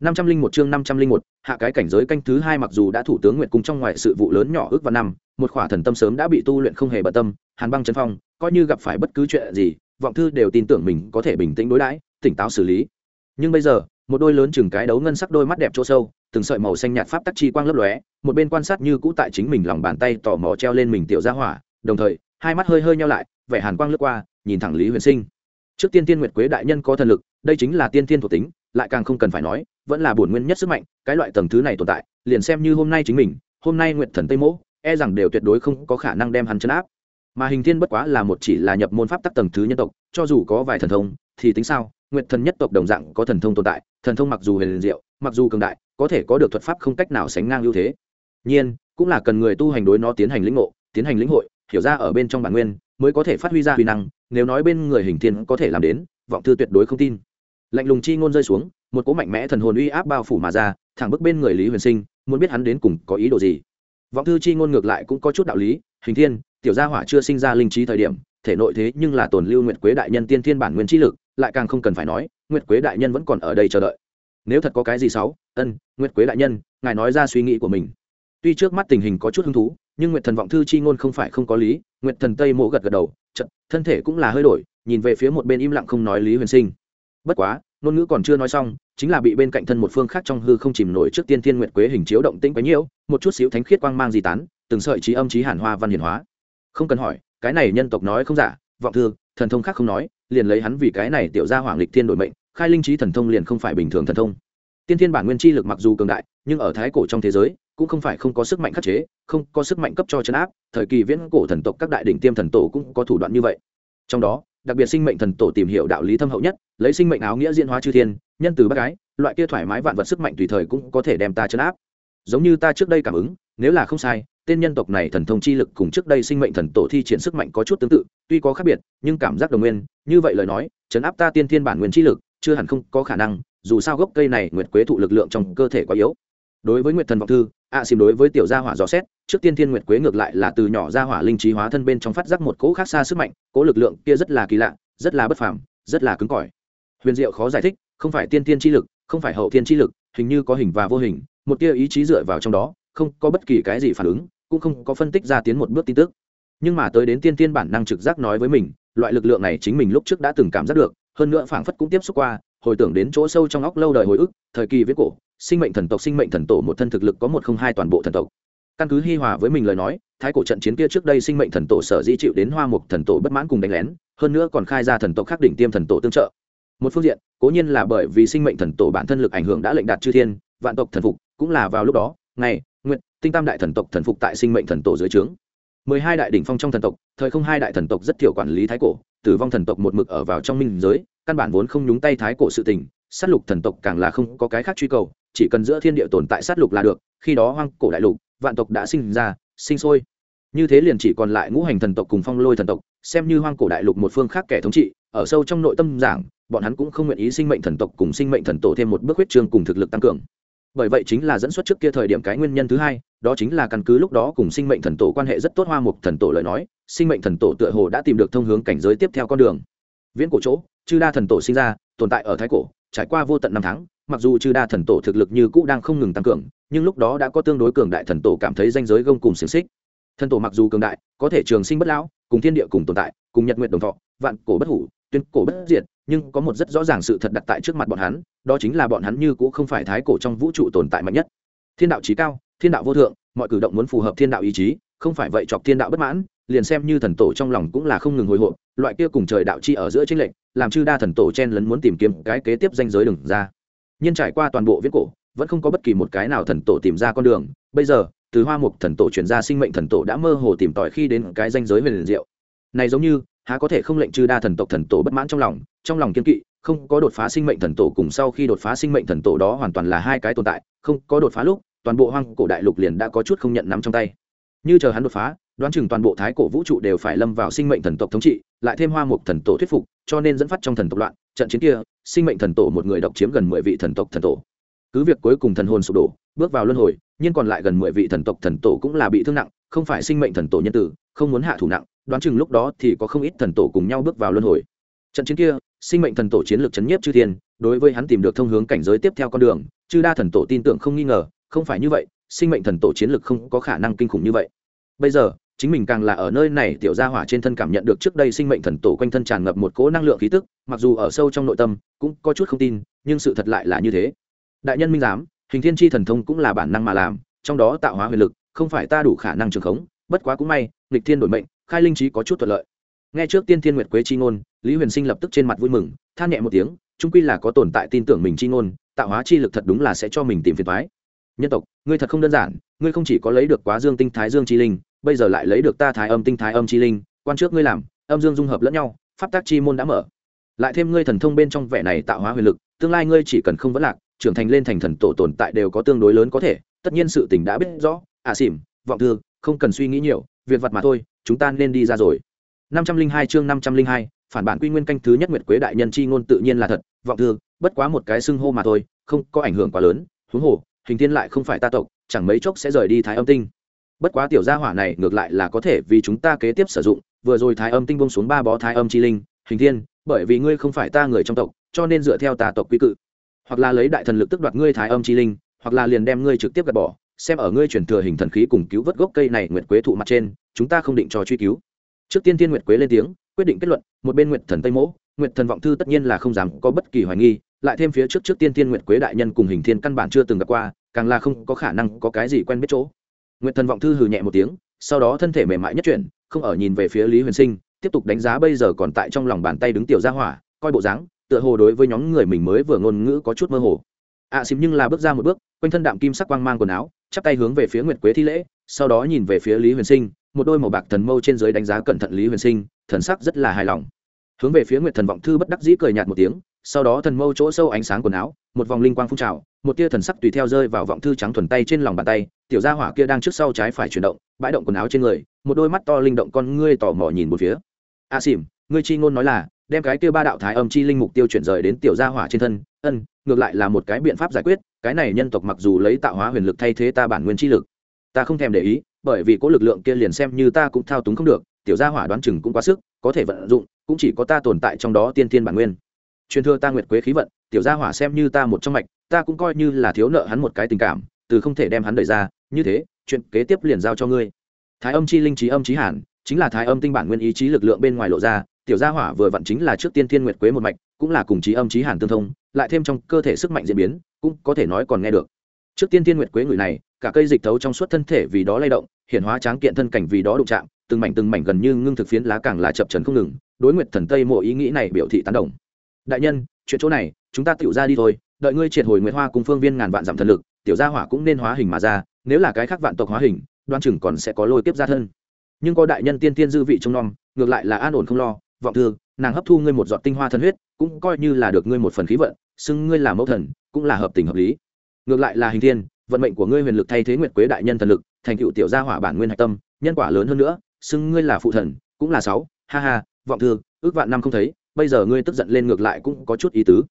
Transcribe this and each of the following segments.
năm trăm linh một chương năm trăm linh một, hạ cái cảnh giới canh thứ hai mặc dù đã thủ tướng nguyện cung trong ngoài sự vụ lớn nhỏ ước và năm, một khỏa thần tâm sớm đã bị tu luyện không hề bận tâm, hàn băng chân phong, coi như gặp phải bất cứ chuyện gì, vọng thư đều tin tưởng mình có thể bình tĩnh đối đãi, tỉnh táo xử lý. Nhưng bây giờ, một đôi lớn chừng cái đấu ngân sắc đôi mắt đẹp chỗ sâu, từng sợi màu xanh nhạt pháp tắc chi quang lấp lóe, một bên quan sát như cũ tại chính mình lòng bàn tay tò mò treo lên mình tiểu gia hỏa, đồng thời, hai mắt hơi hơi nheo lại, vẻ hàn quang lướt qua, nhìn thẳng lý huyền sinh. Trước tiên tiên nguyệt quế đại nhân có thần lực, đây chính là tiên tiên thuộc tính, lại càng không cần phải nói vẫn là bổn nguyên nhất sức mạnh, cái loại tầng thứ này tồn tại, liền xem như hôm nay chính mình, hôm nay nguyện thần tây mỗ e rằng đều tuyệt đối không có khả năng đem hắn chấn áp. Mà hình thiên bất quá là một chỉ là nhập môn pháp tắc tầng thứ nhân tộc, cho dù có vài thần thông, thì tính sao nguyện thần nhất tộc đồng dạng có thần thông tồn tại, thần thông mặc dù huyền diệu, mặc dù cường đại, có thể có được thuật pháp không cách nào sánh ngang ưu thế. Nhiên, cũng là cần người tu hành đối nó tiến hành lĩnh ngộ, tiến hành lĩnh hội, hiểu ra ở bên trong bản nguyên, mới có thể phát huy ra huy năng, nếu nói bên người hình thiên có thể làm đến, vọng thư tuyệt đối không tin. Lạnh lùng chi ngôn rơi xuống một cỗ mạnh mẽ thần hồn uy áp bao phủ mà ra, thẳng bước bên người lý huyền sinh, muốn biết hắn đến cùng có ý đồ gì. Vọng thư chi ngôn ngược lại cũng có chút đạo lý, hình thiên, tiểu gia hỏa chưa sinh ra linh trí thời điểm, thể nội thế nhưng là tồn lưu nguyệt quế đại nhân tiên thiên bản nguyên trí lực, lại càng không cần phải nói, nguyệt quế đại nhân vẫn còn ở đây chờ đợi. Nếu thật có cái gì xấu, ân, nguyệt quế đại nhân, ngài nói ra suy nghĩ của mình. Tuy trước mắt tình hình có chút hứng thú, nhưng nguyệt thần vọng thư chi ngôn không phải không có lý, nguyệt thần tây mộ gật gật đầu chật thân thể cũng là hơi đổi, nhìn về phía một bên im lặng không nói lý huyền sinh. Bất quá ngôn ngữ còn chưa nói xong, chính là bị bên cạnh thân một phương khác trong hư không chìm nổi trước tiên thiên nguyệt quế hình chiếu động tĩnh quấy nhiễu, một chút xíu thánh khiết quang mang di tán, từng sợi trí âm trí hàn hoa văn hiển hóa. Không cần hỏi, cái này nhân tộc nói không giả, vọng thư, thần thông khác không nói, liền lấy hắn vì cái này tiểu ra hoàng lịch thiên đổi mệnh, khai linh trí thần thông liền không phải bình thường thần thông. Tiên thiên bản nguyên chi lực mặc dù cường đại, nhưng ở thái cổ trong thế giới, cũng không phải không có sức mạnh khắc chế, không có sức mạnh cấp cho chấn áp, thời kỳ viễn cổ thần tộc các đại đỉnh tiêm thần tổ cũng có thủ đoạn như vậy. Trong đó đặc biệt sinh mệnh thần tổ tìm hiểu đạo lý thâm hậu nhất lấy sinh mệnh áo nghĩa diễn hóa chư thiên nhân từ bác gái loại kia thoải mái vạn vật sức mạnh tùy thời cũng có thể đem ta chấn áp. Giống như ta trước đây cảm ứng nếu là không sai tên nhân tộc này thần thông chi lực cùng trước đây sinh mệnh thần tổ thi triển sức mạnh có chút tương tự tuy có khác biệt nhưng cảm giác đồng nguyên như vậy lời nói chấn áp ta tiên thiên bản nguyên chi lực chưa hẳn không có khả năng dù sao gốc cây này nguyệt quế thụ lực lượng trong cơ thể quá yếu. Đối với nguyệt thần vọng thư ạ à, đối với tiểu gia hỏa dò xét trước tiên thiên nguyệt quế ngược lại là từ nhỏ gia hỏa linh trí hóa thân bên trong phát giác một cỗ khác xa sức mạnh, cỗ lực lượng kia rất là kỳ lạ, rất là bất phàm, rất là cứng cỏi. Huyền diệu khó giải thích, không phải tiên thiên chi lực, không phải hậu thiên chi lực, hình như có hình và vô hình, một tia ý chí dựa vào trong đó, không có bất kỳ cái gì phản ứng, cũng không có phân tích ra tiến một bước tin tức. Nhưng mà tới đến tiên tiên bản năng trực giác nói với mình, loại lực lượng này chính mình lúc trước đã từng cảm giác được, hơn nữa phảng phất cũng tiếp xúc qua, hồi tưởng đến chỗ sâu trong óc lâu đời hồi ức, thời kỳ viết cổ, sinh mệnh thần tộc, sinh mệnh thần tổ một thân thực lực có một không hai toàn bộ thần tộc căn cứ hi hòa với mình lời nói, thái cổ trận chiến kia trước đây sinh mệnh thần tổ sở di chịu đến hoa mục thần tổ bất mãn cùng đánh lén, hơn nữa còn khai ra thần tộc khác đỉnh tiêm thần tổ tương trợ. Một phương diện, cố nhiên là bởi vì sinh mệnh thần tổ bản thân lực ảnh hưởng đã lệnh đạt chư thiên, vạn tộc thần phục, cũng là vào lúc đó, ngày nguyện tinh tam đại thần tộc thần phục tại sinh mệnh thần tổ dưới trướng. Mười hai đại đỉnh phong trong thần tộc, thời không hai đại thần tộc rất thiểu quản lý thái cổ, tử vong thần tộc một mực ở vào trong minh giới, căn bản vốn không nhúng tay thái cổ sự tình, sát lục thần tộc càng là không có cái khác truy cầu, chỉ cần giữa thiên địa tồn tại sát lục là được, khi đó hoang cổ đại lục vạn tộc đã sinh ra, sinh sôi. Như thế liền chỉ còn lại ngũ hành thần tộc cùng phong lôi thần tộc, xem như hoang cổ đại lục một phương khác kẻ thống trị, ở sâu trong nội tâm giảng, bọn hắn cũng không nguyện ý sinh mệnh thần tộc cùng sinh mệnh thần tổ thêm một bước huyết trương cùng thực lực tăng cường. Bởi vậy chính là dẫn xuất trước kia thời điểm cái nguyên nhân thứ hai, đó chính là căn cứ lúc đó cùng sinh mệnh thần tổ quan hệ rất tốt hoa mục thần tổ lời nói, sinh mệnh thần tổ tựa hồ đã tìm được thông hướng cảnh giới tiếp theo con đường. Viễn cổ chỗ, chư đa thần tổ sinh ra, tồn tại ở thái cổ, trải qua vô tận năm tháng, mặc dù chư đa thần tổ thực lực như cũ đang không ngừng tăng cường nhưng lúc đó đã có tương đối cường đại thần tổ cảm thấy danh giới gông cùng xiềng xích. Thần tổ mặc dù cường đại, có thể trường sinh bất lão, cùng thiên địa cùng tồn tại, cùng nhật nguyện đồng thọ, vạn cổ bất hủ, tuyên cổ bất diệt, nhưng có một rất rõ ràng sự thật đặt tại trước mặt bọn hắn, đó chính là bọn hắn như cũ không phải thái cổ trong vũ trụ tồn tại mạnh nhất. Thiên đạo trí cao, thiên đạo vô thượng, mọi cử động muốn phù hợp thiên đạo ý chí, không phải vậy chọc thiên đạo bất mãn, liền xem như thần tổ trong lòng cũng là không ngừng hồi hộp, loại kia cùng trời đạo chi ở giữa chính lệnh làm chư đa thần tổ chen lấn muốn tìm kiếm cái kế tiếp danh giới đừng ra. Nhân trải qua toàn bộ viết cổ vẫn không có bất kỳ một cái nào thần tổ tìm ra con đường. Bây giờ, từ hoa mục thần tổ chuyển ra sinh mệnh thần tổ đã mơ hồ tìm tòi khi đến cái danh giới về liền diệu. Này giống như, há có thể không lệnh trừ đa thần tộc thần tổ bất mãn trong lòng trong lòng kiên kỵ, không có đột phá sinh mệnh thần tổ cùng sau khi đột phá sinh mệnh thần tổ đó hoàn toàn là hai cái tồn tại, không có đột phá lúc, toàn bộ hoang cổ đại lục liền đã có chút không nhận nắm trong tay. Như chờ hắn đột phá, đoán chừng toàn bộ thái cổ vũ trụ đều phải lâm vào sinh mệnh thần tộc thống trị, lại thêm hoa mục thần tổ thuyết phục, cho nên dẫn phát trong thần tộc loạn, trận chiến kia, sinh mệnh thần tổ một người độc chiếm gần mười vị thần tộc thần tổ cứ việc cuối cùng thần hồn sụp đổ, bước vào luân hồi, nhưng còn lại gần mười vị thần tộc thần tổ cũng là bị thương nặng, không phải sinh mệnh thần tổ nhân tử, không muốn hạ thủ nặng, đoán chừng lúc đó thì có không ít thần tổ cùng nhau bước vào luân hồi. Trận chiến kia, sinh mệnh thần tổ chiến lược chấn nhiếp chư thiên, đối với hắn tìm được thông hướng cảnh giới tiếp theo con đường, chư đa thần tổ tin tưởng không nghi ngờ, không phải như vậy, sinh mệnh thần tổ chiến lược không có khả năng kinh khủng như vậy. Bây giờ, chính mình càng là ở nơi này, tiểu gia hỏa trên thân cảm nhận được trước đây sinh mệnh thần tổ quanh thân tràn ngập một cỗ năng lượng khí tức, mặc dù ở sâu trong nội tâm, cũng có chút không tin, nhưng sự thật lại là như thế đại nhân minh giám, hình thiên tri thần thông cũng là bản năng mà làm, trong đó tạo hóa huyền lực, không phải ta đủ khả năng trường khống, bất quá cũng may, nghịch thiên đổi mệnh, khai linh trí có chút thuận lợi. Nghe trước tiên thiên nguyệt quế chi ngôn, lý huyền sinh lập tức trên mặt vui mừng, than nhẹ một tiếng trung quy là có tồn tại tin tưởng mình chi ngôn, tạo hóa chi lực thật đúng là sẽ cho mình tìm phiền thoái nhân tộc, ngươi thật không đơn giản, ngươi không chỉ có lấy được quá dương tinh thái dương chi linh, bây giờ lại lấy được ta thái âm tinh thái âm chi linh, quan trước ngươi làm, âm dương dung hợp lẫn nhau, pháp tác chi môn đã mở. Lại thêm ngươi thần thông bên trong vẻ này tạo hóa huyền lực, tương lai ngươi chỉ cần không vấn lạc trưởng thành lên thành thần tổ tồn tại đều có tương đối lớn có thể, tất nhiên sự tình đã biết rõ à xỉm, vọng thư, không cần suy nghĩ nhiều, việc vật mà thôi, chúng ta nên đi ra rồi. năm trăm linh hai chương năm trăm linh hai, phản bản quy nguyên canh thứ nhất nguyệt quế đại nhân chi ngôn tự nhiên là thật, vọng thư, bất quá một cái xưng hô mà thôi, không có ảnh hưởng quá lớn, huống hồ, hình thiên lại không phải ta tộc, chẳng mấy chốc sẽ rời đi thái âm tinh. Bất quá tiểu gia hỏa này ngược lại là có thể vì chúng ta kế tiếp sử dụng, vừa rồi thái âm tinh bông xuống ba bó thái âm chi linh, hình thiên, bởi vì ngươi không phải ta người trong tộc, cho nên dựa theo tà tộc quy cự hoặc là lấy đại thần lực tức đoạt ngươi thái âm chi linh, hoặc là liền đem ngươi trực tiếp gạt bỏ, xem ở ngươi chuyển thừa hình thần khí cùng cứu vớt gốc cây này nguyệt quế thụ mặt trên, chúng ta không định cho truy cứu. Trước tiên tiên nguyệt quế lên tiếng, quyết định kết luận, một bên nguyệt thần tây mỗ, nguyệt thần vọng thư tất nhiên là không dám có bất kỳ hoài nghi, lại thêm phía trước trước tiên tiên nguyệt quế đại nhân cùng hình thiên căn bản chưa từng gặp qua, càng là không có khả năng có cái gì quen biết chỗ. Nguyệt thần vọng thư hừ nhẹ một tiếng, sau đó thân thể mềm mại nhất chuyển, không ở nhìn về phía lý huyền sinh, tiếp tục đánh giá bây giờ còn tại trong lòng bàn tay đứng tiểu gia hỏa, coi bộ dáng tựa hồ đối với nhóm người mình mới vừa ngôn ngữ có chút mơ hồ. Ạ à, xìm nhưng là bước ra một bước quanh thân đạm kim sắc quang mang quần áo chắp tay hướng về phía nguyệt quế thi lễ sau đó nhìn về phía lý huyền sinh một đôi màu bạc thần mâu trên dưới đánh giá cẩn thận lý huyền sinh thần sắc rất là hài lòng. Hướng về phía nguyệt thần vọng thư bất đắc dĩ cười nhạt một tiếng sau đó thần mâu chỗ sâu ánh sáng quần áo một vòng linh quang phun trào một tia thần sắc tùy theo rơi vào vọng thư trắng thuần tay trên lòng bàn tay tiểu gia hỏa kia đang trước sau trái phải chuyển động bãi động quần áo trên người một đôi mắt to linh động con ngươi tò mò nhìn một phía. A à, xỉm ngươi chi ngôn nói là đem cái kia ba đạo thái âm chi linh mục tiêu chuyển rời đến tiểu gia hỏa trên thân, ân, ngược lại là một cái biện pháp giải quyết, cái này nhân tộc mặc dù lấy tạo hóa huyền lực thay thế ta bản nguyên chi lực, ta không thèm để ý, bởi vì có lực lượng kia liền xem như ta cũng thao túng không được, tiểu gia hỏa đoán chừng cũng quá sức, có thể vận dụng, cũng chỉ có ta tồn tại trong đó tiên tiên bản nguyên. Truyền thừa ta nguyệt quế khí vận, tiểu gia hỏa xem như ta một trong mạch, ta cũng coi như là thiếu nợ hắn một cái tình cảm, từ không thể đem hắn đẩy ra, như thế, chuyện kế tiếp liền giao cho ngươi. Thái âm chi linh trí âm trí hàn, chính là thái âm tinh bản nguyên ý chí lực lượng bên ngoài lộ ra tiểu gia hỏa vừa vặn chính là trước tiên thiên nguyệt quế một mạch cũng là cùng trí âm trí hàn tương thông lại thêm trong cơ thể sức mạnh diễn biến cũng có thể nói còn nghe được. Trước tiên thiên nguyệt quế người này cả cây dịch thấu trong suốt thân thể vì đó lay động hiện hóa tráng kiện thân cảnh vì đó đụng chạm từng mảnh từng mảnh gần như ngưng thực phiến lá càng là chập trần không ngừng đối nguyệt thần tây mộ ý nghĩ này biểu thị tán đồng. Đại nhân chuyện chỗ này chúng ta tiểu ra đi thôi đợi ngươi triệt hồi nguyệt hoa cùng phương viên ngàn vạn giảm thần lực tiểu gia hỏa cũng nên hóa hình mà ra nếu là cái khác vạn tộc hóa hình đoan chừng còn sẽ có lôi tiếp ra thân. Nhưng có đại nhân tiên tiên dư vị trong non, ngược lại là an ổn không lo vọng thư, nàng hấp thu ngươi một giọt tinh hoa thần huyết, cũng coi như là được ngươi một phần khí vận, xưng ngươi là mẫu thần, cũng là hợp tình hợp lý. Ngược lại là hình thiên, vận mệnh của ngươi huyền lực thay thế nguyệt quế đại nhân thần lực, thành cựu tiểu gia hỏa bản nguyên hạch tâm, nhân quả lớn hơn nữa, xưng ngươi là phụ thần, cũng là sáu, ha ha, vọng thư, ước vạn năm không thấy, bây giờ ngươi tức giận lên ngược lại cũng có chút ý tứ.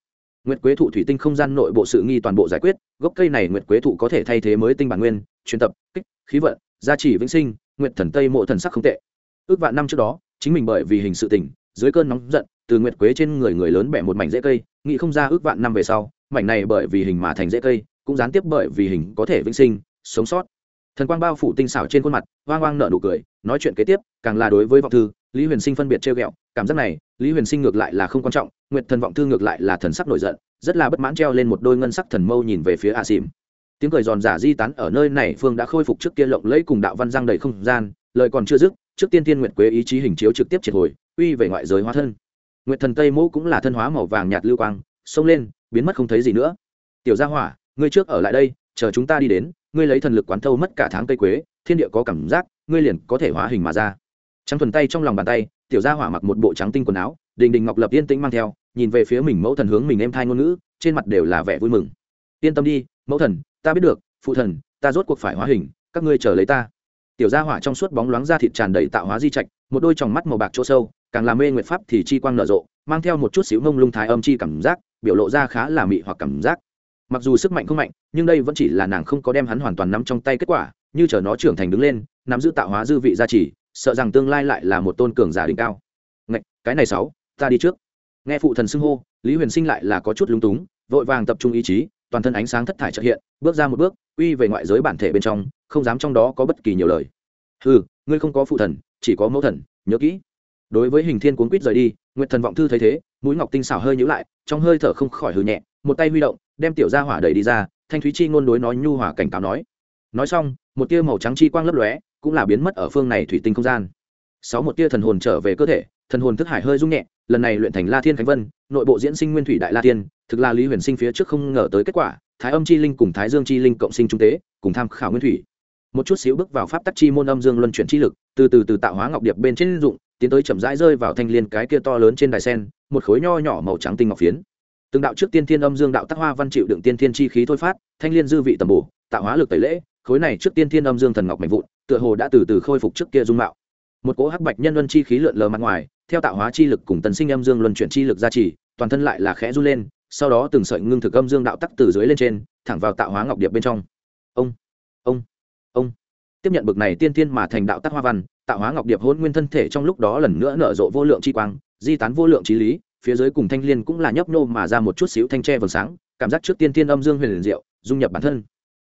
Nguyệt quế thụ thủy tinh không gian nội bộ sự nghi toàn bộ giải quyết, gốc cây này nguyệt quế thụ có thể thay thế mới tinh bản nguyên, truyền tập, kích, khí vận, gia trì vĩnh sinh, nguyệt thần tây mộ thần sắc không tệ. Ước vạn năm trước đó chính mình bởi vì hình sự tình, dưới cơn nóng giận, từ nguyệt quế trên người người lớn bẻ một mảnh rễ cây, nghĩ không ra ước vạn năm về sau, mảnh này bởi vì hình mà thành rễ cây, cũng gián tiếp bởi vì hình có thể vĩnh sinh, sống sót. Thần quang bao phủ tinh xảo trên khuôn mặt, hoang hoang nở nụ cười, nói chuyện kế tiếp, càng là đối với vọng thư, lý huyền sinh phân biệt treo ghẹo, cảm giác này, lý huyền sinh ngược lại là không quan trọng, nguyệt thần vọng thư ngược lại là thần sắc nổi giận, rất là bất mãn treo lên một đôi ngân sắc thần mâu nhìn về phía a xìm tiếng cười giòn giả di tán ở nơi này, phương đã khôi phục trước kia lộng lẫy cùng đạo văn giang đầy không gian, lời còn chưa dứt trước tiên tiên nguyệt quế ý chí hình chiếu trực tiếp triệt hồi uy về ngoại giới hóa thân. Nguyệt thần tây mẫu cũng là thân hóa màu vàng nhạt lưu quang, xông lên, biến mất không thấy gì nữa. Tiểu gia hỏa, ngươi trước ở lại đây, chờ chúng ta đi đến, ngươi lấy thần lực quán thâu mất cả tháng cây quế, thiên địa có cảm giác, ngươi liền có thể hóa hình mà ra. Trắng thuần tay trong lòng bàn tay, tiểu gia hỏa mặc một bộ trắng tinh quần áo, đình đình ngọc lập yên tĩnh mang theo, nhìn về phía mình mẫu thần hướng mình em thai ngôn ngữ, trên mặt đều là vẻ vui mừng. Yên tâm đi, mẫu thần, ta biết được, phụ thần, ta rốt cuộc phải hóa hình, các ngươi chờ lấy ta tiểu gia hỏa trong suốt bóng loáng da thịt tràn đầy tạo hóa di trạch, một đôi tròng mắt màu bạc chỗ sâu, càng làm mê nguyệt pháp thì chi quang nở rộ, mang theo một chút xíu mông lung thái âm chi cảm giác, biểu lộ ra khá là mị hoặc cảm giác. Mặc dù sức mạnh không mạnh, nhưng đây vẫn chỉ là nàng không có đem hắn hoàn toàn nắm trong tay kết quả, như chờ nó trưởng thành đứng lên, nắm giữ tạo hóa dư vị gia trì, sợ rằng tương lai lại là một tôn cường giả đỉnh cao. Ngạch, cái này sáu, ta đi trước. Nghe phụ thần xưng hô, lý huyền sinh lại là có chút lúng túng, vội vàng tập trung ý chí toàn thân ánh sáng thất thải trợ hiện, bước ra một bước uy về ngoại giới bản thể bên trong, không dám trong đó có bất kỳ nhiều lời. Ừ ngươi không có phụ thần, chỉ có mẫu thần, nhớ kỹ. Đối với hình thiên cuốn quýt rời đi, nguyệt thần vọng thư thấy thế, mũi ngọc tinh xảo hơi nhữ lại, trong hơi thở không khỏi hừ nhẹ, một tay huy động, đem tiểu gia hỏa đẩy đi ra, thanh thúy chi ngôn đối nói nhu hòa cảnh cáo nói. Nói xong, một tia màu trắng chi quang lấp lóe, cũng là biến mất ở phương này thủy tinh không gian. Sáu một tia thần hồn trở về cơ thể thần hồn thức hải hơi rung nhẹ, lần này luyện thành la thiên khánh vân, nội bộ diễn sinh nguyên thủy đại la tiên thực là lý huyền sinh phía trước không ngờ tới kết quả, thái âm chi linh cùng thái dương chi linh cộng sinh trung tế, cùng tham khảo nguyên thủy. Một chút xíu bước vào pháp tắc chi môn âm dương luân chuyển chi lực, từ từ từ tạo hóa ngọc điệp bên trên dụng, tiến tới chậm rãi rơi vào thanh liên cái kia to lớn trên đài sen, một khối nho nhỏ màu trắng tinh ngọc phiến. Từng đạo trước tiên thiên âm dương đạo tác hoa văn chịu đựng tiên thiên chi khí thôi phát, thanh liên dư vị tầm bổ, tạo hóa lực tẩy lễ, khối này trước tiên thiên âm dương thần ngọc mạnh vụn, tựa hồ đã từ từ khôi phục trước kia dung mạo. Một cỗ hắc bạch nhân luân chi khí lượn lờ mặt ngoài theo tạo hóa chi lực cùng tần sinh âm dương luân chuyển chi lực gia trì, toàn thân lại là khẽ run lên, sau đó từng sợi ngưng thực âm dương đạo tắc từ dưới lên trên, thẳng vào tạo hóa ngọc điệp bên trong. Ông ông ông. Tiếp nhận bực này tiên tiên mà thành đạo tắc hoa văn, tạo hóa ngọc điệp hôn nguyên thân thể trong lúc đó lần nữa nở rộ vô lượng chi quang, di tán vô lượng trí lý, phía dưới cùng thanh liên cũng là nhấp nô mà ra một chút xíu thanh tre vầng sáng, cảm giác trước tiên tiên âm dương huyền diệu, dung nhập bản thân.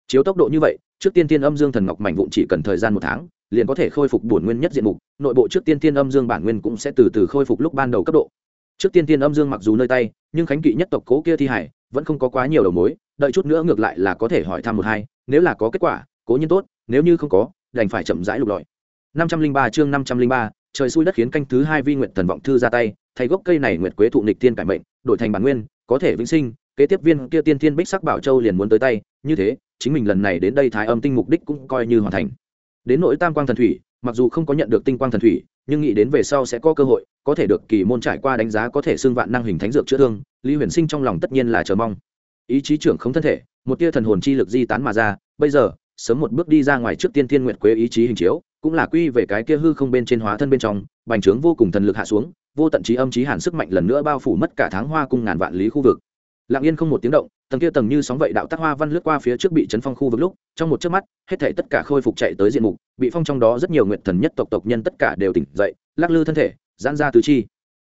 Chiếu tốc độ như vậy, trước tiên tiên âm dương thần ngọc mảnh vụn chỉ cần thời gian một tháng liền có thể khôi phục bổn nguyên nhất diện mục, nội bộ trước tiên tiên âm dương bản nguyên cũng sẽ từ từ khôi phục lúc ban đầu cấp độ. Trước tiên tiên âm dương mặc dù nơi tay, nhưng khánh kỵ nhất tộc cố kia thi hải, vẫn không có quá nhiều đầu mối, đợi chút nữa ngược lại là có thể hỏi thăm một hai, nếu là có kết quả, cố nhiên tốt, nếu như không có, đành phải chậm rãi lục lọi. Năm trăm linh ba chương năm trăm linh ba, trời xui đất khiến canh thứ hai vi nguyện thần vọng thư ra tay, thay gốc cây này nguyệt quế thụ nịch tiên cải mệnh, đổi thành bản nguyên, có thể vĩnh sinh, kế tiếp viên kia tiên thiên bích sắc bảo châu liền muốn tới tay, như thế, chính mình lần này đến đây thái âm tinh mục đích cũng coi như hoàn thành đến nỗi tam quang thần thủy, mặc dù không có nhận được tinh quang thần thủy, nhưng nghĩ đến về sau sẽ có cơ hội, có thể được kỳ môn trải qua đánh giá có thể xương vạn năng hình thánh dược chữa thương, lý huyền sinh trong lòng tất nhiên là chờ mong. Ý chí trưởng không thân thể, một tia thần hồn chi lực di tán mà ra, bây giờ, sớm một bước đi ra ngoài trước tiên thiên nguyệt quế ý chí hình chiếu, cũng là quy về cái kia hư không bên trên hóa thân bên trong, bành trướng vô cùng thần lực hạ xuống, vô tận trí âm trí hàn sức mạnh lần nữa bao phủ mất cả tháng hoa cung ngàn vạn lý khu vực. Lặng yên không một tiếng động tầng kia tầng như sóng vậy đạo tác hoa văn lướt qua phía trước bị chấn phong khu vực lúc, trong một chớp mắt, hết thảy tất cả khôi phục chạy tới diện mục, bị phong trong đó rất nhiều nguyện thần nhất tộc tộc nhân tất cả đều tỉnh dậy, lắc lư thân thể, giãn ra tứ chi.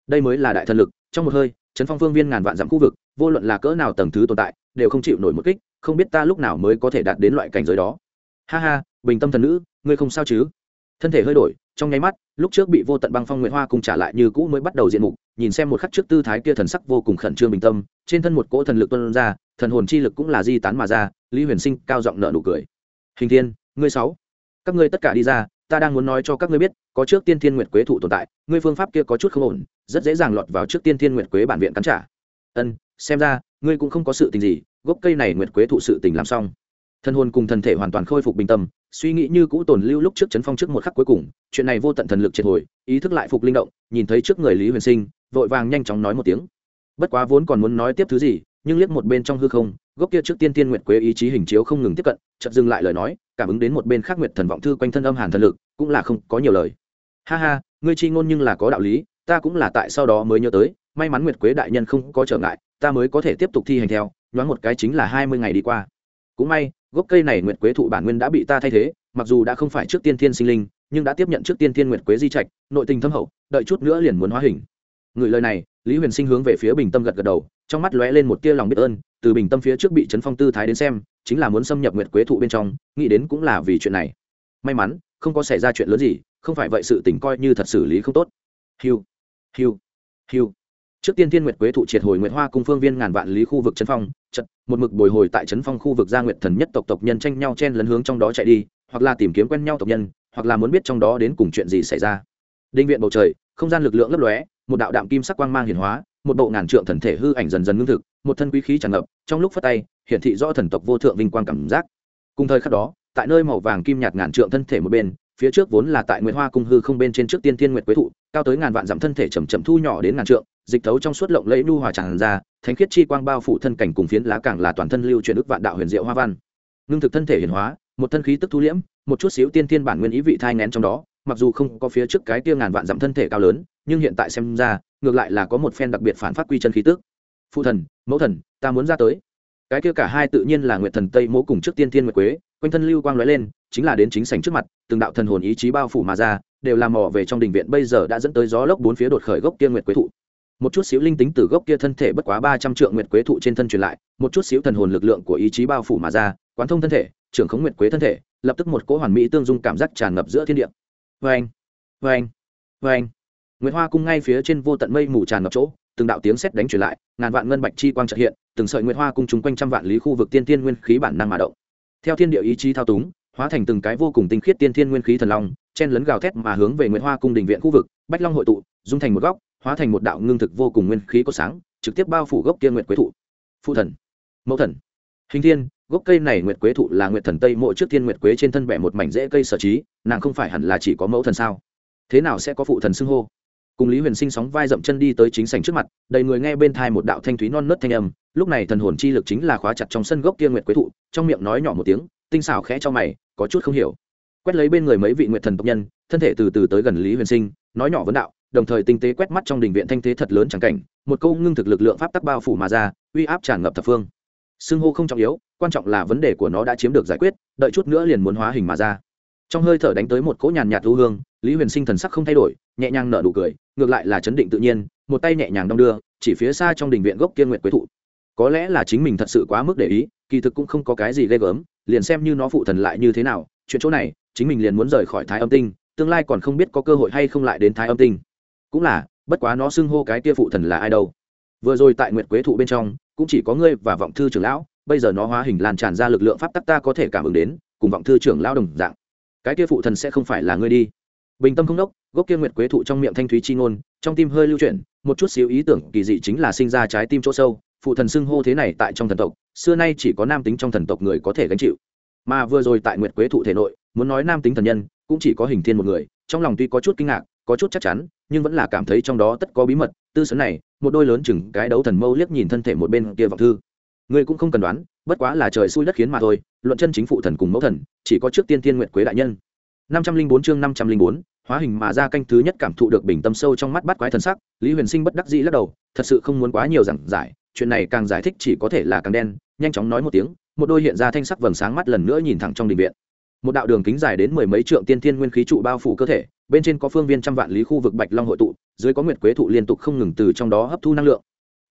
Đây mới là đại thần lực, trong một hơi, chấn phong phương viên ngàn vạn dặm khu vực, vô luận là cỡ nào tầng thứ tồn tại, đều không chịu nổi một kích, không biết ta lúc nào mới có thể đạt đến loại cảnh giới đó. Ha ha, bình tâm thần nữ, ngươi không sao chứ? Thân thể hơi đổi, trong nháy mắt, lúc trước bị vô tận băng phong nguyện hoa cùng trả lại như cũ mới bắt đầu diện mục nhìn xem một khắc trước tư thái kia thần sắc vô cùng khẩn trương bình tâm, trên thân một cỗ thần lực tuân ra, thần hồn chi lực cũng là di tán mà ra, lý huyền sinh cao giọng nợ nụ cười. Hình thiên, ngươi sáu, các ngươi tất cả đi ra, ta đang muốn nói cho các ngươi biết, có trước tiên thiên nguyệt quế thụ tồn tại, ngươi phương pháp kia có chút không ổn, rất dễ dàng lọt vào trước tiên thiên nguyệt quế bản viện cắn trả. Ân, xem ra, ngươi cũng không có sự tình gì, gốc cây này nguyệt quế thụ sự tình làm xong. Thân hồn cùng thần thể hoàn toàn khôi phục bình tâm, suy nghĩ như cũ tồn lưu lúc trước chấn phong trước một khắc cuối cùng, chuyện này vô tận thần lực triệt hồi, ý thức lại phục linh động, nhìn thấy trước người lý huyền sinh vội vàng nhanh chóng nói một tiếng. Bất quá vốn còn muốn nói tiếp thứ gì, nhưng liếc một bên trong hư không, gốc kia trước tiên tiên nguyệt quế ý chí hình chiếu không ngừng tiếp cận, chợt dừng lại lời nói, cảm ứng đến một bên khác nguyệt thần vọng thư quanh thân âm hàn thần lực, cũng là không có nhiều lời. Ha ha, ngươi chi ngôn nhưng là có đạo lý, ta cũng là tại sau đó mới nhớ tới, may mắn nguyệt quế đại nhân không có trở ngại, ta mới có thể tiếp tục thi hành theo, nhoáng một cái chính là hai mươi ngày đi qua. Cũng may, gốc cây này nguyệt quế thụ bản nguyên đã bị ta thay thế, mặc dù đã không phải trước tiên thiên sinh linh, nhưng đã tiếp nhận trước tiên thiên nguyệt quế di trạch, nội tình thâm hậu, đợi chút nữa liền muốn hóa hình người lời này, lý huyền sinh hướng về phía bình tâm gật gật đầu, trong mắt lóe lên một tia lòng biết ơn, từ bình tâm phía trước bị chấn phong tư thái đến xem, chính là muốn xâm nhập nguyệt quế thụ bên trong, nghĩ đến cũng là vì chuyện này. May mắn, không có xảy ra chuyện lớn gì, không phải vậy sự tình coi như thật xử lý không tốt. Hiu hiu hiu. Trước tiên thiên nguyệt quế thụ triệt hồi nguyệt hoa cung phương viên ngàn vạn lý khu vực trấn phong trận một mực bồi hồi tại trấn phong khu vực gia nguyệt thần nhất tộc tộc nhân tranh nhau chen lấn hướng trong đó chạy đi, hoặc là tìm kiếm quen nhau tộc nhân, hoặc là muốn biết trong đó đến cùng chuyện gì xảy ra. Đinh viện bầu trời, không gian lực lượng lấp lóe một đạo đạm kim sắc quang mang hiển hóa, một bộ ngàn trượng thần thể hư ảnh dần dần ngưng thực, một thân quý khí tràn ngập, trong lúc phát tay, hiển thị rõ thần tộc vô thượng vinh quang cảm giác. Cùng thời khắc đó, tại nơi màu vàng kim nhạt ngàn trượng thân thể một bên, phía trước vốn là tại nguyệt hoa cung hư không bên trên trước tiên tiên nguyệt quế thụ, cao tới ngàn vạn dặm thân thể chầm chậm thu nhỏ đến ngàn trượng, dịch thấu trong suốt lộng lẫy nu hòa tràn ra, thánh khiết chi quang bao phủ thân cảnh cùng phiến lá càng là toàn thân lưu truyền ức vạn đạo huyền diệu hoa văn. Ngưng thực thân thể hiển hóa, một thân khí tức thu liễm, một chút xíu tiên thiên bản nguyên ý vị thai ngén trong đó, mặc dù không có phía trước cái tiêu ngàn vạn dặm thân thể cao lớn nhưng hiện tại xem ra, ngược lại là có một phen đặc biệt phản phát quy chân khí tức. Phụ thần, mẫu thần, ta muốn ra tới. Cái kia cả hai tự nhiên là nguyệt thần tây mỗ cùng trước tiên thiên nguyệt quế, quanh thân lưu quang lóe lên, chính là đến chính sảnh trước mặt, từng đạo thần hồn ý chí bao phủ mà ra, đều làm mò về trong đình viện bây giờ đã dẫn tới gió lốc bốn phía đột khởi gốc tiên nguyệt quế thụ. Một chút xíu linh tính từ gốc kia thân thể bất quá ba trăm trượng nguyệt quế thụ trên thân truyền lại, một chút xíu thần hồn lực lượng của ý chí bao phủ mà ra, quán thông thân thể, trưởng khống nguyệt quế thân thể, lập tức một cỗ hoàn mỹ tương dung cảm giác tràn ngập giữa thiên địa. Vê anh vê anh vê anh nguyệt hoa cung ngay phía trên vô tận mây mù tràn ngập chỗ, từng đạo tiếng sét đánh truyền lại, ngàn vạn ngân bạch chi quang trợ hiện, từng sợi nguyệt hoa cung chúng quanh trăm vạn lý khu vực tiên tiên nguyên khí bản năng mà động. Theo thiên địa ý chí thao túng, hóa thành từng cái vô cùng tinh khiết tiên thiên nguyên khí thần long, chen lấn gào thét mà hướng về Nguyệt hoa cung đình viện khu vực, bách long hội tụ, dung thành một góc, hóa thành một đạo ngưng thực vô cùng nguyên khí có sáng, trực tiếp bao phủ gốc kia nguyệt quế thụ. Phụ thần, mẫu thần. Hình thiên, gốc cây này nguyệt quế thụ là nguyệt thần tây mộ trước thiên nguyệt quế trên thân bẻ một mảnh rễ cây sở trí, nàng không phải hẳn là chỉ có mẫu thần sao? Thế nào sẽ có phụ thần xưng hô? Cùng lý huyền sinh sóng vai dậm chân đi tới chính sảnh trước mặt, đầy người nghe bên thai một đạo thanh thúy non nớt thanh âm, lúc này thần hồn chi lực chính là khóa chặt trong sân gốc kia nguyệt quế thụ, trong miệng nói nhỏ một tiếng, tinh xảo khẽ cho mày, có chút không hiểu. Quét lấy bên người mấy vị nguyệt thần tộc nhân, thân thể từ từ tới gần lý huyền sinh, nói nhỏ vấn đạo, đồng thời tinh tế quét mắt trong đình viện thanh thế thật lớn chẳng cảnh, một câu ngưng thực lực lượng pháp tắc bao phủ mà ra, uy áp tràn ngập thập phương. Xưng hô không trọng yếu, quan trọng là vấn đề của nó đã chiếm được giải quyết, đợi chút nữa liền muốn hóa hình mà ra trong hơi thở đánh tới một cỗ nhàn nhạt thu hương, lý huyền sinh thần sắc không thay đổi, nhẹ nhàng nở nụ cười, ngược lại là chấn định tự nhiên, một tay nhẹ nhàng đong đưa, chỉ phía xa trong đình viện gốc kiên nguyện quế thụ. Có lẽ là chính mình thật sự quá mức để ý, kỳ thực cũng không có cái gì ghê gớm, liền xem như nó phụ thần lại như thế nào, chuyện chỗ này, chính mình liền muốn rời khỏi thái âm tinh, tương lai còn không biết có cơ hội hay không lại đến thái âm tinh. Cũng là, bất quá nó xưng hô cái kia phụ thần là ai đâu. Vừa rồi tại nguyệt quế thụ bên trong, cũng chỉ có ngươi và vọng thư trưởng lão, bây giờ nó hóa hình lan tràn ra lực lượng pháp tắc ta có thể cảm ứng đến, cùng vọng thư trưởng lão đồng dạng cái kia phụ thần sẽ không phải là ngươi đi. Bình tâm không đốc, gốc kia nguyệt quế thụ trong miệng thanh thúy chi ngôn, trong tim hơi lưu chuyển, một chút xíu ý tưởng kỳ dị chính là sinh ra trái tim chỗ sâu, phụ thần xưng hô thế này tại trong thần tộc, xưa nay chỉ có nam tính trong thần tộc người có thể gánh chịu. Mà vừa rồi tại nguyệt quế thụ thể nội, muốn nói nam tính thần nhân, cũng chỉ có hình thiên một người, trong lòng tuy có chút kinh ngạc, có chút chắc chắn, nhưng vẫn là cảm thấy trong đó tất có bí mật, tư sấn này, một đôi lớn chừng cái đấu thần mâu liếc nhìn thân thể một bên kia vọng thư. Người cũng không cần đoán bất quá là trời xui đất khiến mà thôi, luận chân chính phụ thần cùng mẫu thần, chỉ có trước tiên tiên nguyệt quế đại nhân. năm trăm linh bốn chương năm trăm linh bốn, hóa hình mà ra canh thứ nhất cảm thụ được bình tâm sâu trong mắt bắt quái thần sắc, lý huyền sinh bất đắc dĩ lắc đầu, thật sự không muốn quá nhiều giảng giải, chuyện này càng giải thích chỉ có thể là càng đen, nhanh chóng nói một tiếng, một đôi hiện ra thanh sắc vầng sáng mắt lần nữa nhìn thẳng trong đình viện. Một đạo đường kính dài đến mười mấy trượng tiên thiên nguyên khí trụ bao phủ cơ thể, bên trên có phương viên trăm vạn lý khu vực bạch long hội tụ, dưới có nguyệt quế thụ liên tục không ngừng từ trong đó hấp thu năng lượng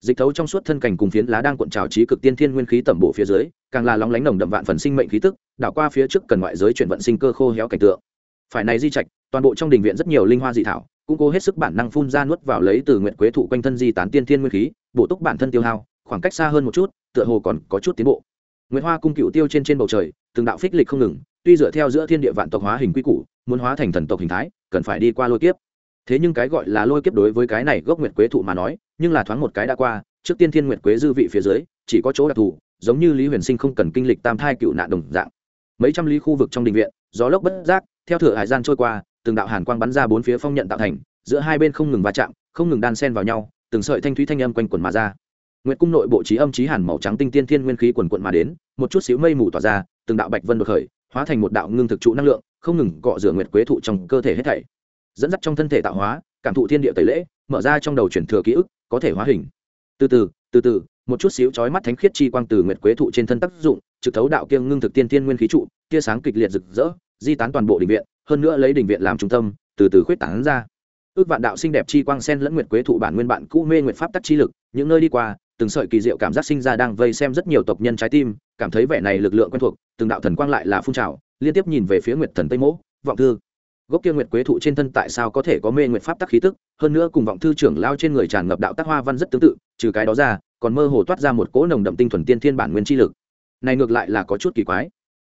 dịch thấu trong suốt thân cảnh cùng phiến lá đang cuộn trào trí cực tiên thiên nguyên khí tẩm bổ phía dưới, càng là lóng lánh nồng đậm vạn phần sinh mệnh khí tức, đảo qua phía trước cần ngoại giới chuyển vận sinh cơ khô héo cảnh tượng. Phải này di trạch, toàn bộ trong đình viện rất nhiều linh hoa dị thảo, cũng cố hết sức bản năng phun ra nuốt vào lấy từ nguyện quế thụ quanh thân di tán tiên thiên nguyên khí, bổ túc bản thân tiêu hao, khoảng cách xa hơn một chút, tựa hồ còn có chút tiến bộ. Nguyệt hoa cung cựu tiêu trên trên bầu trời, từng đạo phích lịch không ngừng, tuy dựa theo giữa thiên địa vạn tộc hóa hình quy củ, muốn hóa thành thần tộc hình thái, cần phải đi qua lôi kiếp. Thế nhưng cái gọi là lôi kiếp đối với cái này gốc nguyệt quế thụ mà nói nhưng là thoáng một cái đã qua, trước tiên thiên nguyệt quế dư vị phía dưới, chỉ có chỗ đặc thù, giống như lý huyền sinh không cần kinh lịch tam thai cựu nạn đồng dạng. Mấy trăm lý khu vực trong đình viện, gió lốc bất giác, theo thửa hải gian trôi qua, từng đạo hàn quang bắn ra bốn phía phong nhận tạo thành, giữa hai bên không ngừng va chạm, không ngừng đan sen vào nhau, từng sợi thanh thúy thanh âm quanh quần mà ra. Nguyệt cung nội bộ trí âm trí hàn màu trắng tinh tiên thiên nguyên khí quần quận mà đến, một chút xíu mây mù tỏa ra, từng đạo bạch vân đột khởi, hóa thành một đạo ngưng thực trụ năng lượng, không ngừng cọ rửa nguyệt quế thụ trong cơ thể hết thảy. Dẫn dắt trong thân thể tạo hóa, cảm thụ thiên địa tẩy lễ mở ra trong đầu chuyển thừa ký ức, có thể hóa hình. Từ từ từ từ, một chút xíu chói mắt thánh khiết chi quang từ nguyệt quế thụ trên thân tác dụng, trực thấu đạo kiêng ngưng thực tiên tiên nguyên khí trụ, tia sáng kịch liệt rực rỡ, di tán toàn bộ đỉnh viện, hơn nữa lấy đỉnh viện làm trung tâm, từ từ khuyết tán ra. Ước vạn đạo xinh đẹp chi quang sen lẫn nguyệt quế thụ bản nguyên bản cũ mê nguyệt pháp tắc chi lực, những nơi đi qua, từng sợi kỳ diệu cảm giác sinh ra đang vây xem rất nhiều tộc nhân trái tim, cảm thấy vẻ này lực lượng quen thuộc, từng đạo thần quang lại là phun trào, liên tiếp nhìn về phía nguyệt thần tây mỗ, vọng thư gốc kia nguyệt quế thụ trên thân tại sao có thể có mê nguyệt pháp tắc khí tức? Hơn nữa cùng vọng thư trưởng lao trên người tràn ngập đạo tác hoa văn rất tương tự, trừ cái đó ra, còn mơ hồ toát ra một cỗ nồng đậm tinh thuần tiên thiên bản nguyên chi lực. Này ngược lại là có chút kỳ quái.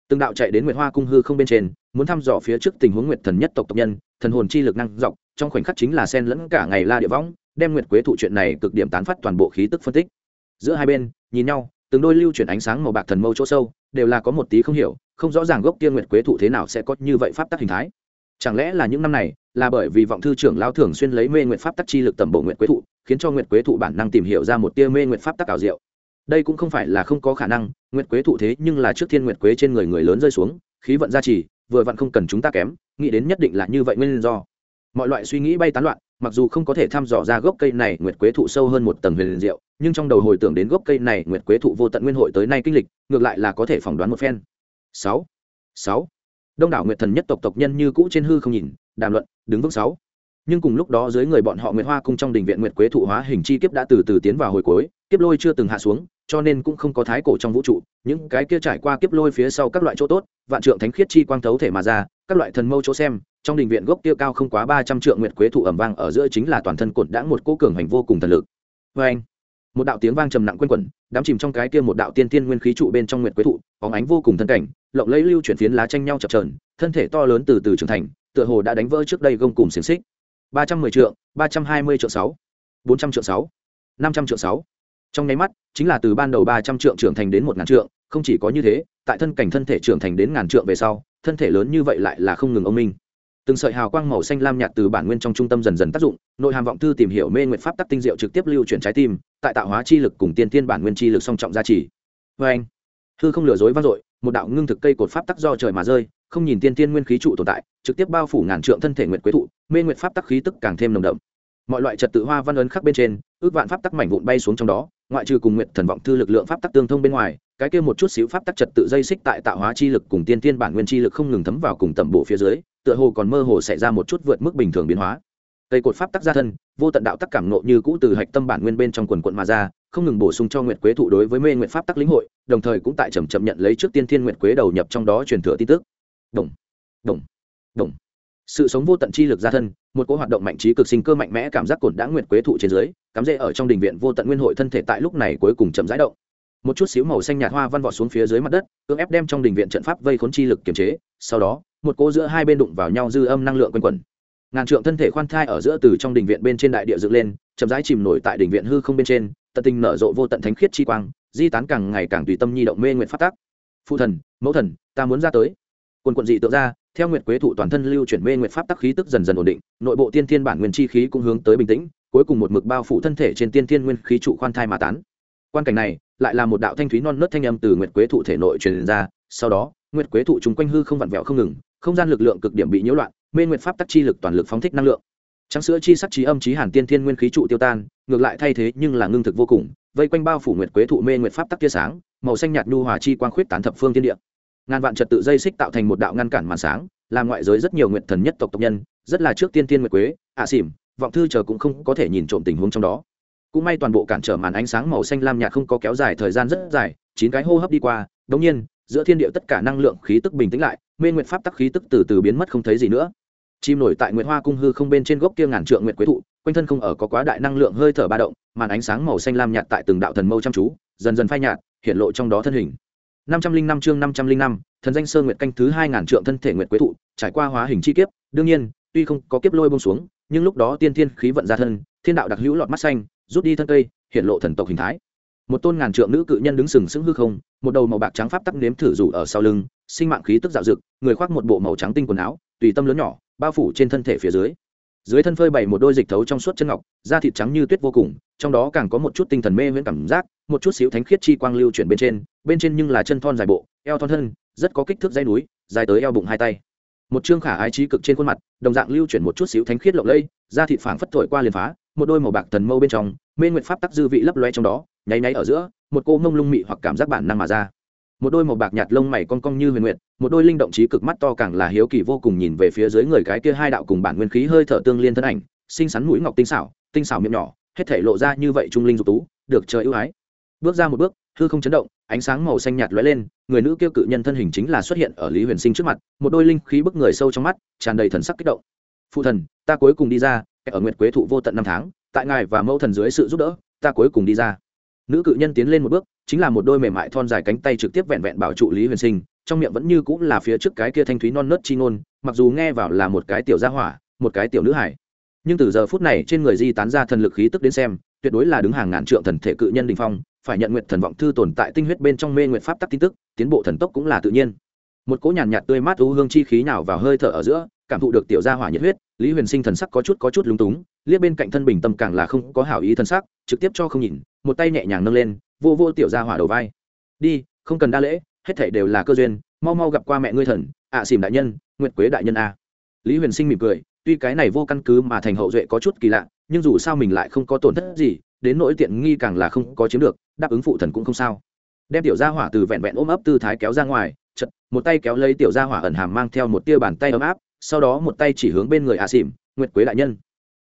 Từng đạo chạy đến nguyệt hoa cung hư không bên trên, muốn thăm dò phía trước tình huống nguyệt thần nhất tộc tộc nhân, thần hồn chi lực năng dọc, trong khoảnh khắc chính là sen lẫn cả ngày la địa võng, đem nguyệt quế thụ chuyện này cực điểm tán phát toàn bộ khí tức phân tích. Giữa hai bên, nhìn nhau, từng đôi lưu chuyển ánh sáng màu bạc thần mâu chỗ sâu, đều là có một tí không hiểu, không rõ ràng gốc tiên nguyệt quế thụ thế nào sẽ có như vậy pháp tắc hình thái chẳng lẽ là những năm này, là bởi vì vọng thư trưởng lao thường xuyên lấy mê nguyện pháp tắc chi lực tầm bộ nguyện quế thụ, khiến cho nguyện quế thụ bản năng tìm hiểu ra một tia mê nguyện pháp tắc ảo diệu? Đây cũng không phải là không có khả năng nguyện quế thụ thế nhưng là trước thiên nguyện quế trên người người lớn rơi xuống, khí vận gia trì, vừa vặn không cần chúng ta kém, nghĩ đến nhất định là như vậy nguyên do. Mọi loại suy nghĩ bay tán loạn, mặc dù không có thể thăm dò ra gốc cây này nguyệt quế thụ sâu hơn một tầng huyền diệu, nhưng trong đầu hồi tưởng đến gốc cây này nguyệt quế thụ vô tận nguyên hội tới nay kinh lịch, ngược lại là có thể phỏng đoán một phen. Sáu. Sáu đông đảo nguyệt thần nhất tộc tộc nhân như cũ trên hư không nhìn, đàm luận, đứng vững sáu. Nhưng cùng lúc đó dưới người bọn họ nguyệt hoa cung trong đình viện nguyệt quế thụ hóa hình chi kiếp đã từ từ tiến vào hồi cuối, kiếp lôi chưa từng hạ xuống, cho nên cũng không có thái cổ trong vũ trụ, những cái kia trải qua kiếp lôi phía sau các loại chỗ tốt, vạn trượng thánh khiết chi quang thấu thể mà ra, các loại thần mâu chỗ xem, trong đình viện gốc kia cao không quá ba trăm trượng nguyệt quế thụ ẩm vang ở giữa chính là toàn thân cột đã một cố cường hành vô cùng thần lực. Vê anh một đạo tiếng vang trầm nặng quên quẩn đám chìm trong cái kia một đạo tiên tiên nguyên khí trụ bên trong nguyệt quế thụ có ánh vô cùng thân cảnh, lộng lấy lưu chuyển phiến lá tranh nhau chập trờn thân thể to lớn từ từ trưởng thành, tựa hồ đã đánh vỡ trước đây gông cùng xiềng xích. ba trăm mười trượng, ba trăm hai mươi trượng sáu, bốn trăm trượng sáu, năm trăm trượng sáu. Trong nháy mắt, chính là từ ban đầu ba trăm trượng trưởng thành đến một ngàn trượng, không chỉ có như thế, tại thân cảnh thân thể trưởng thành đến ngàn trượng về sau, thân thể lớn như vậy lại là không ngừng ông minh từng sợi hào quang màu xanh lam nhạt từ bản nguyên trong trung tâm dần dần tác dụng, nội hàm vọng thư tìm hiểu mê nguyện pháp tắc tinh diệu trực tiếp lưu chuyển trái tim, tại tạo hóa chi lực cùng tiên tiên bản nguyên chi lực song trọng gia trì. Vê anh thư không lừa dối vang dội, một đạo ngưng thực cây cột pháp tắc do trời mà rơi, không nhìn tiên tiên nguyên khí trụ tồn tại, trực tiếp bao phủ ngàn trượng thân thể nguyện quế thụ, mê nguyện pháp tắc khí tức càng thêm nồng đậm. Mọi loại trật tự hoa văn ấn khắc bên trên, ước vạn pháp tắc mảnh vụn bay xuống trong đó, ngoại trừ cùng nguyện thần vọng thư lực lượng pháp tắc tương thông bên ngoài, cái kia một chút xíu pháp tắc trật tự dây xích tại tạo hóa chi lực cùng tiên tiên bản nguyên chi lực không ngừng thấm vào cùng tầm bộ phía dưới tựa hồ còn mơ hồ xảy ra một chút vượt mức bình thường biến hóa. Cây cột pháp tắc gia thân, vô tận đạo tắc cảm nộ như cũ từ hạch tâm bản nguyên bên trong quần quận mà ra, không ngừng bổ sung cho nguyệt quế thụ đối với mê nguyện pháp tắc lĩnh hội, đồng thời cũng tại chậm chậm nhận lấy trước tiên thiên nguyệt quế đầu nhập trong đó truyền thừa tin tức. Đồng đồng đồng. Sự sống vô tận chi lực gia thân, một cỗ hoạt động mạnh trí cực sinh cơ mạnh mẽ cảm giác cổn đã nguyệt quế thụ trên dưới, cắm rễ ở trong đình viện vô tận nguyên hội thân thể tại lúc này cuối cùng chậm rãi động. Một chút xíu màu xanh nhạt hoa văn vọt xuống phía dưới mặt đất, cưỡng ép đem trong đình viện trận pháp vây khốn chi lực kiềm chế, sau đó một cỗ giữa hai bên đụng vào nhau dư âm năng lượng quanh quẩn. Ngàn trượng thân thể khoan thai ở giữa từ trong đình viện bên trên đại địa dựng lên, chậm rãi chìm nổi tại đình viện hư không bên trên, tận tình nở rộ vô tận thánh khiết chi quang, di tán càng ngày càng tùy tâm nhi động mê nguyện phát tác. Phụ thần, mẫu thần, ta muốn ra tới. Quần quận dị tượng ra, theo nguyệt quế thụ toàn thân lưu chuyển mê nguyệt pháp tắc khí tức dần dần ổn định, nội bộ tiên thiên bản nguyên chi khí cũng hướng tới bình tĩnh, cuối cùng một mực bao phủ thân thể trên tiên thiên nguyên khí trụ khoan thai mà tán. Quan cảnh này lại là một đạo thanh thúy non nớt thanh âm từ nguyệt quế thụ thể nội truyền ra, sau đó, nguyệt quế thụ chúng quanh hư không vặn vẹo không ngừng không gian lực lượng cực điểm bị nhiễu loạn, mê nguyệt pháp tắc chi lực toàn lực phóng thích năng lượng. Trắng sữa chi sắc trí âm trí hàn tiên thiên nguyên khí trụ tiêu tan, ngược lại thay thế nhưng là ngưng thực vô cùng, vây quanh bao phủ nguyệt quế thụ mê nguyệt pháp tắc tia sáng, màu xanh nhạt nhu hòa chi quang khuyết tán thập phương thiên địa. Ngàn vạn trật tự dây xích tạo thành một đạo ngăn cản màn sáng, làm ngoại giới rất nhiều nguyện thần nhất tộc tộc nhân, rất là trước tiên tiên nguyệt quế, ạ à xỉm, vọng thư chờ cũng không có thể nhìn trộm tình huống trong đó. Cũng may toàn bộ cản trở màn ánh sáng màu xanh lam nhạt không có kéo dài thời gian rất dài, chín cái hô hấp đi qua đống nhiên giữa thiên địa tất cả năng lượng khí tức bình tĩnh lại, mê nguyện pháp tắc khí tức từ từ biến mất không thấy gì nữa. Chim nổi tại nguyệt hoa cung hư không bên trên gốc kia ngàn trượng nguyệt quế thụ, quanh thân không ở có quá đại năng lượng hơi thở ba động, màn ánh sáng màu xanh lam nhạt tại từng đạo thần mâu chăm chú, dần dần phai nhạt, hiện lộ trong đó thân hình. Năm trăm linh năm chương năm trăm linh năm, thần danh sơ nguyệt canh thứ hai ngàn trượng thân thể nguyệt quế thụ, trải qua hóa hình chi kiếp, đương nhiên, tuy không có kiếp lôi bông xuống, nhưng lúc đó tiên thiên khí vận ra thân, thiên đạo đặc hữu lọt mắt xanh, rút đi thân cây, hiện lộ thần tộc hình thái một tôn ngàn trượng nữ cự nhân đứng sừng sững hư không, một đầu màu bạc trắng pháp tắc nếm thử rủ ở sau lưng, sinh mạng khí tức dạo dực, người khoác một bộ màu trắng tinh quần áo, tùy tâm lớn nhỏ, bao phủ trên thân thể phía dưới. Dưới thân phơi bày một đôi dịch thấu trong suốt chân ngọc, da thịt trắng như tuyết vô cùng, trong đó càng có một chút tinh thần mê miễn cảm giác, một chút xíu thánh khiết chi quang lưu chuyển bên trên bên trên nhưng là chân thon dài bộ, eo thon thân, rất có kích thước dây núi, dài tới eo bụng hai tay. Một trương khả ái trí cực trên khuôn mặt, đồng dạng lưu chuyển một chút xíu thánh khiết lộng lây da thịt phảng phất thổi qua liền phá, một đôi màu bạc thần mâu bên trong mê nguyện pháp tắc dư vị lấp loe trong đó, nháy nháy ở giữa, một cô mông lung mị hoặc cảm giác bản năng mà ra. Một đôi màu bạc nhạt lông mày cong cong như huyền nguyện một đôi linh động trí cực mắt to càng là hiếu kỳ vô cùng nhìn về phía dưới người cái kia hai đạo cùng bản nguyên khí hơi thở tương liên thân ảnh, xinh xắn mũi ngọc tinh xảo tinh xảo miệng nhỏ, hết thể lộ ra như vậy trung linh dục tú, được trời ưu ái. Bước ra một bước, hư không chấn động, ánh sáng màu xanh nhạt lóe lên, người nữ kêu cự nhân thân hình chính là xuất hiện ở lý huyền sinh trước mặt, một đôi linh khí bức người sâu trong mắt, tràn đầy thần sắc kích động. Phụ thần, ta cuối cùng đi ra, ở nguyệt quế thụ vô tận năm tháng tại ngài và mẫu thần dưới sự giúp đỡ ta cuối cùng đi ra. Nữ cự nhân tiến lên một bước chính là một đôi mềm mại thon dài cánh tay trực tiếp vẹn vẹn bảo trụ lý huyền sinh trong miệng vẫn như cũng là phía trước cái kia thanh thúy non nớt chi ngôn mặc dù nghe vào là một cái tiểu gia hỏa một cái tiểu nữ hải nhưng từ giờ phút này trên người di tán ra thần lực khí tức đến xem tuyệt đối là đứng hàng ngàn trượng thần thể cự nhân đình phong phải nhận nguyện thần vọng thư tồn tại tinh huyết bên trong mê nguyện pháp tắc tin tức tiến bộ thần tốc cũng là tự nhiên. Một cỗ nhàn nhạt, tươi mát u hương chi khí nào vào hơi thở ở giữa cảm thụ được tiểu gia hỏa nhiệt huyết lý huyền sinh thần sắc có chút có chút lúng túng liếc bên cạnh thân bình tâm càng là không có hảo ý thần sắc trực tiếp cho không nhìn một tay nhẹ nhàng nâng lên vô vô tiểu gia hỏa đầu vai. Đi không cần đa lễ hết thảy đều là cơ duyên mau mau gặp qua mẹ ngươi thần ạ à, đại nhân nguyệt quế đại nhân a. Lý huyền sinh mỉm cười tuy cái này vô căn cứ mà thành hậu duệ có chút kỳ lạ nhưng dù sao mình lại không có tổn thất gì đến nỗi tiện nghi càng là không có chiếm được đáp ứng phụ thần cũng không sao. Đem tiểu gia hỏa từ vẹn vẹn ôm ấp tư thái kéo ra ngoài chật một tay kéo lấy tiểu gia hỏa ẩn hàm mang theo một tia bàn tay ấm áp sau đó một tay chỉ hướng bên người a xỉm, nguyệt quế đại nhân.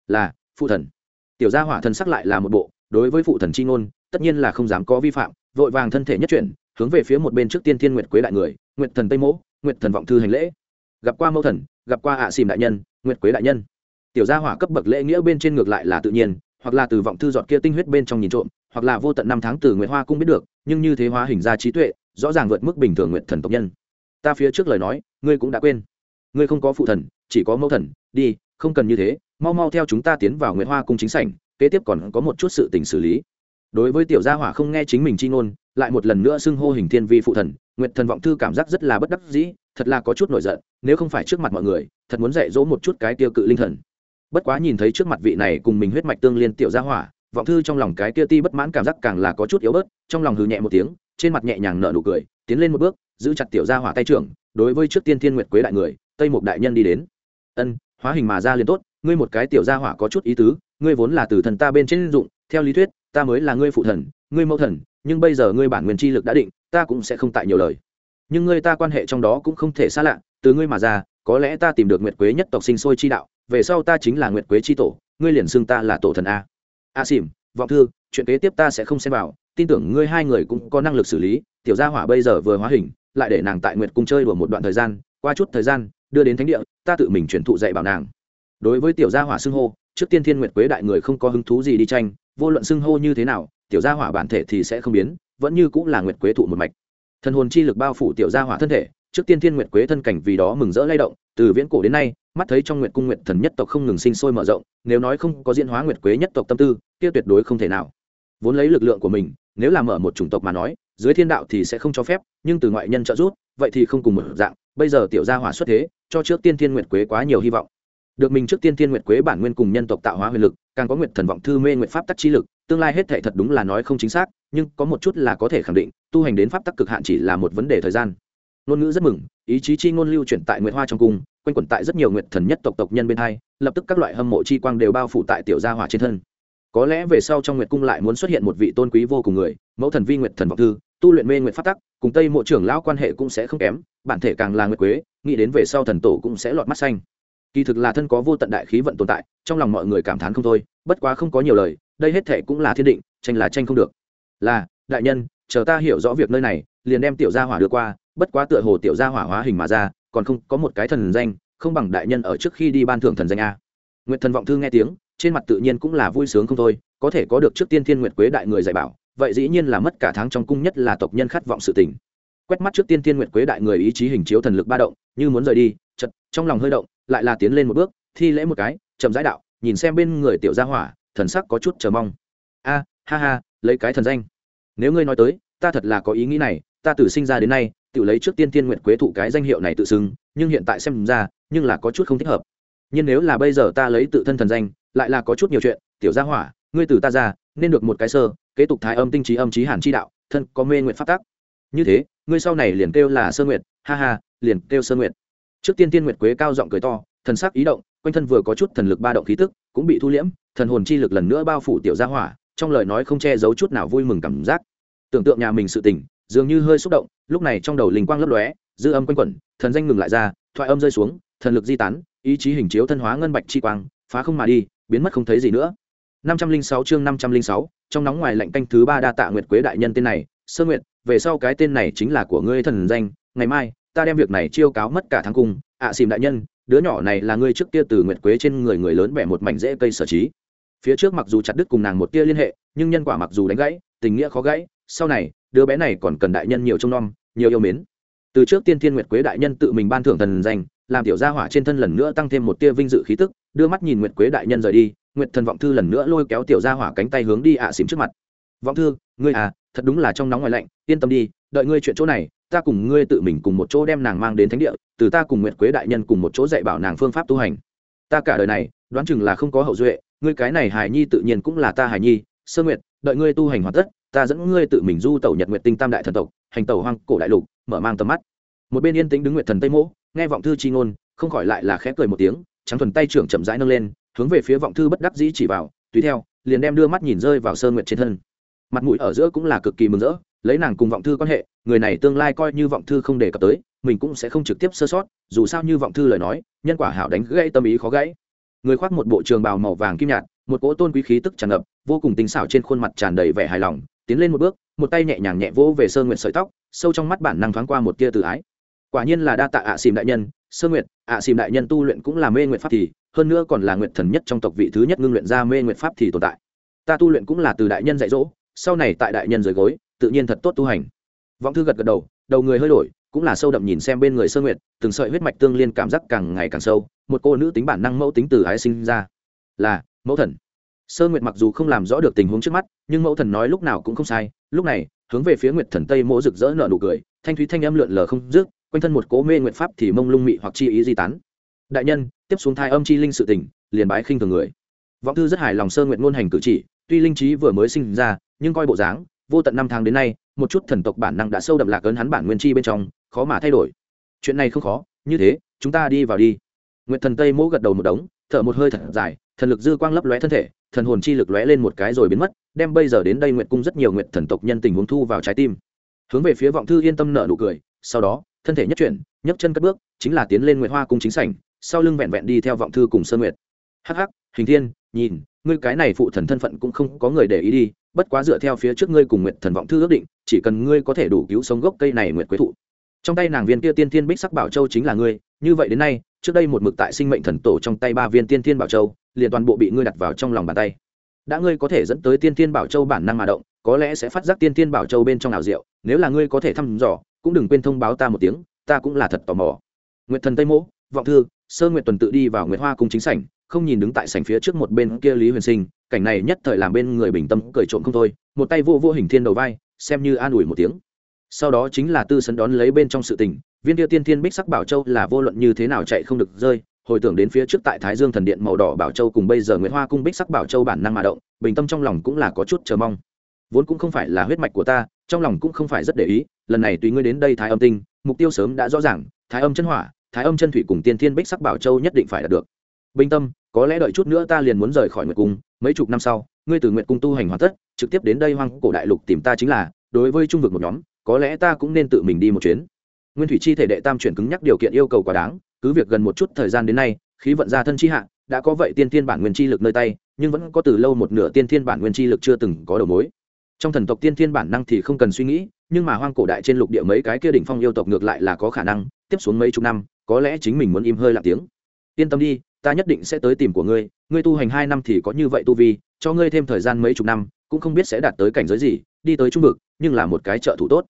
Là, phụ thần. Tiểu gia hỏa thần sắc lại là một bộ, đối với phụ thần c h i ngôn, tất nhiên là không dám có vi phạm, vội vàng thân thể nhất chuyển, hướng về phía một bên trước tiên thiên nguyệt quế đại người, nguyệt thần tây mỗ, nguyệt thần vọng thư hành lễ. Gặp qua mẫu thần, gặp qua ạ à xìm đại nhân, nguyệt quế đại nhân. Tiểu gia hỏa cấp bậc lễ nghĩa bên trên ngược lại là tự nhiên, hoặc là từ vọng thư giọt kia tinh huyết bên trong nhìn trộm, hoặc là vô tận năm tháng từ nguyệt hoa cũng biết được, nhưng như thế hóa hình ra trí tuệ, rõ ràng vượt mức bình thường nguyệt thần tộc nhân. Ta phía trước lời nói, ngươi cũng đã quên ngươi không có phụ thần, chỉ có mẫu thần, đi, không cần như thế, mau mau theo chúng ta tiến vào nguyệt hoa cung chính sảnh, kế tiếp còn có một chút sự tình xử lý. Đối với tiểu gia hỏa không nghe chính mình chi ngôn, lại một lần nữa xưng hô hình thiên vi phụ thần, nguyệt thần vọng thư cảm giác rất là bất đắc dĩ, thật là có chút nổi giận, nếu không phải trước mặt mọi người, thật muốn dạy dỗ một chút cái tiêu cự linh thần. Bất quá nhìn thấy trước mặt vị này cùng mình huyết mạch tương liên tiểu gia hỏa, vọng thư trong lòng cái Tiêu ti bất mãn cảm giác càng là có chút yếu bớt, trong lòng hừ nhẹ một tiếng, trên mặt nhẹ nhàng nở nụ cười, tiến lên một bước, giữ chặt tiểu gia hỏa tay trưởng, đối với trước tiên thiên nguyệt quế đại người tây mục đại nhân đi đến. Ân, hóa hình mà ra liền tốt, ngươi một cái tiểu gia hỏa có chút ý tứ, ngươi vốn là từ thần ta bên trên dụng, theo lý thuyết, ta mới là ngươi phụ thần, ngươi mẫu thần, nhưng bây giờ ngươi bản nguyên chi lực đã định, ta cũng sẽ không tại nhiều lời. Nhưng ngươi ta quan hệ trong đó cũng không thể xa lạ, từ ngươi mà ra, có lẽ ta tìm được nguyệt quế nhất tộc sinh sôi chi đạo, về sau ta chính là nguyệt quế chi tổ, ngươi liền xưng ta là tổ thần a. A xỉm vọng thư, chuyện kế tiếp ta sẽ không xem vào, tin tưởng ngươi hai người cũng có năng lực xử lý, tiểu gia hỏa bây giờ vừa hóa hình, lại để nàng tại nguyệt cung chơi đùa một đoạn thời gian, qua chút thời gian đưa đến thánh địa, ta tự mình chuyển thụ dạy bảo nàng. Đối với tiểu gia hỏa xưng hô, trước tiên thiên nguyệt quế đại người không có hứng thú gì đi tranh, vô luận xưng hô như thế nào, tiểu gia hỏa bản thể thì sẽ không biến, vẫn như cũng là nguyệt quế thụ một mạch. Thần hồn chi lực bao phủ tiểu gia hỏa thân thể, trước tiên thiên nguyệt quế thân cảnh vì đó mừng rỡ lay động, từ viễn cổ đến nay, mắt thấy trong nguyệt cung nguyệt thần nhất tộc không ngừng sinh sôi mở rộng, nếu nói không có diễn hóa nguyệt quế nhất tộc tâm tư, kia tuyệt đối không thể nào. Vốn lấy lực lượng của mình, nếu làm mở một chủng tộc mà nói, dưới thiên đạo thì sẽ không cho phép, nhưng từ ngoại nhân trợ giúp, vậy thì không cùng một dạng, bây giờ tiểu gia hỏa xuất thế cho trước tiên thiên nguyệt quế quá nhiều hy vọng. Được mình trước tiên thiên nguyệt quế bản nguyên cùng nhân tộc tạo hóa huyền lực, càng có nguyệt thần vọng thư mê nguyệt pháp tắc trí lực, tương lai hết thể thật đúng là nói không chính xác, nhưng có một chút là có thể khẳng định, tu hành đến pháp tắc cực hạn chỉ là một vấn đề thời gian. Ngôn ngữ rất mừng, ý chí chi ngôn lưu chuyển tại nguyệt hoa trong cung, quanh quẩn tại rất nhiều nguyệt thần nhất tộc tộc nhân bên hai, lập tức các loại hâm mộ chi quang đều bao phủ tại tiểu gia hỏa trên thân. Có lẽ về sau trong nguyệt cung lại muốn xuất hiện một vị tôn quý vô cùng người, mẫu thần vi nguyệt thần vọng thư, tu luyện mê nguyệt pháp tắc, cùng tây mộ trưởng lão quan hệ cũng sẽ không kém bản thể càng là nguyệt quế, nghĩ đến về sau thần tổ cũng sẽ lọt mắt xanh. Kỳ thực là thân có vô tận đại khí vận tồn tại, trong lòng mọi người cảm thán không thôi, bất quá không có nhiều lời, đây hết thể cũng là thiên định, tranh là tranh không được. Là, đại nhân, chờ ta hiểu rõ việc nơi này, liền đem tiểu gia hỏa đưa qua, bất quá tựa hồ tiểu gia hỏa hóa hình mà ra, còn không có một cái thần danh, không bằng đại nhân ở trước khi đi ban thưởng thần danh a. Nguyện thần vọng thư nghe tiếng, trên mặt tự nhiên cũng là vui sướng không thôi, có thể có được trước tiên thiên nguyệt quế đại người dạy bảo, vậy dĩ nhiên là mất cả tháng trong cung nhất là tộc nhân khát vọng sự tình quét mắt trước tiên tiên nguyệt quế đại người ý chí hình chiếu thần lực ba động, như muốn rời đi, chật, trong lòng hơi động, lại là tiến lên một bước, thi lễ một cái, chậm rãi đạo, nhìn xem bên người tiểu gia hỏa, thần sắc có chút chờ mong. A, ha ha, lấy cái thần danh. Nếu ngươi nói tới, ta thật là có ý nghĩ này, ta từ sinh ra đến nay, tự lấy trước tiên tiên nguyện quế thụ cái danh hiệu này tự xưng, nhưng hiện tại xem ra, nhưng là có chút không thích hợp. Nhưng nếu là bây giờ ta lấy tự thân thần danh, lại là có chút nhiều chuyện, tiểu gia hỏa, ngươi từ ta ra, nên được một cái sơ, kế tục thái âm tinh trí âm trí hàn chi đạo, thân có mê nguyện phát tác như thế ngươi sau này liền kêu là sơ nguyệt, ha ha liền kêu sơ nguyệt. trước tiên tiên nguyệt quế cao giọng cười to thần sắc ý động quanh thân vừa có chút thần lực ba động khí tức cũng bị thu liễm thần hồn chi lực lần nữa bao phủ tiểu gia hỏa trong lời nói không che giấu chút nào vui mừng cảm giác tưởng tượng nhà mình sự tỉnh dường như hơi xúc động lúc này trong đầu linh quang lấp lóe dư âm quanh quẩn thần danh ngừng lại ra thoại âm rơi xuống thần lực di tán ý chí hình chiếu thân hóa ngân bạch chi quang phá không mà đi biến mất không thấy gì nữa năm trăm linh sáu chương năm trăm linh sáu trong nóng ngoài lạnh canh thứ ba đa tạ nguyệt quế đại nhân tên này sơ nguyệt về sau cái tên này chính là của ngươi thần danh ngày mai ta đem việc này chiêu cáo mất cả tháng cung ạ à, xìm đại nhân đứa nhỏ này là ngươi trước kia từ nguyệt quế trên người người lớn bẻ một mảnh rễ cây sở trí. Phía trước mặc dù chặt đứt cùng nàng một tia liên hệ nhưng nhân quả mặc dù đánh gãy tình nghĩa khó gãy sau này đứa bé này còn cần đại nhân nhiều trông nom nhiều yêu mến. Từ trước tiên thiên nguyệt quế đại nhân tự mình ban thưởng thần danh làm tiểu gia hỏa trên thân lần nữa tăng thêm một tia vinh dự khí tức đưa mắt nhìn nguyệt quế đại nhân rời đi nguyệt thần vọng thư lần nữa lôi kéo tiểu gia hỏa cánh tay hướng đi ạ à xìm trước mặt. Vọng thư ngươi à thật đúng là trong nóng ngoài lạnh yên tâm đi, đợi ngươi chuyện chỗ này, ta cùng ngươi tự mình cùng một chỗ đem nàng mang đến thánh địa, từ ta cùng nguyệt quế đại nhân cùng một chỗ dạy bảo nàng phương pháp tu hành. Ta cả đời này, đoán chừng là không có hậu duệ, ngươi cái này hài nhi tự nhiên cũng là ta hài nhi, sơ nguyệt, đợi ngươi tu hành hoàn tất, ta dẫn ngươi tự mình du tẩu nhật nguyệt tinh tam đại thần tộc, hành tẩu hoang cổ đại lục, mở mang tầm mắt. Một bên yên tĩnh đứng nguyệt thần tây mỗ, nghe vọng thư chi ngôn, không khỏi lại là khẽ cười một tiếng, trắng thuần tay trưởng chậm rãi nâng lên, hướng về phía vọng thư bất đắc dĩ chỉ vào, tùy theo, liền đem đưa mắt nhìn rơi vào sơ nguyệt trên thân. Mặt mũi ở giữa cũng là cực kỳ mừng rỡ lấy nàng cùng vọng thư quan hệ, người này tương lai coi như vọng thư không đề cập tới, mình cũng sẽ không trực tiếp sơ sót, dù sao như vọng thư lời nói, nhân quả hảo đánh gãy tâm ý khó gãy. Người khoác một bộ trường bào màu vàng kim nhạt, một cỗ tôn quý khí tức tràn ngập, vô cùng tinh xảo trên khuôn mặt tràn đầy vẻ hài lòng, tiến lên một bước, một tay nhẹ nhàng nhẹ vỗ về sơ nguyệt sợi tóc, sâu trong mắt bản năng thoáng qua một tia tự ái. Quả nhiên là đa tạ ạ xìm đại nhân, sơ nguyệt, ạ xìm đại nhân tu luyện cũng là mê nguyện pháp thì, hơn nữa còn là nguyện thần nhất trong tộc vị thứ nhất ngưng luyện ra mê nguyện pháp thì tồn tại. Ta tu luyện cũng là từ đại nhân dạy dỗ, sau này tại đại nhân dưới gối tự nhiên thật tốt tu hành. Vọng thư gật gật đầu đầu người hơi đổi, cũng là sâu đậm nhìn xem bên người sơ nguyệt, từng sợi huyết mạch tương liên cảm giác càng ngày càng sâu, một cô nữ tính bản năng mẫu tính từ ái sinh ra. Là, mẫu thần. Sơ nguyệt mặc dù không làm rõ được tình huống trước mắt, nhưng mẫu thần nói lúc nào cũng không sai, lúc này, hướng về phía nguyệt thần tây mỗ rực rỡ nở nụ cười, thanh thúy thanh âm lượn lờ không dứt, quanh thân một cố mê nguyện pháp thì mông lung mị hoặc chi ý di tán. Đại nhân, tiếp xuống thai âm chi linh sự tình, liền bái khinh thường người. Vọng thư rất hài lòng sơ nguyện ngôn hành cử chỉ, tuy linh trí vừa mới sinh ra, nhưng coi bộ dáng vô tận năm tháng đến nay, một chút thần tộc bản năng đã sâu đậm lạc ấn hắn bản nguyên chi bên trong, khó mà thay đổi. Chuyện này không khó, như thế, chúng ta đi vào đi. Nguyện thần tây mỗ gật đầu một đống, thở một hơi thật dài, thần lực dư quang lấp lóe thân thể, thần hồn chi lực lóe lên một cái rồi biến mất, đem bây giờ đến đây nguyện cung rất nhiều nguyện thần tộc nhân tình huống thu vào trái tim. Hướng về phía vọng thư yên tâm nợ nụ cười, sau đó, thân thể nhất chuyển, nhấc chân cất bước, chính là tiến lên nguyện hoa cung chính sảnh, sau lưng vẹn vẹn đi theo vọng thư cùng sơn nguyệt. Hắc hắc, hình thiên, nhìn, ngươi cái này phụ thần thân phận cũng không có người để ý đi bất quá dựa theo phía trước ngươi cùng nguyện thần vọng thư ước định, chỉ cần ngươi có thể đủ cứu sống gốc cây này nguyện quế thụ. Trong tay nàng viên kia tiên thiên bích sắc bảo châu chính là ngươi, như vậy đến nay, trước đây một mực tại sinh mệnh thần tổ trong tay ba viên tiên thiên bảo châu, liền toàn bộ bị ngươi đặt vào trong lòng bàn tay. Đã ngươi có thể dẫn tới tiên thiên bảo châu bản năng mà động, có lẽ sẽ phát giác tiên thiên bảo châu bên trong nào rượu nếu là ngươi có thể thăm dò, cũng đừng quên thông báo ta một tiếng, ta cũng là thật tò mò. Nguyệt thần tây mỗ, vọng thư, sơ nguyệt tuần tự đi vào nguyệt hoa cung chính sảnh, không nhìn đứng tại sảnh phía trước một bên kia lý huyền sinh cảnh này nhất thời làm bên người bình tâm cười trộm không thôi, một tay vô vô hình thiên đầu vai, xem như an ủi một tiếng. Sau đó chính là tư sấn đón lấy bên trong sự tình, viên tiêu tiên thiên bích sắc bảo châu là vô luận như thế nào chạy không được rơi, hồi tưởng đến phía trước tại thái dương thần điện màu đỏ bảo châu cùng bây giờ nguyễn hoa cung bích sắc bảo châu bản năng mà động, bình tâm trong lòng cũng là có chút chờ mong. Vốn cũng không phải là huyết mạch của ta, trong lòng cũng không phải rất để ý, lần này tùy ngươi đến đây thái âm tinh, mục tiêu sớm đã rõ ràng, thái âm chân hỏa, thái âm chân thủy cùng tiên thiên bích sắc bảo châu nhất định phải đạt được bình tâm, có lẽ đợi chút nữa ta liền muốn rời khỏi nguyệt cung, mấy chục năm sau, ngươi từ nguyệt cung tu hành hoàn tất, trực tiếp đến đây hoang cổ đại lục tìm ta chính là, đối với trung vực một nhóm, có lẽ ta cũng nên tự mình đi một chuyến. Nguyên thủy chi thể đệ tam chuyển cứng nhắc điều kiện yêu cầu quá đáng, cứ việc gần một chút thời gian đến nay, khí vận gia thân chi hạ, đã có vậy tiên thiên bản nguyên chi lực nơi tay, nhưng vẫn có từ lâu một nửa tiên thiên bản nguyên chi lực chưa từng có đầu mối. Trong thần tộc tiên thiên bản năng thì không cần suy nghĩ, nhưng mà hoang cổ đại trên lục địa mấy cái kia đỉnh phong yêu tộc ngược lại là có khả năng, tiếp xuống mấy chục năm, có lẽ chính mình muốn im hơi lặng tiếng yên tâm đi, ta nhất định sẽ tới tìm của ngươi ngươi tu hành hai năm thì có như vậy tu vi, cho ngươi thêm thời gian mấy chục năm, cũng không biết sẽ đạt tới cảnh giới gì, đi tới trung vực, nhưng là một cái trợ thủ tốt.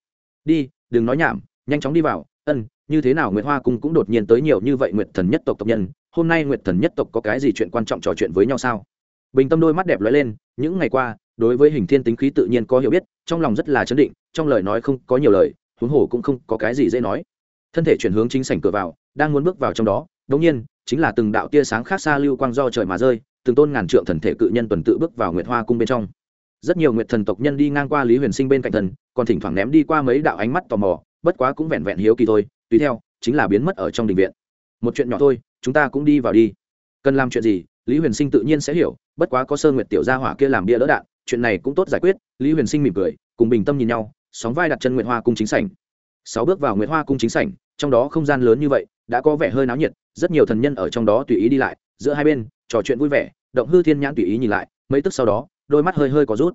Đi, đừng nói nhảm, nhanh chóng đi vào, ân, như thế nào nguyệt hoa cung cũng đột nhiên tới nhiều như vậy nguyệt thần nhất tộc tộc nhân, hôm nay nguyệt thần nhất tộc có cái gì chuyện quan trọng trò chuyện với nhau sao? Bình tâm đôi mắt đẹp lóe lên, những ngày qua, đối với hình thiên tính khí tự nhiên có hiểu biết, trong lòng rất là chấn định, trong lời nói không có nhiều lời, huống hồ cũng không có cái gì dễ nói. Thân thể chuyển hướng chính sảnh cửa vào, đang muốn bước vào trong đó đống nhiên chính là từng đạo tia sáng khác xa lưu quang do trời mà rơi, từng tôn ngàn trượng thần thể cự nhân tuần tự bước vào nguyệt hoa cung bên trong. Rất nhiều nguyệt thần tộc nhân đi ngang qua lý huyền sinh bên cạnh thần, còn thỉnh thoảng ném đi qua mấy đạo ánh mắt tò mò, bất quá cũng vẹn vẹn hiếu kỳ thôi, tùy theo, chính là biến mất ở trong đình viện. Một chuyện nhỏ thôi, chúng ta cũng đi vào đi. Cần làm chuyện gì, lý huyền sinh tự nhiên sẽ hiểu, bất quá có sơ nguyệt tiểu gia hỏa kia làm bia đỡ đạn, chuyện này cũng tốt giải quyết, lý huyền sinh mỉm cười, cùng bình tâm nhìn nhau, sóng vai đặt chân nguyệt hoa cung chính sảnh. Sáu bước vào nguyệt hoa cung chính sảnh, trong đó không gian lớn như vậy, đã có vẻ hơi náo nhiệt rất nhiều thần nhân ở trong đó tùy ý đi lại, giữa hai bên, trò chuyện vui vẻ, động hư thiên nhãn tùy ý nhìn lại, mấy tức sau đó, đôi mắt hơi hơi có rút.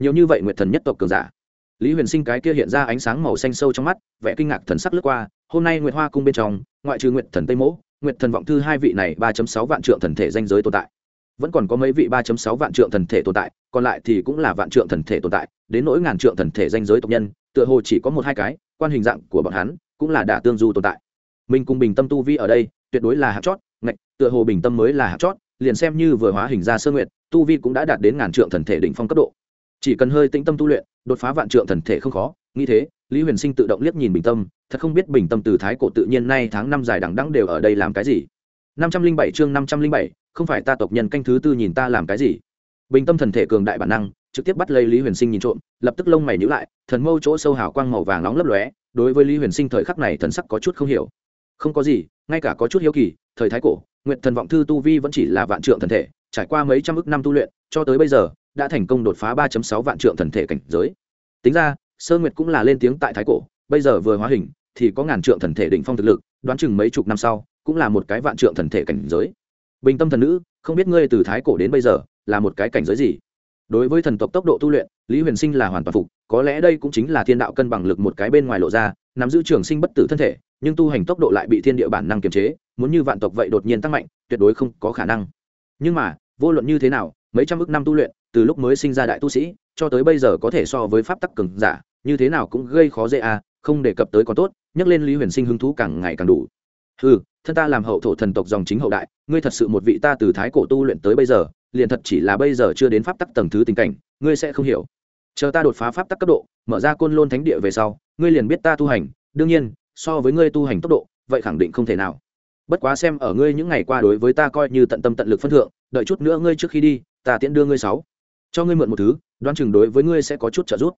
Nhiều như vậy nguyệt thần nhất tộc cường giả. Lý huyền sinh cái kia hiện ra ánh sáng màu xanh sâu trong mắt, vẻ kinh ngạc thần sắc lướt qua, hôm nay nguyệt hoa cung bên trong, ngoại trừ nguyệt thần tây mỗ, nguyệt thần vọng thư hai vị này ba sáu vạn trượng thần thể danh giới tồn tại. Vẫn còn có mấy vị ba sáu vạn trượng thần thể tồn tại, còn lại thì cũng là vạn trượng thần thể tồn tại, đến nỗi ngàn trượng thần thể danh giới tộc nhân, tựa hồ chỉ có một hai cái, quan hình dạng của bọn hắn cũng là đả tương du tồn tại. Mình cùng bình tâm tu vi ở đây tuyệt đối là hạt chót, ngạch, tựa hồ bình tâm mới là hạt chót, liền xem như vừa hóa hình ra sơ nguyện tu vi cũng đã đạt đến ngàn trượng thần thể đỉnh phong cấp độ. Chỉ cần hơi tĩnh tâm tu luyện, đột phá vạn trượng thần thể không khó, nghĩ thế, lý huyền sinh tự động liếc nhìn bình tâm, thật không biết bình tâm từ thái cổ tự nhiên nay tháng năm dài đằng đẵng đều ở đây làm cái gì. Năm trăm linh bảy chương năm trăm linh bảy, không phải ta tộc nhân canh thứ tư nhìn ta làm cái gì. Bình tâm thần thể cường đại bản năng, trực tiếp bắt lấy lý huyền sinh nhìn trộm, lập tức lông mày nhữ lại, thần mâu chỗ sâu hào quang màu vàng nóng lấp lóe, đối với lý huyền sinh thời khắc này thần sắc có chút không hiểu không có gì, ngay cả có chút hiếu kỳ, thời thái cổ, nguyện thần vọng thư tu vi vẫn chỉ là vạn trượng thần thể, trải qua mấy trăm ước năm tu luyện, cho tới bây giờ, đã thành công đột phá ba sáu vạn trượng thần thể cảnh giới. Tính ra, sơ nguyệt cũng là lên tiếng tại thái cổ, bây giờ vừa hóa hình, thì có ngàn trượng thần thể đỉnh phong thực lực, đoán chừng mấy chục năm sau, cũng là một cái vạn trượng thần thể cảnh giới. Bình tâm thần nữ, không biết ngươi từ thái cổ đến bây giờ, là một cái cảnh giới gì? Đối với thần tộc tốc độ tu luyện, lý huyền sinh là hoàn toàn phục, có lẽ đây cũng chính là thiên đạo cân bằng lực một cái bên ngoài lộ ra, nắm giữ trường sinh bất tử thân thể nhưng tu hành tốc độ lại bị thiên địa bản năng kiềm chế, muốn như vạn tộc vậy đột nhiên tăng mạnh, tuyệt đối không có khả năng. Nhưng mà, vô luận như thế nào, mấy trăm ước năm tu luyện, từ lúc mới sinh ra đại tu sĩ, cho tới bây giờ có thể so với pháp tắc cường giả, như thế nào cũng gây khó dễ à không đề cập tới còn tốt, nhắc lên lý huyền sinh hứng thú càng ngày càng đủ. Ừ thân ta làm hậu thổ thần tộc dòng chính hậu đại, ngươi thật sự một vị ta từ thái cổ tu luyện tới bây giờ, liền thật chỉ là bây giờ chưa đến pháp tắc tầng thứ tình cảnh, ngươi sẽ không hiểu. Chờ ta đột phá pháp tắc cấp độ, mở ra côn lôn thánh địa về sau, ngươi liền biết ta tu hành, đương nhiên so với ngươi tu hành tốc độ, vậy khẳng định không thể nào. Bất quá xem ở ngươi những ngày qua đối với ta coi như tận tâm tận lực phân thượng, đợi chút nữa ngươi trước khi đi, ta tiễn đưa ngươi sáu. Cho ngươi mượn một thứ, đoán chừng đối với ngươi sẽ có chút trợ giúp.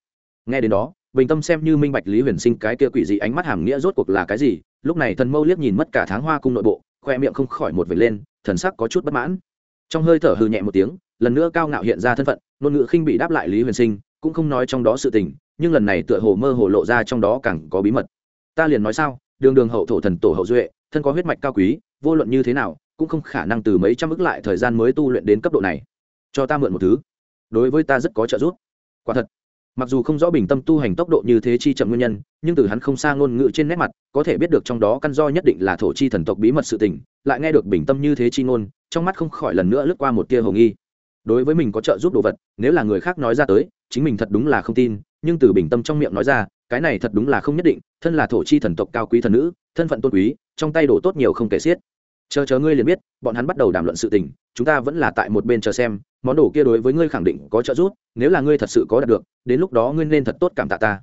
Nghe đến đó, bình tâm xem như minh bạch lý huyền sinh cái kia quỷ dị ánh mắt hàm nghĩa rốt cuộc là cái gì, lúc này thần mâu liếc nhìn mất cả tháng hoa cung nội bộ, khoe miệng không khỏi một vệt lên, thần sắc có chút bất mãn. Trong hơi thở hư nhẹ một tiếng, lần nữa cao ngạo hiện ra thân phận, ngôn ngữ khinh bị đáp lại lý huyền sinh, cũng không nói trong đó sự tình, nhưng lần này tựa hồ mơ hồ lộ ra trong đó càng có bí mật ta liền nói sao, đường đường hậu thổ thần tổ hậu duệ, thân có huyết mạch cao quý, vô luận như thế nào, cũng không khả năng từ mấy trăm ức lại thời gian mới tu luyện đến cấp độ này. Cho ta mượn một thứ. Đối với ta rất có trợ giúp. Quả thật, mặc dù không rõ bình tâm tu hành tốc độ như thế chi chậm nguyên nhân, nhưng từ hắn không xa ngôn ngữ trên nét mặt, có thể biết được trong đó căn do nhất định là thổ chi thần tộc bí mật sự tình, lại nghe được bình tâm như thế chi ngôn, trong mắt không khỏi lần nữa lướt qua một tia hồng nghi. Đối với mình có trợ giúp đồ vật, nếu là người khác nói ra tới, chính mình thật đúng là không tin, nhưng từ bình tâm trong miệng nói ra cái này thật đúng là không nhất định, thân là thổ chi thần tộc cao quý thần nữ, thân phận tôn quý, trong tay đổ tốt nhiều không kể xiết. Chờ chờ ngươi liền biết, bọn hắn bắt đầu đàm luận sự tình, chúng ta vẫn là tại một bên chờ xem, món đồ kia đối với ngươi khẳng định có trợ giúp, nếu là ngươi thật sự có đạt được, đến lúc đó ngươi nên thật tốt cảm tạ ta.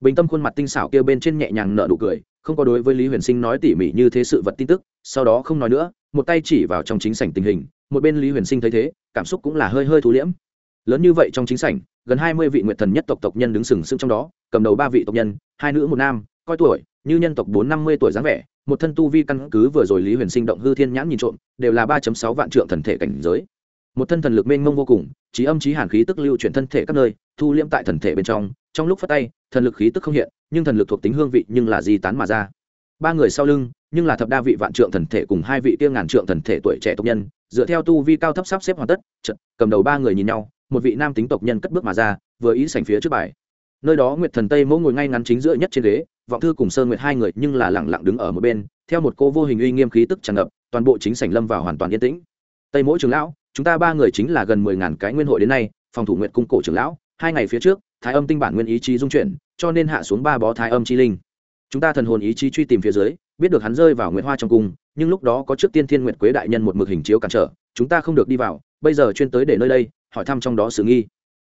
Bình tâm khuôn mặt tinh xảo kia bên trên nhẹ nhàng nở nụ cười, không có đối với lý huyền sinh nói tỉ mỉ như thế sự vật tin tức, sau đó không nói nữa, một tay chỉ vào trong chính sảnh tình hình, một bên lý huyền sinh thấy thế, cảm xúc cũng là hơi hơi thú liễm. Lớn như vậy trong chính sảnh, gần hai mươi vị nguyện thần nhất tộc tộc nhân đứng sừng sững trong đó cầm đầu ba vị tộc nhân, hai nữ một nam, coi tuổi, như nhân tộc bốn năm mươi tuổi dáng vẻ, một thân tu vi căn cứ vừa rồi lý huyền sinh động hư thiên nhãn nhìn trộm, đều là ba sáu vạn trượng thần thể cảnh giới. Một thân thần lực mênh mông vô cùng, trí âm trí hàn khí tức lưu chuyển thân thể các nơi, thu liễm tại thần thể bên trong trong lúc phát tay, thần lực khí tức không hiện, nhưng thần lực thuộc tính hương vị nhưng là di tán mà ra. Ba người sau lưng, nhưng là thập đa vị vạn trượng thần thể cùng hai vị tiêu ngàn trượng thần thể tuổi trẻ tộc nhân, dựa theo tu vi cao thấp sắp xếp hoàn tất trận cầm đầu ba người nhìn nhau, một vị nam tính tộc nhân cất bước mà ra, vừa ý sành phía trước bài nơi đó nguyệt thần tây mẫu ngồi ngay ngắn chính giữa nhất trên ghế, vọng thư cùng sơn nguyệt hai người nhưng là lẳng lặng đứng ở một bên, theo một cô vô hình uy nghiêm khí tức tràn ngập, toàn bộ chính sảnh lâm vào hoàn toàn yên tĩnh. Tây mỗi trưởng lão, chúng ta ba người chính là gần mười ngàn cái nguyên hội đến nay, phòng thủ nguyện cung cổ trưởng lão, hai ngày phía trước, thái âm tinh bản nguyên ý chí dung chuyển, cho nên hạ xuống ba bó thái âm chi linh. Chúng ta thần hồn ý chí truy tìm phía dưới, biết được hắn rơi vào nguyện hoa trong cung, nhưng lúc đó có trước tiên thiên nguyệt quế đại nhân một mực hình chiếu cản trở, chúng ta không được đi vào, bây giờ chuyên tới để nơi đây, hỏi thăm trong đó sự nghi.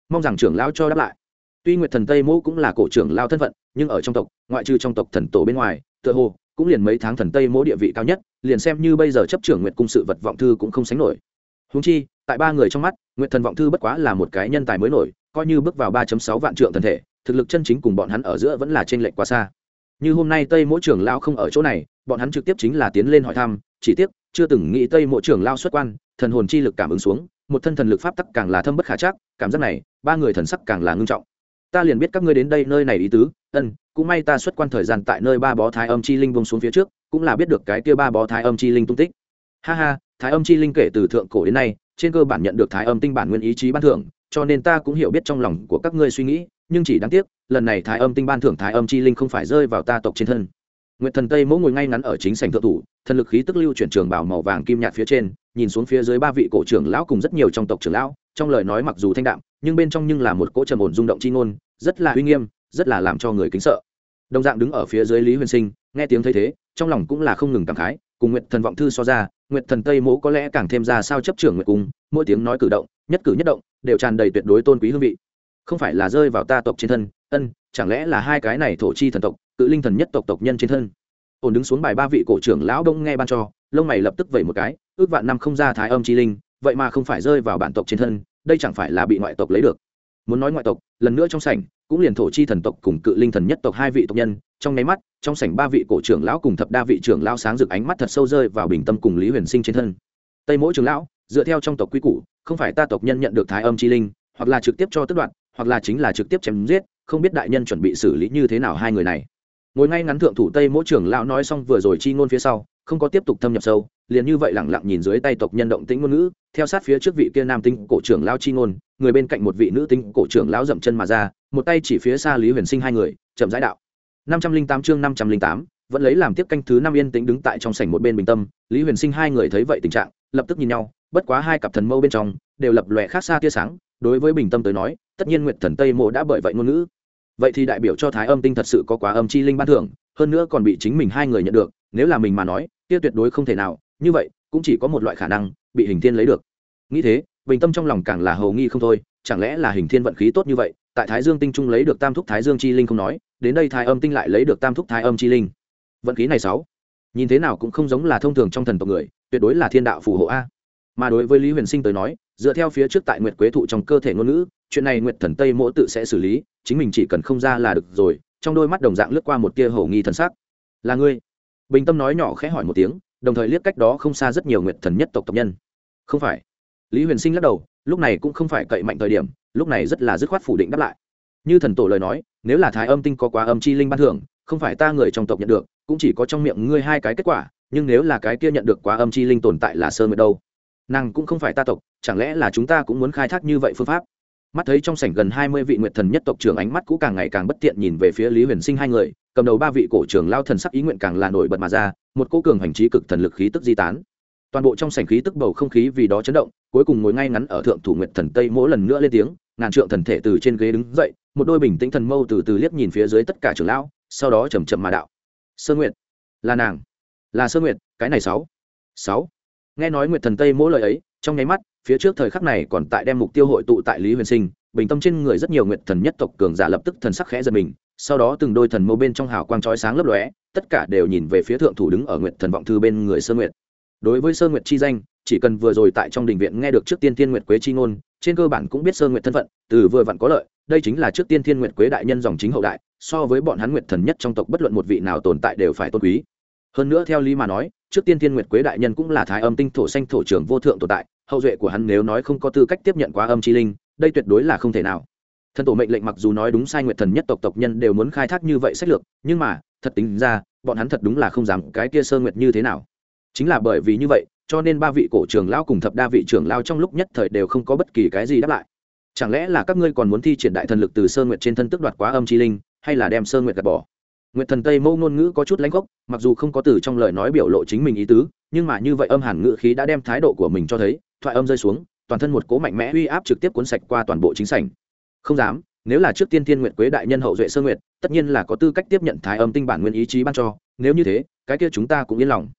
Mong rằng trưởng lão cho đáp lại tuy nguyệt thần tây mẫu cũng là cổ trưởng lao thân phận, nhưng ở trong tộc, ngoại trừ trong tộc thần tổ bên ngoài, tựa hồ, cũng liền mấy tháng thần tây mẫu địa vị cao nhất, liền xem như bây giờ chấp trưởng nguyệt cung sự vật vọng thư cũng không sánh nổi. Húng chi, tại ba người trong mắt, nguyệt thần vọng thư bất quá là một cái nhân tài mới nổi, coi như bước vào ba sáu vạn trượng thần thể, thực lực chân chính cùng bọn hắn ở giữa vẫn là trên lệch quá xa. Như hôm nay tây mỗi trưởng lao không ở chỗ này, bọn hắn trực tiếp chính là tiến lên hỏi thăm, chỉ tiếc, chưa từng nghĩ tây mỗi trưởng lao xuất quan, thần hồn chi lực cảm ứng xuống, một thân thần lực pháp tắc càng là thâm bất khả chắc, cảm giác này, ba người thần sắc càng là ngưng trọng ta liền biết các ngươi đến đây nơi này ý tứ, ân, cũng may ta xuất quan thời gian tại nơi ba bó thái âm chi linh bông xuống phía trước, cũng là biết được cái kia ba bó thái âm chi linh tung tích. Ha ha, thái âm chi linh kể từ thượng cổ đến nay, trên cơ bản nhận được thái âm tinh bản nguyên ý chí ban thưởng, cho nên ta cũng hiểu biết trong lòng của các ngươi suy nghĩ, nhưng chỉ đáng tiếc, lần này thái âm tinh ban thưởng thái âm chi linh không phải rơi vào ta tộc trên thân. Nguyệt thần tây mỗ ngồi ngay ngắn ở chính sảnh thượng thủ, thần lực khí tức lưu chuyển trường bảo màu vàng kim nhạt phía trên nhìn xuống phía dưới ba vị cổ trưởng lão cùng rất nhiều trong tộc trưởng lão, trong lời nói mặc dù thanh đạm, nhưng bên trong nhưng là một cỗ trầm ổn rung động chi ngôn, rất là uy nghiêm, rất là làm cho người kính sợ. Đồng dạng đứng ở phía dưới lý huyền sinh, nghe tiếng thấy thế, trong lòng cũng là không ngừng cảm khái, cùng nguyệt thần vọng thư so ra, nguyệt thần tây mỗ có lẽ càng thêm ra sao chấp trưởng nguyệt cung, mỗi tiếng nói cử động, nhất cử nhất động, đều tràn đầy tuyệt đối tôn quý hương vị. Không phải là rơi vào ta tộc trên thân, ân, chẳng lẽ là hai cái này thổ chi thần tộc, cự linh thần nhất tộc tộc nhân trên thân? Ổn đứng xuống bài ba vị cổ trưởng lão đông nghe ban cho lông mày lập tức vẩy một cái, ước vạn năm không ra thái âm chi linh, vậy mà không phải rơi vào bản tộc trên thân, đây chẳng phải là bị ngoại tộc lấy được. Muốn nói ngoại tộc, lần nữa trong sảnh, cũng liền thổ chi thần tộc cùng cự linh thần nhất tộc hai vị tộc nhân, trong nháy mắt, trong sảnh ba vị cổ trưởng lão cùng thập đa vị trưởng lão sáng rực ánh mắt thật sâu rơi vào bình tâm cùng lý huyền sinh trên thân. Tây mỗi trưởng lão, dựa theo trong tộc quy củ, không phải ta tộc nhân nhận được thái âm chi linh, hoặc là trực tiếp cho tức đoạn hoặc là chính là trực tiếp chém giết, không biết đại nhân chuẩn bị xử lý như thế nào hai người này. Ngồi ngay ngắn thượng thủ tây mỗi trưởng lão nói xong vừa rồi chi ngôn phía sau không có tiếp tục thâm nhập sâu, liền như vậy lẳng lặng nhìn dưới tay tộc nhân động tĩnh ngôn ngữ, theo sát phía trước vị kia nam tinh cổ trưởng lao chi ngôn, người bên cạnh một vị nữ tinh cổ trưởng lão dậm chân mà ra, một tay chỉ phía xa lý huyền sinh hai người, chậm rãi đạo. năm trăm linh tám chương năm trăm linh tám, vẫn lấy làm tiếp canh thứ năm yên tĩnh đứng tại trong sảnh một bên bình tâm, lý huyền sinh hai người thấy vậy tình trạng, lập tức nhìn nhau, bất quá hai cặp thần mâu bên trong, đều lập lòe khác xa tia sáng, đối với bình tâm tới nói, tất nhiên nguyệt thần tây mộ đã bởi vậy ngôn ngữ. Vậy thì đại biểu cho thái âm tinh thật sự có quá âm chi linh ban thưởng, hơn nữa còn bị chính mình hai người nhận được nếu là mình mà nói, kia tuyệt đối không thể nào, như vậy, cũng chỉ có một loại khả năng, bị hình thiên lấy được. Nghĩ thế, bình tâm trong lòng càng là hầu nghi không thôi, chẳng lẽ là hình thiên vận khí tốt như vậy, tại thái dương tinh trung lấy được tam thúc thái dương chi linh không nói, đến đây thái âm tinh lại lấy được tam thúc thái âm chi linh. Vận khí này sáu, nhìn thế nào cũng không giống là thông thường trong thần tộc người, tuyệt đối là thiên đạo phù hộ a. Mà đối với lý huyền sinh tới nói, dựa theo phía trước tại nguyệt quế thụ trong cơ thể ngôn ngữ, chuyện này nguyệt thần tây mỗ tự sẽ xử lý, chính mình chỉ cần không ra là được rồi, trong đôi mắt đồng dạng lướt qua một tia hổ nghi thần sắc. Là ngươi bình tâm nói nhỏ khẽ hỏi một tiếng, đồng thời liếc cách đó không xa rất nhiều nguyệt thần nhất tộc tộc nhân. Không phải. Lý huyền sinh lắc đầu, lúc này cũng không phải cậy mạnh thời điểm, lúc này rất là dứt khoát phủ định đáp lại. Như thần tổ lời nói, nếu là thái âm tinh có quá âm chi linh ban thưởng, không phải ta người trong tộc nhận được, cũng chỉ có trong miệng ngươi hai cái kết quả, nhưng nếu là cái kia nhận được quá âm chi linh tồn tại là sơ nguyệt đâu. Nàng cũng không phải ta tộc, chẳng lẽ là chúng ta cũng muốn khai thác như vậy phương pháp? Mắt thấy trong sảnh gần hai mươi vị nguyệt thần nhất tộc trưởng ánh mắt cũ càng ngày càng bất tiện nhìn về phía lý huyền sinh hai người, cầm đầu ba vị cổ trưởng lao thần sắc ý nguyện càng là nổi bật mà ra, một cô cường hành trí cực thần lực khí tức di tán. Toàn bộ trong sảnh khí tức bầu không khí vì đó chấn động, cuối cùng ngồi ngay ngắn ở thượng thủ nguyệt thần tây mỗi lần nữa lên tiếng, ngàn trượng thần thể từ trên ghế đứng dậy, một đôi bình tĩnh thần mâu từ từ liếc nhìn phía dưới tất cả trưởng lão, sau đó chầm chậm mà đạo. Sơ nguyệt, là nàng, là sơ nguyệt, cái này sáu sáu. Nghe nói nguyệt thần tây mỗi lời ấy trong nháy mắt, phía trước thời khắc này còn tại đem mục tiêu hội tụ tại lý huyền sinh, bình tâm trên người rất nhiều nguyệt thần nhất tộc cường giả lập tức thần sắc khẽ giật mình, sau đó từng đôi thần mâu bên trong hào quang chói sáng lấp lóe, tất cả đều nhìn về phía thượng thủ đứng ở nguyệt thần vọng thư bên người sơ nguyệt. Đối với sơ nguyệt chi danh, chỉ cần vừa rồi tại trong đình viện nghe được trước tiên thiên nguyệt quế chi ngôn, trên cơ bản cũng biết sơ nguyệt thân phận, từ vừa vặn có lợi, đây chính là trước tiên thiên nguyệt quế đại nhân dòng chính hậu đại, so với bọn hắn nguyệt thần nhất trong tộc bất luận một vị nào tồn tại đều phải tôn quý. Hơn nữa theo lý mà nói trước tiên thiên nguyệt quế đại nhân cũng là thái âm tinh thổ xanh thổ trưởng vô thượng tồn tại, hậu duệ của hắn nếu nói không có tư cách tiếp nhận quá âm chi linh, đây tuyệt đối là không thể nào. Thần tổ mệnh lệnh mặc dù nói đúng sai nguyệt thần nhất tộc tộc nhân đều muốn khai thác như vậy sách lược, nhưng mà, thật tính ra, bọn hắn thật đúng là không dám cái kia sơ nguyệt như thế nào. Chính là bởi vì như vậy, cho nên ba vị cổ trưởng lao cùng thập đa vị trưởng lao trong lúc nhất thời đều không có bất kỳ cái gì đáp lại. Chẳng lẽ là các ngươi còn muốn thi triển đại thần lực từ sơ nguyệt trên thân tức đoạt quá âm chi linh, hay là đem sơ nguyệt gạt bỏ? Nguyệt thần tây mâu ngôn ngữ có chút lãnh gốc, mặc dù không có từ trong lời nói biểu lộ chính mình ý tứ, nhưng mà như vậy âm hàn ngữ khí đã đem thái độ của mình cho thấy, thoại âm rơi xuống, toàn thân một cố mạnh mẽ uy áp trực tiếp cuốn sạch qua toàn bộ chính sảnh. Không dám, nếu là trước tiên thiên nguyệt quế đại nhân hậu duệ sơ nguyệt, tất nhiên là có tư cách tiếp nhận thái âm tinh bản nguyên ý chí ban cho, nếu như thế, cái kia chúng ta cũng yên lòng.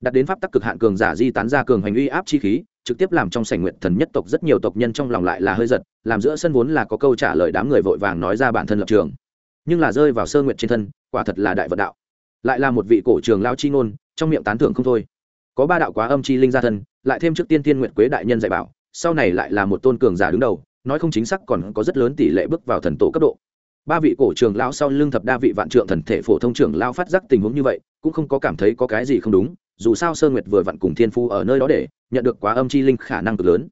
Đặt đến pháp tắc cực hạn cường giả di tán ra cường hành uy áp chi khí, trực tiếp làm trong sảnh Nguyệt thần nhất tộc rất nhiều tộc nhân trong lòng lại là hơi giật, làm giữa sân vốn là có câu trả lời đám người vội vàng nói ra bản thân lập trường. Nhưng là rơi vào sơ Nguyệt trên thân quả thật là đại vận đạo. Lại là một vị cổ trường lao chi ngôn, trong miệng tán thưởng không thôi. Có ba đạo quá âm chi linh gia thân, lại thêm trước tiên tiên nguyện quế đại nhân dạy bảo, sau này lại là một tôn cường giả đứng đầu, nói không chính xác còn có rất lớn tỷ lệ bước vào thần tổ cấp độ. Ba vị cổ trường lão sau lưng thập đa vị vạn trượng thần thể phổ thông trưởng lao phát giác tình huống như vậy, cũng không có cảm thấy có cái gì không đúng, dù sao sơ nguyệt vừa vặn cùng thiên phu ở nơi đó để nhận được quá âm chi linh khả năng cực lớn.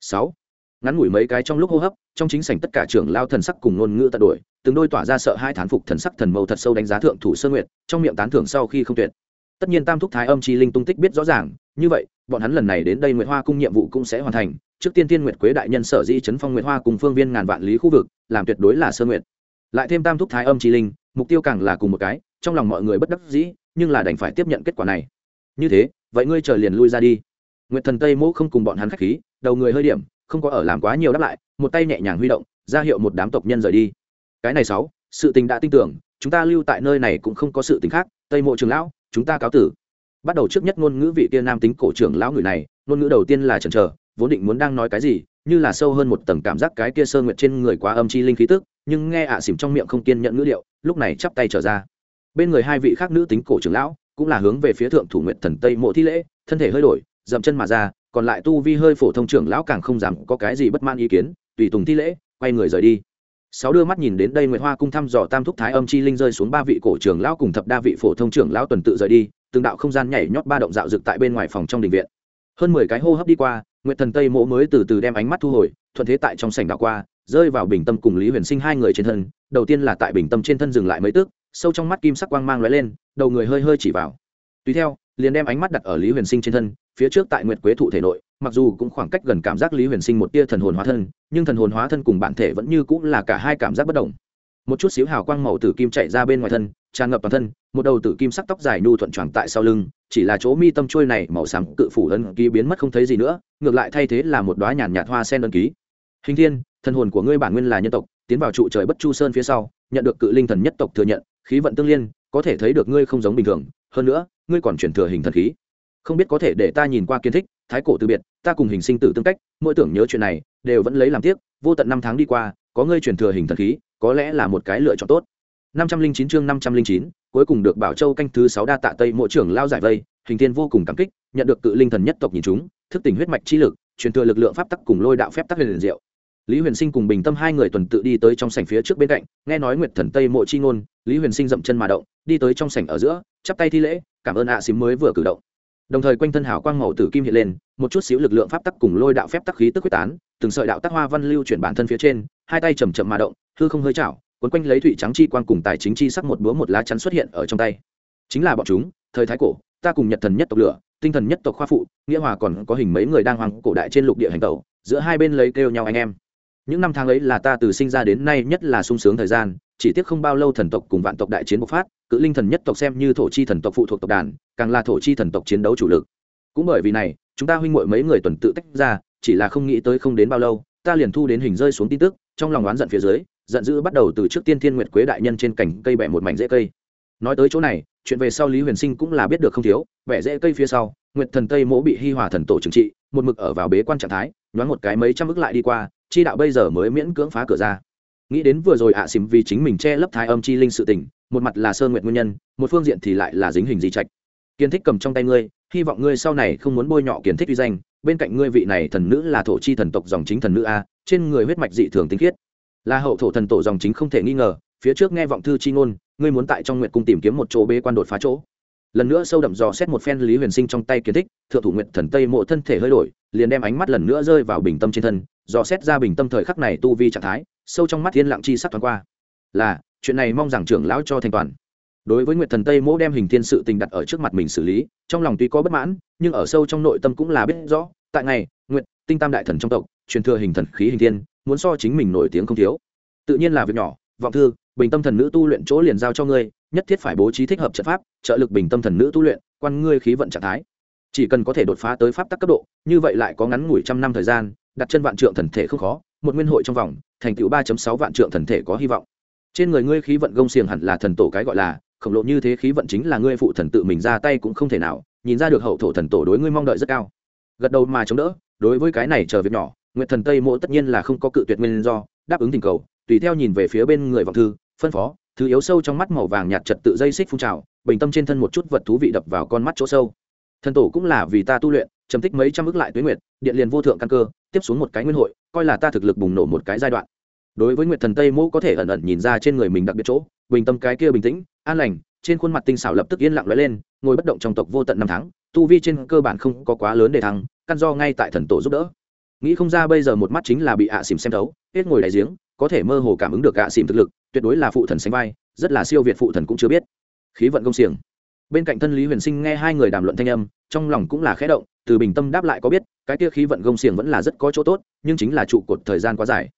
Sáu, ngắn ngủi mấy cái trong lúc hô hấp trong chính sảnh tất cả trưởng lao thần sắc cùng ngôn ngữ tận đuổi, từng đôi tỏa ra sợ hai thán phục thần sắc thần mâu thật sâu đánh giá thượng thủ sơ nguyệt, trong miệng tán thưởng sau khi không tuyệt. Tất nhiên tam thúc thái âm chi linh tung tích biết rõ ràng, như vậy, bọn hắn lần này đến đây nguyệt hoa cung nhiệm vụ cũng sẽ hoàn thành, trước tiên tiên nguyệt quế đại nhân sở dĩ chấn phong nguyệt hoa cùng phương viên ngàn vạn lý khu vực, làm tuyệt đối là sơ nguyệt. Lại thêm tam thúc thái âm chi linh, mục tiêu càng là cùng một cái, trong lòng mọi người bất đắc dĩ, nhưng là đành phải tiếp nhận kết quả này. Như thế, vậy ngươi chờ liền lui ra đi. Nguyệt thần tây mỗ không cùng bọn hắn khách khí, đầu người hơi điểm không có ở làm quá nhiều đáp lại, một tay nhẹ nhàng huy động, ra hiệu một đám tộc nhân rời đi. Cái này sáu, sự tình đã tin tưởng, chúng ta lưu tại nơi này cũng không có sự tình khác, tây mộ trường lão, chúng ta cáo tử. Bắt đầu trước nhất ngôn ngữ vị tiên nam tính cổ trưởng lão người này, ngôn ngữ đầu tiên là chần chờ, vốn định muốn đang nói cái gì, như là sâu hơn một tầng cảm giác cái kia sơ nguyệt trên người quá âm chi linh khí tức, nhưng nghe ạ à xỉm trong miệng không kiên nhận ngữ điệu, lúc này chắp tay trở ra. Bên người hai vị khác nữ tính cổ trưởng lão, cũng là hướng về phía thượng thủ nguyện thần tây mộ thi lễ, thân thể hơi đổi, dậm chân mà ra còn lại tu vi hơi phổ thông trưởng lão càng không dám có cái gì bất mãn ý kiến, tùy tùng thi lễ, quay người rời đi. Sáu đưa mắt nhìn đến đây nguyệt hoa cung thăm dò tam thúc thái âm chi linh rơi xuống ba vị cổ trưởng lão cùng thập đa vị phổ thông trưởng lão tuần tự rời đi, từng đạo không gian nhảy nhót ba động dạo dực tại bên ngoài phòng trong đình viện. Hơn mười cái hô hấp đi qua, nguyệt thần tây mỗ mới từ từ đem ánh mắt thu hồi, thuận thế tại trong sảnh đạo qua, rơi vào bình tâm cùng lý huyền sinh hai người trên thân, đầu tiên là tại bình tâm trên thân dừng lại mấy tức, sâu trong mắt kim sắc quang mang lóe lên, đầu người hơi hơi chỉ vào. Tùy theo, liền đem ánh mắt đặt ở lý huyền sinh trên thân phía trước tại nguyệt quế thụ thể nội, mặc dù cũng khoảng cách gần cảm giác lý huyền sinh một tia thần hồn hóa thân, nhưng thần hồn hóa thân cùng bản thể vẫn như cũng là cả hai cảm giác bất đồng. Một chút xíu hào quang màu tử kim chạy ra bên ngoài thân, tràn ngập toàn thân, một đầu tử kim sắc tóc dài nhu thuận tròn tại sau lưng, chỉ là chỗ mi tâm trôi này màu sáng cự phủ ấn ký biến mất không thấy gì nữa, ngược lại thay thế là một đoá nhàn nhạt hoa sen ấn ký. Hình thiên, thần hồn của ngươi bản nguyên là nhân tộc, tiến vào trụ trời bất chu sơn phía sau, nhận được cự linh thần nhất tộc thừa nhận, khí vận tương liên, có thể thấy được ngươi không giống bình thường, hơn nữa, ngươi còn chuyển thừa hình thần khí không biết có thể để ta nhìn qua kiến thích, thái cổ từ biệt, ta cùng hình sinh tử tương cách, mỗi tưởng nhớ chuyện này, đều vẫn lấy làm tiếc, vô tận năm tháng đi qua, có ngươi truyền thừa hình thần khí, có lẽ là một cái lựa chọn tốt. Năm trăm linh chín chương năm trăm linh chín, cuối cùng được bảo châu canh thứ sáu đa tạ tây mộ trưởng lao giải vây, hình thiên vô cùng cảm kích, nhận được cự linh thần nhất tộc nhìn chúng, thức tỉnh huyết mạch chi lực, truyền thừa lực lượng pháp tắc cùng lôi đạo phép tắc huyền diệu. Lý huyền sinh cùng bình tâm hai người tuần tự đi tới trong sảnh phía trước bên cạnh, nghe nói nguyệt thần tây mộ chi ngôn, lý huyền sinh dậm chân mà động, đi tới trong sảnh ở giữa, chắp tay thi lễ, cảm ơn ạ xím mới vừa cử động đồng thời quanh thân hảo quang màu tử kim hiện lên, một chút xíu lực lượng pháp tắc cùng lôi đạo phép tắc khí tức quyết tán, từng sợi đạo tắc hoa văn lưu chuyển bản thân phía trên, hai tay chầm chậm mà động, hư không hơi chảo quấn quanh lấy thủy trắng chi quang cùng tài chính chi sắc một búa một lá chắn xuất hiện ở trong tay. Chính là bọn chúng, thời thái cổ, ta cùng nhật thần nhất tộc lửa, tinh thần nhất tộc khoa phụ, nghĩa hòa còn có hình mấy người đang hoàng cổ đại trên lục địa hành tẩu, giữa hai bên lấy kêu nhau anh em những năm tháng ấy là ta từ sinh ra đến nay nhất là sung sướng thời gian, chỉ tiếc không bao lâu thần tộc cùng vạn tộc đại chiến bộc phát, cự linh thần nhất tộc xem như thổ chi thần tộc phụ thuộc tộc đàn, càng là thổ chi thần tộc chiến đấu chủ lực. Cũng bởi vì này, chúng ta huynh muội mấy người tuần tự tách ra, chỉ là không nghĩ tới không đến bao lâu, ta liền thu đến hình rơi xuống tin tức, trong lòng oán giận phía dưới, giận dữ bắt đầu từ trước tiên thiên nguyệt quế đại nhân trên cành cây bẻ một mảnh rễ cây. Nói tới chỗ này, chuyện về sau lý huyền sinh cũng là biết được không thiếu, bẻ rễ cây phía sau, nguyệt thần tây mỗ bị hi hòa thần tổ trừng trị, một mực ở vào bế quan trạng thái, nhoáng một cái mấy trăm ức lại đi qua chi đạo bây giờ mới miễn cưỡng phá cửa ra. Nghĩ đến vừa rồi ạ xìm vì chính mình che lấp thái âm chi linh sự tình, một mặt là sơn nguyện nguyên nhân, một phương diện thì lại là dính hình di trạch. Kiến thích cầm trong tay ngươi, hy vọng ngươi sau này không muốn bôi nhọ kiến thích uy danh, bên cạnh ngươi vị này thần nữ là thổ chi thần tộc dòng chính thần nữ a, trên người huyết mạch dị thường tinh khiết. Là hậu thổ thần tổ dòng chính không thể nghi ngờ, phía trước nghe vọng thư chi ngôn, ngươi muốn tại trong nguyện cung tìm kiếm một chỗ bế quan đột phá chỗ lần nữa sâu đậm dò xét một phen lý huyền sinh trong tay kiến thích, thượng thủ nguyện thần tây mộ thân thể hơi đổi, liền đem ánh mắt lần nữa rơi vào bình tâm trên thân, dò xét ra bình tâm thời khắc này tu vi trạng thái, sâu trong mắt thiên lặng chi sắc thoáng qua. Là, chuyện này mong rằng trưởng lão cho thành toàn. Đối với nguyệt thần tây mỗ đem hình thiên sự tình đặt ở trước mặt mình xử lý, trong lòng tuy có bất mãn, nhưng ở sâu trong nội tâm cũng là biết rõ, tại ngày, nguyệt, tinh tam đại thần trong tộc, truyền thừa hình thần khí hình thiên, muốn so chính mình nổi tiếng không thiếu. Tự nhiên là việc nhỏ, vọng thư bình tâm thần nữ tu luyện chỗ liền giao cho ngươi, nhất thiết phải bố trí thích hợp trận pháp, trợ lực bình tâm thần nữ tu luyện, quan ngươi khí vận trạng thái. Chỉ cần có thể đột phá tới pháp tắc cấp độ, như vậy lại có ngắn ngủi trăm năm thời gian, đặt chân vạn trượng thần thể không khó, một nguyên hội trong vòng, thành tựu ba sáu vạn trượng thần thể có hy vọng. Trên người ngươi khí vận gông xiềng hẳn là thần tổ cái gọi là, khổng lộ như thế khí vận chính là ngươi phụ thần tự mình ra tay cũng không thể nào, nhìn ra được hậu thổ thần tổ đối ngươi mong đợi rất cao. Gật đầu mà chống đỡ, đối với cái này chờ việc nhỏ nguyện thần tây mộ tất nhiên là không có cự tuyệt nguyên do, đáp ứng tình cầu, tùy theo nhìn về phía bên người vọng thư phân phó, thứ yếu sâu trong mắt màu vàng nhạt trật tự dây xích phun trào, bình tâm trên thân một chút vật thú vị đập vào con mắt chỗ sâu. Thần tổ cũng là vì ta tu luyện, trầm tích mấy trăm ước lại tuyến nguyệt, điện liền vô thượng căn cơ, tiếp xuống một cái nguyên hội, coi là ta thực lực bùng nổ một cái giai đoạn. Đối với nguyệt thần tây mẫu có thể ẩn ẩn nhìn ra trên người mình đặc biệt chỗ, bình tâm cái kia bình tĩnh, an lành, trên khuôn mặt tinh xảo lập tức yên lặng lóe lên, ngồi bất động trong tộc vô tận năm tháng, tu vi trên cơ bản không có quá lớn để thăng, căn do ngay tại thần tổ giúp đỡ. Nghĩ không ra bây giờ một mắt chính là bị ạ à xìm xem thấu, hết ngồi đại giếng, có thể mơ hồ cảm ứng được ạ à xìm thực lực tuyệt đối là phụ thần sánh vai, rất là siêu việt phụ thần cũng chưa biết. Khí vận công xiềng. Bên cạnh thân lý huyền sinh nghe hai người đàm luận thanh âm, trong lòng cũng là khẽ động, từ bình tâm đáp lại có biết, cái kia khí vận công xiềng vẫn là rất có chỗ tốt, nhưng chính là trụ cột thời gian quá dài.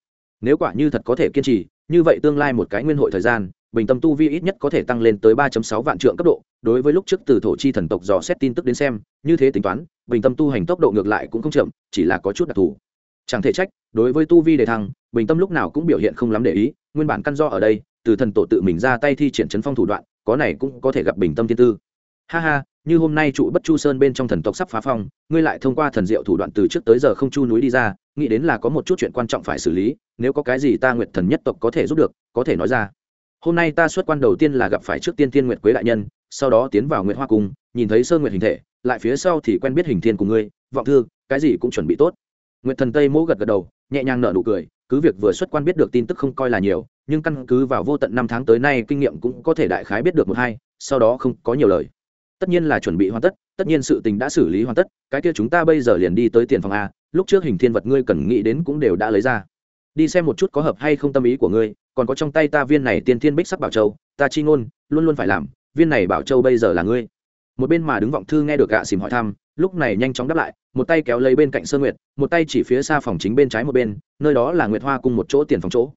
Nếu quả như thật có thể kiên trì, như vậy tương lai một cái nguyên hội thời gian, bình tâm tu vi ít nhất có thể tăng lên tới ba sáu vạn trượng cấp độ, đối với lúc trước từ thổ chi thần tộc dò xét tin tức đến xem, như thế tính toán, bình tâm tu hành tốc độ ngược lại cũng không chậm, chỉ là có chút đặc thù. Chẳng thể trách, đối với tu vi đề thăng, bình tâm lúc nào cũng biểu hiện không lắm để ý nguyên bản căn do ở đây, từ thần tổ tự mình ra tay thi triển chấn phong thủ đoạn, có này cũng có thể gặp bình tâm thiên tư. Ha ha, như hôm nay trụ bất chu sơn bên trong thần tộc sắp phá phong, ngươi lại thông qua thần diệu thủ đoạn từ trước tới giờ không chu núi đi ra, nghĩ đến là có một chút chuyện quan trọng phải xử lý, nếu có cái gì ta nguyệt thần nhất tộc có thể giúp được, có thể nói ra. Hôm nay ta xuất quan đầu tiên là gặp phải trước tiên tiên nguyệt quế đại nhân, sau đó tiến vào nguyệt hoa cung, nhìn thấy sơn nguyệt hình thể, lại phía sau thì quen biết hình thiên của ngươi, vọng thư, cái gì cũng chuẩn bị tốt. Nguyệt thần tây mỗ gật gật đầu, nhẹ nhàng nở nụ cười cứ việc vừa xuất quan biết được tin tức không coi là nhiều, nhưng căn cứ vào vô tận năm tháng tới nay kinh nghiệm cũng có thể đại khái biết được một hai, sau đó không có nhiều lời. Tất nhiên là chuẩn bị hoàn tất tất nhiên sự tình đã xử lý hoàn tất, cái kia chúng ta bây giờ liền đi tới tiền phòng a, lúc trước hình thiên vật ngươi cần nghĩ đến cũng đều đã lấy ra. Đi xem một chút có hợp hay không tâm ý của ngươi, còn có trong tay ta viên này tiên thiên bích sắc bảo châu, ta chi ngôn, luôn luôn phải làm, viên này bảo châu bây giờ là ngươi một bên mà đứng vọng thư nghe được gạ xìm hỏi thăm, lúc này nhanh chóng đáp lại, một tay kéo lấy bên cạnh sơn nguyệt, một tay chỉ phía xa phòng chính bên trái một bên, nơi đó là nguyệt hoa cùng một chỗ tiền phòng chỗ.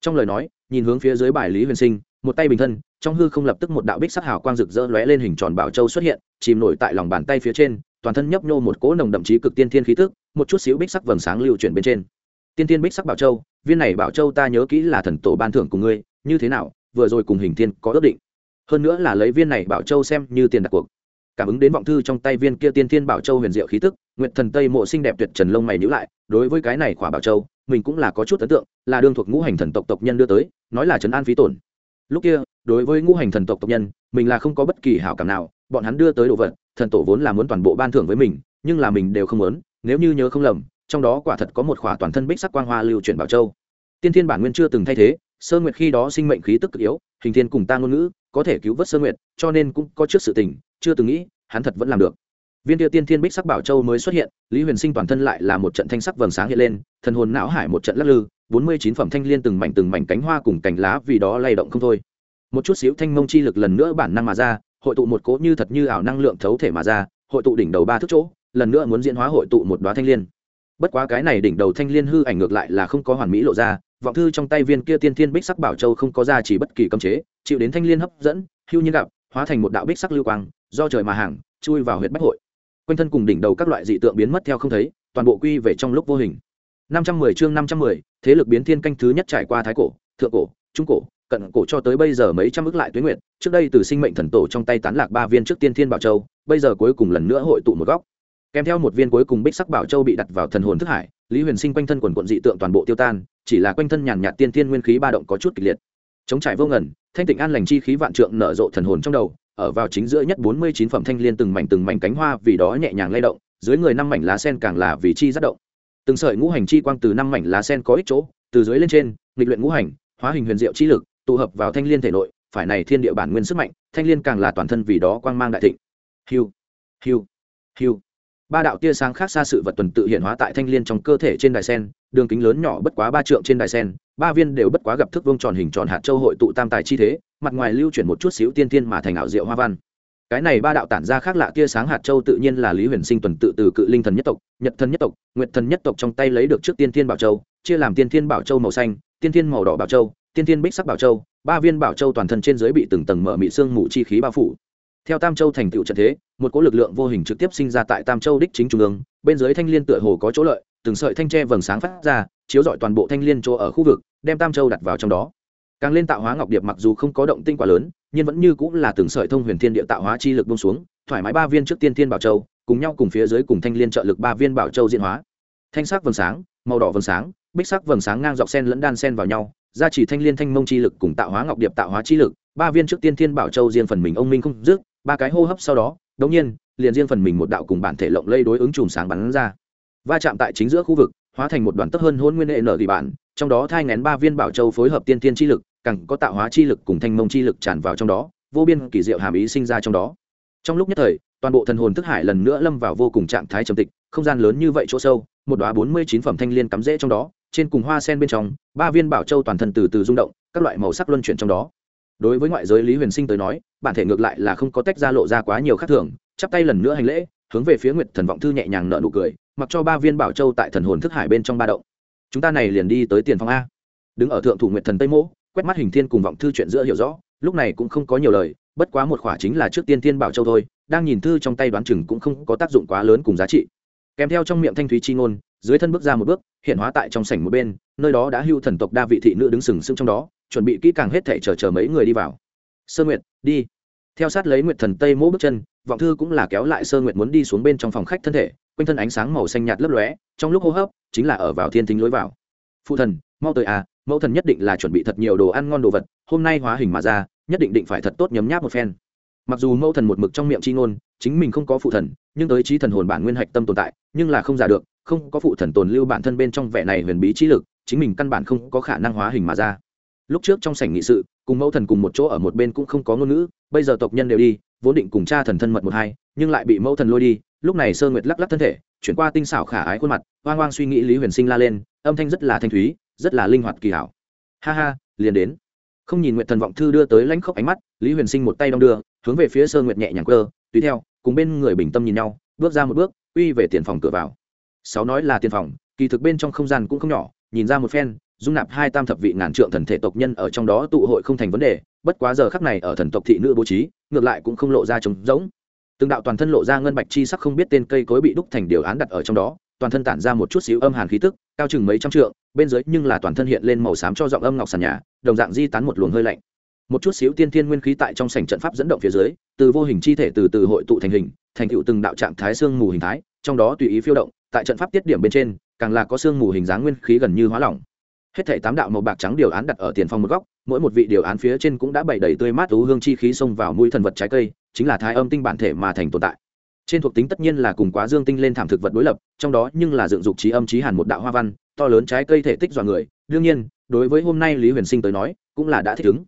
Trong lời nói, nhìn hướng phía dưới bài lý huyền sinh, một tay bình thân, trong hư không lập tức một đạo bích sắc hào quang rực rỡ lóe lên hình tròn bảo châu xuất hiện, chìm nổi tại lòng bàn tay phía trên, toàn thân nhấp nhô một cỗ nồng đậm chí cực tiên thiên khí tức, một chút xíu bích sắc vầng sáng lưu chuyển bên trên. Tiên thiên bích sắc bảo châu, viên này bảo châu ta nhớ kỹ là thần tổ ban thưởng của ngươi, như thế nào, vừa rồi cùng hình thiên có ước định. Hơn nữa là lấy viên này bảo châu xem như tiền đặt cuộc cảm ứng đến vọng thư trong tay viên kia tiên thiên bảo châu huyền diệu khí tức nguyện thần tây mộ xinh đẹp tuyệt trần lông mày nhữ lại, đối với cái này khỏa bảo châu, mình cũng là có chút ấn tượng, là đương thuộc ngũ hành thần tộc tộc nhân đưa tới, nói là trấn an phí tổn. Lúc kia, đối với ngũ hành thần tộc tộc nhân, mình là không có bất kỳ hảo cảm nào, bọn hắn đưa tới đồ vật, thần tổ vốn là muốn toàn bộ ban thưởng với mình, nhưng là mình đều không muốn, nếu như nhớ không lầm, trong đó quả thật có một khỏa toàn thân bích sắc quang hoa lưu chuyển bảo châu. Tiên thiên bản nguyên chưa từng thay thế, sơ nguyệt khi đó sinh mệnh khí tức cực yếu, hình thiên cùng ta ngôn ngữ, có thể cứu vớt sơ nguyệt, cho nên cũng có trước sự tình chưa từng nghĩ, hắn thật vẫn làm được. Viên tiêu tiên thiên bích sắc bảo châu mới xuất hiện, lý huyền sinh toàn thân lại là một trận thanh sắc vầng sáng hiện lên, thần hồn não hải một trận lắc lư, bốn mươi chín phẩm thanh liên từng mảnh từng mảnh cánh hoa cùng cành lá vì đó lay động không thôi. Một chút xíu thanh mông chi lực lần nữa bản năng mà ra, hội tụ một cỗ như thật như ảo năng lượng thấu thể mà ra, hội tụ đỉnh đầu ba thước chỗ, lần nữa muốn diễn hóa hội tụ một đoá thanh liên. Bất quá cái này đỉnh đầu thanh liên hư ảnh ngược lại là không có hoàn mỹ lộ ra, vọng thư trong tay viên kia tiên thiên bích sắc bảo châu không có ra chỉ bất kỳ cấm chế, chịu đến thanh liên hấp dẫn, hưu nhiên gặp, hóa thành một đạo bích sắc lưu quang do trời mà hàng, chui vào huyệt bách hội. Quanh thân cùng đỉnh đầu các loại dị tượng biến mất theo không thấy, toàn bộ quy về trong lúc vô hình. năm trăm mười chương năm trăm mười, thế lực biến thiên canh thứ nhất trải qua thái cổ, thượng cổ, trung cổ, cận cổ cho tới bây giờ mấy trăm ức lại tuyến nguyệt, trước đây từ sinh mệnh thần tổ trong tay tán lạc ba viên trước tiên thiên bảo châu, bây giờ cuối cùng lần nữa hội tụ một góc. Kèm theo một viên cuối cùng bích sắc bảo châu bị đặt vào thần hồn thức hải, lý huyền sinh quanh thân quần quận dị tượng toàn bộ tiêu tan, chỉ là quanh thân nhàn nhạt tiên thiên nguyên khí ba động có chút kịch liệt. Chống trải vô ngần, thanh tịnh an lành chi khí vạn trượng nở rộ thần hồn trong đầu ở vào chính giữa nhất bốn mươi chín phẩm thanh liên từng mảnh từng mảnh cánh hoa, vì đó nhẹ nhàng lay động, dưới người năm mảnh lá sen càng là vì chi rất động. Từng sợi ngũ hành chi quang từ năm mảnh lá sen có ích chỗ, từ dưới lên trên, nghịch luyện ngũ hành, hóa hình huyền diệu chi lực, tụ hợp vào thanh liên thể nội, phải này thiên địa bản nguyên sức mạnh, thanh liên càng là toàn thân vì đó quang mang đại thịnh. Hưu hưu hưu ba đạo tia sáng khác xa sự vật tuần tự hiện hóa tại thanh liên trong cơ thể trên đài sen, đường kính lớn nhỏ bất quá ba trượng trên đài sen, ba viên đều bất quá gặp thức vuông tròn hình tròn hạt châu hội tụ tam tài chi thế mặt ngoài lưu chuyển một chút xíu tiên tiên mà thành ảo diệu hoa văn. Cái này ba đạo tản ra khác lạ tia sáng hạt châu tự nhiên là lý huyền sinh tuần tự từ cự linh thần nhất tộc, nhật thần nhất tộc, nguyệt thần nhất tộc trong tay lấy được trước tiên thiên bảo châu, chia làm tiên thiên bảo châu màu xanh, tiên thiên màu đỏ bảo châu, tiên thiên bích sắc bảo châu, ba viên bảo châu toàn thân trên dưới bị từng tầng mở mị xương mù chi khí bao phủ. Theo tam châu thành tựu trận thế, một cỗ lực lượng vô hình trực tiếp sinh ra tại tam châu đích chính trung ương, bên dưới thanh liên tựa hồ có chỗ lợi, từng sợi thanh tre vầng sáng phát ra, chiếu rọi toàn bộ thanh liên chỗ ở khu vực, đem tam châu đặt vào trong đó càng lên tạo hóa ngọc điệp mặc dù không có động tinh quá lớn, nhưng vẫn như cũng là từng sợi thông huyền thiên địa tạo hóa chi lực bông xuống, thoải mái ba viên trước tiên thiên bảo châu, cùng nhau cùng phía dưới cùng thanh liên trợ lực ba viên bảo châu diễn hóa. Thanh sắc vầng sáng, màu đỏ vầng sáng, bích sắc vầng sáng ngang dọc sen lẫn đan sen vào nhau, gia chỉ thanh liên thanh mông chi lực cùng tạo hóa ngọc điệp tạo hóa chi lực, ba viên trước tiên thiên bảo châu riêng phần mình ông minh không dứt, ba cái hô hấp sau đó, đống nhiên, liền riêng phần mình một đạo cùng bản thể lộng lây đối ứng chùm sáng bắn ra. Va chạm tại chính giữa khu vực, hóa thành một đoàn tấp hơn hôn nguyên hệ nở tỷ bản trong đó thai ngén ba viên bảo châu phối hợp tiên thiên chi lực càng có tạo hóa chi lực cùng thanh mông chi lực tràn vào trong đó, vô biên kỳ diệu hàm ý sinh ra trong đó. Trong lúc nhất thời, toàn bộ thần hồn thức hải lần nữa lâm vào vô cùng trạng thái trầm tịch, không gian lớn như vậy chỗ sâu, một đoá bốn mươi chín phẩm thanh liên cắm rễ trong đó, trên cùng hoa sen bên trong, ba viên bảo châu toàn thân từ từ rung động, các loại màu sắc luân chuyển trong đó. Đối với ngoại giới lý huyền sinh tới nói, bản thể ngược lại là không có tách ra lộ ra quá nhiều khác thường, chắp tay lần nữa hành lễ, hướng về phía nguyệt thần vọng thư nhẹ nhàng nợ nụ cười, mặc cho ba viên bảo châu tại thần hồn thức hải bên trong ba động. Chúng ta này liền đi tới tiền phong a. Đứng ở thượng thủ nguyệt thần tây mỗ quét mắt hình thiên cùng vọng thư chuyện giữa hiểu rõ, lúc này cũng không có nhiều lời, bất quá một khỏa chính là trước tiên thiên bảo châu thôi, đang nhìn thư trong tay đoán chừng cũng không có tác dụng quá lớn cùng giá trị. Kèm theo trong miệng thanh thúy chi ngôn, dưới thân bước ra một bước, hiện hóa tại trong sảnh một bên, nơi đó đã hưu thần tộc đa vị thị nữ đứng sừng sững trong đó, chuẩn bị kỹ càng hết thể chờ chờ mấy người đi vào. Sơ nguyệt, đi. Theo sát lấy nguyệt thần tây mỗ bước chân, vọng thư cũng là kéo lại sơ nguyệt muốn đi xuống bên trong phòng khách thân thể, quanh thân ánh sáng màu xanh nhạt lấp lóe, trong lúc hô hấp, chính là ở vào thiên thính lối vào. Phụ thần, mau tới à mẫu thần nhất định là chuẩn bị thật nhiều đồ ăn ngon đồ vật, hôm nay hóa hình mà ra, nhất định định phải thật tốt nhấm nháp một phen. Mặc dù mẫu thần một mực trong miệng c h i ngôn, chính mình không có phụ thần, nhưng tới trí thần hồn bản nguyên hạch tâm tồn tại, nhưng là không giả được, không có phụ thần tồn lưu bản thân bên trong vẻ này huyền bí trí lực, chính mình căn bản không có khả năng hóa hình mà ra. Lúc trước trong sảnh nghị sự, cùng mẫu thần cùng một chỗ ở một bên cũng không có ngôn ngữ, bây giờ tộc nhân đều đi, vốn định cùng cha thần thân mật một hai, nhưng lại bị mẫu thần lôi đi, lúc này sơ nguyệt lắc lắc thân thể, chuyển qua tinh xảo khả ái khuôn mặt, hoang hoang suy nghĩ lý huyền sinh la lên, âm thanh rất là thanh thúy rất là linh hoạt kỳ hảo. Ha ha, liền đến. Không nhìn nguyện thần vọng thư đưa tới lãnh khốc ánh mắt, lý huyền sinh một tay đong đưa, hướng về phía sơ nguyệt nhẹ nhàng cơ tùy theo, cùng bên người bình tâm nhìn nhau, bước ra một bước, uy về tiền phòng cửa vào. Sáu nói là tiền phòng, kỳ thực bên trong không gian cũng không nhỏ, nhìn ra một phen, dung nạp hai tam thập vị ngàn trượng thần thể tộc nhân ở trong đó tụ hội không thành vấn đề, bất quá giờ khắc này ở thần tộc thị nữ bố trí, ngược lại cũng không lộ ra trống rỗng. Từng đạo toàn thân lộ ra ngân bạch chi sắc không biết tên cây cối bị đúc thành điều án đặt ở trong đó, toàn thân tản ra một chút xíu âm hàn khí tức, cao chừng mấy trăm trượng bên dưới nhưng là toàn thân hiện lên màu xám cho giọng âm ngọc sàn nhà, đồng dạng di tán một luồng hơi lạnh. Một chút xíu tiên thiên nguyên khí tại trong sảnh trận pháp dẫn động phía dưới, từ vô hình chi thể từ từ hội tụ thành hình, thành tựu từng đạo trạng thái xương mù hình thái, trong đó tùy ý phiêu động, tại trận pháp tiết điểm bên trên, càng là có xương mù hình dáng nguyên khí gần như hóa lỏng. Hết thảy tám đạo màu bạc trắng điều án đặt ở tiền phong một góc, mỗi một vị điều án phía trên cũng đã bày đầy tươi mát thú hương chi khí xông vào mũi thần vật trái cây, chính là thái âm tinh bản thể mà thành tồn tại. Trên thuộc tính tất nhiên là cùng quá dương tinh lên thảm thực vật đối lập, trong đó nhưng là dựng dục trí âm trí hàn một đạo hoa văn to lớn trái cây thể tích dọa người. Đương nhiên, đối với hôm nay lý huyền sinh tới nói, cũng là đã thích ứng.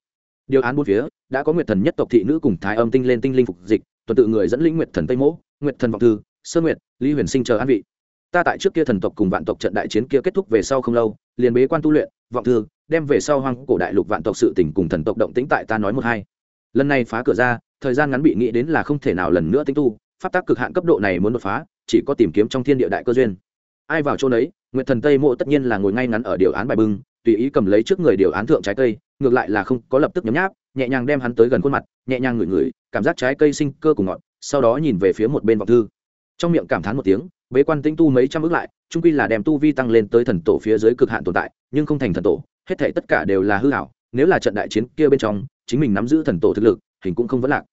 Điều án bốn phía, đã có nguyệt thần nhất tộc thị nữ cùng thái âm tinh lên tinh linh phục dịch, tuần tự người dẫn lĩnh nguyệt thần tây mỗ, nguyệt thần vọng thư Sơn nguyệt, lý huyền sinh chờ an vị. Ta tại trước kia thần tộc cùng vạn tộc trận đại chiến kia kết thúc về sau không lâu, liền bế quan tu luyện, vọng thư, đem về sau hoang cổ đại lục vạn tộc sự tỉnh cùng thần tộc động tĩnh tại ta nói một hai. Lần này phá cửa ra, thời gian ngắn bị nghĩ đến là không thể nào lần nữa tính tu, pháp tác cực hạn cấp độ này muốn đột phá, chỉ có tìm kiếm trong thiên địa đại cơ duyên. Ai vào chỗ đấy nguyệt thần tây mộ tất nhiên là ngồi ngay ngắn ở điều án bài bưng, tùy ý cầm lấy trước người điều án thượng trái cây, ngược lại là không có lập tức nhấm nháp, nhẹ nhàng đem hắn tới gần khuôn mặt, nhẹ nhàng ngửi ngửi, cảm giác trái cây sinh cơ cùng ngọt, sau đó nhìn về phía một bên vọng thư. Trong miệng cảm thán một tiếng, bế quan tĩnh tu mấy trăm ước lại trung quy là đem tu vi tăng lên tới thần tổ phía dưới cực hạn tồn tại, nhưng không thành thần tổ, hết thể tất cả đều là hư hảo nếu là trận đại chiến kia bên trong, chính mình nắm giữ thần tổ thực lực, hình cũng không vấn lạc.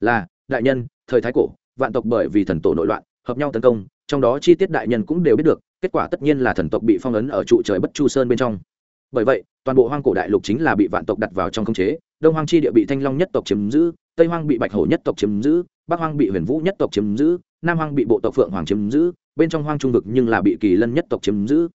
Là, đại nhân, thời thái cổ, vạn tộc bởi vì thần tổ nội loạn, hợp nhau tấn công, trong đó chi tiết đại nhân cũng đều biết được kết quả tất nhiên là thần tộc bị phong ấn ở trụ trời bất chu sơn bên trong. Bởi vậy toàn bộ hoang cổ đại lục chính là bị vạn tộc đặt vào trong khống chế đông hoang chi địa bị thanh long nhất tộc chiếm giữ tây hoang bị bạch hổ nhất tộc chiếm giữ bắc hoang bị huyền vũ nhất tộc chiếm giữ nam hoang bị bộ tộc phượng hoàng chiếm giữ bên trong hoang trung vực nhưng là bị kỳ lân nhất tộc chiếm giữ.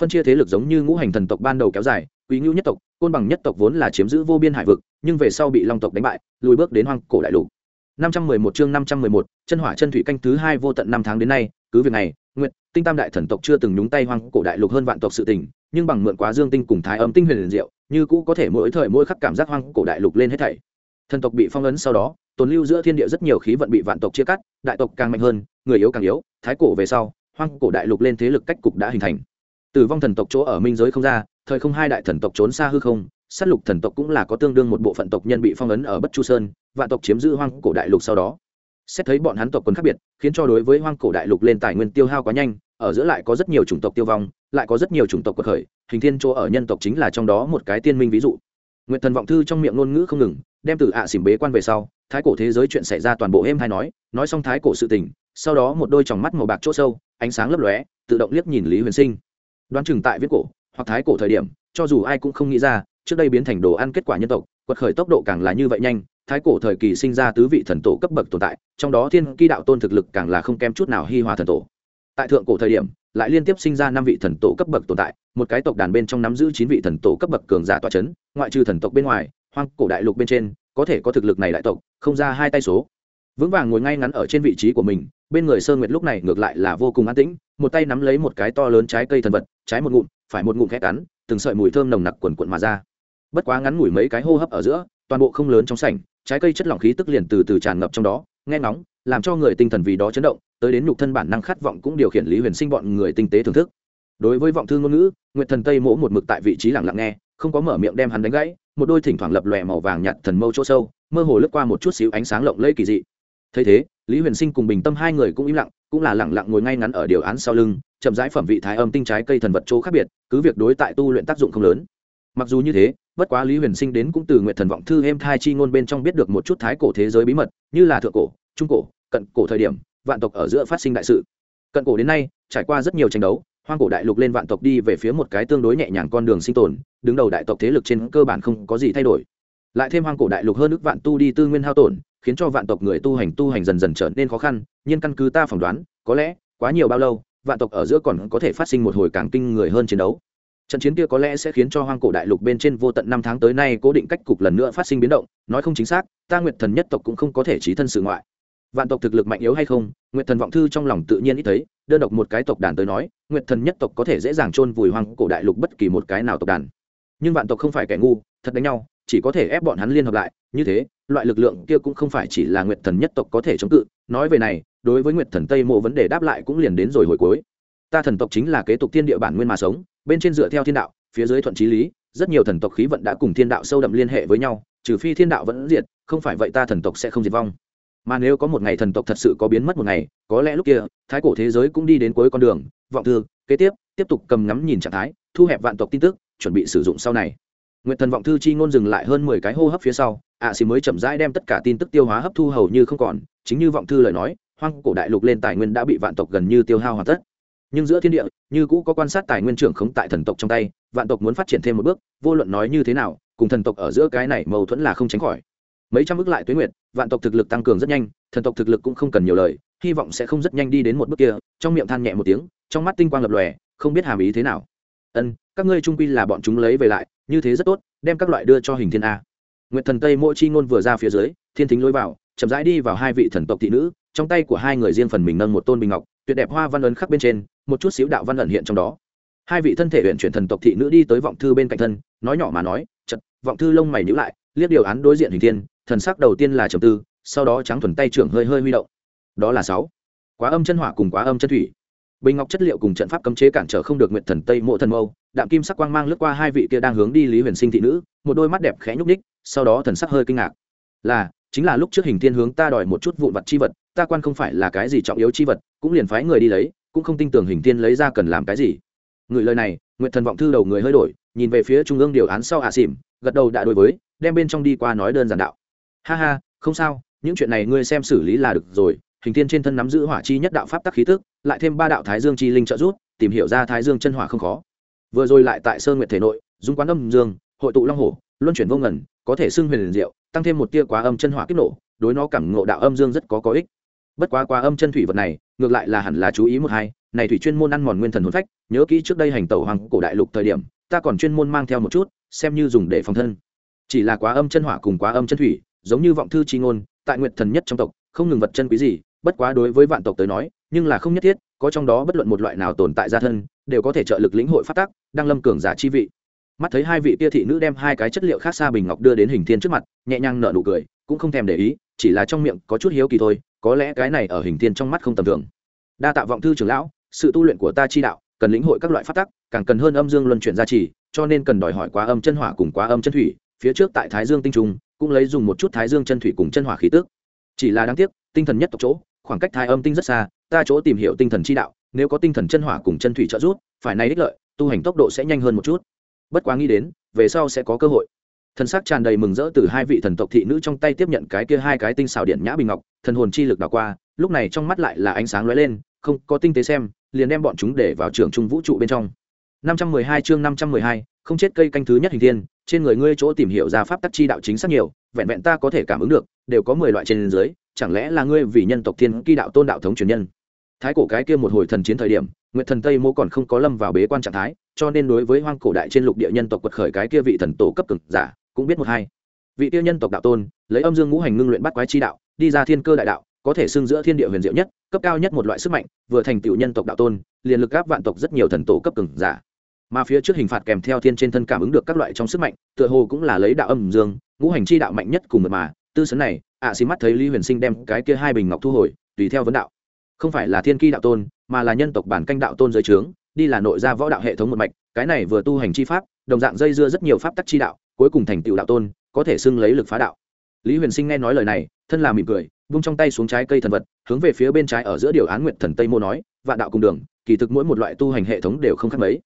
Phân chia thế lực giống như ngũ hành thần tộc ban đầu kéo dài quý ngưu nhất tộc côn bằng nhất tộc vốn là chiếm giữ vô biên hải vực nhưng về sau bị long tộc đánh bại lùi bước đến hoang cổ đại lục. 511 chương 511, chân hỏa chân thủy canh thứ hai vô tận năm tháng đến nay cứ việc này nguyện tinh tam đại thần tộc chưa từng nhúng tay hoang cổ đại lục hơn vạn tộc sự tình, nhưng bằng mượn quá dương tinh cùng thái âm tinh huyền liền diệu, như cũ có thể mỗi thời mỗi khắc cảm giác hoang cổ đại lục lên hết thảy. Thần tộc bị phong ấn sau đó, tồn lưu giữa thiên địa rất nhiều khí vận bị vạn tộc chia cắt, đại tộc càng mạnh hơn, người yếu càng yếu, thái cổ về sau, hoang cổ đại lục lên thế lực cách cục đã hình thành. Tử vong thần tộc chỗ ở minh giới không ra, thời không hai đại thần tộc trốn xa hư không, sát lục thần tộc cũng là có tương đương một bộ phận tộc nhân bị phong ấn ở bất chu sơn, vạn tộc chiếm giữ hoang cổ đại lục sau đó xét thấy bọn hắn tộc quân khác biệt, khiến cho đối với hoang cổ đại lục lên tài nguyên tiêu hao quá nhanh, ở giữa lại có rất nhiều chủng tộc tiêu vong, lại có rất nhiều chủng tộc cuộc khởi, hình thiên chỗ ở nhân tộc chính là trong đó một cái tiên minh ví dụ. Nguyện thần vọng thư trong miệng ngôn ngữ không ngừng, đem từ ạ à xỉm bế quan về sau, thái cổ thế giới chuyện xảy ra toàn bộ êm hay nói nói xong thái cổ sự tình, sau đó một đôi tròng mắt màu bạc chỗ sâu, ánh sáng lấp lóe, tự động liếc nhìn lý huyền sinh. Đoán chừng tại viết cổ, hoặc thái cổ thời điểm, cho dù ai cũng không nghĩ ra, trước đây biến thành đồ ăn kết quả nhân tộc, quật khởi tốc độ càng là như vậy nhanh thái cổ thời kỳ sinh ra tứ vị thần tổ cấp bậc tồn tại, trong đó thiên kỳ đạo tôn thực lực càng là không kém chút nào hi hòa thần tổ. Tại thượng cổ thời điểm, lại liên tiếp sinh ra năm vị thần tổ cấp bậc tồn tại, một cái tộc đàn bên trong nắm giữ chín vị thần tổ cấp bậc cường giả toa c h ấ n ngoại trừ thần tộc bên ngoài, hoang cổ đại lục bên trên, có thể có thực lực này đại tộc, không ra hai tay số. Vững vàng ngồi ngay ngắn ở trên vị trí của mình, bên người sơn nguyệt lúc này ngược lại là vô cùng an tĩnh, một tay nắm lấy một cái to lớn trái cây thần vật, trái một ngụm, phải một ngụm khét cắn, từng sợi mùi thơm nồng nặc quần quận mà ra. Bất quá ngắn ngủi mấy cái hô hấp ở giữa, toàn bộ không lớn trong sảnh trái cây chất lỏng khí tức liền từ từ tràn ngập trong đó, nghe nóng làm cho người tinh thần vì đó chấn động, tới đến nhục thân bản năng khát vọng cũng điều khiển lý huyền sinh bọn người tinh tế thưởng thức. Đối với vọng thư ngôn ngữ, nguyệt thần tây mỗ một mực tại vị trí lặng lặng nghe, không có mở miệng đem hắn đánh gãy, một đôi thỉnh thoảng lập lòe màu vàng nhạt thần mâu chỗ sâu, mơ hồ lướt qua một chút xíu ánh sáng lộng lẫy kỳ dị. Thấy thế, lý huyền sinh cùng bình tâm hai người cũng im lặng, cũng là lặng lặng ngồi ngay ngắn ở điều án sau lưng, chậm rãi phẩm vị thái âm tinh trái cây thần vật chỗ khác biệt, cứ việc đối tại tu luyện tác dụng không lớn mặc dù như thế, bất quá lý huyền sinh đến cũng từ nguyện thần vọng thư êm thai chi ngôn bên trong biết được một chút thái cổ thế giới bí mật, như là thượng cổ, trung cổ, cận cổ thời điểm, vạn tộc ở giữa phát sinh đại sự. Cận cổ đến nay, trải qua rất nhiều tranh đấu, hoang cổ đại lục lên vạn tộc đi về phía một cái tương đối nhẹ nhàng con đường sinh tồn, đứng đầu đại tộc thế lực trên cơ bản không có gì thay đổi. Lại thêm hoang cổ đại lục hơn ước vạn tu đi tư nguyên hao tổn, khiến cho vạn tộc người tu hành tu hành dần dần trở nên khó khăn, nhưng căn cứ ta phỏng đoán, có lẽ quá nhiều bao lâu, vạn tộc ở giữa còn có thể phát sinh một hồi càng kinh người hơn chiến đấu trận chiến kia có lẽ sẽ khiến cho hoang cổ đại lục bên trên vô tận năm tháng tới nay cố định cách cục lần nữa phát sinh biến động, nói không chính xác, ta nguyệt thần nhất tộc cũng không có thể trí thân sự ngoại. Vạn tộc thực lực mạnh yếu hay không, nguyệt thần vọng thư trong lòng tự nhiên ít thấy, đơn độc một cái tộc đàn tới nói, nguyệt thần nhất tộc có thể dễ dàng chôn vùi hoang cổ đại lục bất kỳ một cái nào tộc đàn. Nhưng vạn tộc không phải kẻ ngu, thật đánh nhau, chỉ có thể ép bọn hắn liên hợp lại, như thế, loại lực lượng kia cũng không phải chỉ là nguyệt thần nhất tộc có thể chống cự, nói về này, đối với nguyệt thần tây mộ vấn đề đáp lại cũng liền đến rồi hồi cuối. Ta thần tộc chính là kế tục thiên địa bản nguyên mà sống bên trên dựa theo thiên đạo, phía dưới thuận trí lý, rất nhiều thần tộc khí vận đã cùng thiên đạo sâu đậm liên hệ với nhau, trừ phi thiên đạo vẫn diệt, không phải vậy ta thần tộc sẽ không diệt vong. Mà nếu có một ngày thần tộc thật sự có biến mất một ngày, có lẽ lúc kia, thái cổ thế giới cũng đi đến cuối con đường. Vọng thư, kế tiếp tiếp tục cầm ngắm nhìn trạng thái, thu hẹp vạn tộc tin tức, chuẩn bị sử dụng sau này. Nguyện thần vọng thư chi ngôn dừng lại hơn mười cái hô hấp phía sau, ạ xì mới chậm rãi đem tất cả tin tức tiêu hóa hấp thu hầu như không còn. Chính như vọng thư lời nói, hoang cổ đại lục lên tài nguyên đã bị vạn tộc gần như tiêu hao hoàn tất nhưng giữa thiên địa, như cũ có quan sát tài nguyên trưởng khống tại thần tộc trong tay, vạn tộc muốn phát triển thêm một bước, vô luận nói như thế nào, cùng thần tộc ở giữa cái này mâu thuẫn là không tránh khỏi. Mấy trăm ước lại tuế nguyệt, vạn tộc thực lực tăng cường rất nhanh, thần tộc thực lực cũng không cần nhiều lời, hy vọng sẽ không rất nhanh đi đến một bước kia, trong miệng than nhẹ một tiếng, trong mắt tinh quang lập lòe, không biết hàm ý thế nào. Ân, các ngươi trung quy là bọn chúng lấy về lại, như thế rất tốt, đem các loại đưa cho hình thiên a. Nguyệt thần tây mỗi chi ngôn vừa ra phía dưới, thiên thính lối vào, chậm rãi đi vào hai vị thần tộc thị nữ, trong tay của hai người riêng phần mình nâng một tôn bình ngọc tuyệt đẹp hoa văn ấn khắc bên trên, một chút xíu đạo văn ẩn hiện trong đó. Hai vị thân thể huyện chuyển thần tộc thị nữ đi tới vọng thư bên cạnh thân, nói nhỏ mà nói, chật, vọng thư lông mày nhữ lại, liếc điều án đối diện hình thiên, thần sắc đầu tiên là trầm tư, sau đó trắng thuần tay trưởng hơi hơi huy động. Đó là sáu. Quá âm chân hỏa cùng quá âm chân thủy. Bình ngọc chất liệu cùng trận pháp cấm chế cản trở không được nguyện thần tây mộ thần mâu, đạm kim sắc quang mang lướt qua hai vị kia đang hướng đi lý huyền sinh thị nữ, một đôi mắt đẹp khẽ nhúc ních sau đó thần sắc hơi kinh ngạc. Là, chính là lúc trước hình thiên hướng ta đòi một chút vụn vặt chi vật ta quan không phải là cái gì trọng yếu chi vật, cũng liền phái người đi lấy, cũng không tin tưởng hình tiên lấy ra cần làm cái gì. Người lời này nguyện thần vọng thư đầu người hơi đổi, nhìn về phía trung ương điều án sau hạ xỉm gật đầu đã đối với, đem bên trong đi qua nói đơn giản đạo. Ha ha, không sao, những chuyện này ngươi xem xử lý là được rồi, hình tiên trên thân nắm giữ hỏa chi nhất đạo pháp tắc khí tức, lại thêm ba đạo thái dương chi linh trợ giúp, tìm hiểu ra thái dương chân hỏa không khó. Vừa rồi lại tại sơn nguyệt thể nội, dung quán âm dương, hội tụ long hổ, luân chuyển vô ngần, có thể xưng huyền diệu, tăng thêm một tia quá âm chân hỏa kích nổ, đối nó cảm ngộ đạo âm dương rất có có ích bất quá quá âm chân thủy vật này, ngược lại là hẳn là chú ý một hai, này thủy chuyên môn ăn mòn nguyên thần hồn phách, nhớ kỹ trước đây hành tẩu hoàng cổ đại lục thời điểm, ta còn chuyên môn mang theo một chút, xem như dùng để phòng thân. Chỉ là quá âm chân hỏa cùng quá âm chân thủy, giống như vọng thư chi ngôn, tại nguyệt thần nhất trong tộc, không ngừng vật chân quý gì, bất quá đối với vạn tộc tới nói, nhưng là không nhất thiết, có trong đó bất luận một loại nào tồn tại gia thân, đều có thể trợ lực lĩnh hội phát tác đang lâm cường giả chi vị. Mắt thấy hai vị tia thị nữ đem hai cái chất liệu khác xa bình ngọc đưa đến hình thiên trước mặt, nhẹ nhàng nở nụ cười, cũng không thèm để ý, chỉ là trong miệng có chút hiếu kỳ thôi có lẽ cái này ở hình thiên trong mắt không tầm thường. Đa tạ vọng thư trưởng lão, sự tu luyện của ta chi đạo, cần lĩnh hội các loại phát tắc, càng cần hơn âm dương luân chuyển gia trì, cho nên cần đòi hỏi quá âm chân hỏa cùng quá âm chân thủy, phía trước tại thái dương tinh trung, cũng lấy dùng một chút thái dương chân thủy cùng chân hỏa khí tức. Chỉ là đáng tiếc, tinh thần nhất tộc chỗ, khoảng cách thái âm tinh rất xa, ta chỗ tìm hiểu tinh thần chi đạo, nếu có tinh thần chân hỏa cùng chân thủy trợ giúp, phải này đích lợi, tu hành tốc độ sẽ nhanh hơn một chút. Bất quá nghĩ đến, về sau sẽ có cơ hội thần sắc tràn đầy mừng rỡ từ hai vị thần tộc thị nữ trong tay tiếp nhận cái kia hai cái tinh xảo điện nhã bình ngọc thần hồn chi lực đảo qua lúc này trong mắt lại là ánh sáng lóe lên không có tinh tế xem liền đem bọn chúng để vào trường trung vũ trụ bên trong. 512 chương 512, không chết cây canh thứ nhất hình thiên trên người ngươi chỗ tìm hiểu ra pháp tắc chi đạo chính xác nhiều vẹn vẹn ta có thể cảm ứng được đều có mười loại trên dưới chẳng lẽ là ngươi vì nhân tộc thiên kỳ đạo tôn đạo thống truyền nhân? Thái cổ cái kia một hồi thần chiến thời điểm nguyệt thần tây mô còn không có lâm vào bế quan trạng thái cho nên đối với hoang cổ đại trên lục địa nhân tộc quật khởi cái kia vị thần tổ cấp cực giả cũng biết một hai. Vị tiêu nhân tộc đạo tôn, lấy âm dương ngũ hành ngưng luyện bắt quái chi đạo, đi ra thiên cơ đại đạo, có thể xưng giữa thiên địa huyền diệu nhất, cấp cao nhất một loại sức mạnh, vừa thành tựu nhân tộc đạo tôn, liền lực áp vạn tộc rất nhiều thần tổ cấp cường giả. Mà phía trước hình phạt kèm theo thiên trên thân cảm ứng được các loại trong sức mạnh, tựa hồ cũng là lấy đạo âm dương, ngũ hành chi đạo mạnh nhất cùng mật mà. Tư sấn này, ạ xí mắt thấy lý huyền sinh đem cái kia hai bình ngọc thu hồi, tùy theo vấn đạo. Không phải là thiên ki đạo tôn, mà là nhân tộc bản canh đạo tôn giới trướng, đi là nội gia võ đạo hệ thống một mạch, cái này vừa tu hành chi pháp, đồng dạng dây dưa rất nhiều pháp tắc chi đạo cuối cùng thành tựu đạo tôn, có thể xưng lấy lực phá đạo. Lý huyền sinh nghe nói lời này, thân là mỉm cười, vung trong tay xuống trái cây thần vật, hướng về phía bên trái ở giữa điều án nguyện thần tây mô nói, vạn đạo cùng đường, kỳ thực mỗi một loại tu hành hệ thống đều không khác mấy.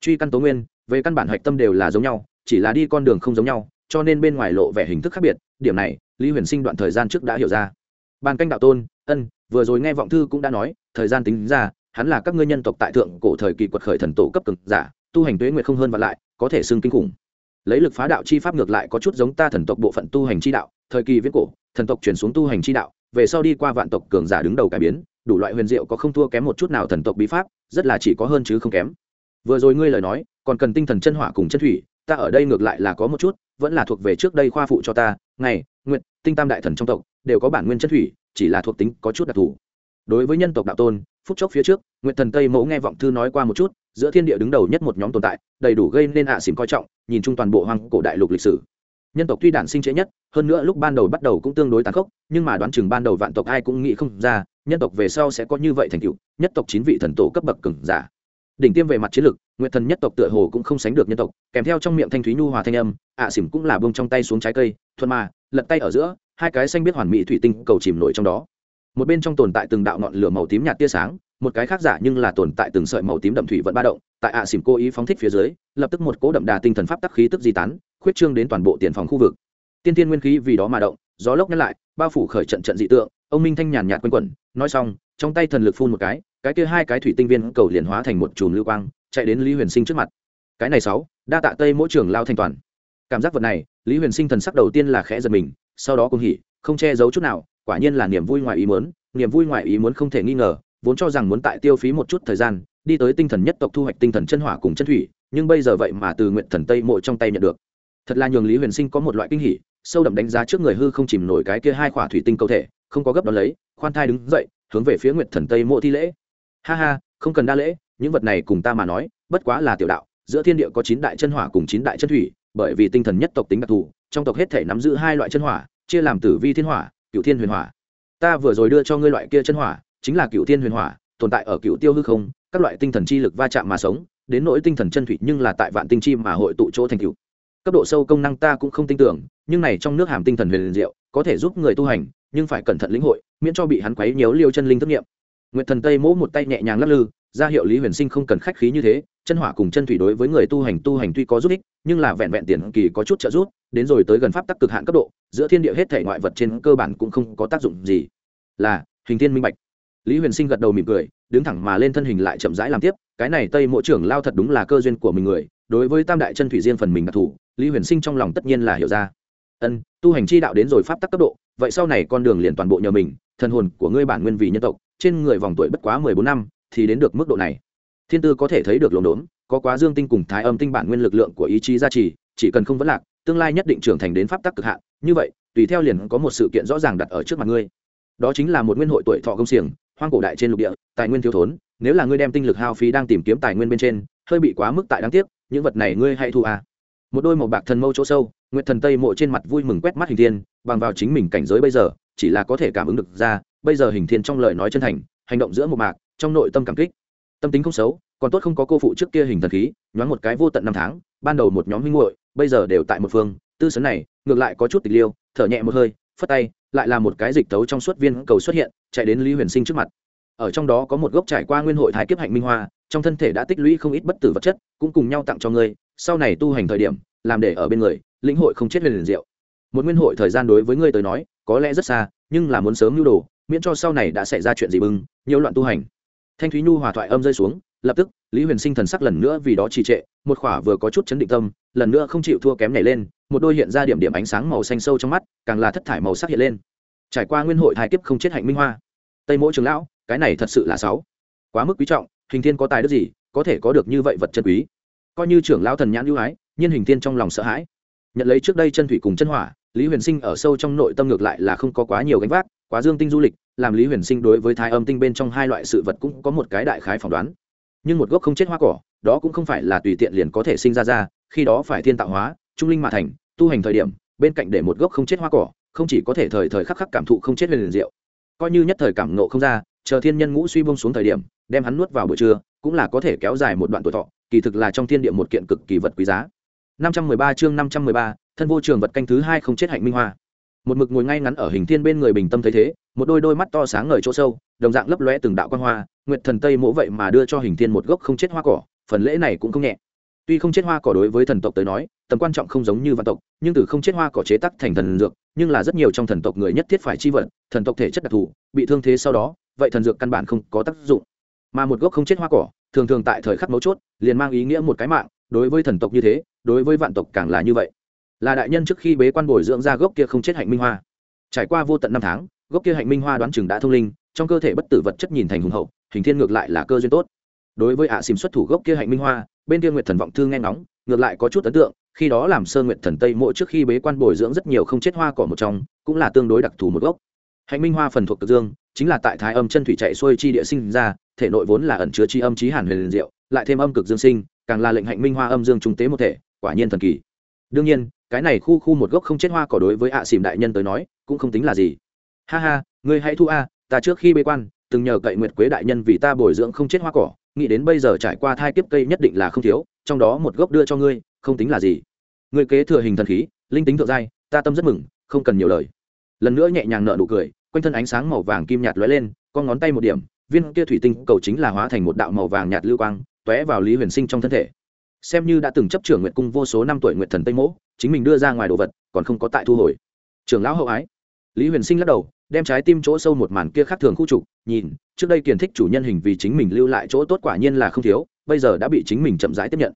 Truy căn tố nguyên, về căn bản hạch tâm đều là giống nhau, chỉ là đi con đường không giống nhau, cho nên bên ngoài lộ vẻ hình thức khác biệt. Điểm này, lý huyền sinh đoạn thời gian trước đã hiểu ra. Bàn canh đạo tôn, ân, vừa rồi nghe vọng thư cũng đã nói, thời gian tính ra, hắn là các ngươi nhân tộc tại thượng cổ thời kỳ quật khởi thần tổ cấp cực giả, tu hành tuế nguyệt không hơn và lại, có thể xưng kinh khủng lấy lực phá đạo chi pháp ngược lại có chút giống ta thần tộc bộ phận tu hành chi đạo, thời kỳ viết cổ, thần tộc chuyển xuống tu hành chi đạo, về sau đi qua vạn tộc cường giả đứng đầu cải biến, đủ loại huyền diệu có không thua kém một chút nào thần tộc bí pháp, rất là chỉ có hơn chứ không kém. Vừa rồi ngươi lời nói, còn cần tinh thần chân hỏa cùng chân thủy, ta ở đây ngược lại là có một chút, vẫn là thuộc về trước đây khoa phụ cho ta, ngày nguyện tinh tam đại thần trong tộc, đều có bản nguyên chân thủy, chỉ là thuộc tính có chút đặc thù. Đối với nhân tộc đạo tôn, phút chốc phía trước nguyện thần tây mẫu nghe vọng thư nói qua một chút, giữa thiên địa đứng đầu nhất một nhóm tồn tại, đầy đủ gây nên hạ à xỉm coi trọng nhìn chung toàn bộ hoang cổ đại lục lịch sử. Nhân tộc tuy đản sinh trễ nhất, hơn nữa lúc ban đầu bắt đầu cũng tương đối tàn khốc, nhưng mà đoán chừng ban đầu vạn tộc ai cũng nghĩ không ra, nhân tộc về sau sẽ có như vậy thành tựu, nhất tộc chín vị thần tổ cấp bậc cừng giả. Đỉnh tiêm về mặt chiến lược nguyện thần nhất tộc tựa hồ cũng không sánh được nhân tộc, kèm theo trong miệng thanh thúy nhu hòa thanh âm, ạ xỉm cũng là bông trong tay xuống trái cây thuần mà, lật tay ở giữa, hai cái xanh biết hoàn mỹ thủy tinh cầu chìm nổi trong đó. Một bên trong tồn tại từng đạo ngọn lửa màu tím nhạt tia sáng một cái khác giả nhưng là tồn tại từng sợi màu tím đậm thủy vận ba động, tại ạ xỉm cố ý phóng thích phía dưới, lập tức một cố đậm đà tinh thần pháp tắc khí tức di tán, khuyết trương đến toàn bộ tiền phòng khu vực. Tiên tiên nguyên khí vì đó mà động, gió lốc nhắc lại, bao phủ khởi trận trận dị tượng, ông minh thanh nhàn nhạt quanh quẩn, nói xong, trong tay thần lực phun một cái cái kia hai cái thủy tinh viên cầu liền hóa thành một chùm lưu quang, chạy đến lý huyền sinh trước mặt. Cái này sáu, đa tạ tây mỗi trường lao thanh toàn. Cảm giác vật này, lý huyền sinh thần sắc đầu tiên là khẽ giật mình, sau đó cũng hỉ, không che giấu chút nào, quả nhiên là niềm vui ngoài ý muốn, niềm vui ngoài ý muốn không thể nghi ngờ vốn cho rằng muốn tại tiêu phí một chút thời gian, đi tới tinh thần nhất tộc thu hoạch tinh thần chân hỏa cùng chân thủy, nhưng bây giờ vậy mà từ nguyện thần tây mộ trong tay nhận được. Thật là nhường lý huyền sinh có một loại kinh hỉ, sâu đậm đánh giá trước người hư không chìm nổi cái kia hai khỏa thủy tinh cầu thể, không có gấp đón lấy, khoan thai đứng dậy, hướng về phía nguyện thần tây mộ thi lễ. Ha ha, không cần đa lễ, những vật này cùng ta mà nói, bất quá là tiểu đạo, giữa thiên địa có chín đại chân hỏa cùng chín đại chân thủy, bởi vì tinh thần nhất tộc tính đặc thù, trong tộc hết thể nắm giữ hai loại chân hỏa, chia làm tử vi thiên hỏa cựu thiên huyền hỏa. Ta vừa rồi đưa cho ngươi loại kia chân hỏa chính là cựu thiên huyền hỏa, tồn tại ở cựu tiêu hư không, các loại tinh thần chi lực va chạm mà sống, đến nỗi tinh thần chân thủy nhưng là tại vạn tinh chi mà hội tụ chỗ thành cựu cấp độ sâu công năng ta cũng không tin tưởng, nhưng này trong nước hàm tinh thần huyền liền diệu, có thể giúp người tu hành, nhưng phải cẩn thận lĩnh hội, miễn cho bị hắn quấy nhiều liêu chân linh thức nghiệm. Nguyệt thần tây mỗ một tay nhẹ nhàng lắc lư, ra hiệu lý huyền sinh không cần khách khí như thế, chân hỏa cùng chân thủy đối với người tu hành tu hành tuy có giúp ích, nhưng là vẹn vẹn tiền kỳ có chút trợ giúp, đến rồi tới gần pháp tắc cực hạn cấp độ, giữa thiên địa hết thể ngoại vật trên cơ bản cũng không có tác dụng gì. Là, hình thiên minh bạch lý huyền sinh gật đầu mỉm cười, đứng thẳng mà lên thân hình lại chậm rãi làm tiếp, cái này tây mộ trưởng lao thật đúng là cơ duyên của mình người, đối với tam đại chân thủy riêng phần mình đặc thù, lý huyền sinh trong lòng tất nhiên là hiểu ra. Ân, tu hành chi đạo đến rồi pháp tắc cấp độ, vậy sau này con đường liền toàn bộ nhờ mình, thần hồn của ngươi bản nguyên vì nhân tộc, trên người vòng tuổi bất quá mười bốn năm, thì đến được mức độ này. Thiên tư có thể thấy được lộn đốn, có quá dương tinh cùng thái âm tinh bản nguyên lực lượng của ý chí gia trì, chỉ cần không vấn lạc, tương lai nhất định trưởng thành đến pháp tắc cực hạn, như vậy, tùy theo liền có một sự kiện rõ ràng đặt ở trước mặt ngươi. Đó chính là một nguyên hội tuổi thọ công xiềng hoang cổ đại trên lục địa, tài nguyên thiếu thốn, nếu là ngươi đem tinh lực hao phí đang tìm kiếm tài nguyên bên trên, hơi bị quá mức tại đáng tiếc, những vật này ngươi hãy thu à. một đôi màu bạc thần mâu chỗ sâu nguyện thần tây mộ trên mặt vui mừng quét mắt hình thiên, bằng vào chính mình cảnh giới bây giờ, chỉ là có thể cảm ứng được ra, bây giờ hình thiên trong lời nói chân thành, hành động giữa một mạc, trong nội tâm cảm kích tâm tính không xấu, còn tốt không có cô phụ trước kia hình thần khí, nhoáng một cái vô tận năm tháng, ban đầu một nhóm huynh hội bây giờ đều tại một phương, tư sấn này, ngược lại có chút tịch liêu, thở nhẹ một hơi phất tay, lại là một cái dịch tấu trong suốt viên cầu xuất hiện, chạy đến lý huyền sinh trước mặt. Ở trong đó có một gốc trải qua nguyên hội thái kiếp hạnh minh hoa, trong thân thể đã tích lũy không ít bất tử vật chất, cũng cùng nhau tặng cho ngươi, sau này tu hành thời điểm, làm để ở bên người, lĩnh hội không chết huyền liền diệu. Một nguyên hội thời gian đối với ngươi tới nói, có lẽ rất xa, nhưng là muốn sớm nhu đồ, miễn cho sau này đã xảy ra chuyện gì bưng, nhiều loạn tu hành. Thanh thúy nhu hòa thoại âm rơi xuống, lập tức, lý huyền sinh thần sắc lần nữa vì đó trì trệ, một khỏa vừa có chút chấn định tâm, lần nữa không chịu thua kém nhảy lên một đôi hiện ra điểm điểm ánh sáng màu xanh sâu trong mắt, càng là thất thải màu sắc hiện lên. Trải qua nguyên hội hai kiếp không chết hạnh minh hoa. Tây mỗi trường lão, cái này thật sự là sáu. Quá mức quý trọng, hình thiên có tài đức gì, có thể có được như vậy vật chân quý. Coi như trưởng lão thần nhãn ưu ái nhiên hình thiên trong lòng sợ hãi. Nhận lấy trước đây chân thủy cùng chân hỏa, lý huyền sinh ở sâu trong nội tâm ngược lại là không có quá nhiều gánh vác, quá dương tinh du lịch, làm lý huyền sinh đối với thái âm tinh bên trong hai loại sự vật cũng có một cái đại khái phỏng đoán. Nhưng một gốc không chết hoa cỏ, đó cũng không phải là tùy tiện liền có thể sinh ra ra, khi đó phải thiên tạo hóa trung linh mà thành tu hành thời điểm bên cạnh để một gốc không chết hoa cỏ không chỉ có thể thời thời khắc khắc cảm thụ không chết huyền liền diệu. Coi như nhất thời cảm nộ không ra chờ thiên nhân ngũ suy bông xuống thời điểm đem hắn nuốt vào buổi trưa cũng là có thể kéo dài một đoạn tuổi thọ kỳ thực là trong thiên địa một kiện cực kỳ vật quý giá. 513 chương 513, thân vô trường vật canh thứ hai không chết hạnh minh hoa. Một mực ngồi ngay ngắn ở hình thiên bên người bình tâm thấy thế một đôi đôi mắt to sáng ngời chỗ sâu đồng dạng lấp lóe từng đạo quan hoa nguyệt thần tây mỗ vậy mà đưa cho hình thiên một gốc không chết hoa cỏ phần lễ này cũng không nhẹ tuy không chết hoa cỏ đối với thần tộc tới nói, tầm quan trọng không giống như vạn tộc, nhưng từ không chết hoa cỏ chế tắc thành thần dược, nhưng là rất nhiều trong thần tộc người nhất thiết phải chi vật, thần tộc thể chất đặc thù, bị thương thế sau đó, vậy thần dược căn bản không có tác dụng. Mà một gốc không chết hoa cỏ, thường thường tại thời khắc mấu chốt, liền mang ý nghĩa một cái mạng, đối với thần tộc như thế, đối với vạn tộc càng là như vậy. Là đại nhân trước khi bế quan bồi dưỡng ra gốc kia không chết hạnh minh hoa. Trải qua vô tận năm tháng, gốc kia hạnh minh hoa đoán chừng đã thông linh, trong cơ thể bất tử vật chất nhìn thành hùng hậu, hình thiên ngược lại là cơ duyên tốt. Đối với ạ xìm xuất thủ gốc kia hạnh minh hoa bên kia nguyệt thần vọng thư nghe ngóng, ngược lại có chút ấn tượng, khi đó làm sơ nguyệt thần tây mỗi trước khi bế quan bồi dưỡng rất nhiều không chết hoa cỏ một trong, cũng là tương đối đặc thù một gốc. Hạnh minh hoa phần thuộc cực dương, chính là tại thái âm chân thủy chạy xuôi chi địa sinh ra, thể nội vốn là ẩn chứa chi âm chí hàn huyền diệu, lại thêm âm cực dương sinh, càng là lệnh hạnh minh hoa âm dương trung tế một thể, quả nhiên thần kỳ. Đương nhiên, cái này khu khu một gốc không chết hoa cỏ đối với ạ xìm đại nhân tới nói, cũng không tính là gì. Ha ha, ngươi hãy thu a, ta trước khi bế quan, từng nhờ cậy nguyệt quế đại nhân vì ta bồi dưỡng không chết hoa cỏ nghĩ đến bây giờ trải qua thai kiếp cây nhất định là không thiếu, trong đó một gốc đưa cho ngươi, không tính là gì. Ngươi kế thừa hình thần khí, linh tính thượng giai, ta tâm rất mừng, không cần nhiều lời. Lần nữa nhẹ nhàng nợ nụ cười, quanh thân ánh sáng màu vàng kim nhạt lóe lên, con ngón tay một điểm, viên kia thủy tinh cầu chính là hóa thành một đạo màu vàng nhạt lưu quang, tóe vào lý huyền sinh trong thân thể. Xem như đã từng chấp trưởng nguyện cung vô số năm tuổi nguyện thần tây mỗ, chính mình đưa ra ngoài đồ vật, còn không có tại thu hồi. Trưởng lão hậu ái. Lý huyền sinh lắc đầu đem trái tim chỗ sâu một màn kia khác thường khu trục, nhìn, trước đây kiền thích chủ nhân hình vì chính mình lưu lại chỗ tốt quả nhiên là không thiếu, bây giờ đã bị chính mình chậm rãi tiếp nhận.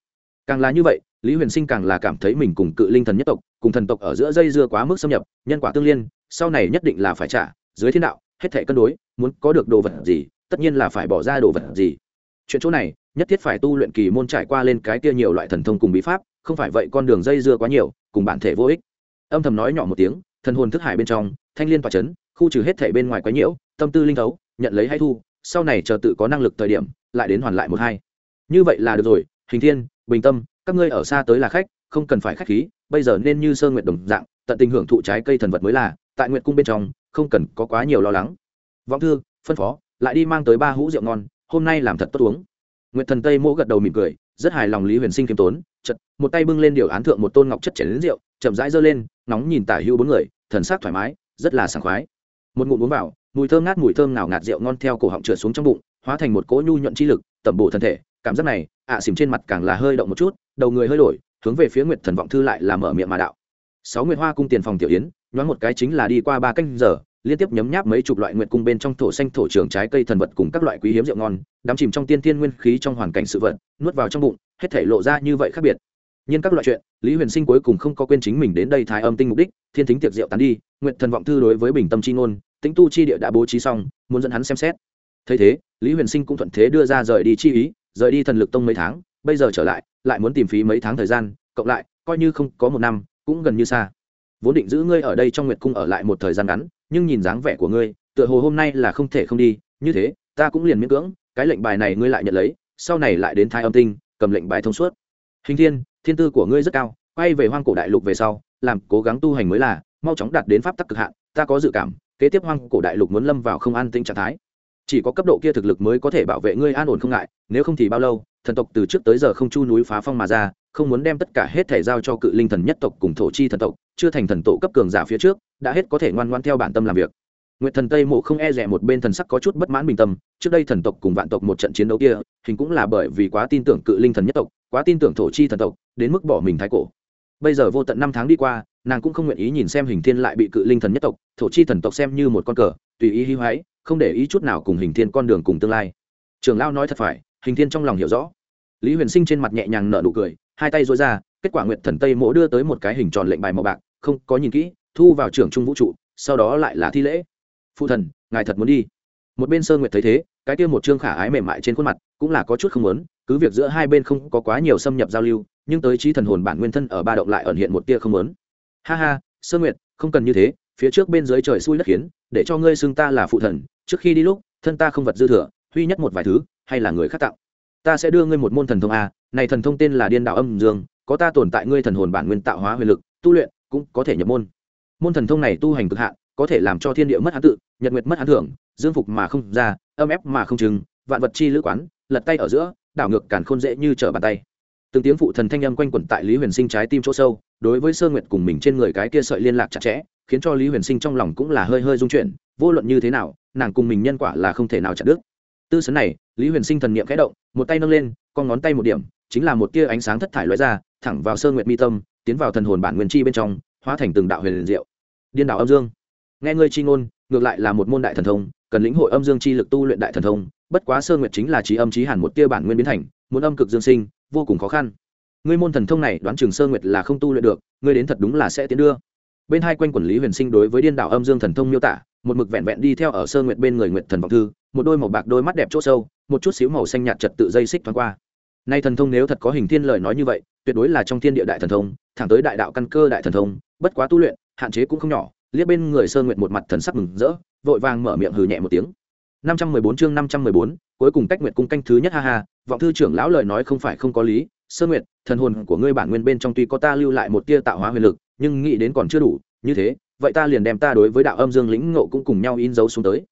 Càng là như vậy, lý huyền sinh càng là cảm thấy mình cùng cự linh thần nhất tộc, cùng thần tộc ở giữa dây dưa quá mức xâm nhập, nhân quả tương liên, sau này nhất định là phải trả, dưới thiên đạo, hết thể cân đối, muốn có được đồ vật gì, tất nhiên là phải bỏ ra đồ vật gì. Chuyện chỗ này, nhất thiết phải tu luyện kỳ môn trải qua lên cái kia nhiều loại thần thông cùng bí pháp, không phải vậy con đường dây dưa quá nhiều, cùng bản thể vô ích. Âm thầm nói nhỏ một tiếng, thần hồn thức hải bên trong, thanh liên tỏa chấn khu trừ hết thể bên ngoài quái nhiễu, tâm tư linh thấu, nhận lấy hay thu, sau này chờ tự có năng lực thời điểm, lại đến hoàn lại một hai. Như vậy là được rồi, hình thiên, bình tâm, các ngươi ở xa tới là khách, không cần phải khách khí, bây giờ nên như sơ nguyện đồng dạng, tận tình hưởng thụ trái cây thần vật mới là, tại nguyện cung bên trong, không cần có quá nhiều lo lắng. Vọng thư, phân phó, lại đi mang tới ba hũ rượu ngon, hôm nay làm thật tốt uống. Nguyện thần tây mỗ gật đầu mỉm cười, rất hài lòng lý huyền sinh k i ê m tốn chật một tay bưng lên điều án thượng một tôn ngọc chất chảy đến rượu, chậm rãi giơ lên, nóng nhìn tả hữu bốn người, thần sắc thoải mái, rất là sảng khoái một ngụm uống vào mùi thơm ngát mùi thơm nào ngạt rượu ngon theo cổ họng trượt xuống trong bụng hóa thành một cỗ nhu nhuận chi lực tẩm bổ thân thể. Cảm giác này ạ à, trên mặt càng là hơi động một chút đầu người hơi đổi hướng về phía nguyệt thần vọng thư lại là mở miệng mà đạo. Sáu nguyệt hoa cung tiền phòng tiểu yến nhoáng một cái chính là đi qua ba canh giờ liên tiếp nhấm nháp mấy chục loại nguyệt cung bên trong thổ xanh thổ trường trái cây thần vật cùng các loại quý hiếm rượu ngon đắm chìm trong tiên thiên nguyên khí trong hoàn cảnh sự vật nuốt vào trong bụng hết thể lộ ra như vậy khác biệt nhưng các loại chuyện, lý huyền sinh cuối cùng không có quên chính mình đến đây thái âm tinh mục đích, thiên thính tiệc rượu tán đi, nguyện thần vọng thư đối với bình tâm c h i ngôn tính tu chi địa đã bố trí xong, muốn dẫn hắn xem xét. Thấy thế, lý huyền sinh cũng thuận thế đưa ra rời đi chi ý, rời đi thần lực tông mấy tháng, bây giờ trở lại lại muốn tìm phí mấy tháng thời gian, cộng lại, coi như không có một năm, cũng gần như xa. Vốn định giữ ngươi ở đây trong nguyệt cung ở lại một thời gian ngắn, nhưng nhìn dáng vẻ của ngươi, tựa hồ hôm nay là không thể không đi, như thế, ta cũng liền miễn cưỡng, cái lệnh bài này ngươi lại nhận lấy, sau này lại đến thái âm tinh, cầm lệnh bài thông suốt. Hình thiên thiên tư của ngươi rất cao quay về hoang cổ đại lục về sau làm cố gắng tu hành mới là mau chóng đạt đến pháp tắc cực hạn ta có dự cảm kế tiếp hoang cổ đại lục muốn lâm vào không an tĩnh trạng thái. Chỉ có cấp độ kia thực lực mới có thể bảo vệ ngươi an ổn không ngại nếu không thì bao lâu thần tộc từ trước tới giờ không chu núi phá phong mà ra không muốn đem tất cả hết thể giao cho cự linh thần nhất tộc cùng thổ chi thần tộc chưa thành thần tổ cấp cường giả phía trước đã hết có thể ngoan ngoan theo bản tâm làm việc. Nguyệt Thần Tây Mộ không e dè một bên thần sắc có chút bất mãn bình tâm, trước đây thần tộc cùng vạn tộc một trận chiến đấu kia, hình cũng là bởi vì quá tin tưởng cự linh thần nhất tộc, quá tin tưởng thổ chi thần tộc, đến mức bỏ mình thái cổ. Bây giờ vô tận năm tháng đi qua, nàng cũng không nguyện ý nhìn xem hình thiên lại bị cự linh thần nhất tộc, thổ chi thần tộc xem như một con cờ, tùy ý hí hoáy không để ý chút nào cùng hình thiên con đường cùng tương lai. Trường lão nói thật phải, hình thiên trong lòng hiểu rõ. Lý Huyền Sinh trên mặt nhẹ nhàng nở nụ cười, hai tay duỗi ra, kết quả nguyện Thần Tây mỗ đưa tới một cái hình tròn lệnh bài màu bạc, không có nhìn kỹ, thu vào trường trung vũ trụ, sau đó lại là thi lễ phụ thần ngài thật muốn đi một bên sơ nguyệt thấy thế, cái kia một trương khả ái mềm mại trên khuôn mặt, cũng là có chút không muốn, cứ việc giữa hai bên không có quá nhiều xâm nhập giao lưu, nhưng tới trí thần hồn bản nguyên thân ở ba động lại ẩn hiện một tia không muốn. Ha ha, sơ nguyệt, không cần như thế, phía trước bên dưới trời xui đất khiến, để cho ngươi xưng ta là phụ thần, trước khi đi lúc, thân ta không vật dư thừa, huy nhất một vài thứ, hay là người khác tặng ta sẽ đưa ngươi một môn thần thông a, này thần thông tên là điên đạo âm dương, có ta tồn tại ngươi thần hồn bản nguyên tạo hóa huyền lực, tu luyện, cũng có thể nhập môn. Môn thần thông này tu hành cực hạn có thể làm cho thiên địa mất hắn tự, nhật nguyệt mất hắn thưởng, dương phục mà không ra, âm ép mà không chừng vạn vật chi lữ quán, lật tay ở giữa, đảo ngược càn khôn dễ như trở bàn tay. Từng tiếng phụ thần thanh âm quanh quẩn tại lý huyền sinh trái tim chỗ sâu, đối với sơ nguyệt cùng mình trên người cái kia sợi liên lạc chặt chẽ, khiến cho lý huyền sinh trong lòng cũng là hơi hơi dung chuyển, vô luận như thế nào, nàng cùng mình nhân quả là không thể nào chặt đứt. Tư sấn này, lý huyền sinh thần niệm khẽ động, một tay nâng lên, con ngón tay một điểm, chính là một tia ánh sáng thất thải loại ra, thẳng vào sơ nguyệt mi tâm, tiến vào thần hồn bản nguyên chi bên trong, hóa thành từng đạo huyền diệu. Điên đạo âm dương nghe ngươi chi ngôn, ngược lại là một môn đại thần thông, cần lĩnh hội âm dương chi lực tu luyện đại thần thông, bất quá sơ nguyệt chính là trí âm trí hẳn một tia bản nguyên biến thành, muốn âm cực dương sinh, vô cùng khó khăn. Ngươi môn thần thông này đoán trường sơ nguyệt là không tu luyện được, ngươi đến thật đúng là sẽ tiến đưa. Bên hai quanh quản lý huyền sinh đối với điên đảo âm dương thần thông miêu tả, một mực vẹn vẹn đi theo ở sơ nguyệt bên người nguyệt thần vọng thư, một đôi màu bạc đôi mắt đẹp chỗ sâu, một chút xíu màu xanh nhạt trật tự dây xích thoáng qua. Nay thần thông nếu thật có hình thiên lời nói như vậy, tuyệt đối là trong thiên địa đại thần thông, thẳng tới đại đạo căn cơ đại thần thông, bất quá tu luyện, hạn chế cũng không nhỏ liếc bên người sơn nguyệt một mặt thần sắc mừng rỡ vội vàng mở miệng hừ nhẹ một tiếng. năm trăm mười bốn chương năm trăm mười bốn cuối cùng cách nguyệt cung canh thứ nhất ha ha vọng thư trưởng lão lời nói không phải không có lý. Sơn nguyệt, thần hồn của ngươi bản nguyên bên trong tuy có ta lưu lại một tia tạo hóa huyền lực nhưng nghĩ đến còn chưa đủ như thế vậy ta liền đem ta đối với đạo âm dương lĩnh ngộ cũng cùng nhau in dấu xuống tới.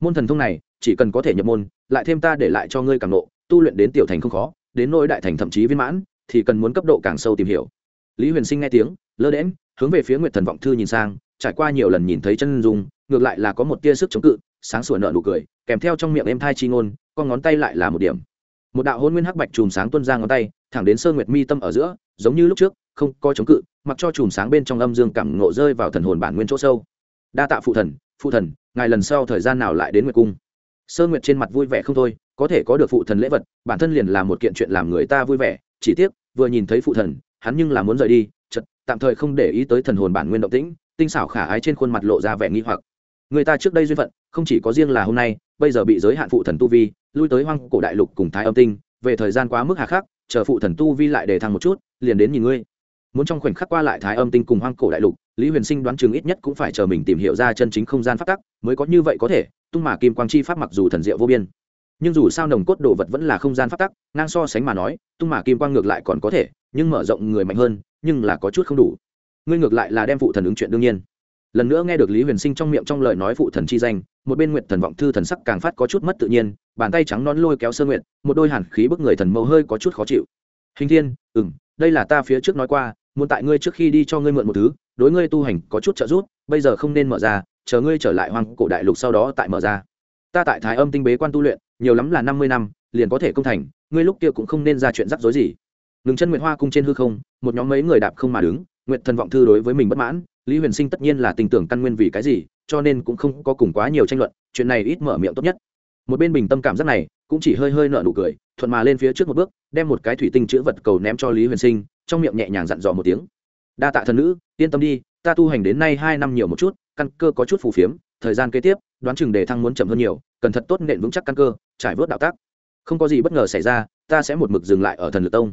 Môn thần thông này chỉ cần có thể nhập môn lại thêm ta để lại cho ngươi càng nộ tu luyện đến tiểu thành không khó đến nỗi đại thành thậm chí viên mãn thì cần muốn cấp độ càng sâu tìm hiểu. Lý huyền sinh nghe tiếng lơ đễnh, hướng về phía nguyệt thần vọng thư nhìn sang trải qua nhiều lần nhìn thấy chân dung, ngược lại là có một tia sức chống cự, sáng sủa nợ nụ cười, kèm theo trong miệng em thai chi ngôn, con ngón tay lại là một điểm. Một đạo hôn nguyên hắc bạch chùm sáng tuân ra ngón tay, thẳng đến sơ nguyệt mi tâm ở giữa, giống như lúc trước, không có chống cự, mặc cho chùm sáng bên trong âm dương cảm ngộ rơi vào thần hồn bản nguyên chỗ sâu. Đa tạ phụ thần phụ thần, ngài lần sau thời gian nào lại đến nguyệt cung? Sơ nguyệt trên mặt vui vẻ không thôi, có thể có được phụ thần lễ vật, bản thân liền là một kiện chuyện làm người ta vui vẻ, chỉ tiếc, vừa nhìn thấy phụ thần, hắn nhưng là muốn rời đi chật tạm thời không để ý tới thần hồn bản nguyên động tĩnh tinh xảo khả ái trên khuôn mặt lộ ra vẻ nghi hoặc. Người ta trước đây duyên phận, không chỉ có riêng là hôm nay, bây giờ bị giới hạn phụ thần tu vi, lui tới hoang cổ đại lục cùng thái âm tinh, về thời gian quá mức hà khắc, chờ phụ thần tu vi lại để thăng một chút, liền đến nhìn ngươi. Muốn trong khoảnh khắc qua lại thái âm tinh cùng hoang cổ đại lục, lý huyền sinh đoán chừng ít nhất cũng phải chờ mình tìm hiểu ra chân chính không gian phát tắc, mới có như vậy có thể, tung mà kim quang chi pháp mặc dù thần diệu vô biên, nhưng dù sao nồng cốt đồ vật vẫn là không gian phát tắc, ngang so sánh mà nói, tung mà kim quang ngược lại còn có thể, nhưng mở rộng người mạnh hơn, nhưng là có chút không đủ ngươi ngược lại là đem phụ thần ứng chuyện đương nhiên. Lần nữa nghe được lý huyền sinh trong miệng trong lời nói phụ thần chi danh, một bên nguyện thần vọng thư thần sắc càng phát có chút mất tự nhiên, bàn tay trắng non lôi kéo sơ nguyện một đôi hàn khí bức người thần mâu hơi có chút khó chịu. Hình thiên ừ m đây là ta phía trước nói qua, muốn tại ngươi trước khi đi cho ngươi mượn một thứ, đối ngươi tu hành có chút trợ giúp, bây giờ không nên mở ra, chờ ngươi trở lại hoàng cổ đại lục sau đó tại mở ra. Ta tại thái âm tinh bế quan tu luyện, nhiều lắm là năm mươi năm, liền có thể công thành, ngươi lúc kia cũng không nên ra chuyện rắc rối gì. Ngừng chân nguyện hoa cung trên hư không, một nhóm mấy người đạp không mà đứng nguyện thần vọng thư đối với mình bất mãn, lý huyền sinh tất nhiên là tình tưởng căn nguyên vì cái gì, cho nên cũng không có cùng quá nhiều tranh luận, chuyện này ít mở miệng tốt nhất. Một bên bình tâm cảm giác này, cũng chỉ hơi hơi nợ nụ cười, thuận mà lên phía trước một bước, đem một cái thủy tinh chữ vật cầu ném cho lý huyền sinh, trong miệng nhẹ nhàng dặn dò một tiếng. Đa tạ thần nữ, yên tâm đi, ta tu hành đến nay hai năm nhiều một chút, căn cơ có chút phù phiếm, thời gian kế tiếp, đoán chừng đề thăng muốn chậm hơn nhiều, cần thật tốt nện vững chắc căn cơ, trải vớt đạo tác. Không có gì bất ngờ xảy ra, ta sẽ một mực dừng lại ở thần lực tông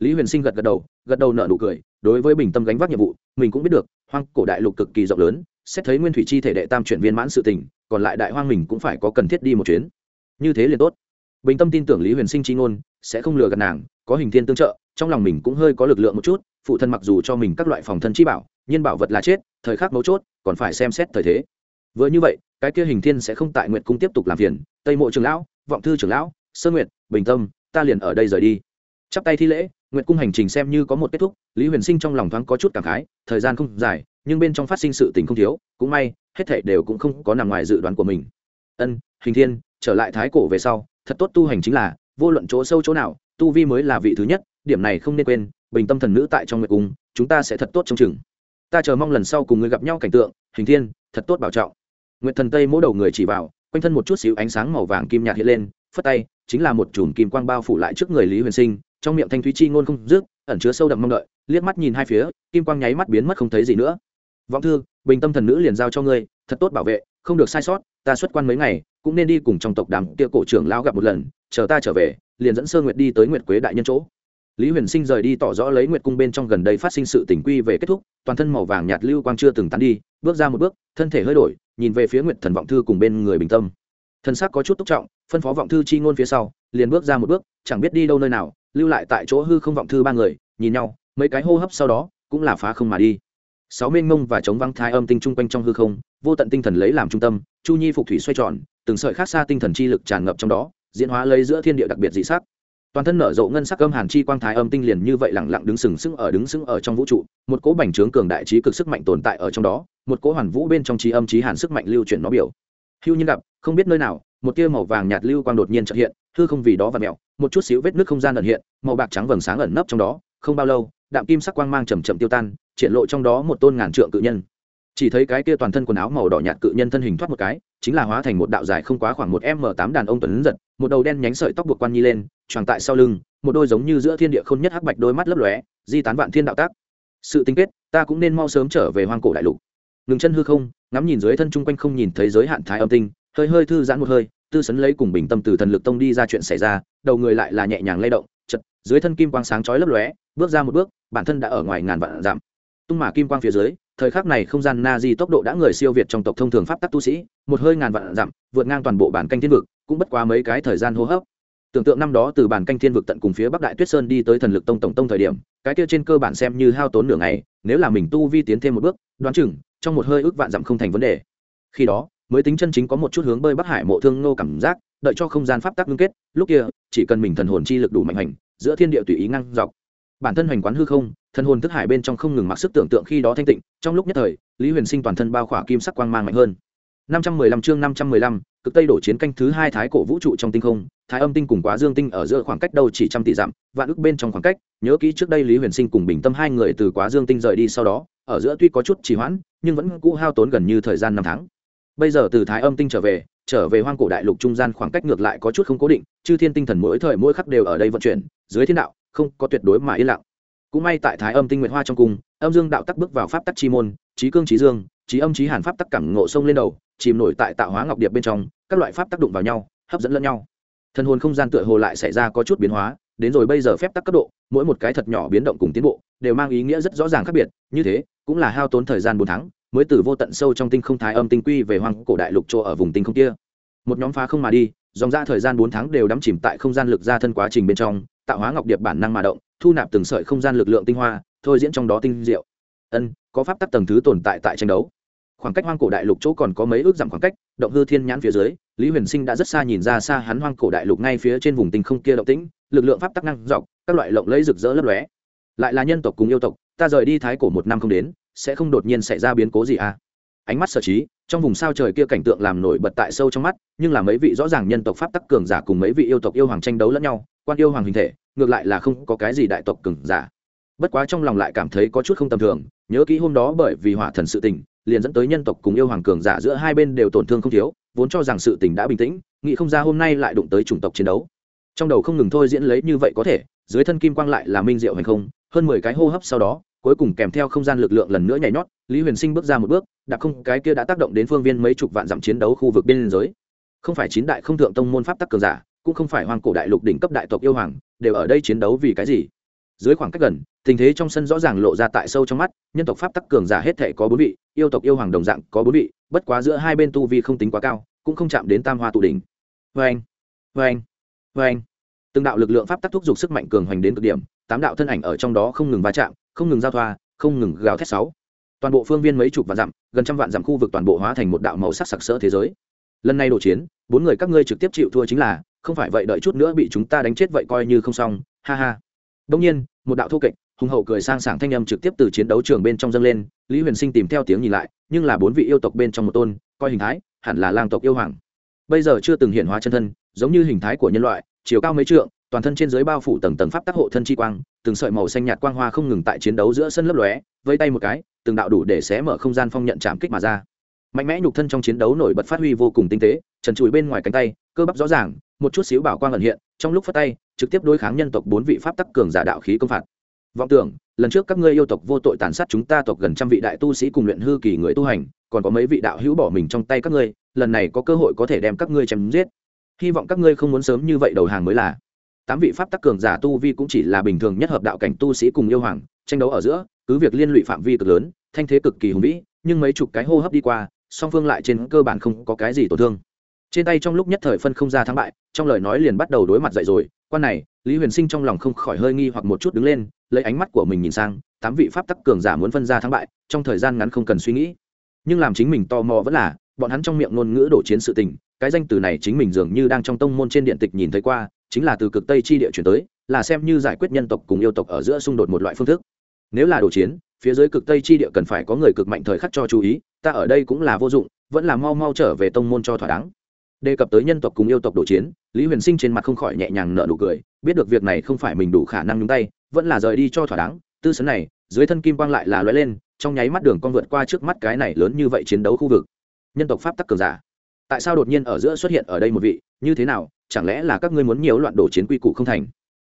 lý huyền sinh gật gật đầu gật đầu nợ nụ cười, đối với bình tâm gánh vác nhiệm vụ, mình cũng biết được, hoang cổ đại lục cực kỳ rộng lớn, xét thấy nguyên thủy chi thể đệ tam chuyển viên mãn sự tình, còn lại đại hoang mình cũng phải có cần thiết đi một chuyến. Như thế liền tốt. Bình tâm tin tưởng lý huyền sinh chi ngôn, sẽ không lừa gạt nàng, có hình thiên tương trợ, trong lòng mình cũng hơi có lực lượng một chút, phụ thân mặc dù cho mình các loại phòng thân chi bảo nhiên bảo vật là chết, thời khắc mấu chốt, còn phải xem xét thời thế. Vừa như vậy, cái kia hình thiên sẽ không tại nguyện cung tiếp tục làm phiền, tây mộ trường lão, vọng thư trưởng lão, sơ nguyệt, bình tâm, ta liền ở đây rời đi. Chắp tay thi lễ Nguyệt cung hành trình xem như có một kết thúc, lý huyền sinh trong lòng thoáng có chút cảm khái, thời gian không dài, nhưng bên trong phát sinh sự tình không thiếu, cũng may, hết thảy đều cũng không có nằm ngoài dự đoán của mình. Ân, hình thiên, trở lại thái cổ về sau, thật tốt tu hành chính là, vô luận chỗ sâu chỗ nào, tu vi mới là vị thứ nhất, điểm này không nên quên, bình tâm thần nữ tại trong nguyệt cung, chúng ta sẽ thật tốt trong chừng. Ta chờ mong lần sau cùng người gặp nhau cảnh tượng, hình thiên, thật tốt bảo trọng. Nguyệt thần tây mỗi đầu người chỉ vào, quanh thân một chút xíu ánh sáng màu vàng kim nhạt hiện lên, phất tay, chính là một chùm kim quang bao phủ lại trước người lý huyền sinh trong miệng thanh thúy chi ngôn không dứt, ẩn chứa sâu đậm mong đợi, liếc mắt nhìn hai phía, kim quang nháy mắt biến mất không thấy gì nữa. Vọng thư, bình tâm thần nữ liền giao cho ngươi, thật tốt bảo vệ, không được sai sót, ta xuất quan mấy ngày, cũng nên đi cùng trong tộc đàm kia cổ trưởng lao gặp một lần, chờ ta trở về, liền dẫn sơ nguyệt đi tới nguyệt quế đại nhân chỗ. Lý huyền sinh rời đi tỏ rõ lấy nguyệt cung bên trong gần đây phát sinh sự tỉnh quy về kết thúc, toàn thân màu vàng nhạt lưu quang chưa từng tán đi, bước ra một bước, thân thể hơi đổi, nhìn về phía nguyệt thần vọng thư cùng bên người bình tâm. Thân xác có chút túc trọng, phân phó vọng thư chi ngôn phía sau, liền bước ra một bước, chẳng biết đi đâu nơi nào lưu lại tại chỗ hư không vọng thư ba người, nhìn nhau, mấy cái hô hấp sau đó cũng là phá không mà đi. Sáu mênh mông và chống văng thái âm tinh chung quanh trong hư không, vô tận tinh thần lấy làm trung tâm, chu nhi phục thủy xoay tròn, từng sợi khác xa tinh thần chi lực tràn ngập trong đó, diễn hóa lấy giữa thiên địa đặc biệt dị sắc. Toàn thân nở rộ ngân sắc âm hàn chi quang thái âm tinh liền như vậy lẳng lặng đứng sừng sững ở đứng sững ở trong vũ trụ, một cỗ bành trướng cường đại trí cực sức mạnh tồn tại ở trong đó, một cỗ hoàn vũ bên trong trí âm trí hàn sức mạnh lưu chuyển nó biểu. Hưu nhiên gặp, không biết nơi nào, một tia màu vàng nhạt lưu quang đột nhiên trợ hiện hư không vì đó và mẹo, một chút xíu vết nước không gian ẩn hiện, màu bạc trắng vầng sáng ẩn nấp trong đó, không bao lâu, đạm kim sắc quang mang chầm chậm tiêu tan, triển lộ trong đó một tôn ngàn trượng cự nhân. Chỉ thấy cái kia toàn thân quần áo màu đỏ nhạt cự nhân thân hình thoát một cái, chính là hóa thành một đạo dài không quá khoảng một m tám đàn ông tuấn giật, một đầu đen nhánh sợi tóc buộc quan nhi lên tròn tại sau lưng, một đôi giống như giữa thiên địa khôn nhất hắc bạch đôi mắt lấp lóe, di tán vạn thiên đạo tác. Sự tinh kết, ta cũng nên mau sớm trở về hoang cổ đại lục. Ngừng chân hư không, ngắm nhìn dưới thân chung quanh không nhìn thấy giới hạn thái âm tinh, hơi hơi thư giãn một hơi tư sấn lấy cùng bình tâm từ thần lực tông đi ra chuyện xảy ra, đầu người lại là nhẹ nhàng lay động, chật, dưới thân kim quang sáng chói lấp lóe, bước ra một bước, bản thân đã ở ngoài ngàn vạn giảm tung mà kim quang phía dưới, thời khắc này không gian na di tốc độ đã người siêu việt trong tộc thông thường pháp tắc tu sĩ, một hơi ngàn vạn dặm, vượt ngang toàn bộ bản canh thiên vực, cũng bất quá mấy cái thời gian hô hấp. Tưởng tượng năm đó từ bản canh thiên vực tận cùng phía bắc đại tuyết sơn đi tới thần lực tông tổng tông thời điểm, cái kia trên cơ bản xem như hao tốn nửa ngày, nếu là mình tu vi tiến thêm một bước, đoán chừng, trong một hơi ước vạn dặm không thành vấn đề. Khi đó mới tính chân chính có một chút hướng bơi bắc hải mộ thương nô cảm giác đợi cho không gian pháp tắc ngưng kết lúc kia chỉ cần mình thần hồn chi lực đủ mạnh hành giữa thiên địa tùy ý ngăn dọc. Bản thân hoành quán hư không thần hồn thức hải bên trong không ngừng mặc sức tưởng tượng khi đó thanh tịnh trong lúc nhất thời lý huyền sinh toàn thân bao khỏa kim sắc quang mang mạnh hơn. 515 chương 515, cực tây đổ chiến canh thứ hai thái cổ vũ trụ trong tinh không thái âm tinh cùng quá dương tinh ở giữa khoảng cách đâu chỉ trăm tỷ dặm vạn ước bên trong khoảng cách nhớ kỹ trước đây lý huyền sinh cùng bình tâm hai người từ quá dương tinh rời đi sau đó ở giữa tuy có chút trì hoãn nhưng vẫn cũ hao tốn gần như thời gian năm tháng bây giờ từ thái âm tinh trở về trở về hoang cổ đại lục trung gian khoảng cách ngược lại có chút không cố định, chư thiên tinh thần mỗi thời mỗi khắc đều ở đây vận chuyển, dưới thiên đạo, không có tuyệt đối mà yên lặng. Cũng may tại thái âm tinh nguyện hoa trong cung, âm dương đạo tắc bước vào pháp tắc chi môn trí cương trí dương trí âm trí hàn pháp tắc cẳng ngộ sông lên đầu, chìm nổi tại tạo hóa ngọc điệp bên trong, các loại pháp tác động vào nhau, hấp dẫn lẫn nhau. Thân hồn không gian tựa hồ lại xảy ra có chút biến hóa, đến rồi bây giờ phép tắc cấp độ, mỗi một cái thật nhỏ biến động cùng tiến bộ, đều mang ý nghĩa rất rõ ràng khác biệt, như thế, cũng là hao tốn thời gian bốn tháng mới từ vô tận sâu trong tinh không thái âm tinh quy về hoang cổ đại lục chỗ ở vùng tinh không kia. Một nhóm phá không mà đi, dòng ra thời gian bốn tháng đều đắm chìm tại không gian lực ra thân quá trình bên trong, tạo hóa ngọc điệp bản năng mà động, thu nạp từng sợi không gian lực lượng tinh hoa, thôi diễn trong đó tinh diệu. Ân, có pháp tắc tầng thứ tồn tại tại tranh đấu. Khoảng cách hoang cổ đại lục chỗ còn có mấy ước dặm khoảng cách, động hư thiên nhãn phía dưới, lý huyền sinh đã rất xa nhìn ra xa hắn hoang cổ đại lục ngay phía trên vùng tinh không kia động tĩnh, lực lượng pháp tắc năng dọc, các loại lộng lẫy rực rỡ lấp lóe. Lại là nhân tộc cùng yêu tộc, ta rời đi thái cổ một năm không đến sẽ không đột nhiên xảy ra biến cố gì à? Ánh mắt sở trí, trong vùng sao trời kia cảnh tượng làm nổi bật tại sâu trong mắt, nhưng là mấy vị rõ ràng nhân tộc pháp tắc cường giả cùng mấy vị yêu tộc yêu hoàng tranh đấu lẫn nhau, quan yêu hoàng hình thể, ngược lại là không có cái gì đại tộc cường giả. Bất quá trong lòng lại cảm thấy có chút không tầm thường, nhớ kỹ hôm đó bởi vì hỏa thần sự tình, liền dẫn tới nhân tộc cùng yêu hoàng cường giả giữa hai bên đều tổn thương không thiếu, vốn cho rằng sự tình đã bình tĩnh, nghĩ không ra hôm nay lại đụng tới chủng tộc chiến đấu. Trong đầu không ngừng thôi diễn lấy như vậy có thể, dưới thân kim quang lại là minh diệu hành không, hơn mười cái hô hấp sau đó cuối cùng kèm theo không gian lực lượng lần nữa nhảy nhót, lý huyền sinh bước ra một bước, đã không, cái kia đã tác động đến phương viên mấy chục vạn dặm chiến đấu khu vực biên giới. Không phải chín đại không thượng tông môn pháp tắc cường giả, cũng không phải hoàng cổ đại lục đỉnh cấp đại tộc yêu hoàng, đều ở đây chiến đấu vì cái gì? Dưới khoảng cách gần, tình thế trong sân rõ ràng lộ ra tại sâu trong mắt, nhân tộc pháp tắc cường giả hết thể có bốn vị, yêu tộc yêu hoàng đồng dạng có bốn vị, bất quá giữa hai bên tu vi không tính quá cao, cũng không chạm đến tam hoa tụ đỉnh. Vê anh vê anh vê anh từng đạo lực lượng pháp tắc thúc giục sức mạnh cường hoành đến cực điểm tám đạo thân ảnh ở trong đó không ngừng va chạm, không ngừng giao thoa, không ngừng gào thét sáu. Toàn bộ phương viên mấy chục vạn dặm, gần trăm vạn dặm khu vực toàn bộ hóa thành một đạo màu sắc sặc sỡ thế giới. Lần này đổ chiến, bốn người các ngươi trực tiếp chịu thua chính là, không phải vậy đợi chút nữa bị chúng ta đánh chết vậy coi như không xong, ha ha. Đông nhiên, một đạo thô kệch, hùng hậu cười sang sảng thanh âm trực tiếp từ chiến đấu trường bên trong dâng lên, lý huyền sinh tìm theo tiếng nhìn lại, nhưng là bốn vị yêu tộc bên trong một tôn, coi hình thái, hẳn là lang tộc yêu hoàng. Bây giờ chưa từng hiện hóa chân thân, giống như hình thái của nhân loại, chiều cao mấy trượng toàn thân trên dưới bao phủ tầng tầng pháp tác hộ thân chi quang, từng sợi màu xanh nhạt quang hoa không ngừng tại chiến đấu giữa sân lấp lóe, vây tay một cái, từng đạo đủ để xé mở không gian phong nhận chạm kích mà ra. Mạnh mẽ nhục thân trong chiến đấu nổi bật phát huy vô cùng tinh tế, trần trụi bên ngoài cánh tay, cơ bắp rõ ràng, một chút xíu bảo quang ẩn hiện, trong lúc phát tay, trực tiếp đối kháng nhân tộc bốn vị pháp tắc cường giả đạo khí công phạt. Vọng tưởng, lần trước các ngươi yêu tộc vô tội tàn sát chúng ta tộc gần trăm vị đại tu sĩ cùng luyện hư kỳ người tu hành, còn có mấy vị đạo hữu bỏ mình trong tay các ngươi, lần này có cơ hội có thể đem các ngươi chém giết. Hy vọng các ngươi không muốn sớm như vậy đầu hàng mới là tám vị pháp tắc cường giả tu vi cũng chỉ là bình thường nhất hợp đạo cảnh tu sĩ cùng yêu hoàng, tranh đấu ở giữa, cứ việc liên lụy phạm vi cực lớn, thanh thế cực kỳ hùng vĩ, nhưng mấy chục cái hô hấp đi qua, song phương lại trên cơ bản không có cái gì tổn thương. Trên tay trong lúc nhất thời phân không ra thắng bại, trong lời nói liền bắt đầu đối mặt dậy rồi, quan này, lý huyền sinh trong lòng không khỏi hơi nghi hoặc một chút đứng lên, lấy ánh mắt của mình nhìn sang, tám vị pháp tắc cường giả muốn phân ra thắng bại, trong thời gian ngắn không cần suy nghĩ. Nhưng làm chính mình tò mò vẫn là, bọn hắn trong miệng ngôn ngữ đổ chiến sự tình, cái danh từ này chính mình dường như đang trong tông môn trên điện tịch nhìn thấy qua chính là từ cực tây chi địa chuyển tới, là xem như giải quyết nhân tộc cùng yêu tộc ở giữa xung đột một loại phương thức. Nếu là đổ chiến, phía dưới cực tây chi địa cần phải có người cực mạnh thời khắc cho chú ý, ta ở đây cũng là vô dụng, vẫn là mau mau trở về tông môn cho thỏa đáng. Đề cập tới nhân tộc cùng yêu tộc đổ chiến, lý huyền sinh trên mặt không khỏi nhẹ nhàng nở nụ cười, biết được việc này không phải mình đủ khả năng nhúng tay, vẫn là rời đi cho thỏa đáng. Tư sấn này, dưới thân kim quang lại là lóe lên, trong nháy mắt đường con vượt qua trước mắt cái này lớn như vậy chiến đấu khu vực. Nhân tộc pháp tắc cường giả. Tại sao đột nhiên ở giữa xuất hiện ở đây một vị, như thế nào chẳng lẽ là các ngươi muốn nhiều loạn đổ chiến quy củ không thành?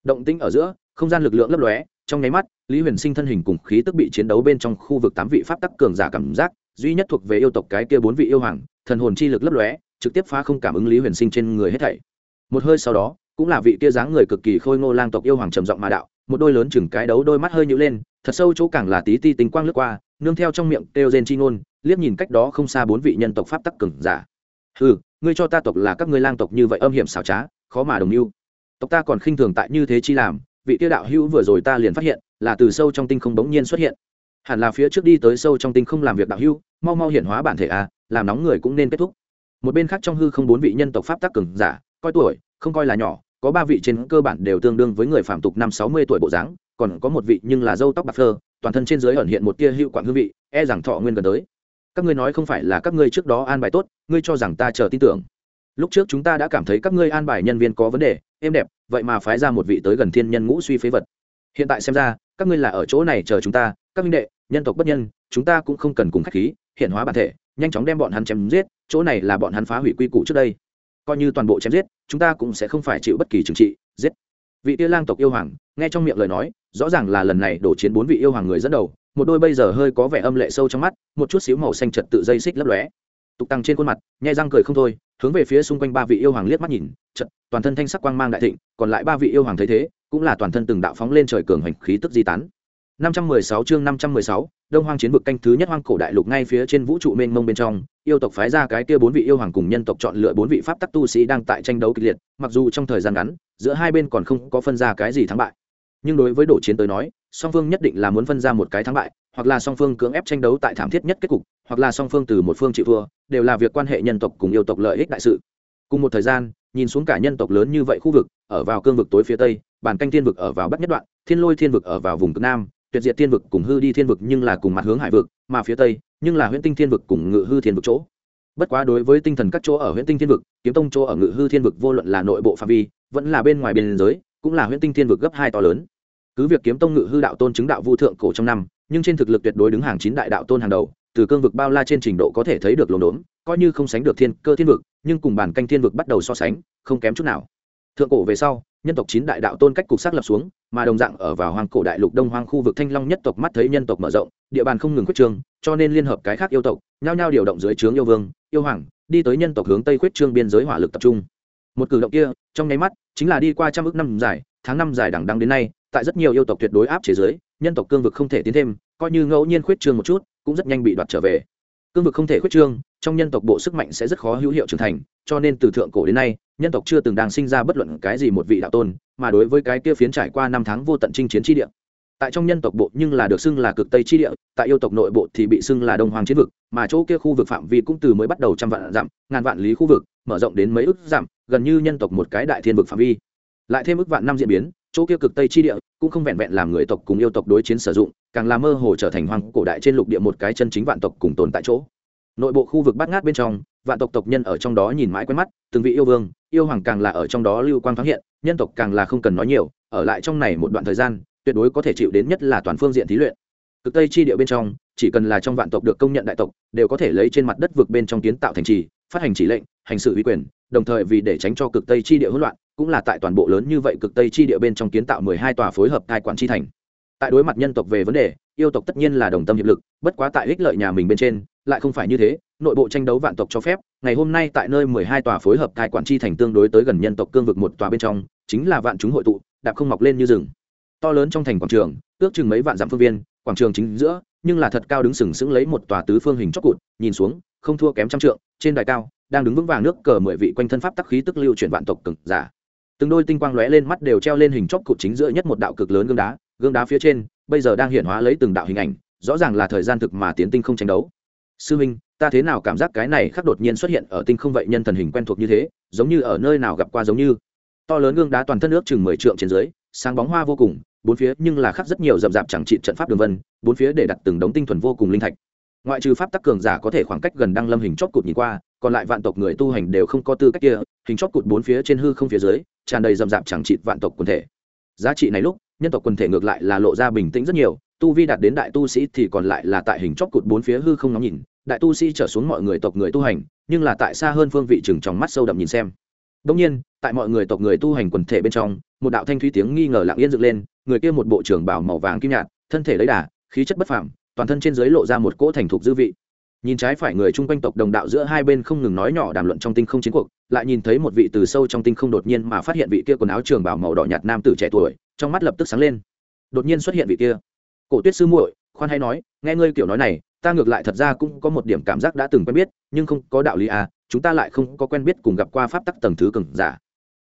Động tĩnh ở giữa, không gian lực lượng lấp lóe, trong nháy mắt, lý huyền sinh thân hình cùng khí tức bị chiến đấu bên trong khu vực tám vị pháp tắc cường giả cảm giác, duy nhất thuộc về yêu tộc cái kia bốn vị yêu hoàng, thần hồn chi lực lấp lóe, trực tiếp phá không cảm ứng lý huyền sinh trên người hết thảy. Một hơi sau đó, cũng là vị kia dáng người cực kỳ khôi ngô lang tộc yêu hoàng trầm giọng mà đạo, một đôi lớn chừng cái đấu đôi mắt hơi nhữ lên, thật sâu chỗ càng là tí ti tinh quang lướt qua, nương theo trong miệng kêu gen chi ngôn, liếc nhìn cách đó không xa bốn vị nhân tộc pháp tắc cường giả ừ ngươi cho ta tộc là các ngươi lang tộc như vậy âm hiểm xảo trá, khó mà đồng mưu. Tộc ta còn khinh thường tại như thế chi làm, vị tiêu đạo hữu vừa rồi ta liền phát hiện, là từ sâu trong tinh không bỗng nhiên xuất hiện. Hẳn là phía trước đi tới sâu trong tinh không làm việc đạo hữu, mau mau hiển hóa bản thể à làm nóng người cũng nên kết thúc. Một bên khác trong hư không bốn vị nhân tộc pháp tắc cường giả, coi tuổi, không coi là nhỏ, có ba vị trên cơ bản đều tương đương với người phạm tục năm sáu mươi tuổi bộ dáng, còn có một vị nhưng là dâu tóc bạc phơ, toàn thân trên dưới ẩn hiện một tia hữu quạng hương vị e rằng thọ nguyên gần tới các ngươi nói không phải là các ngươi trước đó an bài tốt, ngươi cho rằng ta chờ tin tưởng. Lúc trước chúng ta đã cảm thấy các ngươi an bài nhân viên có vấn đề, êm đẹp, vậy mà phái ra một vị tới gần thiên nhân ngũ suy phế vật. Hiện tại xem ra, các ngươi là ở chỗ này chờ chúng ta, các minh đệ, nhân tộc bất nhân, chúng ta cũng không cần cùng khách khí, hiện hóa bản thể, nhanh chóng đem bọn hắn chém giết, chỗ này là bọn hắn phá hủy quy củ trước đây. Coi như toàn bộ chém giết, chúng ta cũng sẽ không phải chịu bất kỳ trừng trị, giết. Vị tia lang tộc yêu hoàng, nghe trong miệng lời nói, rõ ràng là lần này đổ chiến bốn vị yêu hoàng người dẫn đầu một đôi bây giờ hơi có vẻ âm lệ sâu trong mắt một chút xíu màu xanh trật tự dây xích lấp lóe tục tăng trên khuôn mặt nhai răng cười không thôi hướng về phía xung quanh ba vị yêu hoàng liếc mắt nhìn trận toàn thân thanh sắc quang mang đại thịnh còn lại ba vị yêu hoàng thấy thế cũng là toàn thân từng đạo phóng lên trời cường hành khí tức di tán 516 chương 516, Đông Hoang chiến vực canh thứ nhất hoang cổ đại lục ngay phía trên vũ trụ mênh mông bên trong, yêu tộc phái ra cái kia bốn vị yêu hoàng cùng nhân tộc chọn lựa bốn vị pháp tắc tu sĩ đang tại tranh đấu kịch liệt, mặc dù trong thời gian ngắn, giữa hai bên còn không có phân ra cái gì thắng bại. Nhưng đối với đổ chiến tới nói, song phương nhất định là muốn phân ra một cái thắng bại, hoặc là song phương cưỡng ép tranh đấu tại thảm thiết nhất kết cục, hoặc là song phương từ một phương chịu thua, đều là việc quan hệ nhân tộc cùng yêu tộc lợi ích đại sự. Cùng một thời gian, nhìn xuống cả nhân tộc lớn như vậy khu vực, ở vào cương vực tối phía tây, bản canh thiên vực ở vào bắc nhất đoạn, thiên lôi thiên vực ở vào vùng cực nam, tuyệt diệt thiên vực cùng hư đi thiên vực nhưng là cùng mặt hướng hải vực mà phía tây nhưng là huyễn tinh thiên vực cùng ngự hư thiên vực chỗ bất quá đối với tinh thần các chỗ ở huyễn tinh thiên vực kiếm tông chỗ ở ngự hư thiên vực vô luận là nội bộ phạm vi vẫn là bên ngoài biên giới cũng là huyễn tinh thiên vực gấp hai to lớn cứ việc kiếm tông ngự hư đạo tôn chứng đạo vu thượng cổ trong năm, nhưng trên thực lực tuyệt đối đứng hàng chín đại đạo tôn hàng đầu, từ cương vực bao la trên trình độ có thể thấy được lồn đốn, coi như không sánh được thiên cơ thiên vực, nhưng cùng bản canh thiên vực bắt đầu so sánh, không kém chút nào. Thượng cổ về sau, nhân tộc chín đại đạo tôn cách cục xác lập xuống, mà đồng dạng ở vào hoàng cổ đại lục đông hoang khu vực thanh long nhất tộc mắt thấy nhân tộc mở rộng, địa bàn không ngừng quyết trương, cho nên liên hợp cái khác yêu tộc, nhao nhao điều động dưới trướng yêu vương, yêu hoàng, đi tới nhân tộc hướng tây quyết trương biên giới hỏa lực tập trung. Một cử động kia, trong nháy mắt, chính là đi qua trăm ước năm dài, tháng năm dài đẳng đăng đến nay tại rất nhiều yêu tộc tuyệt đối áp chế giới nhân tộc cương vực không thể tiến thêm, coi như ngẫu nhiên khuyết trương một chút, cũng rất nhanh bị đoạt trở về. Cương vực không thể khuyết trương, trong nhân tộc bộ sức mạnh sẽ rất khó hữu hiệu trưởng thành, cho nên từ thượng cổ đến nay, nhân tộc chưa từng đang sinh ra bất luận cái gì một vị đạo tôn, mà đối với cái kia phiến trải qua năm tháng vô tận chinh chiến tri địa. Tại trong nhân tộc bộ nhưng là được xưng là cực tây tri địa, tại yêu tộc nội bộ thì bị xưng là đông hoàng chiến vực, mà chỗ kia khu vực phạm vi cũng từ mới bắt đầu trăm vạn dặm, ngàn vạn lý khu vực, mở rộng đến mấy ước dặm, gần như nhân tộc một cái đại thiên vực phạm vi. Lại thêm ước vạn năm diễn biến chỗ kia cực tây tri địa cũng không vẹn vẹn làm người tộc cùng yêu tộc đối chiến sử dụng, càng là mơ hồ trở thành hoàng cổ đại trên lục địa một cái chân chính vạn tộc cùng tồn tại chỗ. Nội bộ khu vực bát ngát bên trong, vạn tộc tộc nhân ở trong đó nhìn mãi quen mắt, từng vị yêu vương, yêu hoàng càng là ở trong đó lưu quang thoáng hiện, nhân tộc càng là không cần nói nhiều, ở lại trong này một đoạn thời gian, tuyệt đối có thể chịu đến nhất là toàn phương diện thí luyện. Cực tây chi địa bên trong, chỉ cần là trong vạn tộc được công nhận đại tộc, đều có thể lấy trên mặt đất vực bên trong kiến tạo thành trì, phát hành chỉ lệnh, hành sự uy quyền, đồng thời vì để tránh cho cực tây chi địa hỗn loạn cũng là tại toàn bộ lớn như vậy cực tây chi địa bên trong kiến tạo mười hai tòa phối hợp cai quản chi thành. Tại đối mặt nhân tộc về vấn đề, yêu tộc tất nhiên là đồng tâm hiệp lực, bất quá tại ích lợi nhà mình bên trên, lại không phải như thế, nội bộ tranh đấu vạn tộc cho phép, ngày hôm nay tại nơi mười hai tòa phối hợp cai quản chi thành tương đối tới gần nhân tộc cương vực một tòa bên trong, chính là vạn chúng hội tụ, đạp không mọc lên như rừng. To lớn trong thành quảng trường, ước chừng mấy vạn dặm phương viên, quảng trường chính giữa, nhưng là thật cao đứng sừng sững lấy một tòa tứ phương hình chót cụt, nhìn xuống, không thua kém trăm trượng, trên đài cao, đang đứng vững vàng nước cờ mười vị quanh thân pháp tắc khí tức lưu chuyển vạn tộc cực giả từng đôi tinh quang lóe lên mắt đều treo lên hình chóp cụt chính giữa nhất một đạo cực lớn gương đá gương đá phía trên, bây giờ đang hiện hóa lấy từng đạo hình ảnh, rõ ràng là thời gian thực mà tiến tinh không tranh đấu. Sư minh, ta thế nào cảm giác cái này khắc đột nhiên xuất hiện ở tinh không vậy nhân thần hình quen thuộc như thế, giống như ở nơi nào gặp qua giống như. To lớn gương đá toàn thân nước chừng mười trượng trên dưới, sáng bóng hoa vô cùng, bốn phía nhưng là khắc rất nhiều rậm rạp chẳng trị trận pháp đường vân, bốn phía để đặt từng đống tinh thuần vô cùng linh thạch ngoại trừ pháp tắc cường giả có thể khoảng cách gần đăng lâm hình chót cụt nhìn qua, còn lại vạn tộc người tu hành đều không có tư cách kia, hình chót cụt bốn phía trên hư không phía dưới, tràn đầy rậm rạp chẳng trị vạn tộc quần thể. Giá trị này lúc, nhân tộc quần thể ngược lại là lộ ra bình tĩnh rất nhiều, tu vi đạt đến đại tu sĩ thì còn lại là tại hình chót cụt bốn phía hư không ngắm nhìn, đại tu sĩ trở xuống mọi người tộc người tu hành, nhưng là tại xa hơn phương vị chừng trong mắt sâu đậm nhìn xem. Đông nhiên, tại mọi người tộc người tu hành quần thể bên trong, một đạo thanh thúy tiếng nghi ngờ lặng yên dựng lên, người kia một bộ trưởng bảo màu vàng kim nhạt, thân thể lấy đà, khí chất bất phẳng toàn thân trên dưới lộ ra một cỗ thành thục dư vị. Nhìn trái phải người chung quanh tộc đồng đạo giữa hai bên không ngừng nói nhỏ đàm luận trong tinh không chiến cuộc, lại nhìn thấy một vị từ sâu trong tinh không đột nhiên mà phát hiện vị kia quần áo trường bảo màu đỏ nhạt nam tử trẻ tuổi, trong mắt lập tức sáng lên. Đột nhiên xuất hiện vị kia. Cổ tuyết sư muội, khoan hay nói, nghe ngươi kiểu nói này, ta ngược lại thật ra cũng có một điểm cảm giác đã từng quen biết, nhưng không có đạo lý à chúng ta lại không có quen biết cùng gặp qua pháp tắc tầng thứ cường giả.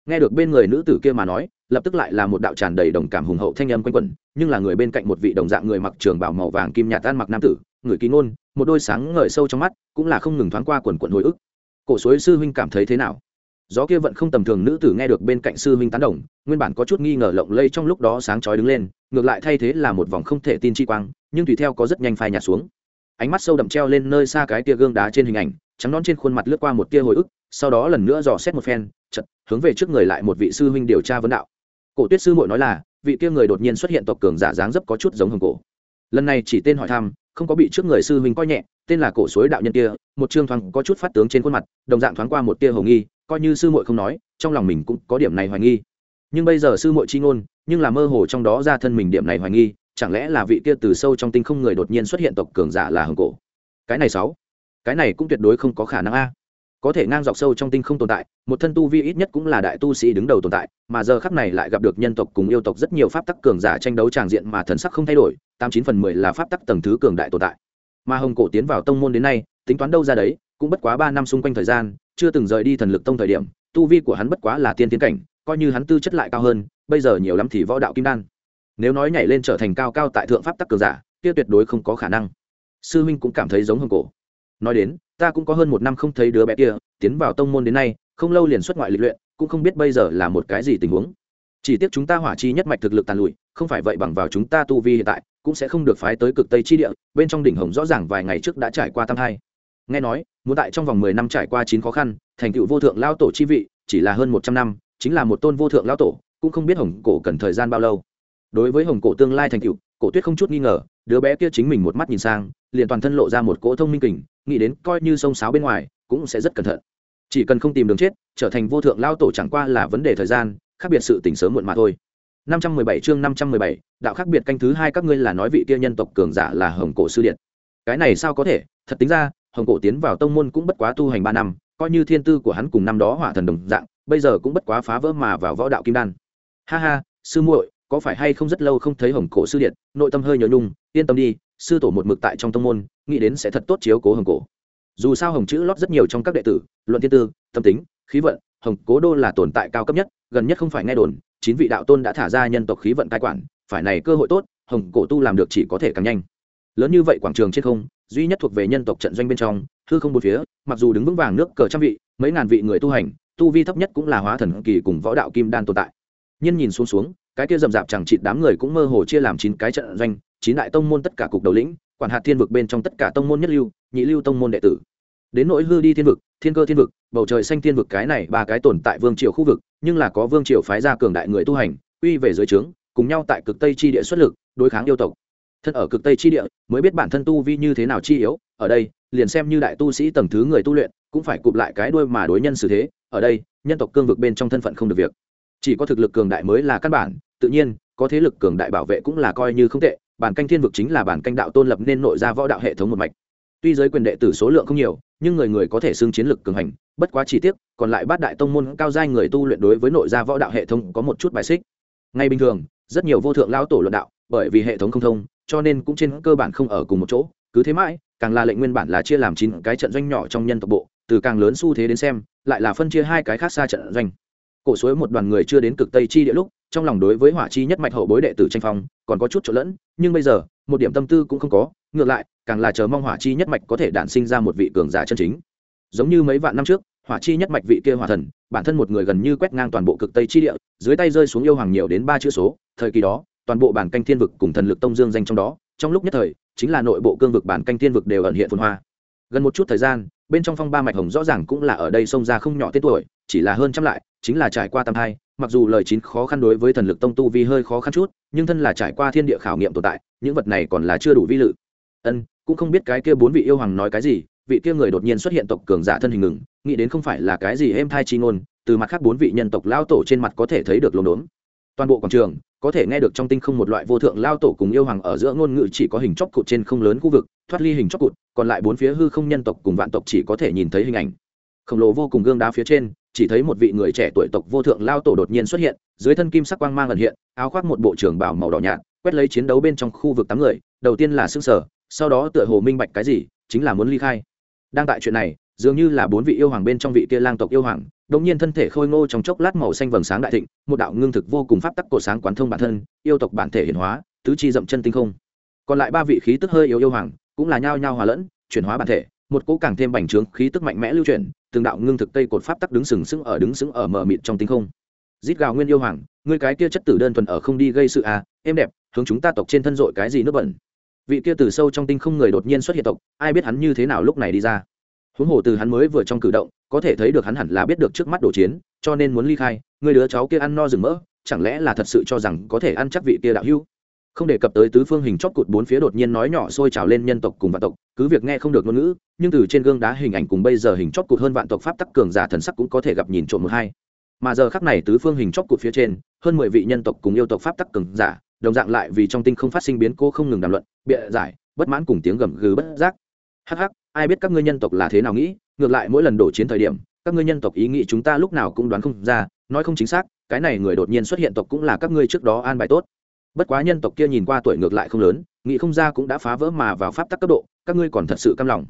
Nghe được bên người nữ tử kia mà nói lập tức lại là một đạo tràn đầy đồng cảm hùng hậu thanh âm quanh quẩn, nhưng là người bên cạnh một vị đồng dạng người mặc trường bảo màu vàng kim nhạt tan mặc nam tử, người kỳ ngôn, một đôi sáng ngời sâu trong mắt, cũng là không ngừng thoáng qua quần quần hồi ức. Cổ suối sư huynh cảm thấy thế nào? Gió kia vẫn không tầm thường nữ tử nghe được bên cạnh sư huynh tán đồng, nguyên bản có chút nghi ngờ lộng lây trong lúc đó sáng chói đứng lên, ngược lại thay thế là một vòng không thể tin chi quang, nhưng tùy theo có rất nhanh phai nhạt xuống. Ánh mắt sâu đậm treo lên nơi xa cái tia gương đá trên hình ảnh, trắng nón trên khuôn mặt lướt qua một tia hồi ức, sau đó lần nữa dò xét một phen chật hướng về trước người lại một vị sư huynh điều tra vấn đạo cổ tuyết sư muội nói là, vị kia người đột nhiên xuất hiện tộc cường giả dáng dấp có chút giống hồng cổ. Lần này chỉ tên hỏi thăm, không có bị trước người sư huynh coi nhẹ, tên là cổ suối đạo nhân kia, một trương thoáng có chút phát tướng trên khuôn mặt, đồng dạng thoáng qua một tia hồng nghi, coi như sư muội không nói, trong lòng mình cũng có điểm này hoài nghi. Nhưng bây giờ sư muội chi ngôn, nhưng là mơ hồ trong đó ra thân mình điểm này hoài nghi, chẳng lẽ là vị kia từ sâu trong tinh không người đột nhiên xuất hiện tộc cường giả là hồng cổ? Cái này sáu, cái này cũng tuyệt đối không có khả năng a có thể ngang dọc sâu trong tinh không tồn tại, một thân tu vi ít nhất cũng là đại tu sĩ đứng đầu tồn tại, mà giờ khắc này lại gặp được nhân tộc cùng yêu tộc rất nhiều pháp tắc cường giả tranh đấu tràng diện mà thần sắc không thay đổi, tám chín phần mười là pháp tắc tầng thứ cường đại tồn tại. Mà hồng cổ tiến vào tông môn đến nay, tính toán đâu ra đấy, cũng bất quá ba năm xung quanh thời gian, chưa từng rời đi thần lực tông thời điểm, tu vi của hắn bất quá là tiên tiến cảnh, coi như hắn tư chất lại cao hơn, bây giờ nhiều lắm thì võ đạo kim đan. Nếu nói nhảy lên trở thành cao cao tại thượng pháp tắc cường giả, kia tuyệt đối không có khả năng. Sư huynh cũng cảm thấy giống hồng cổ. Nói đến ta cũng có hơn một năm không thấy đứa bé kia, tiến vào tông môn đến nay, không lâu liền xuất ngoại lịch luyện, cũng không biết bây giờ là một cái gì tình huống. Chỉ tiếc chúng ta hỏa chi nhất mạch thực lực tàn lụi, không phải vậy bằng vào chúng ta tu vi hiện tại, cũng sẽ không được phái tới cực tây chi địa, bên trong đỉnh hồng rõ ràng vài ngày trước đã trải qua tam hai nghe nói, muốn tại trong vòng mười năm trải qua chín khó khăn, thành tựu vô thượng lao tổ chi vị, chỉ là hơn một trăm năm, chính là một tôn vô thượng lao tổ, cũng không biết hồng cổ cần thời gian bao lâu. Đối với hồng cổ tương lai thành tựu, cổ tuyết không chút nghi ngờ, đứa bé kia chính mình một mắt nhìn sang, liền toàn thân lộ ra một cỗ thông minh kình nghĩ đến coi như sông sáo bên ngoài cũng sẽ rất cẩn thận. Chỉ cần không tìm đường chết trở thành vô thượng lao tổ chẳng qua là vấn đề thời gian khác biệt sự tỉnh sớm muộn mà thôi. 517 chương 517, đạo khác biệt canh thứ hai các ngươi là nói vị kia nhân tộc cường giả là hồng cổ sư điện. Cái này sao có thể? Thật tính ra hồng cổ tiến vào tông môn cũng bất quá tu hành ba năm coi như thiên tư của hắn cùng năm đó hỏa thần đồng dạng bây giờ cũng bất quá phá vỡ mà vào võ đạo kim đan. Ha ha sư muội có phải hay không rất lâu không thấy hồng cổ sư điện? Nội tâm hơi nhớ nhung yên tâm đi sư tổ một mực tại trong tông môn nghĩ đến sẽ thật tốt chiếu cố hồng cổ. Dù sao hồng chữ lót rất nhiều trong các đệ tử, luận thiên tư, tâm tính, khí vận, hồng cố đô là tồn tại cao cấp nhất, gần nhất không phải nghe đồn, chín vị đạo tôn đã thả ra nhân tộc khí vận cai quản, phải này cơ hội tốt, hồng cổ tu làm được chỉ có thể càng nhanh. Lớn như vậy quảng trường trên không, duy nhất thuộc về nhân tộc trận doanh bên trong, hư không một phía, mặc dù đứng vững vàng nước cờ trăm vị, mấy ngàn vị người tu hành, tu vi thấp nhất cũng là hóa thần kỳ cùng võ đạo kim đan tồn tại. Nhân nhìn xuống xuống, cái kia rậm rạp chẳng chịt đám người cũng mơ hồ chia làm chín cái trận doanh, chín đại tông môn tất cả cục đầu lĩnh quản hạt thiên vực bên trong tất cả tông môn nhất lưu, nhị lưu tông môn đệ tử. Đến nỗi hư đi thiên vực, thiên cơ thiên vực, bầu trời xanh thiên vực cái này ba cái tồn tại vương triều khu vực, nhưng là có vương triều phái ra cường đại người tu hành uy về dưới trướng, cùng nhau tại cực tây chi địa xuất lực, đối kháng yêu tộc. Thân ở cực tây chi địa, mới biết bản thân tu vi như thế nào chi yếu, ở đây, liền xem như đại tu sĩ tầng thứ người tu luyện, cũng phải cụp lại cái đuôi mà đối nhân xử thế, ở đây, nhân tộc cương vực bên trong thân phận không được việc. Chỉ có thực lực cường đại mới là căn bản, tự nhiên, có thế lực cường đại bảo vệ cũng là coi như không tệ bản canh thiên vực chính là bản canh đạo tôn lập nên nội ra võ đạo hệ thống một mạch. Tuy giới quyền đệ tử số lượng không nhiều, nhưng người người có thể xưng chiến lực cường hành, bất quá chi tiết còn lại bát đại tông môn cao giai người tu luyện đối với nội gia võ đạo hệ thống có một chút bài xích. Ngay bình thường, rất nhiều vô thượng lao tổ luận đạo, bởi vì hệ thống không thông, cho nên cũng trên cơ bản không ở cùng một chỗ, cứ thế mãi, càng là lệnh nguyên bản là chia làm chín cái trận doanh nhỏ trong nhân tộc bộ, từ càng lớn xu thế đến xem, lại là phân chia hai cái khác xa trận doanh cổ suối một đoàn người chưa đến cực tây chi địa lúc, trong lòng đối với hỏa chi nhất mạch hậu bối đệ tử tranh phong, còn có chút trộn lẫn, nhưng bây giờ, một điểm tâm tư cũng không có, ngược lại, càng là chờ mong hỏa chi nhất mạch có thể đản sinh ra một vị cường giả chân chính. Giống như mấy vạn năm trước, hỏa chi nhất mạch vị kia hỏa thần, bản thân một người gần như quét ngang toàn bộ cực tây chi địa, dưới tay rơi xuống yêu hoàng nhiều đến ba chữ số, thời kỳ đó, toàn bộ bản canh thiên vực cùng thần lực tông dương danh trong đó, trong lúc nhất thời, chính là nội bộ cương vực bản canh thiên vực đều ẩn hiện phồn hoa. Gần một chút thời gian, bên trong phong ba mạch hồng rõ ràng cũng là ở đây xông ra không nhỏ tên tuổi chỉ là hơn trăm lại, chính là trải qua tam hai mặc dù lời chín khó khăn đối với thần lực tông tu vi hơi khó khăn chút, nhưng thân là trải qua thiên địa khảo nghiệm tồn tại, những vật này còn là chưa đủ vi lự. Ân, cũng không biết cái kia bốn vị yêu hoàng nói cái gì, vị kia người đột nhiên xuất hiện tộc cường giả thân hình ngừng, nghĩ đến không phải là cái gì êm thai chi ngôn, từ mặt khác bốn vị nhân tộc lao tổ trên mặt có thể thấy được lồn đốn toàn bộ quảng trường, có thể nghe được trong tinh không một loại vô thượng lao tổ cùng yêu hoàng ở giữa ngôn ngữ chỉ có hình chóp cụt trên không lớn khu vực, thoát ly hình chóp cụt, còn lại bốn phía hư không nhân tộc cùng vạn tộc chỉ có thể nhìn thấy hình ảnh. Khổng lồ vô cùng gương đá phía trên chỉ thấy một vị người trẻ tuổi tộc vô thượng lao tổ đột nhiên xuất hiện, dưới thân kim sắc quang mang ẩn hiện, áo khoác một bộ trưởng bảo màu đỏ nhạt, quét lấy chiến đấu bên trong khu vực tám người, đầu tiên là xương sở, sau đó tựa hồ minh bạch cái gì, chính là muốn ly khai. Đang tại chuyện này, dường như là bốn vị yêu hoàng bên trong vị kia lang tộc yêu hoàng đống nhiên thân thể khôi ngô trong chốc lát màu xanh vầng sáng đại thịnh, một đạo ngưng thực vô cùng pháp tắc cổ sáng quán thông bản thân, yêu tộc bản thể hiển hóa, tứ chi dậm chân tinh không. Còn lại ba vị khí tức hơi yếu yêu hoàng, cũng là nhao nhao hòa lẫn, chuyển hóa bản thể, một cỗ càng thêm bành trướng khí tức mạnh mẽ lưu chuyển từng đạo ngưng thực tây cột pháp tắc đứng sừng sững ở đứng sững ở mờ mịt trong tinh không. Rít gào nguyên yêu hoàng, ngươi cái kia chất tử đơn thuần ở không đi gây sự à êm đẹp, hướng chúng ta tộc trên thân dội cái gì nước bẩn. Vị kia từ sâu trong tinh không người đột nhiên xuất hiện tộc, ai biết hắn như thế nào lúc này đi ra. Huống hồ từ hắn mới vừa trong cử động, có thể thấy được hắn hẳn là biết được trước mắt đổ chiến, cho nên muốn ly khai người đứa cháu kia ăn no rừng mỡ, chẳng lẽ là thật sự cho rằng có thể ăn chắc vị kia đạo hưu không đề cập tới tứ phương hình chót cụt bốn phía đột nhiên nói nhỏ sôi trào lên nhân tộc cùng vạn tộc, cứ việc nghe không được ngôn ngữ, nhưng từ trên gương đá hình ảnh cùng bây giờ hình chót cụt hơn vạn tộc pháp tắc cường giả thần sắc cũng có thể gặp nhìn trộm một hai. Mà giờ khắc này tứ phương hình chót cụt phía trên, hơn mười vị nhân tộc cùng yêu tộc pháp tắc cường giả, đồng dạng lại vì trong tinh không phát sinh biến cố không ngừng đàm luận, bịa giải, bất mãn cùng tiếng gầm gừ bất giác. Hắc hắc, ai biết các ngươi nhân tộc là thế nào nghĩ, ngược lại mỗi lần đổ chiến thời điểm, các ngươi nhân tộc ý nghĩ chúng ta lúc nào cũng đoán không ra, nói không chính xác, cái này người đột nhiên xuất hiện tộc cũng là các ngươi trước đó an bài tốt bất quá nhân tộc kia nhìn qua tuổi ngược lại không lớn, nghĩ không ra cũng đã phá vỡ mà vào pháp tắc cấp độ, các ngươi còn thật sự căm lòng.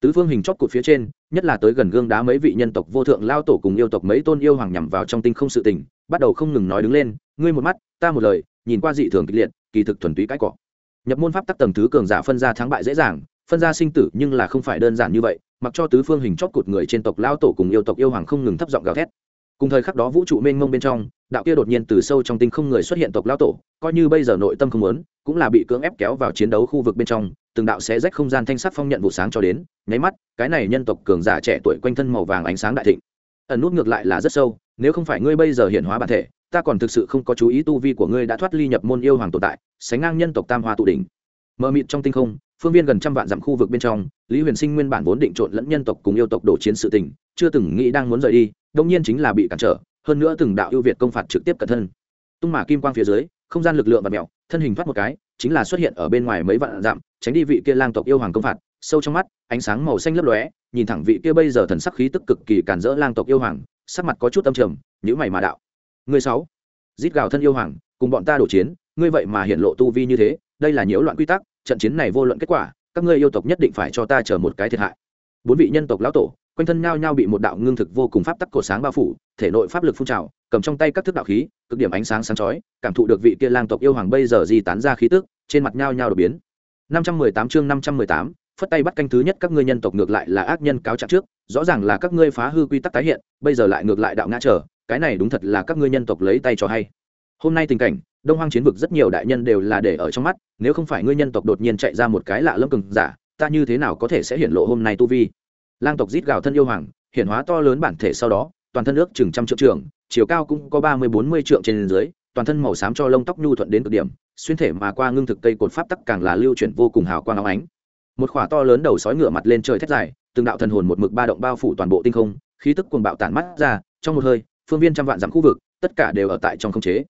Tứ phương hình chót cụt phía trên, nhất là tới gần gương đá mấy vị nhân tộc vô thượng lao tổ cùng yêu tộc mấy tôn yêu hoàng nhằm vào trong tinh không sự tình, bắt đầu không ngừng nói đứng lên, ngươi một mắt, ta một lời, nhìn qua dị thường kịch liệt, kỳ thực thuần túy cãi cọ nhập môn pháp tắc tầng thứ cường giả phân ra thắng bại dễ dàng, phân ra sinh tử nhưng là không phải đơn giản như vậy, mặc cho tứ phương hình chót cụt người trên tộc lao tổ cùng yêu tộc yêu hoàng không ngừng thấp giọng gào thét. Cùng thời khắc đó vũ trụ mênh mông bên trong, đạo kia đột nhiên từ sâu trong tinh không người xuất hiện tộc lao tổ coi như bây giờ nội tâm không muốn, cũng là bị cưỡng ép kéo vào chiến đấu khu vực bên trong, từng đạo xé rách không gian thanh sắc phong nhận vụ sáng cho đến, nháy mắt, cái này nhân tộc cường giả trẻ tuổi quanh thân màu vàng ánh sáng đại thịnh. Ẩn nút ngược lại là rất sâu, nếu không phải ngươi bây giờ hiện hóa bản thể, ta còn thực sự không có chú ý tu vi của ngươi đã thoát ly nhập môn yêu hoàng tồn tại, sánh ngang nhân tộc tam hoa tụ đỉnh. Mờ mịt trong tinh không, phương viên gần trăm vạn dặm khu vực bên trong, lý huyền sinh nguyên bản vốn định trộn lẫn nhân tộc cùng yêu tộc đổ chiến sự tình, chưa từng nghĩ đang muốn rời đi đông nhiên chính là bị cản trở, hơn nữa từng đạo ưu việt công phạt trực tiếp cẩn thân. Tung mà kim quang phía dưới không gian lực lượng và mẹo, thân hình thoát một cái, chính là xuất hiện ở bên ngoài mấy vạn dặm, tránh đi vị kia lang tộc yêu hoàng công phạt, sâu trong mắt, ánh sáng màu xanh lấp lóe, nhìn thẳng vị kia bây giờ thần sắc khí tức cực kỳ cản rỡ lang tộc yêu hoàng, sắc mặt có chút âm trầm nhữ mày mà đạo. Người sáu, giết gào thân yêu hoàng, cùng bọn ta đổ chiến, ngươi vậy mà hiện lộ tu vi như thế, đây là nhiễu loạn quy tắc, trận chiến này vô luận kết quả, các ngươi yêu tộc nhất định phải cho ta chờ một cái thiệt hại. Bốn vị nhân tộc lão tổ quanh thân nhao nhao bị một đạo ngưng thực vô cùng pháp tắc cổ sáng bao phủ thể nội pháp lực phun trào cầm trong tay các thức đạo khí cực điểm ánh sáng sáng chói cảm thụ được vị kia lang tộc yêu hoàng bây giờ di tán ra khí tức trên mặt nhao nhao đột biến. 518 chương 518, phất tay bắt canh thứ nhất các ngươi nhân tộc ngược lại là ác nhân cáo trạng trước rõ ràng là các ngươi phá hư quy tắc tái hiện bây giờ lại ngược lại đạo ngã trở cái này đúng thật là các ngươi nhân tộc lấy tay cho hay. Hôm nay tình cảnh đông hoang chiến vực rất nhiều đại nhân đều là để ở trong mắt nếu không phải ngươi nhân tộc đột nhiên chạy ra một cái lạ lâm cường giả ta như thế nào có thể sẽ hiển lộ hôm nay tu vi? Lang tộc rít gào thân yêu hoàng hiện hóa to lớn bản thể sau đó, toàn thân nước chừng trăm triệu trường, chiều cao cũng có ba mươi bốn mươi triệu trên dưới, toàn thân màu xám cho lông tóc nhu thuận đến cực điểm, xuyên thể mà qua ngưng thực cây cột pháp tắc càng là lưu chuyển vô cùng hào quang áo ánh. Một khỏa to lớn đầu sói ngựa mặt lên trời thét dài, từng đạo thần hồn một mực ba động bao phủ toàn bộ tinh không, khí tức cuồng bạo tản mắt ra, trong một hơi, phương viên trăm vạn dặm khu vực, tất cả đều ở tại trong không chế.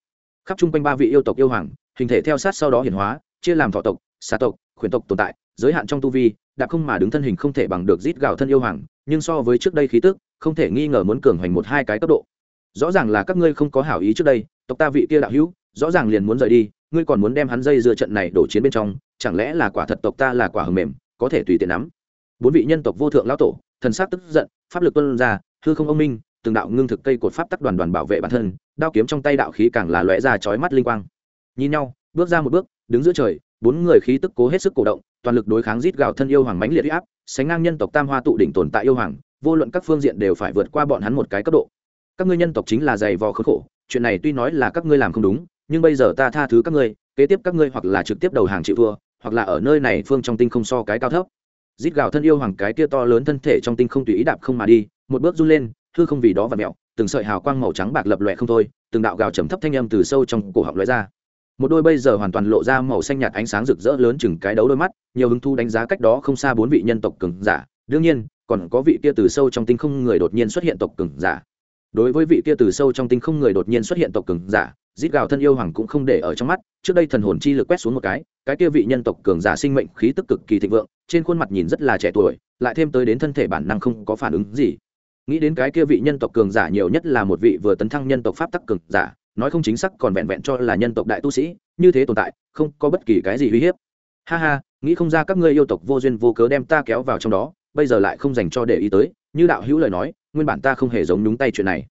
Khắp chung quanh ba vị yêu tộc yêu hoàng, hình thể theo sát sau đó hiển hóa, chia làm thọ tộc, xà tộc, khuyển tộc tồn tại, giới hạn trong tu vi đạp không mà đứng thân hình không thể bằng được rít gạo thân yêu hoàng, nhưng so với trước đây khí tức, không thể nghi ngờ muốn cường hoành một hai cái cấp độ. Rõ ràng là các ngươi không có hảo ý trước đây, tộc ta vị kia đạo hữu, rõ ràng liền muốn rời đi, ngươi còn muốn đem hắn dây dưa trận này đổ chiến bên trong, chẳng lẽ là quả thật tộc ta là quả hầm mềm, có thể tùy tiện nắm? Bốn vị nhân tộc vô thượng lão tổ, thần sắc tức giận, pháp lực tuân ra, hư không ông minh, từng đạo ngưng thực cây cột pháp tắc đoàn đoàn bảo vệ bản thân, đao kiếm trong tay đạo khí càng là lóe ra chói mắt linh quang. Nhìn nhau, bước ra một bước, đứng giữa trời, bốn người khí tức cố hết sức cổ động toàn lực đối kháng rít gào thân yêu hoàng mãnh liệt uy áp, sánh ngang nhân tộc tam hoa tụ đỉnh tồn tại yêu hoàng, vô luận các phương diện đều phải vượt qua bọn hắn một cái cấp độ. Các ngươi nhân tộc chính là dày vò khốn khổ, chuyện này tuy nói là các ngươi làm không đúng, nhưng bây giờ ta tha thứ các ngươi, kế tiếp các ngươi hoặc là trực tiếp đầu hàng chịu thua, hoặc là ở nơi này phương trong tinh không so cái cao thấp. Rít gào thân yêu hoàng cái kia to lớn thân thể trong tinh không tùy ý đạp không mà đi, một bước run lên, hư không vì đó và mẹo từng sợi hào quang màu trắng bạc lập lòe không thôi, từng đạo gào trầm thấp thanh âm từ sâu trong cổ họng lóe ra một đôi bây giờ hoàn toàn lộ ra màu xanh nhạt ánh sáng rực rỡ lớn chừng cái đấu đôi mắt, nhiều hứng thu đánh giá cách đó không xa bốn vị nhân tộc cường giả. Đương nhiên, còn có vị kia từ sâu trong tinh không người đột nhiên xuất hiện tộc cường giả. Đối với vị kia từ sâu trong tinh không người đột nhiên xuất hiện tộc cường giả, giết gào thân yêu hoàng cũng không để ở trong mắt, trước đây thần hồn chi lực quét xuống một cái cái kia vị nhân tộc cường giả sinh mệnh khí tức cực kỳ thịnh vượng, trên khuôn mặt nhìn rất là trẻ tuổi, lại thêm tới đến thân thể bản năng không có phản ứng gì. Nghĩ đến cái kia vị nhân tộc cường giả nhiều nhất là một vị vừa tấn thăng nhân tộc pháp tắc cường giả nói không chính xác còn vẹn vẹn cho là nhân tộc đại tu sĩ, như thế tồn tại, không có bất kỳ cái gì uy hiếp. Ha ha, nghĩ không ra các ngươi yêu tộc vô duyên vô cớ đem ta kéo vào trong đó, bây giờ lại không dành cho để ý tới, như đạo hữu lời nói, nguyên bản ta không hề giống nhúng tay chuyện này.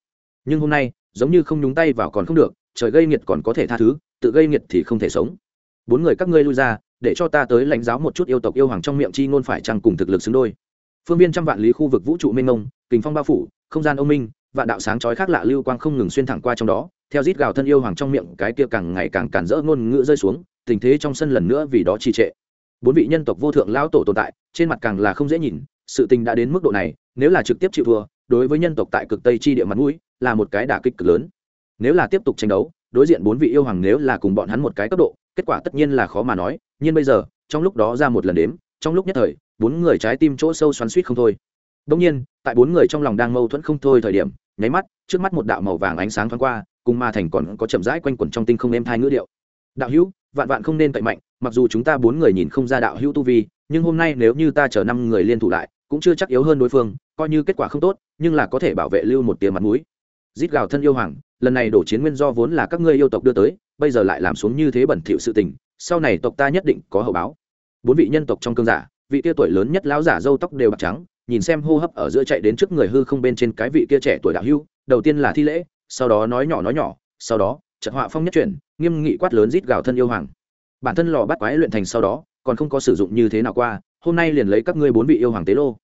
Nhưng hôm nay, giống như không nhúng tay vào còn không được, trời gây nghiệt còn có thể tha thứ, tự gây nghiệt thì không thể sống. Bốn người các ngươi lui ra, để cho ta tới lãnh giáo một chút yêu tộc yêu hoàng trong miệng chi ngôn phải chăng cùng thực lực xứng đôi. Phương viên trăm vạn lý khu vực vũ trụ mênh mông, kình phong bao phủ, không gian ô minh, vạn đạo sáng chói khác lạ lưu quang không ngừng xuyên thẳng qua trong đó theo rít gào thân yêu hoàng trong miệng, cái kia càng ngày càng càn rỡ ngôn ngữ rơi xuống, tình thế trong sân lần nữa vì đó trì trệ. Bốn vị nhân tộc vô thượng lão tổ tồn tại, trên mặt càng là không dễ nhìn, sự tình đã đến mức độ này, nếu là trực tiếp chịu thua, đối với nhân tộc tại cực tây chi địa mặt mũi, là một cái đả kích cực lớn. Nếu là tiếp tục tranh đấu, đối diện bốn vị yêu hoàng nếu là cùng bọn hắn một cái cấp độ, kết quả tất nhiên là khó mà nói, nhưng bây giờ, trong lúc đó ra một lần đếm, trong lúc nhất thời, bốn người trái tim chỗ sâu xoắn suýt không thôi. Đông nhiên, tại bốn người trong lòng đang mâu thuẫn không thôi thời điểm, nháy mắt, trước mắt một đạo màu vàng ánh sáng thoáng qua cùng ma thành còn có chậm rãi quanh quẩn trong tinh không êm thai ngữ điệu. Đạo hữu, vạn vạn không nên cậy mạnh, mặc dù chúng ta bốn người nhìn không ra đạo hữu tu vi, nhưng hôm nay nếu như ta chở năm người liên thủ lại, cũng chưa chắc yếu hơn đối phương, coi như kết quả không tốt, nhưng là có thể bảo vệ lưu một tia mặt mũi. Rít gào thân yêu hoàng, lần này đổ chiến nguyên do vốn là các ngươi yêu tộc đưa tới, bây giờ lại làm xuống như thế bẩn thỉu sự tình, sau này tộc ta nhất định có hậu báo. Bốn vị nhân tộc trong cương giả, vị kia tuổi lớn nhất lão giả râu tóc đều bạc trắng, nhìn xem hô hấp ở giữa chạy đến trước người hư không bên trên cái vị kia trẻ tuổi đạo hưu đầu tiên là thi lễ sau đó nói nhỏ nói nhỏ, sau đó, trận họa phong nhất chuyển, nghiêm nghị quát lớn rít gào thân yêu hoàng. Bản thân lò bắt quái luyện thành sau đó, còn không có sử dụng như thế nào qua, hôm nay liền lấy các ngươi bốn vị yêu hoàng tế lô.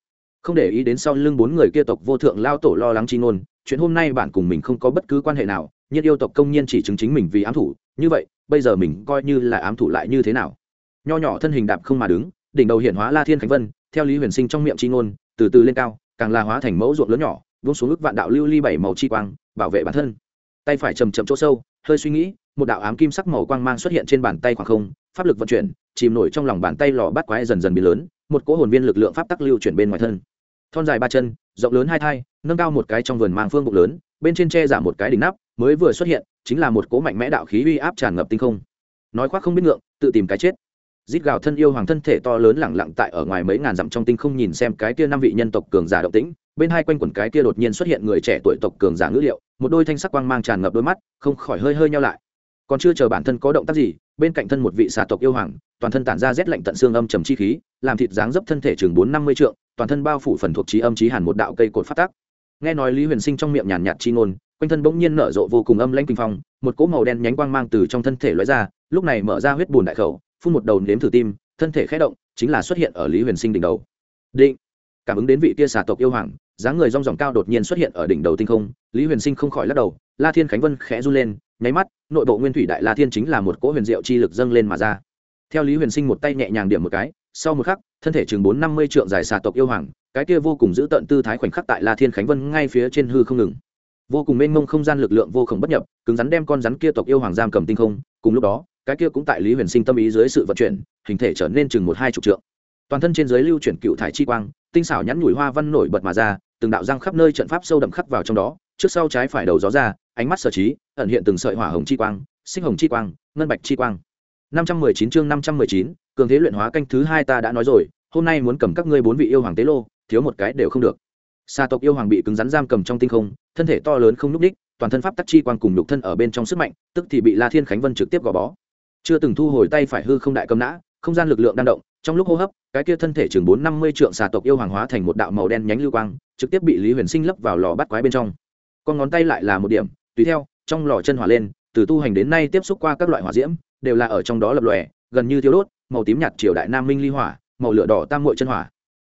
Không để ý đến sau lưng bốn người kia tộc vô thượng lao tổ lo lắng chi ngôn, chuyện hôm nay bạn cùng mình không có bất cứ quan hệ nào nhưng yêu tộc công nhiên chỉ chứng chính mình vì ám thủ, như vậy, bây giờ mình coi như là ám thủ lại như thế nào? Nho nhỏ thân hình đạp không mà đứng, đỉnh đầu hiện hóa la thiên khánh vân, theo lý huyền sinh trong miệng chi ngôn, từ từ lên cao, càng là hóa thành mẫu ruộng lớn nhỏ vung xuống ức vạn đạo lưu ly bảy màu chi quang, bảo vệ bản thân. Tay phải chầm chậm chỗ sâu, hơi suy nghĩ, một đạo ám kim sắc màu quang mang xuất hiện trên bàn tay khoảng không, pháp lực vận chuyển, chìm nổi trong lòng bàn tay lò bắt quái dần dần biến lớn, một cỗ hồn viên lực lượng pháp tắc lưu chuyển bên ngoài thân. Thon dài ba chân, rộng lớn hai thai, nâng cao một cái trong vườn mang phương bụng lớn, bên trên tre giả một cái đỉnh nắp, mới vừa xuất hiện, chính là một cỗ mạnh mẽ đạo khí uy áp tràn ngập tinh không. Nói khoác không biết ngượng, tự tìm cái chết. Rít gào thân yêu hoàng thân thể to lớn lẳng lặng tại ở ngoài mấy ngàn dặm trong tinh không nhìn xem cái kia năm vị nhân tộc cường giả động tĩnh bên hai quanh quần cái kia đột nhiên xuất hiện người trẻ tuổi tộc cường giả ngữ liệu, một đôi thanh sắc quang mang tràn ngập đôi mắt, không khỏi hơi hơi nhau lại. Còn chưa chờ bản thân có động tác gì, bên cạnh thân một vị xà tộc yêu hoàng, toàn thân tản ra rét lạnh tận xương âm trầm chi khí, làm thịt dáng dấp thân thể chừng bốn năm mươi trượng, toàn thân bao phủ phần thuộc trí âm trí hàn một đạo cây cột phát tác nghe nói lý huyền sinh trong miệng nhàn nhạt chi ngôn, quanh thân bỗng nhiên nở rộ vô cùng âm lãnh kinh phong, một cỗ màu đen nhánh quang mang từ trong thân thể lóe ra, lúc này mở ra huyết bùn đại khẩu, phun một đầu nếm thử tim, thân thể khẽ động, chính là xuất hiện ở lý huyền sinh đỉnh đầu. Định. Cảm ứng đến vị tia xà tộc yêu hoàng dáng người rong ròng cao đột nhiên xuất hiện ở đỉnh đầu tinh không, lý huyền sinh không khỏi lắc đầu, la thiên khánh vân khẽ run lên, nháy mắt, nội bộ nguyên thủy đại la thiên chính là một cỗ huyền diệu chi lực dâng lên mà ra. Theo lý huyền sinh một tay nhẹ nhàng điểm một cái, sau một khắc, thân thể chừng bốn năm mươi trượng dài xà tộc yêu hoàng, cái kia vô cùng giữ tận tư thái khoảnh khắc tại la thiên khánh vân ngay phía trên hư không ngừng. Vô cùng mênh mông không gian lực lượng vô khổng bất nhập, cứng rắn đem con rắn kia tộc yêu hoàng giam cầm tinh không, cùng lúc đó, cái kia cũng tại lý huyền sinh tâm ý dưới sự vận chuyển, hình thể trở nên chừng một hai chục trượng. Toàn thân trên dưới lưu chuyển cựu thải chi quang, tinh xảo nhắn nhủi hoa văn nổi bật mà ra từng đạo răng khắp nơi trận pháp sâu đậm khắc vào trong đó, trước sau trái phải đầu gió ra, ánh mắt sở trí, ẩn hiện từng sợi hỏa hồng chi quang, sinh hồng chi quang, ngân bạch chi quang. Năm trăm mười chín chương năm trăm mười chín, cường thế luyện hóa canh thứ hai ta đã nói rồi, hôm nay muốn cầm các ngươi bốn vị yêu hoàng tế lô, thiếu một cái đều không được. Xa tộc yêu hoàng bị cứng rắn giam cầm trong tinh không, thân thể to lớn không n ú c đích toàn thân pháp tắc chi quang cùng nhục thân ở bên trong sức mạnh, tức thì bị la thiên khánh vân trực tiếp gò bó. Chưa từng thu hồi tay phải hư không đại cầm nã, không gian lực lượng đang động trong lúc hô hấp, cái kia thân thể chừng bốn năm mươi trượng xà tộc yêu hoàng hóa thành một đạo màu đen nhánh lưu quang, trực tiếp bị lý huyền sinh lấp vào lò bắt quái bên trong. Con ngón tay lại là một điểm, tùy theo, trong lò chân hỏa lên, từ tu hành đến nay tiếp xúc qua các loại hỏa diễm, đều là ở trong đó lập lòe, gần như thiếu đốt, màu tím nhạt triều đại nam minh ly hỏa, màu lửa đỏ tam mội chân hỏa,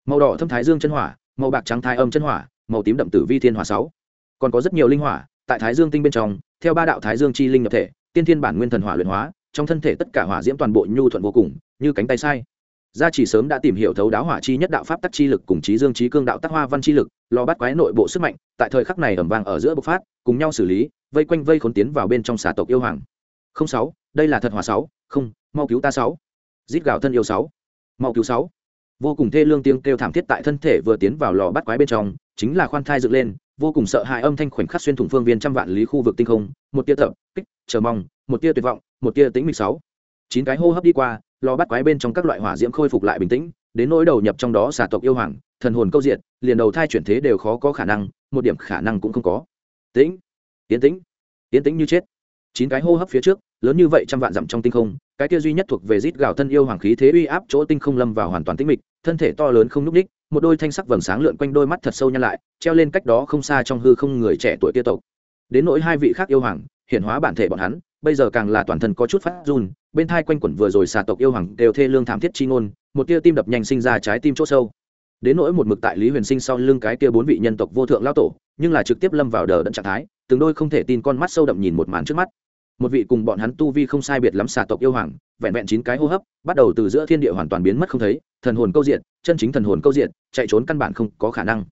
màu đỏ thâm thái dương chân hỏa, màu bạc trắng thái âm chân hỏa, màu tím đậm tử vi thiên hỏa sáu. Còn có rất nhiều linh hỏa, tại thái dương tinh bên trong, theo ba đạo thái dương chi linh nhập thể, tiên thiên bản nguyên thần hỏa luyện hóa, trong thân thể tất cả hỏa diễm toàn bộ nhu thuận vô cùng, như cánh tay sai gia chỉ sớm đã tìm hiểu thấu đáo hỏa chi nhất đạo pháp tắc chi lực cùng trí dương trí cương đạo tắc hoa văn chi lực, lo bắt quái nội bộ sức mạnh, tại thời khắc này ẩm vàng ở giữa bộc phát, cùng nhau xử lý, vây quanh vây khốn tiến vào bên trong xà tộc yêu hoàng. Không sáu, đây là thật hỏa sáu, không, mau cứu ta sáu. Giết gạo thân yêu sáu, mau cứu sáu. Vô cùng thê lương tiếng kêu thảm thiết tại thân thể vừa tiến vào lò bắt quái bên trong, chính là khoan thai dựng lên, vô cùng sợ hãi âm thanh khoảnh khắc xuyên thủng phương viên trăm vạn lý khu vực tinh không, một tia tập, kích, chờ mong, một tia tuyệt vọng, một tia tính mịch sáu. Chín cái hô hấp đi qua lò bắt quái bên trong các loại hỏa diễm khôi phục lại bình tĩnh, đến nỗi đầu nhập trong đó xà tộc yêu hoàng, thần hồn câu diện liền đầu thai chuyển thế đều khó có khả năng, một điểm khả năng cũng không có. Tĩnh, tiến tĩnh tiến tĩnh như chết. Chín cái hô hấp phía trước, lớn như vậy trăm vạn dặm trong tinh không, cái kia duy nhất thuộc về rít gào thân yêu hoàng khí thế uy áp chỗ tinh không lâm vào hoàn toàn tĩnh mịch, thân thể to lớn không n ú c ních, một đôi thanh sắc vầng sáng lượn quanh đôi mắt thật sâu nhăn lại, treo lên cách đó không xa trong hư không người trẻ tuổi kia tộc. Đến nỗi hai vị khác yêu hoàng hiện hóa bản thể bọn hắn bây giờ càng là toàn thân có chút phát run, bên thai quanh quẩn vừa rồi xà tộc yêu hoàng đều thê lương thảm thiết chi ngôn, một tia tim đập nhanh sinh ra trái tim chỗ sâu. Đến nỗi một mực tại lý huyền sinh sau lưng cái kia bốn vị nhân tộc vô thượng lao tổ, nhưng là trực tiếp lâm vào đờ đẫn trạng thái, từng đôi không thể tin con mắt sâu đậm nhìn một màn trước mắt. Một vị cùng bọn hắn tu vi không sai biệt lắm xà tộc yêu hoàng, vẹn vẹn chín cái hô hấp, bắt đầu từ giữa thiên địa hoàn toàn biến mất không thấy, thần hồn câu diện chân chính thần hồn câu diện chạy trốn căn bản không có khả năng.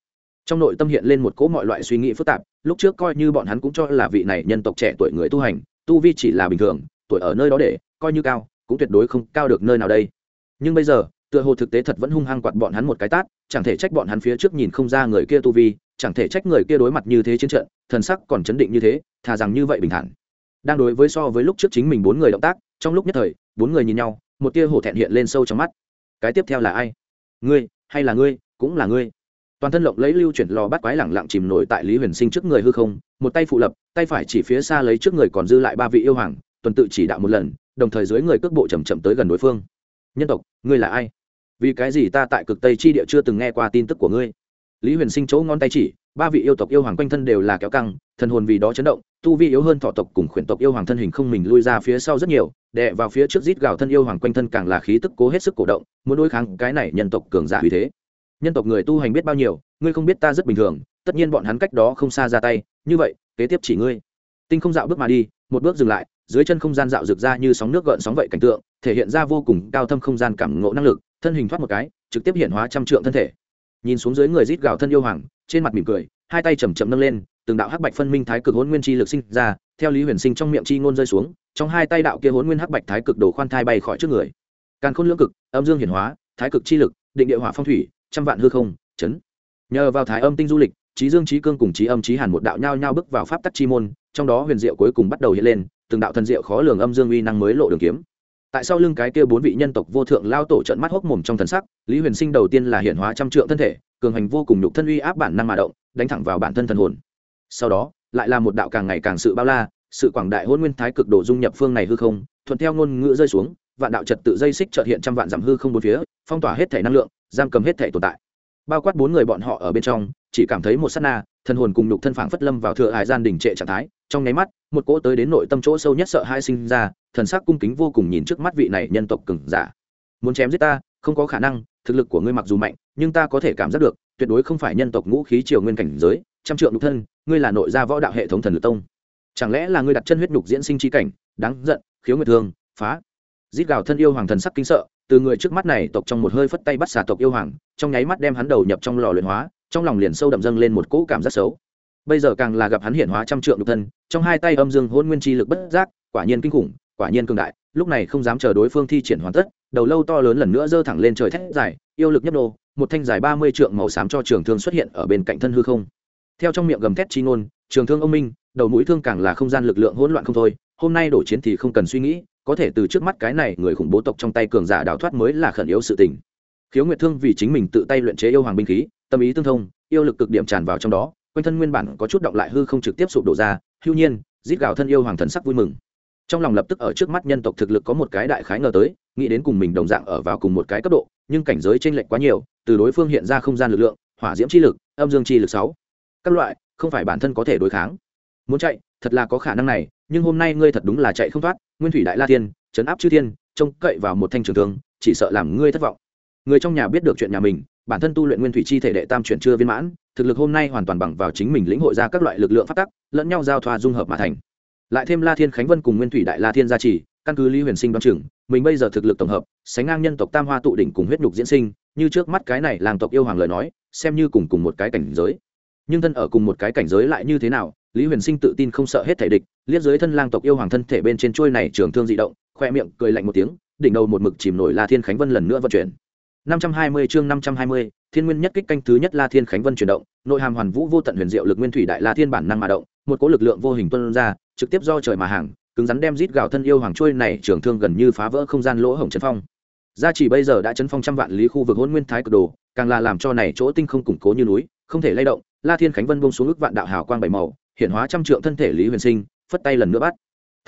Trong nội tâm hiện lên một cỗ mọi loại suy nghĩ phức tạp, lúc trước coi như bọn hắn cũng cho là vị này nhân tộc trẻ tuổi người tu hành tu vi chỉ là bình thường, tuổi ở nơi đó để, coi như cao, cũng tuyệt đối không cao được nơi nào đây. Nhưng bây giờ, tựa hồ thực tế thật vẫn hung hăng quạt bọn hắn một cái tát, chẳng thể trách bọn hắn phía trước nhìn không ra người kia tu vi, chẳng thể trách người kia đối mặt như thế chiến trận, thần sắc còn chấn định như thế, thà rằng như vậy bình thản. Đang đối với so với lúc trước chính mình bốn người động tác, trong lúc nhất thời, bốn người nhìn nhau, một tia hổ thẹn hiện lên sâu trong mắt. Cái tiếp theo là ai? Ngươi, hay là ngươi, cũng là ngươi? Toàn thân lộng lấy lưu chuyển lò bắt quái lẳng lặng chìm nổi tại lý huyền sinh trước người hư không một tay phụ lập, tay phải chỉ phía xa lấy trước người còn dư lại ba vị yêu hoàng, tuần tự chỉ đạo một lần, đồng thời dưới người cước bộ chầm chậm tới gần đối phương. Nhân tộc, ngươi là ai? Vì cái gì ta tại cực tây chi địa chưa từng nghe qua tin tức của ngươi? Lý huyền sinh chỗ ngón tay chỉ, ba vị yêu tộc yêu hoàng quanh thân đều là kéo căng, thần hồn vì đó chấn động, tu vi yếu hơn thọ tộc cùng khuyển tộc yêu hoàng thân hình không mình lui ra phía sau rất nhiều, đè vào phía trước rít gào thân yêu hoàng quanh thân càng là khí tức cố hết sức cổ động, muốn đối kháng cái này nhân tộc cường giả vì thế. Nhân tộc người tu hành biết bao nhiêu, ngươi không biết ta rất bình thường tất nhiên bọn hắn cách đó không xa ra tay, như vậy, kế tiếp chỉ ngươi. Tinh không dạo bước mà đi, một bước dừng lại, dưới chân không gian dạo rực ra như sóng nước gợn sóng vậy cảnh tượng, thể hiện ra vô cùng cao thâm không gian cảm ngộ năng lực, thân hình thoát một cái, trực tiếp hiện hóa trăm trượng thân thể. Nhìn xuống dưới người rít gào thân yêu hoàng, trên mặt mỉm cười, hai tay chầm chậm nâng lên, từng đạo hắc bạch phân minh thái cực hỗn nguyên chi lực sinh ra, theo lý huyền sinh trong miệng chi ngôn rơi xuống, trong hai tay đạo kia hỗn nguyên hắc bạch thái cực đồ khoan thai bay khỏi trước người. Càn khôn lưỡng cực, âm dương hiển hóa, thái cực chi lực, định địa hỏa phong thủy, trăm vạn hư không, chấn. Nhờ vào thái âm tinh du lịch trí dương trí cương cùng trí âm trí hàn một đạo nhao nhao bước vào pháp tắc chi môn, trong đó huyền diệu cuối cùng bắt đầu hiện lên, từng đạo thần diệu khó lường âm dương uy năng mới lộ đường kiếm. Tại sau lưng cái kia bốn vị nhân tộc vô thượng lao tổ trận mắt hốc mồm trong thần sắc, lý huyền sinh đầu tiên là hiện hóa trăm trượng thân thể, cường hành vô cùng nhục thân uy áp bản năng mà động, đánh thẳng vào bản thân thần hồn. Sau đó, lại là một đạo càng ngày càng sự bao la, sự quảng đại hôn nguyên thái cực độ dung nhập phương này hư không, thuận theo ngôn ngữ rơi xuống, vạn đạo trật tự dây xích trợt hiện trăm vạn giảm hư không bốn phía, phong tỏa hết thể năng lượng, giam cầm hết thể tồn tại. Bao quát bốn người bọn họ ở bên trong chỉ cảm thấy một sát na, thần hồn cùng nhục thân phảng phất lâm vào thừa hải gian đỉnh trệ trạng thái. Trong nháy mắt, một cỗ tới đến nội tâm chỗ sâu nhất sợ hai sinh ra, thần sắc cung kính vô cùng nhìn trước mắt vị này nhân tộc cừng giả. Muốn chém giết ta, không có khả năng, thực lực của ngươi mặc dù mạnh, nhưng ta có thể cảm giác được, tuyệt đối không phải nhân tộc ngũ khí triều nguyên cảnh giới, trăm trượng nhục thân, ngươi là nội gia võ đạo hệ thống thần lực tông. Chẳng lẽ là ngươi đặt chân huyết nhục diễn sinh chi cảnh, đáng giận, khiếu nguyệt thương, phá. Giết gào thân yêu hoàng thần sắc kinh sợ, từ người trước mắt này tộc trong một hơi phất tay bắt xà tộc yêu hoàng, trong nháy mắt đem hắn đầu nhập trong lò luyện hóa trong lòng liền sâu đậm dâng lên một cỗ cảm giác xấu. Bây giờ càng là gặp hắn hiện hóa trăm trượng lục thân trong hai tay âm dương hôn nguyên chi lực bất giác quả nhiên kinh khủng quả nhiên cường đại lúc này không dám chờ đối phương thi triển hoàn tất đầu lâu to lớn lần nữa giơ thẳng lên trời thét dài yêu lực nhấp đồ, một thanh dài ba mươi trượng màu xám cho trường thương xuất hiện ở bên cạnh thân hư không. Theo trong miệng gầm thét chi ngôn trường thương ông minh đầu mũi thương càng là không gian lực lượng hỗn loạn không thôi hôm nay đổ chiến thì không cần suy nghĩ có thể từ trước mắt cái này người khủng bố tộc trong tay cường giả đào thoát mới là khẩn yếu sự tình. Khiếu nguyệt thương vì chính mình tự tay luyện chế yêu hoàng binh khí tâm ý tương thông, yêu lực cực điểm tràn vào trong đó, quanh thân nguyên bản có chút động lại hư không trực tiếp sụp đổ ra, hưu nhiên rít gào thân yêu hoàng thần sắc vui mừng. Trong lòng lập tức ở trước mắt nhân tộc thực lực có một cái đại khái ngờ tới, nghĩ đến cùng mình đồng dạng ở vào cùng một cái cấp độ, nhưng cảnh giới chênh lệch quá nhiều, từ đối phương hiện ra không gian lực lượng, hỏa diễm chi lực, âm dương chi lực sáu. Các loại, không phải bản thân có thể đối kháng. Muốn chạy, thật là có khả năng này, nhưng hôm nay ngươi thật đúng là chạy không thoát, nguyên thủy đại la tiên chấn áp chư thiên, trông cậy vào một thanh trường thương, chỉ sợ làm ngươi thất vọng. Người trong nhà biết được chuyện nhà mình bản thân tu luyện nguyên thủy chi thể đệ tam chuyển chưa viên mãn, thực lực hôm nay hoàn toàn bằng vào chính mình lĩnh hội ra các loại lực lượng phát tắc, lẫn nhau giao thoa dung hợp mà thành. Lại thêm la thiên khánh vân cùng nguyên thủy đại la thiên gia trì, căn cứ lý huyền sinh đoán chừng, mình bây giờ thực lực tổng hợp, sánh ngang nhân tộc tam hoa tụ đỉnh cùng huyết nhục diễn sinh, như trước mắt cái này làng tộc yêu hoàng lời nói, xem như cùng cùng một cái cảnh giới. Nhưng thân ở cùng một cái cảnh giới lại như thế nào, lý huyền sinh tự tin không sợ hết thể địch, liếc dưới thân lang tộc yêu hoàng thân thể bên trên trôi này trường thương dị động, khoe miệng cười lạnh một tiếng, đỉnh đầu một mực chìm nổi la thiên khánh vân lần nữa vận chuyển. 520 chương 520, Thiên Nguyên nhất kích canh thứ nhất La Thiên Khánh Vân chuyển động, nội hàm hoàn vũ vô tận huyền diệu lực nguyên thủy đại La Thiên bản năng mà động, một cỗ lực lượng vô hình tuôn ra, trực tiếp do trời mà hàng, cứng rắn đem rít gào thân yêu hoàng trôi này trường thương gần như phá vỡ không gian lỗ hổng chấn phong. Gia chỉ bây giờ đã chấn phong trăm vạn lý khu vực hỗn nguyên thái cực đồ, càng là làm cho này chỗ tinh không củng cố như núi, không thể lay động. La Thiên Khánh Vân buông xuống ức vạn đạo hào quang bảy màu, hiện hóa trăm trượng thân thể Lý Huyền Sinh, phất tay lần nữa bắt.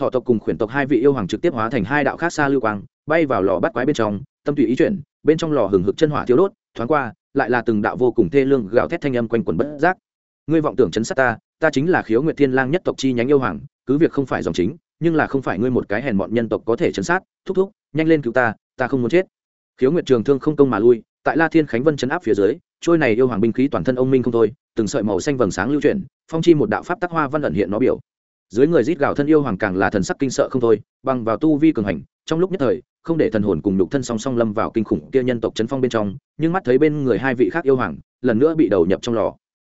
Thọ tộc cùng khuyển tộc hai vị yêu hoàng trực tiếp hóa thành hai đạo khác xa lưu quang, bay vào lò bắt quái bên trong, tâm tùy ý chuyển, bên trong lò hừng hực chân hỏa thiếu đốt, thoáng qua, lại là từng đạo vô cùng thê lương gào thét thanh âm quanh quẩn bất giác. Ngươi vọng tưởng chấn sát ta, ta chính là Khiếu Nguyệt Thiên Lang nhất tộc chi nhánh yêu hoàng, cứ việc không phải dòng chính, nhưng là không phải ngươi một cái hèn mọn nhân tộc có thể chấn sát, thúc thúc, nhanh lên cứu ta, ta không muốn chết. Khiếu Nguyệt Trường Thương không công mà lui, tại la thiên khánh vân chấn áp phía dưới trôi này yêu hoàng binh khí toàn thân ông minh không thôi từng sợi màu xanh vầng sáng lưu chuyển phong chi một đạo pháp tắc hoa văn ẩn hiện nó biểu dưới người rít gào thân yêu hoàng càng là thần sắc kinh sợ không thôi bằng vào tu vi cường hành trong lúc nhất thời, không để thần hồn cùng nhục thân song song lâm vào kinh khủng kia nhân tộc chấn phong bên trong, nhưng mắt thấy bên người hai vị khác yêu hoàng, lần nữa bị đầu nhập trong lò.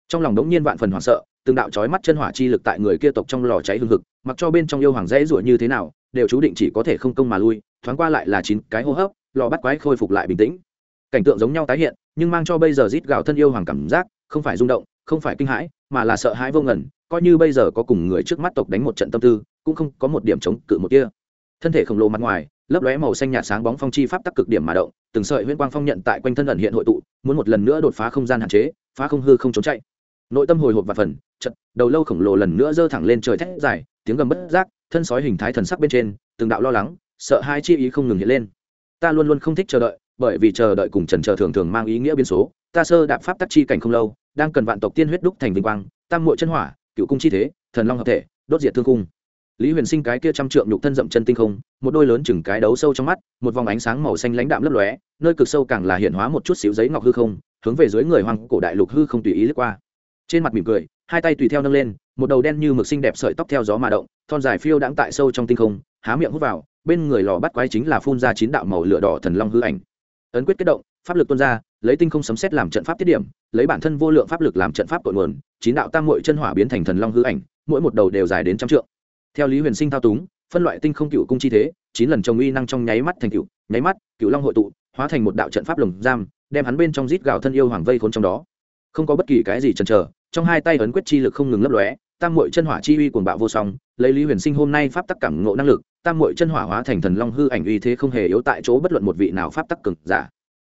Trong lòng đống nhiên vạn phần hoảng sợ, từng đạo chói mắt chân hỏa chi lực tại người kia tộc trong lò cháy hương hực, mặc cho bên trong yêu hoàng dễ rủa như thế nào, đều chú định chỉ có thể không công mà lui, thoáng qua lại là chín cái hô hấp, lò bắt quái khôi phục lại bình tĩnh. Cảnh tượng giống nhau tái hiện, nhưng mang cho bây giờ rít gạo thân yêu hoàng cảm giác, không phải rung động, không phải kinh hãi, mà là sợ hãi vô ngẩn coi như bây giờ có cùng người trước mắt tộc đánh một trận tâm tư, cũng không có một điểm chống cự một kia thân thể khổng lồ mặt ngoài, lấp lóe màu xanh nhạt sáng bóng phong chi pháp tắc cực điểm mà động, từng sợi huyễn quang phong nhận tại quanh thân ẩn hiện hội tụ, muốn một lần nữa đột phá không gian hạn chế, phá không hư không trốn chạy. Nội tâm hồi hộp và phần chật đầu lâu khổng lồ lần nữa giơ thẳng lên trời thét dài, tiếng gầm bất giác, thân sói hình thái thần sắc bên trên, từng đạo lo lắng, sợ hai chi ý không ngừng hiện lên. Ta luôn luôn không thích chờ đợi, bởi vì chờ đợi cùng trần chờ thường thường mang ý nghĩa biến số. Ta sơ đạp pháp tắc chi cảnh không lâu, đang cần vạn tộc tiên huyết đúc thành vinh quang, tam muội chân hỏa, cựu cung chi thế, thần long hợp thể, đốt diệt thương cung lý huyền sinh cái kia trăm trượng nhục thân dậm chân tinh không, một đôi lớn chừng cái đấu sâu trong mắt, một vòng ánh sáng màu xanh lãnh đạm lấp lóe, nơi cực sâu càng là hiện hóa một chút xíu giấy ngọc hư không, hướng về dưới người hoàng cổ đại lục hư không tùy ý lướt qua. Trên mặt mỉm cười, hai tay tùy theo nâng lên, một đầu đen như mực xinh đẹp sợi tóc theo gió mà động, thon dài phiêu đãng tại sâu trong tinh không, há miệng hút vào, bên người lò bắt quái chính là phun ra chín đạo màu lửa đỏ thần long hư ảnh. Ấn quyết kết động, pháp lực tuôn ra, lấy tinh không sấm xét làm trận pháp tiết điểm, lấy bản thân vô lượng pháp lực làm trận pháp cội nguồn, chín đạo tam mội chân hỏa biến thành thần long hư ảnh, mỗi một đầu đều dài đến trăm trượng theo lý huyền sinh thao túng, phân loại tinh không cựu cung chi thế, chín lần trồng uy năng trong nháy mắt thành cựu, nháy mắt, cựu long hội tụ, hóa thành một đạo trận pháp lồng giam, đem hắn bên trong rít gạo thân yêu hoàng vây khốn trong đó. Không có bất kỳ cái gì chần chờ, trong hai tay ấn quyết chi lực không ngừng lấp lóe, tam mội chân hỏa chi uy cuồng bạo vô song, lấy lý huyền sinh hôm nay pháp tắc cảm ngộ năng lực, tam mội chân hỏa hóa thành thần long hư ảnh uy thế không hề yếu tại chỗ bất luận một vị nào pháp tắc cực giả.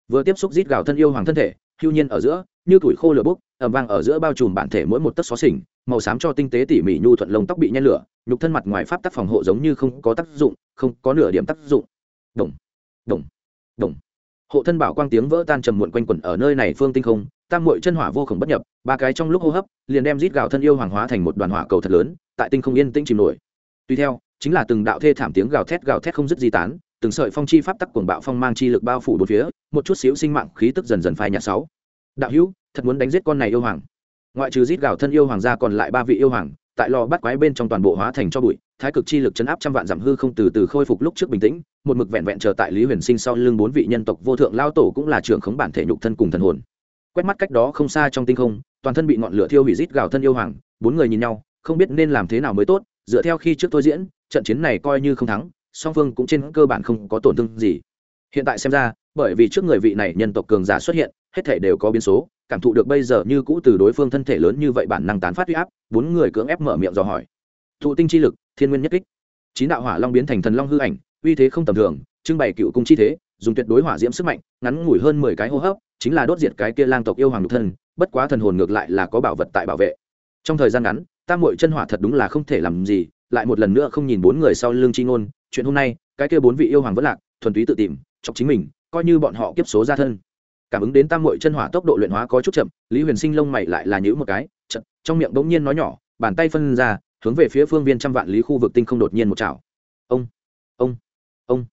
Vừa tiếp xúc rít gạo thân yêu hoàng thân thể, hưu nhiên ở giữa, như tuổi khô lửa bốc ẩm vang ở giữa bao trùm bản thể mỗi một tấc xó xỉnh màu xám cho tinh tế tỉ mỉ nhu thuận lông tóc bị nhen lửa, nhục thân mặt ngoài pháp tắc phòng hộ giống như không có tác dụng, không có nửa điểm tác dụng. Đồng đồng đồng. Hộ thân bảo quang tiếng vỡ tan trầm muộn quanh quẩn ở nơi này phương tinh không, tam muội chân hỏa vô khổng bất nhập, ba cái trong lúc hô hấp, liền đem rít gào thân yêu hoàng hóa thành một đoàn hỏa cầu thật lớn, tại tinh không yên tĩnh chìm nổi. Tuy theo, chính là từng đạo thê thảm tiếng gào thét gào thét không dứt di tán, từng sợi phong chi pháp tắc cuồng bạo phong mang chi lực bao phủ bốn phía, một chút xíu sinh mạng khí tức dần dần phai nhạt sáu. Đạo hữu, thật muốn đánh giết con này yêu hoàng ngoại trừ rít gào thân yêu hoàng gia còn lại ba vị yêu hoàng, tại lò bắt quái bên trong toàn bộ hóa thành cho bụi, thái cực chi lực chấn áp trăm vạn giảm hư không từ từ khôi phục lúc trước bình tĩnh, một mực vẹn vẹn chờ tại lý huyền sinh sau lưng bốn vị nhân tộc vô thượng lao tổ cũng là trưởng khống bản thể nhục thân cùng thần hồn. Quét mắt cách đó không xa trong tinh không, toàn thân bị ngọn lửa thiêu hủy rít gào thân yêu hoàng, bốn người nhìn nhau, không biết nên làm thế nào mới tốt, dựa theo khi trước tôi diễn, trận chiến này coi như không thắng, song phương cũng trên cơ bản không có tổn thương gì. Hiện tại xem ra, bởi vì trước người vị này nhân tộc cường giả xuất hiện, hết thể đều có biến số cảm thụ được bây giờ như cũ từ đối phương thân thể lớn như vậy bản năng tán phát huy áp, bốn người cưỡng ép mở miệng dò hỏi. Thụ tinh chi lực, thiên nguyên nhất kích. Chín đạo hỏa long biến thành thần long hư ảnh, uy thế không tầm thường, trưng bày cựu cung chi thế, dùng tuyệt đối hỏa diễm sức mạnh, ngắn ngủi hơn mười cái hô hấp, chính là đốt diệt cái kia lang tộc yêu hoàng độc thân, bất quá thần hồn ngược lại là có bảo vật tại bảo vệ. Trong thời gian ngắn, tam mội chân hỏa thật đúng là không thể làm gì, lại một lần nữa không nhìn bốn người sau lưng chi ngôn, chuyện hôm nay, cái kia bốn vị yêu hoàng vẫn lạc, thuần túy tự tìm, chọc chính mình, coi như bọn họ kiếp số ra thân cảm ứng đến tam mội chân hỏa tốc độ luyện hóa có chút chậm, lý huyền sinh lông mày lại là nhữ một cái chậm trong miệng bỗng nhiên nói nhỏ, bàn tay phân ra, hướng về phía phương viên trăm vạn lý khu vực tinh không đột nhiên một chảo ông ông ông.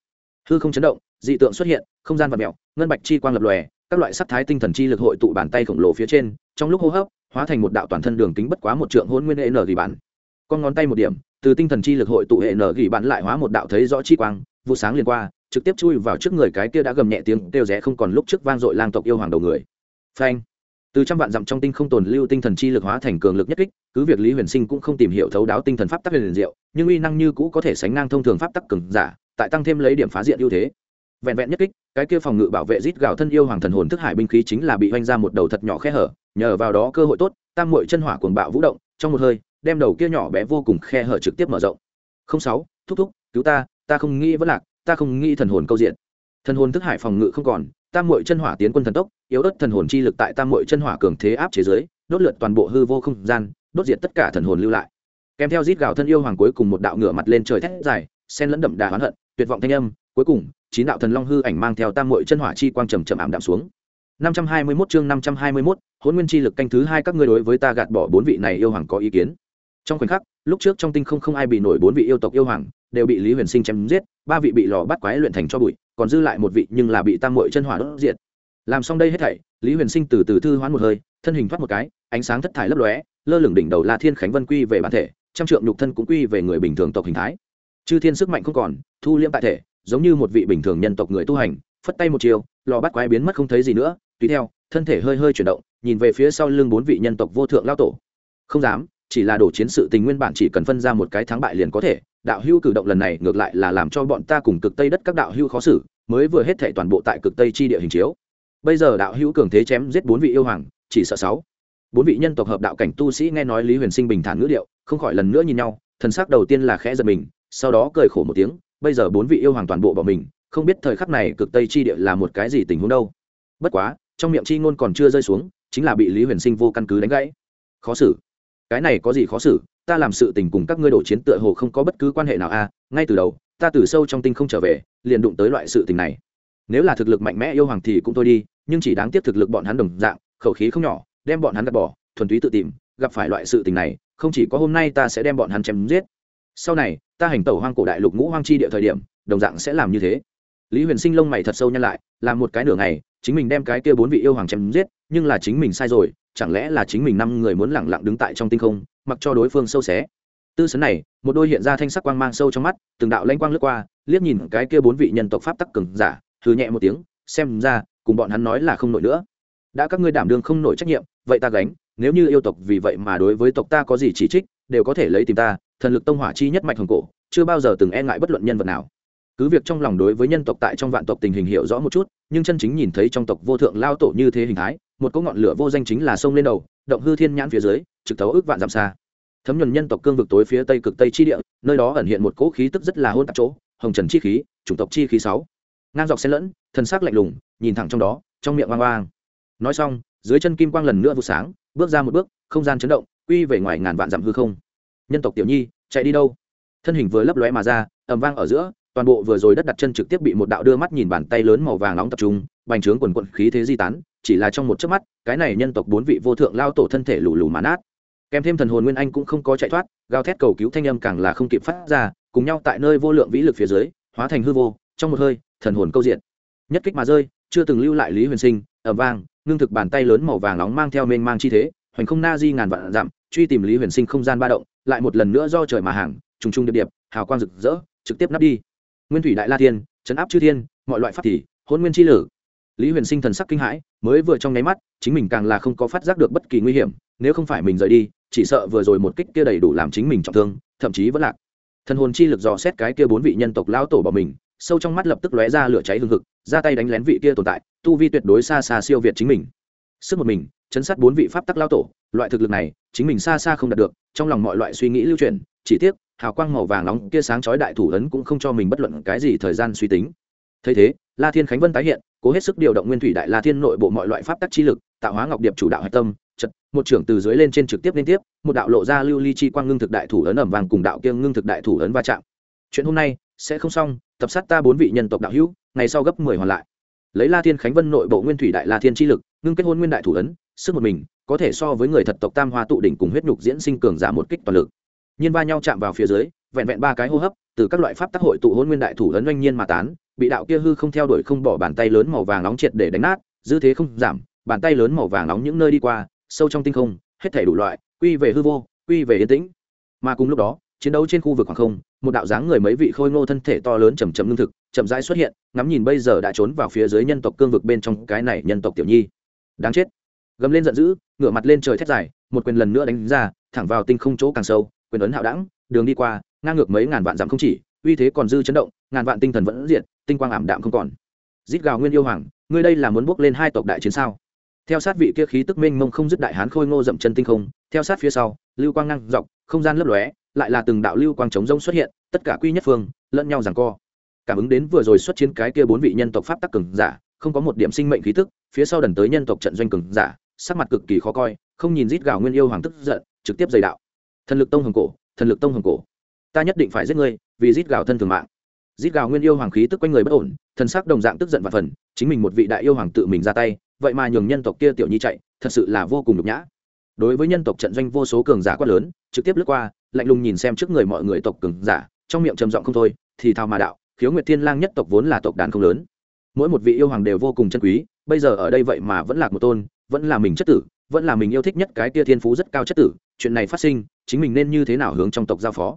Hư không chấn động, dị tượng xuất hiện, không gian vật mẹo ngân bạch chi quang lập lòe, các loại sắc thái tinh thần chi lực hội tụ bàn tay khổng lồ phía trên, trong lúc hô hấp, hóa thành một đạo toàn thân đường kính bất quá một trượng hôn nguyên hệ nở gỉ bản. Con ngón tay một điểm, từ tinh thần chi lực hội tụ hệ nở gỉ bản lại hóa một đạo thấy rõ chi quang, vụ sáng liền qua trực tiếp chui vào trước người cái kia đã gầm nhẹ tiếng kêu rẽ không còn lúc trước vang dội lang tộc yêu hoàng đầu người. Phanh. Từ trăm vạn dặm trong tinh không tồn lưu tinh thần chi lực hóa thành cường lực nhất kích, cứ việc lý huyền sinh cũng không tìm hiểu thấu đáo tinh thần pháp tắc huyền diệu, nhưng uy năng như cũ có thể sánh ngang thông thường pháp tắc cường giả, tại tăng thêm lấy điểm phá diện ưu thế. Vẹn vẹn nhất kích, cái kia phòng ngự bảo vệ rít gạo thân yêu hoàng thần hồn thức hải binh khí chính là bị oanh ra một đầu thật nhỏ khe hở, nhờ vào đó cơ hội tốt, tam mội chân hỏa cuồng bạo vũ động, trong một hơi, đem đầu kia nhỏ bé vô cùng khe hở trực tiếp mở rộng. Không sáu, thúc thúc, cứu ta ta không nghĩ vẫn lạc ta không nghĩ thần hồn câu diện. Thần hồn thức hải phòng ngự không còn tam mội chân hỏa tiến quân thần tốc yếu ớt thần hồn chi lực tại tam mội chân hỏa cường thế áp chế giới đốt lượt toàn bộ hư vô không gian đốt diệt tất cả thần hồn lưu lại. Kèm theo rít gào thân yêu hoàng cuối cùng một đạo ngửa mặt lên trời thét dài sen lẫn đậm đà oán hận tuyệt vọng thanh âm cuối cùng chín đạo thần long hư ảnh mang theo tam mội chân hỏa chi quang trầm trầm ảm đạm xuống. 521 chương 521, Hỗn Nguyên chi lực canh thứ hai các ngươi đối với ta gạt bỏ bốn vị này yêu hoàng có ý kiến. Trong khoảnh khắc, lúc trước trong tinh không không ai bị nổi bốn vị yêu tộc yêu hoàng, đều bị Lý Huyền Sinh chém giết, ba vị bị lò bắt quái luyện thành cho bụi, còn dư lại một vị nhưng là bị tam muội chân hỏa đốt diệt. làm xong đây hết thảy lý huyền sinh từ từ thư hoán một hơi thân hình thoát một cái ánh sáng thất thải lấp lóe lơ lửng đỉnh đầu la thiên khánh vân quy về bản thể trăm trượng nhục thân cũng quy về người bình thường tộc hình thái chư thiên sức mạnh không còn thu liễm tại thể giống như một vị bình thường nhân tộc người tu hành phất tay một chiều lò bắt quái biến mất không thấy gì nữa tùy theo thân thể hơi hơi chuyển động nhìn về phía sau lưng bốn vị nhân tộc vô thượng lao tổ không dám chỉ là đổ chiến sự tình nguyên bản chỉ cần phân ra một cái thắng bại liền có thể đạo hưu cử động lần này ngược lại là làm cho bọn ta cùng cực tây đất các đạo hưu khó xử, mới vừa hết thệ toàn bộ tại cực tây chi địa hình chiếu. Bây giờ đạo hưu cường thế chém giết bốn vị yêu hoàng, chỉ sợ sáu. Bốn vị nhân tộc hợp đạo cảnh tu sĩ nghe nói lý huyền sinh bình thản ngữ điệu, không khỏi lần nữa nhìn nhau, thần sắc đầu tiên là khẽ giật mình, sau đó cười khổ một tiếng, bây giờ bốn vị yêu hoàng toàn bộ bỏ mình, không biết thời khắc này cực tây chi địa là một cái gì tình huống đâu. Bất quá, trong miệng chi ngôn còn chưa rơi xuống, chính là bị lý huyền sinh vô căn cứ đánh gãy. Khó xử. Cái này có gì khó xử? Ta làm sự tình cùng các ngươi đổ chiến tựa hồ không có bất cứ quan hệ nào a à, ngay từ đầu ta từ sâu trong tinh không trở về liền đụng tới loại sự tình này. Nếu là thực lực mạnh mẽ yêu hoàng thì cũng thôi đi nhưng chỉ đáng tiếc thực lực bọn hắn đồng dạng khẩu khí không nhỏ đem bọn hắn gạt bỏ thuần túy tự tìm gặp phải loại sự tình này không chỉ có hôm nay ta sẽ đem bọn hắn chém giết. Sau này ta hành tẩu hoang cổ đại lục ngũ hoang chi địa thời điểm đồng dạng sẽ làm như thế. Lý huyền sinh lông mày thật sâu nhăn lại làm một cái nửa ngày chính mình đem cái kia bốn vị yêu hoàng chém giết nhưng là chính mình sai rồi chẳng lẽ là chính mình năm người muốn lẳng lặng đứng tại trong tinh không mặc cho đối phương sâu xé. Tư sấn này, một đôi hiện ra thanh sắc quang mang sâu trong mắt, từng đạo lanh quang lướt qua, liếc nhìn cái kia bốn vị nhân tộc pháp tắc cường giả, hừ nhẹ một tiếng, xem ra, cùng bọn hắn nói là không nổi nữa. Đã các ngươi đảm đương không nổi trách nhiệm, vậy ta gánh, nếu như yêu tộc vì vậy mà đối với tộc ta có gì chỉ trích, đều có thể lấy tìm ta, thần lực tông hỏa chi nhất mạch hồng cổ, chưa bao giờ từng e ngại bất luận nhân vật nào. Cứ việc trong lòng đối với nhân tộc tại trong vạn tộc tình hình hiểu rõ một chút, nhưng chân chính nhìn thấy trong tộc vô thượng lao tổ như thế hình thái, một cỗ ngọn lửa vô danh chính là sông lên đầu động hư thiên nhãn phía dưới, trực thấu ước vạn dặm xa. Thấm nhuần nhân tộc cương vực tối phía tây cực tây chi địa, nơi đó ẩn hiện một cỗ khí tức rất là hôn tạp chỗ, hồng trần chi khí, chủng tộc chi khí sáu. Ngang dọc xen lẫn thân xác lạnh lùng, nhìn thẳng trong đó, trong miệng oang oang. Nói xong, dưới chân kim quang lần nữa vụ sáng, bước ra một bước, không gian chấn động, quy về ngoài ngàn vạn dặm hư không. Nhân tộc tiểu nhi, chạy đi đâu? Thân hình vừa lấp lóe mà ra, ầm vang ở giữa, toàn bộ vừa rồi đất đặt chân trực tiếp bị một đạo đưa mắt nhìn bàn tay lớn màu vàng nóng tập trung, bành trướng quần quận khí thế di tán chỉ là trong một chớp mắt, cái này nhân tộc bốn vị vô thượng lao tổ thân thể lù lù mà nát. Kèm thêm thần hồn nguyên anh cũng không có chạy thoát, gào thét cầu cứu thanh âm càng là không kịp phát ra, cùng nhau tại nơi vô lượng vĩ lực phía dưới, hóa thành hư vô, trong một hơi, thần hồn câu diện. Nhất kích mà rơi, chưa từng lưu lại lý huyền sinh ẩm vang, ngưng thực bàn tay lớn màu vàng nóng mang theo mênh mang chi thế, hoành không na di ngàn vạn dặm, truy tìm lý huyền sinh không gian ba động, lại một lần nữa do trời mà hàng, trùng trùng điệp điệp, hào quang rực rỡ, trực tiếp nắp đi. Nguyên thủy đại la thiên chấn áp chư thiên, mọi loại pháp thì hôn nguyên chi lử lý huyền sinh thần sắc kinh hãi, mới vừa trong nháy mắt, chính mình càng là không có phát giác được bất kỳ nguy hiểm, nếu không phải mình rời đi, chỉ sợ vừa rồi một kích kia đầy đủ làm chính mình trọng thương, thậm chí vẫn lạc. Thần hồn chi lực dò xét cái kia bốn vị nhân tộc lão tổ bỏ mình, sâu trong mắt lập tức lóe ra lửa cháy hừng hực, ra tay đánh lén vị kia tồn tại, tu vi tuyệt đối xa xa siêu việt chính mình. Sức một mình, chấn sát bốn vị pháp tắc lao tổ, loại thực lực này, chính mình xa xa không đạt được, trong lòng mọi loại suy nghĩ lưu truyền chỉ tiếc, hào quang màu vàng nóng kia sáng chói đại thủ ấn cũng không cho mình bất luận cái gì thời gian suy tính. Thấy thế, la thiên khánh vân tái hiện cố hết sức điều động nguyên thủy đại la thiên nội bộ mọi loại pháp tắc chi lực, tạo hóa ngọc điệp chủ đạo hạch tâm, chật, một trưởng từ dưới lên trên trực tiếp liên tiếp, một đạo lộ ra lưu ly chi quang ngưng thực đại thủ ấn ẩm vàng cùng đạo kiêng ngưng thực đại thủ ấn va chạm. Chuyện hôm nay sẽ không xong, tập sát ta bốn vị nhân tộc đạo hữu, ngày sau gấp mười hoàn lại. Lấy la thiên khánh vân nội bộ nguyên thủy đại la thiên chi lực, ngưng kết hôn nguyên đại thủ ấn, sức một mình, có thể so với người thật tộc tam hoa tụ đỉnh cùng huyết nhục diễn sinh cường giả một kích toàn lực. Nhiên ba nhau chạm vào phía dưới, vẹn vẹn ba cái hô hấp, từ các loại pháp tác hội tụ hôn nguyên đại thủ ấn oanh nhiên mà tán bị đạo kia hư không theo đuổi không bỏ bàn tay lớn màu vàng nóng triệt để đánh nát, dư thế không giảm, bàn tay lớn màu vàng nóng những nơi đi qua, sâu trong tinh không, hết thể đủ loại, quy về hư vô, quy về yên tĩnh. Mà cùng lúc đó, chiến đấu trên khu vực khoảng không, một đạo dáng người mấy vị khôi ngô thân thể to lớn chầm chậm lương thực, chậm rãi xuất hiện, ngắm nhìn bây giờ đã trốn vào phía dưới nhân tộc cương vực bên trong cái này nhân tộc tiểu nhi. Đáng chết. Gầm lên giận dữ, ngửa mặt lên trời thét dài, một quyền lần nữa đánh ra, thẳng vào tinh không chỗ càng sâu, quyền ấn hạo đẳng, đường đi qua, ngang ngược mấy ngàn vạn dặm không chỉ, uy thế còn dư chấn động, ngàn vạn tinh thần vẫn diệt tinh quang ảm đạm không còn. Rít gào nguyên yêu hoàng, ngươi đây là muốn bước lên hai tộc đại chiến sao? Theo sát vị kia khí tức minh mông không dứt đại hán khôi ngô dậm chân tinh không, theo sát phía sau, lưu quang năng dọc, không gian lấp lóe, lại là từng đạo lưu quang chống rông xuất hiện, tất cả quy nhất phương, lẫn nhau rằng co. Cảm ứng đến vừa rồi xuất chiến cái kia bốn vị nhân tộc pháp tắc cường giả, không có một điểm sinh mệnh khí tức, phía sau đần tới nhân tộc trận doanh cường giả, sắc mặt cực kỳ khó coi, không nhìn rít gào nguyên yêu hoàng tức giận, trực tiếp dày đạo. Thần lực tông hồng cổ, thần lực tông hồng cổ. Ta nhất định phải giết ngươi, vì rít gào thân thường mạng rít gào nguyên yêu hoàng khí tức quanh người bất ổn, thần sắc đồng dạng tức giận và phần, chính mình một vị đại yêu hoàng tự mình ra tay, vậy mà nhường nhân tộc kia tiểu nhi chạy, thật sự là vô cùng nhục nhã. Đối với nhân tộc trận doanh vô số cường giả quát lớn, trực tiếp lướt qua, lạnh lùng nhìn xem trước người mọi người tộc cường giả, trong miệng trầm giọng không thôi, thì thao mà đạo, khiếu nguyệt thiên lang nhất tộc vốn là tộc đàn không lớn. Mỗi một vị yêu hoàng đều vô cùng chân quý, bây giờ ở đây vậy mà vẫn là một tôn, vẫn là mình chất tử, vẫn là mình yêu thích nhất cái tia thiên phú rất cao chất tử, chuyện này phát sinh, chính mình nên như thế nào hướng trong tộc giao phó?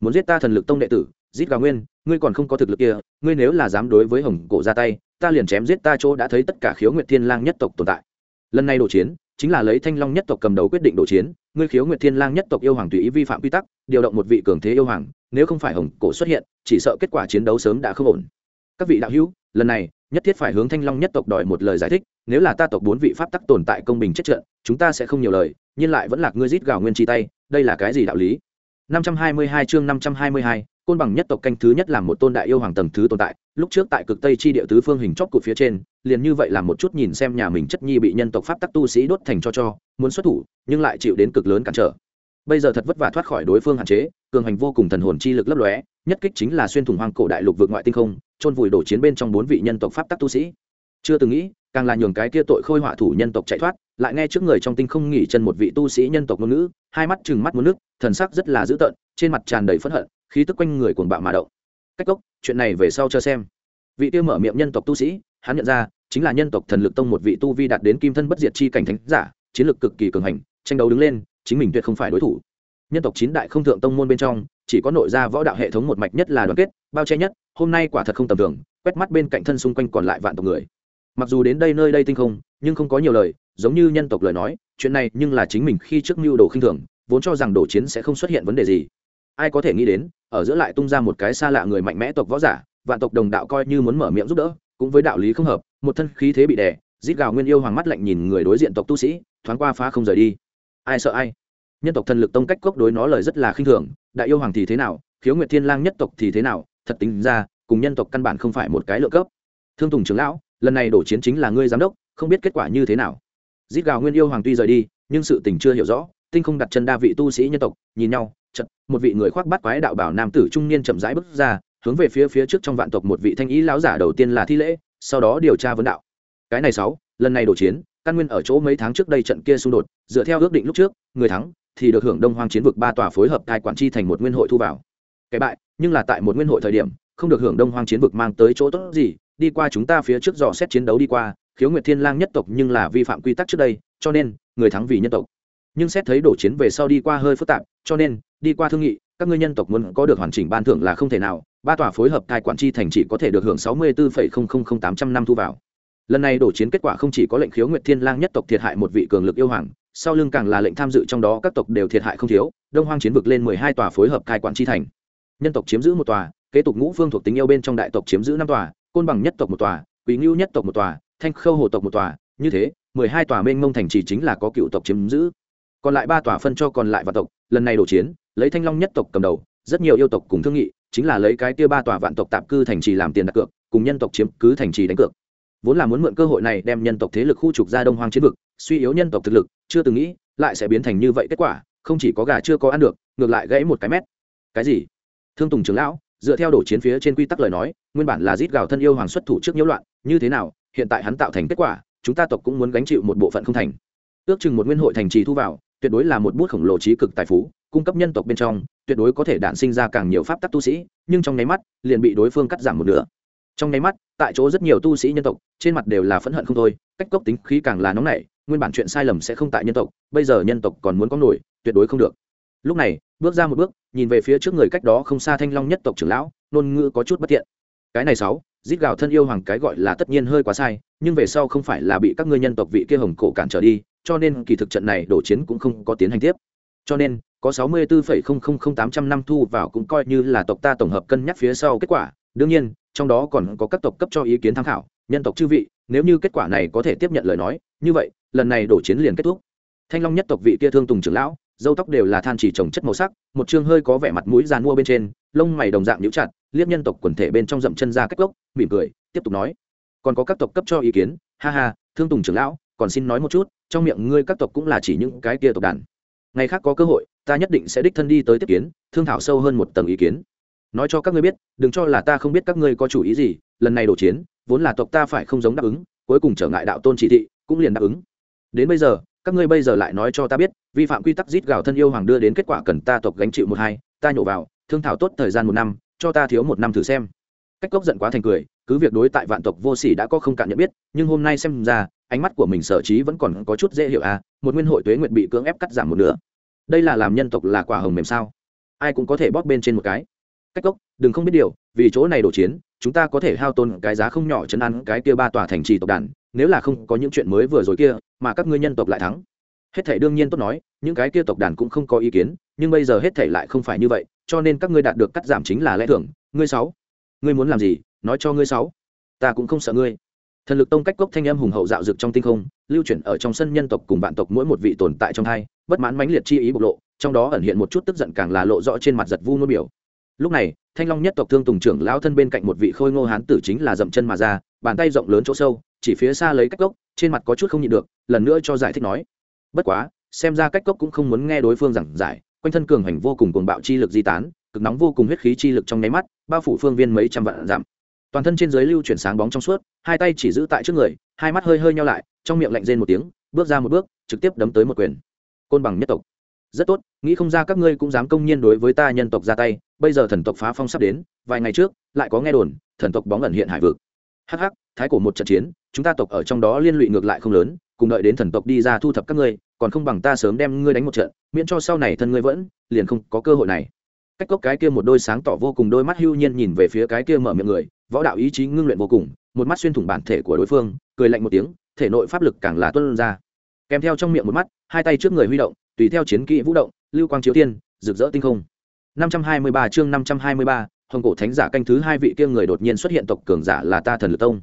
Muốn giết ta thần lực tông đệ tử giết gà nguyên, ngươi còn không có thực lực kia, ngươi nếu là dám đối với hồng cổ ra tay, ta liền chém giết ta chỗ đã thấy tất cả khiếu nguyệt thiên lang nhất tộc tồn tại. Lần này đổ chiến, chính là lấy thanh long nhất tộc cầm đầu quyết định đổ chiến, ngươi khiếu nguyệt thiên lang nhất tộc yêu hoàng tùy ý vi phạm quy tắc, điều động một vị cường thế yêu hoàng, nếu không phải hồng cổ xuất hiện, chỉ sợ kết quả chiến đấu sớm đã không ổn. Các vị đạo hữu, lần này, nhất thiết phải hướng thanh long nhất tộc đòi một lời giải thích, nếu là ta tộc bốn vị pháp tắc tồn tại công bình chết trận, chúng ta sẽ không nhiều lời, nhưng lại vẫn là ngươi rít gào nguyên chi tay, đây là cái gì đạo lý? 522 chương 522, côn bằng nhất tộc canh thứ nhất làm một tôn đại yêu hoàng tầng thứ tồn tại lúc trước tại cực tây chi địa tứ phương hình chóp cột phía trên liền như vậy làm một chút nhìn xem nhà mình chất nhi bị nhân tộc pháp tắc tu sĩ đốt thành cho cho muốn xuất thủ nhưng lại chịu đến cực lớn cản trở. Bây giờ thật vất vả thoát khỏi đối phương hạn chế cường hành vô cùng thần hồn chi lực lấp lóe nhất kích chính là xuyên thủng hoang cổ đại lục vượt ngoại tinh không chôn vùi đổ chiến bên trong bốn vị nhân tộc pháp tắc tu sĩ. Chưa từng nghĩ càng là nhường cái kia tội khôi họa thủ nhân tộc chạy thoát lại nghe trước người trong tinh không nghỉ chân một vị tu sĩ nhân tộc ngôn ngữ, hai mắt chừng mắt muốn nước, thần sắc rất là dữ tợn, trên mặt tràn đầy phẫn hận, khí tức quanh người cuồng bạo mà động. Cách cốc, chuyện này về sau cho xem. Vị tiêu mở miệng nhân tộc tu sĩ, hắn nhận ra, chính là nhân tộc thần lực tông một vị tu vi đạt đến kim thân bất diệt chi cảnh thánh giả, chiến lực cực kỳ cường hành, tranh đấu đứng lên, chính mình tuyệt không phải đối thủ. Nhân tộc chín đại không thượng tông môn bên trong, chỉ có nội gia võ đạo hệ thống một mạch nhất là đoàn kết, bao che nhất, hôm nay quả thật không tầm thường, quét mắt bên cạnh thân xung quanh còn lại vạn tộc người mặc dù đến đây nơi đây tinh không, nhưng không có nhiều lời, giống như nhân tộc lời nói, chuyện này nhưng là chính mình khi trước mưu đồ khinh thường, vốn cho rằng đổ chiến sẽ không xuất hiện vấn đề gì. Ai có thể nghĩ đến, ở giữa lại tung ra một cái xa lạ người mạnh mẽ tộc võ giả, vạn tộc đồng đạo coi như muốn mở miệng giúp đỡ, cũng với đạo lý không hợp, một thân khí thế bị đè giết gào nguyên yêu hoàng mắt lạnh nhìn người đối diện tộc tu sĩ, thoáng qua phá không rời đi. Ai sợ ai? Nhân tộc thần lực tông cách cốc đối nó lời rất là khinh thường, đại yêu hoàng thì thế nào, khiếu nguyệt thiên lang nhất tộc thì thế nào, thật tính ra, cùng nhân tộc căn bản không phải một cái lựa cấp. Thương tùng trưởng lão lần này đổ chiến chính là ngươi giám đốc, không biết kết quả như thế nào. Giết gào nguyên yêu hoàng tuy rời đi, nhưng sự tình chưa hiểu rõ, tinh không đặt chân đa vị tu sĩ nhân tộc, nhìn nhau chật một vị người khoác bắt quái đạo bảo nam tử trung niên chậm rãi bước ra, hướng về phía phía trước trong vạn tộc một vị thanh ý lão giả đầu tiên là thi lễ, sau đó điều tra vấn đạo. Cái này sáu, lần này đổ chiến, căn nguyên ở chỗ mấy tháng trước đây trận kia xung đột, dựa theo ước định lúc trước, người thắng thì được hưởng đông hoang chiến vực ba tòa phối hợp cai quản chi thành một nguyên hội thu vào. Cái bại, nhưng là tại một nguyên hội thời điểm, không được hưởng đông hoang chiến vực mang tới chỗ tốt gì đi qua chúng ta phía trước dò xét chiến đấu đi qua, khiếu nguyệt thiên lang nhất tộc nhưng là vi phạm quy tắc trước đây, cho nên, người thắng vì nhân tộc. Nhưng xét thấy đổ chiến về sau đi qua hơi phức tạp, cho nên, đi qua thương nghị, các ngươi nhân tộc muốn có được hoàn chỉnh ban thưởng là không thể nào, ba tòa phối hợp cai quản chi thành chỉ có thể được hưởng sáu mươi bốn tám trăm năm thu vào. Lần này đổ chiến kết quả không chỉ có lệnh khiếu nguyệt thiên lang nhất tộc thiệt hại một vị cường lực yêu hoàng, sau lưng càng là lệnh tham dự trong đó các tộc đều thiệt hại không thiếu, đông hoang chiến vực lên mười hai tòa phối hợp cai quản chi thành. Nhân tộc chiếm giữ một tòa, kế tục ngũ phương thuộc tính yêu bên trong đại tộc chiếm giữ năm tòa côn bằng nhất tộc một tòa quý ngưu nhất tộc một tòa, thanh khâu hồ tộc một tòa, như thế, mười hai tòa mênh mông thành trì chính là có cựu tộc chiếm giữ. Còn lại ba tòa phân cho còn lại vạn tộc, lần này đổ chiến, lấy thanh long nhất tộc cầm đầu, rất nhiều yêu tộc cùng thương nghị, chính là lấy cái tia ba tòa vạn tộc tạm cư thành trì làm tiền đặt cược, cùng nhân tộc chiếm cứ thành trì đánh cược. Vốn là muốn mượn cơ hội này đem nhân tộc thế lực khu trục ra đông hoang chiến vực, suy yếu nhân tộc thực lực, chưa từng nghĩ, lại sẽ biến thành như vậy kết quả, không chỉ có gà chưa có ăn được, ngược lại gãy một cái mét. Cái gì? Thương tùng trưởng lão dựa theo đổ chiến phía trên quy tắc lời nói, nguyên bản là rít gào thân yêu hoàng xuất thủ trước nhiễu loạn, như thế nào, hiện tại hắn tạo thành kết quả, chúng ta tộc cũng muốn gánh chịu một bộ phận không thành. Ước chừng một nguyên hội thành trì thu vào, tuyệt đối là một bút khổng lồ trí cực tài phú, cung cấp nhân tộc bên trong, tuyệt đối có thể đản sinh ra càng nhiều pháp tắc tu sĩ, nhưng trong nháy mắt, liền bị đối phương cắt giảm một nửa. Trong nháy mắt, tại chỗ rất nhiều tu sĩ nhân tộc, trên mặt đều là phẫn hận không thôi, cách cốc tính khí càng là nóng nảy, nguyên bản chuyện sai lầm sẽ không tại nhân tộc, bây giờ nhân tộc còn muốn có nổi, tuyệt đối không được. Lúc này bước ra một bước, nhìn về phía trước người cách đó không xa thanh long nhất tộc trưởng lão nôn ngữ có chút bất tiện. Cái này sáu, giết gào thân yêu hoàng cái gọi là tất nhiên hơi quá sai, nhưng về sau không phải là bị các ngươi nhân tộc vị kia hồng cổ cản trở đi, cho nên kỳ thực trận này đổ chiến cũng không có tiến hành tiếp. Cho nên, có sáu mươi bốn tám trăm năm thu vào cũng coi như là tộc ta tổng hợp cân nhắc phía sau kết quả. Đương nhiên, trong đó còn có các tộc cấp cho ý kiến tham khảo, nhân tộc chư vị, nếu như kết quả này có thể tiếp nhận lời nói, như vậy, lần này đổ chiến liền kết thúc. Thanh long nhất tộc vị kia thương tùng trưởng lão dâu tóc đều là than chỉ trồng chất màu sắc, một chương hơi có vẻ mặt mũi dàn mua bên trên, lông mày đồng dạng nhũ chặt, liếc nhân tộc quần thể bên trong dậm chân ra cách gốc, mỉm cười, tiếp tục nói. Còn có các tộc cấp cho ý kiến, ha ha, thương tùng trưởng lão, còn xin nói một chút, trong miệng ngươi các tộc cũng là chỉ những cái kia tộc đàn. Ngày khác có cơ hội, ta nhất định sẽ đích thân đi tới tiếp kiến, thương thảo sâu hơn một tầng ý kiến. Nói cho các ngươi biết, đừng cho là ta không biết các ngươi có chủ ý gì, lần này đổ chiến, vốn là tộc ta phải không giống đáp ứng, cuối cùng trở ngại đạo tôn chỉ thị, cũng liền đáp ứng. Đến bây giờ các ngươi bây giờ lại nói cho ta biết, vi phạm quy tắc giết gào thân yêu hoàng đưa đến kết quả cần ta tộc gánh chịu một hai, ta nhổ vào, thương thảo tốt thời gian một năm, cho ta thiếu một năm thử xem. Cách cốc giận quá thành cười, cứ việc đối tại vạn tộc vô sỉ đã có không cạn nhận biết, nhưng hôm nay xem ra, ánh mắt của mình sở trí vẫn còn có chút dễ hiểu à một nguyên hội tuế nguyện bị cưỡng ép cắt giảm một nửa. Đây là làm nhân tộc là quả hồng mềm sao? Ai cũng có thể bóp bên trên một cái. Cách cốc, đừng không biết điều, vì chỗ này đổ chiến, chúng ta có thể hao tôn cái giá không nhỏ chấn ăn cái kia ba tòa thành trì tộc đàn nếu là không có những chuyện mới vừa rồi kia, mà các ngươi nhân tộc lại thắng. Hết thể đương nhiên tốt nói, những cái kia tộc đàn cũng không có ý kiến, nhưng bây giờ hết thể lại không phải như vậy, cho nên các ngươi đạt được cắt giảm chính là lẽ thưởng ngươi sáu, ngươi muốn làm gì? Nói cho ngươi sáu. Ta cũng không sợ ngươi. Thần lực tông cách cốc thanh âm hùng hậu dạo dực trong tinh không, lưu chuyển ở trong sân nhân tộc cùng vạn tộc mỗi một vị tồn tại trong hai, bất mãn mãnh liệt chi ý bộc lộ, trong đó ẩn hiện một chút tức giận càng là lộ rõ trên mặt giật vu nuôi biểu. Lúc này, thanh long nhất tộc thương tùng trưởng lão thân bên cạnh một vị khôi ngô hán tử chính là dậm chân mà ra bàn tay rộng lớn chỗ sâu, chỉ phía xa lấy cách cốc trên mặt có chút không nhịn được, lần nữa cho giải thích nói. Bất quá, xem ra cách cốc cũng không muốn nghe đối phương giảng giải, quanh thân cường hành vô cùng cuồng bạo chi lực di tán, cực nóng vô cùng huyết khí chi lực trong nháy mắt, bao phủ phương viên mấy trăm vạn giảm. toàn thân trên dưới lưu chuyển sáng bóng trong suốt, hai tay chỉ giữ tại trước người, hai mắt hơi hơi nhau lại, trong miệng lạnh rên một tiếng, bước ra một bước, trực tiếp đấm tới một quyền. Côn bằng nhất tộc. Rất tốt, nghĩ không ra các ngươi cũng dám công nhiên đối với ta nhân tộc ra tay, bây giờ thần tộc phá phong sắp đến, vài ngày trước, lại có nghe đồn, thần tộc bóng ẩn hiện hải vực hh thái cổ một trận chiến chúng ta tộc ở trong đó liên lụy ngược lại không lớn cùng đợi đến thần tộc đi ra thu thập các ngươi còn không bằng ta sớm đem ngươi đánh một trận miễn cho sau này thân ngươi vẫn liền không có cơ hội này. Cách cốc cái kia một đôi sáng tỏ vô cùng đôi mắt hưu nhiên nhìn về phía cái kia mở miệng người võ đạo ý chí ngưng luyện vô cùng một mắt xuyên thủng bản thể của đối phương cười lạnh một tiếng thể nội pháp lực càng là tuân ra. Kèm theo trong miệng một mắt hai tay trước người huy động tùy theo chiến kỹ vũ động lưu quang chiếu tiên rực rỡ tinh không. 523 chương 523, hồng cổ thánh giả canh thứ hai vị kia người đột nhiên xuất hiện tộc cường giả là ta thần lực tông.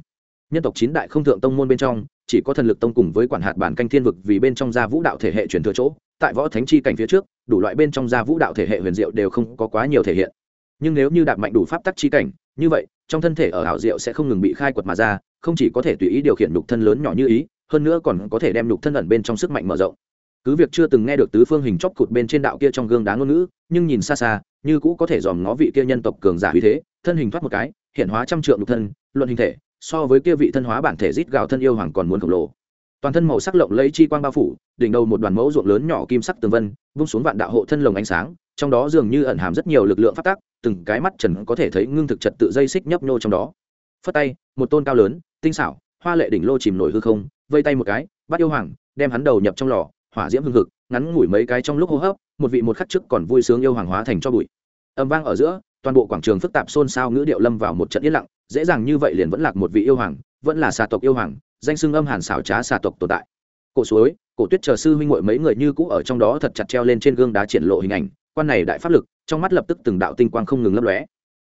Nhân tộc chín đại không thượng tông môn bên trong, chỉ có thần lực tông cùng với quản hạt bản canh thiên vực vì bên trong gia vũ đạo thể hệ truyền thừa chỗ, tại võ thánh chi cảnh phía trước, đủ loại bên trong gia vũ đạo thể hệ huyền diệu đều không có quá nhiều thể hiện. Nhưng nếu như đạt mạnh đủ pháp tắc chi cảnh, như vậy, trong thân thể ở hảo diệu sẽ không ngừng bị khai quật mà ra, không chỉ có thể tùy ý điều khiển nhục thân lớn nhỏ như ý, hơn nữa còn có thể đem nhục thân ẩn bên trong sức mạnh mở rộng cứ việc chưa từng nghe được tứ phương hình chóp cụt bên trên đạo kia trong gương đá ngôn ngữ, nhưng nhìn xa xa, như cũ có thể dòm ngó vị kia nhân tộc cường giả uy thế, thân hình thoát một cái, hiện hóa trăm trượng lục thân, luận hình thể, so với kia vị thân hóa bản thể rít gào thân yêu hoàng còn muốn khổng lồ. Toàn thân màu sắc lộng lấy chi quang bao phủ, đỉnh đầu một đoàn mẫu ruộng lớn nhỏ kim sắc tường vân, vung xuống vạn đạo hộ thân lồng ánh sáng, trong đó dường như ẩn hàm rất nhiều lực lượng phát tác, từng cái mắt trần có thể thấy ngưng thực trật tự dây xích nhấp nhô trong đó. Phất tay, một tôn cao lớn, tinh xảo, hoa lệ đỉnh lô chìm nổi hư không, vây tay một cái, bắt yêu hoàng, đem hắn đầu nhập trong lò hỏa diễm hưng hực, ngắn ngủi mấy cái trong lúc hô hấp, một vị một khắc trước còn vui sướng yêu hoàng hóa thành cho bụi. Âm vang ở giữa, toàn bộ quảng trường phức tạp xôn xao ngữ điệu lâm vào một trận yên lặng, dễ dàng như vậy liền vẫn lạc một vị yêu hoàng, vẫn là xà tộc yêu hoàng, danh xưng âm hàn xảo trá xà tộc tồn tại. Cổ suối, cổ tuyết chờ sư huynh ngội mấy người như cũ ở trong đó thật chặt treo lên trên gương đá triển lộ hình ảnh, quan này đại pháp lực, trong mắt lập tức từng đạo tinh quang không ngừng lấp lóe.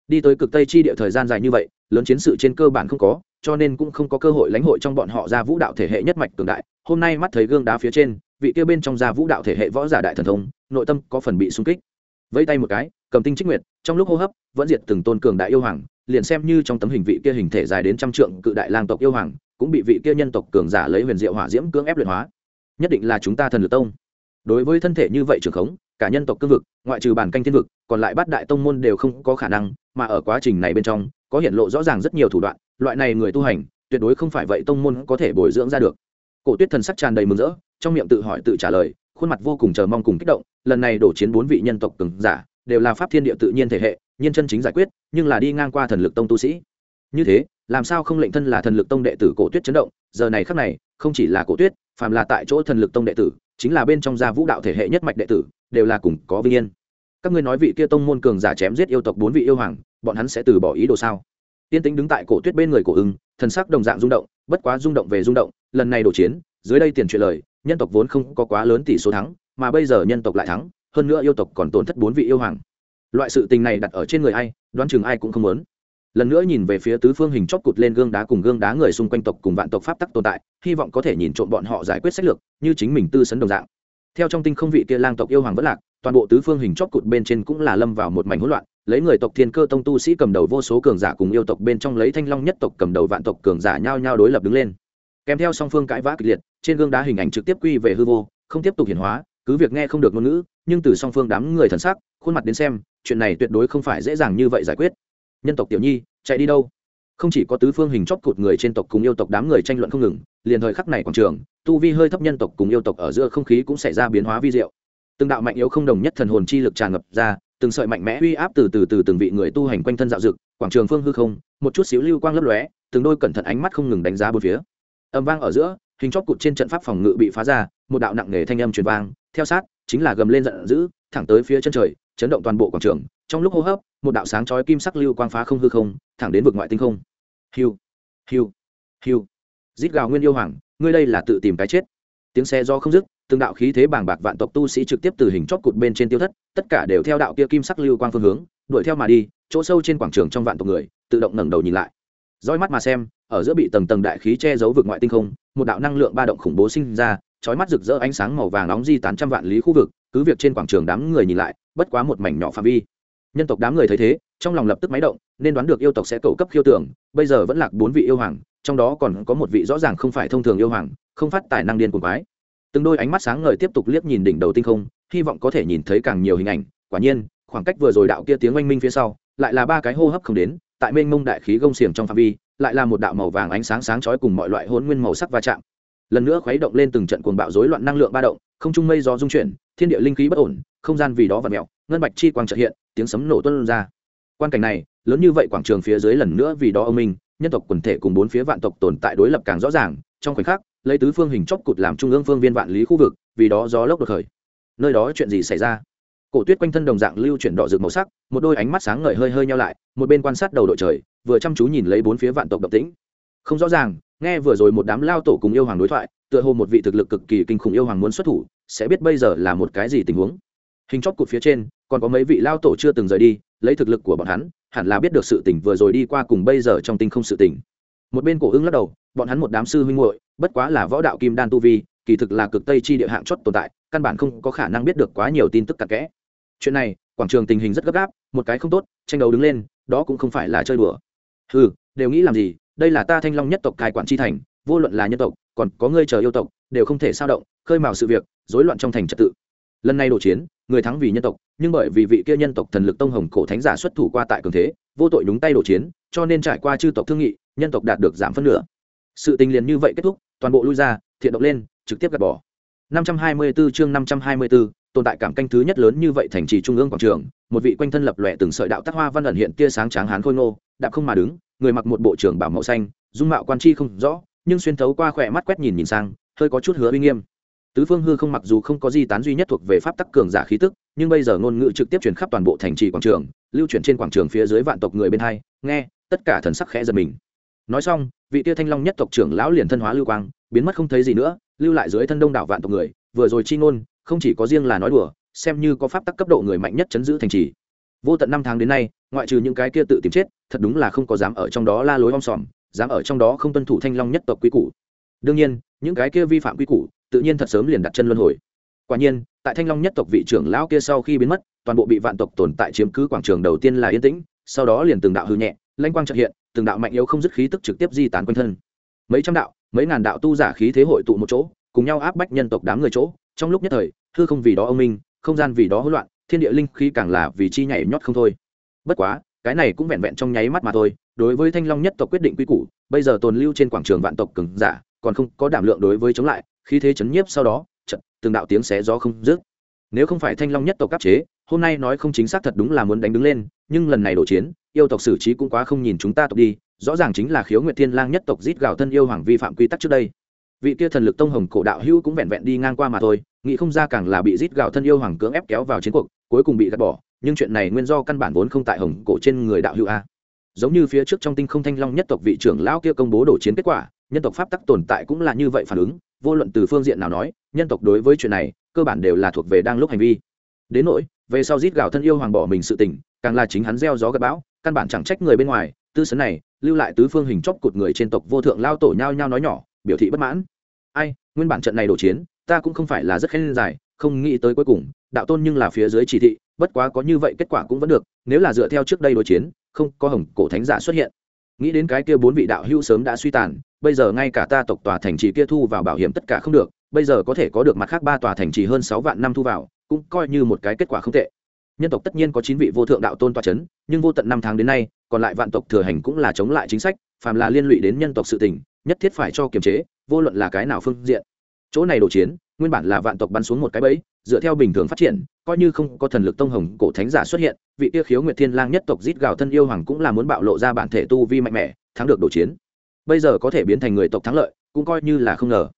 Đi tới cực tây chi địa thời gian dài như vậy, lớn chiến sự trên cơ bản không có, cho nên cũng không có cơ hội lãnh hội trong bọn họ ra vũ đạo thể hệ nhất mạch cường đại. Hôm nay mắt thấy gương đá phía trên vị kia bên trong gia vũ đạo thể hệ võ giả đại thần thông, nội tâm có phần bị sung kích. Vẫy tay một cái, cầm tinh trích nguyệt, trong lúc hô hấp, vẫn diệt từng tôn cường đại yêu hoàng, liền xem như trong tấm hình vị kia hình thể dài đến trăm trượng cự đại lang tộc yêu hoàng, cũng bị vị kia nhân tộc cường giả lấy huyền diệu hỏa diễm cưỡng ép luyện hóa. Nhất định là chúng ta thần lực tông. Đối với thân thể như vậy trường khống, cả nhân tộc cương vực, ngoại trừ bản canh thiên vực, còn lại bát đại tông môn đều không có khả năng, mà ở quá trình này bên trong, có hiện lộ rõ ràng rất nhiều thủ đoạn, loại này người tu hành, tuyệt đối không phải vậy tông môn có thể bồi dưỡng ra được. Cổ tuyết thần sắc tràn đầy mừng rỡ trong miệng tự hỏi tự trả lời, khuôn mặt vô cùng chờ mong cùng kích động, lần này đổ chiến bốn vị nhân tộc cường giả, đều là pháp thiên địa tự nhiên thể hệ nhân chân chính giải quyết, nhưng là đi ngang qua thần lực tông tu sĩ. Như thế, làm sao không lệnh thân là thần lực tông đệ tử cổ tuyết chấn động, giờ này khắc này, không chỉ là cổ tuyết, phàm là tại chỗ thần lực tông đệ tử, chính là bên trong gia vũ đạo thể hệ nhất mạch đệ tử, đều là cùng có vinh yên. Các ngươi nói vị kia tông môn cường giả chém giết yêu tộc bốn vị yêu hoàng, bọn hắn sẽ từ bỏ ý đồ sao? Tiên tính đứng tại cổ tuyết bên người cổ ưng, thần sắc đồng dạng rung động, bất quá rung động về rung động, lần này đổ chiến, dưới đây tiền chuyện lời nhân tộc vốn không có quá lớn tỷ số thắng, mà bây giờ nhân tộc lại thắng, hơn nữa yêu tộc còn tổn thất bốn vị yêu hoàng. Loại sự tình này đặt ở trên người ai, đoán chừng ai cũng không muốn. Lần nữa nhìn về phía tứ phương hình chót cụt lên gương đá cùng gương đá người xung quanh tộc cùng vạn tộc pháp tắc tồn tại, hy vọng có thể nhìn trộm bọn họ giải quyết sách lược, như chính mình tư sấn đồng dạng. Theo trong tinh không vị kia lang tộc yêu hoàng vất lạc, toàn bộ tứ phương hình chót cụt bên trên cũng là lâm vào một mảnh hỗn loạn, lấy người tộc thiên cơ tông tu sĩ cầm đầu vô số cường giả cùng yêu tộc bên trong lấy thanh long nhất tộc cầm đầu vạn tộc cường giả nhao nhao đối lập đứng lên kèm theo song phương cãi vã kịch liệt, trên gương đá hình ảnh trực tiếp quy về hư vô, không tiếp tục hiển hóa, cứ việc nghe không được ngôn ngữ, nhưng từ song phương đám người thần sắc, khuôn mặt đến xem, chuyện này tuyệt đối không phải dễ dàng như vậy giải quyết. Nhân tộc tiểu nhi, chạy đi đâu? Không chỉ có tứ phương hình chót cụt người trên tộc cùng yêu tộc đám người tranh luận không ngừng, liền thời khắc này quảng trường, tu vi hơi thấp nhân tộc cùng yêu tộc ở giữa không khí cũng xảy ra biến hóa vi diệu. Từng đạo mạnh yếu không đồng nhất thần hồn chi lực tràn ngập ra, từng sợi mạnh mẽ uy áp từ từ từ từng vị người tu hành quanh thân dạo dực quảng trường phương hư không, một chút xíu lưu quang lấp lóe, từng đôi cẩn thận ánh mắt không ngừng đánh giá bốn phía âm vang ở giữa, hình chóp cụt trên trận pháp phòng ngự bị phá ra, một đạo nặng nề thanh âm truyền vang, theo sát, chính là gầm lên giận dữ, thẳng tới phía chân trời, chấn động toàn bộ quảng trường. Trong lúc hô hấp, một đạo sáng chói kim sắc lưu quang phá không hư không, thẳng đến vực ngoại tinh không. Hiu hiu hiu. Rít gào nguyên yêu hoàng, ngươi đây là tự tìm cái chết. Tiếng xe do không dứt, từng đạo khí thế bàng bạc vạn tộc tu sĩ trực tiếp từ hình chót cụt bên trên tiêu thất, tất cả đều theo đạo kia kim sắc lưu quang phương hướng, đuổi theo mà đi, chỗ sâu trên quảng trường trong vạn tộc người, tự động ngẩng đầu nhìn lại roi mắt mà xem, ở giữa bị tầng tầng đại khí che giấu vực ngoại tinh không, một đạo năng lượng ba động khủng bố sinh ra, chói mắt rực rỡ ánh sáng màu vàng nóng di tán trăm vạn lý khu vực, cứ việc trên quảng trường đám người nhìn lại, bất quá một mảnh nhỏ phạm vi. Nhân tộc đám người thấy thế, trong lòng lập tức máy động, nên đoán được yêu tộc sẽ cầu cấp khiêu tưởng, bây giờ vẫn lạc bốn vị yêu hoàng, trong đó còn có một vị rõ ràng không phải thông thường yêu hoàng, không phát tài năng điên cuồng quái. Từng đôi ánh mắt sáng ngời tiếp tục liếc nhìn đỉnh đầu tinh không, hy vọng có thể nhìn thấy càng nhiều hình ảnh. Quả nhiên, khoảng cách vừa rồi đạo kia tiếng oanh minh phía sau, lại là ba cái hô hấp không đến tại mênh mông đại khí gông xiềng trong phạm vi, lại là một đạo màu vàng ánh sáng sáng chói cùng mọi loại hôn nguyên màu sắc va chạm. Lần nữa khuấy động lên từng trận cuồng bạo rối loạn năng lượng ba động, không trung mây gió dung chuyển, thiên địa linh khí bất ổn, không gian vì đó và mẹo ngân bạch chi quang trợ hiện, tiếng sấm nổ tuân ra. Quan cảnh này, lớn như vậy quảng trường phía dưới lần nữa vì đó ông minh, nhân tộc quần thể cùng bốn phía vạn tộc tồn tại đối lập càng rõ ràng, trong khoảnh khắc, lấy tứ phương hình chóp cụt làm trung ương phương viên vạn lý khu vực, vì đó gió lốc đột khởi. Nơi đó chuyện gì xảy ra? Cổ tuyết quanh thân đồng dạng lưu chuyển đỏ rực màu sắc, một đôi ánh mắt sáng ngời hơi hơi nhau lại, một bên quan sát đầu đội trời, vừa chăm chú nhìn lấy bốn phía vạn tộc độc tĩnh. Không rõ ràng, nghe vừa rồi một đám lao tổ cùng yêu hoàng đối thoại, tựa hồ một vị thực lực cực kỳ kinh khủng yêu hoàng muốn xuất thủ, sẽ biết bây giờ là một cái gì tình huống. Hình chót cụt phía trên, còn có mấy vị lao tổ chưa từng rời đi, lấy thực lực của bọn hắn, hẳn là biết được sự tỉnh vừa rồi đi qua cùng bây giờ trong tinh không sự tỉnh một bên cổ ưng lắc đầu, bọn hắn một đám sư huynh muội, bất quá là võ đạo kim đan tu vi, kỳ thực là cực tây chi địa hạng chót tồn tại, căn bản không có khả năng biết được quá nhiều tin tức cặn kẽ chuyện này quảng trường tình hình rất gấp gáp một cái không tốt tranh đấu đứng lên đó cũng không phải là chơi đùa. Ừ đều nghĩ làm gì đây là ta thanh long nhất tộc cai quản chi thành vô luận là nhân tộc còn có ngươi chờ yêu tộc đều không thể sao động khơi mào sự việc rối loạn trong thành trật tự. Lần này đổ chiến người thắng vì nhân tộc nhưng bởi vì vị kia nhân tộc thần lực tông hồng cổ thánh giả xuất thủ qua tại cường thế vô tội đúng tay đổ chiến cho nên trải qua chư tộc thương nghị nhân tộc đạt được giảm phân nửa. Sự tình liền như vậy kết thúc toàn bộ lui ra thiện động lên trực tiếp gạt bỏ. 524 chương 524, tồn tại cảm canh thứ nhất lớn như vậy thành trì trung ương quảng trường, một vị quanh thân lập lòe từng sợi đạo tác hoa văn ẩn hiện tia sáng tráng hán khôi ngô, đạp không mà đứng, người mặc một bộ trưởng bảo màu xanh, dung mạo quan chi không rõ, nhưng xuyên thấu qua khỏe mắt quét nhìn nhìn sang, hơi có chút hứa uy nghiêm. Tứ phương hư không mặc dù không có di tán duy nhất thuộc về pháp tắc cường giả khí tức, nhưng bây giờ ngôn ngữ trực tiếp truyền khắp toàn bộ thành trì quảng trường, lưu chuyển trên quảng trường phía dưới vạn tộc người bên hai, nghe, tất cả thần sắc khẽ giật mình. Nói xong, vị tia thanh long nhất tộc trưởng lão liền thân hóa lưu quang, biến mất không thấy gì nữa, lưu lại dưới thân đông đảo vạn tộc người, vừa rồi chi ngôn không chỉ có riêng là nói đùa, xem như có pháp tắc cấp độ người mạnh nhất chấn giữ thành trì. Vô tận năm tháng đến nay, ngoại trừ những cái kia tự tìm chết, thật đúng là không có dám ở trong đó la lối om sòm, dám ở trong đó không tuân thủ thanh long nhất tộc quy củ. Đương nhiên, những cái kia vi phạm quy củ, tự nhiên thật sớm liền đặt chân luân hồi. Quả nhiên, tại thanh long nhất tộc vị trưởng lão kia sau khi biến mất, toàn bộ bị vạn tộc tồn tại chiếm cứ quảng trường đầu tiên là yên tĩnh, sau đó liền từng đạo hư nhẹ, lanh quang trợ hiện, từng đạo mạnh yếu không dứt khí tức trực tiếp di tán quanh thân. Mấy trăm đạo, mấy ngàn đạo tu giả khí thế hội tụ một chỗ, cùng nhau áp bách nhân tộc đám người chỗ, trong lúc nhất thời hư không vì đó ông minh, không gian vì đó hỗn loạn, thiên địa linh khí càng là vì chi nhảy nhót không thôi. Bất quá, cái này cũng vẹn vẹn trong nháy mắt mà thôi, đối với thanh long nhất tộc quyết định quy củ, bây giờ tồn lưu trên quảng trường vạn tộc cứng giả, còn không có đảm lượng đối với chống lại, khí thế chấn nhiếp sau đó trận từng đạo tiếng xé gió không dứt. Nếu không phải thanh long nhất tộc cấp chế, hôm nay nói không chính xác thật đúng là muốn đánh đứng lên, nhưng lần này đổ chiến, yêu tộc xử trí cũng quá không nhìn chúng ta tộc đi, rõ ràng chính là khiếu nguyệt thiên lang nhất tộc giết gào thân yêu hoàng vi phạm quy tắc trước đây vị kia thần lực tông hồng cổ đạo hữu cũng vẹn vẹn đi ngang qua mà thôi, nghĩ không ra càng là bị giết gào thân yêu hoàng cưỡng ép kéo vào chiến cuộc, cuối cùng bị gạt bỏ, nhưng chuyện này nguyên do căn bản vốn không tại hồng cổ trên người đạo hữu a. Giống như phía trước trong tinh không thanh long nhất tộc vị trưởng lão kia công bố đổ chiến kết quả, nhân tộc pháp tắc tồn tại cũng là như vậy phản ứng, vô luận từ phương diện nào nói, nhân tộc đối với chuyện này, cơ bản đều là thuộc về đang lúc hành vi. Đến nỗi, về sau giết gào thân yêu hoàng bỏ mình sự tình, càng là chính hắn gieo gió gặp bão, căn bản chẳng trách người bên ngoài, tư sấn này, lưu lại tứ phương hình chóp cụt người trên tộc vô thượng lao tổ nhau nhau nói nhỏ biểu thị bất mãn. Ai, nguyên bản trận này đổ chiến, ta cũng không phải là rất khen dài, không nghĩ tới cuối cùng, đạo tôn nhưng là phía dưới chỉ thị, bất quá có như vậy kết quả cũng vẫn được, nếu là dựa theo trước đây đối chiến, không có hồng cổ thánh giả xuất hiện. Nghĩ đến cái kia bốn vị đạo hữu sớm đã suy tàn, bây giờ ngay cả ta tộc tòa thành trì kia thu vào bảo hiểm tất cả không được, bây giờ có thể có được mặt khác ba tòa thành trì hơn sáu vạn năm thu vào, cũng coi như một cái kết quả không tệ. Nhân tộc tất nhiên có chín vị vô thượng đạo tôn tòa c h ấ n nhưng vô tận năm tháng đến nay, còn lại vạn tộc thừa hành cũng là chống lại chính sách, phàm là liên lụy đến nhân tộc sự tình nhất thiết phải cho kiềm chế, vô luận là cái nào phương diện. Chỗ này đổ chiến, nguyên bản là vạn tộc bắn xuống một cái bẫy, dựa theo bình thường phát triển, coi như không có thần lực tông hồng cổ thánh giả xuất hiện, vị kia khiếu nguyệt thiên lang nhất tộc giết gào thân yêu hoàng cũng là muốn bạo lộ ra bản thể tu vi mạnh mẽ, thắng được đổ chiến. Bây giờ có thể biến thành người tộc thắng lợi, cũng coi như là không ngờ.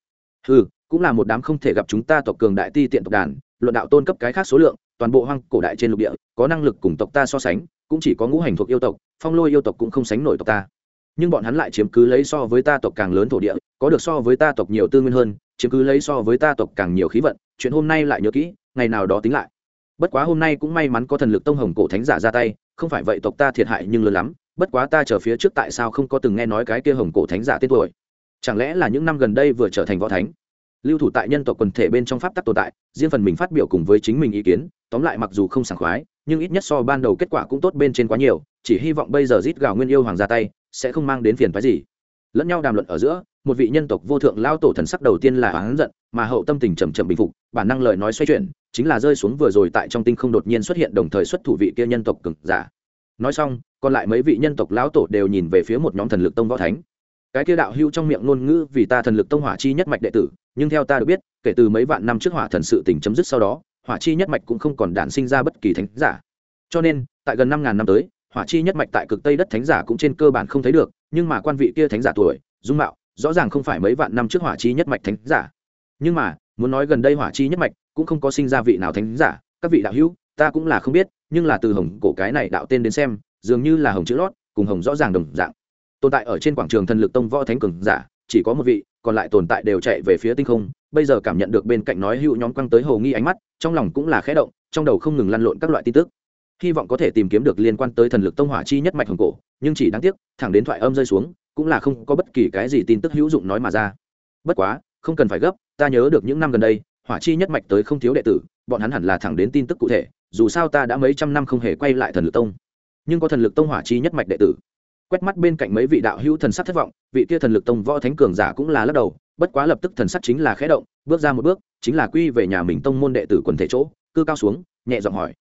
Ừ cũng là một đám không thể gặp chúng ta tộc cường đại ti tiện tộc đàn, luận đạo tôn cấp cái khác số lượng, toàn bộ hoang cổ đại trên lục địa, có năng lực cùng tộc ta so sánh, cũng chỉ có ngũ hành thuộc yêu tộc, phong lôi yêu tộc cũng không sánh nổi tộc ta nhưng bọn hắn lại chiếm cứ lấy so với ta tộc càng lớn thổ địa, có được so với ta tộc nhiều tư nguyên hơn, chiếm cứ lấy so với ta tộc càng nhiều khí vận, chuyện hôm nay lại nhớ kỹ, ngày nào đó tính lại. Bất quá hôm nay cũng may mắn có thần lực tông hồng cổ thánh giả ra tay, không phải vậy tộc ta thiệt hại nhưng lớn lắm, bất quá ta chờ phía trước tại sao không có từng nghe nói cái kia hồng cổ thánh giả tên tuổi. Chẳng lẽ là những năm gần đây vừa trở thành võ thánh? Lưu thủ tại nhân tộc quần thể bên trong pháp tắc tồn tại, riêng phần mình phát biểu cùng với chính mình ý kiến, tóm lại mặc dù không sảng khoái, nhưng ít nhất so ban đầu kết quả cũng tốt bên trên quá nhiều, chỉ hy vọng bây giờ rít gào nguyên yêu hoàng ra tay sẽ không mang đến phiền phái gì. Lẫn nhau đàm luận ở giữa, một vị nhân tộc vô thượng lao tổ thần sắc đầu tiên là oán giận, mà hậu tâm tình chầm chậm bình phục, bản năng lời nói xoay chuyển, chính là rơi xuống vừa rồi tại trong tinh không đột nhiên xuất hiện đồng thời xuất thủ vị kia nhân tộc cực giả. Nói xong, còn lại mấy vị nhân tộc lão tổ đều nhìn về phía một nhóm thần lực tông võ thánh. Cái kia đạo hưu trong miệng ngôn ngữ vì ta thần lực tông hỏa chi nhất mạch đệ tử, nhưng theo ta được biết, kể từ mấy vạn năm trước hỏa thần sự tình chấm dứt sau đó, hỏa chi nhất mạch cũng không còn đản sinh ra bất kỳ thánh giả. Cho nên, tại gần năm ngàn năm tới hỏa chi nhất mạch tại cực tây đất thánh giả cũng trên cơ bản không thấy được, nhưng mà quan vị kia thánh giả tuổi, dung mạo, rõ ràng không phải mấy vạn năm trước hỏa chi nhất mạch thánh giả. Nhưng mà, muốn nói gần đây hỏa chi nhất mạch cũng không có sinh ra vị nào thánh giả, các vị đạo hữu, ta cũng là không biết, nhưng là từ hồng cổ cái này đạo tên đến xem, dường như là hồng chữ lót, cùng hồng rõ ràng đồng dạng. Tồn tại ở trên quảng trường thần lực tông võ thánh cường giả, chỉ có một vị, còn lại tồn tại đều chạy về phía tinh không, bây giờ cảm nhận được bên cạnh nói hữu nhóm quăng tới hầu nghi ánh mắt, trong lòng cũng là khẽ động, trong đầu không ngừng lăn lộn các loại tin tức hy vọng có thể tìm kiếm được liên quan tới thần lực tông hỏa chi nhất mạch hồng cổ, nhưng chỉ đáng tiếc, thẳng đến thoại âm rơi xuống, cũng là không có bất kỳ cái gì tin tức hữu dụng nói mà ra. Bất quá, không cần phải gấp, ta nhớ được những năm gần đây, hỏa chi nhất mạch tới không thiếu đệ tử, bọn hắn hẳn là thẳng đến tin tức cụ thể, dù sao ta đã mấy trăm năm không hề quay lại thần lực tông. Nhưng có thần lực tông hỏa chi nhất mạch đệ tử. Quét mắt bên cạnh mấy vị đạo hữu thần sắc thất vọng, vị kia thần lực tông võ thánh cường giả cũng là lắc đầu, bất quá lập tức thần sắc chính là khẽ động, bước ra một bước, chính là quy về nhà mình tông môn đệ tử quần thể chỗ, cư cao xuống, nhẹ giọng hỏi.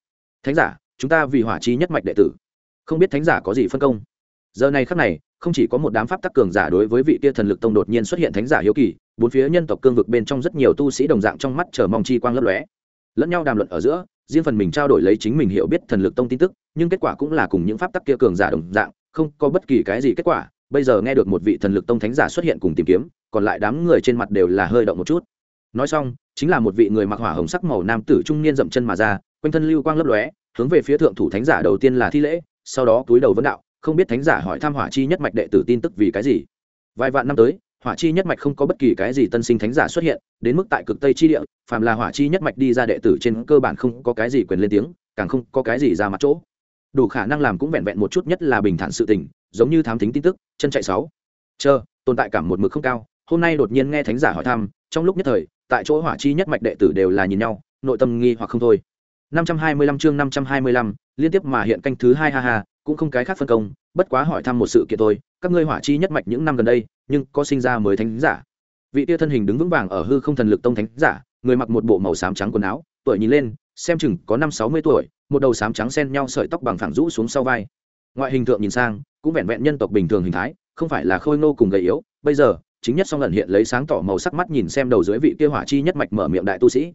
Thánh giả chúng ta vì hỏa chi nhất mạch đệ tử. Không biết thánh giả có gì phân công? Giờ này khắc này, không chỉ có một đám pháp tắc cường giả đối với vị kia thần lực tông đột nhiên xuất hiện thánh giả hiếu kỳ, bốn phía nhân tộc cương vực bên trong rất nhiều tu sĩ đồng dạng trong mắt chờ mong chi quang lấp lóe. Lẫn nhau đàm luận ở giữa, riêng phần mình trao đổi lấy chính mình hiểu biết thần lực tông tin tức, nhưng kết quả cũng là cùng những pháp tắc kia cường giả đồng dạng, không có bất kỳ cái gì kết quả. Bây giờ nghe được một vị thần lực tông thánh giả xuất hiện cùng tìm kiếm, còn lại đám người trên mặt đều là hơi động một chút. Nói xong, chính là một vị người mặc hỏa hồng sắc màu nam tử trung niên dậm chân mà ra, quanh thân lưu quang lấp lóe hướng về phía thượng thủ thánh giả đầu tiên là thi lễ, sau đó túi đầu vấn đạo, không biết thánh giả hỏi thăm hỏa chi nhất mạch đệ tử tin tức vì cái gì. Vài vạn năm tới, hỏa chi nhất mạch không có bất kỳ cái gì tân sinh thánh giả xuất hiện, đến mức tại cực tây chi địa, phàm là hỏa chi nhất mạch đi ra đệ tử trên cơ bản không có cái gì quyền lên tiếng, càng không có cái gì ra mặt chỗ. Đủ khả năng làm cũng vẹn vẹn một chút nhất là bình thản sự tình, giống như thám thính tin tức, chân chạy sáu. Chờ, tồn tại cảm một mực không cao, hôm nay đột nhiên nghe thánh giả hỏi thăm, trong lúc nhất thời, tại chỗ hỏa chi nhất mạch đệ tử đều là nhìn nhau, nội tâm nghi hoặc không thôi. 525 chương 525, liên tiếp mà hiện canh thứ hai ha ha cũng không cái khác phân công bất quá hỏi thăm một sự kiện thôi các ngươi hỏa chi nhất mạch những năm gần đây nhưng có sinh ra mới thánh giả. Vị tia thân hình đứng vững vàng ở hư không thần lực tông thánh giả người mặc một bộ màu xám trắng quần áo tuổi nhìn lên xem chừng có năm sáu mươi tuổi một đầu xám trắng xen nhau sợi tóc bằng phẳng rũ xuống sau vai. Ngoại hình tượng nhìn sang cũng vẹn vẹn nhân tộc bình thường hình thái không phải là khôi ngô cùng gầy yếu. Bây giờ chính nhất song lần hiện lấy sáng tỏ màu sắc mắt nhìn xem đầu dưới vị kia hỏa chi nhất mạch mở miệng đại tu sĩ.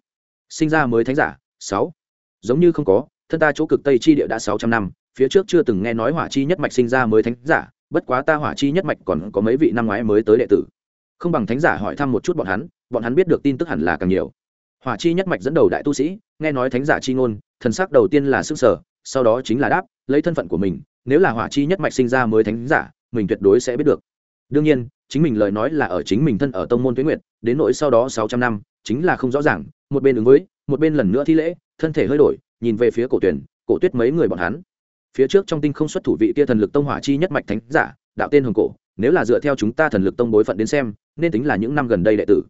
Sinh ra mới thánh giả sáu giống như không có, thân ta chỗ cực tây chi địa đã sáu trăm năm, phía trước chưa từng nghe nói hỏa chi nhất mạch sinh ra mới thánh giả, bất quá ta hỏa chi nhất mạch còn có mấy vị năm ngoái mới tới đệ tử. Không bằng thánh giả hỏi thăm một chút bọn hắn bọn hắn biết được tin tức hẳn là càng nhiều. Hỏa chi nhất mạch dẫn đầu đại tu sĩ, nghe nói thánh giả chi ngôn, thần sắc đầu tiên là sức sở sau đó chính là đáp, lấy thân phận của mình, nếu là hỏa chi nhất mạch sinh ra mới thánh giả, mình tuyệt đối sẽ biết được. Đương nhiên, chính mình lời nói là ở chính mình thân ở tông môn tuyến nguyệt, đến nỗi sau đó sáu trăm năm, chính là không rõ ràng, một bên ứng với, một bên lần nữa thi lễ thân thể hơi đổi, nhìn về phía cổ tuyển, cổ tuyết mấy người bọn hắn. Phía trước trong tinh không xuất thủ vị kia thần lực tông hỏa chi nhất mạch thánh giả, đạo tên hồng cổ, nếu là dựa theo chúng ta thần lực tông bối phận đến xem, nên tính là những năm gần đây đệ tử.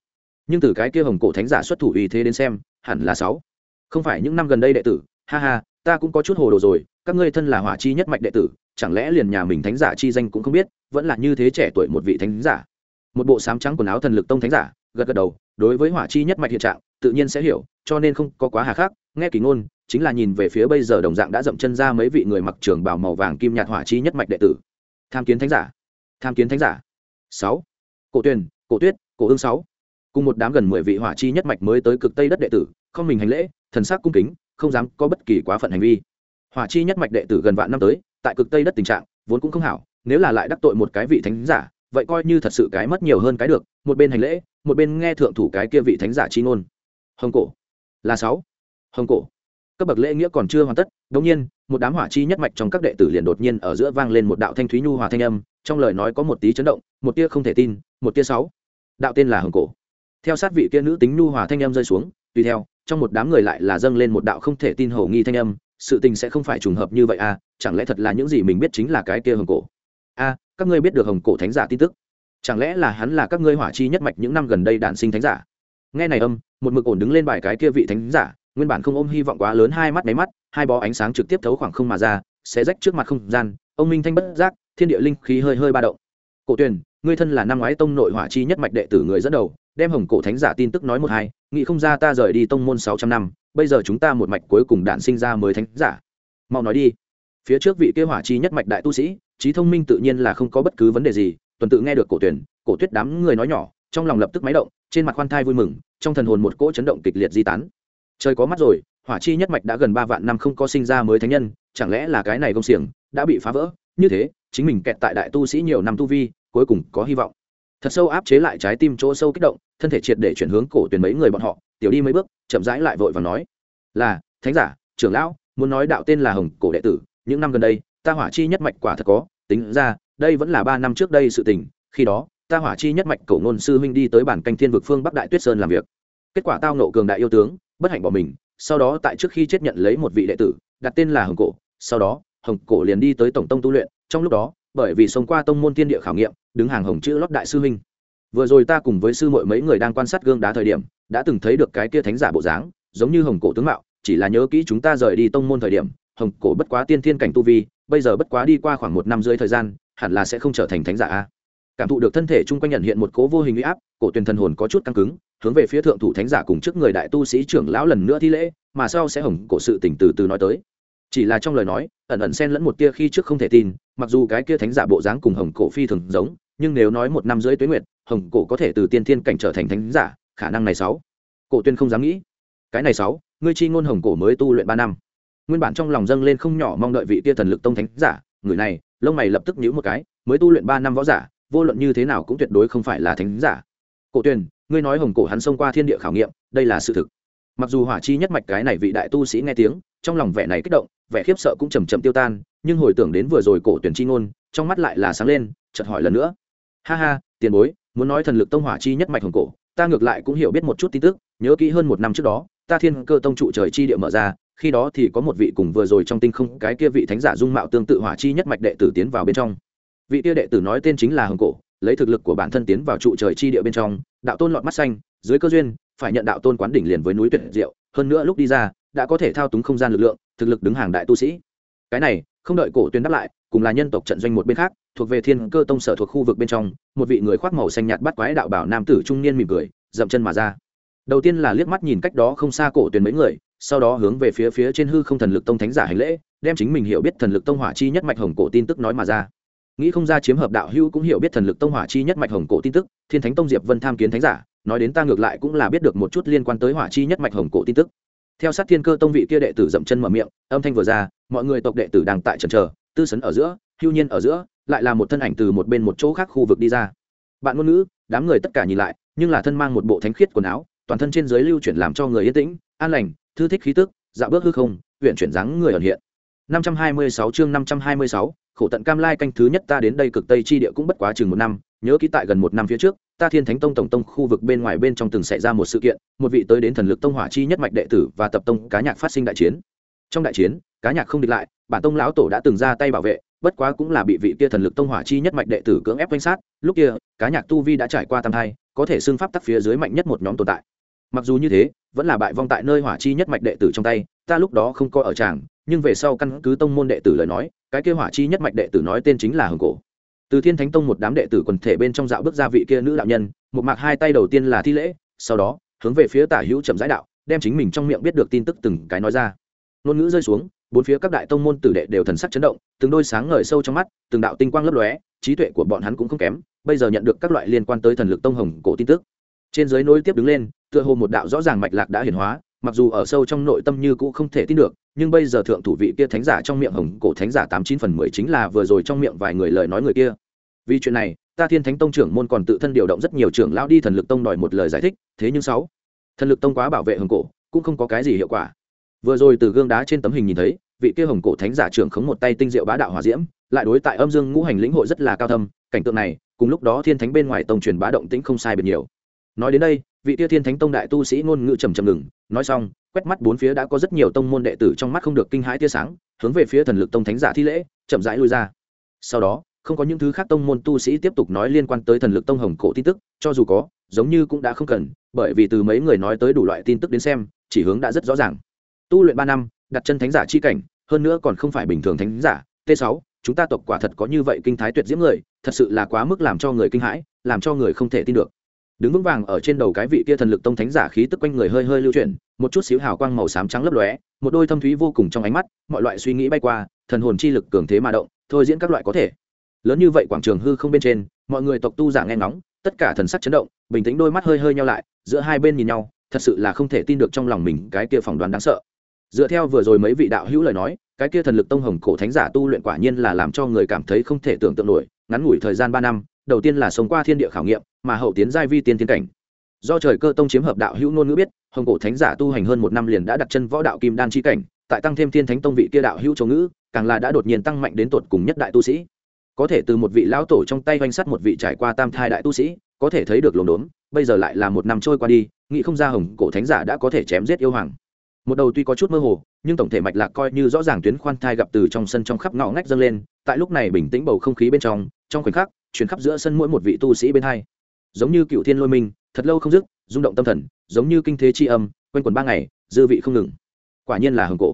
Nhưng từ cái kia hồng cổ thánh giả xuất thủ uy thế đến xem, hẳn là sáu. Không phải những năm gần đây đệ tử, ha ha, ta cũng có chút hồ đồ rồi, các ngươi thân là hỏa chi nhất mạch đệ tử, chẳng lẽ liền nhà mình thánh giả chi danh cũng không biết, vẫn là như thế trẻ tuổi một vị thánh giả. Một bộ sám trắng quần áo thần lực tông thánh giả, gật gật đầu, đối với hỏa chi nhất mạch hiện trạng, tự nhiên sẽ hiểu, cho nên không có quá hà khắc nghe kỳ ngôn, chính là nhìn về phía bây giờ đồng dạng đã dậm chân ra mấy vị người mặc trường bào màu vàng kim nhạt hỏa chi nhất mạch đệ tử. Tham kiến thánh giả. Tham kiến thánh giả. Sáu. Cổ tuyền, cổ tuyết, cổ hương sáu. Cùng một đám gần mười vị hỏa chi nhất mạch mới tới cực tây đất đệ tử, không mình hành lễ, thần sắc cung kính, không dám có bất kỳ quá phận hành vi. Hỏa chi nhất mạch đệ tử gần vạn năm tới, tại cực tây đất tình trạng, vốn cũng không hảo, nếu là lại đắc tội một cái vị thánh giả, vậy coi như thật sự cái mất nhiều hơn cái được, một bên hành lễ, một bên nghe thượng thủ cái kia vị thánh giả chi ngôn. Hồng cổ. Là sáu hồng cổ. Cấp bậc lễ nghĩa còn chưa hoàn tất đ nhiên, một đám hỏa chi nhất mạch trong các đệ tử liền đột nhiên ở giữa vang lên một đạo thanh thúy nhu hòa thanh âm, trong lời nói có một tí chấn động, một tia không thể tin, một tia sáu. Đạo tên là hồng cổ. Theo sát vị kia nữ tính nhu hòa thanh âm rơi xuống, tùy theo, trong một đám người lại là dâng lên một đạo không thể tin hầu nghi thanh âm, sự tình sẽ không phải trùng hợp như vậy à chẳng lẽ thật là những gì mình biết chính là cái kia hồng cổ? A các ngươi biết được hồng cổ thánh giả tin tức. Chẳng lẽ là hắn là các ngươi hỏa chi nhất mạch những năm gần đây đản sinh thánh giả? Nghe này âm, một mực ổn đứng lên bài cái kia vị thánh giả nguyên bản không ôm hy vọng quá lớn hai mắt máy mắt, hai bó ánh sáng trực tiếp thấu khoảng không mà ra sẽ rách trước mặt không gian, ông minh thanh bất giác, thiên địa linh khí hơi hơi ba động. Cổ tuyền, ngươi thân là năm ngoái tông nội hỏa chi nhất mạch đệ tử người dẫn đầu, đem hồng cổ thánh giả tin tức nói một hai, nghĩ không ra ta rời đi tông môn sáu trăm năm, bây giờ chúng ta một mạch cuối cùng đạn sinh ra mới thánh giả. Mau nói đi. Phía trước vị kia hỏa chi nhất mạch đại tu sĩ, trí thông minh tự nhiên là không có bất cứ vấn đề gì, tuần tự nghe được cổ tuyển cổ tuyết đám người nói nhỏ, trong lòng lập tức máy động, trên mặt khoan thai vui mừng, trong thần hồn một cỗ chấn động kịch liệt di tán trời có mắt rồi, hỏa chi nhất mạch đã gần ba vạn năm không có sinh ra mới thánh nhân, chẳng lẽ là cái này công xiềng đã bị phá vỡ? Như thế, chính mình kẹt tại đại tu sĩ nhiều năm tu vi, cuối cùng có hy vọng. Thật sâu áp chế lại trái tim chỗ sâu kích động, thân thể triệt để chuyển hướng cổ tuyển mấy người bọn họ, tiểu đi mấy bước, chậm rãi lại vội và nói, là, thánh giả, trưởng lão, muốn nói đạo tên là hồng cổ đệ tử, những năm gần đây, ta hỏa chi nhất mạch quả thật có, tính ra, đây vẫn là ba năm trước đây sự tình, khi đó, ta hỏa chi nhất mạch cổ ngôn sư huynh đi tới bản canh thiên vực phương bắc đại tuyết sơn làm việc. Kết quả tao nộ cường đại yêu tướng bất hạnh bỏ mình, sau đó tại trước khi chết nhận lấy một vị đệ tử, đặt tên là hồng cổ, sau đó, hồng cổ liền đi tới tổng tông tu luyện, trong lúc đó, bởi vì sống qua tông môn tiên địa khảo nghiệm, đứng hàng hồng chữ lót đại sư huynh. Vừa rồi ta cùng với sư muội mấy người đang quan sát gương đá thời điểm, đã từng thấy được cái kia thánh giả bộ dáng, giống như hồng cổ tướng mạo, chỉ là nhớ kỹ chúng ta rời đi tông môn thời điểm, hồng cổ bất quá tiên thiên cảnh tu vi, bây giờ bất quá đi qua khoảng một năm rưỡi thời gian, hẳn là sẽ không trở thành thánh giả a. Cảm thụ được thân thể chung quanh nhận hiện một cố vô hình uy áp, cổ tuyền thần hồn có chút căng cứng hướng về phía thượng thủ thánh giả cùng trước người đại tu sĩ trưởng lão lần nữa thi lễ, mà sau sẽ hồng cổ sự tỉnh từ từ nói tới. Chỉ là trong lời nói, ẩn ẩn xen lẫn một tia khi trước không thể tin, mặc dù cái kia thánh giả bộ dáng cùng hồng cổ phi thường giống, nhưng nếu nói một năm dưới tuế nguyệt, hồng cổ có thể từ tiên thiên cảnh trở thành thánh giả, khả năng này sáu. Cổ tuyên không dám nghĩ. Cái này sáu, ngươi chi ngôn hồng cổ mới tu luyện ba năm. Nguyên bản trong lòng dâng lên không nhỏ mong đợi vị tia thần lực tông thánh giả, người này, lông mày lập tức nhíu một cái, mới tu luyện ba năm võ giả, vô luận như thế nào cũng tuyệt đối không phải là thánh giả. Cổ tuyên ngươi nói hồng cổ hắn xông qua thiên địa khảo nghiệm, đây là sự thực. Mặc dù hỏa chi nhất mạch cái này vị đại tu sĩ nghe tiếng, trong lòng vẻ này kích động, vẻ khiếp sợ cũng chầm chậm tiêu tan, nhưng hồi tưởng đến vừa rồi cổ tuyển chi ngôn, trong mắt lại là sáng lên, chợt hỏi lần nữa. Ha ha, tiền bối, muốn nói thần lực tông hỏa chi nhất mạch hồng cổ, ta ngược lại cũng hiểu biết một chút tin tức, nhớ kỹ hơn một năm trước đó, ta thiên cơ tông trụ trời chi địa mở ra, khi đó thì có một vị cùng vừa rồi trong tinh không cái kia vị thánh giả dung mạo tương tự hỏa chi nhất mạch đệ tử tiến vào bên trong. Vị kia đệ tử nói tên chính là hồng cổ lấy thực lực của bản thân tiến vào trụ trời chi địa bên trong, đạo tôn lọt mắt xanh, dưới cơ duyên, phải nhận đạo tôn quán đỉnh liền với núi tuyệt diệu, hơn nữa lúc đi ra, đã có thể thao túng không gian lực lượng, thực lực đứng hàng đại tu sĩ. Cái này, không đợi cổ tuyên đáp lại, cùng là nhân tộc trận doanh một bên khác, thuộc về thiên cơ tông sở thuộc khu vực bên trong, một vị người khoác màu xanh nhạt bắt quái đạo bảo nam tử trung niên mỉm cười, dậm chân mà ra. Đầu tiên là liếc mắt nhìn cách đó không xa cổ tuyển mấy người, sau đó hướng về phía phía trên hư không thần lực tông thánh giả hành lễ, đem chính mình hiểu biết thần lực tông hỏa chi nhất mạch hồng cổ tin tức nói mà ra nghĩ không ra chiếm hợp đạo hữu cũng hiểu biết thần lực tông hỏa chi nhất mạch hồng cổ tin tức, thiên thánh tông diệp vân tham kiến thánh giả, nói đến ta ngược lại cũng là biết được một chút liên quan tới hỏa chi nhất mạch hồng cổ tin tức. Theo sát thiên cơ tông vị kia đệ tử dậm chân mở miệng, âm thanh vừa ra, mọi người tộc đệ tử đang tại trần trờ tư sấn ở giữa, hưu nhiên ở giữa, lại là một thân ảnh từ một bên một chỗ khác khu vực đi ra. Bạn ngôn ngữ, đám người tất cả nhìn lại, nhưng là thân mang một bộ thánh khiết quần áo, toàn thân trên giới lưu chuyển làm cho người yên tĩnh, an lành, thư thích khí tức, dạo bước hư không huyện chuyển dáng người ẩn hiện. 526 chương 526, khổ tận cam lai canh thứ nhất ta đến đây cực tây chi địa cũng bất quá chừng một năm nhớ ký tại gần một năm phía trước ta thiên thánh tông tổng tông khu vực bên ngoài bên trong từng xảy ra một sự kiện một vị tới đến thần lực tông hỏa chi nhất mạch đệ tử và tập tông cá nhạc phát sinh đại chiến. Trong đại chiến cá nhạc không địch lại bản tông lão tổ đã từng ra tay bảo vệ bất quá cũng là bị vị kia thần lực tông hỏa chi nhất mạch đệ tử cưỡng ép vây sát lúc kia cá nhạc tu vi đã trải qua tam thai có thể xưng pháp tắc phía dưới mạnh nhất một nhóm tồn tại. Mặc dù như thế vẫn là bại vong tại nơi hỏa chi nhất mạch đệ tử trong tay ta lúc đó không coi ở tràng nhưng về sau căn cứ tông môn đệ tử lời nói, cái kia hỏa chi nhất mạch đệ tử nói tên chính là hồng cổ. Từ thiên thánh tông một đám đệ tử quần thể bên trong dạo bước ra vị kia nữ đạo nhân, một mạc hai tay đầu tiên là thi lễ, sau đó, hướng về phía tả hữu chậm giãi đạo, đem chính mình trong miệng biết được tin tức từng cái nói ra. Ngôn ngữ rơi xuống, bốn phía các đại tông môn tử đệ đều thần sắc chấn động, từng đôi sáng ngời sâu trong mắt, từng đạo tinh quang lấp lóe, trí tuệ của bọn hắn cũng không kém, bây giờ nhận được các loại liên quan tới thần lực tông hồng cổ tin tức. Trên dưới nối tiếp đứng lên, tựa hồ một đạo rõ ràng mạch lạc đã hiển hóa mặc dù ở sâu trong nội tâm như cũ không thể tin được, nhưng bây giờ thượng thủ vị kia thánh giả trong miệng hồng cổ thánh giả tám chín phần mười chính là vừa rồi trong miệng vài người lời nói người kia. Vì chuyện này, ta thiên thánh tông trưởng môn còn tự thân điều động rất nhiều trưởng lão đi thần lực tông đòi một lời giải thích, thế nhưng sáu, thần lực tông quá bảo vệ hồng cổ, cũng không có cái gì hiệu quả. Vừa rồi từ gương đá trên tấm hình nhìn thấy, vị kia hồng cổ thánh giả trưởng khống một tay tinh diệu bá đạo hòa diễm, lại đối tại âm dương ngũ hành lĩnh hội rất là cao thâm, cảnh tượng này, cùng lúc đó thiên thánh bên ngoài tông truyền bá động tĩnh không sai biệt nhiều. Nói đến đây vị tia thiên thánh tông đại tu sĩ ngôn ngữ trầm trầm ngừng nói xong quét mắt bốn phía đã có rất nhiều tông môn đệ tử trong mắt không được kinh hãi tia sáng hướng về phía thần lực tông thánh giả thi lễ chậm rãi lui ra. Sau đó không có những thứ khác tông môn tu sĩ tiếp tục nói liên quan tới thần lực tông hồng cổ tin tức cho dù có giống như cũng đã không cần bởi vì từ mấy người nói tới đủ loại tin tức đến xem chỉ hướng đã rất rõ ràng. Tu luyện ba năm đặt chân thánh giả chi cảnh hơn nữa còn không phải bình thường thánh giả t Sáu, chúng ta tộc quả thật có như vậy kinh thái tuyệt diễm người thật sự là quá mức làm cho người kinh hãi làm cho người không thể tin được đứng vững vàng ở trên đầu cái vị kia thần lực tông thánh giả khí tức quanh người hơi hơi lưu chuyển, một chút xíu hào quang màu xám trắng lấp lóe, một đôi thâm thúy vô cùng trong ánh mắt, mọi loại suy nghĩ bay qua, thần hồn chi lực cường thế mà động, thôi diễn các loại có thể. Lớn như vậy quảng trường hư không bên trên, mọi người tộc tu giả nghe ngóng, tất cả thần sắc chấn động, bình tĩnh đôi mắt hơi hơi nhau lại, giữa hai bên nhìn nhau, thật sự là không thể tin được trong lòng mình cái kia phỏng đoán đáng sợ. Dựa theo vừa rồi mấy vị đạo hữu lời nói, cái kia thần lực tông hồng cổ thánh giả tu luyện quả nhiên là làm cho người cảm thấy không thể tưởng tượng nổi, ngắn ngủi thời gian ba năm, đầu tiên là sống qua thiên địa khảo nghiệm mà hậu tiến giai vi tiên tiến cảnh. Do trời cơ tông chiếm hợp đạo hữu ngôn ngữ biết, hồng cổ thánh giả tu hành hơn một năm liền đã đặt chân võ đạo kim đan chi cảnh, tại tăng thêm thiên thánh tông vị kia đạo hữu châu ngữ, càng là đã đột nhiên tăng mạnh đến tột cùng nhất đại tu sĩ. Có thể từ một vị lão tổ trong tay oanh sắt một vị trải qua tam thai đại tu sĩ, có thể thấy được lồn đốn, bây giờ lại là một năm trôi qua đi, nghĩ không ra hồng cổ thánh giả đã có thể chém giết yêu hoàng. Một đầu tuy có chút mơ hồ, nhưng tổng thể mạch lạc coi như rõ ràng tuyến khoan thai gặp từ trong sân trong khắp ngõ ngách dâng lên, tại lúc này bình tĩnh bầu không khí bên trong trong khoảnh khắc, chuyển khắp giữa sân mỗi một vị tu sĩ bên hai giống như cựu thiên lôi minh, thật lâu không dứt, rung động tâm thần, giống như kinh thế tri âm q u a n quần ba ngày, dư vị không ngừng. Quả nhiên là hồng cổ.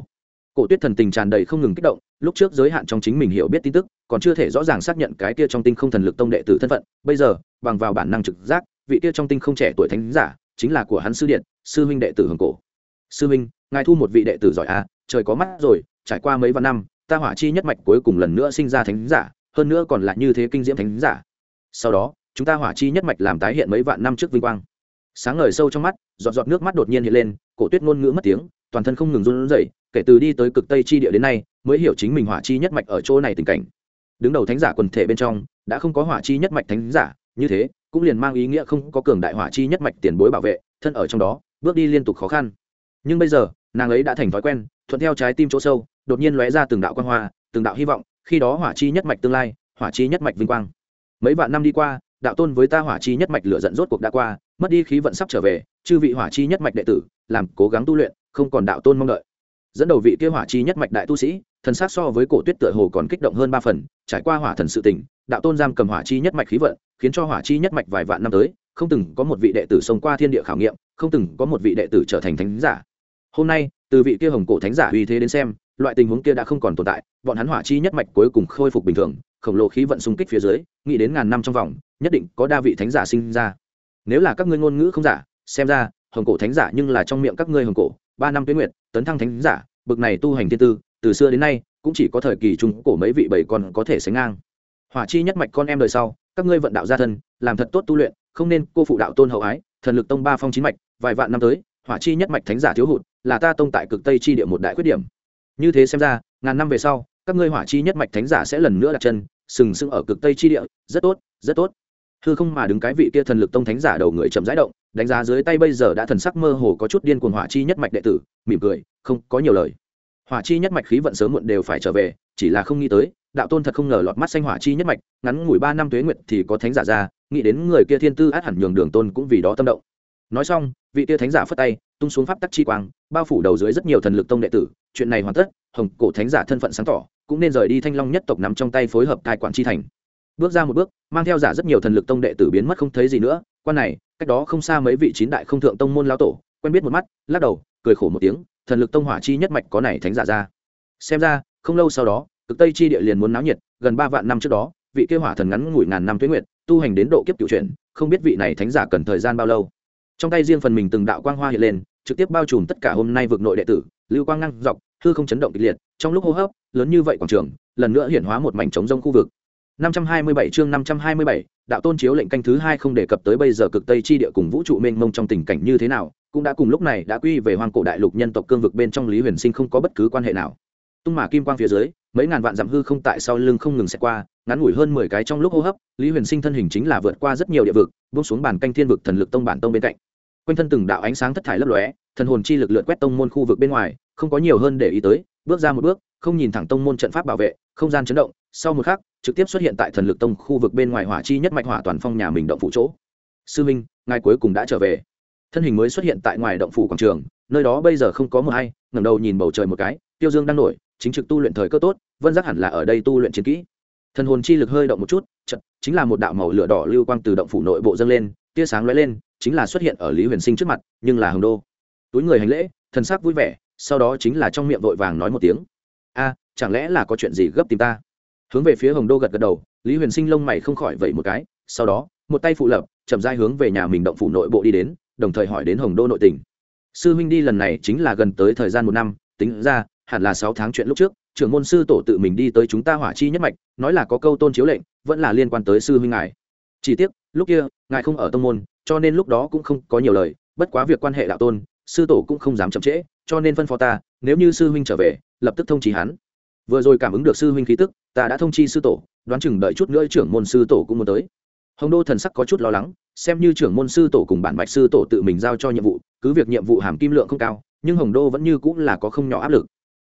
Cổ tuyết thần tình tràn đầy không ngừng kích động, lúc trước giới hạn trong chính mình hiểu biết tin tức, còn chưa thể rõ ràng xác nhận cái kia trong tinh không thần lực tông đệ tử thân phận, bây giờ, bằng vào bản năng trực giác, vị kia trong tinh không trẻ tuổi thánh giả, chính là của hắn sư điện, sư huynh đệ tử hồng cổ. Sư huynh, ngài thu một vị đệ tử giỏi à trời có mắt rồi, trải qua mấy vạn năm, ta hỏa chi nhất mạch cuối cùng lần nữa sinh ra thánh giả, hơn nữa còn là như thế kinh diễm thánh giả. Sau đó chúng ta hỏa chi nhất mạch làm tái hiện mấy vạn năm trước vinh quang. Sáng ngời sâu trong mắt, giọt giọt nước mắt đột nhiên hiện lên, cổ tuyết ngôn ngữ mất tiếng, toàn thân không ngừng run rẩy, kể từ đi tới cực tây chi địa đến nay, mới hiểu chính mình hỏa chi nhất mạch ở chỗ này tình cảnh. Đứng đầu thánh giả quần thể bên trong, đã không có hỏa chi nhất mạch thánh giả, như thế, cũng liền mang ý nghĩa không có cường đại hỏa chi nhất mạch tiền bối bảo vệ, thân ở trong đó, bước đi liên tục khó khăn. Nhưng bây giờ, nàng ấy đã thành thói quen, thuận theo trái tim chỗ sâu, đột nhiên lóe ra từng đạo quan hoa, từng đạo hy vọng, khi đó hỏa chi nhất mạch tương lai, hỏa chi nhất mạch vinh quang. Mấy vạn năm đi qua đạo tôn với ta hỏa chi nhất mạch lửa giận rốt cuộc đã qua, mất đi khí vận sắp trở về, chư vị hỏa chi nhất mạch đệ tử, làm cố gắng tu luyện, không còn đạo tôn mong đợi. Dẫn đầu vị kia hỏa chi nhất mạch đại tu sĩ, thần sát so với cổ tuyết tựa hồ còn kích động hơn ba phần, trải qua hỏa thần sự tình, đạo tôn giam cầm hỏa chi nhất mạch khí vận, khiến cho hỏa chi nhất mạch vài vạn năm tới, không từng có một vị đệ tử sống qua thiên địa khảo nghiệm, không từng có một vị đệ tử trở thành thánh giả. Hôm nay, từ vị kia hồng cổ thánh giả uy thế đến xem, loại tình huống kia đã không còn tồn tại, bọn hắn hỏa chi nhất mạch cuối cùng khôi phục bình thường khổng lồ khí vận xung kích phía dưới, nghĩ đến ngàn năm trong vòng, nhất định có đa vị thánh giả sinh ra. Nếu là các ngươi ngôn ngữ không giả, xem ra, hồng cổ thánh giả nhưng là trong miệng các ngươi hồng cổ, ba năm tuyến nguyệt, tấn thăng thánh giả, bực này tu hành thiên tư, từ xưa đến nay, cũng chỉ có thời kỳ trung cổ mấy vị bảy con có thể sánh ngang. Hỏa chi nhất mạch con em đời sau, các ngươi vận đạo gia thân, làm thật tốt tu luyện, không nên cô phụ đạo tôn hậu ái, thần lực tông ba phong chín mạch, vài vạn năm tới, hỏa chi nhất mạch thánh giả thiếu hụt, là ta tông tại cực tây chi địa một đại khuyết điểm. Như thế xem ra, ngàn năm về sau, các ngươi hỏa chi nhất mạch thánh giả sẽ lần nữa đặt chân sừng sững ở cực tây chi địa, rất tốt rất tốt. Hư không mà đứng cái vị kia thần lực tông thánh giả đầu người chậm rãi động, đánh giá dưới tay bây giờ đã thần sắc mơ hồ có chút điên cuồng hỏa chi nhất mạch đệ tử, mỉm cười, không có nhiều lời. Hỏa chi nhất mạch khí vận sớm muộn đều phải trở về, chỉ là không nghĩ tới, đạo tôn thật không ngờ lọt mắt xanh hỏa chi nhất mạch, ngắn ngủi ba năm tuế nguyệt thì có thánh giả ra, nghĩ đến người kia thiên tư át hẳn nhường đường tôn cũng vì đó tâm động. Nói xong, vị kia thánh giả phất tay, tung xuống pháp tắc chi quang, bao phủ đầu dưới rất nhiều thần lực tông đệ tử, chuyện này hoàn tất, hồng cổ thánh giả thân phận sáng tỏ cũng nên rời đi thanh long nhất tộc nắm trong tay phối hợp cai quản chi thành. Bước ra một bước, mang theo giả rất nhiều thần lực tông đệ tử biến mất không thấy gì nữa. Quan này, cách đó không xa mấy vị chín đại không thượng tông môn lao tổ, quen biết một mắt, lắc đầu, cười khổ một tiếng, thần lực tông hỏa chi nhất mạch có này thánh giả ra. Xem ra, không lâu sau đó, cực tây chi địa liền muốn náo nhiệt, gần ba vạn năm trước đó, vị kêu hỏa thần ngắn ngủi ngàn năm tuế nguyệt, tu hành đến độ kiếp cựu chuyển, không biết vị này thánh giả cần thời gian bao lâu. Trong tay riêng phần mình từng đạo quang hoa hiện lên, trực tiếp bao trùm tất cả hôm nay vực nội đệ tử, lưu quang ngăn dọc hư không chấn động kịch liệt trong lúc hô hấp lớn như vậy quảng trường lần nữa hiển hóa một mảnh trống rông khu vực. 527 chương 527, đạo tôn chiếu lệnh canh thứ hai không đề cập tới bây giờ cực tây chi địa cùng vũ trụ mênh mông trong tình cảnh như thế nào cũng đã cùng lúc này đã quy về hoang cổ đại lục nhân tộc cương vực bên trong lý huyền sinh không có bất cứ quan hệ nào. Tung mà kim quang phía dưới mấy ngàn vạn dặm hư không tại sau lưng không ngừng sẽ qua ngắn ngủi hơn mười cái trong lúc hô hấp lý huyền sinh thân hình chính là vượt qua rất nhiều địa vực buông xuống bàn canh thiên vực thần lực tông bản tông bên cạnh. Quanh thân từng đạo ánh sáng thất thải lấp lóe thần hồn chi lực lượn quét tông môn khu vực bên ngoài không có nhiều hơn để ý tới, bước ra một bước, không nhìn thẳng tông môn trận pháp bảo vệ, không gian chấn động, sau một khắc, trực tiếp xuất hiện tại thần lực tông khu vực bên ngoài hỏa chi nhất mạch hỏa toàn phong nhà mình động phủ chỗ. Sư minh, ngài cuối cùng đã trở về. Thân hình mới xuất hiện tại ngoài động phủ quảng trường, nơi đó bây giờ không có mưa hay ngẩng đầu nhìn bầu trời một cái, tiêu dương đang nổi, chính trực tu luyện thời cơ tốt, vân giác hẳn là ở đây tu luyện chiến kỹ. Thần hồn chi lực hơi động một chút chật chính là một đạo màu lửa đỏ lưu quang từ động phủ nội bộ dâng lên, tia sáng lóe lên, chính là xuất hiện ở lý huyền sinh trước mặt, nhưng là hồng đô. Túi người hành lễ, thần sắc vui vẻ sau đó chính là trong miệng vội vàng nói một tiếng. A, chẳng lẽ là có chuyện gì gấp tìm ta? Hướng về phía hồng đô gật gật đầu, lý huyền sinh lông mày không khỏi vậy một cái, sau đó, một tay phụ lập, chậm dai hướng về nhà mình động phủ nội bộ đi đến, đồng thời hỏi đến hồng đô nội tình. Sư huynh đi lần này chính là gần tới thời gian một năm, tính ra, hẳn là sáu tháng chuyện lúc trước, trưởng môn sư tổ tự mình đi tới chúng ta hỏa chi nhất mạch, nói là có câu tôn chiếu lệnh, vẫn là liên quan tới sư huynh ngài. Chỉ tiếc, lúc kia, ngài không ở tông môn, cho nên lúc đó cũng không có nhiều lời, bất quá việc quan hệ đạo tôn sư tổ cũng không dám chậm trễ, cho nên phân phó ta, nếu như sư huynh trở về, lập tức thông trí hắn. Vừa rồi cảm ứng được sư huynh khí tức, ta đã thông chi sư tổ, đoán chừng đợi chút nữa trưởng môn sư tổ cũng muốn tới. Hồng đô thần sắc có chút lo lắng, xem như trưởng môn sư tổ cùng bản bạch sư tổ tự mình giao cho nhiệm vụ, cứ việc nhiệm vụ hàm kim lượng không cao, nhưng hồng đô vẫn như cũng là có không nhỏ áp lực.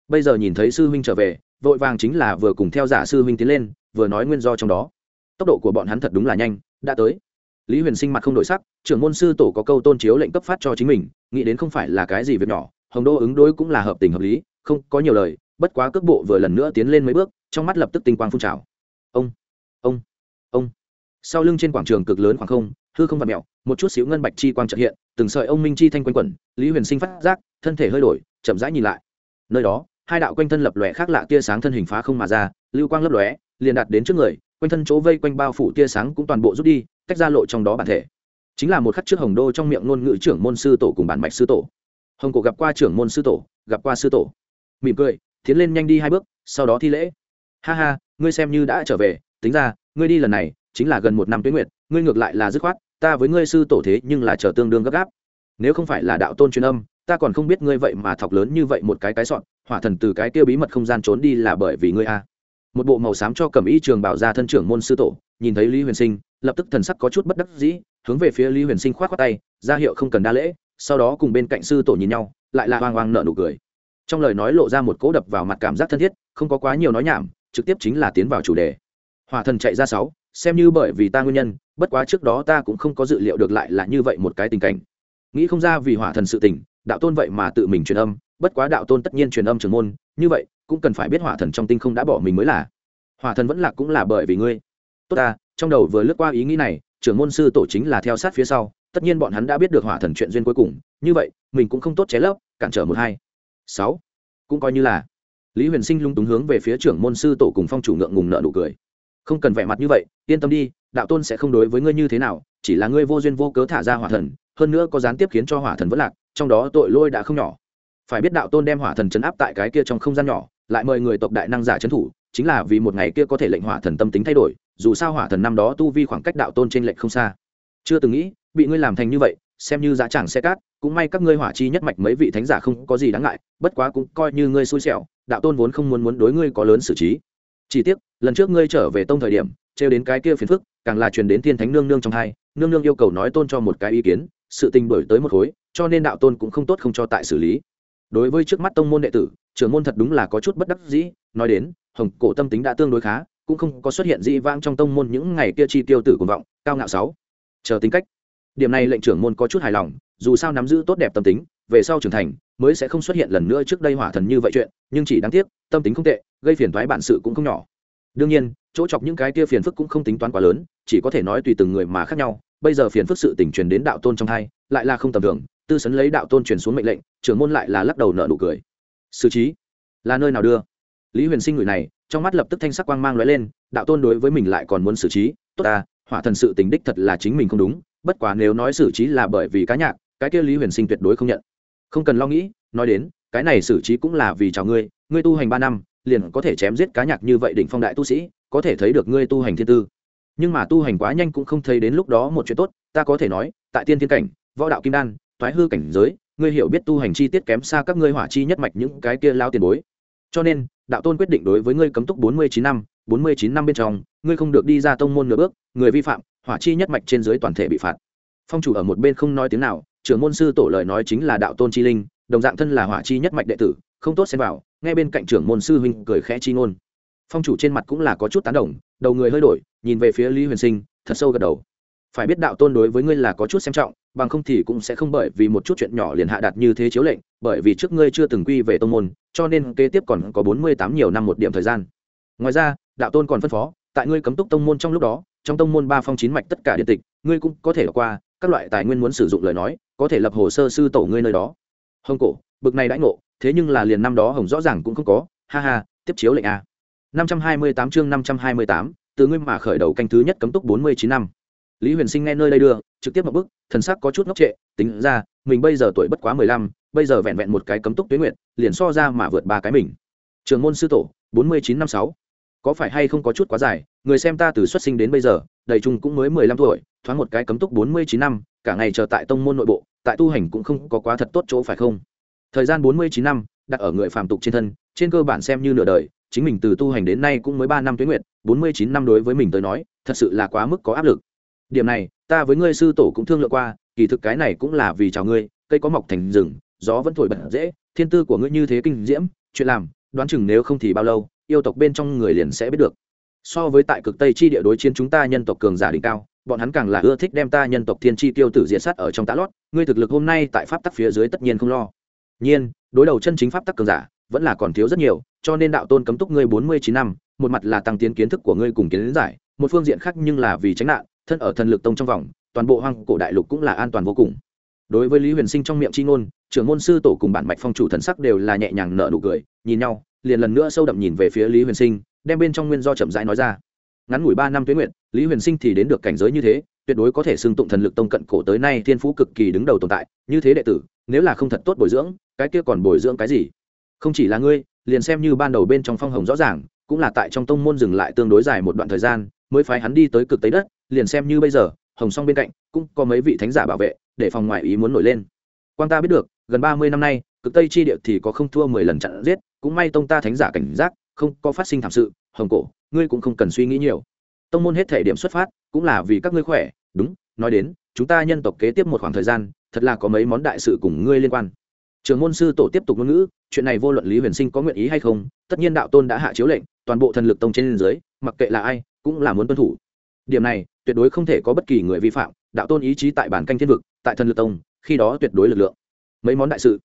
Bây giờ nhìn thấy sư huynh trở về, vội vàng chính là vừa cùng theo giả sư huynh tiến lên, vừa nói nguyên do trong đó. Tốc độ của bọn hắn thật đúng là nhanh, đã tới lý huyền sinh mặt không đổi sắc, trưởng môn sư tổ có câu tôn chiếu lệnh cấp phát cho chính mình, nghĩ đến không phải là cái gì việc nhỏ, hồng đô ứng đối cũng là hợp tình hợp lý, không có nhiều lời, bất quá cước bộ vừa lần nữa tiến lên mấy bước, trong mắt lập tức tinh quang phun trào. Ông ông ông. Sau lưng trên quảng trường cực lớn khoảng không, hư không vặt mẹo, một chút xíu ngân bạch chi quang trợ hiện, từng sợi ông minh chi thanh quanh quẩn, lý huyền sinh phát giác, thân thể hơi đổi, chậm rãi nhìn lại. Nơi đó, hai đạo quanh thân lập lòe khác lạ tia sáng thân hình phá không mà ra, lưu quang lấp lóe, liền đạt đến trước người, quanh thân chỗ vây quanh bao phủ tia sáng cũng toàn bộ rút đi tách ra lộ trong đó bản thể. Chính là một khắc trước hồng đô trong miệng ngôn ngữ trưởng môn sư tổ cùng bản mạch sư tổ. Hồng cổ gặp qua trưởng môn sư tổ, gặp qua sư tổ. Mỉm cười, tiến lên nhanh đi hai bước, sau đó thi lễ. Ha ha, ngươi xem như đã trở về, tính ra, ngươi đi lần này, chính là gần một năm tuyến nguyệt, ngươi ngược lại là dứt khoát, ta với ngươi sư tổ thế nhưng là chờ tương đương gấp gáp. Nếu không phải là đạo tôn truyền âm, ta còn không biết ngươi vậy mà thọc lớn như vậy một cái cái sọn, hỏa thần từ cái kia bí mật không gian trốn đi là bởi vì ngươi a. Một bộ màu xám cho cầm y trường bảo ra thân trưởng môn sư tổ, nhìn thấy lý huyền sinh lập tức thần sắc có chút bất đắc dĩ, hướng về phía lý huyền sinh k h o á t khoác tay, ra hiệu không cần đa lễ, sau đó cùng bên cạnh sư tổ nhìn nhau, lại là hoang hoang nợ nụ cười. Trong lời nói lộ ra một cỗ đập vào mặt cảm giác thân thiết, không có quá nhiều nói nhảm, trực tiếp chính là tiến vào chủ đề. Hòa thần chạy ra sáu, xem như bởi vì ta nguyên nhân, bất quá trước đó ta cũng không có dự liệu được lại là như vậy một cái tình cảnh. Nghĩ không ra vì hỏa thần sự tình, đạo tôn vậy mà tự mình truyền âm, bất quá đạo tôn tất nhiên truyền âm trường môn, như vậy, cũng cần phải biết hỏa thần trong tinh không đã bỏ mình mới là. Hỏa thần vẫn lạc cũng là bởi vì ngươi tốt ta, trong đầu vừa lướt qua ý nghĩ này, trưởng môn sư tổ chính là theo sát phía sau, tất nhiên bọn hắn đã biết được hỏa thần chuyện duyên cuối cùng, như vậy, mình cũng không tốt ché lấp, cản trở một hai. Sáu, cũng coi như là. Lý huyền sinh lung túng hướng về phía trưởng môn sư tổ cùng phong chủ ngượng ngùng nợ nụ cười. Không cần vẻ mặt như vậy, yên tâm đi, đạo tôn sẽ không đối với ngươi như thế nào, chỉ là ngươi vô duyên vô cớ thả ra hỏa thần, hơn nữa có gián tiếp khiến cho hỏa thần vất lạc, trong đó tội lôi đã không nhỏ. Phải biết đạo tôn đem hỏa thần chấn áp tại cái kia trong không gian nhỏ, lại mời người tộc đại năng giả trấn thủ, chính là vì một ngày kia có thể lệnh hỏa thần tâm tính thay đổi dù sao hỏa thần năm đó tu vi khoảng cách đạo tôn trên lệnh không xa. Chưa từng nghĩ, bị ngươi làm thành như vậy, xem như giá chẳng xe cát, cũng may các ngươi hỏa chi nhất mạch mấy vị thánh giả không có gì đáng ngại, bất quá cũng coi như ngươi xui xẻo, đạo tôn vốn không muốn muốn đối ngươi có lớn xử trí. Chỉ tiếc, lần trước ngươi trở về tông thời điểm, trêu đến cái kia phiền phức, càng là truyền đến thiên thánh nương nương trong hai, nương nương yêu cầu nói tôn cho một cái ý kiến, sự tình đổi tới một khối, cho nên đạo tôn cũng không tốt không cho tại xử lý. Đối với trước mắt tông môn đệ tử, trưởng môn thật đúng là có chút bất đắc dĩ, nói đến, hồng cổ tâm tính đã tương đối khá cũng không có xuất hiện dị vãng trong tông môn những ngày kia chi tiêu tử cuồng vọng, cao ngạo sáu. Chờ tính cách. Điểm này lệnh trưởng môn có chút hài lòng, dù sao nắm giữ tốt đẹp tâm tính, về sau trưởng thành, mới sẽ không xuất hiện lần nữa trước đây hỏa thần như vậy chuyện, nhưng chỉ đáng tiếc, tâm tính không tệ, gây phiền thoái bản sự cũng không nhỏ. Đương nhiên, chỗ chọc những cái kia phiền phức cũng không tính toán quá lớn, chỉ có thể nói tùy từng người mà khác nhau. Bây giờ phiền phức sự tình truyền đến đạo tôn trong hai, lại là không tầm thường, tư sấn lấy đạo tôn truyền xuống mệnh lệnh, trưởng môn lại là lắc đầu nợ nụ cười. Xử trí là nơi nào đưa? Lý huyền sinh người này trong mắt lập tức thanh sắc quang mang lóe lên, đạo tôn đối với mình lại còn muốn xử trí. Tốt ta, hỏa thần sự tình đích thật là chính mình không đúng, bất quá nếu nói xử trí là bởi vì cá nhạc, cái kia lý huyền sinh tuyệt đối không nhận. Không cần lo nghĩ, nói đến, cái này xử trí cũng là vì chào ngươi ngươi tu hành ba năm, liền có thể chém giết cá nhạc như vậy đỉnh phong đại tu sĩ, có thể thấy được ngươi tu hành thiên tư. Nhưng mà tu hành quá nhanh cũng không thấy đến lúc đó một chuyện tốt, ta có thể nói, tại tiên thiên cảnh, võ đạo kim đan thoái hư cảnh giới, ngươi hiểu biết tu hành chi tiết kém xa các ngươi hỏa chi nhất mạch những cái kia lao tiền bối. Cho nên đạo tôn quyết định đối với ngươi cấm túc bốn mươi chín năm, bốn mươi chín năm bên trong, ngươi không được đi ra tông môn nửa bước, người vi phạm, hỏa chi nhất mạch trên dưới toàn thể bị phạt. Phong chủ ở một bên không nói tiếng nào, trưởng môn sư tổ lời nói chính là đạo tôn chi linh, đồng dạng thân là hỏa chi nhất mạch đệ tử, không tốt xem vào nghe bên cạnh trưởng môn sư huynh cười khẽ chi ngôn. Phong chủ trên mặt cũng là có chút tán đồng, đầu người hơi đổi, nhìn về phía lý huyền sinh, thật sâu gật đầu phải biết đạo tôn đối với ngươi là có chút xem trọng, bằng không thì cũng sẽ không bởi vì một chút chuyện nhỏ liền hạ đạt như thế chiếu lệnh, bởi vì trước ngươi chưa từng quy về tông môn, cho nên kế tiếp còn có bốn mươi tám nhiều năm một điểm thời gian. Ngoài ra, đạo tôn còn phân phó, tại ngươi cấm túc tông môn trong lúc đó, trong tông môn ba phong chín mạch tất cả điện tịch, ngươi cũng có thể qua, các loại tài nguyên muốn sử dụng lời nói, có thể lập hồ sơ sư tổ ngươi nơi đó. Hồng cổ, bực này đãi ngộ, thế nhưng là liền năm đó hồng rõ ràng cũng không có, ha ha, tiếp chiếu lệnh a. năm trăm hai mươi tám chương năm trăm hai mươi tám, từ ngươi mà khởi đầu canh thứ nhất cấm túc bốn mươi chín năm lý huyền sinh nghe nơi đây đưa, trực tiếp một bức thần sắc có chút ngốc trệ, tính ra, mình bây giờ tuổi bất quá mười lăm, bây giờ vẹn vẹn một cái cấm túc tuyến nguyện liền so ra mà vượt ba cái mình. Trường môn sư tổ, bốn mươi chín năm sáu. Có phải hay không có chút quá dài, người xem ta từ xuất sinh đến bây giờ, đầy chung cũng mới mười lăm tuổi, thoáng một cái cấm túc bốn mươi chín năm, cả ngày chờ tại tông môn nội bộ, tại tu hành cũng không có quá thật tốt chỗ phải không? Thời gian bốn mươi chín năm, đặt ở người phàm tục trên thân, trên cơ bản xem như nửa đời, chính mình từ tu hành đến nay cũng mới ba năm tuyến nguyện bốn mươi chín năm đối với mình tới nói, thật sự là quá mức có áp lực điểm này, ta với ngươi sư tổ cũng thương lượng qua, kỳ thực cái này cũng là vì chào ngươi, cây có mọc thành rừng, gió vẫn thổi bật dễ, thiên tư của ngươi như thế kinh diễm, chuyện làm, đoán chừng nếu không thì bao lâu, yêu tộc bên trong người liền sẽ biết được. So với tại cực tây chi địa đối chiến chúng ta nhân tộc cường giả đỉnh cao, bọn hắn càng là ưa thích đem ta nhân tộc thiên chi tiêu tử diệt sát ở trong tá lót, ngươi thực lực hôm nay tại pháp tắc phía dưới tất nhiên không lo. Nhiên, đối đầu chân chính pháp tắc cường giả, vẫn là còn thiếu rất nhiều, cho nên đạo tôn cấm túc ngươi bốn mươi chín năm, một mặt là tăng tiến kiến thức của ngươi cùng kiến giải, một phương diện khác nhưng là vì tránh nạn thân ở thần lực tông trong vòng, toàn bộ hoang cổ đại lục cũng là an toàn vô cùng. Đối với lý huyền sinh trong miệng c h i ngôn, trưởng môn sư tổ cùng bản mạch phong chủ thần sắc đều là nhẹ nhàng nở nụ cười, nhìn nhau, liền lần nữa sâu đậm nhìn về phía lý huyền sinh, đem bên trong nguyên do chậm rãi nói ra. Ngắn ngủi ba năm tuyến nguyện, lý huyền sinh thì đến được cảnh giới như thế, tuyệt đối có thể xưng tụng thần lực tông cận cổ tới nay thiên phú cực kỳ đứng đầu tồn tại, như thế đệ tử, nếu là không thật tốt bồi dưỡng, cái kia còn bồi dưỡng cái gì? Không chỉ là ngươi, liền xem như ban đầu bên trong phong hồng rõ ràng, cũng là tại trong tông môn dừng lại tương đối dài một đoạn thời gian, mới phái hắn đi tới cực tây đất liền xem như bây giờ, hồng song bên cạnh cũng có mấy vị thánh giả bảo vệ, để phòng ngoại ý muốn nổi lên. Quan ta biết được, gần ba mươi năm nay, cực tây chi địa thì có không thua mười lần chặn giết, cũng may tông ta thánh giả cảnh giác, không có phát sinh thảm sự, hồng cổ, ngươi cũng không cần suy nghĩ nhiều. Tông môn hết thể điểm xuất phát, cũng là vì các ngươi khỏe, đúng, nói đến, chúng ta nhân tộc kế tiếp một khoảng thời gian, thật là có mấy món đại sự cùng ngươi liên quan. Trường môn sư tổ tiếp tục ngôn ngữ, chuyện này vô luận lý huyền sinh có nguyện ý hay không, tất nhiên đạo tôn đã hạ chiếu lệnh, toàn bộ thần lực tông trên dưới, mặc kệ là ai, cũng là muốn tuân thủ điểm này, tuyệt đối không thể có bất kỳ người vi phạm, đạo tôn ý chí tại bản canh thiên vực, tại thần lực tông, khi đó tuyệt đối lực lượng. Mấy món đại sự.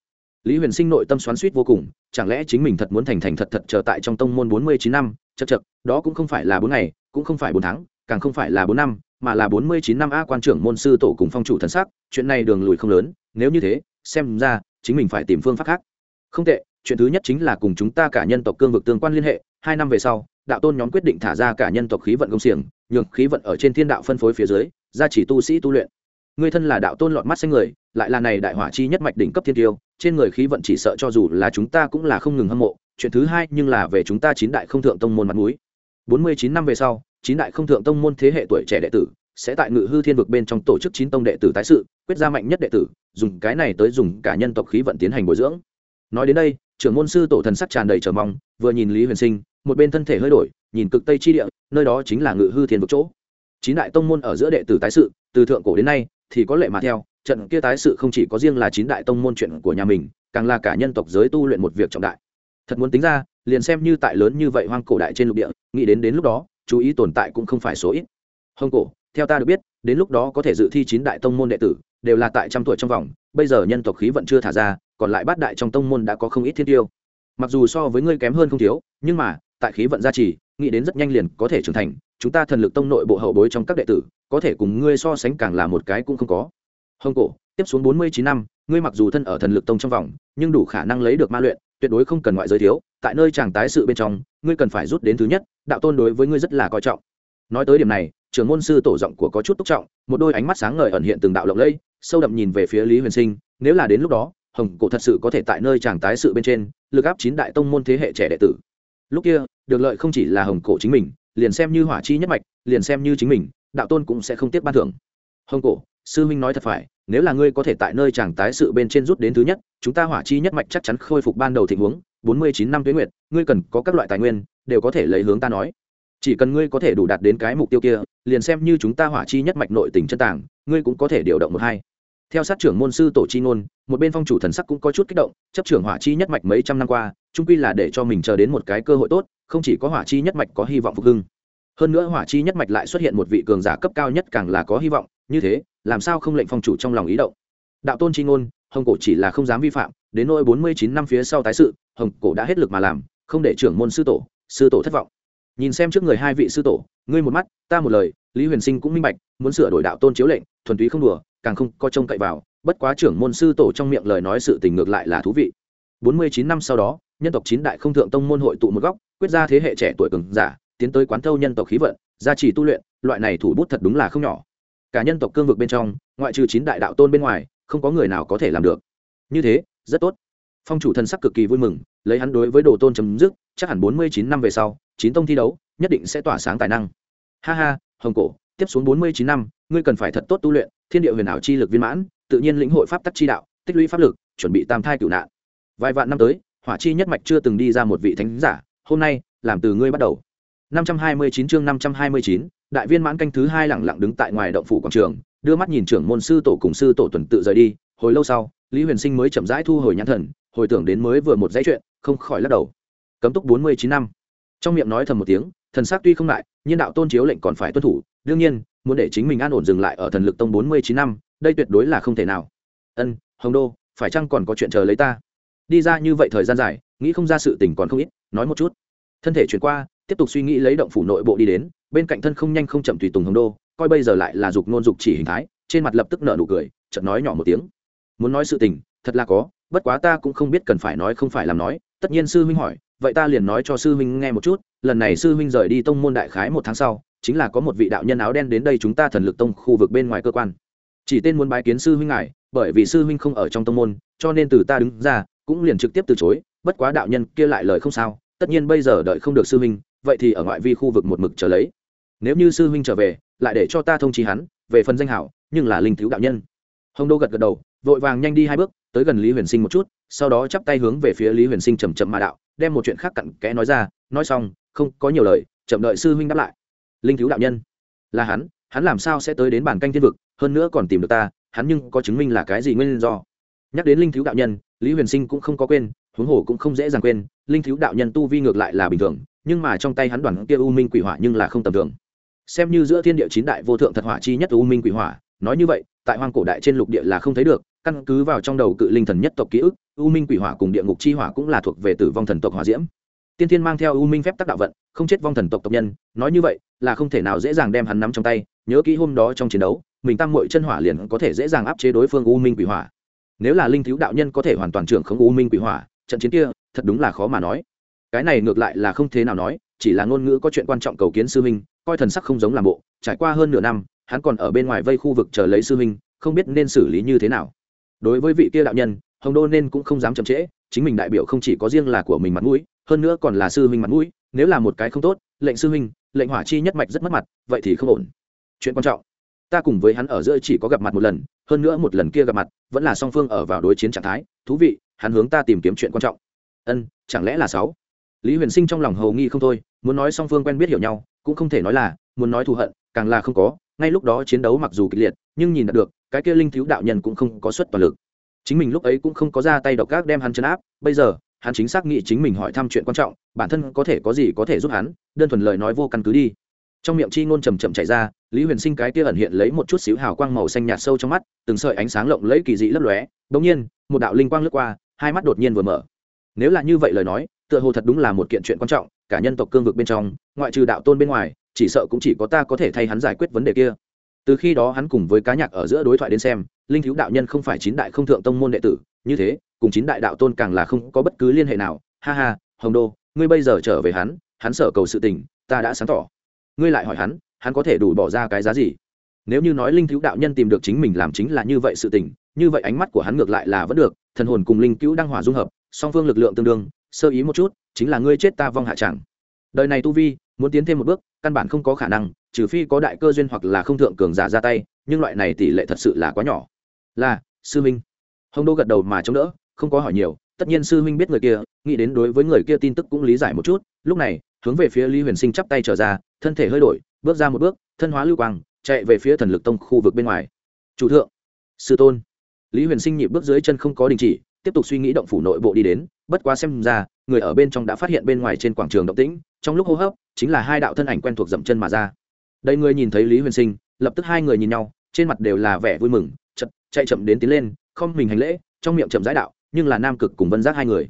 Lý huyền sinh nội tâm xoắn suýt vô cùng, chẳng lẽ chính mình thật muốn thành thành thật thật chờ tại trong tông môn bốn mươi chín năm chật chật đó cũng không phải là bốn ngày, cũng không phải bốn tháng, càng không phải là bốn năm, mà là bốn mươi chín năm a quan trưởng môn sư tổ cùng phong chủ thần sắc, chuyện này đường lùi không lớn, nếu như thế, xem ra, chính mình phải tìm phương pháp khác. Không tệ chuyện thứ nhất chính là cùng chúng ta cả nhân tộc cương vực tương quan liên hệ, hai năm về sau, đạo tôn nhóm quyết định thả ra cả nhân tộc khí vận công xiềng, nhường khí vận ở trên thiên đạo phân phối phía dưới, gia chỉ tu sĩ tu luyện. Người thân là đạo tôn lọt mắt xanh người, lại là này đại hỏa chi nhất mạch đỉnh cấp thiên tiêu, trên người khí vận chỉ sợ cho dù là chúng ta cũng là không ngừng hâm mộ, chuyện thứ hai nhưng là về chúng ta chín đại không thượng tông môn mặt mũi. Bốn mươi chín năm về sau, chín đại không thượng tông môn thế hệ tuổi trẻ đệ tử sẽ tại ngự hư thiên vực bên trong tổ chức chín tông đệ tử tái sự, quyết ra mạnh nhất đệ tử, dùng cái này tới dùng cả nhân tộc khí vận tiến hành bồi dưỡng. Nói đến đây trưởng môn sư tổ thần sắc tràn đầy trở mong, vừa nhìn lý huyền sinh, một bên thân thể hơi đổi, nhìn cực tây chi địa, nơi đó chính là ngự hư thiên vực chỗ. Chín đại tông môn ở giữa đệ tử tái sự, từ thượng cổ đến nay, thì có lệ mà theo, trận kia tái sự không chỉ có riêng là chín đại tông môn chuyện của nhà mình, càng là cả nhân tộc giới tu luyện một việc trọng đại. Thật muốn tính ra, liền xem như tại lớn như vậy hoang cổ đại trên lục địa, nghĩ đến đến lúc đó, chú ý tồn tại cũng không phải số ít. Hông cổ, theo ta được biết, đến lúc đó có thể dự thi chín đại tông môn đệ tử, đều là tại trăm tuổi trong vòng, bây giờ nhân tộc khí vẫn chưa thả ra còn lại bát đại trong tông môn đã có không ít thiên tiêu. Mặc dù so với ngươi kém hơn không thiếu, nhưng mà, tại khí vận gia trì, nghĩ đến rất nhanh liền có thể trưởng thành, chúng ta thần lực tông nội bộ hậu bối trong các đệ tử, có thể cùng ngươi so sánh càng là một cái cũng không có. Hồng cổ, tiếp xuống bốn mươi chín năm, ngươi mặc dù thân ở thần lực tông trong vòng, nhưng đủ khả năng lấy được ma luyện, tuyệt đối không cần ngoại giới thiếu, tại nơi chàng tái sự bên trong, ngươi cần phải rút đến thứ nhất, đạo tôn đối với ngươi rất là coi trọng. Nói tới điểm này, trưởng môn sư tổ giọng của có chút túc trọng, một đôi ánh mắt sáng ngời ẩn hiện từng đạo lộng lẫy, sâu đậm nhìn về phía lý huyền sinh, nếu là đến lúc đó hồng cổ thật sự có thể tại nơi chàng tái sự bên trên, lực áp chín đại tông môn thế hệ trẻ đệ tử. Lúc kia, được lợi không chỉ là hồng cổ chính mình, liền xem như hỏa chi nhất mạch, liền xem như chính mình, đạo tôn cũng sẽ không tiếc ban thưởng. Hồng cổ, sư huynh nói thật phải, nếu là ngươi có thể tại nơi chàng tái sự bên trên rút đến thứ nhất, chúng ta hỏa chi nhất mạch chắc chắn khôi phục ban đầu tình huống bốn mươi chín năm tuyến nguyệt, ngươi cần có các loại tài nguyên, đều có thể lấy hướng ta nói. Chỉ cần ngươi có thể đủ đạt đến cái mục tiêu kia, liền xem như chúng ta hỏa chi nhất mạch nội tình chân tàng, ngươi cũng có thể điều động một hai theo sát trưởng môn sư tổ chi ngôn, một bên phong chủ thần sắc cũng có chút kích động, chấp trưởng hỏa chi nhất mạch mấy trăm năm qua trung quy là để cho mình chờ đến một cái cơ hội tốt, không chỉ có hỏa chi nhất mạch có hy vọng phục hưng. Hơn nữa hỏa chi nhất mạch lại xuất hiện một vị cường giả cấp cao nhất càng là có hy vọng, như thế, làm sao không lệnh phong chủ trong lòng ý động? Đạo tôn chi ngôn, hồng cổ chỉ là không dám vi phạm, đến nỗi bốn mươi chín năm phía sau tái sự, hồng cổ đã hết lực mà làm, không để trưởng môn sư tổ sư tổ thất vọng. Nhìn xem trước người hai vị sư tổ, ngươi một mắt, ta một lời, lý huyền sinh cũng minh bạch, muốn sửa đổi đạo tôn chiếu lệnh, thuần túy không đùa càng không có trông cậy vào, bất quá trưởng môn sư tổ trong miệng lời nói sự tình ngược lại là thú vị. Bốn mươi chín năm sau đó, nhân tộc chín đại không thượng tông môn hội tụ một góc, quyết ra thế hệ trẻ tuổi cường giả, tiến tới quán thâu nhân tộc khí vận, gia trì tu luyện, loại này thủ bút thật đúng là không nhỏ. Cả nhân tộc cương vực bên trong, ngoại trừ chín đại đạo tôn bên ngoài, không có người nào có thể làm được. Như thế, rất tốt. Phong chủ thần sắc cực kỳ vui mừng, lấy hắn đối với đồ tôn chấm dứt, chắc hẳn bốn mươi chín năm về sau, chín tông thi đấu, nhất định sẽ tỏa sáng tài năng. Ha ha, hồng cổ, tiếp xuống bốn mươi chín năm ngươi cần phải thật tốt tu luyện thiên địa huyền ảo chi lực viên mãn tự nhiên lĩnh hội pháp tắc chi đạo tích lũy pháp lực chuẩn bị tam thai cửu nạn. Vài vạn năm tới hỏa chi nhất mạch chưa từng đi ra một vị thánh giả hôm nay làm từ ngươi bắt đầu. 529 chương 529, đại viên mãn canh thứ hai lẳng lặng đứng tại ngoài động phủ quảng trường đưa mắt nhìn trưởng môn sư tổ cùng sư tổ tuần tự rời đi hồi lâu sau lý huyền sinh mới chậm rãi thu hồi nhãn thần hồi tưởng đến mới vừa một dãy chuyện không khỏi lắc đầu. Cấm túc bốn mươi chín năm. Trong miệng nói thầm một tiếng thần s tuy không ngại, nhưng đạo tôn chiếu lệnh còn phải tuân thủ đương nhiên muốn để chính mình an ổn dừng lại ở thần lực tông bốn mươi chín năm, đây tuyệt đối là không thể nào. Ân, hồng đô, phải chăng còn có chuyện chờ lấy ta? Đi ra như vậy thời gian dài, nghĩ không ra sự tình còn không ít, nói một chút. Thân thể chuyển qua, tiếp tục suy nghĩ lấy động phủ nội bộ đi đến, bên cạnh thân không nhanh không chậm tùy tùng hồng đô, coi bây giờ lại là dục nôn dục chỉ hình thái, trên mặt lập tức nở nụ cười, chợt nói nhỏ một tiếng. Muốn nói sự tình, thật là có, bất quá ta cũng không biết cần phải nói không phải làm nói. Tất nhiên sư huynh hỏi, vậy ta liền nói cho sư huynh nghe một chút, lần này sư huynh rời đi tông môn đại khái một tháng sau chính là có một vị đạo nhân áo đen đến đây chúng ta thần lực tông khu vực bên ngoài cơ quan. Chỉ tên muốn bái kiến sư huynh ngài, bởi vì sư huynh không ở trong tông môn, cho nên từ ta đứng ra, cũng liền trực tiếp từ chối, bất quá đạo nhân kia lại lời không sao, tất nhiên bây giờ đợi không được sư huynh, vậy thì ở ngoại vi khu vực một mực trở lấy. Nếu như sư huynh trở về, lại để cho ta thông trí hắn, về phần danh hảo, nhưng là linh thiếu đạo nhân. Hồng đô gật gật đầu, vội vàng nhanh đi hai bước, tới gần lý huyền sinh một chút, sau đó chắp tay hướng về phía lý huyền sinh chầm chậm mà đạo, đem một chuyện khác cặn kẽ nói ra, nói xong, không có nhiều lời, chậm đợi sư huynh đáp lại linh thiếu đạo nhân. Là hắn hắn làm sao sẽ tới đến bản canh thiên vực, hơn nữa còn tìm được ta, hắn nhưng có chứng minh là cái gì nguyên do. Nhắc đến linh thiếu đạo nhân, lý huyền sinh cũng không có quên, huống hồ cũng không dễ dàng quên, linh thiếu đạo nhân tu vi ngược lại là bình thường, nhưng mà trong tay hắn đoàn kia u minh quỷ hỏa nhưng là không tầm thường. Xem như giữa thiên địa chín đại vô thượng thật hỏa chi nhất u minh quỷ hỏa, nói như vậy, tại hoang cổ đại trên lục địa là không thấy được, căn cứ vào trong đầu cự linh thần nhất tộc ký ức, u minh quỷ hỏa cùng địa ngục chi hỏa cũng là thuộc về tử vong thần tộc hỏa diễm tiên thiên mang theo u minh phép tác đạo vận, không chết vong thần tộc tộc nhân, nói như vậy là không thể nào dễ dàng đem hắn nắm trong tay, nhớ kỹ hôm đó trong chiến đấu, mình tăng mội chân hỏa liền có thể dễ dàng áp chế đối phương u minh quỷ hỏa. Nếu là linh thiếu đạo nhân có thể hoàn toàn trưởng không u minh quỷ hỏa, trận chiến kia thật đúng là khó mà nói. Cái này ngược lại là không thế nào nói, chỉ là ngôn ngữ có chuyện quan trọng cầu kiến sư minh coi thần sắc không giống làm bộ, trải qua hơn nửa năm, hắn còn ở bên ngoài vây khu vực chờ lấy sư minh không biết nên xử lý như thế nào. Đối với vị kia đạo nhân, hồng đô nên cũng không dám chậm trễ, chính mình đại biểu không chỉ có riêng là của mình mặt mũi hơn nữa còn là sư huynh mặt mũi, nếu là một cái không tốt, lệnh sư huynh, lệnh hỏa chi nhất mạch rất mất mặt, vậy thì không ổn. Chuyện quan trọng, ta cùng với hắn ở giữa chỉ có gặp mặt một lần, hơn nữa một lần kia gặp mặt, vẫn là song phương ở vào đối chiến trạng thái, thú vị, hắn hướng ta tìm kiếm chuyện quan trọng. Ân, chẳng lẽ là sáu? Lý huyền sinh trong lòng hầu nghi không thôi, muốn nói song phương quen biết hiểu nhau, cũng không thể nói là, muốn nói thù hận, càng là không có, ngay lúc đó chiến đấu mặc dù kịch liệt, nhưng nhìn được, cái kia linh thiếu đạo nhân cũng không có suất toàn lực. Chính mình lúc ấy cũng không có ra tay độc ác đem hắn chấn áp, bây giờ hắn chính xác nghĩ chính mình hỏi thăm chuyện quan trọng, bản thân có thể có gì có thể giúp hắn, đơn thuần lời nói vô căn cứ đi. Trong miệng chi ngôn trầm chậm chảy ra, lý huyền sinh cái kia ẩn hiện lấy một chút xíu hào quang màu xanh nhạt sâu trong mắt, từng sợi ánh sáng lộng lẫy kỳ dị lấp lóe bỗng nhiên, một đạo linh quang lướt qua, hai mắt đột nhiên vừa mở. Nếu là như vậy lời nói, tựa hồ thật đúng là một kiện chuyện quan trọng, cả nhân tộc cương vực bên trong, ngoại trừ đạo tôn bên ngoài, chỉ sợ cũng chỉ có ta có thể thay hắn giải quyết vấn đề kia từ khi đó hắn cùng với cá nhạc ở giữa đối thoại đến xem, linh thiếu đạo nhân không phải chín đại không thượng tông môn đệ tử, như thế, cùng chín đại đạo tôn càng là không có bất cứ liên hệ nào. Ha ha, hồng đô, ngươi bây giờ trở về hắn hắn sợ cầu sự tình, ta đã sáng tỏ. Ngươi lại hỏi hắn hắn có thể đủ bỏ ra cái giá gì? Nếu như nói linh thiếu đạo nhân tìm được chính mình làm chính là như vậy sự tình, như vậy ánh mắt của hắn ngược lại là vẫn được, thần hồn cùng linh cứu đang hỏa dung hợp, song phương lực lượng tương đương, sơ ý một chút, chính là ngươi chết ta vong hạ chẳng. Đời này tu vi, muốn tiến thêm một bước, căn bản không có khả năng trừ phi có đại cơ duyên hoặc là không thượng cường giả ra tay, nhưng loại này tỷ lệ thật sự là quá nhỏ. Là, sư minh hồng đô gật đầu mà chống đỡ, không có hỏi nhiều, tất nhiên sư minh biết người kia, nghĩ đến đối với người kia tin tức cũng lý giải một chút, lúc này, hướng về phía lý huyền sinh chắp tay trở ra, thân thể hơi đổi, bước ra một bước, thân hóa lưu quang, chạy về phía thần lực tông khu vực bên ngoài. Chủ thượng, sư tôn. Lý huyền sinh nhịp bước dưới chân không có đình chỉ, tiếp tục suy nghĩ động phủ nội bộ đi đến, bất quá xem ra, người ở bên trong đã phát hiện bên ngoài trên quảng trường động tĩnh, trong lúc hô hấp, chính là hai đạo thân ảnh quen thuộc dậm chân mà ra đây người nhìn thấy lý huyền sinh, lập tức hai người nhìn nhau, trên mặt đều là vẻ vui mừng, chật, chạy chậm đến tiến lên, không mình hành lễ, trong miệng chậm giãi đạo, nhưng là nam cực cùng vân giác hai người.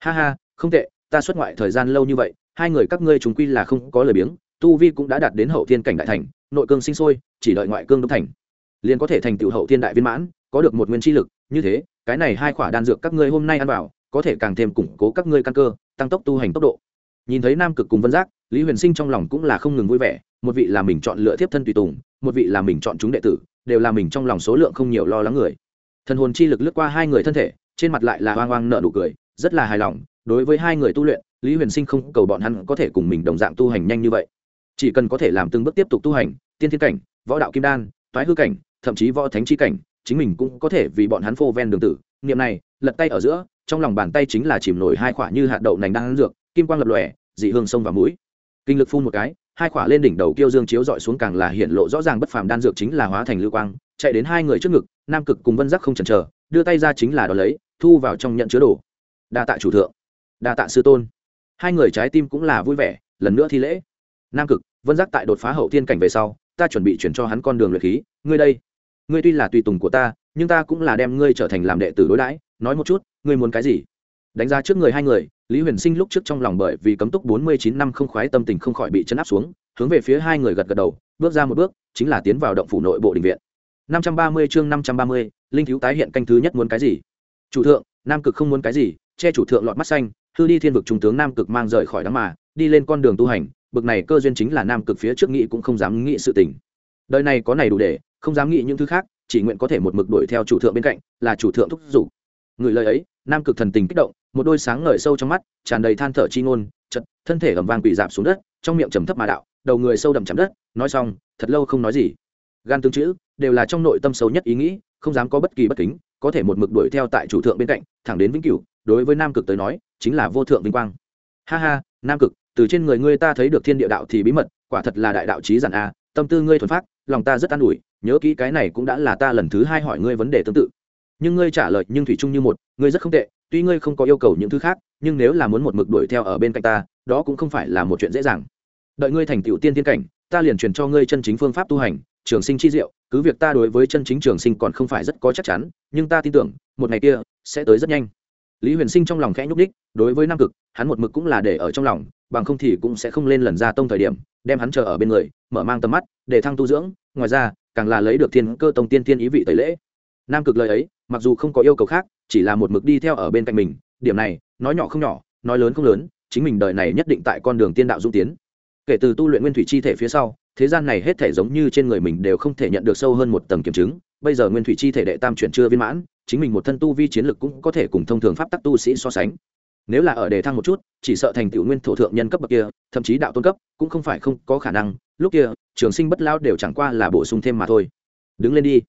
Ha ha, không tệ, ta xuất ngoại thời gian lâu như vậy, hai người các ngươi chúng quy là không có lời biếng, tu vi cũng đã đạt đến hậu thiên cảnh đại thành, nội cương sinh sôi, chỉ đợi ngoại cương đúc thành. Liền có thể thành tựu hậu thiên đại viên mãn, có được một nguyên chi lực, như thế, cái này hai khỏa đan dược các ngươi hôm nay ăn vào, có thể càng thêm củng cố các ngươi căn cơ, tăng tốc tu hành tốc độ. Nhìn thấy nam cực cùng vân giác, lý huyền sinh trong lòng cũng là không ngừng vui vẻ một vị là mình chọn lựa tiếp thân tùy tùng, một vị là mình chọn chúng đệ tử, đều là mình trong lòng số lượng không nhiều lo lắng người. Thần hồn chi lực lướt qua hai người thân thể, trên mặt lại là hoang hoang nợ nụ cười, rất là hài lòng, đối với hai người tu luyện, lý huyền sinh không cầu bọn hắn có thể cùng mình đồng dạng tu hành nhanh như vậy. Chỉ cần có thể làm từng bước tiếp tục tu hành, tiên thiên cảnh, võ đạo kim đan thoái hư cảnh, thậm chí võ thánh chi cảnh, chính mình cũng có thể vì bọn hắn phô ven đường tử. Niệm này, lật tay ở giữa, trong lòng bàn tay chính là chìm nổi hai quả như hạt đậu nành đang ăn dược, kim quang lập lòe, dị hương sông và mũi. Kinh lực phun một cái hai khỏa lên đỉnh đầu kiêu dương chiếu dọi xuống càng là hiện lộ rõ ràng bất phàm đan dược chính là hóa thành lưu quang, chạy đến hai người trước ngực, nam cực cùng vân giác không chần chờ, đưa tay ra chính là đón lấy, thu vào trong nhận chứa đồ. Đa tạ chủ thượng. Đa tạ sư tôn. Hai người trái tim cũng là vui vẻ, lần nữa thi lễ. Nam cực, vân giác tại đột phá hậu thiên cảnh về sau, ta chuẩn bị chuyển cho hắn con đường luyện khí. Ngươi đây, ngươi tuy là tùy tùng của ta, nhưng ta cũng là đem ngươi trở thành làm đệ tử đối đãi. Nói một chút, ngươi muốn cái gì? Đánh giá trước người hai người lý huyền sinh lúc trước trong lòng bởi vì cấm túc bốn mươi chín năm không khoái tâm tình không khỏi bị chấn áp xuống, hướng về phía hai người gật gật đầu, bước ra một bước, chính là tiến vào động phủ nội bộ đình viện. năm trăm ba mươi chương năm trăm ba mươi, linh thiếu tái hiện canh thứ nhất muốn cái gì? Chủ thượng, nam cực không muốn cái gì, che chủ thượng lọt mắt xanh, hư đi thiên vực trung tướng nam cực mang rời khỏi đám mà, đi lên con đường tu hành, bực này cơ duyên chính là nam cực phía trước nghị cũng không dám nghĩ sự tình. Đời này có này đủ để, không dám nghĩ những thứ khác, chỉ nguyện có thể một mực đuổi theo chủ thượng bên cạnh, là chủ thượng thúc giục. Người lời ấy, nam cực thần tình kích động một đôi sáng ngời sâu trong mắt, tràn đầy than thở chi ngôn chật thân thể ẩm vang quỳ dạp xuống đất, trong miệng trầm thấp mà đạo, đầu người sâu đậm chạm đất, nói xong, thật lâu không nói gì. Gan tương chữ, đều là trong nội tâm sâu nhất ý nghĩ, không dám có bất kỳ bất kính, có thể một mực đuổi theo tại chủ thượng bên cạnh, thẳng đến vĩnh cửu, đối với nam cực tới nói, chính là vô thượng vinh quang. Ha ha, nam cực, từ trên người ngươi ta thấy được thiên địa đạo thì bí mật, quả thật là đại đạo trí giản a, tâm tư ngươi thuần phát lòng ta rất an ủi, nhớ kỹ cái này cũng đã là ta lần thứ hai hỏi ngươi vấn đề tương tự. Nhưng ngươi trả lời, nhưng thủy chung như một, ngươi rất không tệ tuy ngươi không có yêu cầu những thứ khác, nhưng nếu là muốn một mực đuổi theo ở bên cạnh ta, đó cũng không phải là một chuyện dễ dàng. Đợi ngươi thành tựu tiên tiên cảnh, ta liền truyền cho ngươi chân chính phương pháp tu hành, trường sinh chi diệu, cứ việc ta đối với chân chính trường sinh còn không phải rất có chắc chắn, nhưng ta tin tưởng, một ngày kia, sẽ tới rất nhanh. Lý huyền sinh trong lòng khẽ nhúc đích đối với nam cực, hắn một mực cũng là để ở trong lòng, bằng không thì cũng sẽ không lên lần ra tông thời điểm, đem hắn chờ ở bên người, mở mang tầm mắt, để thăng tu dưỡng, ngoài ra, càng là lấy được thiên cơ tông tiên tiên ý vị tẩy lễ. Nam cực lời ấy mặc dù không có yêu cầu khác, chỉ là một mực đi theo ở bên cạnh mình, điểm này, nói nhỏ không nhỏ, nói lớn không lớn, chính mình đời này nhất định tại con đường tiên đạo dung tiến. Kể từ tu luyện nguyên thủy chi thể phía sau, thế gian này hết thể giống như trên người mình đều không thể nhận được sâu hơn một tầng kiểm chứng, bây giờ nguyên thủy chi thể đệ tam chuyển chưa viên mãn, chính mình một thân tu vi chiến lực cũng có thể cùng thông thường pháp tắc tu sĩ so sánh. Nếu là ở đề thăng một chút, chỉ sợ thành tựu nguyên thổ thượng nhân cấp bậc kia, thậm chí đạo tôn cấp, cũng không phải không có khả năng, lúc kia, trường sinh bất lao đều chẳng qua là bổ sung thêm mà thôi. Đứng lên đi.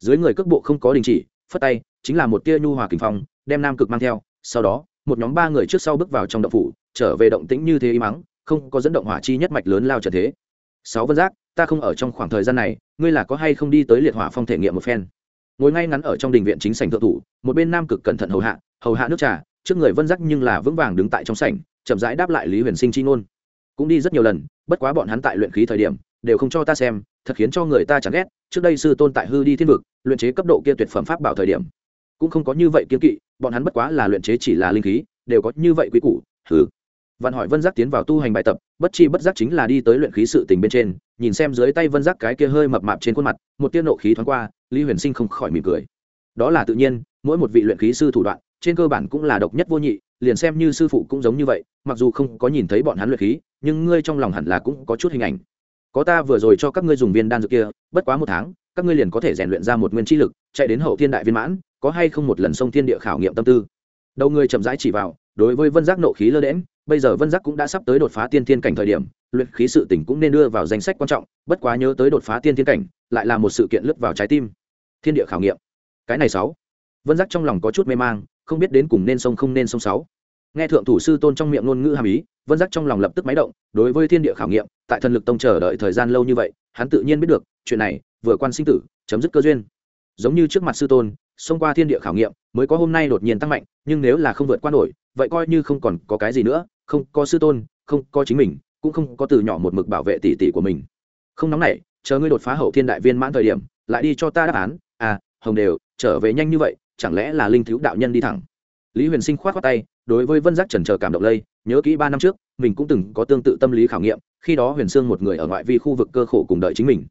Dưới người cước bộ không có đình chỉ phất tay, chính là một tia nhu hòa kình phong, đem nam cực mang theo. Sau đó, một nhóm ba người trước sau bước vào trong động phủ, trở về động tĩnh như thế y mắng, không có dẫn động hỏa chi nhất mạch lớn lao trở thế. Sáu vân giác, ta không ở trong khoảng thời gian này, ngươi là có hay không đi tới liệt hỏa phong thể nghiệm một phen? Ngồi ngay ngắn ở trong đình viện chính sảnh thượng thủ, một bên nam cực cẩn thận hầu hạ hầu hạ nước trà, trước người vân giác nhưng là vững vàng đứng tại trong sảnh, chậm rãi đáp lại lý huyền sinh chi ngôn. Cũng đi rất nhiều lần, bất quá bọn hắn tại luyện khí thời điểm, đều không cho ta xem thật khiến cho người ta chán ghét, trước đây sư tôn tại hư đi thiên vực, luyện chế cấp độ kia tuyệt phẩm pháp bảo thời điểm, cũng không có như vậy kiên kỵ, bọn hắn bất quá là luyện chế chỉ là linh khí, đều có như vậy quý củ, hừ. Vạn hỏi vân giác tiến vào tu hành bài tập, bất chi bất giác chính là đi tới luyện khí sự tình bên trên, nhìn xem dưới tay vân giác cái kia hơi mập mạp trên khuôn mặt, một tia nộ khí thoáng qua, lý huyền sinh không khỏi mỉm cười. Đó là tự nhiên, mỗi một vị luyện khí sư thủ đoạn, trên cơ bản cũng là độc nhất vô nhị, liền xem như sư phụ cũng giống như vậy, mặc dù không có nhìn thấy bọn hắn luyện khí, nhưng ngươi trong lòng hẳn là cũng có chút hình ảnh có ta vừa rồi cho các ngươi dùng viên đan dược kia, bất quá một tháng, các ngươi liền có thể rèn luyện ra một nguyên chi lực, chạy đến hậu thiên đại viên mãn, có hay không một lần sông thiên địa khảo nghiệm tâm tư. Đầu người chậm rãi chỉ vào, đối với vân giác nộ khí lơ đễm bây giờ vân giác cũng đã sắp tới đột phá tiên thiên cảnh thời điểm, luyện khí sự tỉnh cũng nên đưa vào danh sách quan trọng, bất quá nhớ tới đột phá tiên thiên cảnh, lại là một sự kiện lướt vào trái tim. Thiên địa khảo nghiệm. Cái này sáu. Vân giác trong lòng có chút mê mang, không biết đến cùng nên sông không nên sông sáu nghe thượng thủ sư tôn trong miệng ngôn ngữ hàm ý, vân giác trong lòng lập tức máy động, đối với thiên địa khảo nghiệm, tại thần lực tông chờ đợi thời gian lâu như vậy, hắn tự nhiên biết được, chuyện này, vừa quan sinh tử, chấm dứt cơ duyên. Giống như trước mặt sư tôn, xông qua thiên địa khảo nghiệm, mới có hôm nay đột nhiên tăng mạnh, nhưng nếu là không vượt qua nổi, vậy coi như không còn có cái gì nữa, không có sư tôn, không có chính mình, cũng không có từ nhỏ một mực bảo vệ tỷ tỷ của mình. Không nóng nảy, chờ ngươi đột phá hậu thiên đại viên mãn thời điểm, lại đi cho ta đáp án. À hồng đều, trở về nhanh như vậy, chẳng lẽ là linh thiếu đạo nhân đi thẳng? Lý huyền sinh k h o á t khoác tay, đối với vân giác trần trờ cảm động lây, nhớ kỹ ba năm trước, mình cũng từng có tương tự tâm lý khảo nghiệm, khi đó huyền sương một người ở ngoại vi khu vực cơ khổ cùng đợi chính mình.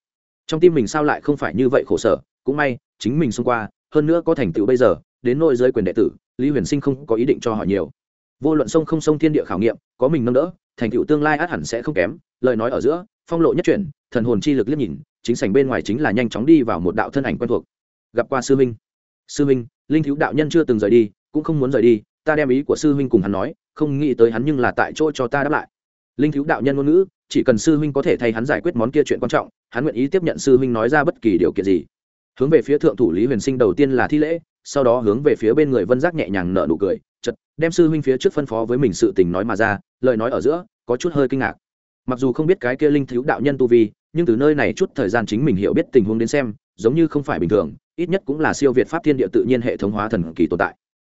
Trong tim mình sao lại không phải như vậy khổ sở, cũng may, chính mình xông qua, hơn nữa có thành tựu bây giờ, đến nội giới quyền đệ tử, lý huyền sinh không có ý định cho họ nhiều. Vô luận sông không sông thiên địa khảo nghiệm, có mình nâng đỡ, thành tựu tương lai át hẳn sẽ không kém, lời nói ở giữa, phong lộ nhất chuyển, thần hồn chi lực liếc nhìn, chính sảnh bên ngoài chính là nhanh chóng đi vào một đạo thân ảnh quen thuộc. Gặp qua sư minh sư minh linh thiếu đạo nhân chưa từng rời đi cũng không muốn rời đi, ta đem ý của sư huynh cùng hắn nói, không nghĩ tới hắn nhưng là tại chỗ cho ta đáp lại. Linh thiếu đạo nhân ngôn ngữ, chỉ cần sư huynh có thể thay hắn giải quyết món kia chuyện quan trọng, hắn nguyện ý tiếp nhận sư huynh nói ra bất kỳ điều kiện gì. Hướng về phía thượng thủ lý huyền sinh đầu tiên là thi lễ, sau đó hướng về phía bên người vân giác nhẹ nhàng nở nụ cười chật đem sư huynh phía trước phân phó với mình sự tình nói mà ra, lời nói ở giữa, có chút hơi kinh ngạc. Mặc dù không biết cái kia linh thiếu đạo nhân tu vi, nhưng từ nơi này chút thời gian chính mình hiểu biết tình huống đến xem, giống như không phải bình thường, ít nhất cũng là siêu việt pháp thiên địa tự nhiên hệ thống hóa thần kỳ tồn tại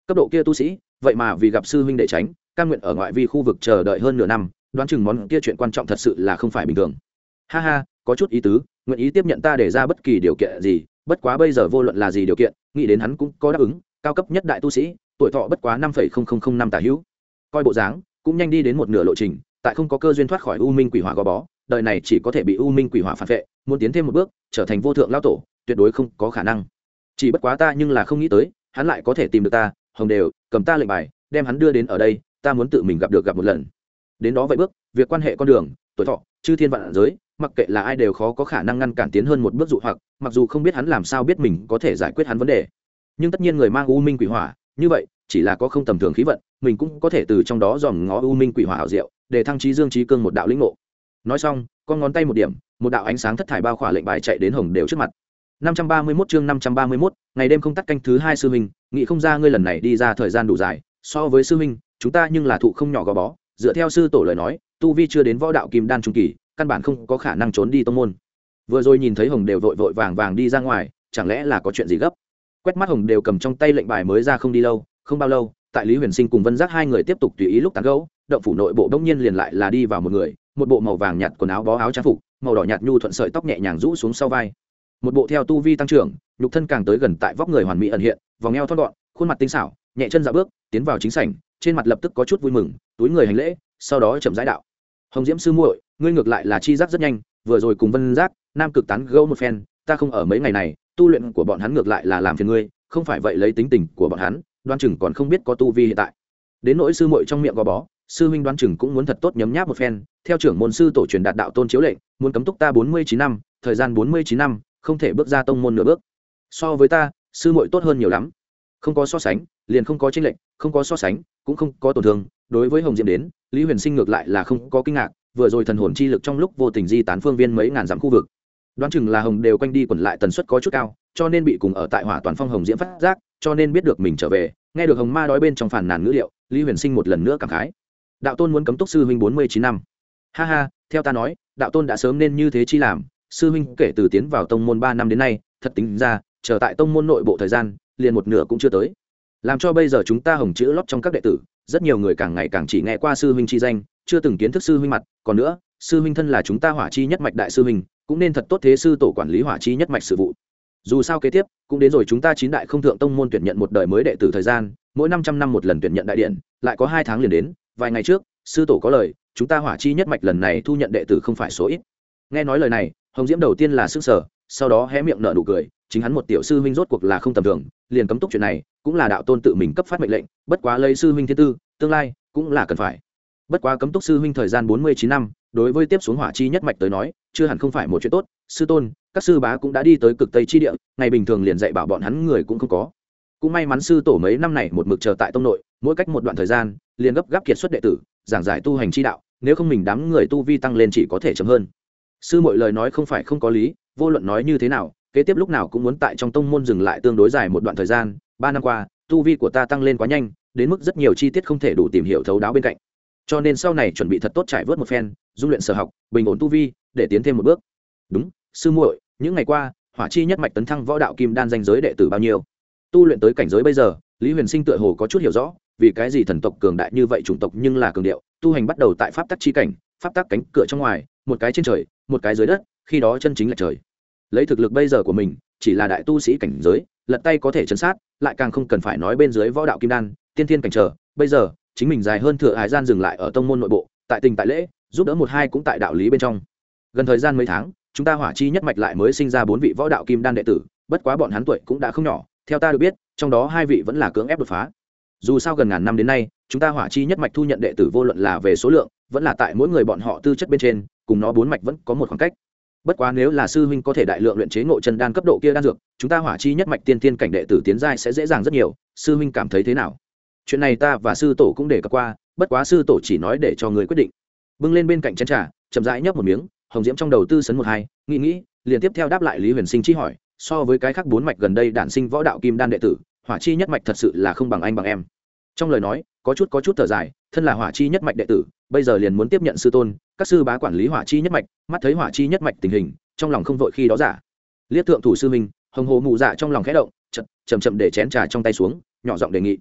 cấp độ kia tu sĩ, vậy mà vì gặp sư huynh để tránh căn nguyện ở ngoại vi khu vực chờ đợi hơn nửa năm, đoán chừng món kia chuyện quan trọng thật sự là không phải bình thường. Ha ha, có chút ý tứ, nguyện ý tiếp nhận ta để ra bất kỳ điều kiện gì, bất quá bây giờ vô luận là gì điều kiện, nghĩ đến hắn cũng có đáp ứng, cao cấp nhất đại tu sĩ, tuổi thọ bất quá năm năm tả hữu. Coi bộ dáng, cũng nhanh đi đến một nửa lộ trình, tại không có cơ duyên thoát khỏi u minh quỷ hỏa gò bó, đời này chỉ có thể bị u minh quỷ hỏa phản vệ, muốn tiến thêm một bước, trở thành vô thượng lao tổ, tuyệt đối không có khả năng. Chỉ bất quá ta nhưng là không nghĩ tới, hắn lại có thể tìm được ta hồng đều, cầm ta lệnh bài, đem hắn đưa đến ở đây, ta muốn tự mình gặp được gặp một lần. Đến đó vậy bước, việc quan hệ con đường, tuổi thọ, chư thiên vạn giới, mặc kệ là ai đều khó có khả năng ngăn cản tiến hơn một bước dụ hoặc, mặc dù không biết hắn làm sao biết mình có thể giải quyết hắn vấn đề. Nhưng tất nhiên người mang u minh quỷ hỏa, như vậy, chỉ là có không tầm thường khí vận, mình cũng có thể từ trong đó dòm ngó u minh quỷ hỏa hảo diệu, để thăng trí dương trí cương một đạo lĩnh ngộ. Nói xong, con ngón tay một điểm, một đạo ánh sáng thất thải bao khỏa lệnh bài chạy đến hồng đều trước mặt. 531 chương 531, ngày đêm không tắt canh thứ hai sư huynh, nghĩ không ra ngươi lần này đi ra thời gian đủ dài, so với sư huynh, chúng ta nhưng là thụ không nhỏ gò bó, dựa theo sư tổ lời nói, tu vi chưa đến võ đạo kim đan trung kỳ, căn bản không có khả năng trốn đi tông môn. Vừa rồi nhìn thấy Hồng đều vội vội vàng vàng đi ra ngoài, chẳng lẽ là có chuyện gì gấp? Quét mắt Hồng đều cầm trong tay lệnh bài mới ra không đi lâu, không bao lâu, tại Lý Huyền Sinh cùng Vân Giác hai người tiếp tục tùy ý lúc tán gẫu, động phủ nội bộ đông nhiên liền lại là đi vào một người, một bộ màu vàng nhạt quần áo bó áo trang phục, màu đỏ nhạt nhu thuận sợi tóc nhẹ nhàng rũ xuống sau vai một bộ theo tu vi tăng trưởng, nhục thân càng tới gần tại vóc người hoàn mỹ ẩn hiện, vòng eo thon gọn, khuôn mặt tinh xảo, nhẹ chân dạo bước, tiến vào chính sảnh, trên mặt lập tức có chút vui mừng, túi người hành lễ, sau đó chậm rãi đạo. Hồng diễm sư muội, ngươi ngược lại là chi giác rất nhanh, vừa rồi cùng vân giác, nam cực tán gâu một phen, ta không ở mấy ngày này, tu luyện của bọn hắn ngược lại là làm phiền ngươi, không phải vậy lấy tính tình của bọn hắn, đoan chừng còn không biết có tu vi hiện tại. Đến nỗi sư muội trong miệng gò bó, sư huynh đoan chừng cũng muốn thật tốt nhấm nháp một phen, theo trưởng môn sư tổ truyền đạt đạo tôn chiếu lệnh, muốn cấm túc ta bốn mươi chín năm, thời gian bốn mươi chín năm không thể bước ra tông môn nửa bước. So với ta, sư muội tốt hơn nhiều lắm. Không có so sánh, liền không có tranh lệch, không có so sánh, cũng không có tổn thương. Đối với hồng diễm đến, lý huyền sinh ngược lại là không có kinh ngạc, vừa rồi thần hồn chi lực trong lúc vô tình di tán phương viên mấy ngàn dặm khu vực. Đoán chừng là hồng đều quanh đi quẩn lại tần suất có chút cao, cho nên bị cùng ở tại hỏa toàn phong hồng diễm phát giác, cho nên biết được mình trở về. Nghe được hồng ma đói bên trong phản nàn ngữ liệu, lý huyền sinh một lần nữa cảm khái. Đạo tôn muốn cấm túc sư huynh bốn mươi chín năm. Ha ha, theo ta nói, đạo tôn đã sớm nên như thế chi làm sư huynh kể từ tiến vào tông môn ba năm đến nay, thật tính ra trở tại tông môn nội bộ thời gian, liền một nửa cũng chưa tới. Làm cho bây giờ chúng ta hồng chữ lót trong các đệ tử, rất nhiều người càng ngày càng chỉ nghe qua sư huynh chi danh, chưa từng kiến thức sư huynh mặt, còn nữa, sư huynh thân là chúng ta hỏa chi nhất mạch đại sư huynh, cũng nên thật tốt thế sư tổ quản lý hỏa chi nhất mạch sự vụ. Dù sao kế tiếp, cũng đến rồi chúng ta chín đại không thượng tông môn tuyển nhận một đời mới đệ tử thời gian, mỗi năm trăm năm một lần tuyển nhận đại điện, lại có hai tháng liền đến, vài ngày trước, sư tổ có lời, chúng ta hỏa chi nhất mạch lần này thu nhận đệ tử không phải số ít. Nghe nói lời này hồng diễm đầu tiên là sức sở sau đó hé miệng nở nụ cười, chính hắn một tiểu sư huynh rốt cuộc là không tầm thường, liền cấm túc chuyện này, cũng là đạo tôn tự mình cấp phát mệnh lệnh, bất quá lấy sư huynh thứ tư, tương lai cũng là cần phải. Bất quá cấm túc sư huynh thời gian bốn mươi chín năm, đối với tiếp xuống hỏa chi nhất mạch tới nói, chưa hẳn không phải một chuyện tốt, sư tôn, các sư bá cũng đã đi tới cực tây chi địa, ngày bình thường liền dạy bảo bọn hắn người cũng không có. Cũng may mắn sư tổ mấy năm này một mực chờ tại tông nội, mỗi cách một đoạn thời gian, liền gấp gáp kiệt xuất đệ tử, giảng giải tu hành chi đạo, nếu không mình đám người tu vi tăng lên chỉ có thể chậm hơn sư mọi lời nói không phải không có lý, vô luận nói như thế nào, kế tiếp lúc nào cũng muốn tại trong tông môn dừng lại tương đối dài một đoạn thời gian. Ba năm qua, tu vi của ta tăng lên quá nhanh, đến mức rất nhiều chi tiết không thể đủ tìm hiểu thấu đáo bên cạnh. Cho nên sau này chuẩn bị thật tốt trải vớt một phen, dung luyện sở học, bình ổn tu vi, để tiến thêm một bước. Đúng, sư muội, những ngày qua, hỏa chi nhất mạch tấn thăng võ đạo kim đan danh giới đệ tử bao nhiêu? Tu luyện tới cảnh giới bây giờ, lý huyền sinh tựa hồ có chút hiểu rõ, vì cái gì thần tộc cường đại như vậy chủng tộc nhưng là cường điệu, tu hành bắt đầu tại pháp tắc chi cảnh, pháp tắc cánh cửa trong ngoài, một cái trên trời một cái dưới đất, khi đó chân chính là trời. Lấy thực lực bây giờ của mình, chỉ là đại tu sĩ cảnh giới, lật tay có thể chấn sát, lại càng không cần phải nói bên dưới võ đạo kim đan, tiên thiên cảnh trở. Bây giờ, chính mình dài hơn thừa hải gian dừng lại ở tông môn nội bộ, tại tình tại lễ, giúp đỡ một hai cũng tại đạo lý bên trong. Gần thời gian mấy tháng, chúng ta hỏa chi nhất mạch lại mới sinh ra bốn vị võ đạo kim đan đệ tử, bất quá bọn hắn tuổi cũng đã không nhỏ, theo ta được biết, trong đó hai vị vẫn là cưỡng ép đột phá. Dù sao gần ngàn năm đến nay, chúng ta hỏa chi nhất mạch thu nhận đệ tử vô luận là về số lượng, vẫn là tại mỗi người bọn họ tư chất bên trên cùng nó bốn mạch vẫn có một khoảng cách. Bất quá nếu là sư huynh có thể đại lượng luyện chế ngộ chân đan cấp độ kia đan dược, chúng ta hỏa chi nhất mạch tiên tiên cảnh đệ tử tiến giai sẽ dễ dàng rất nhiều. Sư huynh cảm thấy thế nào? Chuyện này ta và sư tổ cũng để cập qua, bất quá sư tổ chỉ nói để cho người quyết định. Bưng lên bên cạnh chén trà, chậm rãi nhấp một miếng, hồng diễm trong đầu tư sấn một hai, nghĩ nghĩ, liền tiếp theo đáp lại lý huyền sinh chi hỏi, so với cái khác bốn mạch gần đây đản sinh võ đạo kim đan đệ tử, hỏa chi nhất mạch thật sự là không bằng anh bằng em. Trong lời nói có chút có chút thở dài, thân là hỏa chi nhất mạch đệ tử, bây giờ liền muốn tiếp nhận sư tôn, các sư bá quản lý hỏa chi nhất mạch, mắt thấy hỏa chi nhất mạch tình hình, trong lòng không vội khi đó giả. Liếc thượng thủ sư minh hồng hồ mụ dạ trong lòng khẽ động, chậm chậm chậm để chén trà trong tay xuống, nhỏ giọng đề nghị.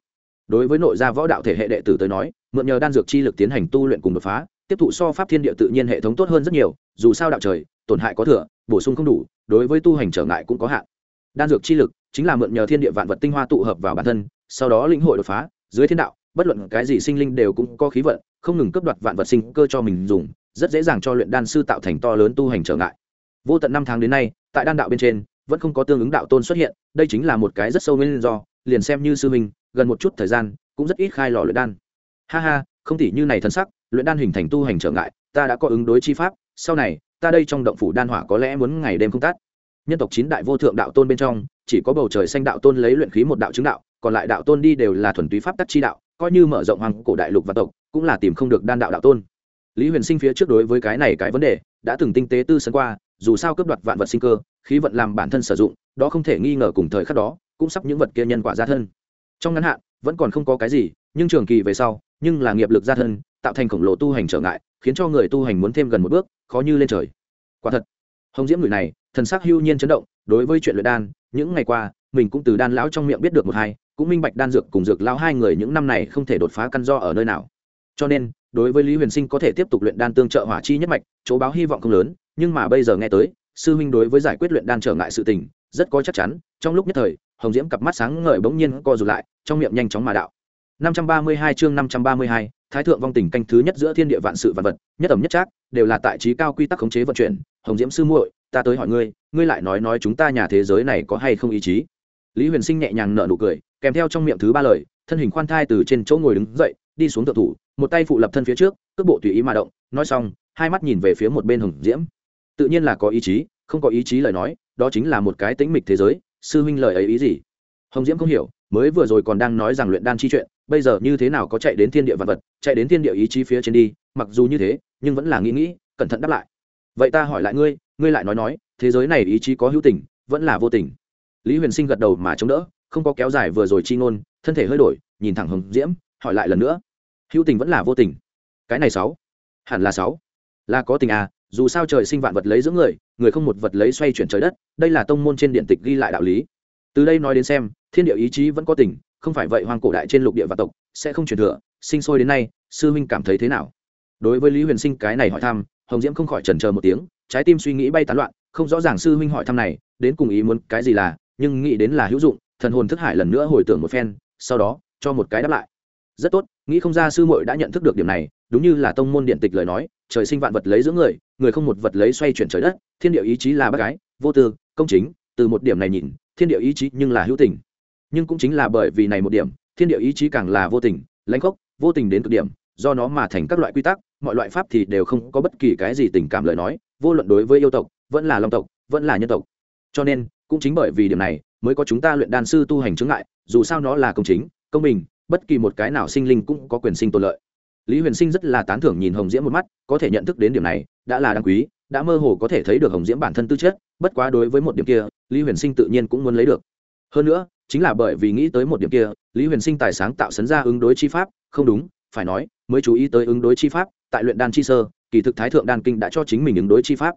Đối với nội gia võ đạo thể hệ đệ tử tới nói, mượn nhờ đan dược chi lực tiến hành tu luyện cùng đột phá, tiếp thụ so pháp thiên địa tự nhiên hệ thống tốt hơn rất nhiều, dù sao đạo trời, tổn hại có thừa, bổ sung không đủ, đối với tu hành trở ngại cũng có hạn. Đan dược chi lực chính là mượn nhờ thiên địa vạn vật tinh hoa tụ hợp vào bản thân, sau đó lĩnh hội đột phá, dưới thiên đạo bất luận cái gì sinh linh đều cũng có khí vận, không ngừng cướp đoạt vạn vật sinh cơ cho mình dùng, rất dễ dàng cho luyện đan sư tạo thành to lớn tu hành trở ngại. Vô tận năm tháng đến nay, tại đan đạo bên trên, vẫn không có tương ứng đạo tôn xuất hiện, đây chính là một cái rất sâu nguyên do, liền xem như sư minh gần một chút thời gian, cũng rất ít khai lò luyện đan. Ha ha, không tỉ như này thân sắc, luyện đan hình thành tu hành trở ngại, ta đã có ứng đối chi pháp, sau này, ta đây trong động phủ đan hỏa có lẽ muốn ngày đêm không tắt. Nhân tộc chín đại vô thượng đạo tôn bên trong, chỉ có bầu trời xanh đạo tôn lấy luyện khí một đạo chứng đạo, còn lại đạo tôn đi đều là thuần túy pháp tắc chi đạo coi như mở rộng hoàng cổ đại lục và tộc, cũng là tìm không được đan đạo đạo tôn. Lý huyền sinh phía trước đối với cái này cái vấn đề, đã từng tinh tế tư sân qua, dù sao cướp đoạt vạn vật sinh cơ, khí vận làm bản thân sử dụng, đó không thể nghi ngờ cùng thời khắc đó, cũng sắp những vật kia nhân quả ra thân. Trong ngắn hạn, vẫn còn không có cái gì, nhưng trường kỳ về sau, nhưng là nghiệp lực ra thân, tạo thành khổng lồ tu hành trở ngại, khiến cho người tu hành muốn thêm gần một bước, khó như lên trời. Quả thật, hồng diễm người này, thần sắc hưu nhiên chấn động, đối với chuyện luyện đan, những ngày qua, mình cũng từ đan lão trong miệng biết được một hai cũng minh bạch đan dược cùng dược lao hai người những năm này không thể đột phá căn do ở nơi nào. Cho nên đối với lý huyền sinh có thể tiếp tục luyện đan tương trợ hỏa chi nhất mạch chỗ báo hy vọng không lớn nhưng mà bây giờ nghe tới sư huynh đối với giải quyết luyện đan trở ngại sự tình rất có chắc chắn trong lúc nhất thời hồng diễm cặp mắt sáng ngời bỗng nhiên co rụt lại trong miệng nhanh chóng mà đạo. 532 chương 532, thái thượng vong tình canh thứ nhất giữa thiên địa vạn sự vạn vật nhất ẩm nhất trác đều là tại trí cao quy tắc khống chế vận chuyển. Hồng diễm sư muội ta tới hỏi ngươi ngươi lại nói nói chúng ta nhà thế giới này có hay không ý chí? Lý huyền sinh nhẹ nhàng nở nụ cười, kèm theo trong miệng thứ ba lời, thân hình khoan thai từ trên chỗ ngồi đứng dậy, đi xuống tự thủ, một tay phụ lập thân phía trước, cước bộ tùy ý mà động, nói xong, hai mắt nhìn về phía một bên hồng diễm. Tự nhiên là có ý chí, không có ý chí lời nói, đó chính là một cái tĩnh mịch thế giới, sư huynh lời ấy ý gì? Hồng diễm không hiểu, mới vừa rồi còn đang nói rằng luyện đan chi chuyện, bây giờ như thế nào có chạy đến thiên địa vật vật, chạy đến thiên địa ý chí phía trên đi, mặc dù như thế, nhưng vẫn là nghĩ nghĩ, cẩn thận đáp lại. Vậy ta hỏi lại ngươi ngươi lại nói nói, thế giới này ý chí có hữu tình, vẫn là vô tình lý huyền sinh gật đầu mà chống đỡ, không có kéo dài vừa rồi chi ngôn, thân thể hơi đổi, nhìn thẳng hồng diễm, hỏi lại lần nữa. Hữu tình vẫn là vô tình. Cái này sáu. Hẳn là sáu. Là có tình à dù sao trời sinh vạn vật lấy giữa người người không một vật lấy xoay chuyển trời đất, đây là tông môn trên điện tịch ghi lại đạo lý. Từ đây nói đến xem, thiên địa ý chí vẫn có tình, không phải vậy hoàng cổ đại trên lục địa và tộc sẽ không truyền thừa, sinh sôi đến nay, sư huynh cảm thấy thế nào? Đối với lý huyền sinh cái này hỏi thăm, hồng diễm không khỏi trần chờ một tiếng, trái tim suy nghĩ bay tán loạn, không rõ ràng sư huynh hỏi thăm này, đến cùng ý muốn cái gì là nhưng nghĩ đến là hữu dụng, thần hồn thức hải lần nữa hồi tưởng một phen, sau đó, cho một cái đáp lại. Rất tốt, nghĩ không ra sư muội đã nhận thức được điểm này, đúng như là tông môn điện tịch lời nói, trời sinh vạn vật lấy giữa người người không một vật lấy xoay chuyển trời đất, thiên địa ý chí là bác gái, vô tư, công chính, từ một điểm này nhìn, thiên địa ý chí nhưng là hữu tình. Nhưng cũng chính là bởi vì này một điểm, thiên địa ý chí càng là vô tình, lãnh khốc, vô tình đến cực điểm, do nó mà thành các loại quy tắc, mọi loại pháp thì đều không có bất kỳ cái gì tình cảm lời nói, vô luận đối với yêu tộc, vẫn là long tộc, vẫn là nhân tộc. Cho nên cũng chính bởi vì điểm này, mới có chúng ta luyện đan sư tu hành chứng ngại, dù sao nó là công chính, công bình, bất kỳ một cái nào sinh linh cũng có quyền sinh tồn lợi. Lý huyền sinh rất là tán thưởng nhìn hồng diễm một mắt, có thể nhận thức đến điểm này, đã là đáng quý, đã mơ hồ có thể thấy được hồng diễm bản thân tư chất, bất quá đối với một điểm kia, lý huyền sinh tự nhiên cũng muốn lấy được. Hơn nữa, chính là bởi vì nghĩ tới một điểm kia, lý huyền sinh tài sáng tạo sấn ra ứng đối chi pháp, không đúng, phải nói, mới chú ý tới ứng đối chi pháp, tại luyện đan chi sơ, kỳ thực thái thượng đan kinh đã cho chính mình ứng đối chi pháp.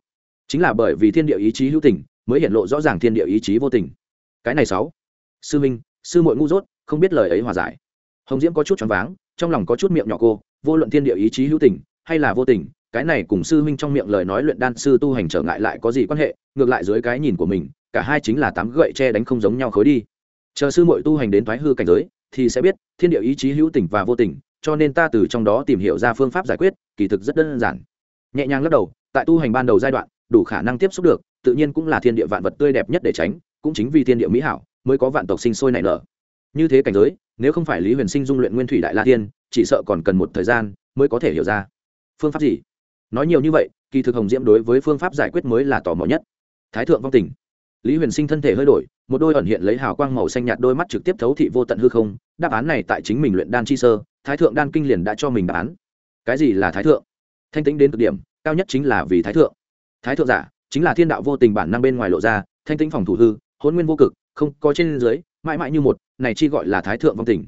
Chính là bởi vì thiên địa ý chí hữu tình mới hiện lộ rõ ràng thiên địa ý chí vô tình. Cái này sáu. Sư minh, sư muội ngu dốt, không biết lời ấy hòa giải. Hồng diễm có chút choáng váng, trong lòng có chút miệng nhỏ cô, vô luận thiên địa ý chí hữu tình hay là vô tình, cái này cùng sư huynh trong miệng lời nói luyện đan sư tu hành trở ngại lại có gì quan hệ, ngược lại dưới cái nhìn của mình, cả hai chính là tám gậy che đánh không giống nhau khối đi. Chờ sư muội tu hành đến thoái hư cảnh giới, thì sẽ biết, thiên địa ý chí hữu tình và vô tình, cho nên ta từ trong đó tìm hiểu ra phương pháp giải quyết, kỳ thực rất đơn giản. Nhẹ nhàng lắc đầu, tại tu hành ban đầu giai đoạn, đủ khả năng tiếp xúc được tự nhiên cũng là thiên địa vạn vật tươi đẹp nhất để tránh, cũng chính vì thiên địa mỹ hảo mới có vạn tộc sinh sôi nảy nở. Như thế cảnh giới, nếu không phải lý huyền sinh dung luyện nguyên thủy đại la tiên chỉ sợ còn cần một thời gian mới có thể hiểu ra. Phương pháp gì? Nói nhiều như vậy, kỳ thực hồng diễm đối với phương pháp giải quyết mới là tò mò nhất. Thái thượng vong tình. Lý huyền sinh thân thể hơi đổi, một đôi ẩn hiện lấy hào quang màu xanh nhạt đôi mắt trực tiếp thấu thị vô tận hư không, đáp án này tại chính mình luyện đan chi sơ, thái thượng đan kinh liền đã cho mình đáp án. Cái gì là thái thượng? Thanh tĩnh đến cực điểm, cao nhất chính là vì thái thượng. Thái thượng giả chính là thiên đạo vô tình bản năng bên ngoài lộ ra, thanh tĩnh phòng thủ hư, hôn nguyên vô cực, không có trên dưới, mãi mãi như một, này chi gọi là thái thượng vong tình.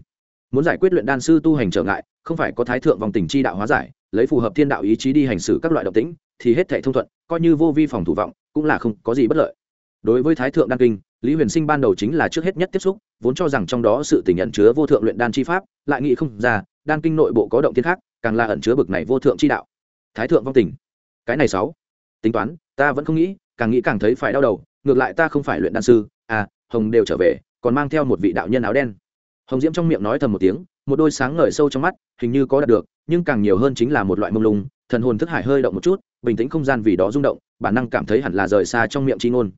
Muốn giải quyết luyện đan sư tu hành trở ngại, không phải có thái thượng vong tình chi đạo hóa giải, lấy phù hợp thiên đạo ý chí đi hành xử các loại động tĩnh, thì hết thể thông thuận, coi như vô vi phòng thủ vọng, cũng là không có gì bất lợi. Đối với thái thượng đan kinh, lý huyền sinh ban đầu chính là trước hết nhất tiếp xúc, vốn cho rằng trong đó sự tình ẩn chứa vô thượng luyện đan chi pháp, lại nghĩ không ra, đan kinh nội bộ có động thiên khác, càng là ẩn chứa bực này vô thượng chi đạo. Thái thượng vong tình. Cái này sáu tính toán, ta vẫn không nghĩ, càng nghĩ càng thấy phải đau đầu, ngược lại ta không phải luyện đan sư à hồng đều trở về, còn mang theo một vị đạo nhân áo đen. Hồng diễm trong miệng nói thầm một tiếng, một đôi sáng ngời sâu trong mắt, hình như có đạt được, nhưng càng nhiều hơn chính là một loại mông lung, thần hồn thức hải hơi động một chút, bình tĩnh không gian vì đó rung động, bản năng cảm thấy hẳn là rời xa trong miệng chi ngôn.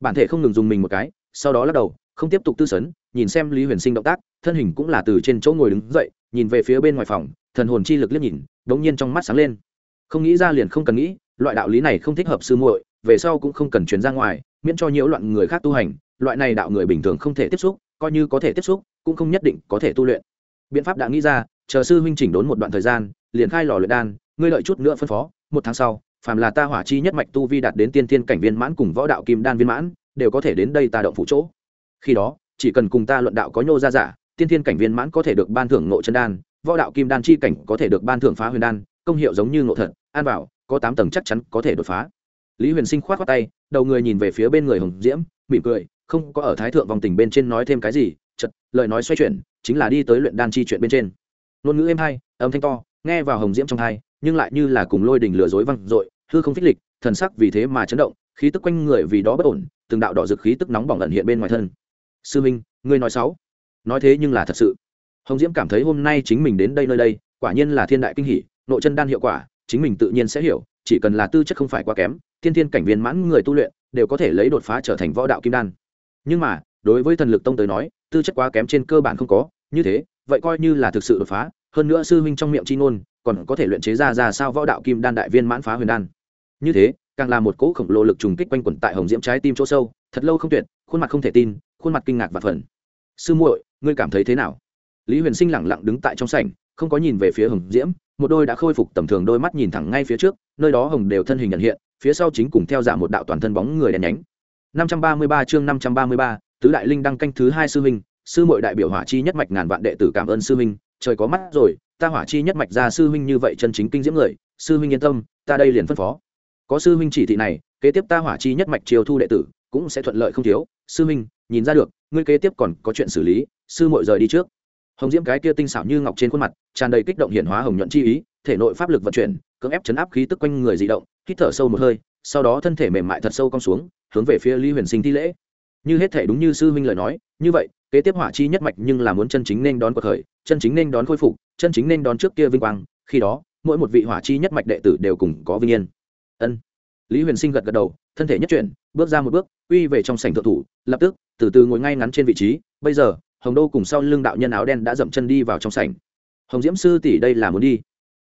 Bản thể không ngừng dùng mình một cái, sau đó lắc đầu, không tiếp tục tư sấn, nhìn xem lý huyền sinh động tác, thân hình cũng là từ trên chỗ ngồi đứng dậy, nhìn về phía bên ngoài phòng, thần hồn chi lực liếc nhìn, đống nhiên trong mắt sáng lên. Không nghĩ ra liền không cần nghĩ loại đạo lý này không thích hợp sư muội, về sau cũng không cần truyền ra ngoài, miễn cho nhiễu loạn người khác tu hành, loại này đạo người bình thường không thể tiếp xúc, coi như có thể tiếp xúc, cũng không nhất định có thể tu luyện. Biện pháp đã nghĩ ra, chờ sư huynh chỉnh đốn một đoạn thời gian, liền khai lò luyện đan, ngươi lợi chút nữa phân phó, một tháng sau, phàm là ta hỏa chi nhất mạch tu vi đạt đến tiên thiên cảnh viên mãn cùng võ đạo kim đan viên mãn, đều có thể đến đây ta động phụ chỗ. Khi đó, chỉ cần cùng ta luận đạo có nhô ra giả, tiên thiên cảnh viên mãn có thể được ban thưởng ngộ chân đan, võ đạo kim đan chi cảnh có thể được ban thưởng phá huyền đan, công hiệu giống như ngộ thật, an bảo có tám tầng chắc chắn có thể đột phá. Lý huyền sinh khoát khoát tay, đầu người nhìn về phía bên người hồng diễm, mỉm cười, không có ở thái thượng vòng tình bên trên nói thêm cái gì chật lời nói xoay chuyển, chính là đi tới luyện đan chi chuyện bên trên. Ngôn ngữ êm hay, âm thanh to, nghe vào hồng diễm trong hai nhưng lại như là cùng lôi đình lừa dối văng dội, hư không phích lịch, thần sắc vì thế mà chấn động, khí tức quanh người vì đó bất ổn, từng đạo đỏ rực khí tức nóng bỏng ẩn hiện bên ngoài thân. Sư minh, ngươi nói sáu nói thế nhưng là thật sự. Hồng diễm cảm thấy hôm nay chính mình đến đây nơi đây, quả nhiên là thiên đại kinh hỷ nội chân đan hiệu quả chính mình tự nhiên sẽ hiểu, chỉ cần là tư chất không phải quá kém, thiên thiên cảnh viên mãn người tu luyện đều có thể lấy đột phá trở thành võ đạo kim đan. Nhưng mà, đối với thần lực tông tới nói, tư chất quá kém trên cơ bản không có, như thế, vậy coi như là thực sự đột phá, hơn nữa sư huynh trong miệng c h i ngôn, còn có thể luyện chế ra ra sao võ đạo kim đan đại viên mãn phá huyền đan. Như thế, càng là một cỗ khổng lồ lực trùng kích quanh quẩn tại hồng diễm trái tim chỗ sâu, thật lâu không tuyệt, khuôn mặt không thể tin, khuôn mặt kinh ngạc và phần sư muội, ngươi cảm thấy thế nào? Lý huyền sinh lẳng lặng đứng tại trong sảnh, không có nhìn về phía hồng diễm một đôi đã khôi phục tầm thường đôi mắt nhìn thẳng ngay phía trước nơi đó hồng đều thân hình nhận hiện phía sau chính cùng theo giả một đạo toàn thân bóng người đèn nhánh. 533 chương 533, tứ đại linh đăng canh thứ hai sư huynh sư muội đại biểu hỏa chi nhất mạch ngàn vạn đệ tử cảm ơn sư huynh trời có mắt rồi ta hỏa chi nhất mạch ra sư huynh như vậy chân chính kinh diễm người sư huynh yên tâm ta đây liền phân phó. Có sư huynh chỉ thị này kế tiếp ta hỏa chi nhất mạch chiều thu đệ tử cũng sẽ thuận lợi không thiếu. Sư huynh nhìn ra được ngươi kế tiếp còn có chuyện xử lý sư muội rời đi trước hồng diễm cái kia tinh xảo như ngọc trên khuôn mặt, tràn đầy kích động hiển hóa hồng nhuận chi ý, thể nội pháp lực vận chuyển, cưỡng ép chấn áp khí tức quanh người dị động, hít thở sâu một hơi, sau đó thân thể mềm mại thật sâu cong xuống, hướng về phía lý huyền sinh thi lễ. Như hết thể đúng như sư huynh lời nói, như vậy, kế tiếp hỏa chi nhất mạch nhưng là muốn chân chính nên đón cuộc khởi, chân chính nên đón khôi phục, chân chính nên đón trước kia vinh quang, khi đó, mỗi một vị hỏa chi nhất mạch đệ tử đều cùng có vinh yên. Ân. Lý huyền sinh gật gật đầu, thân thể nhất chuyển, bước ra một bước uy về trong sảnh thượng thủ, lập tức, từ từ ngồi ngay ngắn trên vị trí, bây giờ hồng đô cùng sau lưng đạo nhân áo đen đã dậm chân đi vào trong sảnh. Hồng diễm sư tỷ đây là muốn đi.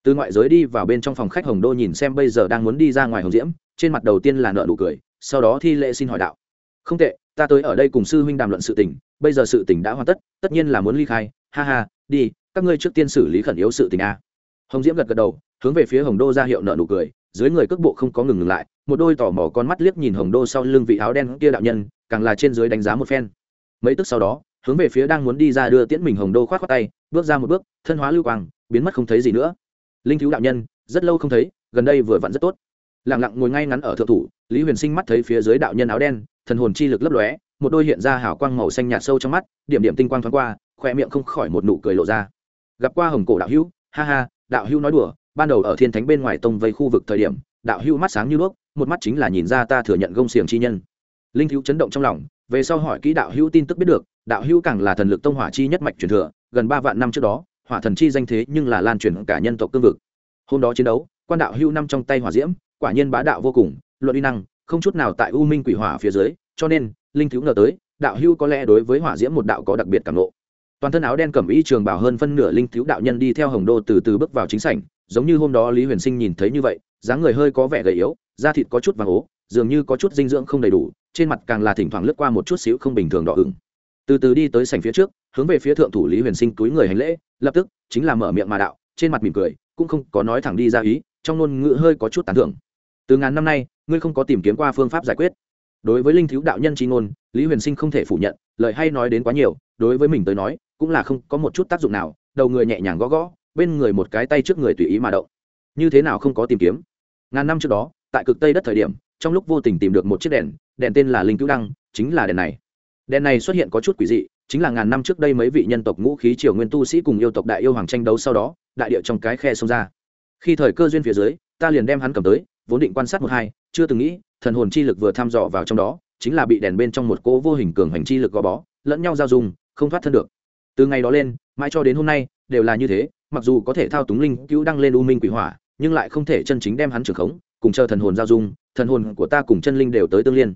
Từ ngoại giới đi vào bên trong phòng khách, hồng đô nhìn xem bây giờ đang muốn đi ra ngoài hồng diễm, trên mặt đầu tiên là nợ nụ cười, sau đó thi lễ xin hỏi đạo. Không tệ, ta tới ở đây cùng sư huynh đàm luận sự tình, bây giờ sự tình đã hoàn tất tất nhiên là muốn ly khai. Ha ha, đi, các ngươi trước tiên xử lý khẩn yếu sự tình a. Hồng diễm gật gật đầu, hướng về phía hồng đô ra hiệu nợ nụ cười, dưới người cước bộ không có ngừng ngừng lại, một đôi tò mò con mắt liếc nhìn hồng đô sau lưng vị áo đen kia đạo nhân, càng là trên dưới đánh giá một phen. Mấy tức sau đó hướng về phía đang muốn đi ra đưa tiễn mình hồng đô khoát khoát tay, bước ra một bước, thân hóa lưu quang, biến mất không thấy gì nữa. Linh thiếu đạo nhân, rất lâu không thấy, gần đây vừa vặn rất tốt. Lẳng lặng ngồi ngay ngắn ở thượng thủ, lý huyền sinh mắt thấy phía dưới đạo nhân áo đen, thần hồn chi lực lấp lóe, một đôi hiện ra hào quang màu xanh nhạt sâu trong mắt, điểm điểm tinh quang thoáng qua khoe miệng không khỏi một nụ cười lộ ra. Gặp qua hồng cổ đạo hữu, ha ha, đạo hữu nói đùa, ban đầu ở thiên thánh bên ngoài tông vây khu vực thời điểm, đạo hữu mắt sáng như đuốc, một mắt chính là nhìn ra ta thừa nhận gông xiềng chi nhân. Linh thiếu chấn động trong lòng, về sau hỏi kỹ đạo hữu tin tức biết được đạo hữu càng là thần lực tông hỏa chi nhất mạch truyền thừa, gần ba vạn năm trước đó, hỏa thần chi danh thế nhưng là lan truyền cả nhân tộc cương vực. Hôm đó chiến đấu, quan đạo hữu năm trong tay hỏa diễm, quả nhiên bá đạo vô cùng, luận uy năng, không chút nào tại u minh quỷ hỏa phía dưới, cho nên, linh thiếu ngờ tới, đạo hữu có lẽ đối với hỏa diễm một đạo có đặc biệt cảm lộ toàn thân áo đen cẩm y trường bảo hơn phân nửa linh thiếu đạo nhân đi theo hồng đô từ từ bước vào chính sảnh, giống như hôm đó lý huyền sinh nhìn thấy như vậy, dáng người hơi có vẻ gầy yếu, da thịt có chút vàng ố, dường như có chút dinh dưỡng không đầy đủ, trên mặt càng là thỉnh thoảng lướt qua một chút xíu không bình thường đỏ ửng từ từ đi tới sảnh phía trước, hướng về phía thượng thủ lý huyền sinh túi người hành lễ, lập tức, chính là mở miệng mà đạo, trên mặt mỉm cười, cũng không có nói thẳng đi ra ý, trong ngôn ngữ hơi có chút tán thưởng. Từ ngàn năm nay, ngươi không có tìm kiếm qua phương pháp giải quyết. Đối với linh thiếu đạo nhân tri ngôn, lý huyền sinh không thể phủ nhận, lời hay nói đến quá nhiều, đối với mình tới nói, cũng là không có một chút tác dụng nào, đầu người nhẹ nhàng gõ gõ, bên người một cái tay trước người tùy ý mà động. Như thế nào không có tìm kiếm? Ngàn năm trước đó, tại cực tây đất thời điểm, trong lúc vô tình tìm được một chiếc đèn đèn tên là linh cứu đăng, chính là đèn này đèn này xuất hiện có chút quỷ dị, chính là ngàn năm trước đây mấy vị nhân tộc ngũ khí triều nguyên tu sĩ cùng yêu tộc đại yêu hoàng tranh đấu sau đó, đại địa trong cái khe xông ra. Khi thời cơ duyên phía dưới, ta liền đem hắn cầm tới, vốn định quan sát một hai, chưa từng nghĩ, thần hồn chi lực vừa thăm dò vào trong đó, chính là bị đèn bên trong một cỗ vô hình cường hành chi lực gò bó, lẫn nhau giao dung, không thoát thân được. Từ ngày đó lên, mãi cho đến hôm nay, đều là như thế, mặc dù có thể thao túng linh cứu đăng lên u minh quỷ hỏa, nhưng lại không thể chân chính đem hắn trưởng khống, cùng chờ thần hồn giao dung, thần hồn của ta cùng chân linh đều tới tương liên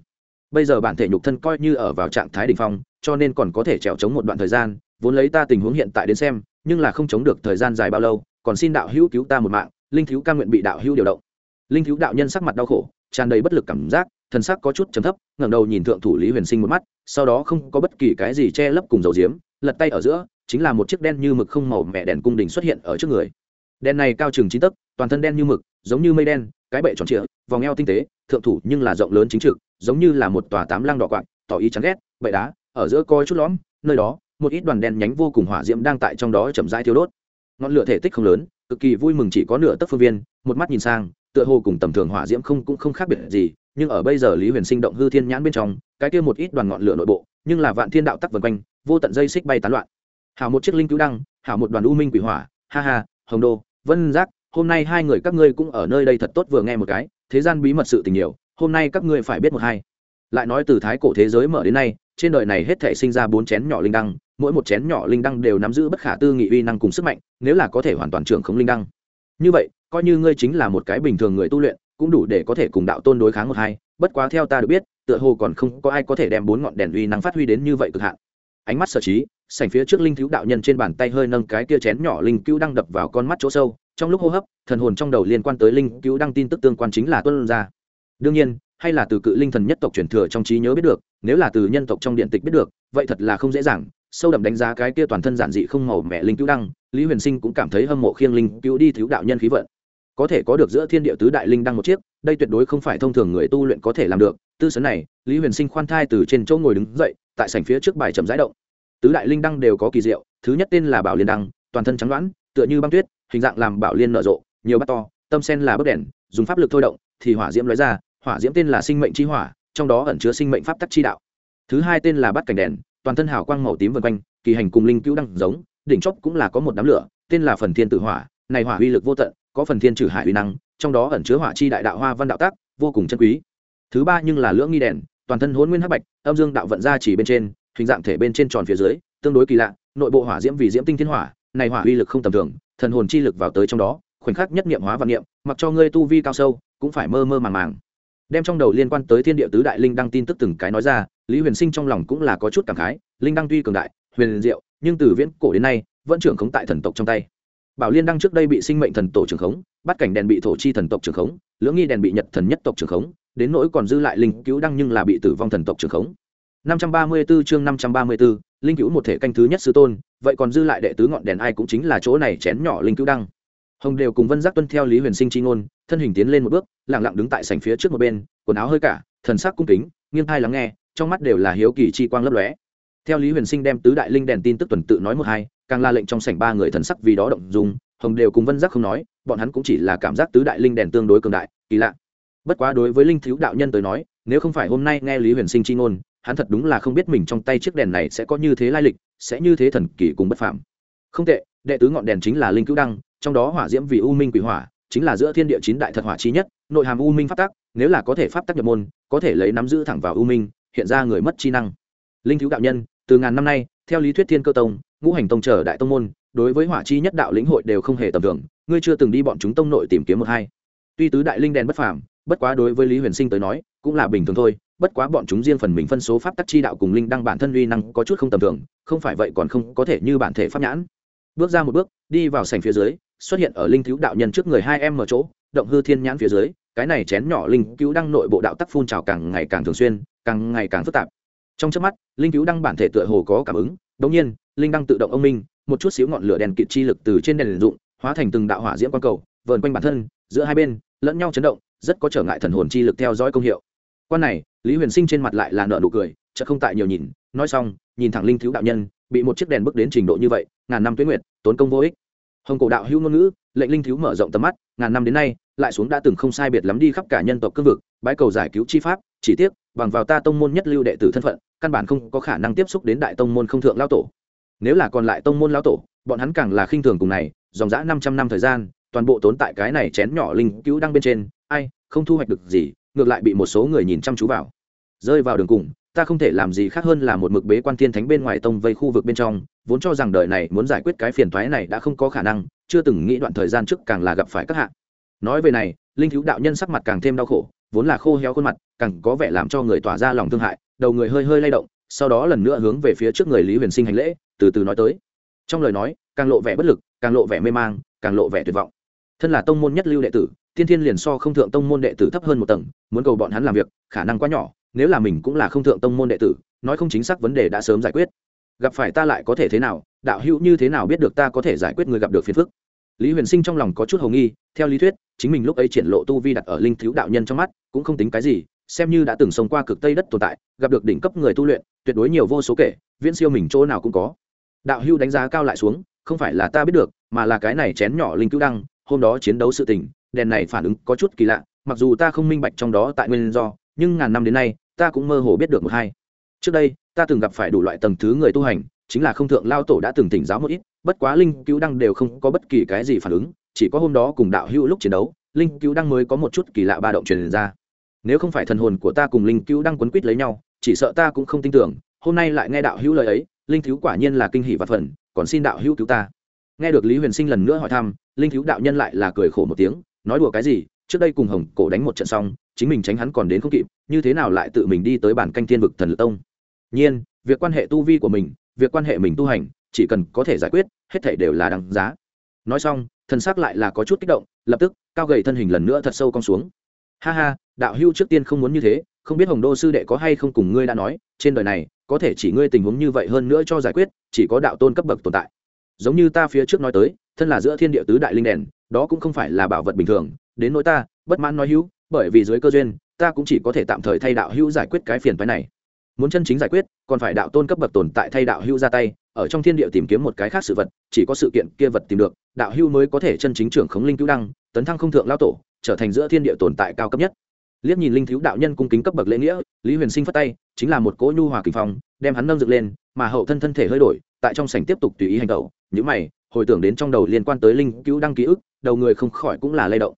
bây giờ bản thể nhục thân coi như ở vào trạng thái đ ỉ n h phong, cho nên còn có thể trèo chống một đoạn thời gian, vốn lấy ta tình huống hiện tại đến xem, nhưng là không chống được thời gian dài bao lâu, còn xin đạo hữu cứu ta một mạng, linh thiếu ca nguyện bị đạo hữu điều động. Linh thiếu đạo nhân sắc mặt đau khổ, tràn đầy bất lực cảm giác, thần sắc có chút chấm thấp, ngẩng đầu nhìn thượng thủ lý huyền sinh một mắt, sau đó không có bất kỳ cái gì che lấp cùng dầu diếm, lật tay ở giữa, chính là một chiếc đen như mực không màu mẹ đèn cung đình xuất hiện ở trước người. Đèn này cao chừng chín tấc, toàn thân đen như mực, giống như mây đen, cái bệ tròn trịa vòng eo tinh tế, thượng thủ nhưng là rộng lớn chính trực, giống như là một tòa tám lăng đỏ quạng, tỏ ý chán ghét, bậy đá, ở giữa coi chút lõm, nơi đó, một ít đoàn đen nhánh vô cùng hỏa diễm đang tại trong đó chậm rãi thiêu đốt. Ngọn lửa thể tích không lớn, cực kỳ vui mừng chỉ có nửa tấc phương viên, một mắt nhìn sang, tựa hồ cùng tầm thường hỏa diễm không cũng không khác biệt gì, nhưng ở bây giờ lý huyền sinh động hư thiên nhãn bên trong, cái kia một ít đoàn ngọn lửa nội bộ, nhưng là vạn thiên đạo tắc vần quanh, vô tận dây xích bay tán loạn. Hảo một chiếc linh cứu đăng, hảo một đoàn u minh quỷ hỏa, ha ha, hồng đô, vân giác, hôm nay hai người các ngươi cũng ở nơi đây thật tốt vừa nghe một cái thế gian bí mật sự tình nhiều, hôm nay các ngươi phải biết một hai. Lại nói từ thái cổ thế giới mở đến nay, trên đời này hết thể sinh ra bốn chén nhỏ linh đăng, mỗi một chén nhỏ linh đăng đều nắm giữ bất khả tư nghị uy năng cùng sức mạnh, nếu là có thể hoàn toàn trưởng không linh đăng. Như vậy, coi như ngươi chính là một cái bình thường người tu luyện, cũng đủ để có thể cùng đạo tôn đối kháng một hai, bất quá theo ta được biết, tựa hồ còn không có ai có thể đem bốn ngọn đèn uy năng phát huy đến như vậy cực hạn. Ánh mắt sở trí, sảnh phía trước linh thiếu đạo nhân trên bàn tay hơi nâng cái kia chén nhỏ linh cứu đang đập vào con mắt chỗ sâu trong lúc hô hấp, thần hồn trong đầu liên quan tới linh cứu đăng tin tức tương quan chính là tuân ra. Đương nhiên, hay là từ cự linh thần nhất tộc truyền thừa trong trí nhớ biết được, nếu là từ nhân tộc trong điện tịch biết được, vậy thật là không dễ dàng. Sâu đậm đánh giá cái kia toàn thân giản dị không màu mẹ linh cứu đăng, lý huyền sinh cũng cảm thấy hâm mộ khiêng linh cứu đi thiếu đạo nhân khí vận. Có thể có được giữa thiên địa tứ đại linh đăng một chiếc, đây tuyệt đối không phải thông thường người tu luyện có thể làm được. Tư sấn này, lý huyền sinh khoan thai từ trên chỗ ngồi đứng dậy, tại sảnh phía trước bài trầm rãi động. Tứ đại linh đăng đều có kỳ diệu, thứ nhất tên là bảo liên đăng, toàn thân trắng loãng tựa như băng tuyết hình dạng làm bảo liên nở rộ, nhiều bát to, tâm sen là bức đèn, dùng pháp lực thôi động, thì hỏa diễm lóe ra, hỏa diễm tên là sinh mệnh chi hỏa, trong đó ẩn chứa sinh mệnh pháp tắc chi đạo. Thứ hai tên là bát cảnh đèn, toàn thân hào quang màu tím vân quanh, kỳ hành cùng linh cứu đăng giống, đỉnh chóp cũng là có một đám lửa, tên là phần thiên tự hỏa, này hỏa uy lực vô tận, có phần thiên trừ hải uy năng, trong đó ẩn chứa hỏa chi đại đạo hoa văn đạo tác, vô cùng chân quý. Thứ ba nhưng là lưỡng nghi đèn, toàn thân hôn nguyên hắc bạch, âm dương đạo vận ra chỉ bên trên, hình dạng thể bên trên tròn phía dưới, tương đối kỳ lạ, nội bộ hỏa diễm vì diễm tinh thiên hỏa, này hỏa uy lực không tầm thường thần hồn chi lực vào tới trong đó, khoảnh khắc nhất niệm hóa văn niệm, mặc cho ngươi tu vi cao sâu, cũng phải mơ mơ màng màng. Đem trong đầu liên quan tới thiên địa tứ đại linh đăng tin tức từng cái nói ra, lý huyền sinh trong lòng cũng là có chút cảm khái, linh đăng tuy cường đại, huyền diệu, nhưng từ viễn cổ đến nay, vẫn trưởng khống tại thần tộc trong tay. Bảo liên đăng trước đây bị sinh mệnh thần tổ trưởng khống, bắt cảnh đèn bị thổ chi thần tộc trưởng khống, lưỡng nghi đèn bị nhật thần nhất tộc trưởng khống, đến nỗi còn dư lại linh cứu đăng nhưng là bị tử vong thần tộc trưởng khống. 534 chương 534, linh cứu một thể canh thứ nhất sư tôn, vậy còn dư lại đệ tứ ngọn đèn ai cũng chính là chỗ này chén nhỏ linh cứu đăng. hồng đều cùng vân giác tuân theo lý huyền sinh chi ngôn thân hình tiến lên một bước lặng lặng đứng tại sảnh phía trước một bên quần áo hơi cả thần sắc cung kính nghiêng tai lắng nghe trong mắt đều là hiếu kỳ chi quang lấp lóe theo lý huyền sinh đem tứ đại linh đèn tin tức tuần tự nói một hai càng la lệnh trong sảnh ba người thần sắc vì đó động dung hồng đều cùng vân giác không nói bọn hắn cũng chỉ là cảm giác tứ đại linh đèn tương đối cường đại kỳ lạ bất quá đối với linh thiếu đạo nhân tới nói nếu không phải hôm nay nghe lý huyền sinh chi ngôn hắn thật đúng là không biết mình trong tay chiếc đèn này sẽ có như thế lai lịch, sẽ như thế thần kỳ cùng bất phạm không tệ, đệ tứ ngọn đèn chính là linh cứu đăng, trong đó hỏa diễm vì u minh quỷ hỏa, chính là giữa thiên địa chín đại thật hỏa chi nhất, nội hàm u minh pháp tắc, nếu là có thể pháp tắc nhập môn, có thể lấy nắm giữ thẳng vào u minh, hiện ra người mất chi năng. Linh thiếu đạo nhân, từ ngàn năm nay, theo lý thuyết thiên cơ tông, ngũ hành tông trở đại tông môn, đối với hỏa chi nhất đạo lĩnh hội đều không hề tầm thường, ngươi chưa từng đi bọn chúng tông nội tìm kiếm một hai. Tuy tứ đại linh đèn bất phàm, bất quá đối với lý huyền sinh tới nói, cũng là bình thường thôi bất quá bọn chúng riêng phần mình phân số pháp tắc chi đạo cùng linh đăng bản thân uy năng có chút không tầm thường, không phải vậy còn không có thể như bản thể pháp nhãn. Bước ra một bước, đi vào sảnh phía dưới, xuất hiện ở linh thiếu đạo nhân trước người hai em mở chỗ, động hư thiên nhãn phía dưới, cái này chén nhỏ linh cứu đăng nội bộ đạo tắc phun trào càng ngày càng thường xuyên, càng ngày càng phức tạp. Trong trước mắt, linh cứu đăng bản thể tựa hồ có cảm ứng đột nhiên, linh đăng tự động ông minh, một chút xíu ngọn lửa đèn kịt chi lực từ trên đèn dụng, hóa thành từng đạo hỏa diễm quang cầu, vờn quanh bản thân, giữa hai bên, lẫn nhau chấn động, rất có trở ngại thần hồn chi lực theo dõi công hiệu quan này, lý huyền sinh trên mặt lại là nợ nụ cười chợ không tại nhiều nhìn, nói xong, nhìn thẳng linh thiếu đạo nhân, bị một chiếc đèn bước đến trình độ như vậy, ngàn năm tuyến nguyệt, tốn công vô ích. Hồng cổ đạo hữu ngôn ngữ, lệnh linh thiếu mở rộng tầm mắt, ngàn năm đến nay, lại xuống đã từng không sai biệt lắm đi khắp cả nhân tộc cương vực, bái cầu giải cứu chi pháp, chỉ tiếc, bằng vào ta tông môn nhất lưu đệ tử thân phận, căn bản không có khả năng tiếp xúc đến đại tông môn không thượng lao tổ. Nếu là còn lại tông môn lao tổ, bọn hắn càng là khinh thường cùng này, dòng dã năm trăm năm thời gian, toàn bộ tốn tại cái này chén nhỏ linh cứu đang bên trên, ai, không thu hoạch được gì ngược lại bị một số người nhìn chăm chú vào. Rơi vào đường cùng, ta không thể làm gì khác hơn là một mực bế quan thiên thánh bên ngoài tông vây khu vực bên trong, vốn cho rằng đời này muốn giải quyết cái phiền toái này đã không có khả năng, chưa từng nghĩ đoạn thời gian trước càng là gặp phải các hạng nói về này, linh thiếu đạo nhân sắc mặt càng thêm đau khổ, vốn là khô héo khuôn mặt, càng có vẻ làm cho người tỏa ra lòng thương hại, đầu người hơi hơi lay động, sau đó lần nữa hướng về phía trước người lý huyền sinh hành lễ, từ từ nói tới. Trong lời nói, càng lộ vẻ bất lực, càng lộ vẻ mê mang, càng lộ vẻ tuyệt vọng. Thân là tông môn nhất lưu đệ tử tiên thiên liền so không thượng tông môn đệ tử thấp hơn một tầng, muốn cầu bọn hắn làm việc, khả năng quá nhỏ, nếu là mình cũng là không thượng tông môn đệ tử, nói không chính xác vấn đề đã sớm giải quyết. Gặp phải ta lại có thể thế nào, đạo hữu như thế nào biết được ta có thể giải quyết người gặp được phiền phức? Lý huyền sinh trong lòng có chút hầu nghi, theo lý thuyết, chính mình lúc ấy triển lộ tu vi đặt ở linh thiếu đạo nhân trong mắt, cũng không tính cái gì, xem như đã từng sống qua cực tây đất tồn tại, gặp được đỉnh cấp người tu luyện, tuyệt đối nhiều vô số kể, viễn siêu mình chỗ nào cũng có. Đạo hưu đánh giá cao lại xuống, không phải là ta biết được, mà là cái này chén nhỏ linh cứu đăng, hôm đó chiến đấu sự tình đèn này phản ứng có chút kỳ lạ, mặc dù ta không minh bạch trong đó tại nguyên do, nhưng ngàn năm đến nay, ta cũng mơ hồ biết được một hai. Trước đây, ta từng gặp phải đủ loại tầng thứ người tu hành, chính là không thượng lao tổ đã từng tỉnh giáo một ít, bất quá linh cứu đăng đều không có bất kỳ cái gì phản ứng, chỉ có hôm đó cùng đạo hữu lúc chiến đấu, linh cứu đăng mới có một chút kỳ lạ ba động truyền ra. Nếu không phải thần hồn của ta cùng linh cứu đăng quấn quýt lấy nhau, chỉ sợ ta cũng không tin tưởng, hôm nay lại nghe đạo hữu lời ấy, linh cứu quả nhiên là kinh hỷ và phần còn xin đạo hữu cứu ta. Nghe được lý huyền sinh lần nữa hỏi thăm, linh cứu đạo nhân lại là cười khổ một tiếng nói đùa cái gì, trước đây cùng hồng cổ đánh một trận xong, chính mình tránh hắn còn đến không kịp, như thế nào lại tự mình đi tới bản canh thiên vực thần lực tông? Nhiên, việc quan hệ tu vi của mình, việc quan hệ mình tu hành, chỉ cần có thể giải quyết, hết thể đều là đằng giá. Nói xong, thần xác lại là có chút kích động, lập tức, cao gầy thân hình lần nữa thật sâu cong xuống. Ha ha, đạo hưu trước tiên không muốn như thế, không biết hồng đô sư đệ có hay không cùng ngươi đã nói, trên đời này, có thể chỉ ngươi tình huống như vậy hơn nữa cho giải quyết, chỉ có đạo tôn cấp bậc tồn tại. Giống như ta phía trước nói tới, thân là giữa thiên địa tứ đại linh đèn đó cũng không phải là bảo vật bình thường, đến nỗi ta, bất mãn nói hữu, bởi vì dưới cơ duyên, ta cũng chỉ có thể tạm thời thay đạo hữu giải quyết cái phiền phái này. Muốn chân chính giải quyết, còn phải đạo tôn cấp bậc tồn tại thay đạo hữu ra tay, ở trong thiên địa tìm kiếm một cái khác sự vật, chỉ có sự kiện kia vật tìm được, đạo hữu mới có thể chân chính trưởng khống linh cứu đăng, tấn thăng không thượng lao tổ, trở thành giữa thiên địa tồn tại cao cấp nhất. Liếc nhìn linh thiếu đạo nhân cung kính cấp bậc lễ nghĩa, lý huyền sinh phát tay, chính là một cỗ nhu hòa kinh phong, đem hắn nâng dựng lên, mà hậu thân thân thể hơi đổi, tại trong sảnh tiếp tục tùy ý hành động. Những mày, hồi tưởng đến trong đầu liên quan tới linh cứu đăng ký ức đầu người không khỏi cũng là lay động.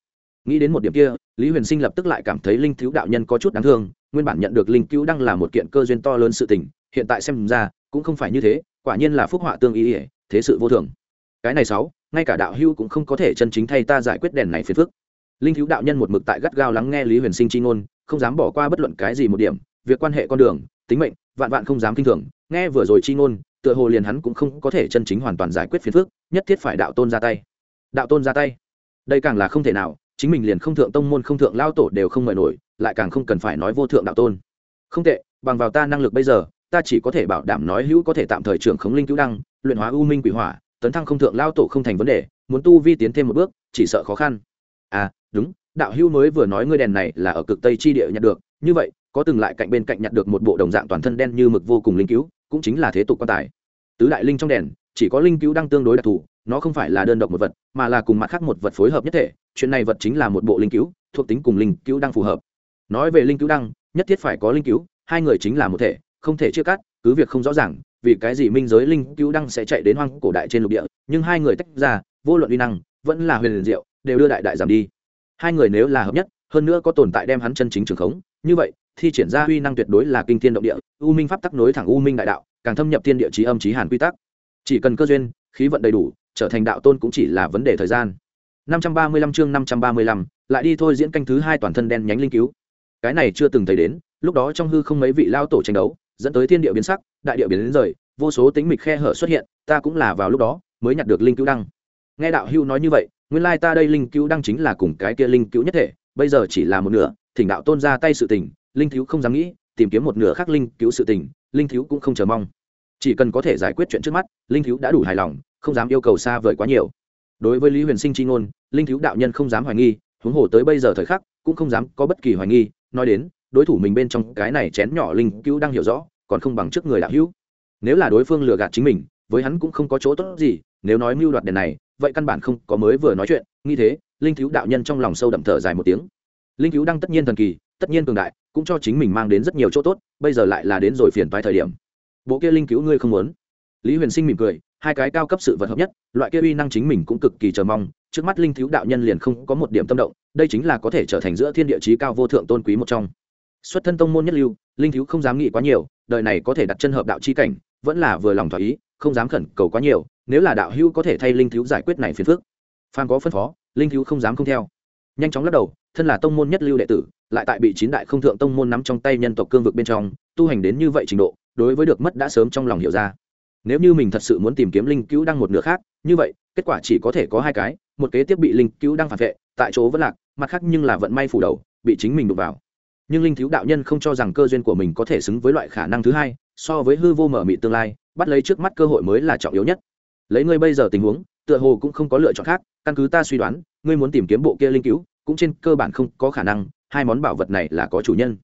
Nghĩ đến một điểm kia, lý huyền sinh lập tức lại cảm thấy linh thiếu đạo nhân có chút đáng thương, nguyên bản nhận được linh cứu đang là một kiện cơ duyên to lớn sự tình, hiện tại xem ra, cũng không phải như thế, quả nhiên là phúc họa tương ý ỉa thế sự vô thường. Cái này sáu, ngay cả đạo hưu cũng không có thể chân chính thay ta giải quyết đèn này phiền phức. Linh thiếu đạo nhân một mực tại gắt gao lắng nghe lý huyền sinh chi ngôn, không dám bỏ qua bất luận cái gì một điểm, việc quan hệ con đường, tính mệnh, vạn vạn không dám kinh thường, nghe vừa rồi chi ngôn, tựa hồ liền hắn cũng không có thể chân chính hoàn toàn giải quyết phiền phức, nhất thiết phải đạo tôn ra tay đạo tôn ra tay. Đây càng là không thể nào, chính mình liền không thượng tông môn, không thượng lao tổ đều không mời nổi, lại càng không cần phải nói vô thượng đạo tôn. Không tệ, bằng vào ta năng lực bây giờ, ta chỉ có thể bảo đảm nói hữu có thể tạm thời trưởng khống linh cứu đăng, luyện hóa u minh quỷ hỏa, tấn thăng không thượng lao tổ không thành vấn đề, muốn tu vi tiến thêm một bước, chỉ sợ khó khăn. À đúng, đạo hưu mới vừa nói ngươi đèn này là ở cực tây chi địa nhặt được, như vậy, có từng lại cạnh bên cạnh nhặt được một bộ đồng dạng toàn thân đen như mực vô cùng linh cứu, cũng chính là thế tục quan tài. Tứ đại linh trong đèn chỉ có linh cứu đang tương đối đặc thù, nó không phải là đơn độc một vật, mà là cùng mặt khác một vật phối hợp nhất thể, chuyện này vật chính là một bộ linh cứu thuộc tính cùng linh cứu đang phù hợp. Nói về linh cứu đăng, nhất thiết phải có linh cứu hai người chính là một thể, không thể chia cắt, cứ việc không rõ ràng, vì cái gì minh giới linh cứu đăng sẽ chạy đến hoang cổ đại trên lục địa, nhưng hai người tách ra, vô luận uy năng, vẫn là huyền liền diệu, đều đưa đại đại giảm đi. Hai người nếu là hợp nhất, hơn nữa có tồn tại đem hắn chân chính trường khống, như vậy, thi triển ra uy năng tuyệt đối là kinh thiên động địa, u minh pháp tắc nối thẳng u minh đại đạo, càng thâm nhập thiên địa trí âm trí hàn quy tắc chỉ cần cơ duyên khí vận đầy đủ trở thành đạo tôn cũng chỉ là vấn đề thời gian. 535 chương 535, lại đi thôi diễn canh thứ hai toàn thân đen nhánh linh cứu. Cái này chưa từng thấy đến lúc đó trong hư không mấy vị lao tổ tranh đấu dẫn tới thiên địa biến sắc đại địa biến đến rời vô số tính mịch khe hở xuất hiện ta cũng là vào lúc đó mới nhặt được linh cứu đăng. Nghe đạo hưu nói như vậy nguyên lai ta đây linh cứu đăng chính là cùng cái kia linh cứu nhất thể bây giờ chỉ là một nửa thỉnh đạo tôn ra tay sự tình linh thiếu không dám nghĩ tìm kiếm một nửa khác linh cứu sự tình linh thiếu cũng không chờ mong chỉ cần có thể giải quyết chuyện trước mắt, linh thiếu đã đủ hài lòng, không dám yêu cầu xa vời quá nhiều. Đối với lý huyền sinh c h i ngôn, linh thiếu đạo nhân không dám hoài nghi, huống hồ tới bây giờ thời khắc, cũng không dám có bất kỳ hoài nghi. Nói đến, đối thủ mình bên trong cái này chén nhỏ linh cứu đang hiểu rõ, còn không bằng trước người đạo hữu. Nếu là đối phương lừa gạt chính mình, với hắn cũng không có chỗ tốt gì, nếu nói mưu đoạt đèn này, vậy căn bản không có mới vừa nói chuyện. Nghĩ thế, linh cứu đạo nhân trong lòng sâu đậm thở dài một tiếng. Linh cứu đang tất nhiên thần kỳ, tất nhiên cường đại, cũng cho chính mình mang đến rất nhiều chỗ tốt, bây giờ lại là đến rồi phiền toái thời điểm bộ kia linh cứu ngươi không muốn. Lý huyền sinh mỉm cười, hai cái cao cấp sự vật hợp nhất, loại kia uy năng chính mình cũng cực kỳ chờ mong, trước mắt linh thiếu đạo nhân liền không có một điểm tâm động, đây chính là có thể trở thành giữa thiên địa chí cao vô thượng tôn quý một trong. Xuất thân tông môn nhất lưu, linh thiếu không dám nghĩ quá nhiều, đời này có thể đặt chân hợp đạo chi cảnh, vẫn là vừa lòng thỏa ý, không dám khẩn cầu quá nhiều, nếu là đạo hữu có thể thay linh thiếu giải quyết này phiền phức. Phan có phân phó, linh thiếu không dám không theo. Nhanh chóng lắc đầu, thân là tông môn nhất lưu đệ tử, lại tại bị chín đại không thượng tông môn nắm trong tay nhân tộc cương vực bên trong, tu hành đến như vậy trình độ đối với được mất đã sớm trong lòng hiểu ra. Nếu như mình thật sự muốn tìm kiếm linh cứu đăng một nửa khác, như vậy, kết quả chỉ có thể có hai cái, một kế tiếp bị linh cứu đăng phản vệ, tại chỗ vẫn lạc, mặt khác nhưng là vận may phủ đầu, bị chính mình đụng vào. Nhưng linh thiếu đạo nhân không cho rằng cơ duyên của mình có thể xứng với loại khả năng thứ hai, so với hư vô mở mị tương lai, bắt lấy trước mắt cơ hội mới là trọng yếu nhất. Lấy ngươi bây giờ tình huống, tựa hồ cũng không có lựa chọn khác, căn cứ ta suy đoán, ngươi muốn tìm kiếm bộ kia linh cứu cũng trên cơ bản không có khả năng, hai món bảo vật này là có chủ nhân.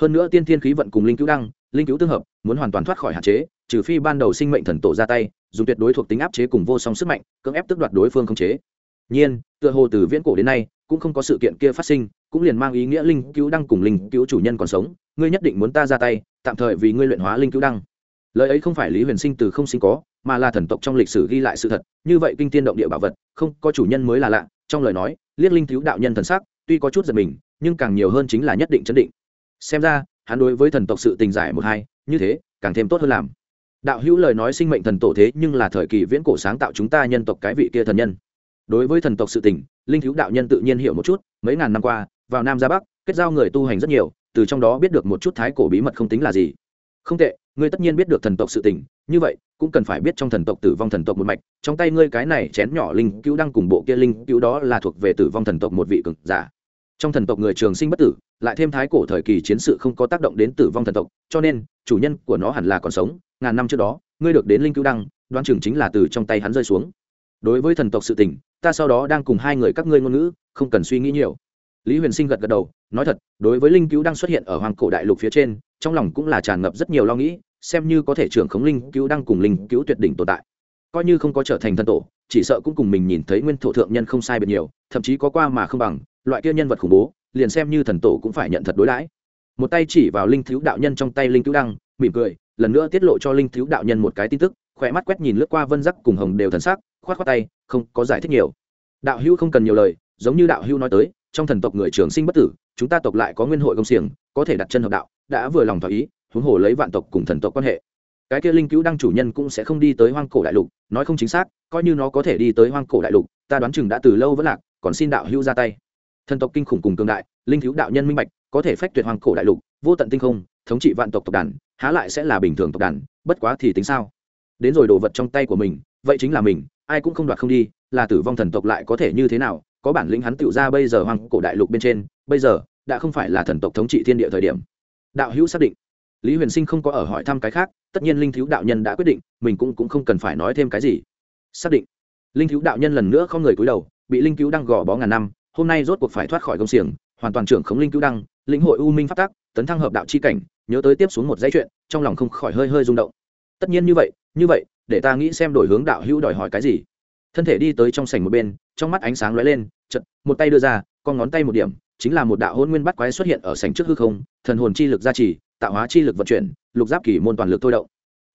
Hơn nữa tiên thiên khí vận cùng linh cứu đăng, linh cứu tương hợp muốn hoàn toàn thoát khỏi hạn chế, trừ phi ban đầu sinh mệnh thần tổ ra tay, dùng tuyệt đối thuộc tính áp chế cùng vô song sức mạnh, cưỡng ép tức đoạt đối phương không chế. Nhiên, tựa hồ từ viễn cổ đến nay, cũng không có sự kiện kia phát sinh, cũng liền mang ý nghĩa linh cứu đăng cùng linh cứu chủ nhân còn sống, ngươi nhất định muốn ta ra tay, tạm thời vì ngươi luyện hóa linh cứu đăng. Lời ấy không phải lý huyền sinh từ không sinh có, mà là thần tộc trong lịch sử ghi lại sự thật, như vậy kinh tiên động địa bảo vật, không, có chủ nhân mới là lạ, trong lời nói, liếc linh cứu đạo nhân thần sắc, tuy có chút giật mình, nhưng càng nhiều hơn chính là nhất định chấn định. Xem ra, hắn đối với thần tộc sự tình giải một hai như thế, càng thêm tốt hơn làm. Đạo hữu lời nói sinh mệnh thần tổ thế nhưng là thời kỳ viễn cổ sáng tạo chúng ta nhân tộc cái vị kia thần nhân. Đối với thần tộc sự tình, linh thiếu đạo nhân tự nhiên hiểu một chút, mấy ngàn năm qua, vào nam ra bắc, kết giao người tu hành rất nhiều, từ trong đó biết được một chút thái cổ bí mật không tính là gì. Không tệ, ngươi tất nhiên biết được thần tộc sự tình, như vậy, cũng cần phải biết trong thần tộc tử vong thần tộc một mạch, trong tay ngươi cái này chén nhỏ linh cứu đang cùng bộ kia linh cứu đó là thuộc về tử vong thần tộc một vị cực giả trong thần tộc người trường sinh bất tử, lại thêm thái cổ thời kỳ chiến sự không có tác động đến tử vong thần tộc, cho nên, chủ nhân của nó hẳn là còn sống, ngàn năm trước đó, ngươi được đến linh cứu đăng, đoán chừng chính là từ trong tay hắn rơi xuống. Đối với thần tộc sự tình, ta sau đó đang cùng hai người các ngươi ngôn ngữ, không cần suy nghĩ nhiều. Lý huyền sinh gật gật đầu, nói thật, đối với linh cứu đang xuất hiện ở hoàng cổ đại lục phía trên, trong lòng cũng là tràn ngập rất nhiều lo nghĩ, xem như có thể trưởng khống linh cứu đang cùng linh cứu tuyệt đỉnh tồn tại. Coi như không có trở thành thần tổ, chỉ sợ cũng cùng mình nhìn thấy nguyên thổ thượng nhân không sai biệt nhiều, thậm chí có qua mà không bằng loại kia nhân vật khủng bố, liền xem như thần tổ cũng phải nhận thật đối đãi. Một tay chỉ vào linh thiếu đạo nhân trong tay linh cứu đăng, mỉm cười, lần nữa tiết lộ cho linh thiếu đạo nhân một cái tin tức, khỏe mắt quét nhìn lướt qua vân giác cùng hồng đều thần sắc, khoát khoát tay, không có giải thích nhiều. Đạo hữu không cần nhiều lời, giống như đạo hữu nói tới, trong thần tộc người trường sinh bất tử, chúng ta tộc lại có nguyên hội công xiềng, có thể đặt chân hợp đạo, đã vừa lòng thỏa ý, huống hồ lấy vạn tộc cùng thần tộc quan hệ. Cái kia linh cứu đăng chủ nhân cũng sẽ không đi tới hoang cổ đại lục, nói không chính xác, coi như nó có thể đi tới hoang cổ đại lục, ta đoán chừng đã từ lâu vẫn lạc, còn xin đạo hữu ra tay thần tộc kinh khủng cùng cường đại linh thiếu đạo nhân minh bạch có thể phách tuyệt hoàng cổ đại lục vô tận tinh không thống trị vạn tộc tộc đàn há lại sẽ là bình thường tộc đàn bất quá thì tính sao? Đến rồi đồ vật trong tay của mình vậy chính là mình ai cũng không đoạt không đi là tử vong thần tộc lại có thể như thế nào? Có bản lĩnh hắn tựu ra bây giờ hoàng cổ đại lục bên trên bây giờ đã không phải là thần tộc thống trị thiên địa thời điểm. Đạo hữu xác định. Lý huyền sinh không có ở hỏi thăm cái khác tất nhiên linh thiếu đạo nhân đã quyết định mình cũng, cũng không cần phải nói thêm cái gì. Xác định. Linh thiếu đạo nhân lần nữa không người cúi đầu bị linh cứu đang gò bó ngàn năm hôm nay rốt cuộc phải thoát khỏi công xiềng, hoàn toàn trưởng khống linh cứu đăng, lĩnh hội u minh phát tác tấn thăng hợp đạo chi cảnh, nhớ tới tiếp xuống một dãy chuyện, trong lòng không khỏi hơi hơi rung động. Tất nhiên như vậy như vậy, để ta nghĩ xem đổi hướng đạo hữu đòi hỏi cái gì. Thân thể đi tới trong sảnh một bên, trong mắt ánh sáng lóe lên chật một tay đưa ra, con ngón tay một điểm, chính là một đạo hôn nguyên bắt quái xuất hiện ở sảnh trước hư không, thần hồn chi lực gia trì, tạo hóa chi lực vận chuyển, lục giáp kỳ môn toàn lực thôi động.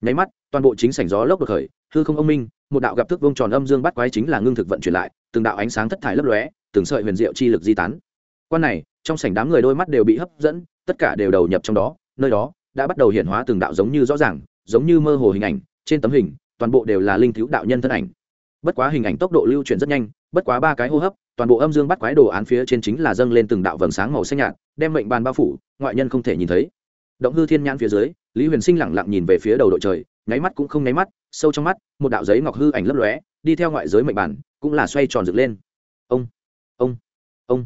Nháy mắt, toàn bộ chính sảnh gió lốc được khởi, hư không ông minh, một đạo gặp thức vông tròn âm dương bắt quái chính là ngưng thực vận chuyển lại, từng đạo ánh sáng thất thải lấp lóe từng sợi huyền diệu chi lực di tán. Quan này, trong sảnh đám người đôi mắt đều bị hấp dẫn, tất cả đều đầu nhập trong đó, nơi đó đã bắt đầu hiện hóa từng đạo giống như rõ ràng, giống như mơ hồ hình ảnh, trên tấm hình, toàn bộ đều là linh thiếu đạo nhân thân ảnh. Bất quá hình ảnh tốc độ lưu chuyển rất nhanh, bất quá ba cái hô hấp, toàn bộ âm dương bắt quái đồ án phía trên chính là dâng lên từng đạo vầng sáng màu xanh nhạt, đem mệnh bàn bao phủ, ngoại nhân không thể nhìn thấy. Động hư thiên nhãn phía dưới, lý huyền sinh lẳng lặng nhìn về phía đầu đội trời, nháy mắt cũng không nháy mắt, sâu trong mắt, một đạo giấy ngọc hư ảnh lấp lóe, đi theo ngoại giới mệnh bản cũng là xoay tròn dựng lên ông ông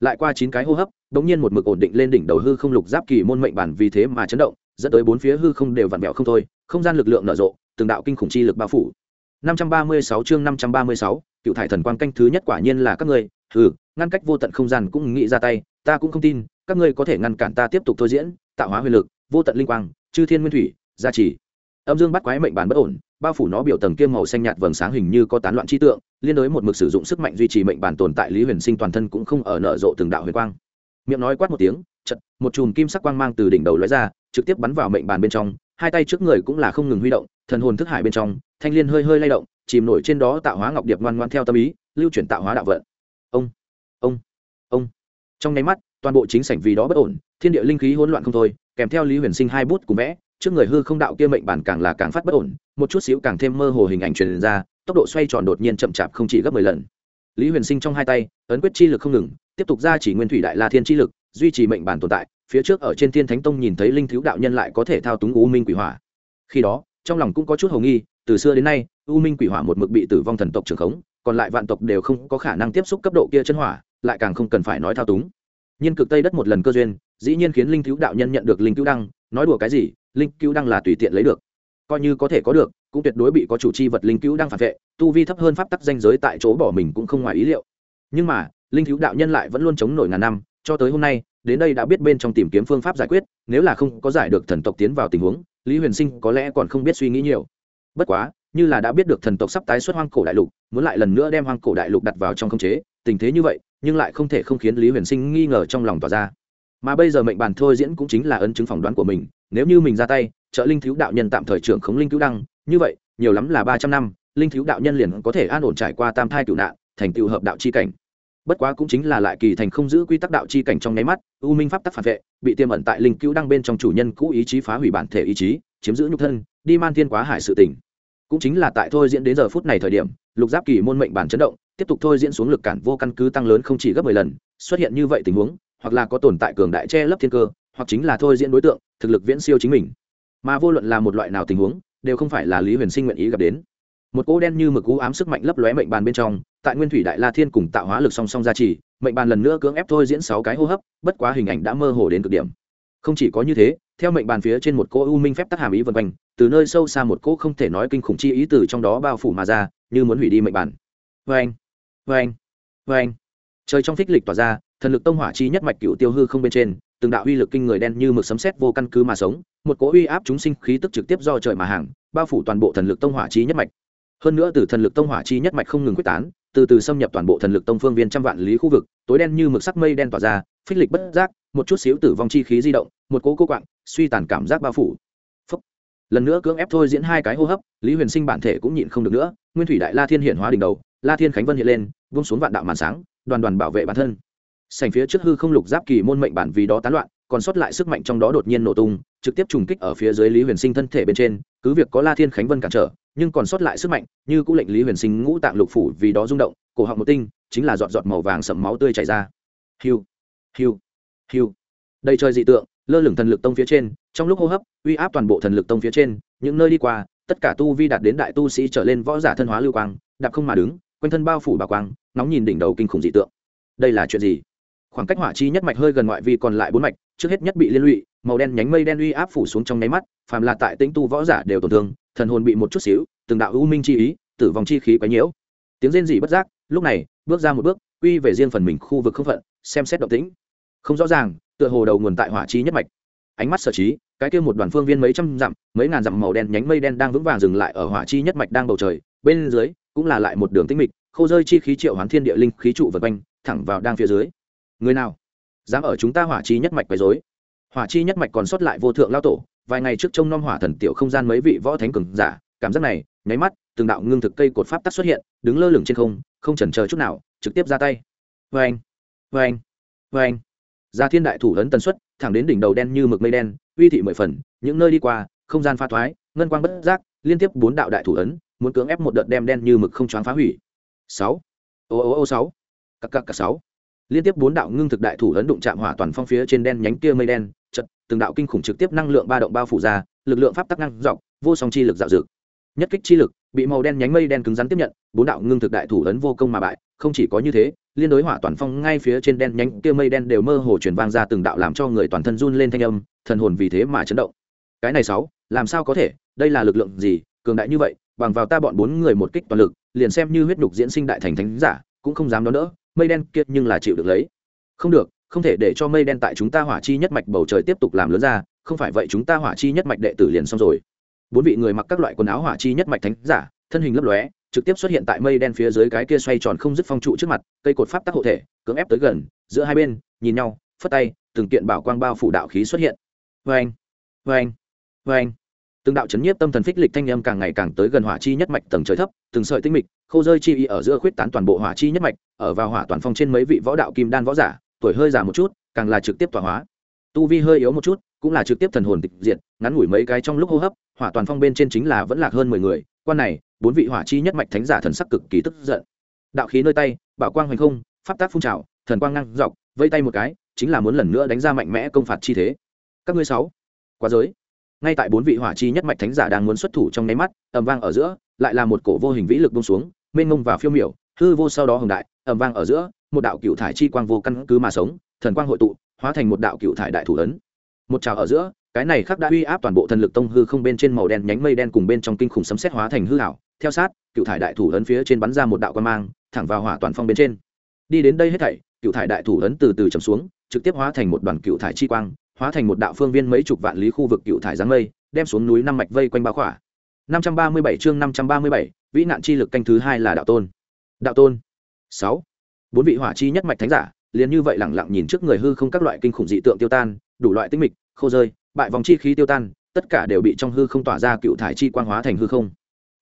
lại qua chín cái hô hấp đ ỗ n g nhiên một mực ổn định lên đỉnh đầu hư không lục giáp kỳ môn mệnh bản vì thế mà chấn động dẫn tới bốn phía hư không đều vặn vẹo không thôi không gian lực lượng nở rộ từng đạo kinh khủng chi lực bao phủ 536 chương 536, cựu thải thần quang canh thứ nhất quả nhiên là các ngươi, ừ, ngăn cách vô tận không gian cũng nghĩ ra tay, ta cũng không tin, các ngươi có thể ngăn cản ta tiếp tục thôi diễn, tạo hóa huyền lực, vô tận linh quang, chư thiên nguyên thủy, gia trì. Âm dương bắt quái mệnh bản bất ổn, bao phủ nó biểu tầng kim màu xanh nhạt vầng sáng hình như có tán loạn chi tượng, liên đối một mực sử dụng sức mạnh duy trì mệnh bản tồn tại Lý Huyền Sinh toàn thân cũng không ở nở rộ từng đạo huyền quang. Miệng nói quát một tiếng, chợt, một chùm kim sắc quang mang từ đỉnh đầu lóe ra, trực tiếp bắn vào mệnh bản bên trong, hai tay trước người cũng là không ngừng huy động, thần hồn thức hải bên trong, thanh liên hơi hơi lay động chìm nổi trên đó tạo hóa ngọc điệp ngoan ngoan theo tâm ý lưu chuyển tạo hóa đạo vận ông ông ông trong nháy mắt toàn bộ chính sảnh vì đó bất ổn thiên địa linh khí hỗn loạn không thôi kèm theo lý huyền sinh hai bút cùng vẽ trước người hư không đạo kia mệnh bản càng là càng phát bất ổn, một chút xíu càng thêm mơ hồ hình ảnh truyền ra, tốc độ xoay tròn đột nhiên chậm chạp không chỉ gấp mười lần. Lý huyền sinh trong hai tay, ấn quyết chi lực không ngừng, tiếp tục ra chỉ nguyên thủy đại la thiên chi lực, duy trì mệnh bản tồn tại, phía trước ở trên thiên thánh tông nhìn thấy linh thiếu đạo nhân lại có thể thao túng u minh quỷ hỏa. Khi đó, trong lòng cũng có chút hầu nghi, từ xưa đến nay, u minh quỷ hỏa một mực bị tử vong thần tộc trưởng khống, còn lại vạn tộc đều không có khả năng tiếp xúc cấp độ kia chân hỏa, lại càng không cần phải nói thao túng. Nhiên cực tây đất một lần cơ duyên, dĩ nhiên khiến linh cứu đạo nhân nhận được linh cứu đăng, nói đùa cái gì linh cứu đang là tùy tiện lấy được. Coi như có thể có được, cũng tuyệt đối bị có chủ chi vật linh cứu đang phản vệ, tu vi thấp hơn pháp tắc danh giới tại chỗ bỏ mình cũng không ngoài ý liệu. Nhưng mà, linh cứu đạo nhân lại vẫn luôn chống nổi ngàn năm, cho tới hôm nay, đến đây đã biết bên trong tìm kiếm phương pháp giải quyết, nếu là không có giải được thần tộc tiến vào tình huống, lý huyền sinh có lẽ còn không biết suy nghĩ nhiều. Bất quá, như là đã biết được thần tộc sắp tái xuất hoang cổ đại lục, muốn lại lần nữa đem hoang cổ đại lục đặt vào trong khống chế, tình thế như vậy, nhưng lại không thể không khiến lý huyền sinh nghi ngờ trong lòng tỏ ra mà bây giờ mệnh bàn thôi diễn cũng chính là ấn chứng phỏng đoán của mình, nếu như mình ra tay, trợ linh thiếu đạo nhân tạm thời trưởng khống linh cứu đăng, như vậy, nhiều lắm là ba trăm năm, linh thiếu đạo nhân liền có thể an ổn trải qua tam thai cựu nạn, thành tựu hợp đạo c h i cảnh. Bất quá cũng chính là lại kỳ thành không giữ quy tắc đạo c h i cảnh trong nháy mắt, u minh pháp tắc phản vệ, bị tiêm ẩn tại linh cứu đăng bên trong chủ nhân cũ ý chí phá hủy bản thể ý chí, chiếm giữ nhục thân, đi man thiên quá hải sự tỉnh cũng chính là tại thôi diễn đến giờ phút này thời điểm, lục giáp kỳ môn mệnh bản chấn động, tiếp tục thôi diễn xuống lực cản vô căn cứ tăng lớn không chỉ gấp mười lần, xuất hiện như vậy tình huống hoặc là có tồn tại cường đại che lấp thiên cơ, hoặc chính là thôi diễn đối tượng, thực lực viễn siêu chính mình. Mà vô luận là một loại nào tình huống, đều không phải là lý huyền sinh nguyện ý gặp đến. Một cỗ đen như mực cú ám sức mạnh lấp lóe mệnh bàn bên trong, tại nguyên thủy đại la thiên cùng tạo hóa lực song song gia trì, mệnh bàn lần nữa cưỡng ép thôi diễn sáu cái hô hấp, bất quá hình ảnh đã mơ hồ đến cực điểm. Không chỉ có như thế, theo mệnh bàn phía trên một cỗ u minh phép tắc hàm ý vân quanh, từ nơi sâu xa một cỗ không thể nói kinh khủng chi ý từ trong đó bao phủ mà ra, như muốn hủy đi mệnh bàn. Vê anh vê anh vê anh trời trong phích lịch tỏa ra, thần lực tông hỏa chi nhất mạch cựu tiêu hư không bên trên, từng đạo uy lực kinh người đen như mực sấm sét vô căn cứ mà sống, một cỗ uy áp chúng sinh khí tức trực tiếp do trời mà hàng, bao phủ toàn bộ thần lực tông hỏa chi nhất mạch hơn nữa từ thần lực tông hỏa chi nhất mạch không ngừng quyết tán, từ từ xâm nhập toàn bộ thần lực tông phương viên trăm vạn lý khu vực, tối đen như mực sắc mây đen tỏa ra, phích lịch bất giác, một chút xíu tử vong chi khí di động, một cỗ cô quạng, suy tàn cảm giác bao phủ Phúc. lần nữa cưỡng ép thôi diễn hai cái hô hấp, lý huyền sinh bản thể cũng nhịn không được nữa, nguyên thủy đại la thiên hiện hóa đỉnh đầu, la thiên khánh vân hiện lên, vung xuống vạn đạo màn sáng đoàn đoàn bảo vệ bản thân. Sành phía trước hư không lục giáp kỳ môn mệnh bản vì đó tán loạn, còn sót lại sức mạnh trong đó đột nhiên nổ tung, trực tiếp trùng kích ở phía dưới lý huyền sinh thân thể bên trên, cứ việc có la thiên khánh vân cản trở, nhưng còn sót lại sức mạnh, như cũng lệnh lý huyền sinh ngũ tạng lục phủ vì đó rung động, cổ họng một tinh, chính là giọt giọt màu vàng sậm máu tươi chảy ra. Hiu hiu hiu. Đầy trời dị tượng, lơ lửng thần lực tông phía trên, trong lúc hô hấp, uy áp toàn bộ thần lực tông phía trên, những nơi đi qua, tất cả tu vi đạt đến đại tu sĩ trở lên võ giả thân hóa lưu quang, đạp không mà đứng quanh thân bao phủ bà quang, nóng nhìn đỉnh đầu kinh khủng dị tượng. Đây là chuyện gì? Khoảng cách hỏa chi nhất mạch hơi gần ngoại vi còn lại bốn mạch, trước hết nhất bị liên lụy, màu đen nhánh mây đen uy áp phủ xuống trong nháy mắt, phàm là tại tĩnh tu võ giả đều tổn thương, thần hồn bị một chút xíu, từng đạo u minh chi ý, tử vong chi khí quấy nhiễu. Tiếng rên rỉ bất giác, lúc này, bước ra một bước, quy về riêng phần mình khu vực không phận, xem xét động tĩnh. Không rõ ràng, tựa hồ đầu nguồn tại hỏa chi nhất mạch. Ánh mắt sở trí, cái kia một đoàn phương viên mấy trăm dặm, mấy ngàn dặm màu đen nhánh mây đen đang vững vàng dừng lại ở hỏa chi nhất mạch đang bầu trời, bên dưới cũng là lại một đường tinh mịch, khô rơi chi khí triệu hoán thiên địa linh khí trụ vật quanh, thẳng vào đang phía dưới. Người nào? Dám ở chúng ta hỏa chi nhất mạch quấy rối. Hỏa chi nhất mạch còn sót lại vô thượng lao tổ, vài ngày trước trông nom hỏa thần tiểu không gian mấy vị võ thánh cường giả, cảm giác này, nháy mắt, từng đạo ngưng thực cây cột pháp tắc xuất hiện, đứng lơ lửng trên không không chần chờ chút nào, trực tiếp ra tay. Vê anh vê anh vê anh ra thiên đại thủ ấn tần suất, thẳng đến đỉnh đầu đen như mực mây đen, uy thị mười phần, những nơi đi qua, không gian pha thoái, ngân quang bất giác, liên tiếp bốn đạo đại thủ ấn muốn cưỡng ép một đợt đem đen như mực không choáng phá hủy. Sáu. Ô ô ô, sáu. Cặp cặp cặp sáu. Liên tiếp bốn đạo ngưng thực đại thủ ấn đụng chạm hỏa toàn phong phía trên đen nhánh kia mây đen, chật, từng đạo kinh khủng trực tiếp năng lượng ba động bao phủ ra, lực lượng pháp tắc năng dọc, vô song chi lực dạo dực nhất kích chi lực, bị màu đen nhánh mây đen cứng rắn tiếp nhận, bốn đạo ngưng thực đại thủ ấn vô công mà bại, không chỉ có như thế, liên đối hỏa toàn phong ngay phía trên đen nhánh kia mây đen đều mơ hồ truyền vang ra từng đạo làm cho người toàn thân run lên thanh âm, thần hồn vì thế mà chấn động. Cái này sáu, làm sao có thể? Đây là lực lượng gì? Cường đại như vậy bằng vào ta bọn bốn người một kích toàn lực, liền xem như huyết nhục diễn sinh đại thành thánh giả, cũng không dám đón đỡ, mây đen kiệt nhưng là chịu được lấy. Không được, không thể để cho mây đen tại chúng ta hỏa chi nhất mạch bầu trời tiếp tục làm lớn ra, không phải vậy chúng ta hỏa chi nhất mạch đệ tử liền xong rồi. Bốn vị người mặc các loại quần áo hỏa chi nhất mạch thánh giả, thân hình lấp lóe, trực tiếp xuất hiện tại mây đen phía dưới cái kia xoay tròn không dứt phong trụ trước mặt, cây cột pháp tắc hộ thể, cưỡng ép tới gần, giữa hai bên, nhìn nhau, phất tay, từng kiện bảo quang bao phủ đạo khí xuất hiện. Vê anh vê anh vê anh từng đạo chấn nhiếp tâm thần phích lịch thanh âm càng ngày càng tới gần hỏa chi nhất mạch tầng trời thấp, từng sợi tinh mịch, khô rơi chi y ở giữa khuyết tán toàn bộ hỏa chi nhất mạch, ở vào hỏa toàn phong trên mấy vị võ đạo kim đan võ giả, tuổi hơi già một chút, càng là trực tiếp tỏa hóa. Tu vi hơi yếu một chút, cũng là trực tiếp thần hồn tịch diệt, ngắn ngủi mấy cái trong lúc hô hấp, hỏa toàn phong bên trên chính là vẫn lạc hơn mười người, quan này, bốn vị hỏa chi nhất mạch thánh giả thần sắc cực kỳ tức giận. Đạo khí nơi tay, bảo quang hoành không, pháp tác phun trào, thần quang ngăn dọc, vây tay một cái, chính là muốn lần nữa đánh ra mạnh mẽ công phạt chi thế. Các ngươi sáu quá giới ngay tại bốn vị hỏa chi nhất mạch thánh giả đang muốn xuất thủ trong nháy mắt, ầm vang ở giữa, lại là một cổ vô hình vĩ lực bông xuống, mênh mông và phiêu miểu, hư vô sau đó hồng đại, ầm vang ở giữa, một đạo cựu thải chi quang vô căn cứ mà sống, thần quang hội tụ, hóa thành một đạo cựu thải đại thủ ấn. Một trào ở giữa, cái này khắc đã uy áp toàn bộ thần lực tông hư không bên trên màu đen nhánh mây đen cùng bên trong kinh khủng sấm xét hóa thành hư hảo theo sát cựu thải đại thủ ấn phía trên bắn ra một đạo quan mang, thẳng vào hỏa toàn phong bên trên. Đi đến đây hết thảy cựu thải đại thủ ấn từ từ chầm xuống, trực tiếp hóa thành một đoàn cựu thải chi quang hóa thành một đạo phương viên mấy chục vạn lý khu vực cựu thải giáng mây đem xuống núi năm mạch vây quanh bao khỏa. 537 chương 537, vĩ nạn chi lực canh thứ hai là đạo tôn. Đạo tôn. Sáu. Bốn vị hỏa chi nhất mạch thánh giả liền như vậy lẳng lặng nhìn trước người hư không các loại kinh khủng dị tượng tiêu tan đủ loại tinh mịch khô rơi bại vòng chi khí tiêu tan tất cả đều bị trong hư không tỏa ra cựu thải chi quang hóa thành hư không.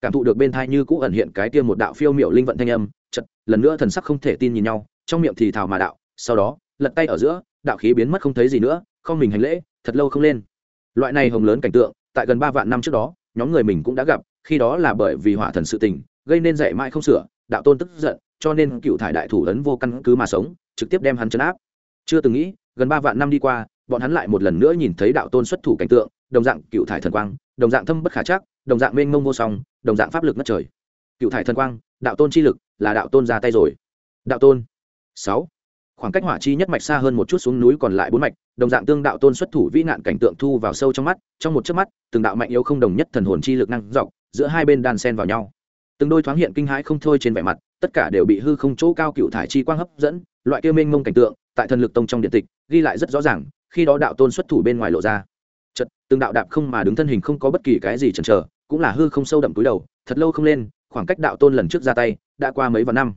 Cảm thụ được bên thai như cũ ẩn hiện cái tiêm một đạo phiêu miệu linh vận thanh âm chật lần nữa thần sắc không thể tin nhìn nhau trong miệng thì thào mà đạo sau đó lật tay ở giữa đạo khí biến mất không thấy gì nữa không mình hành lễ, thật lâu không lên. Loại này hồng lớn cảnh tượng, tại gần ba vạn năm trước đó, nhóm người mình cũng đã gặp, khi đó là bởi vì hỏa thần sự tình, gây nên dạy mãi không sửa, đạo tôn tức giận, cho nên cựu thải đại thủ ấn vô căn cứ mà sống, trực tiếp đem hắn chấn áp. Chưa từng nghĩ, gần ba vạn năm đi qua, bọn hắn lại một lần nữa nhìn thấy đạo tôn xuất thủ cảnh tượng, đồng dạng cựu thải thần quang, đồng dạng thâm bất khả chắc, đồng dạng mênh mông vô song, đồng dạng pháp lực ngất trời. Cựu thải thần quang, đạo tôn chi lực, là đạo tôn ra tay rồi. Đạo tôn. Sáu khoảng cách hỏa chi nhất mạch xa hơn một chút xuống núi còn lại bốn mạch, đồng dạng tương đạo tôn xuất thủ vĩ nạn cảnh tượng thu vào sâu trong mắt, trong một chớp mắt, từng đạo mạnh yếu không đồng nhất thần hồn chi lực năng dọc, giữa hai bên đan sen vào nhau. Từng đôi thoáng hiện kinh hãi không thôi trên vẻ mặt, tất cả đều bị hư không chỗ cao cựu thải chi quang hấp dẫn, loại kia mênh mông cảnh tượng, tại thần lực tông trong điện tịch, ghi lại rất rõ ràng, khi đó đạo tôn xuất thủ bên ngoài lộ ra. Chật từng đạo đạp không mà đứng thân hình không có bất kỳ cái gì chần chờ, cũng là hư không sâu đậm túi đầu, thật lâu không lên, khoảng cách đạo tôn lần trước ra tay, đã qua mấy vạn năm.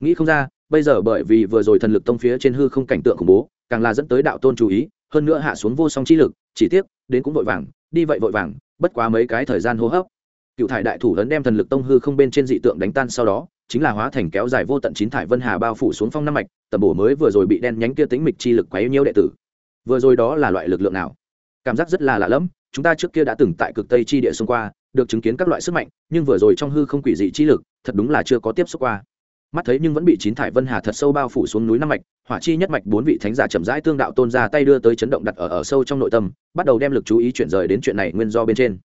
Nghĩ không ra bây giờ bởi vì vừa rồi thần lực tông phía trên hư không cảnh tượng khủng bố, càng là dẫn tới đạo tôn chú ý, hơn nữa hạ xuống vô song chi lực, chỉ tiếc, đến cũng vội vàng, đi vậy vội vàng, bất quá mấy cái thời gian hô hấp. Cựu thải đại thủ lớn đem thần lực tông hư không bên trên dị tượng đánh tan sau đó, chính là hóa thành kéo dài vô tận chín thải vân hà bao phủ xuống phong năm mạch, tầm bổ mới vừa rồi bị đen nhánh kia tính mịch chi lực quấy nhiêu đệ tử. Vừa rồi đó là loại lực lượng nào? Cảm giác rất là lạ lẫm, chúng ta trước kia đã từng tại cực tây chi địa xung qua, được chứng kiến các loại sức mạnh, nhưng vừa rồi trong hư không quỷ dị chi lực, thật đúng là chưa có tiếp xúc qua mắt thấy nhưng vẫn bị chín thải vân hà thật sâu bao phủ xuống núi năm mạch, hỏa chi nhất mạch bốn vị thánh giả chậm rãi tương đạo tôn ra tay đưa tới chấn động đặt ở ở sâu trong nội tâm, bắt đầu đem lực chú ý chuyển rời đến chuyện này nguyên do bên trên.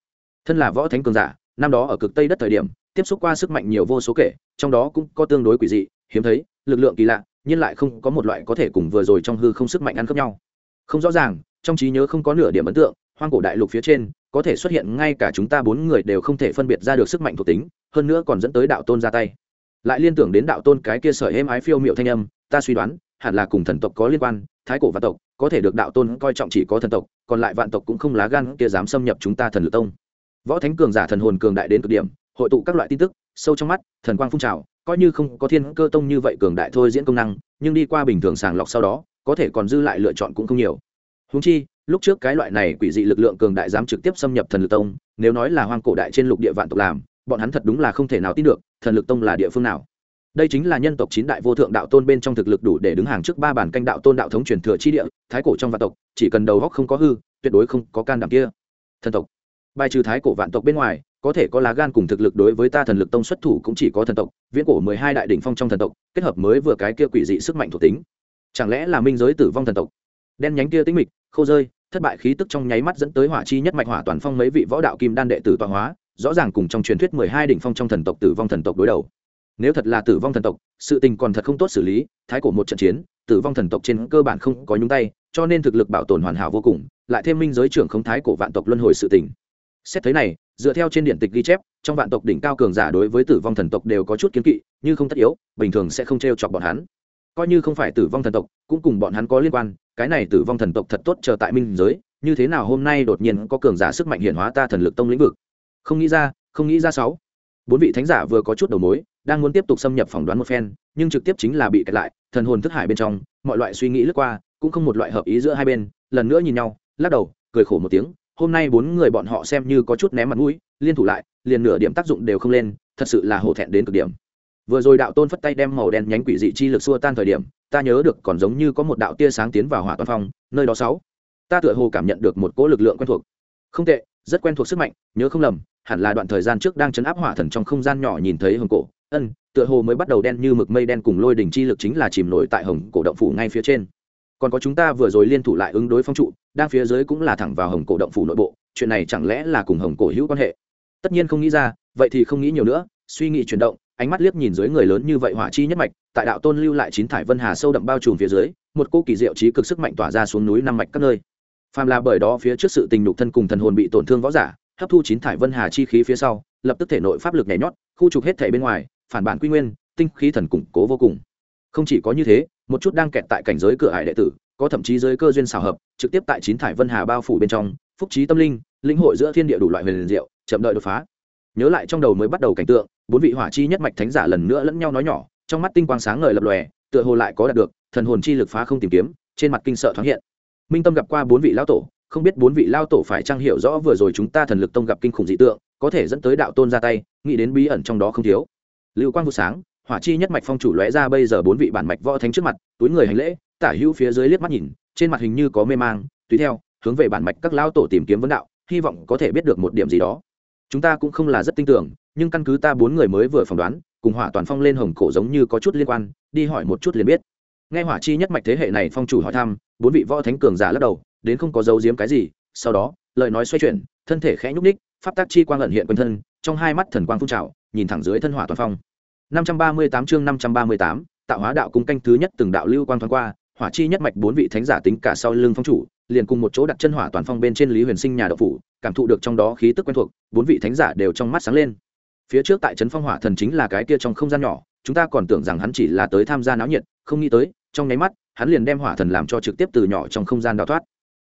Thân là võ thánh cường giả, năm đó ở cực tây đất thời điểm, tiếp xúc qua sức mạnh nhiều vô số kể, trong đó cũng có tương đối quỷ dị, hiếm thấy, lực lượng kỳ lạ, nhưng lại không có một loại có thể cùng vừa rồi trong hư không sức mạnh ăn khớp nhau. Không rõ ràng, trong trí nhớ không có nửa điểm ấn tượng, hoang cổ đại lục phía trên, có thể xuất hiện ngay cả chúng ta bốn người đều không thể phân biệt ra được sức mạnh thuộc tính, hơn nữa còn dẫn tới đạo tôn ra tay lại liên tưởng đến đạo tôn cái kia sợi êm ái phiêu miệu thanh âm, ta suy đoán, hẳn là cùng thần tộc có liên quan, thái cổ vạn tộc, có thể được đạo tôn coi trọng chỉ có thần tộc, còn lại vạn tộc cũng không lá gan kia dám xâm nhập chúng ta thần lực tông. Võ thánh cường giả thần hồn cường đại đến cực điểm, hội tụ các loại tin tức, sâu trong mắt, thần quang phun trào, coi như không có thiên cơ tông như vậy cường đại thôi diễn công năng, nhưng đi qua bình thường sàng lọc sau đó, có thể còn dư lại lựa chọn cũng không nhiều. Húng chi, lúc trước cái loại này quỷ dị lực lượng cường đại dám trực tiếp xâm nhập thần lực tông, nếu nói là hoang cổ đại trên lục địa vạn tộc làm bọn hắn thật đúng là không thể nào tin được, thần lực tông là địa phương nào. Đây chính là nhân tộc chín đại vô thượng đạo tôn bên trong thực lực đủ để đứng hàng trước ba bản canh đạo tôn đạo thống truyền thừa chi địa, thái cổ trong vạn tộc, chỉ cần đầu góc không có hư, tuyệt đối không có can đảm kia. Thần tộc. Bài trừ thái cổ vạn tộc bên ngoài, có thể có lá gan cùng thực lực đối với ta thần lực tông xuất thủ cũng chỉ có thần tộc, viễn cổ mười hai đại đ ỉ n h phong trong thần tộc, kết hợp mới vừa cái kia quỷ dị sức mạnh thuộc tính. Chẳng lẽ là minh giới tử vong thần tộc? Đen nhánh kia tính mịch, khô rơi, thất bại khí tức trong nháy mắt dẫn tới hỏa chi nhất mạch hỏa toàn phong mấy vị võ đạo kim đan đệ tử tọa hóa rõ ràng cùng trong truyền thuyết mười hai đỉnh phong trong thần tộc tử vong thần tộc đối đầu. Nếu thật là tử vong thần tộc, sự tình còn thật không tốt xử lý, thái cổ một trận chiến, tử vong thần tộc trên cơ bản không có nhúng tay, cho nên thực lực bảo tồn hoàn hảo vô cùng, lại thêm minh giới trưởng không thái cổ vạn tộc luân hồi sự tình. Xét thấy này, dựa theo trên điện tịch ghi chép, trong vạn tộc đỉnh cao cường giả đối với tử vong thần tộc đều có chút kiến kỵ, như không tất yếu, bình thường sẽ không t r e o chọc bọn hắn. Coi như không phải tử vong thần tộc, cũng cùng bọn hắn có liên quan, cái này tử vong thần tộc thật tốt chờ tại minh giới, như thế nào hôm nay đột nhiên có cường giả sức mạnh hiển hóa ta thần lực tông lĩnh vực? Không nghĩ ra, không nghĩ ra sáu. Bốn vị thánh giả vừa có chút đầu mối, đang muốn tiếp tục xâm nhập phỏng đoán một phen, nhưng trực tiếp chính là bị kẹt lại, thần hồn thức hải bên trong, mọi loại suy nghĩ lướt qua, cũng không một loại hợp ý giữa hai bên, lần nữa nhìn nhau, lắc đầu, cười khổ một tiếng, hôm nay bốn người bọn họ xem như có chút ném mặt mũi, liên thủ lại, liền nửa điểm tác dụng đều không lên, thật sự là hổ thẹn đến cực điểm. Vừa rồi đạo tôn phất tay đem màu đen nhánh quỷ dị chi lực xua tan thời điểm, ta nhớ được còn giống như có một đạo tia sáng tiến vào hỏa toàn phong, nơi đó sáu. Ta tựa hồ cảm nhận được một cỗ lực lượng quen thuộc. Không tệ, rất quen thuộc sức mạnh, nhớ không lầm hẳn là đoạn thời gian trước đang chấn áp hỏa thần trong không gian nhỏ nhìn thấy hồng cổ. Ân, tựa hồ mới bắt đầu đen như mực mây đen cùng lôi đỉnh chi lực chính là chìm nổi tại hồng cổ động phủ ngay phía trên. Còn có chúng ta vừa rồi liên thủ lại ứng đối phong trụ, đang phía dưới cũng là thẳng vào hồng cổ động phủ nội bộ, chuyện này chẳng lẽ là cùng hồng cổ hữu quan hệ? Tất nhiên không nghĩ ra, vậy thì không nghĩ nhiều nữa, suy nghĩ chuyển động, ánh mắt liếc nhìn dưới người lớn như vậy hỏa chi nhất mạch, tại đạo tôn lưu lại chín thải vân hà sâu đậm bao trùm phía dưới, một cô kỳ diệu trí cực sức mạnh tỏa ra xuống núi năm mạch các nơi. Phàm là bởi đó phía trước sự tình nhục thân cùng thần hồn bị tổn thương võ giả hấp thu chín thải vân hà chi khí phía sau, lập tức thể nội pháp lực nhảy nhót, khu trục hết thể bên ngoài, phản bản quy nguyên, tinh khí thần củng cố vô cùng. Không chỉ có như thế, một chút đang kẹt tại cảnh giới cửa hải đệ tử, có thậm chí giới cơ duyên xào hợp, trực tiếp tại chín thải vân hà bao phủ bên trong, phúc trí tâm linh, lĩnh hội giữa thiên địa đủ loại huyền diệu, chậm đợi đột phá. Nhớ lại trong đầu mới bắt đầu cảnh tượng, bốn vị hỏa chi nhất mạch thánh giả lần nữa lẫn nhau nói nhỏ, trong mắt tinh quang sáng ngời lập lòe, tựa hồ lại có đạt được, thần hồn chi lực phá không tìm kiếm, trên mặt kinh sợ thoáng hiện. Minh tâm gặp qua bốn vị lão tổ không biết bốn vị lao tổ phải trang hiểu rõ vừa rồi chúng ta thần lực tông gặp kinh khủng dị tượng, có thể dẫn tới đạo tôn ra tay, nghĩ đến bí ẩn trong đó không thiếu. Lưu quang vụ sáng, hỏa chi nhất mạch phong chủ lóe ra bây giờ bốn vị bản mạch võ thánh trước mặt, túi người hành lễ, tả hữu phía dưới liếc mắt nhìn, trên mặt hình như có mê mang, tùy theo, hướng về bản mạch các lao tổ tìm kiếm vấn đạo, hy vọng có thể biết được một điểm gì đó. Chúng ta cũng không là rất tin tưởng, nhưng căn cứ ta bốn người mới vừa phỏng đoán, cùng hỏa toàn phong lên hồng cổ giống như có chút liên quan, đi hỏi một chút liền biết. Nghe hỏa chi nhất mạch thế hệ này phong chủ hỏi thăm, bốn vị võ thánh cường giả lắc đầu đến không có dấu giếm cái gì sau đó lời nói xoay chuyển thân thể khẽ nhúc ních pháp tác chi quang ẩn hiện quanh thân trong hai mắt thần quang phun trào nhìn thẳng dưới thân hỏa toàn phong. 538 chương 538, tạo hóa đạo cung canh thứ nhất từng đạo lưu quang thoáng qua hỏa chi nhất mạch bốn vị thánh giả tính cả sau lưng phong chủ liền cùng một chỗ đặt chân hỏa toàn phong bên trên lý huyền sinh nhà đậu phủ cảm thụ được trong đó khí tức quen thuộc bốn vị thánh giả đều trong mắt sáng lên. Phía trước tại trấn phong hỏa thần chính là cái kia trong không gian nhỏ chúng ta còn tưởng rằng hắn chỉ là tới tham gia náo nhiệt không nghĩ tới trong nháy mắt hắn liền đem hỏa thần làm cho trực tiếp từ nhỏ trong không gian đào thoát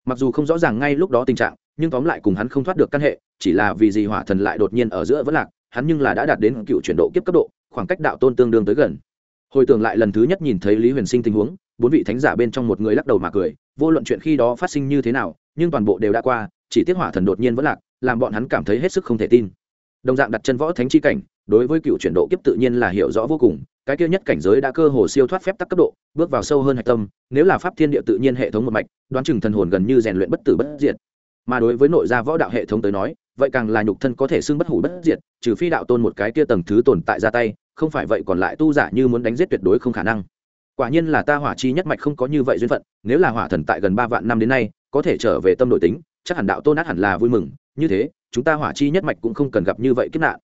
mặc dù không rõ ràng ngay lúc đó tình trạng, nhưng tóm lại cùng hắn không thoát được căn hệ, chỉ là vì gì hỏa thần lại đột nhiên ở giữa vẫn lạc, hắn nhưng là đã đạt đến cựu chuyển độ kiếp cấp độ, khoảng cách đạo tôn tương đương tới gần. Hồi tưởng lại lần thứ nhất nhìn thấy lý huyền sinh tình huống, bốn vị thánh giả bên trong một người lắc đầu mà cười, vô luận chuyện khi đó phát sinh như thế nào, nhưng toàn bộ đều đã qua, chỉ tiếc hỏa thần đột nhiên vẫn lạc, làm bọn hắn cảm thấy hết sức không thể tin. Đồng dạng đặt chân võ thánh chi cảnh, đối với cựu chuyển độ kiếp tự nhiên là hiểu rõ vô cùng cái kia nhất cảnh giới đã cơ hồ siêu thoát phép tắc cấp độ, bước vào sâu hơn hạch tâm, nếu là pháp thiên địa tự nhiên hệ thống một mạch, đoán chừng thần hồn gần như rèn luyện bất tử bất diệt. Mà đối với nội gia võ đạo hệ thống tới nói, vậy càng là nhục thân có thể xưng bất hủ bất diệt, trừ phi đạo tôn một cái kia tầng thứ tồn tại ra tay, không phải vậy còn lại tu giả như muốn đánh giết tuyệt đối không khả năng. Quả nhiên là ta hỏa chi nhất mạch không có như vậy duyên phận, nếu là hỏa thần tại gần ba vạn năm đến nay, có thể trở về tâm nội tính, chắc hẳn đạo tôn át hẳn là vui mừng, như thế, chúng ta hỏa chi nhất mạch cũng không cần gặp như vậy kiếp nạn.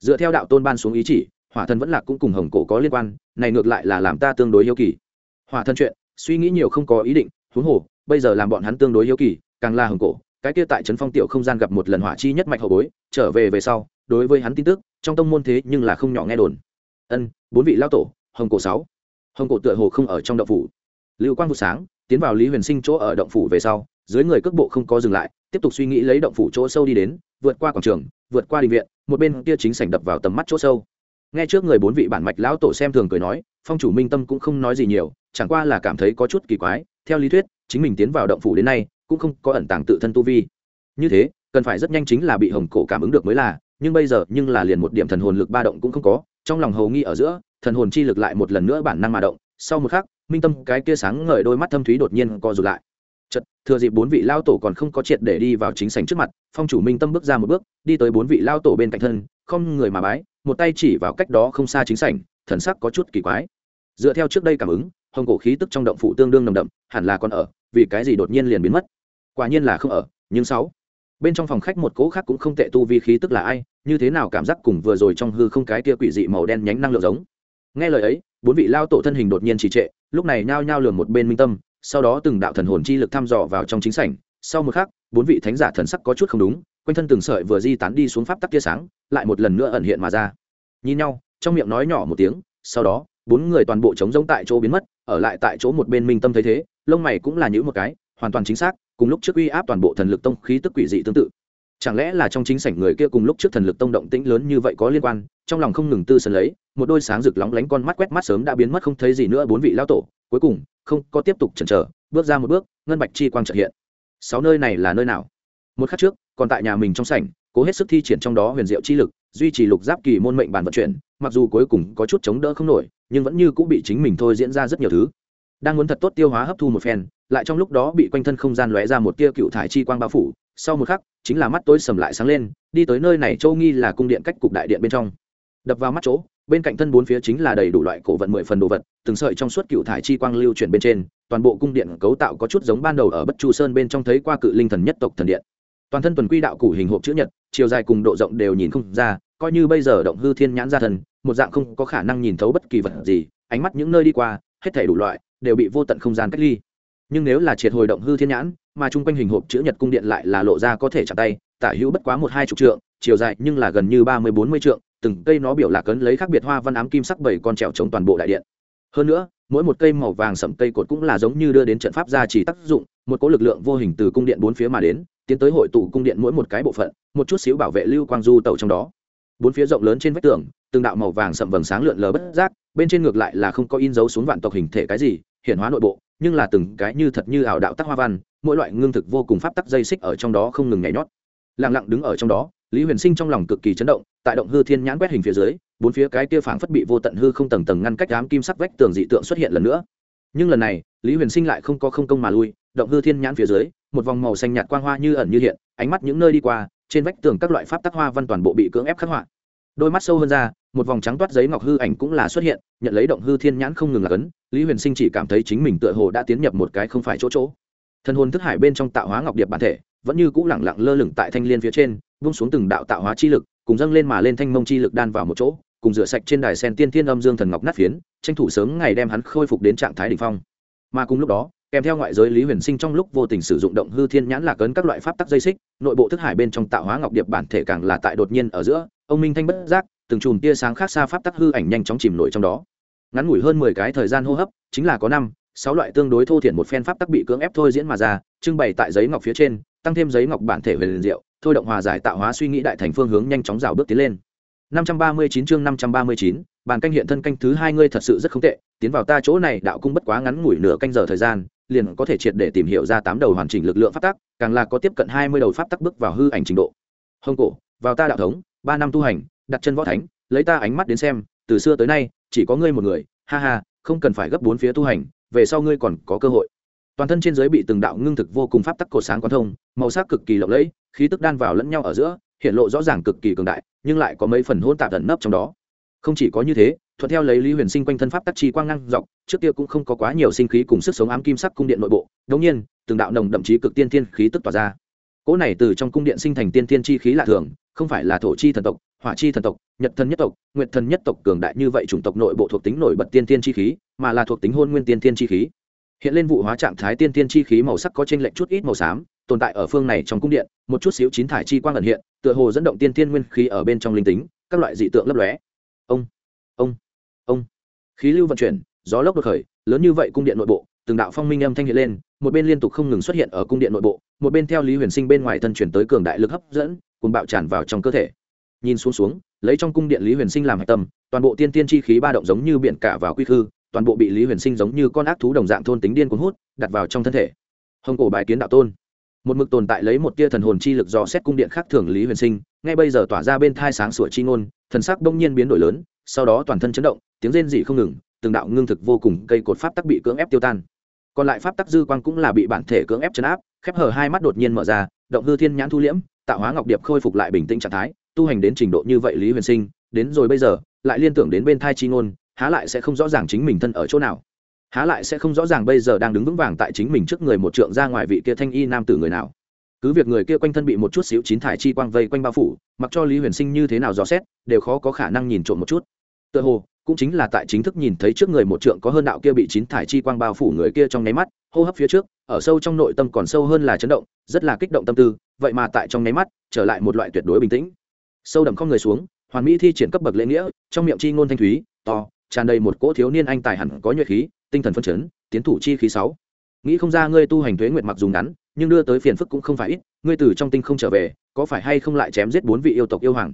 Dựa theo đạo tôn ban xuống ý chỉ hỏa thần vẫn là cũng cùng hồng cổ có liên quan, này ngược lại là làm ta tương đối hiếu kỳ. Hỏa thần chuyện, suy nghĩ nhiều không có ý định, huống hồ, bây giờ làm bọn hắn tương đối hiếu kỳ, càng là hồng cổ, cái kia tại trấn phong tiểu không gian gặp một lần hỏa chi nhất mạch hậu bối, trở về về sau, đối với hắn tin tức, trong tông môn thế nhưng là không nhỏ nghe đồn. Ân, bốn vị lao tổ, hồng cổ sáu. Hồng cổ tựa hồ không ở trong động phủ. Lưu quang vụ sáng, tiến vào lý huyền sinh chỗ ở động phủ về sau, dưới người cước bộ không có dừng lại, tiếp tục suy nghĩ lấy động phủ chỗ sâu đi đến, vượt qua quảng trường, vượt qua đình viện, một bên kia chính sảnh đập vào tầm mắt chỗ sâu nghe trước người bốn vị bản mạch lão tổ xem thường cười nói, phong chủ minh tâm cũng không nói gì nhiều, chẳng qua là cảm thấy có chút kỳ quái. Theo lý thuyết, chính mình tiến vào động phủ đến nay, cũng không có ẩn tàng tự thân tu vi. Như thế, cần phải rất nhanh chính là bị hồng cổ cảm ứng được mới là, nhưng bây giờ, nhưng là liền một điểm thần hồn lực ba động cũng không có, trong lòng hầu nghi ở giữa, thần hồn chi lực lại một lần nữa bản năng mà động. Sau một khắc, minh tâm cái kia sáng ngời đôi mắt thâm thúy đột nhiên co rụt lại. Chật thừa dịp bốn vị lao tổ còn không có triệt để đi vào chính sảnh trước mặt, phong chủ minh tâm bước ra một bước, đi tới bốn vị lao tổ bên cạnh thân không người mà bái, một tay chỉ vào cách đó không xa chính sảnh, thần sắc có chút kỳ quái. Dựa theo trước đây cảm ứng, hồng cổ khí tức trong động phủ tương đương nồng đậm, hẳn là còn ở, vì cái gì đột nhiên liền biến mất? Quả nhiên là không ở, nhưng sáu. Bên trong phòng khách một cỗ khác cũng không tệ, tu vi khí tức là ai, như thế nào cảm giác cùng vừa rồi trong hư không cái kia quỷ dị màu đen nhánh năng lượng giống? Nghe lời ấy, bốn vị lao tổ thân hình đột nhiên trì trệ, lúc này nhao nhao lường một bên minh tâm, sau đó từng đạo thần hồn chi lực thăm dò vào trong chính sảnh. Sau một khắc, bốn vị thánh giả thần sắc có chút không đúng quanh thân từng sợi vừa di tán đi xuống pháp tắc tia sáng, lại một lần nữa ẩn hiện mà ra. Nhìn nhau, trong miệng nói nhỏ một tiếng, sau đó, bốn người toàn bộ chống giống tại chỗ biến mất, ở lại tại chỗ một bên minh tâm thấy thế, lông mày cũng là những một cái, hoàn toàn chính xác, cùng lúc trước uy áp toàn bộ thần lực tông khí tức quỷ dị tương tự. Chẳng lẽ là trong chính sảnh người kia cùng lúc trước thần lực tông động tĩnh lớn như vậy có liên quan, trong lòng không ngừng tư sân lấy, một đôi sáng rực lóng lánh con mắt quét mắt sớm đã biến mất không thấy gì nữa bốn vị lao tổ, cuối cùng, không có tiếp tục chần chờ, bước ra một bước, ngân bạch chi quang trợ hiện. Sáu nơi này là nơi nào? Một khắc trước còn tại nhà mình trong sảnh, cố hết sức thi triển trong đó huyền diệu chi lực, duy trì lục giáp kỳ môn mệnh bản vận chuyển, mặc dù cuối cùng có chút chống đỡ không nổi, nhưng vẫn như cũng bị chính mình thôi diễn ra rất nhiều thứ. Đang muốn thật tốt tiêu hóa hấp thu một phen, lại trong lúc đó bị quanh thân không gian lóe ra một tia cựu thải chi quang bao phủ, sau một khắc, chính là mắt tối sầm lại sáng lên, đi tới nơi này châu nghi là cung điện cách cục đại điện bên trong. Đập vào mắt chỗ, bên cạnh thân bốn phía chính là đầy đủ loại cổ vận mười phần đồ vật, từng sợi trong suốt cựu thải chi quang lưu chuyển bên trên, toàn bộ cung điện cấu tạo có chút giống ban đầu ở bất chu sơn bên trong thấy qua cự linh thần nhất tộc thần điện toàn thân tuần quy đạo củ hình hộp chữ nhật, chiều dài cùng độ rộng đều nhìn không ra, coi như bây giờ động hư thiên nhãn ra thần, một dạng không có khả năng nhìn thấu bất kỳ vật gì, ánh mắt những nơi đi qua, hết thể đủ loại, đều bị vô tận không gian cách ly. Nhưng nếu là triệt hồi động hư thiên nhãn, mà chung quanh hình hộp chữ nhật cung điện lại là lộ ra có thể chạm tay, tả hữu bất quá một hai chục trượng, chiều dài nhưng là gần như ba mươi bốn mươi trượng, từng cây nó biểu là cấn lấy khác biệt hoa văn ám kim sắc bảy con trèo chống toàn bộ đại điện. Hơn nữa, mỗi một cây màu vàng sậm cây cột cũng là giống như đưa đến trận pháp gia chỉ tác dụng, một cỗ lực lượng vô hình từ cung điện bốn phía mà đến tiến tới hội tụ cung điện mỗi một cái bộ phận, một chút xíu bảo vệ lưu quang du tàu trong đó. Bốn phía rộng lớn trên vách tường, từng đạo màu vàng sậm vầng sáng lượn lờ bất giác, bên trên ngược lại là không có in dấu xuống vạn tộc hình thể cái gì hiện hóa nội bộ, nhưng là từng cái như thật như ảo đạo tắc hoa văn, mỗi loại ngưng thực vô cùng pháp tắc dây xích ở trong đó không ngừng nhảy nhót. Lặng lặng đứng ở trong đó, lý huyền sinh trong lòng cực kỳ chấn động, tại động hư thiên nhãn quét hình phía dưới, bốn phía cái kia phảng phất bị vô tận hư không tầng tầng ngăn cách đám kim sắc vách tường dị tượng xuất hiện lần nữa. Nhưng lần này, lý huyền sinh lại không có không công mà lui, động hư thiên nhãn phía dưới một vòng màu xanh nhạt quang hoa như ẩn như hiện, ánh mắt những nơi đi qua, trên vách tường các loại pháp tắc hoa văn toàn bộ bị cưỡng ép khắc họa. Đôi mắt sâu hơn ra, một vòng trắng toát giấy ngọc hư ảnh cũng là xuất hiện, nhận lấy động hư thiên nhãn không ngừng là cấn, lý huyền sinh chỉ cảm thấy chính mình tựa hồ đã tiến nhập một cái không phải chỗ chỗ. Thân hồn thức hải bên trong tạo hóa ngọc điệp bản thể, vẫn như cũ lẳng lặng lơ lửng tại thanh liên phía trên, vung xuống từng đạo tạo hóa chi lực, cùng dâng lên mà lên thanh mông chi lực đan vào một chỗ, cùng rửa sạch trên đài sen tiên thiên âm dương thần ngọc nát phiến, tranh thủ sớm ngày đem hắn khôi phục đến trạng thái đ ỉ n h phong. Mà cùng lúc đó kèm theo ngoại giới lý huyền sinh trong lúc vô tình sử dụng động hư thiên nhãn lạc ấn các loại pháp tắc dây xích nội bộ thức hải bên trong tạo hóa ngọc điệp bản thể càng là tại đột nhiên ở giữa ông minh thanh bất giác từng chùm tia sáng khác xa pháp tắc hư ảnh nhanh chóng chìm nổi trong đó. Ngắn ngủi hơn mười cái thời gian hô hấp chính là có năm sáu loại tương đối thô thiển một phen pháp tắc bị cưỡng ép thôi diễn mà ra trưng bày tại giấy ngọc phía trên tăng thêm giấy ngọc bản thể về liền diệu thôi động hòa giải tạo hóa suy nghĩ đại thành phương hướng nhanh chóng rào bước tiến lên. 539 chương 539, bàn canh hiện thân canh thứ hai ngươi thật sự rất không tệ, tiến vào ta chỗ này đạo cung bất quá ngắn ngủi nửa canh giờ thời gian, liền có thể triệt để tìm hiểu ra tám đầu hoàn chỉnh lực lượng pháp tắc, càng là có tiếp cận 20 đầu pháp tắc bước vào hư ảnh trình độ. Hồng cổ, vào ta đạo thống, 3 năm tu hành, đặt chân võ thánh lấy ta ánh mắt đến xem từ xưa tới nay chỉ có ngươi một người ha ha không cần phải gấp bốn phía tu hành về sau ngươi còn có cơ hội toàn thân trên giới bị từng đạo ngưng thực vô cùng pháp tắc cổ sáng quán thông màu sắc cực kỳ lộng lẫy khí tức đan vào lẫn nhau ở giữa hiện lộ rõ ràng cực kỳ cường đại nhưng lại có mấy phần hôn tạp ẩn nấp trong đó không chỉ có như thế thuận theo lấy lý huyền sinh quanh thân pháp tắc chi quang năng dọc, trước kia cũng không có quá nhiều sinh khí cùng sức sống ám kim sắc cung điện nội bộ, đống nhiên, từng đạo nồng đậm chí cực tiên thiên khí tức tỏa ra. Cỗ này từ trong cung điện sinh thành tiên thiên chi khí lạ thường, không phải là thổ chi thần tộc, hỏa chi thần tộc, nhật thần nhất tộc, nguyệt thần nhất tộc cường đại như vậy chủng tộc nội bộ thuộc tính nổi bật tiên thiên chi khí, mà là thuộc tính hôn nguyên tiên thiên chi khí. Hiện lên vụ hóa trạng thái tiên thiên chi khí màu sắc có trên lệnh chút ít màu xám, tồn tại ở phương này trong cung điện, một chút xíu chín thải chi quang ẩn hiện, tựa hồ dẫn động tiên thiên nguyên khí ở bên trong linh tính, các loại dị tượng lấp lóe. Ông ông. Khí lưu vận chuyển, gió lốc đột khởi, lớn như vậy cung điện nội bộ, từng đạo phong minh âm thanh hiện lên, một bên liên tục không ngừng xuất hiện ở cung điện nội bộ, một bên theo lý huyền sinh bên ngoài thân chuyển tới cường đại lực hấp dẫn cùng bạo tràn vào trong cơ thể. Nhìn xuống xuống, lấy trong cung điện lý huyền sinh làm hạch tâm, toàn bộ tiên tiên chi khí ba động giống như biển cả vào quy khư, toàn bộ bị lý huyền sinh giống như con ác thú đồng dạng thôn tính điên cuốn hút, đặt vào trong thân thể. Hồng cổ bài kiến đạo tôn. Một mực tồn tại lấy một tia thần hồn chi lực do xét cung điện khác thường lý huyền sinh, ngay bây giờ tỏa ra bên thai sáng sủa chi ngôn, thần sắc đông nhiên biến đổi lớn, sau đó toàn thân chấn động tiếng rên dị không ngừng, từng đạo ngưng thực vô cùng cây cột pháp tắc bị cưỡng ép tiêu tan. Còn lại pháp tắc dư quang cũng là bị bản thể cưỡng ép chấn áp, khép hờ hai mắt đột nhiên mở ra, động hư thiên nhãn thu liễm, tạo hóa ngọc điệp khôi phục lại bình tĩnh trạng thái, tu hành đến trình độ như vậy lý huyền sinh, đến rồi bây giờ, lại liên tưởng đến bên thai chi ngôn, há lại sẽ không rõ ràng chính mình thân ở chỗ nào. Há lại sẽ không rõ ràng bây giờ đang đứng vững vàng tại chính mình trước người một trượng ra ngoài vị kia thanh y nam tử người nào. Cứ việc người kia quanh thân bị một chút xíu chín thải chi quang vây quanh bao phủ, mặc cho lý huyền sinh như thế nào dò xét, đều khó có khả năng nhìn trộm một chút. Tựa hồ cũng chính là tại chính thức nhìn thấy trước người một trượng có hơn đạo kia bị chín thải chi quang bao phủ người kia trong nháy mắt, hô hấp phía trước, ở sâu trong nội tâm còn sâu hơn là chấn động, rất là kích động tâm tư, vậy mà tại trong nháy mắt, trở lại một loại tuyệt đối bình tĩnh. Sâu đậm không người xuống, hoàn mỹ thi triển cấp bậc lễ nghĩa, trong miệng chi ngôn thanh thúy, to, tràn đầy một cỗ thiếu niên anh tài hẳn có nhuệ khí, tinh thần phân chấn, tiến thủ chi khí sáu. Nghĩ không ra ngươi tu hành thuế nguyệt mặc dù ngắn, nhưng đưa tới phiền phức cũng không phải ít, ngươi từ trong tinh không trở về, có phải hay không lại chém giết bốn vị yêu tộc yêu hoàng?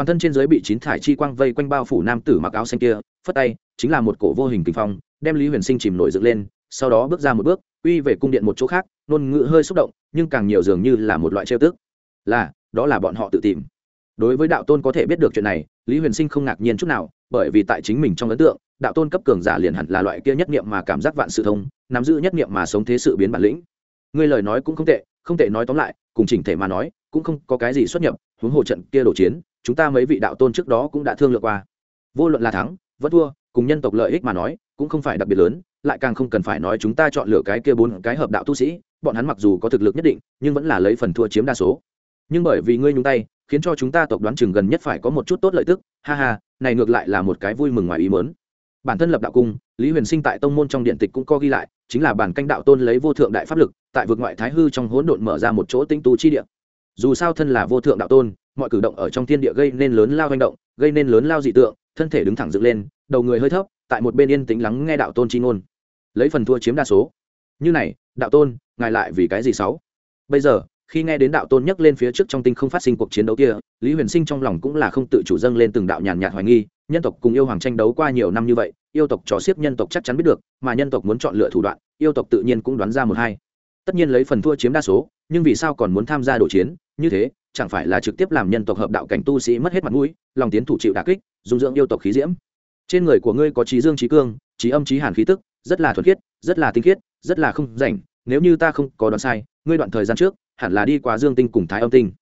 Toàn thân trên giới bị chín thải chi quang vây quanh bao phủ nam tử mặc áo xanh kia, phất tay, chính là một cổ vô hình kinh phong, đem lý huyền sinh chìm nổi dựng lên, sau đó bước ra một bước, uy về cung điện một chỗ khác, ngôn ngữ hơi xúc động, nhưng càng nhiều dường như là một loại trêu tức. Là, đó là bọn họ tự tìm. Đối với đạo tôn có thể biết được chuyện này, lý huyền sinh không ngạc nhiên chút nào, bởi vì tại chính mình trong ấn tượng, đạo tôn cấp cường giả liền hẳn là loại kia nhất niệm mà cảm giác vạn sự thông, nắm giữ nhất niệm mà sống thế sự biến bản lĩnh. Ngươi lời nói cũng không tệ không tệ nói tóm lại, cùng chỉnh thể mà nói, cũng không có cái gì xuất nhập, huống hồ trận kia đổ chiến chúng ta mấy vị đạo tôn trước đó cũng đã thương lượng qua. Vô luận là thắng, vẫn thua, cùng nhân tộc lợi ích mà nói, cũng không phải đặc biệt lớn, lại càng không cần phải nói chúng ta chọn lựa cái kia bốn cái hợp đạo tu sĩ, bọn hắn mặc dù có thực lực nhất định, nhưng vẫn là lấy phần thua chiếm đa số. Nhưng bởi vì ngươi nhúng tay, khiến cho chúng ta tộc đoán chừng gần nhất phải có một chút tốt lợi tức, ha ha, này ngược lại là một cái vui mừng ngoài ý mớn bản thân lập đạo cung, lý huyền sinh tại tông môn trong điện tịch cũng có ghi lại, chính là bản canh đạo tôn lấy vô thượng đại pháp lực, tại vực ngoại thái hư trong hỗn độn mở ra một chỗ tinh tu chi địa. Dù sao thân là vô thượng đạo tôn mọi cử động ở trong thiên địa gây nên lớn lao hành động, gây nên lớn lao dị tượng, thân thể đứng thẳng dựng lên, đầu người hơi thấp, tại một bên yên tĩnh lắng nghe đạo tôn chi ngôn. Lấy phần thua chiếm đa số. Như này, đạo tôn, ngài lại vì cái gì sáu? Bây giờ, khi nghe đến đạo tôn nhắc lên phía trước trong tinh không phát sinh cuộc chiến đấu kia, lý huyền sinh trong lòng cũng là không tự chủ dâng lên từng đạo nhàn nhạt hoài nghi, nhân tộc cùng yêu hoàng tranh đấu qua nhiều năm như vậy, yêu tộc trò xiếp nhân tộc chắc chắn biết được, mà nhân tộc muốn chọn lựa thủ đoạn, yêu tộc tự nhiên cũng đoán ra một hai. Tất nhiên lấy phần thua chiếm đa số, nhưng vì sao còn muốn tham gia đổ chiến, như thế chẳng phải là trực tiếp làm nhân tộc hợp đạo cảnh tu sĩ mất hết mặt mũi, lòng tiến thủ chịu đà kích, dung dưỡng yêu tộc khí diễm. Trên người của ngươi có trí dương trí cương, trí âm trí hàn khí tức, rất là thuần khiết, rất là tinh khiết, rất là không rảnh, nếu như ta không có đoán sai, ngươi đoạn thời gian trước, hẳn là đi qua dương tinh cùng thái âm tinh.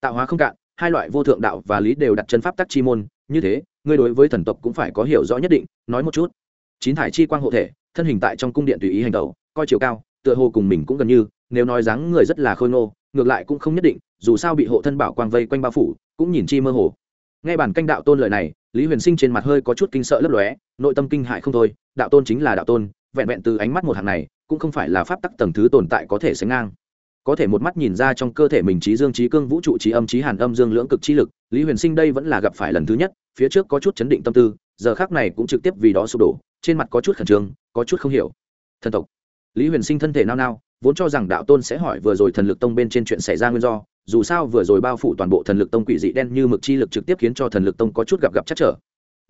Tạo hóa không cạn, hai loại vô thượng đạo và lý đều đặt chân pháp tắc chi môn, như thế, ngươi đối với thần tộc cũng phải có hiểu rõ nhất định, nói một chút. Chín thải chi quang hộ thể, thân hình tại trong cung điện tùy ý hành tẩu coi chiều cao, tựa hồ cùng mình cũng gần như, nếu nói dáng người rất là khôi ngô, ngược lại cũng không nhất định dù sao bị hộ thân bảo quang vây quanh bao phủ, cũng nhìn chi mơ hồ. Nghe bản canh đạo tôn lời này, lý huyền sinh trên mặt hơi có chút kinh sợ lấp lóe, nội tâm kinh hại không thôi, đạo tôn chính là đạo tôn, vẹn vẹn từ ánh mắt một hàng này, cũng không phải là pháp tắc tầng thứ tồn tại có thể sánh ngang. Có thể một mắt nhìn ra trong cơ thể mình trí dương trí cương vũ trụ trí âm trí hàn âm dương lưỡng cực chi lực, lý huyền sinh đây vẫn là gặp phải lần thứ nhất, phía trước có chút chấn định tâm tư, giờ khác này cũng trực tiếp vì đó sụp đổ, trên mặt có chút khẩn trương, có chút không hiểu. Thần tộc. Lý huyền sinh thân thể nao nao, vốn cho rằng đạo tôn sẽ hỏi vừa rồi thần lực tông bên trên chuyện xảy ra nguyên do dù sao vừa rồi bao phủ toàn bộ thần lực tông quỷ dị đen như mực chi lực trực tiếp khiến cho thần lực tông có chút gặp gặp chắc trở.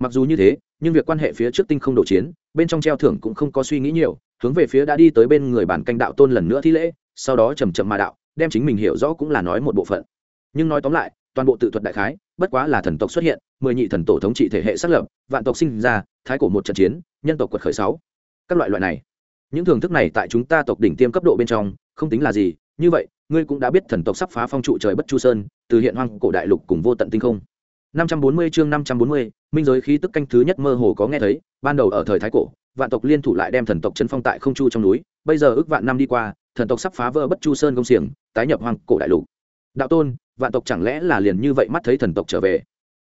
Mặc dù như thế, nhưng việc quan hệ phía trước tinh không đổ chiến, bên trong treo thưởng cũng không có suy nghĩ nhiều, hướng về phía đã đi tới bên người bản canh đạo tôn lần nữa thi lễ, sau đó chầm chậm mà đạo, đem chính mình hiểu rõ cũng là nói một bộ phận. Nhưng nói tóm lại, toàn bộ tự thuật đại khái, bất quá là thần tộc xuất hiện, mười nhị thần tổ thống trị thể hệ xác lập, vạn tộc sinh ra, thái cổ một trận chiến, nhân tộc quật khởi sáu. Các loại loại này. Những thưởng thức này tại chúng ta tộc đỉnh tiêm cấp độ bên trong, không tính là gì như vậy ngươi cũng đã biết thần tộc sắp phá phong trụ trời bất chu sơn từ hiện hoang cổ đại lục cùng vô tận tinh không. 540 chương 540, minh giới khí tức canh thứ nhất mơ hồ có nghe thấy ban đầu ở thời thái cổ vạn tộc liên thủ lại đem thần tộc chân phong tại không chu trong núi bây giờ ước vạn năm đi qua thần tộc sắp phá vỡ bất chu sơn công xiềng tái nhập hoang cổ đại lục. Đạo tôn vạn tộc chẳng lẽ là liền như vậy mắt thấy thần tộc trở về?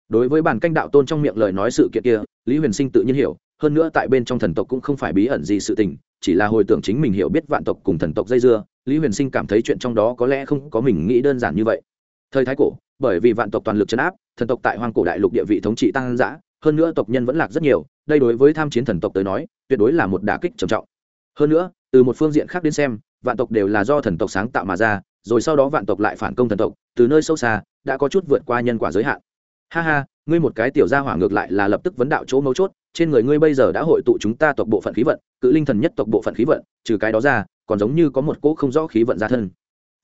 Đối với bản canh đạo tôn trong miệng lời nói sự kiện kia lý huyền sinh tự nhiên hiểu hơn nữa tại bên trong thần tộc cũng không phải bí ẩn gì sự tình chỉ là hồi tưởng chính mình hiểu biết vạn tộc cùng thần tộc dây dưa lý huyền sinh cảm thấy chuyện trong đó có lẽ không có mình nghĩ đơn giản như vậy. Thời thái cổ, bởi vì vạn tộc toàn lực chấn áp, thần tộc tại hoang cổ đại lục địa vị thống trị tăng giã hơn nữa tộc nhân vẫn lạc rất nhiều, đây đối với tham chiến thần tộc tới nói, tuyệt đối là một đả kích trầm trọng. Hơn nữa, từ một phương diện khác đến xem, vạn tộc đều là do thần tộc sáng tạo mà ra, rồi sau đó vạn tộc lại phản công thần tộc, từ nơi sâu xa, đã có chút vượt qua nhân quả giới hạn. Ha ha, ngươi một cái tiểu gia hỏa ngược lại là lập tức vấn đạo chỗ mấu chốt, trên người ngươi bây giờ đã hội tụ chúng ta tộc bộ phận khí vận, cự linh thần nhất tộc bộ phận khí vận, trừ cái đó ra còn giống như có một cỗ không rõ khí vận ra thân.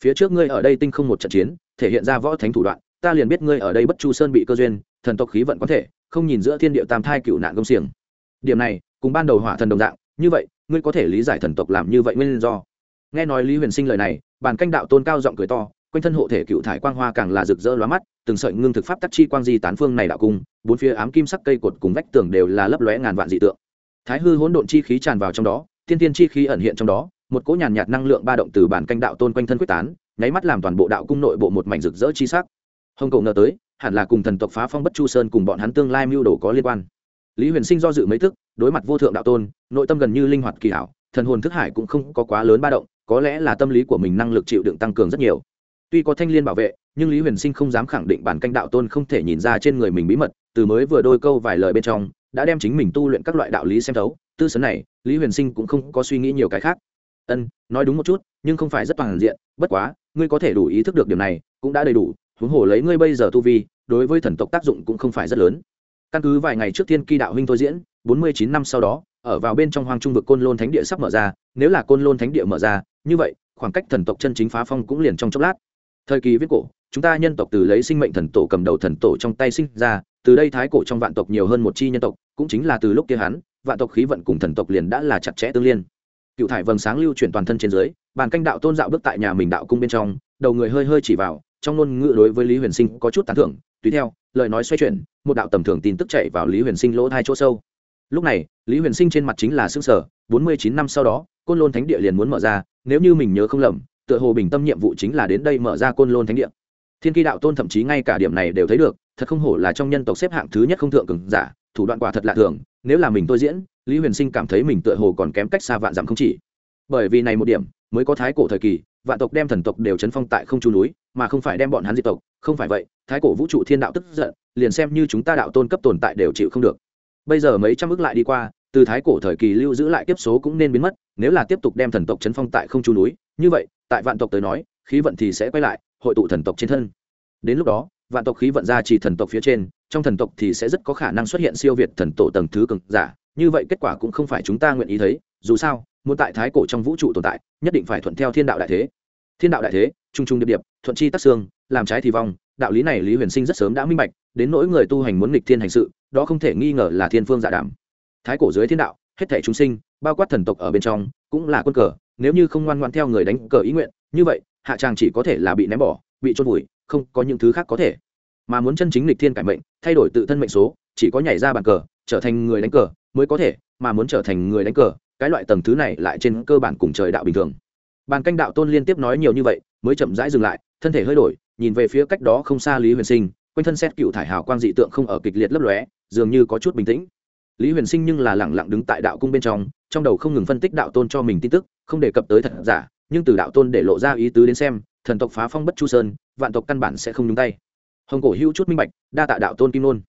Phía trước ngươi ở đây tinh không một trận chiến, thể hiện ra võ thánh thủ đoạn, ta liền biết ngươi ở đây bất chu sơn bị cơ duyên, thần tộc khí vận có thể, không nhìn giữa thiên địa tam thai cựu nạn công xiềng. Điểm này, cùng ban đầu hỏa thần đồng dạng, như vậy, ngươi có thể lý giải thần tộc làm như vậy nguyên do. Nghe nói lý huyền sinh lời này bản canh đạo tôn cao giọng cười to, quanh thân hộ thể cựu thải quang hoa càng là rực rỡ lóa mắt, từng sợi ngưng thực pháp tắc chi quang di tán phương này đạo cung, bốn phía ám kim sắc cây cột cùng vách tường đều là lấp lóe ngàn vạn dị tượng. Thái hư hỗn độn chi khí tràn vào trong đó, tiên tiên chi khí ẩn hiện trong đó một cỗ nhàn nhạt năng lượng ba động từ bản canh đạo tôn quanh thân quyết tán, nháy mắt làm toàn bộ đạo cung nội bộ một mảnh rực rỡ chi sắc. Hồng cầu ngờ tới, hẳn là cùng thần tộc phá phong bất chu sơn cùng bọn hắn tương lai mưu đồ có liên quan. Lý huyền sinh do dự mấy thức, đối mặt vô thượng đạo tôn, nội tâm gần như linh hoạt kỳ hảo thần hồn thức hải cũng không có quá lớn ba động, có lẽ là tâm lý của mình năng lực chịu đựng tăng cường rất nhiều. Tuy có thanh liên bảo vệ, nhưng lý huyền sinh không dám khẳng định bản canh đạo tôn không thể nhìn ra trên người mình bí mật, từ mới vừa đôi câu vài lời bên trong, đã đem chính mình tu luyện các loại đạo lý xem thấu. Tư sấn này, lý huyền sinh cũng không có suy nghĩ nhiều cái khác ân, nói đúng một chút, nhưng không phải rất toàn diện, bất quá, ngươi có thể đủ ý thức được điểm này, cũng đã đầy đủ, huống hồ lấy ngươi bây giờ tu vi, đối với thần tộc tác dụng cũng không phải rất lớn. Căn cứ vài ngày trước thiên kỳ đạo huynh thôi diễn, bốn mươi chín năm sau đó, ở vào bên trong hoang trung vực côn lôn thánh địa sắp mở ra, nếu là côn lôn thánh địa mở ra, như vậy, khoảng cách thần tộc chân chính phá phong cũng liền trong chốc lát. Thời kỳ viết cổ, chúng ta nhân tộc từ lấy sinh mệnh thần tổ cầm đầu thần tổ trong tay sinh ra, từ đây thái cổ trong vạn tộc nhiều hơn một chi nhân tộc, cũng chính là từ lúc kia hắn, vạn tộc khí vận cùng thần tộc liền đã là chặt chẽ tương liên cựu thải vầng sáng lưu chuyển toàn thân trên dưới, bàn canh đạo tôn dạo bước tại nhà mình đạo cung bên trong, đầu người hơi hơi chỉ vào, trong ngôn ngữ đối với lý huyền sinh có chút tán thưởng, tùy theo, lời nói xoay chuyển, một đạo tầm thường tin tức chạy vào lý huyền sinh lỗ thai chỗ sâu. Lúc này, lý huyền sinh trên mặt chính là xương sở bốn mươi chín năm sau đó, côn lôn thánh địa liền muốn mở ra, nếu như mình nhớ không lầm, tựa hồ bình tâm nhiệm vụ chính là đến đây mở ra côn lôn thánh địa. Thiên kỳ đạo tôn thậm chí ngay cả điểm này đều thấy được, thật không hổ là trong nhân tộc xếp hạng thứ nhất không thượng cường giả, thủ đoạn quả thật lạ thường, nếu là mình tôi diễn lý huyền sinh cảm thấy mình tựa hồ còn kém cách xa vạn dặm không chỉ. Bởi vì này một điểm, mới có thái cổ thời kỳ, vạn tộc đem thần tộc đều chấn phong tại không chu núi, mà không phải đem bọn hắn diệt tộc. Không phải vậy, thái cổ vũ trụ thiên đạo tức giận, liền xem như chúng ta đạo tôn cấp tồn tại đều chịu không được. Bây giờ mấy trăm ước lại đi qua, từ thái cổ thời kỳ lưu giữ lại kiếp số cũng nên biến mất, nếu là tiếp tục đem thần tộc chấn phong tại không chu núi, như vậy, tại vạn tộc tới nói, khí vận thì sẽ quay lại, hội tụ thần tộc trên thân. Đến lúc đó, vạn tộc khí vận ra chỉ thần tộc phía trên trong thần tộc thì sẽ rất có khả năng xuất hiện siêu việt thần tổ tầng thứ cực giả. Như vậy kết quả cũng không phải chúng ta nguyện ý thấy. Dù sao, muốn tại thái cổ trong vũ trụ tồn tại, nhất định phải thuận theo thiên đạo đại thế. Thiên đạo đại thế, trung trung điệp điệp, thuận chi tắc xương, làm trái thì vong. Đạo lý này lý huyền sinh rất sớm đã minh bạch, đến nỗi người tu hành muốn nghịch thiên hành sự, đó không thể nghi ngờ là thiên phương giả đảm. Thái cổ dưới thiên đạo, hết thể chúng sinh, bao quát thần tộc ở bên trong, cũng là quân cờ, nếu như không ngoan ngoan theo người đánh cờ ý nguyện, như vậy, hạ tràng chỉ có thể là bị ném bỏ, bị trôn vùi, không có những thứ khác có thể mà muốn chân chính lịch thiên cải mệnh, thay đổi tự thân mệnh số, chỉ có nhảy ra bàn cờ, trở thành người đánh cờ mới có thể, mà muốn trở thành người đánh cờ, cái loại tầng thứ này lại trên cơ bản cùng trời đạo bình thường. Bàn canh đạo tôn liên tiếp nói nhiều như vậy, mới chậm rãi dừng lại, thân thể hơi đổi, nhìn về phía cách đó không xa lý huyền sinh, quanh thân xét cựu thải hào quang dị tượng không ở kịch liệt lấp lóe, dường như có chút bình tĩnh. Lý huyền sinh nhưng là lẳng lặng đứng tại đạo cung bên trong trong đầu không ngừng phân tích đạo tôn cho mình tin tức, không đề cập tới thật giả, nhưng từ đạo tôn để lộ ra ý tứ đến xem, thần tộc phá phong bất chu sơn, vạn tộc căn bản sẽ không nhúng tay hồng cổ hữu chút minh bạch, đa tạ đạo tôn kim nôn.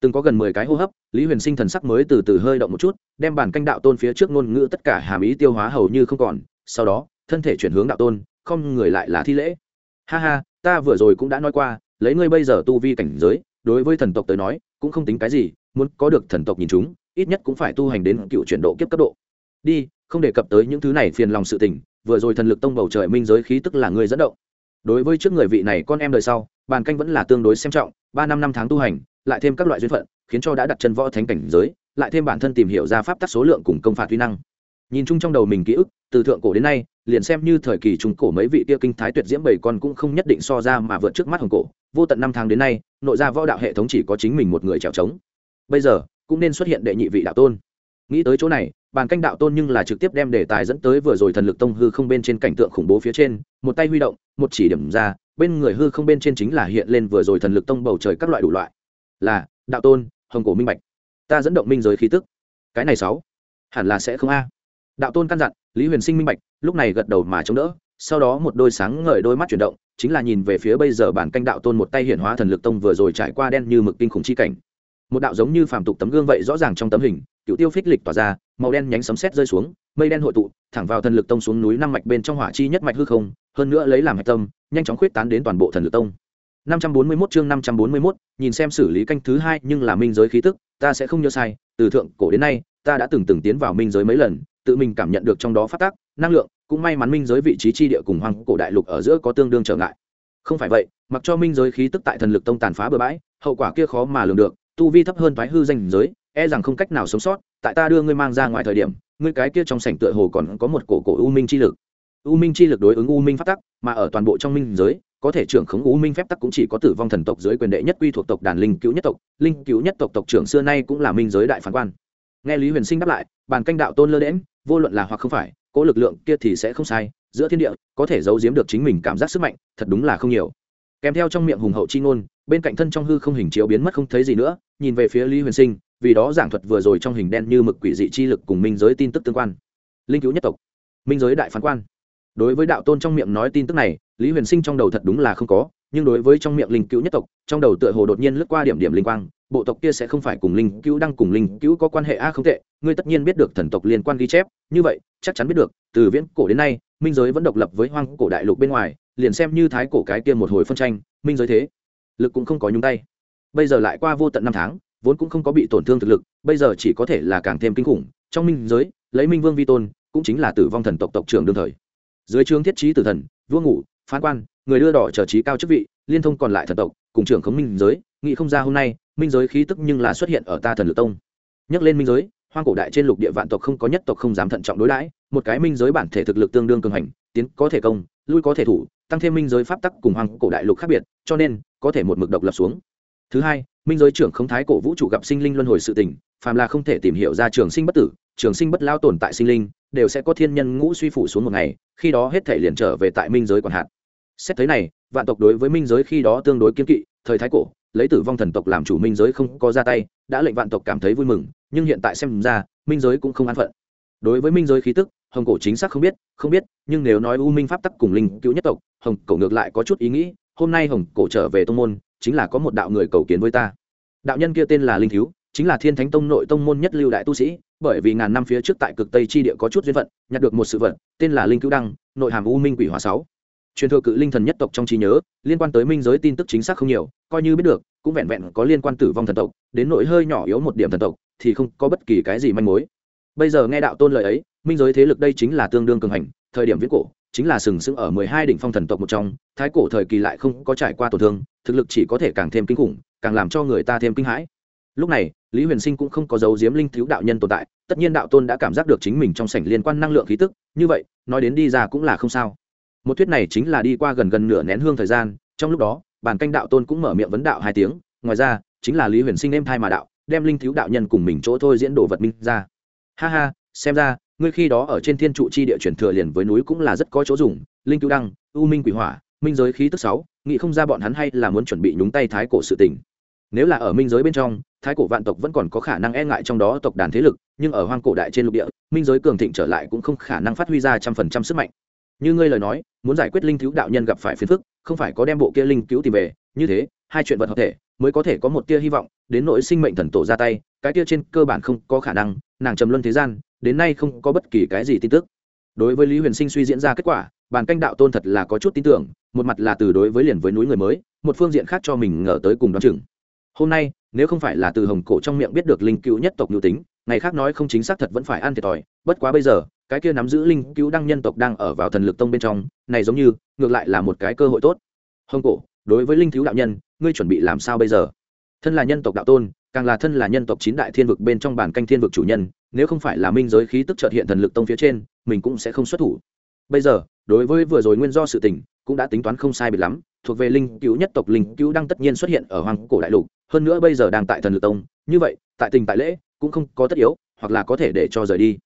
Từng có gần mười cái hô hấp, lý huyền sinh thần sắc mới từ từ hơi động một chút, đem bản canh đạo tôn phía trước ngôn ngữ tất cả hàm ý tiêu hóa hầu như không còn, sau đó, thân thể chuyển hướng đạo tôn, không người lại là thi lễ. Ha ha, ta vừa rồi cũng đã nói qua, lấy ngươi bây giờ tu vi cảnh giới, đối với thần tộc tới nói, cũng không tính cái gì, muốn có được thần tộc nhìn chúng, ít nhất cũng phải tu hành đến cựu chuyển độ kiếp cấp độ. Đi, không đề cập tới những thứ này phiền lòng sự tình, vừa rồi thần lực tông bầu trời minh giới khí tức là người dẫn động đối với trước người vị này con em đời sau, bàn canh vẫn là tương đối xem trọng, ba năm năm tháng tu hành, lại thêm các loại duyên phận, khiến cho đã đặt chân võ thánh cảnh giới, lại thêm bản thân tìm hiểu ra pháp tắc số lượng cùng công phạt uy năng. Nhìn chung trong đầu mình ký ức, từ thượng cổ đến nay, liền xem như thời kỳ trung cổ mấy vị kia kinh thái tuyệt diễm bảy con cũng không nhất định so ra mà vượt trước mắt hồng cổ. Vô tận năm tháng đến nay, nội ra võ đạo hệ thống chỉ có chính mình một người trèo trống bây giờ, cũng nên xuất hiện đệ nhị vị đạo tôn. Nghĩ tới chỗ này bàn canh đạo tôn nhưng là trực tiếp đem đề tài dẫn tới vừa rồi thần lực tông hư không bên trên cảnh tượng khủng bố phía trên, một tay huy động, một chỉ điểm ra, bên người hư không bên trên chính là hiện lên vừa rồi thần lực tông bầu trời các loại đủ loại. Là, đạo tôn, hồng cổ minh bạch. Ta dẫn động minh giới khí tức. Cái này sáu, hẳn là sẽ không a. Đạo tôn căn dặn, lý huyền sinh minh bạch, lúc này gật đầu mà chống đỡ, sau đó một đôi sáng ngời đôi mắt chuyển động, chính là nhìn về phía bây giờ bản canh đạo tôn một tay hiển hóa thần lực tông vừa rồi trải qua đen như mực kinh khủng chi cảnh một đạo giống như phàm tục tấm gương vậy rõ ràng trong tấm hình cựu tiêu phích lịch tỏa ra màu đen nhánh sấm sét rơi xuống mây đen hội tụ thẳng vào thần lực tông xuống núi năm mạch bên trong hỏa chi nhất mạch hư không hơn nữa lấy làm hạch tâm nhanh chóng khuyết tán đến toàn bộ thần lực tông. 541 chương 541, nhìn xem xử lý canh thứ hai nhưng là minh giới khí tức ta sẽ không nhớ sai từ thượng cổ đến nay ta đã từng từng tiến vào minh giới mấy lần tự mình cảm nhận được trong đó phát tác năng lượng cũng may mắn minh giới vị trí chi địa cùng hoàng cổ đại lục ở giữa có tương đương trở ngại. Không phải vậy mặc cho minh giới khí tức tại thần lực tông tàn phá bừa bãi hậu quả kia khó mà lường được tu vi thấp hơn thoái hư danh giới e rằng không cách nào sống sót, tại ta đưa ngươi mang ra ngoài thời điểm, ngươi cái kia trong sảnh tựa hồ còn có một cổ cổ u minh chi lực. U minh chi lực đối ứng u minh phát tắc, mà ở toàn bộ trong minh giới, có thể trưởng khống u minh phép tắc cũng chỉ có tử vong thần tộc dưới quyền đệ nhất quy thuộc tộc đàn linh cứu nhất tộc. Linh cứu nhất tộc tộc trưởng xưa nay cũng là minh giới đại phán quan. Nghe lý huyền sinh đáp lại, bàn canh đạo tôn lơ đễm vô luận là hoặc không phải cố lực lượng kia thì sẽ không sai, giữa thiên địa, có thể giấu giếm được chính mình cảm giác sức mạnh, thật đúng là không nhiều. Kèm theo trong miệng hùng hậu chi ngôn bên cạnh thân trong hư không hình chiếu biến mất không thấy gì nữa, nhìn về phía lý huyền sinh, vì đó giảng thuật vừa rồi trong hình đen như mực quỷ dị chi lực cùng minh giới tin tức tương quan. Linh cứu nhất tộc, minh giới đại phán quan. Đối với đạo tôn trong miệng nói tin tức này, lý huyền sinh trong đầu thật đúng là không có, nhưng đối với trong miệng linh cứu nhất tộc, trong đầu tựa hồ đột nhiên lướt qua điểm điểm linh quang, bộ tộc kia sẽ không phải cùng linh cứu đang cùng linh cứu có quan hệ a à không tệ, ngươi tất nhiên biết được thần tộc liên quan ghi chép, như vậy, chắc chắn biết được, từ viễn cổ đến nay, minh giới vẫn độc lập với hoang cổ đại lục bên ngoài, liền xem như thái cổ cái kia một hồi phân tranh, minh giới thế lực cũng không có nhúng tay. Bây giờ lại qua vô tận năm tháng, vốn cũng không có bị tổn thương thực lực, bây giờ chỉ có thể là càng thêm kinh khủng. Trong minh giới, lấy minh vương vi tôn, cũng chính là tử vong thần tộc tộc trưởng đương thời. Dưới trướng thiết trí tử thần, vua ngủ, phán quan, người đưa đỏ trở trí cao chức vị, liên thông còn lại thần tộc, cùng trưởng khống minh giới nghị không ra hôm nay, minh giới khí tức nhưng là xuất hiện ở ta thần lực tông. Nhắc lên minh giới, hoang cổ đại trên lục địa vạn tộc không có nhất tộc không dám thận trọng đối đãi, một cái minh giới bản thể thực lực tương đương cường hành, tiến có thể công, lui có thể thủ tăng thêm minh giới pháp tắc cùng hoàng cổ đại lục khác biệt, cho nên, có thể một mực độc lập xuống. Thứ hai, minh giới trưởng không thái cổ vũ trụ gặp sinh linh luân hồi sự tình, phàm là không thể tìm hiểu ra trường sinh bất tử, trường sinh bất lao tồn tại sinh linh, đều sẽ có thiên nhân ngũ suy phủ xuống một ngày, khi đó hết thể liền trở về tại minh giới còn hạn. Xét thấy này, vạn tộc đối với minh giới khi đó tương đối kiên kỵ, thời thái cổ, lấy tử vong thần tộc làm chủ minh giới không có ra tay, đã lệnh vạn tộc cảm thấy vui mừng, nhưng hiện tại xem ra, minh giới cũng không an phận. Đối với minh giới khí tức hồng cổ chính xác không biết không biết, nhưng nếu nói u minh pháp tắc cùng linh cứu nhất tộc, hồng cổ ngược lại có chút ý nghĩ, hôm nay hồng cổ trở về tông môn, chính là có một đạo người cầu kiến với ta. Đạo nhân kia tên là linh cứu chính là thiên thánh tông nội tông môn nhất lưu đại tu sĩ, bởi vì ngàn năm phía trước tại cực tây chi địa có chút duyên phận, nhặt được một sự vật, tên là linh cứu đăng, nội hàm u minh quỷ hòa sáu. Truyền thừa cự linh thần nhất tộc trong trí nhớ, liên quan tới minh giới tin tức chính xác không nhiều, coi như biết được, cũng vẹn vẹn có liên quan tử vong thần tộc, đến nội hơi nhỏ yếu một điểm thần tộc, thì không có bất kỳ cái gì manh mối. Bây giờ nghe đạo tôn lời ấy minh giới thế lực đây chính là tương đương cường hành, thời điểm viết cổ, chính là sừng sững ở mười hai đỉnh phong thần tộc một trong, thái cổ thời kỳ lại không có trải qua tổn thương, thực lực chỉ có thể càng thêm kinh khủng, càng làm cho người ta thêm kinh hãi. Lúc này, lý huyền sinh cũng không có dấu diếm linh thiếu đạo nhân tồn tại, tất nhiên đạo tôn đã cảm giác được chính mình trong sảnh liên quan năng lượng khí tức, như vậy, nói đến đi ra cũng là không sao. Một thuyết này chính là đi qua gần gần nửa nén hương thời gian, trong lúc đó bản canh đạo tôn cũng mở miệng vấn đạo hai tiếng, ngoài ra, chính là lý huyền sinh êm thai mà đạo, đem linh thiếu đạo nhân cùng mình chỗ thôi diễn đồ vật minh ra. Ha ha, xem ra ngươi khi đó ở trên thiên trụ chi địa chuyển thừa liền với núi cũng là rất có chỗ dùng, linh cứu đăng, u minh quỷ hỏa, minh giới khí tức sáu, nghĩ không ra bọn hắn hay là muốn chuẩn bị nhúng tay thái cổ sự tình. Nếu là ở minh giới bên trong, thái cổ vạn tộc vẫn còn có khả năng e ngại trong đó tộc đàn thế lực, nhưng ở hoang cổ đại trên lục địa, minh giới cường thịnh trở lại cũng không khả năng phát huy ra trăm phần trăm sức mạnh. Như ngươi lời nói, muốn giải quyết linh cứu đạo nhân gặp phải phiền phức, không phải có đem bộ kia linh cứu tìm về, như thế, hai chuyện vật hợp thể mới có thể có một tia hy vọng, đến nỗi sinh mệnh thần tổ ra tay, cái tia trên cơ bản không có khả năng, nàng trầm luân thế gian đến nay không có bất kỳ cái gì tin tức. Đối với lý huyền sinh suy diễn ra kết quả, bàn canh đạo tôn thật là có chút tin tưởng, một mặt là từ đối với liền với núi người mới, một phương diện khác cho mình ngờ tới cùng đoán chừng. Hôm nay, nếu không phải là từ hồng cổ trong miệng biết được linh cứu nhất tộc nhu tính, ngày khác nói không chính xác thật vẫn phải ăn thiệt thòi, bất quá bây giờ, cái kia nắm giữ linh cứu đăng nhân tộc đang ở vào thần lực tông bên trong, này giống như, ngược lại là một cái cơ hội tốt. Hồng cổ, đối với linh thiếu đạo nhân, ngươi chuẩn bị làm sao bây giờ? Thân là nhân tộc đạo tôn càng là thân là nhân tộc chín đại thiên vực bên trong bản canh thiên vực chủ nhân, nếu không phải là minh giới khí tức trợt hiện thần lực tông phía trên, mình cũng sẽ không xuất thủ. Bây giờ, đối với vừa rồi nguyên do sự tình, cũng đã tính toán không sai biệt lắm, thuộc về linh cứu nhất tộc linh cứu đang tất nhiên xuất hiện ở hoàng cổ đại lục, hơn nữa bây giờ đang tại thần lực tông, như vậy, tại tình tại lễ, cũng không có tất yếu, hoặc là có thể để cho rời đi.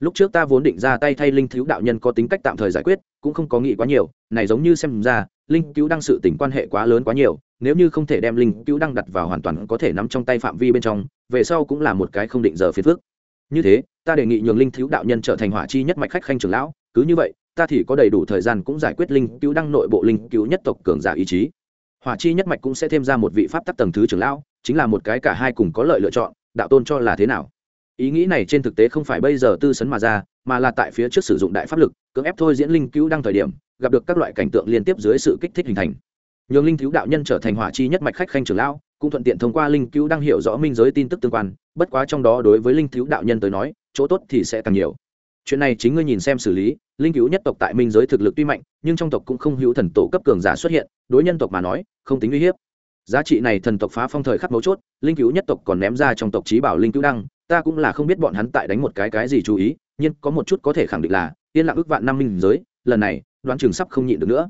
Lúc trước ta vốn định ra tay thay linh thiếu đạo nhân có tính cách tạm thời giải quyết, cũng không có nghĩ quá nhiều, này giống như xem ra linh cứu đăng sự tình quan hệ quá lớn quá nhiều, nếu như không thể đem linh cứu đăng đặt vào hoàn toàn có thể nắm trong tay phạm vi bên trong, về sau cũng là một cái không định giờ phiền phức. Như thế, ta đề nghị nhường linh thiếu đạo nhân trở thành hỏa chi nhất mạch khách khanh trưởng lão, cứ như vậy, ta thì có đầy đủ thời gian cũng giải quyết linh cứu đăng nội bộ linh cứu nhất tộc cường giả ý chí. Hỏa chi nhất mạch cũng sẽ thêm ra một vị pháp tắc tầng thứ trưởng lão, chính là một cái cả hai cùng có lợi lựa chọn, đạo tôn cho là thế nào? Ý nghĩ này trên thực tế không phải bây giờ tư sấn mà ra, mà là tại phía trước sử dụng đại pháp lực, cưỡng ép thôi diễn linh cứu đang thời điểm gặp được các loại cảnh tượng liên tiếp dưới sự kích thích hình thành. Nhường linh thiếu đạo nhân trở thành hỏa chi nhất mạch khách khanh trưởng lão, cũng thuận tiện thông qua linh cứu đang hiểu rõ minh giới tin tức tương quan, bất quá trong đó đối với linh thiếu đạo nhân tới nói, chỗ tốt thì sẽ càng nhiều. Chuyện này chính ngươi nhìn xem xử lý, linh cứu nhất tộc tại minh giới thực lực tuy mạnh, nhưng trong tộc cũng không hữu thần tổ cấp cường giả xuất hiện, đối nhân tộc mà nói, không tính uy hiếp. Giá trị này thần tộc phá phong thời khắc mấu chốt, linh cứu nhất tộc còn ném ra trong tộc trí bảo linh cứu đăng, ta cũng là không biết bọn hắn tại đánh một cái cái gì chú ý, nhưng có một chút có thể khẳng định là, yên lặng ước vạn năm minh giới, lần này đoán chừng sắp không nhịn được nữa.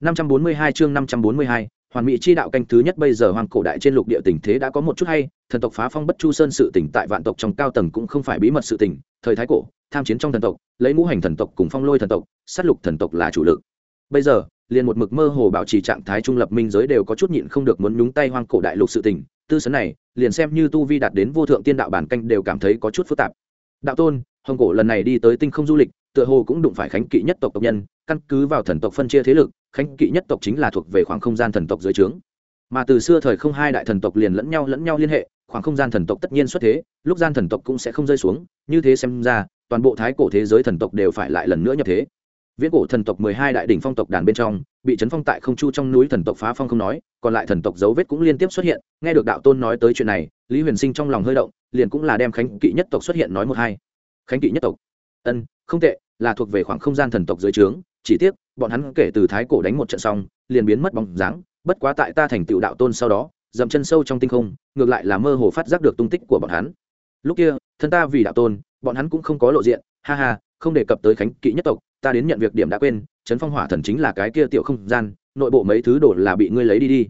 542 chương 542, hoàn mỹ chi đạo canh thứ nhất bây giờ hoàng cổ đại trên lục địa tình thế đã có một chút hay thần tộc phá phong bất chu sơn sự tỉnh tại vạn tộc trong cao tầng cũng không phải bí mật sự tỉnh thời thái cổ tham chiến trong thần tộc lấy ngũ hành thần tộc cùng phong lôi thần tộc sát lục thần tộc là chủ lực. Bây giờ liền một mực mơ hồ bảo trì trạng thái trung lập minh giới đều có chút nhịn không được muốn nhúng tay hoang cổ đại lục sự tỉnh tư sấn này liền xem như tu vi đạt đến vô thượng tiên đạo bản canh đều cảm thấy có chút phức tạp. Đạo tôn hồng cổ lần này đi tới tinh không du lịch, tựa hồ cũng đụng phải khánh kỵ nhất tộc tộc nhân, căn cứ vào thần tộc phân chia thế lực, khánh kỵ nhất tộc chính là thuộc về khoảng không gian thần tộc dưới trướng. Mà từ xưa thời không hai đại thần tộc liền lẫn nhau lẫn nhau liên hệ, khoảng không gian thần tộc tất nhiên xuất thế, lúc gian thần tộc cũng sẽ không rơi xuống, như thế xem ra, toàn bộ thái cổ thế giới thần tộc đều phải lại lần nữa nhập thế. Viễn cổ thần tộc mười hai đại đỉnh phong tộc đàn bên trong, bị chấn phong tại không chu trong núi thần tộc phá phong không nói, còn lại thần tộc dấu vết cũng liên tiếp xuất hiện, nghe được đạo tôn nói tới chuyện này, lý huyền sinh trong lòng hơi động, liền cũng là đem khánh kỵ nhất tộc xuất hiện nói một hai khánh kỵ nhất tộc. Ân, không tệ, là thuộc về khoảng không gian thần tộc dưới trướng, chỉ tiếc, bọn hắn kể từ thái cổ đánh một trận xong, liền biến mất bóng dáng, bất quá tại ta thành tựu đạo tôn sau đó, dậm chân sâu trong tinh không, ngược lại là mơ hồ phát giác được tung tích của bọn hắn. Lúc kia, thân ta vì đạo tôn, bọn hắn cũng không có lộ diện, ha ha, không đề cập tới khánh kỵ nhất tộc, ta đến nhận việc điểm đã quên trấn phong hỏa thần chính là cái kia tiểu không gian, nội bộ mấy thứ đồ là bị ngươi lấy đi đi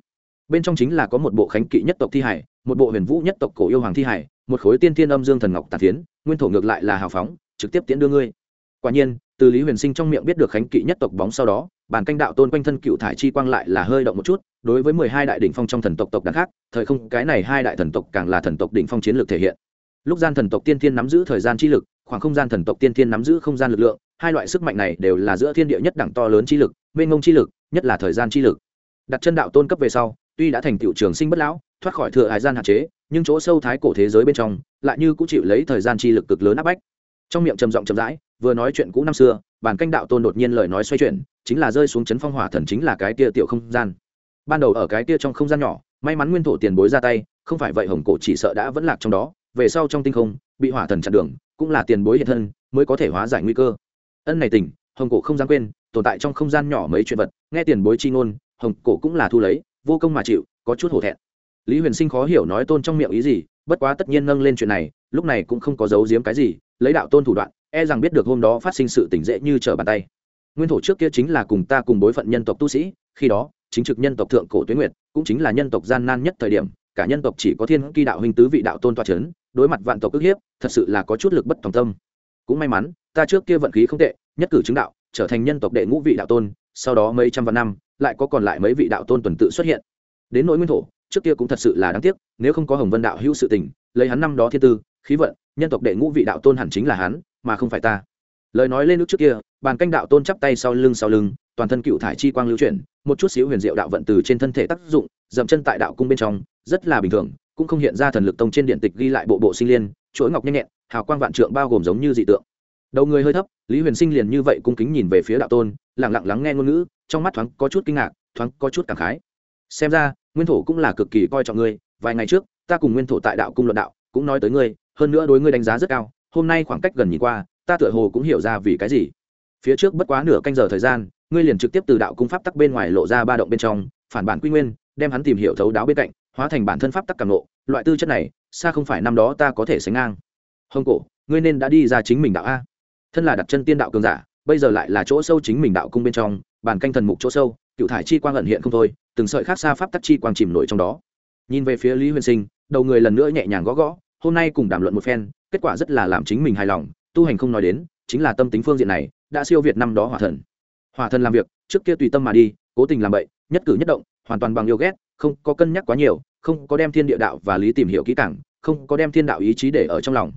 bên trong chính là có một bộ khánh kỵ nhất tộc thi hải một bộ huyền vũ nhất tộc cổ yêu hoàng thi hải một khối tiên tiên âm dương thần ngọc tàn tiến, nguyên thổ ngược lại là hào phóng, trực tiếp tiễn đưa ngươi. Quả nhiên, từ lý huyền sinh trong miệng biết được khánh kỵ nhất tộc bóng sau đó bản canh đạo tôn quanh thân cựu thải chi quang lại là hơi động một chút, đối với mười hai đại đỉnh phong trong thần tộc tộc đàn khác, thời không, cái này hai đại thần tộc càng là thần tộc đỉnh phong chiến lược thể hiện. Lúc gian thần tộc tiên thiên nắm giữ thời gian chi lực, khoảng không gian thần tộc tiên thiên nắm giữ không gian lực lượng, hai loại sức mạnh này đều là giữa thiên địa nhất đẳng to lớn chi lực, mênh ngông chi lực, nhất là thời gian chi lực. Đặt chân đạo tôn cấp về sau tuy đã thành tựu trường sinh bất lão thoát khỏi thừa hải gian hạn chế nhưng chỗ sâu thái cổ thế giới bên trong lại như cũng chịu lấy thời gian chi lực cực lớn áp bách. Trong miệng trầm giọng trầm rãi vừa nói chuyện cũ năm xưa bản canh đạo tôn đột nhiên lời nói xoay chuyển chính là rơi xuống chấn phong hỏa thần chính là cái kia tiểu không gian. Ban đầu ở cái kia trong không gian nhỏ may mắn nguyên thổ tiền bối ra tay không phải vậy hồng cổ chỉ sợ đã vẫn lạc trong đó về sau trong tinh không bị hỏa thần chặn đường cũng là tiền bối hiện thân mới có thể hóa giải nguy cơ. Ân này tỉnh, hồng cổ không dám quên tồn tại trong không gian nhỏ mấy chuyện vật nghe tiền bối chi ngôn hồng cổ cũng là thu lấy vô công mà chịu, có chút hổ thẹn. Lý huyền sinh khó hiểu nói tôn trong miệng ý gì, bất quá tất nhiên nâng lên chuyện này, lúc này cũng không có giấu giếm cái gì, lấy đạo tôn thủ đoạn e rằng biết được hôm đó phát sinh sự tỉnh dễ như trở bàn tay. Nguyên thổ trước kia chính là cùng ta cùng bối phận nhân tộc tu sĩ, khi đó, chính trực nhân tộc thượng cổ tuyến nguyệt, cũng chính là nhân tộc gian nan nhất thời điểm, cả nhân tộc chỉ có thiên kỳ đạo huynh tứ vị đạo tôn toa c h ấ n đối mặt vạn tộc ức hiếp, thật sự là có chút lực bất tòng tâm. Cũng may mắn, ta trước kia vận khí không tệ, nhất cử chứng đạo, trở thành nhân tộc đệ ngũ vị đạo tôn sau đó mấy trăm vạn năm, lại có còn lại mấy vị đạo tôn tuần tự xuất hiện. Đến nỗi nguyên thổ, trước kia cũng thật sự là đáng tiếc, nếu không có hồng vân đạo hữu sự tình, lấy hắn năm đó thiên tư, khí vận, nhân tộc đệ ngũ vị đạo tôn hẳn chính là hắn, mà không phải ta. Lời nói lên nước trước kia, bàn canh đạo tôn chắp tay sau lưng sau lưng, toàn thân cựu thải chi quang lưu chuyển, một chút xíu huyền diệu đạo vận từ trên thân thể tác dụng, dậm chân tại đạo cung bên trong, rất là bình thường, cũng không hiện ra thần lực tông trên điện tịch ghi lại bộ bộ sinh liên, chuỗi ngọc nhanh nhẹn, hào quang vạn trượng bao gồm giống như dị tượng đầu người hơi thấp, lý huyền sinh liền như vậy cung kính nhìn về phía đạo tôn lẳng lặng lắng nghe ngôn ngữ, trong mắt thoáng có chút kinh ngạc, thoáng có chút cảm khái. Xem ra, nguyên thổ cũng là cực kỳ coi trọng ngươi, vài ngày trước, ta cùng nguyên thổ tại đạo cung luận đạo, cũng nói tới ngươi, hơn nữa đối ngươi đánh giá rất cao, hôm nay khoảng cách gần nhìn qua, ta tựa hồ cũng hiểu ra vì cái gì. Phía trước bất quá nửa canh giờ thời gian, ngươi liền trực tiếp từ đạo cung pháp tắc bên ngoài lộ ra ba động bên trong, phản bản quy nguyên, đem hắn tìm hiểu thấu đáo bên cạnh, hóa thành bản thân pháp tắc càng lộ loại tư chất này, xa không phải năm đó ta có thể sánh ngang. Hồng cổ, ngươi nên đã đi ra chính mình đạo a thân là đặt chân tiên đạo cường giả, bây giờ lại là chỗ sâu chính mình đạo cung bên trong, bản canh thần mục chỗ sâu, cựu thải chi quang ẩn hiện không thôi, từng sợi khác xa pháp tắc chi quang chìm nổi trong đó. Nhìn về phía lý huyền sinh, đầu người lần nữa nhẹ nhàng gõ gõ, hôm nay cùng đàm luận một phen, kết quả rất là làm chính mình hài lòng, tu hành không nói đến, chính là tâm tính phương diện này, đã siêu việt năm đó hỏa thần. Hỏa thần làm việc, trước kia tùy tâm mà đi, cố tình làm bậy, nhất cử nhất động, hoàn toàn bằng yêu ghét, không có cân nhắc quá nhiều, không có đem thiên địa đạo và lý tìm hiểu kỹ càng, không có đem thiên đạo ý chí để ở trong lòng.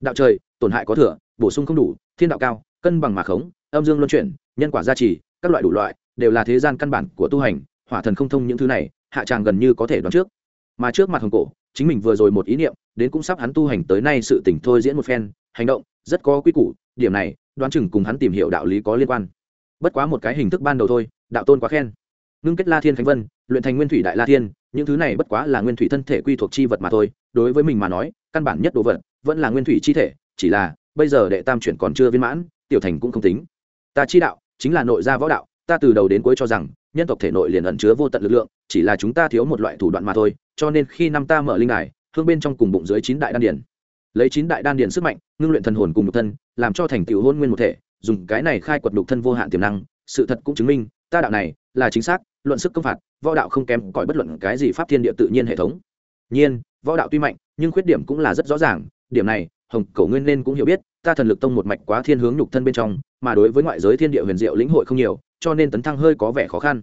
Đạo trời, tổn hại có thừa, bổ sung không đủ thiên đạo cao, cân bằng mà khống, âm dương luân chuyển, nhân quả gia trì, các loại đủ loại, đều là thế gian căn bản của tu hành, hỏa thần không thông những thứ này, hạ tràng gần như có thể đoán trước. Mà trước mặt hồng cổ, chính mình vừa rồi một ý niệm, đến cũng sắp hắn tu hành tới nay sự tỉnh thôi diễn một phen, hành động, rất có quy củ, điểm này, đoán chừng cùng hắn tìm hiểu đạo lý có liên quan. Bất quá một cái hình thức ban đầu thôi, đạo tôn quá khen. Ngưng kết la thiên khánh vân, luyện thành nguyên thủy đại la thiên, những thứ này bất quá là nguyên thủy thân thể quy thuộc chi vật mà thôi, đối với mình mà nói, căn bản nhất đồ vật, vẫn là nguyên thủy chi thể, chỉ là bây giờ đệ tam chuyển còn chưa viên mãn, tiểu thành cũng không tính. Ta chi đạo, chính là nội gia võ đạo, ta từ đầu đến cuối cho rằng, nhân tộc thể nội liền ẩn chứa vô tận lực lượng, chỉ là chúng ta thiếu một loại thủ đoạn mà thôi, cho nên khi năm ta mở linh đài, hương bên trong cùng bụng dưới chín đại đan điển lấy chín đại đan điển sức mạnh, ngưng luyện thần hồn cùng nhục thân, làm cho thành tựu hôn nguyên một thể, dùng cái này khai quật nhục thân vô hạn tiềm năng, sự thật cũng chứng minh, ta đạo này là chính xác, luận sức công phạt, võ đạo không kém cỏi bất luận cái gì pháp thiên địa tự nhiên hệ thống. Nhiên, võ đạo tuy mạnh, nhưng khuyết điểm cũng là rất rõ ràng, điểm này hồng Cổ nguyên nên cũng hiểu biết, ta thần lực tông một mạch quá thiên hướng nhục thân bên trong, mà đối với ngoại giới thiên địa huyền diệu lĩnh hội không nhiều, cho nên tấn thăng hơi có vẻ khó khăn.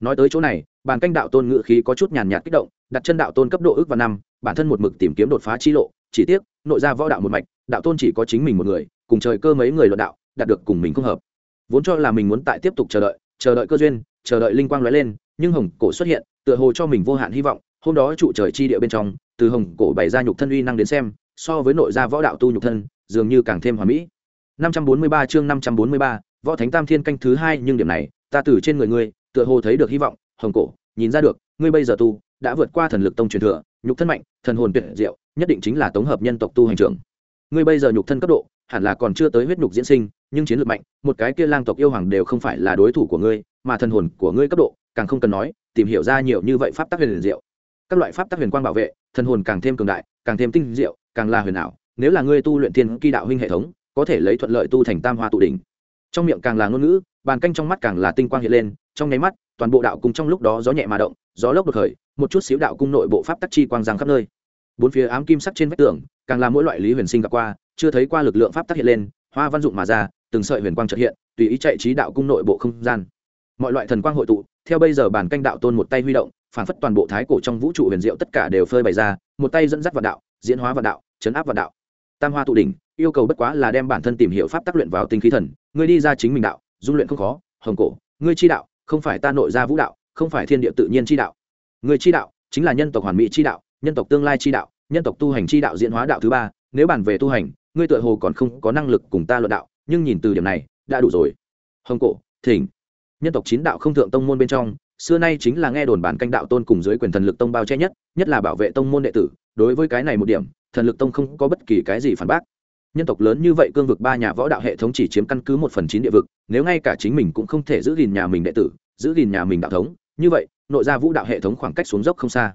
Nói tới chỗ này bàn canh đạo tôn ngự khí có chút nhàn nhạt kích động, đặt chân đạo tôn cấp độ ước và năm, bản thân một mực tìm kiếm đột phá chi lộ, chỉ tiếc, nội ra võ đạo một mạch, đạo tôn chỉ có chính mình một người, cùng trời cơ mấy người luận đạo, đạt được cùng mình không hợp. Vốn cho là mình muốn tại tiếp tục chờ đợi chờ đợi cơ duyên, chờ đợi linh quang lóe lên, nhưng hồng cổ xuất hiện, tựa hồ cho mình vô hạn hy vọng, hôm đó trụ trời chi địa bên trong, từ hồng cổ bày ra nhục thân uy năng đến xem so với nội gia võ đạo tu nhục thân dường như càng thêm hoàn mỹ. 543 chương 543, võ thánh tam thiên canh thứ hai nhưng điểm này ta từ trên người ngươi tựa hồ thấy được hy vọng hồng cổ nhìn ra được ngươi bây giờ tu đã vượt qua thần lực tông truyền thừa nhục thân mạnh thần hồn tuyệt diệu nhất định chính là tổng hợp nhân tộc tu hành trưởng. Ngươi bây giờ nhục thân cấp độ hẳn là còn chưa tới huyết nhục diễn sinh nhưng chiến lược mạnh một cái kia lang tộc yêu hoàng đều không phải là đối thủ của ngươi mà thần hồn của ngươi cấp độ càng không cần nói tìm hiểu ra nhiều như vậy pháp tắc huyền diệu. Các loại pháp tắc huyền quang bảo vệ thần hồn càng thêm cường đại càng thêm tinh diệu càng là huyền ảo, nếu là ngươi tu luyện thiên kỳ đạo huynh hệ thống, có thể lấy thuận lợi tu thành tam hoa tụ đỉnh. Trong miệng càng là ngôn ngữ, bàn canh trong mắt càng là tinh quang hiện lên, trong nháy mắt, toàn bộ đạo cung trong lúc đó gió nhẹ mà động, gió lốc đột khởi, một chút xíu đạo cung nội bộ pháp tắc chi quang giang khắp nơi. Bốn phía ám kim sắc trên vách tường, càng là mỗi loại lý huyền sinh gặp qua, chưa thấy qua lực lượng pháp tắc hiện lên, hoa văn dụng mà ra, từng sợi huyền quang trợ hiện, tùy ý chạy trí đạo cung nội bộ không gian. Mọi loại thần quang hội tụ, theo bây giờ bản canh đạo tôn một tay huy động, phản phất toàn bộ thái cổ trong vũ trụ huyền diệu tất cả đều phơi bày ra, một tay dẫn dắt vào đạo diễn hóa vạn đạo, chấn áp vạn đạo. Tam hoa tụ đỉnh, yêu cầu bất quá là đem bản thân tìm hiểu pháp tác luyện vào tinh khí thần, ngươi đi ra chính mình đạo, dung luyện không khó, hồng cổ, ngươi chi đạo, không phải ta nội ra vũ đạo, không phải thiên địa tự nhiên chi đạo. Người chi đạo, chính là nhân tộc hoàn mỹ chi đạo, nhân tộc tương lai chi đạo, nhân tộc tu hành chi đạo diễn hóa đạo thứ ba, nếu bàn về tu hành, ngươi tựa hồ còn không có năng lực cùng ta luận đạo, nhưng nhìn từ điểm này, đã đủ rồi. Hồng cổ, thỉnh. Nhân tộc chín đạo không thượng tông môn bên trong xưa nay chính là nghe đồn bản canh đạo tôn cùng dưới quyền thần lực tông bao che nhất nhất là bảo vệ tông môn đệ tử, đối với cái này một điểm, thần lực tông không có bất kỳ cái gì phản bác. Nhân tộc lớn như vậy cương vực ba nhà võ đạo hệ thống chỉ chiếm căn cứ một phần chín địa vực, nếu ngay cả chính mình cũng không thể giữ gìn nhà mình đệ tử, giữ gìn nhà mình đạo thống, như vậy, nội gia vũ đạo hệ thống khoảng cách xuống dốc không xa.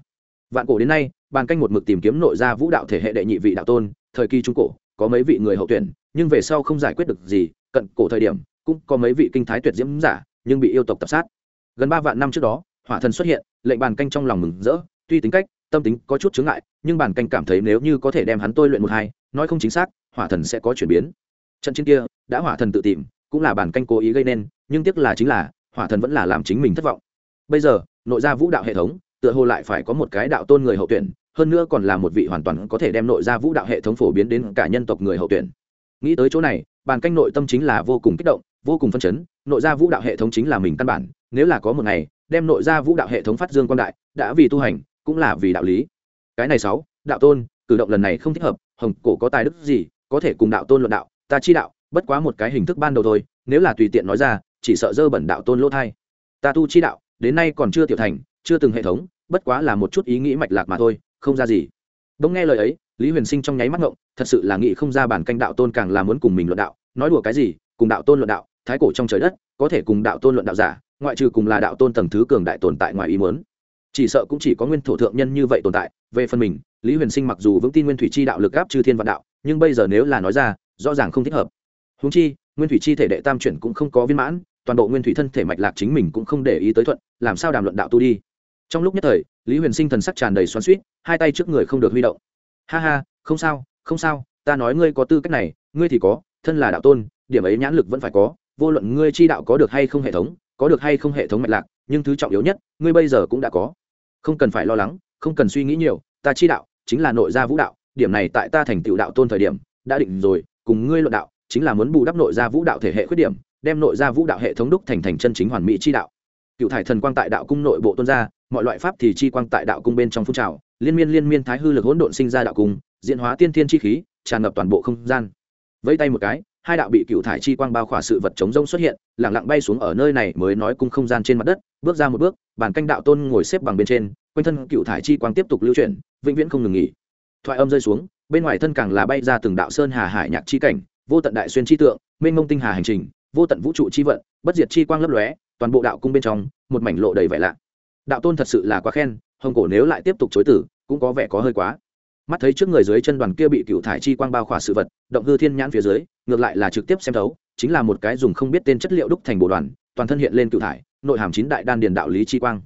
Vạn cổ đến nay, bàn canh một mực tìm kiếm nội gia vũ đạo thể hệ đệ nhị vị đạo tôn, thời kỳ trung cổ, có mấy vị người hậu tuyển, nhưng về sau không giải quyết được gì, cận cổ thời điểm, cũng có mấy vị kinh thái tuyệt diễm giả, nhưng bị yêu tộc tập sát gần ba vạn năm trước đó, hỏa thần xuất hiện, lệnh bàn canh trong lòng mừng rỡ, tuy tính cách, tâm tính có chút chướng ngại, nhưng bàn canh cảm thấy nếu như có thể đem hắn tôi luyện một hai, nói không chính xác, hỏa thần sẽ có chuyển biến. Trận chiến kia, đã hỏa thần tự tìm, cũng là bản canh cố ý gây nên, nhưng tiếc là chính là, hỏa thần vẫn là làm chính mình thất vọng. Bây giờ, nội gia vũ đạo hệ thống, tựa hồ lại phải có một cái đạo tôn người hậu tuyển, hơn nữa còn là một vị hoàn toàn có thể đem nội gia vũ đạo hệ thống phổ biến đến cả nhân tộc người hậu tuyển. Nghĩ tới chỗ này, bàn canh nội tâm chính là vô cùng kích động, vô cùng phân chấn, nội gia vũ đạo hệ thống chính là mình căn bản nếu là có một ngày, đem nội gia vũ đạo hệ thống phát dương quan đại, đã vì tu hành, cũng là vì đạo lý. Cái này sáu, đạo tôn, cử động lần này không thích hợp, hồng cổ có tài đức gì, có thể cùng đạo tôn luận đạo, ta chi đạo, bất quá một cái hình thức ban đầu thôi, nếu là tùy tiện nói ra, chỉ sợ dơ bẩn đạo tôn lỗ thai. Ta tu chi đạo, đến nay còn chưa tiểu thành, chưa từng hệ thống, bất quá là một chút ý nghĩ mạch lạc mà thôi, không ra gì. Bỗng nghe lời ấy, lý huyền sinh trong nháy mắt ngộng, thật sự là nghĩ không ra bản canh đạo tôn càng là muốn cùng mình luận đạo, nói đùa cái gì, cùng đạo tôn luận đạo, thái cổ trong trời đất, có thể cùng đạo tôn luận đạo giả ngoại trừ cùng là đạo tôn tầng thứ cường đại tồn tại ngoài ý muốn. Chỉ sợ cũng chỉ có nguyên thổ thượng nhân như vậy tồn tại, về phần mình, lý huyền sinh mặc dù vững tin nguyên thủy chi đạo lực gáp chư thiên vạn đạo, nhưng bây giờ nếu là nói ra, rõ ràng không thích hợp. Húng chi, nguyên thủy chi thể đệ tam chuyển cũng không có viên mãn, toàn bộ nguyên thủy thân thể mạch lạc chính mình cũng không để ý tới thuận, làm sao đàm luận đạo tu đi. Trong lúc nhất thời, lý huyền sinh thần sắc tràn đầy xoắn suýt hai tay trước người không được huy động. Ha ha, không sao không sao, ta nói ngươi có tư cách này, ngươi thì có, thân là đạo tôn, điểm ấy nhãn lực vẫn phải có, vô luận ngươi chi đạo có được hay không hệ thống có được hay không hệ thống mạch lạc, nhưng thứ trọng yếu nhất, ngươi bây giờ cũng đã có. Không cần phải lo lắng, không cần suy nghĩ nhiều, ta chi đạo chính là nội gia vũ đạo, điểm này tại ta thành tựu đạo tôn thời điểm, đã định rồi, cùng ngươi luận đạo chính là muốn bù đắp nội gia vũ đạo thể hệ khuyết điểm, đem nội gia vũ đạo hệ thống đúc thành thành chân chính hoàn mỹ chi đạo. Cựu thải thần quang tại đạo cung nội bộ tôn gia mọi loại pháp thì chi quang tại đạo cung bên trong phun trào, liên miên liên miên thái hư lực hỗn độn sinh ra đạo cung, diễn hóa tiên thiên chi khí, tràn ngập toàn bộ không gian vẫy tay một cái, hai đạo bị cựu thải chi quang bao khỏa sự vật chống rông xuất hiện lẳng lặng bay xuống ở nơi này mới nói cung không gian trên mặt đất, bước ra một bước, bàn canh đạo tôn ngồi xếp bằng bên trên, quanh thân cựu thải chi quang tiếp tục lưu chuyển, vĩnh viễn không ngừng nghỉ. Thoại âm rơi xuống, bên ngoài thân càng là bay ra từng đạo sơn hà hải nhạc chi cảnh, vô tận đại xuyên chi tượng, mênh mông tinh hà hành trình, vô tận vũ trụ chi vận, bất diệt chi quang lấp lóe, toàn bộ đạo cung bên trong, một mảnh lộ đầy vẻ lạ. Đạo tôn thật sự là quá khen, hồng cổ nếu lại tiếp tục chối tử, cũng có vẻ có hơi quá. Mắt thấy trước người dưới chân đoàn kia bị cựu thải chi quang bao khỏa sự vật động hư thiên nhãn phía dưới, ngược lại là trực tiếp xem thấu, chính là một cái dùng không biết tên chất liệu đúc thành bộ đoàn, toàn thân hiện lên cựu thải, nội hàm chín đại đan điền đạo lý chi quang.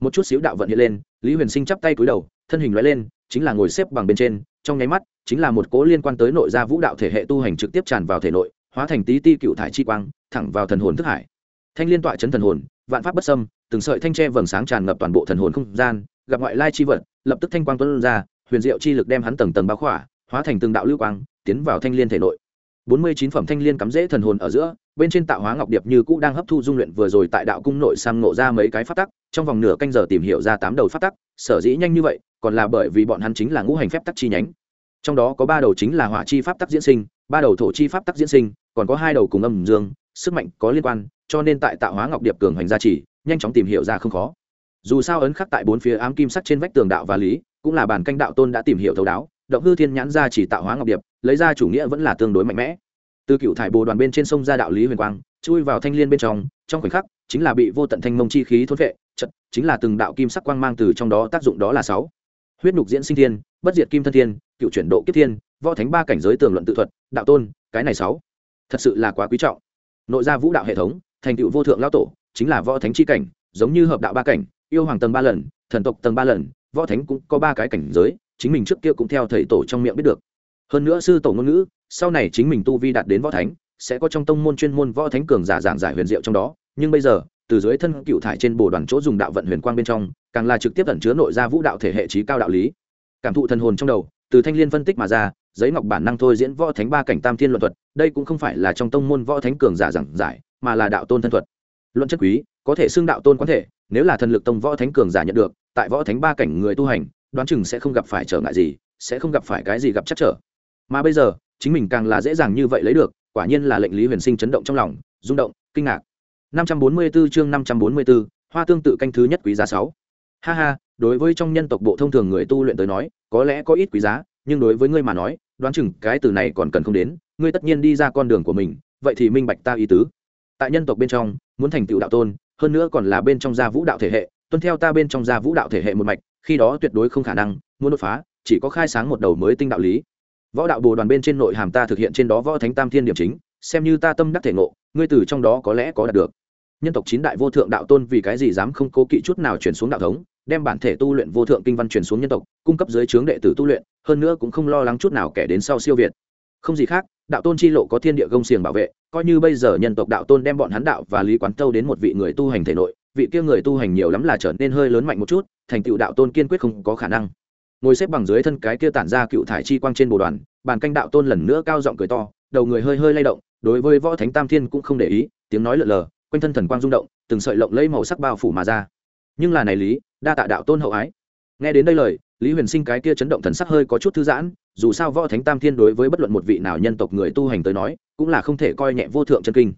Một chút xíu đạo vận hiện lên, lý huyền sinh chắp tay cúi đầu, thân hình loại lên, chính là ngồi xếp bằng bên trên, trong nháy mắt, chính là một cố liên quan tới nội gia vũ đạo thể hệ tu hành trực tiếp tràn vào thể nội, hóa thành tí ti cựu thải chi quang, thẳng vào thần hồn thức hải. Thanh liên tọa chấn thần hồn, vạn pháp bất xâm, từng sợi thanh tre vầng sáng tràn ngập toàn bộ thần hồn không gian, gặp ngoại lai chi vật, lập tức thanh quang tuấn ra, huyền diệu chi lực đem hắn tầng tầng bao khỏa hóa thành từng đạo lưu quang, tiến vào thanh liên thể nội. Bốn mươi chín phẩm thanh liên cắm rễ thần hồn ở giữa, bên trên tạo hóa ngọc điệp như cũ đang hấp thu dung luyện vừa rồi tại đạo cung nội sang ngộ ra mấy cái phát tắc, trong vòng nửa canh giờ tìm hiểu ra tám đầu phát tắc, sở dĩ nhanh như vậy, còn là bởi vì bọn hắn chính là ngũ hành phép tắc chi nhánh. Trong đó có ba đầu chính là hỏa chi pháp tắc diễn sinh, ba đầu thổ chi pháp tắc diễn sinh, còn có hai đầu cùng âm dương, sức mạnh có liên quan, cho nên tại tạo hóa ngọc điệp cường hành gia trì, nhanh chóng tìm hiểu ra không khó. Dù sao ấn khắc tại bốn phía ám kim sắc trên vách tường đạo và lý, cũng là bản canh đạo tôn đã tìm hiểu thấu đáo động hư thiên nhãn ra chỉ tạo hóa ngọc điệp, lấy ra chủ nghĩa vẫn là tương đối mạnh mẽ. Từ cựu thải bồ đoàn bên trên sông ra đạo lý huyền quang, chui vào thanh liên bên trong trong khoảnh khắc, chính là bị vô tận thanh mông chi khí thôn vệ chật, chính là từng đạo kim sắc quang mang từ trong đó tác dụng đó là sáu. Huyết nhục diễn sinh thiên, bất diệt kim thân thiên, cựu chuyển độ kiếp thiên, võ thánh ba cảnh giới tường luận tự thuật, đạo tôn, cái này sáu. Thật sự là quá quý trọng. Nội gia vũ đạo hệ thống, thành tựu vô thượng lão tổ, chính là võ thánh chi cảnh, giống như hợp đạo ba cảnh, yêu hoàng tầng ba lần, thần tộc tầng ba lần, võ thánh cũng có ba cái cảnh giới chính mình trước kia cũng theo thầy tổ trong miệng biết được. Hơn nữa sư tổ ngôn ngữ, sau này chính mình tu vi đạt đến võ thánh, sẽ có trong tông môn chuyên môn võ thánh cường giả giảng giải huyền diệu trong đó. Nhưng bây giờ, từ dưới thân cựu thải trên bồ đoàn chỗ dùng đạo vận huyền quang bên trong, càng là trực tiếp ẩn chứa nội gia vũ đạo thể hệ trí cao đạo lý. Cảm thụ thần hồn trong đầu, từ thanh liên phân tích mà ra, giấy ngọc bản năng thôi diễn võ thánh ba cảnh tam thiên luận thuật, đây cũng không phải là trong tông môn võ thánh cường giả giảng giải, mà là đạo tôn thân thuật. Luận chất quý, có thể xưng đạo tôn quán thể, nếu là thần lực tông võ thánh cường giả nhận được, tại võ thánh ba cảnh người tu hành đoán chừng sẽ không gặp phải trở ngại gì sẽ không gặp phải cái gì gặp chắc trở mà bây giờ chính mình càng là dễ dàng như vậy lấy được quả nhiên là lệnh lý huyền sinh chấn động trong lòng rung động kinh ngạc 544 chương 544, hoa tương tự canh thứ nhất quý giá 6. Ha ha, đối với trong nhân tộc bộ thông thường người tu luyện tới nói, có lẽ có ít quý giá, nhưng đối với ngươi mà nói, đoán chừng cái từ này còn cần không đến, ngươi tất nhiên đi ra con đường của mình, vậy thì minh bạch ta ý tứ. Tại nhân tộc bên trong, muốn thành tựu đạo tôn, hơn nữa còn là bên trong gia vũ đạo thể hệ, tuân theo ta bên trong gia vũ đạo thể hệ một mạch, khi đó tuyệt đối không khả năng muốn đột phá, chỉ có khai sáng một đầu mới tinh đạo lý. Võ đạo bồ đoàn bên trên nội hàm ta thực hiện trên đó võ thánh tam thiên điểm chính, xem như ta tâm đắc thể ngộ, ngươi từ trong đó có lẽ có đạt được nhân tộc chín đại vô thượng đạo tôn vì cái gì dám không cố kỵ chút nào chuyển xuống đạo thống đem bản thể tu luyện vô thượng kinh văn chuyển xuống nhân tộc cung cấp dưới trướng đệ tử tu luyện hơn nữa cũng không lo lắng chút nào kẻ đến sau siêu việt không gì khác đạo tôn chi lộ có thiên địa gông xiềng bảo vệ coi như bây giờ nhân tộc đạo tôn đem bọn hắn đạo và lý quán tâu đến một vị người tu hành thể nội vị kia người tu hành nhiều lắm là trở nên hơi lớn mạnh một chút, thành tựu đạo tôn kiên quyết không có khả năng. Ngồi xếp bằng dưới thân cái kia tản ra cựu thải chi quang trên bồ đoàn, bàn canh đạo tôn lần nữa cao giọng cười to, đầu người hơi hơi lay động, đối với võ thánh tam thiên cũng không để ý, tiếng nói lợn lờ, quanh thân thần quang rung động, từng sợi lộng lấy màu sắc bao phủ mà ra. Nhưng là này lý, đa tạ đạo tôn hậu ái. Nghe đến đây lời, lý huyền sinh cái kia chấn động thần sắc hơi có chút thư giãn, dù sao võ thánh tam thiên đối với bất luận một vị nào nhân tộc người tu hành tới nói, cũng là không thể coi nhẹ vô thượng chân kinh.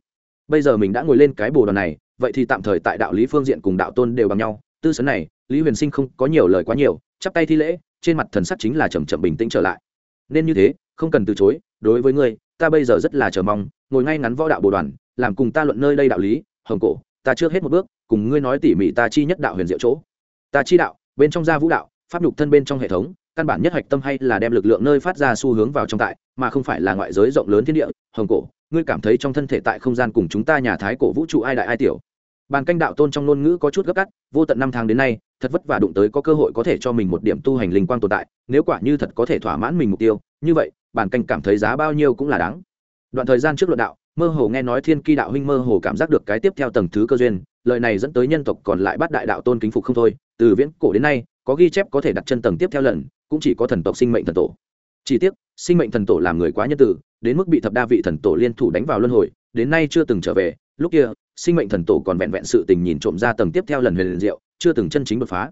Bây giờ mình đã ngồi lên cái bồ đoàn này vậy thì tạm thời tại đạo lý phương diện cùng đạo tôn đều bằng nhau. Tư sấn này, lý huyền sinh không có nhiều lời quá nhiều, chắp tay thi lễ, trên mặt thần sắc chính là chầm chậm bình tĩnh trở lại. Nên như thế, không cần từ chối, đối với ngươi, ta bây giờ rất là chờ mong, ngồi ngay ngắn võ đạo bồ đoàn, làm cùng ta luận nơi đây đạo lý, hồng cổ, ta trước hết một bước, cùng ngươi nói tỉ mỉ ta chi nhất đạo huyền diệu chỗ. Ta chi đạo, bên trong gia vũ đạo, pháp nhục thân bên trong hệ thống, căn bản nhất hạch tâm hay là đem lực lượng nơi phát ra xu hướng vào trong tại, mà không phải là ngoại giới rộng lớn thiên địa, hồng cổ ngươi cảm thấy trong thân thể tại không gian cùng chúng ta nhà thái cổ vũ trụ ai đại ai tiểu? Bàn canh đạo tôn trong ngôn ngữ có chút gấp gắt, vô tận năm tháng đến nay, thật vất vả đụng tới có cơ hội có thể cho mình một điểm tu hành linh quang tồn tại, nếu quả như thật có thể thỏa mãn mình mục tiêu, như vậy, bàn canh cảm thấy giá bao nhiêu cũng là đáng. Đoạn thời gian trước luận đạo, mơ hồ nghe nói thiên kỳ đạo huynh mơ hồ cảm giác được cái tiếp theo tầng thứ cơ duyên, lời này dẫn tới nhân tộc còn lại bắt đại đạo tôn kính phục không thôi, từ viễn cổ đến nay, có ghi chép có thể đặt chân tầng tiếp theo lần, cũng chỉ có thần tộc sinh mệnh thần tổ. Chỉ tiếc, sinh mệnh thần tổ làm người quá nhân tử đến mức bị thập đa vị thần tổ liên thủ đánh vào luân hồi, đến nay chưa từng trở về. Lúc kia, sinh mệnh thần tổ còn vẹn vẹn sự tình nhìn trộm ra tầng tiếp theo lần huyền diệu, chưa từng chân chính đột phá.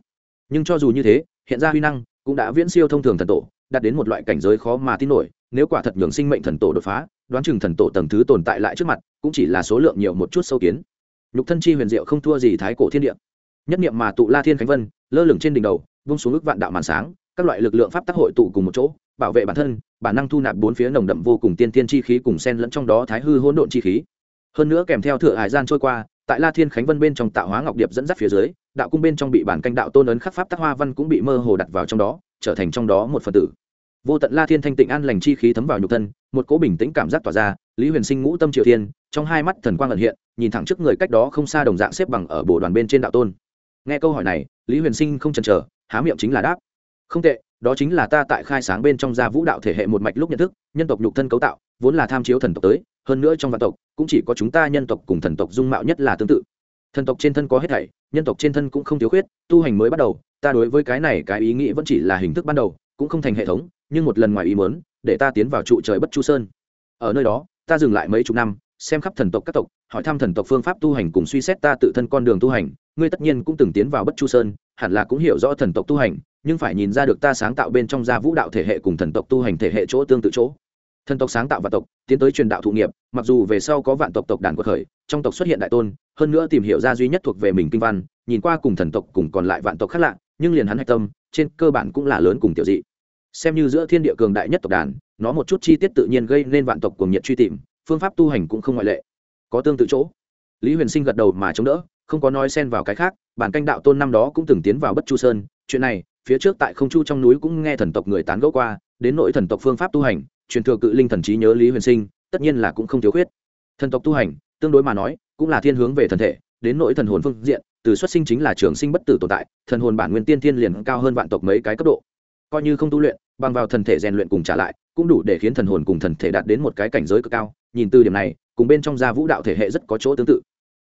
Nhưng cho dù như thế, hiện ra huy năng cũng đã viễn siêu thông thường thần tổ, đạt đến một loại cảnh giới khó mà tin nổi. Nếu quả thật nhường sinh mệnh thần tổ đột phá, đoán chừng thần tổ tầng thứ tồn tại lại trước mặt, cũng chỉ là số lượng nhiều một chút sâu kiến. Nhục thân chi huyền diệu không thua gì thái cổ thiên địa. Nhất niệm mà tụ la thiên khánh vân, lơ lửng trên đỉnh đầu vung xuống ước vạn đạo màn sáng các loại lực lượng pháp tác hội tụ cùng một chỗ, bảo vệ bản thân, bản năng thu nạp bốn phía nồng đậm vô cùng tiên tiên chi khí cùng sen lẫn trong đó thái hư hỗn độn chi khí. Hơn nữa kèm theo thượng hải gian trôi qua, tại la thiên khánh vân bên trong tạo hóa ngọc điệp dẫn dắt phía dưới, đạo cung bên trong bị bản canh đạo tôn ấn khắc pháp tác hoa văn cũng bị mơ hồ đặt vào trong đó, trở thành trong đó một phần tử. Vô tận la thiên thanh tịnh an lành chi khí thấm vào nhục thân, một cỗ bình tĩnh cảm giác tỏa ra, lý huyền sinh ngũ tâm triều thiên, trong hai mắt thần quang ẩn hiện, nhìn thẳng trước người cách đó không xa đồng dạng xếp bằng ở bộ đoàn bên trên đạo tôn. Nghe câu hỏi này, lý huyền sinh không chần chờ, há miệng chính là đáp không tệ, đó chính là ta tại khai sáng bên trong gia vũ đạo thể hệ một mạch lúc nhận thức, nhân tộc nhục thân cấu tạo, vốn là tham chiếu thần tộc tới, hơn nữa trong vạn tộc, cũng chỉ có chúng ta nhân tộc cùng thần tộc dung mạo nhất là tương tự. Thần tộc trên thân có hết thảy, nhân tộc trên thân cũng không thiếu khuyết, tu hành mới bắt đầu, ta đối với cái này cái ý nghĩ vẫn chỉ là hình thức ban đầu, cũng không thành hệ thống, nhưng một lần ngoài ý muốn, để ta tiến vào trụ trời bất chu sơn. Ở nơi đó, ta dừng lại mấy chục năm, xem khắp thần tộc các tộc, hỏi thăm thần tộc phương pháp tu hành cùng suy xét ta tự thân con đường tu hành, ngươi tất nhiên cũng từng tiến vào bất chu sơn, hẳn là cũng hiểu rõ thần tộc tu hành nhưng phải nhìn ra được ta sáng tạo bên trong gia vũ đạo thể hệ cùng thần tộc tu hành thể hệ chỗ tương tự chỗ. Thần tộc sáng tạo vạn tộc, tiến tới truyền đạo thụ nghiệp, mặc dù về sau có vạn tộc tộc đàn quật khởi, trong tộc xuất hiện đại tôn, hơn nữa tìm hiểu ra duy nhất thuộc về mình kinh văn, nhìn qua cùng thần tộc cùng còn lại vạn tộc khác lạ, nhưng liền hắn hạch tâm, trên cơ bản cũng là lớn cùng tiểu dị. Xem như giữa thiên địa cường đại nhất tộc đàn, nó một chút chi tiết tự nhiên gây nên vạn tộc cùng nhiệt truy tìm, phương pháp tu hành cũng không ngoại lệ. Có tương tự chỗ. Lý huyền sinh gật đầu mà chống đỡ, không có nói xen vào cái khác, bản canh đạo tôn năm đó cũng từng tiến vào bất chu sơn, chuyện này phía trước tại không chu trong núi cũng nghe thần tộc người tán gẫu qua, đến nội thần tộc phương pháp tu hành, truyền thừa cự linh thần trí nhớ lý huyền sinh, tất nhiên là cũng không thiếu khuyết. Thần tộc tu hành, tương đối mà nói, cũng là thiên hướng về thần thể, đến nội thần hồn phương diện, từ xuất sinh chính là trường sinh bất tử tồn tại, thần hồn bản nguyên tiên thiên liền cao hơn vạn tộc mấy cái cấp độ. Coi như không tu luyện, bằng vào thần thể rèn luyện cùng trả lại, cũng đủ để khiến thần hồn cùng thần thể đạt đến một cái cảnh giới cực cao. Nhìn từ điểm này, cùng bên trong gia vũ đạo thể hệ rất có chỗ tương tự.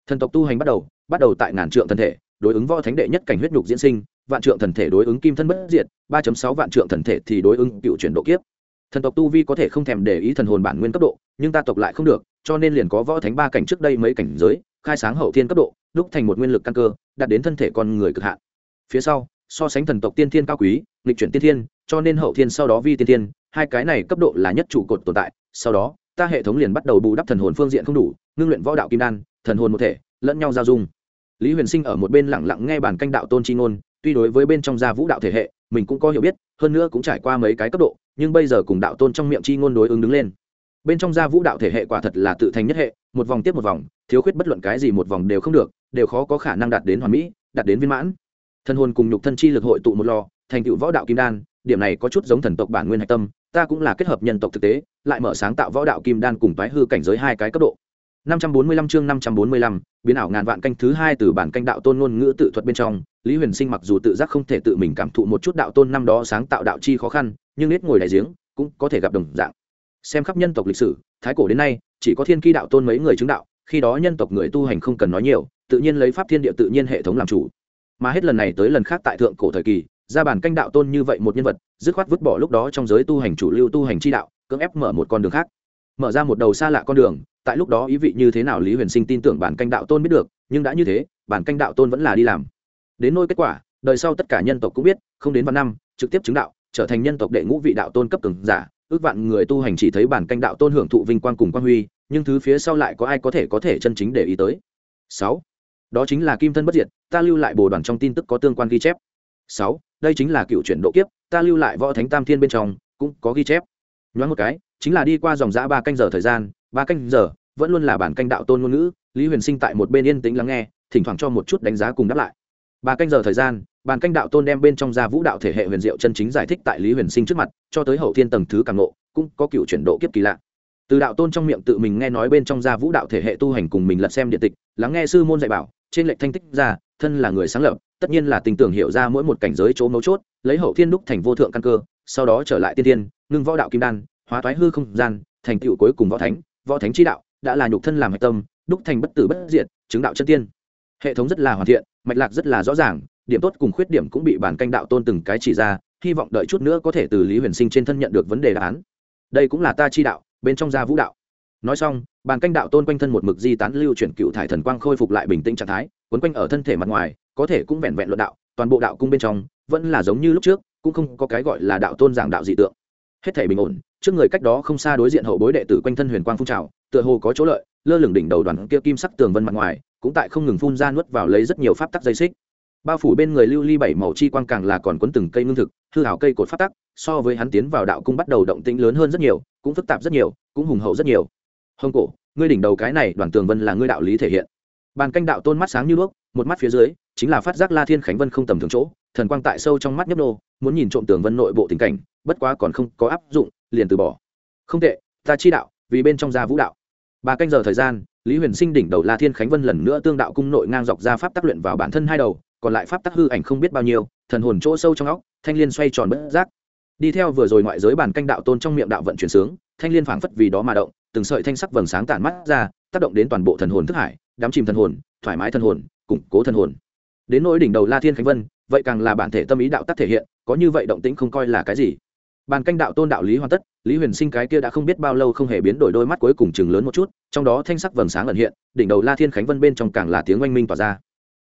Thần tộc tu hành bắt đầu bắt đầu tại ngàn trượng thần thể, đối ứng võ thánh đệ nhất cảnh huyết nhục diễn sinh vạn trượng thần thể đối ứng kim thân bất diệt, ba sáu vạn trượng thần thể thì đối ứng cựu chuyển độ kiếp. Thần tộc tu vi có thể không thèm để ý thần hồn bản nguyên cấp độ, nhưng ta tộc lại không được, cho nên liền có võ thánh ba cảnh trước đây mấy cảnh giới, khai sáng hậu thiên cấp độ, đúc thành một nguyên lực căn cơ, đạt đến thân thể con người cực hạn. Phía sau, so sánh thần tộc tiên thiên cao quý lịch chuyển tiên thiên, cho nên hậu thiên sau đó vi tiên thiên, hai cái này cấp độ là nhất trụ cột tồn tại. Sau đó, ta hệ thống liền bắt đầu bù đắp thần hồn phương diện không đủ, ngưng luyện võ đạo kim đan, thần hồn một thể, lẫn nhau giao dung. Lý huyền sinh ở một bên lẳng lặng nghe bản canh đạo tôn chi ngôn tuy đối với bên trong gia vũ đạo thể hệ, mình cũng có hiểu biết, hơn nữa cũng trải qua mấy cái cấp độ, nhưng bây giờ cùng đạo tôn trong miệng chi ngôn đối ứng đứng lên. Bên trong gia vũ đạo thể hệ quả thật là tự thành nhất hệ, một vòng tiếp một vòng, thiếu khuyết bất luận cái gì một vòng đều không được, đều khó có khả năng đạt đến hoàn mỹ, đạt đến viên mãn. Thân hồn cùng nhục thân chi lực hội tụ một lò, thành tựu võ đạo kim đan, điểm này có chút giống thần tộc bản nguyên hạch tâm, ta cũng là kết hợp nhân tộc thực tế, lại mở sáng tạo võ đạo kim đan cùng toái hư cảnh giới hai cái cấp độ. 545 chương 545, biến ảo ngàn vạn canh thứ hai từ bản canh đạo tôn ngôn ngữ tự thuật bên trong, Lý Huyền Sinh mặc dù tự giác không thể tự mình cảm thụ một chút đạo tôn năm đó sáng tạo đạo chi khó khăn, nhưng nét ngồi đại giếng cũng có thể gặp đồng dạng. Xem khắp nhân tộc lịch sử, thái cổ đến nay, chỉ có thiên ki đạo tôn mấy người chứng đạo, khi đó nhân tộc người tu hành không cần nói nhiều, tự nhiên lấy pháp thiên địa tự nhiên hệ thống làm chủ. Mà hết lần này tới lần khác tại thượng cổ thời kỳ, ra bản canh đạo tôn như vậy một nhân vật, dứt khoát vứt bỏ lúc đó trong giới tu hành chủ lưu tu hành chi đạo, cưỡng ép mở một con đường khác. Mở ra một đầu xa lạ con đường, tại lúc đó ý vị như thế nào lý huyền sinh tin tưởng bản canh đạo tôn biết được, nhưng đã như thế, bản canh đạo tôn vẫn là đi làm. Đến nôi kết quả, đời sau tất cả nhân tộc cũng biết, không đến vạn năm, trực tiếp chứng đạo, trở thành nhân tộc đệ ngũ vị đạo tôn cấp cường giả, ước vạn người tu hành chỉ thấy bản canh đạo tôn hưởng thụ vinh quang cùng quang huy, nhưng thứ phía sau lại có ai có thể có thể chân chính để ý tới. Sáu, đó chính là kim thân bất diệt, ta lưu lại bồ đoàn trong tin tức có tương quan ghi chép. Sáu, đây chính là cựu chuyển độ kiếp, ta lưu lại võ thánh tam thiên bên trong, cũng có ghi chép. Nhoáng một cái, chính là đi qua dòng giã ba canh giờ thời gian ba canh giờ, vẫn luôn là bản canh đạo tôn ngôn ngữ, lý huyền sinh tại một bên yên tĩnh lắng nghe, thỉnh thoảng cho một chút đánh giá cùng đáp lại. Ba canh giờ thời gian, bản canh đạo tôn đem bên trong gia vũ đạo thể hệ huyền diệu chân chính giải thích tại lý huyền sinh trước mặt, cho tới hậu thiên tầng thứ càng ngộ, cũng có cựu chuyển độ kiếp kỳ lạ. Từ đạo tôn trong miệng tự mình nghe nói bên trong gia vũ đạo thể hệ tu hành cùng mình lật xem điện tịch, lắng nghe sư môn dạy bảo, trên lệnh thanh tích ra, thân là người sáng lập, tất nhiên là tình tưởng hiểu ra mỗi một cảnh giới chỗ mấu chốt, lấy hậu thiên đúc thành vô thượng căn cơ, sau đó trở lại tiên tiên ngưng võ đạo kim đan, hóa toái hư không gian, thành tựu cuối cùng võ thánh võ thánh chi đạo, đã là nhục thân làm hạch tâm, đúc thành bất tử bất diệt, chứng đạo chân tiên. Hệ thống rất là hoàn thiện, mạch lạc rất là rõ ràng, điểm tốt cùng khuyết điểm cũng bị bản canh đạo tôn từng cái chỉ ra, hy vọng đợi chút nữa có thể từ lý huyền sinh trên thân nhận được vấn đề đáp án. Đây cũng là ta chi đạo, bên trong gia vũ đạo. Nói xong, bản canh đạo tôn quanh thân một mực di tán lưu chuyển cựu thải thần quang khôi phục lại bình tĩnh trạng thái, quấn quanh ở thân thể mặt ngoài, có thể cũng vẹn vẹn luận đạo, toàn bộ đạo cung bên trong, vẫn là giống như lúc trước, cũng không có cái gọi là đạo tôn giảng đạo dị tượng hết thể bình ổn, trước người cách đó không xa đối diện hậu bối đệ tử quanh thân huyền quang phun trào, tựa hồ có chỗ lợi, lơ lửng đỉnh đầu đoàn kia kim sắc tường vân mặt ngoài, cũng tại không ngừng phun ra nuốt vào lấy rất nhiều pháp tắc dây xích. Bao phủ bên người lưu ly bảy màu chi quang càng là còn quấn từng cây ngưng thực, hư hảo cây cột pháp tắc, so với hắn tiến vào đạo cung bắt đầu động tĩnh lớn hơn rất nhiều, cũng phức tạp rất nhiều, cũng hùng hậu rất nhiều. Hồng cổ, ngươi đỉnh đầu cái này đoàn tường vân là ngươi đạo lý thể hiện. Bàn canh đạo tôn mắt sáng như đuốc, một mắt phía dưới, chính là phát giác la thiên khánh vân không tầm thường chỗ thần quang tại sâu trong mắt nhấp nô, muốn nhìn trộm tường vân nội bộ tình cảnh, bất quá còn không có áp dụng, liền từ bỏ. Không tệ, ta chi đạo, vì bên trong gia vũ đạo. Ba canh giờ thời gian, lý huyền sinh đỉnh đầu la thiên khánh vân lần nữa tương đạo cung nội ngang dọc ra pháp tác luyện vào bản thân hai đầu, còn lại pháp tác hư ảnh không biết bao nhiêu, thần hồn chỗ sâu trong óc, thanh liên xoay tròn bất giác. Đi theo vừa rồi ngoại giới bản canh đạo tôn trong miệng đạo vận chuyển sướng, thanh liên phảng phất vì đó mà động, từng sợi thanh sắc vầng sáng tản mắt ra, tác động đến toàn bộ thần hồn thức hải đám chìm thần hồn, thoải mái thần hồn, củng cố thần hồn. Đến nỗi đỉnh đầu la thiên khánh vân vậy càng là bản thể tâm ý đạo tắc thể hiện, có như vậy động tĩnh không coi là cái gì. Bàn canh đạo tôn đạo lý hoàn tất, lý huyền sinh cái kia đã không biết bao lâu không hề biến đổi đôi mắt cuối cùng chừng lớn một chút, trong đó thanh sắc vầng sáng ẩn hiện, đỉnh đầu la thiên khánh vân bên trong càng là tiếng oanh minh tỏa ra.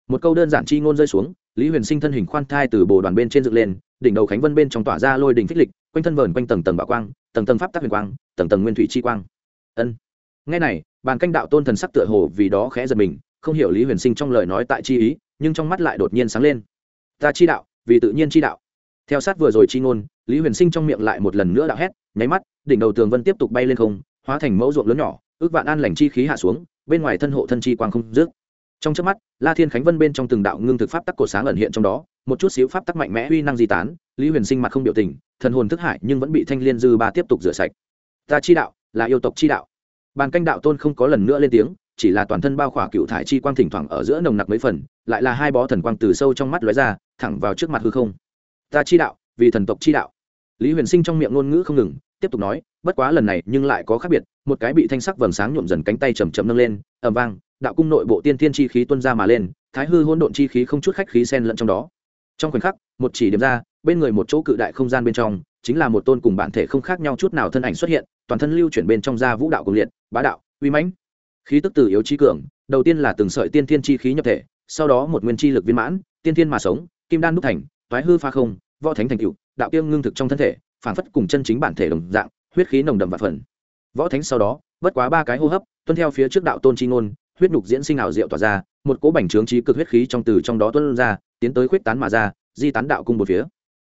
Một câu đơn giản chi ngôn rơi xuống, lý huyền sinh thân hình khoan thai từ bồ đoàn bên trên dựng lên, đỉnh đầu khánh vân bên trong tỏa ra lôi đỉnh phích lịch, quanh thân vờn quanh tầng tầng bảo quang, tầng tầng pháp tác huyền quang, tầng tầng nguyên thủy chi quang. Ân. Ngay này, bàn canh đạo tôn thần sắc tựa hồ vì đó khẽ giật mình, không hiểu lý huyền sinh trong lời nói tại chi ý, nhưng trong mắt lại đột nhiên sáng lên ta chi đạo, vì tự nhiên chi đạo. Theo sát vừa rồi chi ngôn, lý huyền sinh trong miệng lại một lần nữa đạo hét, nháy mắt, đỉnh đầu tường vân tiếp tục bay lên không, hóa thành mẫu ruộng lớn nhỏ, ước vạn an lành chi khí hạ xuống, bên ngoài thân hộ thân chi quang không dứt trong trước mắt, la thiên khánh vân bên trong từng đạo ngưng thực pháp tắc cổ sáng ẩn hiện trong đó, một chút xíu pháp tắc mạnh mẽ uy năng di tán, lý huyền sinh mặt không biểu tình, thần hồn thức hải nhưng vẫn bị thanh liên dư ba tiếp tục rửa sạch. Ta chi đạo, là yêu tộc chi đạo. Bàn canh đạo tôn không có lần nữa lên tiếng, chỉ là toàn thân bao khỏa cựu thải chi quang thỉnh thoảng ở giữa nồng nặc mấy phần, lại là hai bó thần quang từ sâu trong mắt lóe ra thẳng vào trước mặt hư không. Ta chi đạo, vì thần tộc chi đạo. Lý huyền sinh trong miệng ngôn ngữ không ngừng, tiếp tục nói, bất quá lần này nhưng lại có khác biệt, một cái bị thanh sắc vầng sáng nhuộm dần cánh tay chầm chậm nâng lên ẩm vang, đạo cung nội bộ tiên thiên chi khí tuân ra mà lên, thái hư hỗn độn chi khí không chút khách khí sen lẫn trong đó. Trong khoảnh khắc, một chỉ điểm ra, bên người một chỗ cự đại không gian bên trong, chính là một tôn cùng bản thể không khác nhau chút nào thân ảnh xuất hiện, toàn thân lưu chuyển bên trong da vũ đạo cùng liệt, bá đạo, uy mãnh. Khí tức từ yếu trí cường, đầu tiên là từng sợi tiên thiên chi khí nhập thể, sau đó một nguyên chi lực viên mãn, tiên thiên mà sống kim đan đúc thành thoái hư pha không, võ thánh thành cựu đạo kiêng ngưng thực trong thân thể phản phất cùng chân chính bản thể đồng dạng, huyết khí nồng đậm và phần. Võ thánh sau đó, bất quá ba cái hô hấp, tuân theo phía trước đạo tôn chi ngôn, huyết nhục diễn sinh ảo diệu tỏa ra, một cỗ bành trướng trí cực huyết khí trong từ trong đó tuân ra, tiến tới khuyết tán mà ra, di tán đạo cung một phía.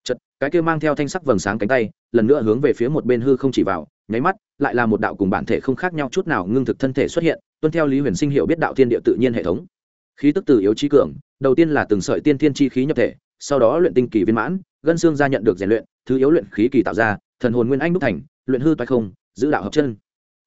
Chật cái kia mang theo thanh sắc vầng sáng cánh tay, lần nữa hướng về phía một bên hư không chỉ vào, nháy mắt, lại là một đạo cùng bản thể không khác nhau chút nào ngưng thực thân thể xuất hiện, tuân theo lý huyền sinh hiệu biết đạo thiên địa tự nhiên hệ thống khí tức từ yếu trí cường, đầu tiên là từng sợi tiên thiên chi khí nhập thể, sau đó luyện tinh kỳ viên mãn, gân xương gia nhận được rèn luyện, thứ yếu luyện khí kỳ tạo ra, thần hồn nguyên anh đúc thành, luyện hư toại không, giữ đạo hợp chân.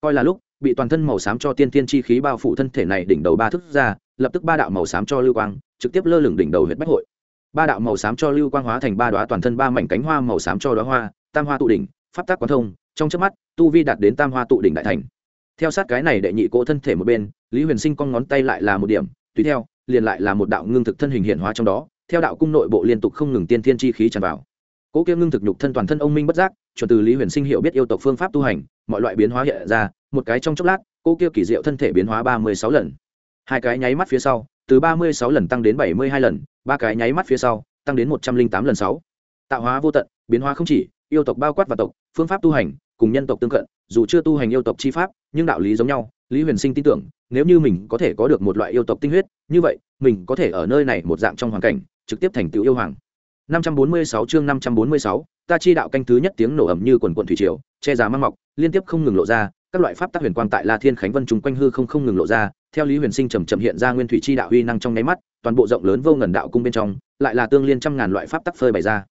Coi là lúc, bị toàn thân màu xám cho tiên thiên chi khí bao phủ thân thể này đỉnh đầu ba thức ra, lập tức ba đạo màu xám cho lưu quang, trực tiếp lơ lửng đỉnh đầu huyện bách hội. Ba đạo màu xám cho lưu quang hóa thành ba đoá toàn thân ba mảnh cánh hoa màu xám cho đoá hoa, tam hoa tụ đỉnh, pháp tác quán thông, trong chớp mắt, tu vi đạt đến tam hoa tụ đỉnh đại thành. Theo sát cái này đệ nhị cỗ thân thể một bên, lý huyền sinh con ngón tay lại là một điểm tùy theo, liền lại là một đạo ngưng thực thân hình hiện hóa trong đó, theo đạo cung nội bộ liên tục không ngừng tiên thiên chi khí tràn vào. Cỗ kia ngưng thực nhục thân toàn thân ông minh bất giác, chuẩn từ lý huyền sinh hiệu biết yêu tộc phương pháp tu hành, mọi loại biến hóa hiện ra, một cái trong chốc lát cỗ kia kỳ diệu thân thể biến hóa ba mươi sáu lần. Hai cái nháy mắt phía sau, từ ba mươi sáu lần tăng đến bảy mươi hai lần, ba cái nháy mắt phía sau, tăng đến một trăm linh tám lần sáu. Tạo hóa vô tận, biến hóa không chỉ, yêu tộc bao quát và tộc, phương pháp tu hành, cùng nhân tộc tương cận, dù chưa tu hành yêu tộc chi pháp, nhưng đạo lý giống nhau, lý huyền sinh tin tưởng nếu như mình có thể có được một loại yêu tộc tinh huyết như vậy mình có thể ở nơi này một dạng trong hoàn cảnh trực tiếp thành tựu yêu hoàng. 546 chương 546, ta chi đạo canh thứ nhất tiếng nổ ầm như quần quần thủy triều che giá mang mọc liên tiếp không ngừng lộ ra các loại pháp tắc huyền quang tại la thiên khánh vân trùng quanh hư không không ngừng lộ ra theo lý huyền sinh chậm chậm hiện ra nguyên thủy chi đạo huy năng trong đáy mắt toàn bộ rộng lớn vô ngần đạo cung bên trong lại là tương liên trăm ngàn loại pháp tắc phơi bày ra.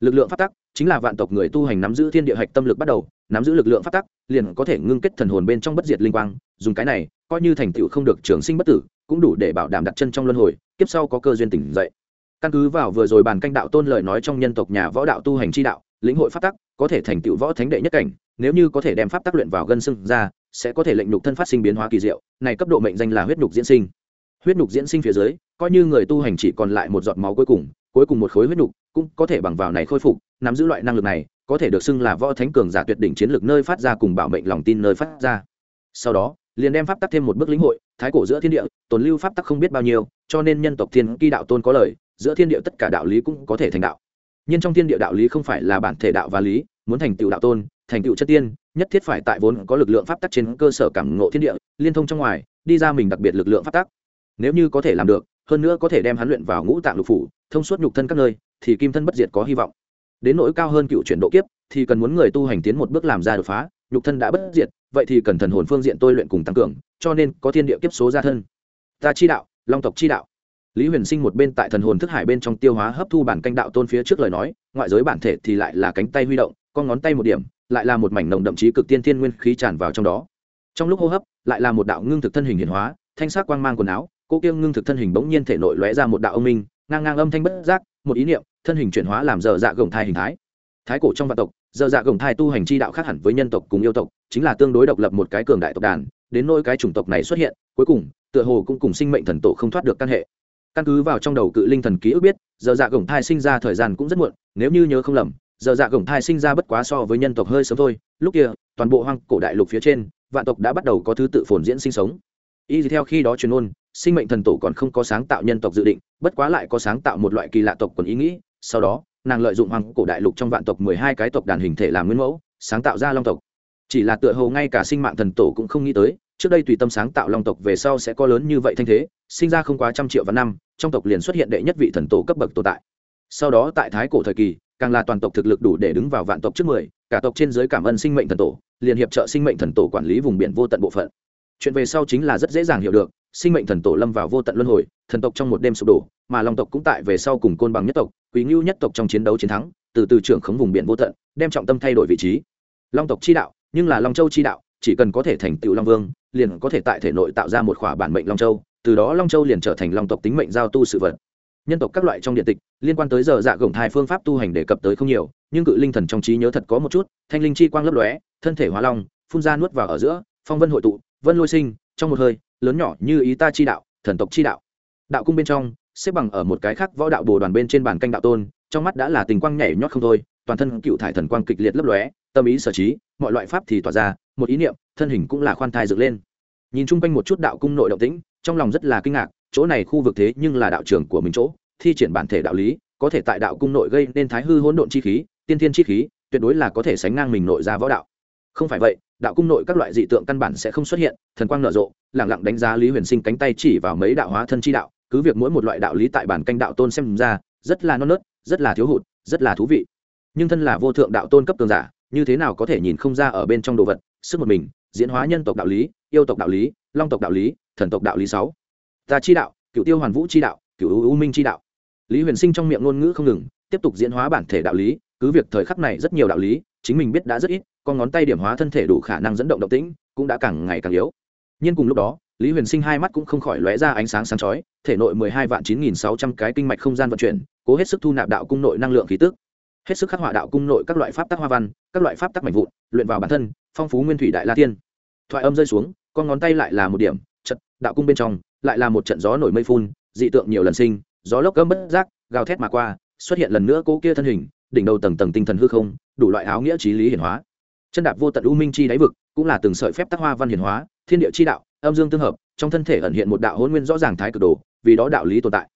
Lực lượng pháp tắc chính là vạn tộc người tu hành nắm giữ thiên địa hạch tâm lực bắt đầu nắm giữ lực lượng pháp tắc liền có thể ngưng kết thần hồn bên trong bất diệt linh quang dùng cái này coi như thành tựu không được trường sinh bất tử, cũng đủ để bảo đảm đặt chân trong luân hồi, kiếp sau có cơ duyên tỉnh dậy. Căn cứ vào vừa rồi bàn canh đạo tôn lời nói trong nhân tộc nhà võ đạo tu hành chi đạo, lĩnh hội pháp tắc, có thể thành tựu võ thánh đệ nhất cảnh, nếu như có thể đem pháp tắc luyện vào gân xương ra, sẽ có thể lệnh nhục thân phát sinh biến hóa kỳ diệu, này cấp độ mệnh danh là huyết nhục diễn sinh. Huyết nhục diễn sinh phía dưới, coi như người tu hành chỉ còn lại một giọt máu cuối cùng cuối cùng một khối huyết nhục cũng có thể bằng vào này khôi phục, nắm giữ loại năng lực này, có thể được xưng là võ thánh cường giả tuyệt đỉnh chiến lược nơi phát ra cùng bảo mệnh lòng tin nơi phát ra sau đó, liền đem pháp tắc thêm một bước lĩnh hội, thái cổ giữa thiên địa, tồn lưu pháp tắc không biết bao nhiêu, cho nên nhân tộc thiên kỳ đạo tôn có lời, giữa thiên địa tất cả đạo lý cũng có thể thành đạo. Nhưng trong thiên địa đạo lý không phải là bản thể đạo và lý, muốn thành tựu đạo tôn, thành tựu chất tiên, nhất thiết phải tại vốn có lực lượng pháp tắc trên cơ sở cảm ngộ thiên địa, liên thông trong ngoài, đi ra mình đặc biệt lực lượng pháp tắc. Nếu như có thể làm được, hơn nữa có thể đem hắn luyện vào ngũ tạng lục phủ, thông suốt nhục thân các nơi, thì kim thân bất diệt có hy vọng. Đến nỗi cao hơn cựu chuyển độ kiếp, thì cần muốn người tu hành tiến một bước làm ra đột phá, nhục thân đã bất diệt vậy thì cần thần hồn phương diện tôi luyện cùng tăng cường, cho nên có thiên địa kiếp số gia thân. Ta chi đạo, long tộc chi đạo. Lý huyền sinh một bên tại thần hồn thức hải bên trong tiêu hóa hấp thu bản canh đạo tôn phía trước lời nói, ngoại giới bản thể thì lại là cánh tay huy động, con ngón tay một điểm, lại là một mảnh nồng đậm chí cực tiên thiên nguyên khí tràn vào trong đó. Trong lúc hô hấp, lại là một đạo ngưng thực thân hình hiển hóa, thanh sắc quang mang quần áo, cô kiêng ngưng thực thân hình bỗng nhiên thể nội lóe ra một đạo ông minh, ngang ngang âm thanh bất giác, một ý niệm, thân hình chuyển hóa làm dở dạ gồng thai hình thái. Thái cổ trong vạn tộc dở dạ gồng thai tu hành chi đạo khác hẳn với nhân tộc cùng yêu tộc, chính là tương đối độc lập một cái cường đại tộc đàn, đến nỗi cái chủng tộc này xuất hiện, cuối cùng, tựa hồ cũng cùng sinh mệnh thần tổ không thoát được căn hệ. Căn cứ vào trong đầu cự linh thần ký ức biết, giờ dạ gồng thai sinh ra thời gian cũng rất muộn, nếu như nhớ không lầm, giờ dạ gồng thai sinh ra bất quá so với nhân tộc hơi sớm thôi. Lúc kia, toàn bộ hoang cổ đại lục phía trên, vạn tộc đã bắt đầu có thứ tự phồn diễn sinh sống. Y theo khi đó truyền ôn sinh mệnh thần tổ còn không có sáng tạo nhân tộc dự định, bất quá lại có sáng tạo một loại kỳ lạ tộc quần ý nghĩ, sau đó nàng lợi dụng hoang cổ đại lục trong vạn tộc mười hai cái tộc đàn hình thể làm nguyên mẫu, sáng tạo ra long tộc. Chỉ là tựa hồ ngay cả sinh mạng thần tổ cũng không nghĩ tới, trước đây tùy tâm sáng tạo long tộc về sau sẽ có lớn như vậy thanh thế, sinh ra không quá trăm triệu và năm, trong tộc liền xuất hiện đệ nhất vị thần tổ cấp bậc tồn tại. Sau đó tại thái cổ thời kỳ, càng là toàn tộc thực lực đủ để đứng vào vạn tộc trước mười, cả tộc trên giới cảm ơn sinh mệnh thần tổ, liền hiệp trợ sinh mệnh thần tổ quản lý vùng biển vô tận bộ phận chuyện về sau chính là rất dễ dàng hiểu được, sinh mệnh thần tổ lâm vào vô tận luân hồi, thần tộc trong một đêm sụp đổ, mà long tộc cũng tại về sau cùng côn bằng nhất tộc, quý ngưu nhất tộc trong chiến đấu chiến thắng, từ từ trưởng khống vùng biển vô tận, đem trọng tâm thay đổi vị trí. Long tộc chi đạo, nhưng là long châu chi đạo, chỉ cần có thể thành tựu long vương, liền có thể tại thể nội tạo ra một khỏa bản mệnh long châu, từ đó long châu liền trở thành long tộc tính mệnh giao tu sự vật. Nhân tộc các loại trong điện tịch, liên quan tới giờ dạ gồng thai phương pháp tu hành đề cập tới không nhiều, nhưng cự linh thần trong trí nhớ thật có một chút, thanh linh chi quang lấp lóe, thân thể hóa long, phun ra nuốt vào ở giữa, phong vân hội tụ vân lôi sinh, trong một hơi, lớn nhỏ như ý ta chi đạo, thần tộc chi đạo. Đạo cung bên trong, xếp bằng ở một cái khác võ đạo bồ đoàn bên trên bàn canh đạo tôn, trong mắt đã là tình quang nhảy nhót không thôi, toàn thân cựu thải thần quang kịch liệt lấp lóe, tâm ý sở trí, mọi loại pháp thì tỏa ra, một ý niệm, thân hình cũng là khoan thai dựng lên. Nhìn chung quanh một chút đạo cung nội động tĩnh, trong lòng rất là kinh ngạc, chỗ này khu vực thế nhưng là đạo trường của mình chỗ, thi triển bản thể đạo lý, có thể tại đạo cung nội gây nên thái hư hỗn độn chi khí, tiên thiên chi khí, tuyệt đối là có thể sánh ngang mình nội ra võ đạo. Không phải vậy đạo cung nội các loại dị tượng căn bản sẽ không xuất hiện, thần quang nở rộ, lẳng lặng đánh giá lý huyền sinh cánh tay chỉ vào mấy đạo hóa thân chi đạo, cứ việc mỗi một loại đạo lý tại bản canh đạo tôn xem ra, rất là non nớt, rất là thiếu hụt, rất là thú vị. Nhưng thân là vô thượng đạo tôn cấp tường giả, như thế nào có thể nhìn không ra ở bên trong đồ vật, sức một mình, diễn hóa nhân tộc đạo lý, yêu tộc đạo lý, long tộc đạo lý, thần tộc đạo lý sáu. Ta chi đạo cựu tiêu hoàn vũ chi đạo cựu u minh chi đạo. Lý huyền sinh trong miệng ngôn ngữ không ngừng, tiếp tục diễn hóa bản thể đạo lý cứ việc thời khắc này rất nhiều đạo lý, chính mình biết đã rất ít, con ngón tay điểm hóa thân thể đủ khả năng dẫn động động tĩnh, cũng đã càng ngày càng yếu. Nhưng cùng lúc đó, lý huyền sinh hai mắt cũng không khỏi lóe ra ánh sáng sáng chói, thể nội mười hai vạn chín nghìn sáu trăm cái kinh mạch không gian vận chuyển, cố hết sức thu nạp đạo cung nội năng lượng khí tức. Hết sức khắc họa đạo cung nội các loại pháp tắc hoa văn, các loại pháp tắc mạnh vụn, luyện vào bản thân, phong phú nguyên thủy đại la tiên. Thoại âm rơi xuống, con ngón tay lại là một điểm trận đạo cung bên trong, lại là một trận gió nổi mây phun, dị tượng nhiều lần sinh, gió lốc cơm bất giác, gào thét mà qua, xuất hiện lần nữa cố kia thân hình đỉnh đầu tầng tầng tinh thần hư không, đủ loại áo nghĩa trí lý hiển hóa. Chân đạp vô tận u minh chi đáy vực, cũng là từng sợi phép tác hoa văn hiển hóa, thiên địa chi đạo, âm dương tương hợp, trong thân thể ẩn hiện một đạo hôn nguyên rõ ràng thái cực đồ, vì đó đạo lý tồn tại.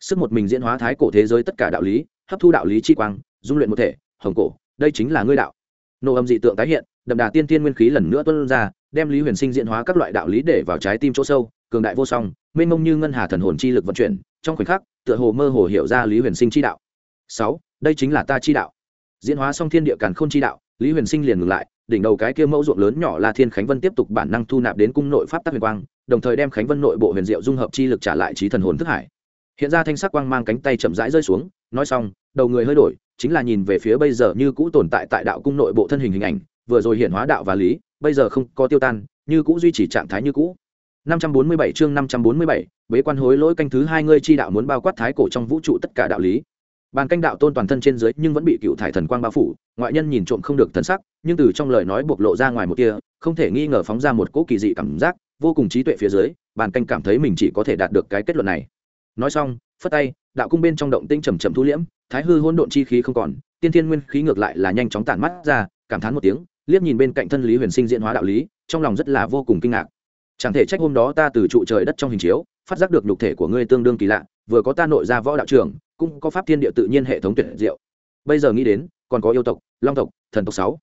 Sức một mình diễn hóa thái cổ thế giới tất cả đạo lý, hấp thu đạo lý chi quang, dung luyện một thể, hồng cổ, đây chính là ngươi đạo. Nô âm dị tượng tái hiện, đậm đà tiên tiên nguyên khí lần nữa tuân ra, đem lý huyền sinh diễn hóa các loại đạo lý để vào trái tim chỗ sâu, cường đại vô song, mênh mông như ngân hà thần hồn chi lực vận chuyển, trong khoảnh khắc, tựa hồ mơ hồ hiểu ra lý huyền sinh chi đạo. Sáu đây chính là ta chi đạo. Diễn hóa xong thiên địa càn khôn chi đạo lý huyền sinh liền ngừng lại đỉnh đầu cái kia mẫu ruộng lớn nhỏ là thiên khánh vân tiếp tục bản năng thu nạp đến cung nội pháp tắc huyền quang đồng thời đem khánh vân nội bộ huyền diệu dung hợp chi lực trả lại trí thần hồn thức hải. Hiện ra thanh sắc quang mang cánh tay chậm rãi rơi xuống nói xong đầu người hơi đổi chính là nhìn về phía bây giờ như cũ tồn tại tại đạo cung nội bộ thân hình hình ảnh vừa rồi hiện hóa đạo và lý bây giờ không có tiêu tan như cũ duy trì trạng thái như cũ. 547 chương 547, bế quan hối lỗi canh thứ hai ngươi chi đạo muốn bao quát thái cổ trong vũ trụ tất cả đạo lý bàn canh đạo tôn toàn thân trên dưới nhưng vẫn bị cựu thải thần quang bao phủ, ngoại nhân nhìn trộm không được thần sắc, nhưng từ trong lời nói bộc lộ ra ngoài một kia không thể nghi ngờ phóng ra một cỗ kỳ dị cảm giác, vô cùng trí tuệ phía dưới, bàn canh cảm thấy mình chỉ có thể đạt được cái kết luận này. Nói xong, phất tay, đạo cung bên trong động tinh trầm trầm thu liễm, thái hư hỗn độn chi khí không còn, tiên thiên nguyên khí ngược lại là nhanh chóng tản mắt ra, cảm thán một tiếng, liếc nhìn bên cạnh thân lý huyền sinh diễn hóa đạo lý, trong lòng rất là vô cùng kinh ngạc. Chẳng thể trách hôm đó ta từ trụ trời đất trong hình chiếu, phát giác được nhục thể của ngươi tương đương kỳ lạ, vừa có ta nội ra võ đạo trường cũng có pháp thiên địa tự nhiên hệ thống tuyệt diệu. Bây giờ nghĩ đến, còn có yêu tộc, long tộc, thần tộc sáu.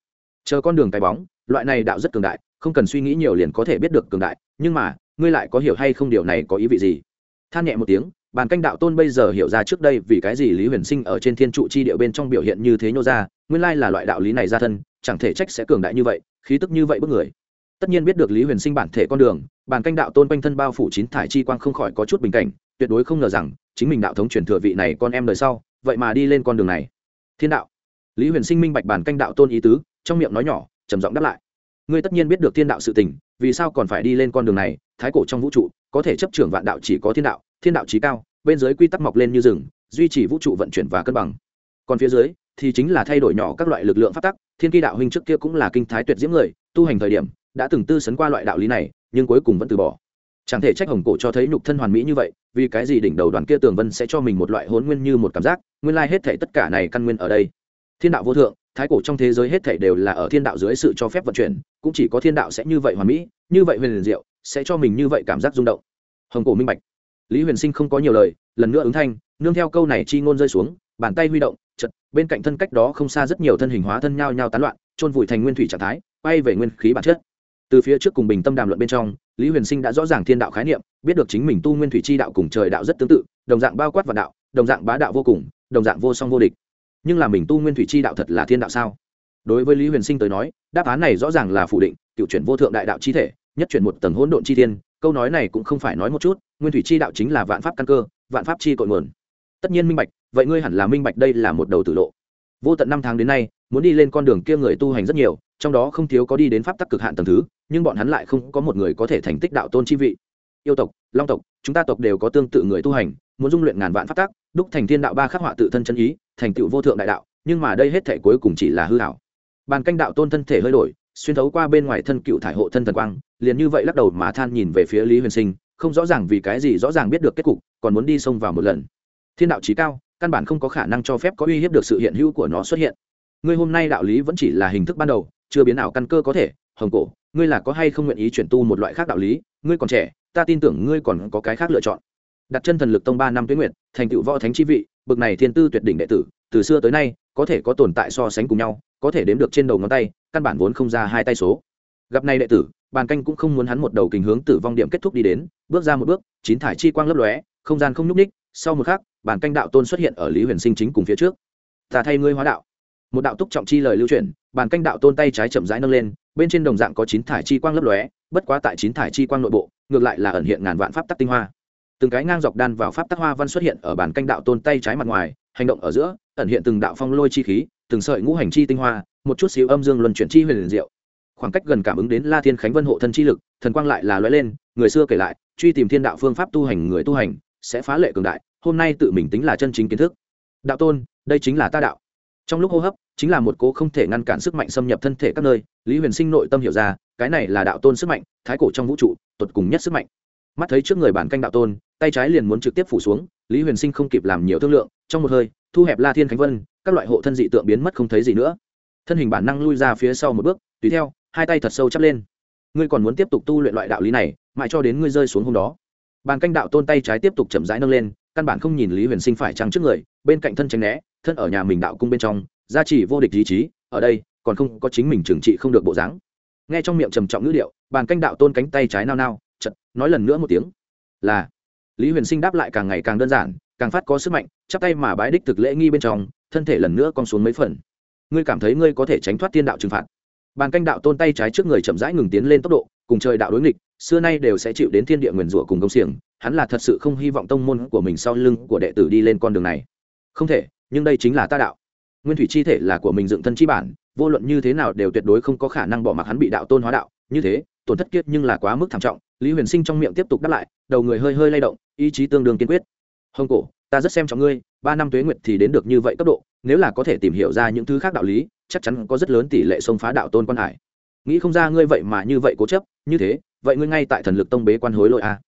Chờ con đường cái bóng, loại này đạo rất cường đại, không cần suy nghĩ nhiều liền có thể biết được cường đại, nhưng mà, ngươi lại có hiểu hay không điều này có ý vị gì? Than nhẹ một tiếng, bàn canh đạo tôn bây giờ hiểu ra trước đây vì cái gì lý huyền sinh ở trên thiên trụ chi địa bên trong biểu hiện như thế nhô ra, nguyên lai là loại đạo lý này ra thân, chẳng thể trách sẽ cường đại như vậy, khí tức như vậy bức người. Tất nhiên biết được lý huyền sinh bản thể con đường, bàn canh đạo tôn quanh thân bao phủ chín thải chi quang không khỏi có chút bình cảnh, tuyệt đối không ngờ rằng chính mình đạo thống truyền thừa vị này con em đời sau, vậy mà đi lên con đường này. Thiên đạo. Lý huyền sinh minh bạch bàn canh đạo tôn ý tứ, trong miệng nói nhỏ, trầm giọng đáp lại. Ngươi tất nhiên biết được thiên đạo sự tình, vì sao còn phải đi lên con đường này, thái cổ trong vũ trụ, có thể chấp trưởng vạn đạo chỉ có thiên đạo thiên đạo trí cao, bên dưới quy tắc mọc lên như rừng, duy trì vũ trụ vận chuyển và cân bằng. Còn phía dưới, thì chính là thay đổi nhỏ các loại lực lượng phát tắc, thiên kỳ đạo huynh trước kia cũng là kinh thái tuyệt diễm người, tu hành thời điểm, đã từng tư sấn qua loại đạo lý này, nhưng cuối cùng vẫn từ bỏ chẳng thể trách hồng cổ cho thấy nhục thân hoàn mỹ như vậy, vì cái gì đỉnh đầu đoàn kia tường vân sẽ cho mình một loại hôn nguyên như một cảm giác, nguyên lai hết thể tất cả này căn nguyên ở đây. Thiên đạo vô thượng, thái cổ trong thế giới hết thể đều là ở thiên đạo dưới sự cho phép vận chuyển, cũng chỉ có thiên đạo sẽ như vậy hoàn mỹ, như vậy huyền liền diệu, sẽ cho mình như vậy cảm giác rung động. Hồng cổ minh bạch. Lý huyền sinh không có nhiều lời, lần nữa ứng thanh, nương theo câu này chi ngôn rơi xuống, bàn tay huy động chật bên cạnh thân cách đó không xa rất nhiều thân hình hóa thân nhau nhau tán loạn trôn vùi thành nguyên thủy trạng thái bay về nguyên khí bản chất từ phía trước cùng bình tâm đàm luận bên trong, lý huyền sinh đã rõ ràng thiên đạo khái niệm, biết được chính mình tu nguyên thủy chi đạo cùng trời đạo rất tương tự, đồng dạng bao quát vạn đạo, đồng dạng bá đạo vô cùng, đồng dạng vô song vô địch. Nhưng là mình tu nguyên thủy chi đạo thật là thiên đạo sao? Đối với lý huyền sinh tới nói, đáp án này rõ ràng là phủ định, cựu chuyển vô thượng đại đạo chi thể, nhất chuyển một tầng hỗn độn chi thiên, câu nói này cũng không phải nói một chút, nguyên thủy chi đạo chính là vạn pháp căn cơ, vạn pháp chi cội nguồn. Tất nhiên minh bạch, vậy ngươi hẳn là minh bạch đây là một đầu tử lộ. Vô tận năm tháng đến nay, muốn đi lên con đường kia người tu hành rất nhiều trong đó không thiếu có đi đến pháp tắc cực hạn tầng thứ, nhưng bọn hắn lại không có một người có thể thành tích đạo tôn chi vị. Yêu tộc, long tộc, chúng ta tộc đều có tương tự người tu hành, muốn dung luyện ngàn vạn pháp tắc, đúc thành thiên đạo ba khắc họa tự thân chân ý, thành tựu vô thượng đại đạo, nhưng mà đây hết thể cuối cùng chỉ là hư hảo bàn canh đạo tôn thân thể hơi đổi, xuyên thấu qua bên ngoài thân cựu thải hộ thân thần quang, liền như vậy lắc đầu mà than nhìn về phía lý huyền sinh, không rõ ràng vì cái gì rõ ràng biết được kết cục, còn muốn đi xông vào một lần. Thiên đạo trí cao, căn bản không có khả năng cho phép có uy hiếp được sự hiện hữu của nó xuất hiện. Ngươi hôm nay đạo lý vẫn chỉ là hình thức ban đầu chưa biến nào căn cơ có thể, hồng cổ, ngươi là có hay không nguyện ý chuyển tu một loại khác đạo lý? Ngươi còn trẻ, ta tin tưởng ngươi còn có cái khác lựa chọn. Đặt chân thần lực tông ba năm tuyến nguyện thành tựu võ thánh chi vị, bực này thiên tư tuyệt đỉnh đệ tử, từ xưa tới nay, có thể có tồn tại so sánh cùng nhau, có thể đếm được trên đầu ngón tay, căn bản vốn không ra hai tay số. Gặp này đệ tử, bàn canh cũng không muốn hắn một đầu kình hướng tử vong điểm kết thúc đi đến, bước ra một bước, chín thải chi quang lấp lóe, không gian không nhúc ních sau một khắc, bàn canh đạo tôn xuất hiện ở lý huyền sinh chính cùng phía trước. Ta thay ngươi hóa đạo. Một đạo túc trọng chi lời lưu truyền bàn canh đạo tôn tay trái chậm rãi nâng lên, bên trên đồng dạng có chín thải chi quang lấp lóe, bất quá tại chín thải chi quang nội bộ, ngược lại là ẩn hiện ngàn vạn pháp tắc tinh hoa. Từng cái ngang dọc đan vào pháp tắc hoa văn xuất hiện ở bàn canh đạo tôn tay trái mặt ngoài, hành động ở giữa, ẩn hiện từng đạo phong lôi chi khí, từng sợi ngũ hành chi tinh hoa, một chút xíu âm dương luân chuyển chi huyền liền diệu. Khoảng cách gần cảm ứng đến la thiên khánh vân hộ thân chi lực, thần quang lại là lóe lên, người xưa kể lại, truy tìm thiên đạo phương pháp tu hành người tu hành, sẽ phá lệ cường đại, hôm nay tự mình tính là chân chính kiến thức. Đạo tôn, đây chính là ta đạo. Trong lúc hô hấp chính là một cố không thể ngăn cản sức mạnh xâm nhập thân thể các nơi, lý huyền sinh nội tâm hiểu ra, cái này là đạo tôn sức mạnh, thái cổ trong vũ trụ, tột cùng nhất sức mạnh. Mắt thấy trước người bản canh đạo tôn, tay trái liền muốn trực tiếp phủ xuống, lý huyền sinh không kịp làm nhiều thương lượng, trong một hơi, thu hẹp la thiên khánh vân, các loại hộ thân dị tượng biến mất không thấy gì nữa. Thân hình bản năng lui ra phía sau một bước, tùy theo, hai tay thật sâu chắp lên. Ngươi còn muốn tiếp tục tu luyện loại đạo lý này, mãi cho đến ngươi rơi xuống hôm đó. Bàn canh đạo tôn tay trái tiếp tục chậm rãi nâng lên, căn bản không nhìn lý huyền sinh phải trăng trước người, bên cạnh thân tránh né, thân ở nhà mình đạo cung bên trong gia trì vô địch ý chí ở đây, còn không có chính mình trừng trị không được bộ dáng. Nghe trong miệng trầm trọng ngữ điệu, bàn canh đạo tôn cánh tay trái nao nao chật nói lần nữa một tiếng. Là, lý huyền sinh đáp lại càng ngày càng đơn giản, càng phát có sức mạnh, chắp tay mà bái đích thực lễ nghi bên trong, thân thể lần nữa con xuống mấy phần. Ngươi cảm thấy ngươi có thể tránh thoát thiên đạo trừng phạt. Bàn canh đạo tôn tay trái trước người chậm rãi ngừng tiến lên tốc độ, cùng trời đạo đối nghịch, xưa nay đều sẽ chịu đến thiên địa nguyền rủa cùng công xiềng, hắn là thật sự không hy vọng tông môn của mình sau lưng của đệ tử đi lên con đường này. Không thể, nhưng đây chính là ta đạo nguyên thủy chi thể là của mình dựng thân chi bản, vô luận như thế nào đều tuyệt đối không có khả năng bỏ mặc hắn bị đạo tôn hóa đạo. Như thế, tổn thất kiết nhưng là quá mức thảm trọng. Lý huyền sinh trong miệng tiếp tục đáp lại, đầu người hơi hơi lay động, ý chí tương đương kiên quyết. Hồng cổ, ta rất xem trọng ngươi, ba năm tuế nguyệt thì đến được như vậy cấp độ, nếu là có thể tìm hiểu ra những thứ khác đạo lý, chắc chắn có rất lớn tỷ lệ xông phá đạo tôn quan hải. Nghĩ không ra ngươi vậy mà như vậy cố chấp, như thế, vậy ngươi ngay tại thần lực tông bế quan hối lội a à.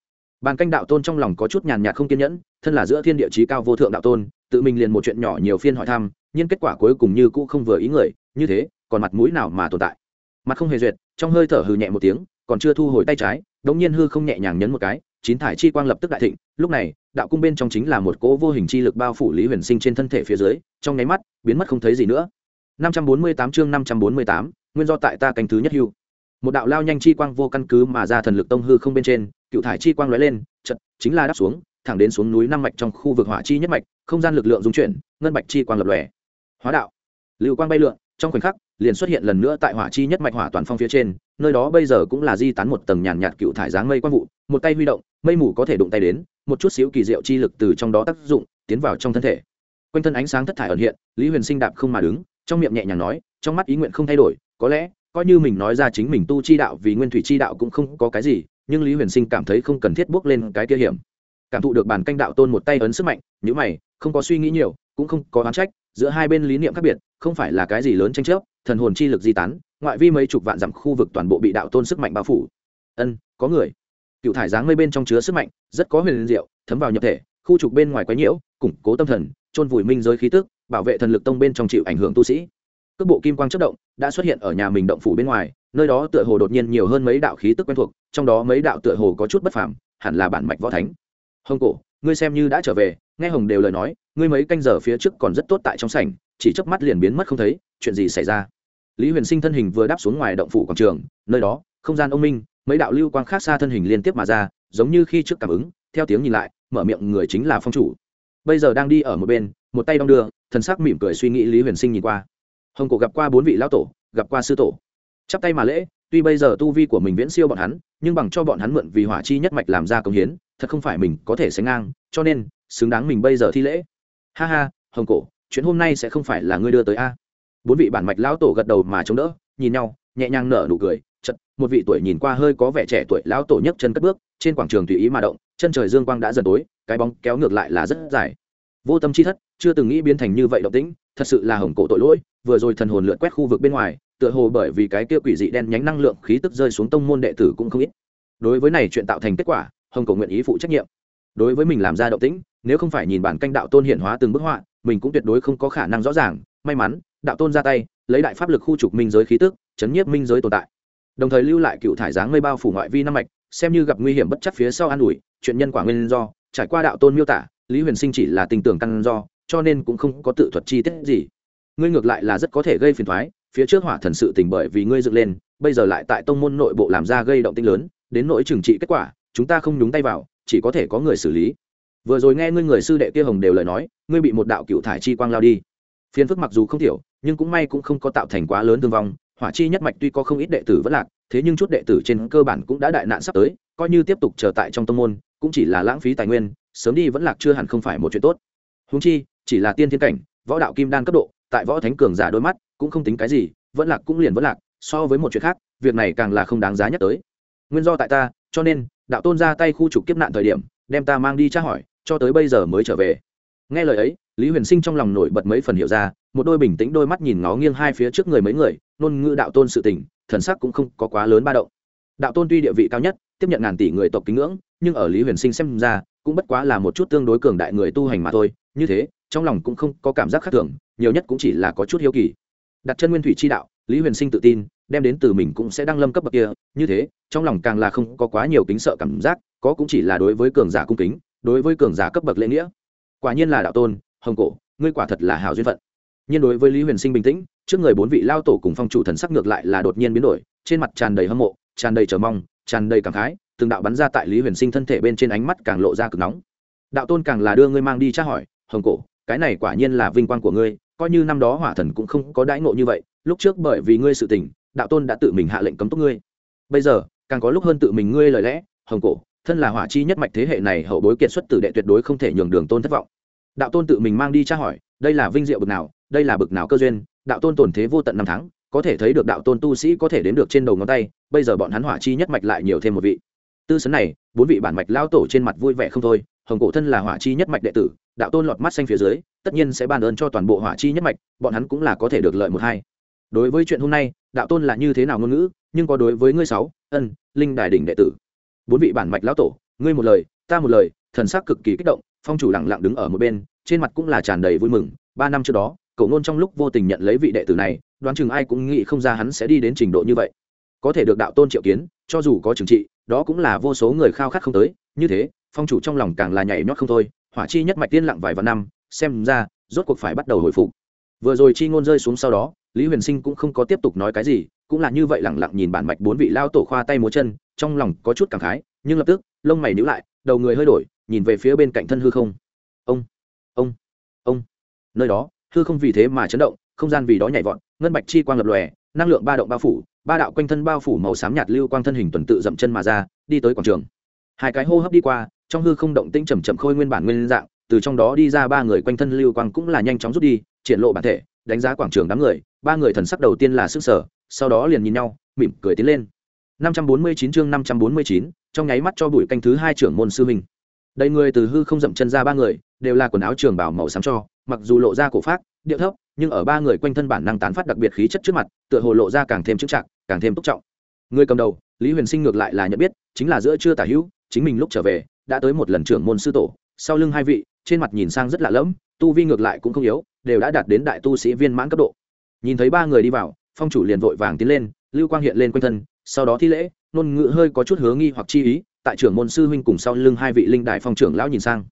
bàn canh đạo tôn trong lòng có chút nhàn nhạt không kiên nhẫn, thân là giữa thiên địa chí cao vô thượng đạo tôn, tự mình liền một chuyện nhỏ nhiều phiên hỏi thăm nhưng kết quả cuối cùng như cũ không vừa ý người như thế còn mặt mũi nào mà tồn tại? Mặt không hề duyệt trong hơi thở hừ nhẹ một tiếng còn chưa thu hồi tay trái đống nhiên hư không nhẹ nhàng nhấn một cái chín thải chi quang lập tức đại thịnh lúc này đạo cung bên trong chính là một cỗ vô hình chi lực bao phủ lý huyền sinh trên thân thể phía dưới trong nháy mắt biến mất không thấy gì nữa. 548 chương 548, nguyên do tại ta canh thứ nhất hưu. Một đạo lao nhanh chi quang vô căn cứ mà ra thần lực tông hư không bên trên cựu thải chi quang lóe lên chật chính là đáp xuống thẳng đến xuống núi năm mạch trong khu vực hỏa chi nhất mạch không gian lực lượng dung chuyển ngân bạch chi quang lập lòe hóa đạo. Lưu quang bay lượn, trong khoảnh khắc, liền xuất hiện lần nữa tại hỏa chi nhất mạch hỏa toàn phong phía trên, nơi đó bây giờ cũng là di tán một tầng nhàn nhạt cựu thải dáng mây quang vụ, một tay huy động, mây mù có thể đụng tay đến, một chút xíu kỳ diệu chi lực từ trong đó tác dụng, tiến vào trong thân thể. Quanh thân ánh sáng thất thải ẩn hiện, lý huyền sinh đạp không mà đứng, trong miệng nhẹ nhàng nói, trong mắt ý nguyện không thay đổi, có lẽ, coi như mình nói ra chính mình tu chi đạo vì nguyên thủy chi đạo cũng không có cái gì, nhưng lý huyền sinh cảm thấy không cần thiết bước lên cái kia hiểm. Cảm thụ được bản canh đạo tôn một tay ấn sức mạnh nhữ mày, không có suy nghĩ nhiều, cũng không có oán trách giữa hai bên lý niệm khác biệt, không phải là cái gì lớn tranh chấp, thần hồn chi lực di tán, ngoại vi mấy chục vạn dặm khu vực toàn bộ bị đạo tôn sức mạnh bao phủ. Ân, có người. Cựu thải dáng mây bên trong chứa sức mạnh, rất có huyền diệu, thấm vào nhập thể, khu trục bên ngoài quái nhiễu, củng cố tâm thần trôn vùi minh giới khí tức, bảo vệ thần lực tông bên trong chịu ảnh hưởng tu sĩ. Cước bộ kim quang chất động, đã xuất hiện ở nhà mình động phủ bên ngoài, nơi đó tựa hồ đột nhiên nhiều hơn mấy đạo khí tức quen thuộc, trong đó mấy đạo tựa hồ có chút bất phàm, hẳn là bản mạch võ thánh. Hồng cổ ngươi xem như đã trở về, nghe hồng đều lời nói, ngươi mấy canh giờ phía trước còn rất tốt tại trong sảnh, chỉ chớp mắt liền biến mất không thấy, chuyện gì xảy ra? Lý huyền sinh thân hình vừa đáp xuống ngoài động phủ quảng trường, nơi đó, không gian ông minh, mấy đạo lưu quang khác xa thân hình liên tiếp mà ra, giống như khi trước cảm ứng, theo tiếng nhìn lại, mở miệng người chính là phong chủ. Bây giờ đang đi ở một bên, một tay đong đưa, thần sắc mỉm cười suy nghĩ lý huyền sinh nhìn qua. Hồng cổ gặp qua bốn vị lão tổ, gặp qua sư tổ. Chắp tay mà lễ, tuy bây giờ tu vi của mình viễn siêu bọn hắn, nhưng bằng cho bọn hắn mượn vì hỏa chi nhất mạch làm ra công hiến thật không phải mình có thể sánh ngang, cho nên, xứng đáng mình bây giờ thi lễ. Ha ha, hồng cổ, chuyện hôm nay sẽ không phải là ngươi đưa tới a. Bốn vị bản mạch lão tổ gật đầu mà chống đỡ, nhìn nhau, nhẹ nhàng nở nụ cười chật một vị tuổi nhìn qua hơi có vẻ trẻ tuổi lão tổ nhấc chân cất bước, trên quảng trường tùy ý mà động, chân trời dương quang đã dần tối, cái bóng kéo ngược lại là rất dài. Vô tâm chi thất, chưa từng nghĩ biến thành như vậy động tĩnh, thật sự là hồng cổ tội lỗi, vừa rồi thần hồn lượn quét khu vực bên ngoài, tựa hồ bởi vì cái kia quỷ dị đen nhánh năng lượng khí tức rơi xuống tông môn đệ tử cũng không ít. Đối với này chuyện tạo thành kết quả hồng cổ nguyện ý phụ trách nhiệm. Đối với mình làm ra động tĩnh, nếu không phải nhìn bản canh đạo tôn hiện hóa từng bức họa, mình cũng tuyệt đối không có khả năng rõ ràng. May mắn, đạo tôn ra tay, lấy đại pháp lực khu trục minh giới khí tức, chấn nhiếp minh giới tồn tại. Đồng thời lưu lại cựu thải dáng mây bao phủ ngoại vi năm mạch, xem như gặp nguy hiểm bất chấp phía sau an ủi, chuyện nhân quả nguyên do, trải qua đạo tôn miêu tả, lý huyền sinh chỉ là tình tưởng căn do, cho nên cũng không có tự thuật chi tiết gì. Ngươi ngược lại là rất có thể gây phiền thoái phía trước hỏa thần sự tình bởi vì ngươi dựng lên, bây giờ lại tại tông môn nội bộ làm ra gây động tinh lớn, đến nỗi trừng trị kết quả chúng ta không nhúng tay vào, chỉ có thể có người xử lý. Vừa rồi nghe ngươi người sư đệ kia hồng đều lời nói, ngươi bị một đạo cựu thải chi quang lao đi. Phiền phức mặc dù không thiểu, nhưng cũng may cũng không có tạo thành quá lớn thương vong, hỏa chi nhất mạch tuy có không ít đệ tử vẫn lạc, thế nhưng chút đệ tử trên cơ bản cũng đã đại nạn sắp tới, coi như tiếp tục chờ tại trong tông môn, cũng chỉ là lãng phí tài nguyên, sớm đi vẫn lạc chưa hẳn không phải một chuyện tốt. Húng chi, chỉ là tiên thiên cảnh, võ đạo kim đan cấp độ, tại võ thánh cường giả đôi mắt, cũng không tính cái gì, vẫn lạc cũng liền vẫn lạc, so với một chuyện khác, việc này càng là không đáng giá nhắc tới. Nguyên do tại ta, cho nên đạo tôn ra tay khu trục kiếp nạn thời điểm, đem ta mang đi tra hỏi, cho tới bây giờ mới trở về. Nghe lời ấy, lý huyền sinh trong lòng nổi bật mấy phần hiểu ra, một đôi bình tĩnh đôi mắt nhìn ngó nghiêng hai phía trước người mấy người, ngôn ngữ đạo tôn sự tình, thần sắc cũng không có quá lớn ba động. Đạo tôn tuy địa vị cao nhất, tiếp nhận ngàn tỷ người tộc kính ngưỡng, nhưng ở lý huyền sinh xem ra, cũng bất quá là một chút tương đối cường đại người tu hành mà thôi, như thế, trong lòng cũng không có cảm giác khác thường, nhiều nhất cũng chỉ là có chút hiếu kỳ. Đặt chân nguyên thủy chi đạo, lý huyền sinh tự tin đem đến từ mình cũng sẽ đăng lâm cấp bậc kia. Như thế, trong lòng càng là không có quá nhiều kính sợ cảm giác, có cũng chỉ là đối với cường giả cung kính, đối với cường giả cấp bậc lễ nghĩa. Quả nhiên là đạo tôn, hồng cổ, ngươi quả thật là hào duyên phận. Nhưng đối với lý huyền sinh bình tĩnh, trước người bốn vị lao tổ cùng phong chủ thần sắc ngược lại là đột nhiên biến đổi, trên mặt tràn đầy hâm mộ, tràn đầy chờ mong, tràn đầy cảm khái, từng đạo bắn ra tại lý huyền sinh thân thể bên trên ánh mắt càng lộ ra cực nóng. Đạo tôn càng là đưa ngươi mang đi tra hỏi, hồng cổ, cái này quả nhiên là vinh quang của ngươi, coi như năm đó hỏa thần cũng không có đãi ngộ như vậy, lúc trước bởi vì ngươi sự tình đạo tôn đã tự mình hạ lệnh cấm túc ngươi. Bây giờ, càng có lúc hơn tự mình ngươi lời lẽ, hồng cổ, thân là hỏa chi nhất mạch thế hệ này hậu bối kiệt xuất tử đệ tuyệt đối không thể nhường đường tôn thất vọng. Đạo tôn tự mình mang đi tra hỏi, đây là vinh diệu bực nào, đây là bực nào cơ duyên, đạo tôn tổn thế vô tận năm tháng, có thể thấy được đạo tôn tu sĩ có thể đến được trên đầu ngón tay, bây giờ bọn hắn hỏa chi nhất mạch lại nhiều thêm một vị. Tư sấn này, bốn vị bản mạch lao tổ trên mặt vui vẻ không thôi, hồng cổ thân là hỏa chi nhất mạch đệ tử, đạo tôn lọt mắt xanh phía dưới, tất nhiên sẽ ban ơn cho toàn bộ hỏa chi nhất mạch, bọn hắn cũng là có thể được lợi một hai. Đối với chuyện hôm nay đạo tôn là như thế nào ngôn ngữ, nhưng có đối với ngươi sáu, ân, linh đài đỉnh đệ tử. Bốn vị bản mạch lão tổ, ngươi một lời, ta một lời, thần sắc cực kỳ kích động, phong chủ lặng lặng đứng ở một bên, trên mặt cũng là tràn đầy vui mừng. Ba năm trước đó, cậu nôn trong lúc vô tình nhận lấy vị đệ tử này, đoán chừng ai cũng nghĩ không ra hắn sẽ đi đến trình độ như vậy. Có thể được đạo tôn triệu kiến, cho dù có trừng trị, đó cũng là vô số người khao khát không tới. Như thế, phong chủ trong lòng càng là nhảy nhót không thôi, hỏa chi nhất mạch tiên lặng vài vạn năm, xem ra, rốt cuộc phải bắt đầu hồi phục. Vừa rồi chi ngôn rơi xuống sau đó lý huyền sinh cũng không có tiếp tục nói cái gì, cũng là như vậy lẳng lặng nhìn bản mạch bốn vị lao tổ khoa tay múa chân, trong lòng có chút cảm khái, nhưng lập tức, lông mày nhíu lại, đầu người hơi đổi, nhìn về phía bên cạnh thân hư không. Ông ông ông. Nơi đó, hư không vì thế mà chấn động, không gian vì đó nhảy vọt, ngân bạch chi quang lập lòe, năng lượng ba động bao phủ, ba đạo quanh thân bao phủ màu xám nhạt lưu quang thân hình tuần tự dậm chân mà ra, đi tới quảng trường. Hai cái hô hấp đi qua, trong hư không động tĩnh chầm chậm khôi nguyên bản nguyên dạng, từ trong đó đi ra ba người quanh thân lưu quang cũng là nhanh chóng rút đi, triển lộ bản thể đánh giá quảng trường đám người ba người thần sắc đầu tiên là sức sở sau đó liền nhìn nhau mỉm cười tiến lên. 549 chương 549, trong nháy mắt cho bụi canh thứ hai trưởng môn sư huynh. Đây người từ hư không dậm chân ra ba người đều là quần áo trường bảo màu xám cho mặc dù lộ ra cổ phát điệu thấp nhưng ở ba người quanh thân bản năng tán phát đặc biệt khí chất trước mặt tựa hồ lộ ra càng thêm trưng trạng càng thêm túc trọng. Người cầm đầu lý huyền sinh ngược lại là nhận biết chính là giữa chưa tả hữu chính mình lúc trở về đã tới một lần trưởng môn sư tổ sau lưng hai vị, trên mặt nhìn sang rất lạ lẫm, tu vi ngược lại cũng không yếu, đều đã đạt đến đại tu sĩ viên mãn cấp độ. Nhìn thấy ba người đi vào, phong chủ liền vội vàng tiến lên, lưu quang hiện lên quanh thân, sau đó thi lễ, ngôn ngữ hơi có chút hứa nghi hoặc chi ý, tại trưởng môn sư huynh cùng sau lưng hai vị linh đại phong trưởng lão nhìn sang.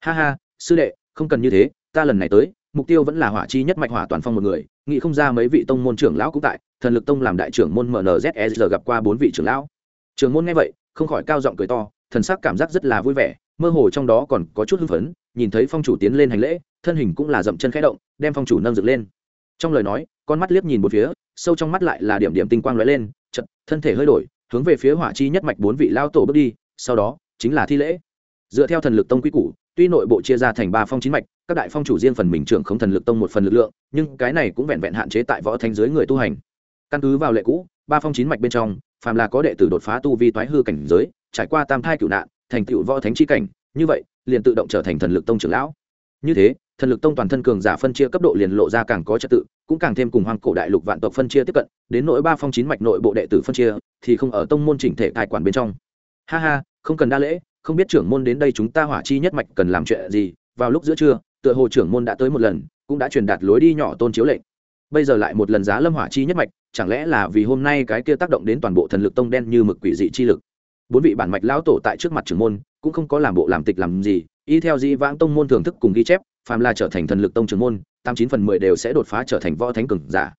Ha ha, sư đệ, không cần như thế, ta lần này tới, mục tiêu vẫn là hỏa chi nhất mạch hỏa toàn phong một người, nghĩ không ra mấy vị tông môn trưởng lão cũng tại, thần lực tông làm đại trưởng môn mnzsr gặp qua bốn vị trưởng lão. Trưởng môn nghe vậy, không khỏi cao giọng cười to thần sắc cảm giác rất là vui vẻ, mơ hồ trong đó còn có chút hưng phấn, nhìn thấy phong chủ tiến lên hành lễ, thân hình cũng là dậm chân khẽ động, đem phong chủ nâng dựng lên. Trong lời nói, con mắt liếc nhìn một phía, sâu trong mắt lại là điểm điểm tinh quang lóe lên chật thân thể hơi đổi, hướng về phía hỏa chi nhất mạch bốn vị lao tổ bước đi, sau đó, chính là thi lễ. Dựa theo thần lực tông quy củ, tuy nội bộ chia ra thành ba phong chín mạch, các đại phong chủ riêng phần mình trưởng không thần lực tông một phần lực lượng, nhưng cái này cũng vẹn vẹn hạn chế tại võ thanh dưới người tu hành. Căn cứ vào lệ cũ, ba phong chín mạch bên trong phàm là có đệ tử đột phá tu vi toái hư cảnh giới, trải qua tam thai cựu nạn, thành tựu võ thánh chi cảnh, như vậy, liền tự động trở thành thần lực tông trưởng lão. Như thế, thần lực tông toàn thân cường giả phân chia cấp độ liền lộ ra càng có trật tự, cũng càng thêm cùng hoàng cổ đại lục vạn tộc phân chia tiếp cận, đến nỗi ba phong chín mạch nội bộ đệ tử phân chia, thì không ở tông môn chỉnh thể tài quản bên trong. Ha ha, không cần đa lễ, không biết trưởng môn đến đây chúng ta hỏa chi nhất mạch cần làm chuyện gì, vào lúc giữa trưa, tựa hồ trưởng môn đã tới một lần, cũng đã truyền đạt lối đi nhỏ tôn chiếu lệnh bây giờ lại một lần giá lâm hỏa chi nhất mạch, chẳng lẽ là vì hôm nay cái kia tác động đến toàn bộ thần lực tông đen như mực quỷ dị chi lực? Bốn vị bản mạch lão tổ tại trước mặt trưởng môn, cũng không có làm bộ làm tịch làm gì, y theo di vãng tông môn thưởng thức cùng ghi chép, phàm là trở thành thần lực tông trưởng môn, tám chín phần mười đều sẽ đột phá trở thành võ thánh cường giả.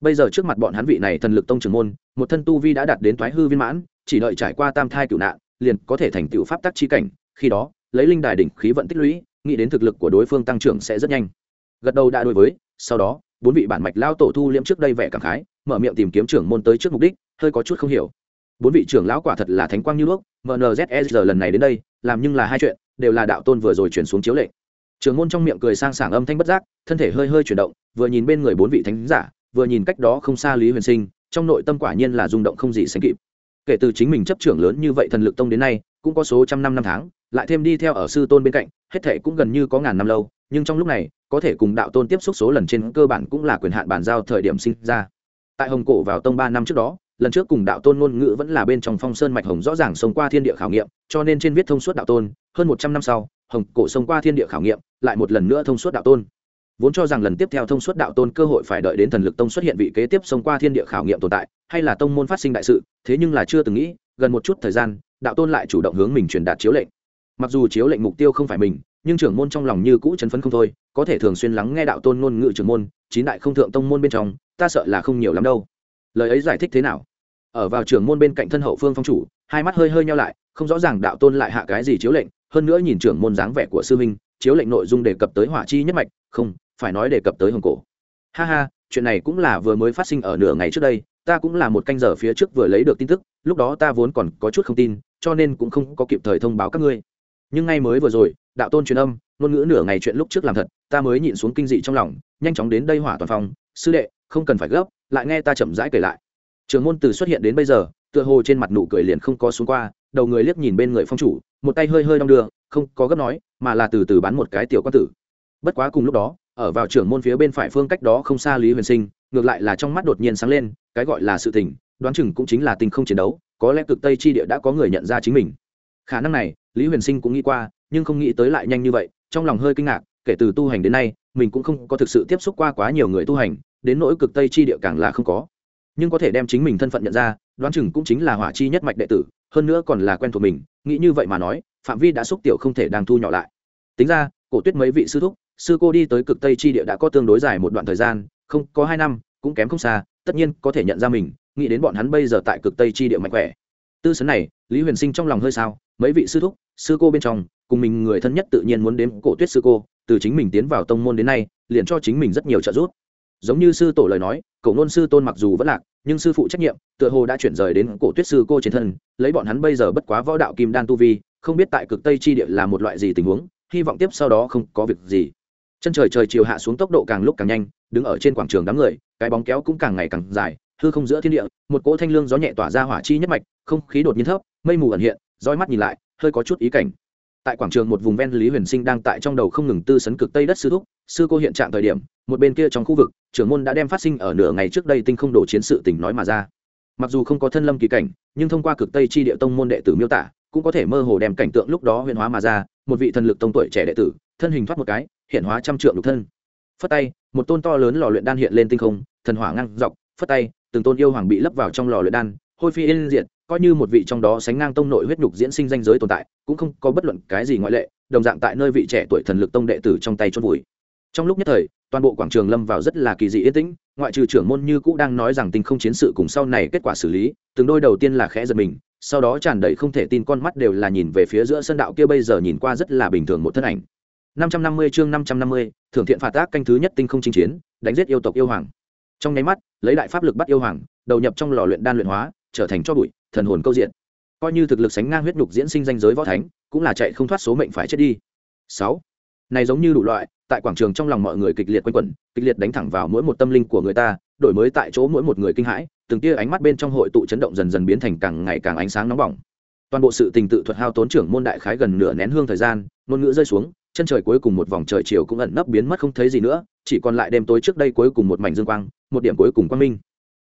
Bây giờ trước mặt bọn hắn vị này thần lực tông trưởng môn, một thân tu vi đã đạt đến thoái hư viên mãn, chỉ đợi trải qua tam thai cựu nạn, liền có thể thành tựu pháp tắc chi cảnh, khi đó, lấy linh đài đỉnh khí vận tích lũy, nghĩ đến thực lực của đối phương tăng trưởng sẽ rất nhanh. Gật đầu đã đối với, sau đó bốn vị bản mạch lao tổ thu liễm trước đây vẻ cảm khái, mở miệng tìm kiếm trưởng môn tới trước mục đích, hơi có chút không hiểu. Bốn vị trưởng lão quả thật là thánh quang như đuốc mnzsr lần này đến đây, làm nhưng là hai chuyện, đều là đạo tôn vừa rồi chuyển xuống chiếu lệnh. Trưởng môn trong miệng cười sang sảng âm thanh bất giác, thân thể hơi hơi chuyển động, vừa nhìn bên người bốn vị thánh giả, vừa nhìn cách đó không xa lý huyền sinh, trong nội tâm quả nhiên là rung động không gì sánh kịp. Kể từ chính mình chấp trưởng lớn như vậy thần lực tông đến nay, cũng có số trăm năm năm tháng lại thêm đi theo ở sư tôn bên cạnh, hết thể cũng gần như có ngàn năm lâu, nhưng trong lúc này, có thể cùng đạo tôn tiếp xúc số lần trên cơ bản cũng là quyền hạn bàn giao thời điểm sinh ra. Tại hồng cổ vào tông ba năm trước đó, lần trước cùng đạo tôn ngôn ngữ vẫn là bên trong phong sơn mạch hồng rõ ràng xông qua thiên địa khảo nghiệm, cho nên trên viết thông suốt đạo tôn, hơn một trăm năm sau, hồng cổ xông qua thiên địa khảo nghiệm, lại một lần nữa thông suốt đạo tôn. Vốn cho rằng lần tiếp theo thông suốt đạo tôn cơ hội phải đợi đến thần lực tông xuất hiện vị kế tiếp xông qua thiên địa khảo nghiệm tồn tại, hay là tông môn phát sinh đại sự, thế nhưng là chưa từng nghĩ, gần một chút thời gian, đạo tôn lại chủ động hướng mình truyền đạt chiếu lệnh mặc dù chiếu lệnh mục tiêu không phải mình, nhưng trưởng môn trong lòng như cũ chấn phấn không thôi, có thể thường xuyên lắng nghe đạo tôn ngôn ngữ trưởng môn, chín đại không thượng tông môn bên trong, ta sợ là không nhiều lắm đâu. Lời ấy giải thích thế nào? Ở vào trưởng môn bên cạnh thân hậu phương phong chủ, hai mắt hơi hơi nhau lại, không rõ ràng đạo tôn lại hạ cái gì chiếu lệnh, hơn nữa nhìn trưởng môn dáng vẻ của sư minh chiếu lệnh nội dung đề cập tới hỏa chi nhất mạch, không, phải nói đề cập tới hồng cổ. Ha ha, chuyện này cũng là vừa mới phát sinh ở nửa ngày trước đây, ta cũng là một canh giờ phía trước vừa lấy được tin tức, lúc đó ta vốn còn có chút không tin, cho nên cũng không có kịp thời thông báo các ngươi nhưng ngay mới vừa rồi, đạo tôn truyền âm, ngôn ngữ nửa ngày chuyện lúc trước làm thật, ta mới nhịn xuống kinh dị trong lòng, nhanh chóng đến đây hỏa toàn phòng. Sư đệ, không cần phải gấp, lại nghe ta chậm rãi kể lại. Trường môn từ xuất hiện đến bây giờ, tựa hồ trên mặt nụ cười liền không có xuống qua, đầu người liếc nhìn bên người phong chủ, một tay hơi hơi đong đưa, không có gấp nói, mà là từ từ bán một cái tiểu quan tử. Bất quá cùng lúc đó, ở vào trưởng môn phía bên phải phương cách đó không xa lý huyền sinh, ngược lại là trong mắt đột nhiên sáng lên, cái gọi là sự tình, đoán chừng cũng chính là tình không chiến đấu, có lẽ cực tây chi địa đã có người nhận ra chính mình. Khả năng này lý huyền sinh cũng nghĩ qua, nhưng không nghĩ tới lại nhanh như vậy, trong lòng hơi kinh ngạc, kể từ tu hành đến nay, mình cũng không có thực sự tiếp xúc qua quá nhiều người tu hành, đến nỗi cực tây chi địa càng là không có. Nhưng có thể đem chính mình thân phận nhận ra, đoán chừng cũng chính là hỏa chi nhất mạch đệ tử, hơn nữa còn là quen thuộc mình, nghĩ như vậy mà nói, phạm vi đã xúc tiểu không thể đang thu nhỏ lại. Tính ra, cổ tuyết mấy vị sư thúc, sư cô đi tới cực tây chi địa đã có tương đối dài một đoạn thời gian, không, có hai năm, cũng kém không xa, tất nhiên có thể nhận ra mình, nghĩ đến bọn hắn bây giờ tại cực tây chi địa mạnh khỏe. Tư sấn này lý huyền sinh trong lòng hơi sao, mấy vị sư thúc, sư cô bên trong, cùng mình người thân nhất tự nhiên muốn đến cổ tuyết sư cô, từ chính mình tiến vào tông môn đến nay, liền cho chính mình rất nhiều trợ giúp. Giống như sư tổ lời nói, cổ nôn sư tôn mặc dù vẫn lạc, nhưng sư phụ trách nhiệm, tựa hồ đã chuyển rời đến cổ tuyết sư cô trên thân, lấy bọn hắn bây giờ bất quá võ đạo kim đan tu vi, không biết tại cực tây chi địa là một loại gì tình huống, hy vọng tiếp sau đó không có việc gì. Chân trời trời chiều hạ xuống tốc độ càng lúc càng nhanh, đứng ở trên quảng trường đám người, cái bóng kéo cũng càng ngày càng dài, hư không giữa thiên địa, một cỗ thanh lương gió nhẹ tỏa ra hỏa chi nhất mạch, không khí đột nhiên thấp mây mù ẩn hiện, roi mắt nhìn lại, hơi có chút ý cảnh. Tại quảng trường một vùng ven lý huyền sinh đang tại trong đầu không ngừng tư sấn cực tây đất sư thúc, sư cô hiện trạng thời điểm, một bên kia trong khu vực, trưởng môn đã đem phát sinh ở nửa ngày trước đây tinh không đổ chiến sự tình nói mà ra. Mặc dù không có thân lâm kỳ cảnh, nhưng thông qua cực tây chi địa tông môn đệ tử miêu tả, cũng có thể mơ hồ đem cảnh tượng lúc đó huyền hóa mà ra, một vị thần lực tông tuổi trẻ đệ tử, thân hình thoát một cái, hiện hóa trăm trượng lục thân. Phất tay, một tôn to lớn lò luyện đan hiện lên tinh không, thần hỏa ngăn dọc, phất tay, từng tôn yêu hoàng bị lấp vào trong lò luyện đan, hôi phi yên diệt coi như một vị trong đó sánh ngang tông nội huyết nhục diễn sinh danh giới tồn tại cũng không có bất luận cái gì ngoại lệ đồng dạng tại nơi vị trẻ tuổi thần lực tông đệ tử trong tay chôn vùi. Trong lúc nhất thời toàn bộ quảng trường lâm vào rất là kỳ dị yên tĩnh ngoại trừ trưởng môn như cũ đang nói rằng tinh không chiến sự cùng sau này kết quả xử lý từng đôi đầu tiên là khẽ giật mình sau đó tràn đầy không thể tin con mắt đều là nhìn về phía giữa sân đạo kia bây giờ nhìn qua rất là bình thường một thân ảnh. 550 chương 550, thưởng thiện phạt tác canh thứ nhất tinh không chinh chiến đánh giết yêu tộc yêu hoàng. Trong nháy mắt lấy đại pháp lực bắt yêu hoàng đầu nhập trong lò luyện đan luyện hóa trở thành cho bụi thần hồn câu diện. Coi như thực lực sánh ngang huyết nhục diễn sinh danh giới võ thánh, cũng là chạy không thoát số mệnh phải chết đi. Sáu. Này giống như đủ loại, tại quảng trường trong lòng mọi người kịch liệt quanh quẩn, kịch liệt đánh thẳng vào mỗi một tâm linh của người ta, đổi mới tại chỗ mỗi một người kinh hãi, từng tia ánh mắt bên trong hội tụ chấn động dần dần biến thành càng ngày càng ánh sáng nóng bỏng. Toàn bộ sự tình tự thuật hao tốn trưởng môn đại khái gần nửa nén hương thời gian, ngôn ngữ rơi xuống, chân trời cuối cùng một vòng trời chiều cũng ẩn nấp biến mất không thấy gì nữa, chỉ còn lại đêm tối trước đây cuối cùng một mảnh dương quang, một điểm cuối cùng quang minh.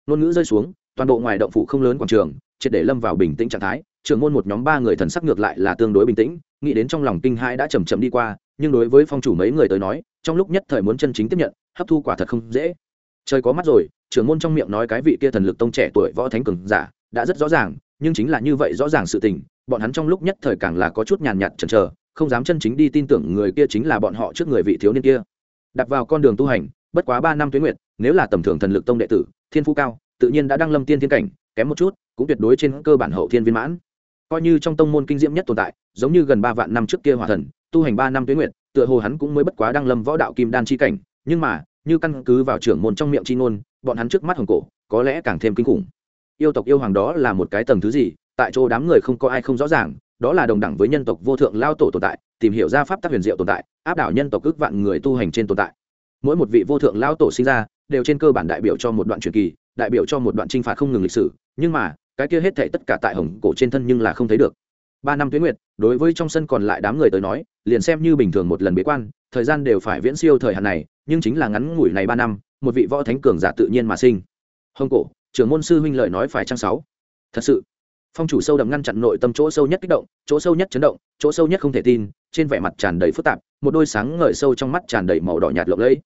Ngôn ngữ rơi xuống, toàn bộ ngoài động phủ không lớn quảng trường triệt để lâm vào bình tĩnh trạng thái, trưởng môn một nhóm ba người thần sắc ngược lại là tương đối bình tĩnh, nghĩ đến trong lòng kinh hãi đã chầm chậm đi qua, nhưng đối với phong chủ mấy người tới nói, trong lúc nhất thời muốn chân chính tiếp nhận, hấp thu quả thật không dễ. Trời có mắt rồi, trưởng môn trong miệng nói cái vị kia thần lực tông trẻ tuổi võ thánh cường giả, đã rất rõ ràng, nhưng chính là như vậy rõ ràng sự tình, bọn hắn trong lúc nhất thời càng là có chút nhàn nhạt chần chờ, không dám chân chính đi tin tưởng người kia chính là bọn họ trước người vị thiếu niên kia. Đặt vào con đường tu hành, bất quá ba năm tuế nguyệt, nếu là tầm thường thần lực tông đệ tử, thiên phú cao, tự nhiên đã đăng lâm tiên thiên cảnh, kém một chút cũng tuyệt đối trên cơ bản hậu thiên viên mãn. Coi như trong tông môn kinh diễm nhất tồn tại, giống như gần ba vạn năm trước kia hỏa thần, tu hành ba năm tuyến nguyện tựa hồ hắn cũng mới bất quá đăng lâm võ đạo kim đan chi cảnh, nhưng mà, như căn cứ vào trưởng môn trong miệng chi ngôn, bọn hắn trước mắt hồng cổ, có lẽ càng thêm kinh khủng. Yêu tộc yêu hoàng đó là một cái tầng thứ gì, tại chỗ đám người không có ai không rõ ràng, đó là đồng đẳng với nhân tộc vô thượng lao tổ tồn tại, tìm hiểu ra pháp tác huyền diệu tồn tại, áp đảo nhân tộc ước vạn người tu hành trên tồn tại. Mỗi một vị vô thượng lao tổ sinh ra, đều trên cơ bản đại biểu cho một đoạn truyền kỳ, đại biểu cho một đoạn t r i n h phạt không ngừng lịch sử, nhưng mà cái kia hết thệ tất cả tại hồng cổ trên thân nhưng là không thấy được. Ba năm tuyến nguyệt, đối với trong sân còn lại đám người tới nói, liền xem như bình thường một lần bế quan, thời gian đều phải viễn siêu thời hạn này, nhưng chính là ngắn ngủi này ba năm, một vị võ thánh cường giả tự nhiên mà sinh. Hồng cổ, trưởng môn sư huynh lợi nói phải trang sáu. Thật sự, phong chủ sâu đậm ngăn chặn nội tâm chỗ sâu nhất kích động, chỗ sâu nhất chấn động, chỗ sâu nhất không thể tin, trên vẻ mặt tràn đầy phức tạp, một đôi sáng ngời sâu trong mắt tràn đầy màu đỏ nhạt lộng lẫy.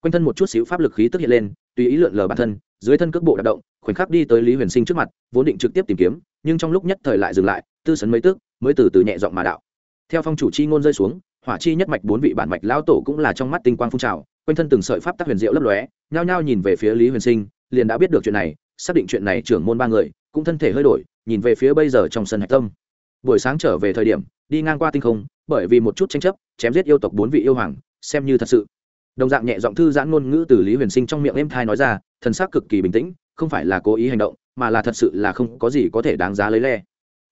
Quanh thân một chút xíu pháp lực khí tức hiện lên, tùy ý lượn lờ bản thân dưới thân cước bộ đạp động, khoảnh khắc đi tới lý huyền sinh trước mặt, vốn định trực tiếp tìm kiếm, nhưng trong lúc nhất thời lại dừng lại, tư sấn mấy tức mới từ từ nhẹ giọng mà đạo. Theo phong chủ chi ngôn rơi xuống, hỏa chi nhất mạch bốn vị bản mạch lão tổ cũng là trong mắt tinh quang phun trào, quanh thân từng sợi pháp tắc huyền diệu lấp lóe, nhao nhao nhìn về phía lý huyền sinh, liền đã biết được chuyện này, xác định chuyện này trưởng môn ba người, cũng thân thể hơi đổi, nhìn về phía bây giờ trong sân hạch tâm. Buổi sáng trở về thời điểm, đi ngang qua tinh không, bởi vì một chút tranh chấp, chém giết yêu tộc bốn vị yêu hoàng, xem như thật sự đồng dạng nhẹ giọng thư giãn ngôn ngữ từ lý huyền sinh trong miệng êm thai nói ra, thần sắc cực kỳ bình tĩnh, không phải là cố ý hành động, mà là thật sự là không có gì có thể đáng giá lấy le.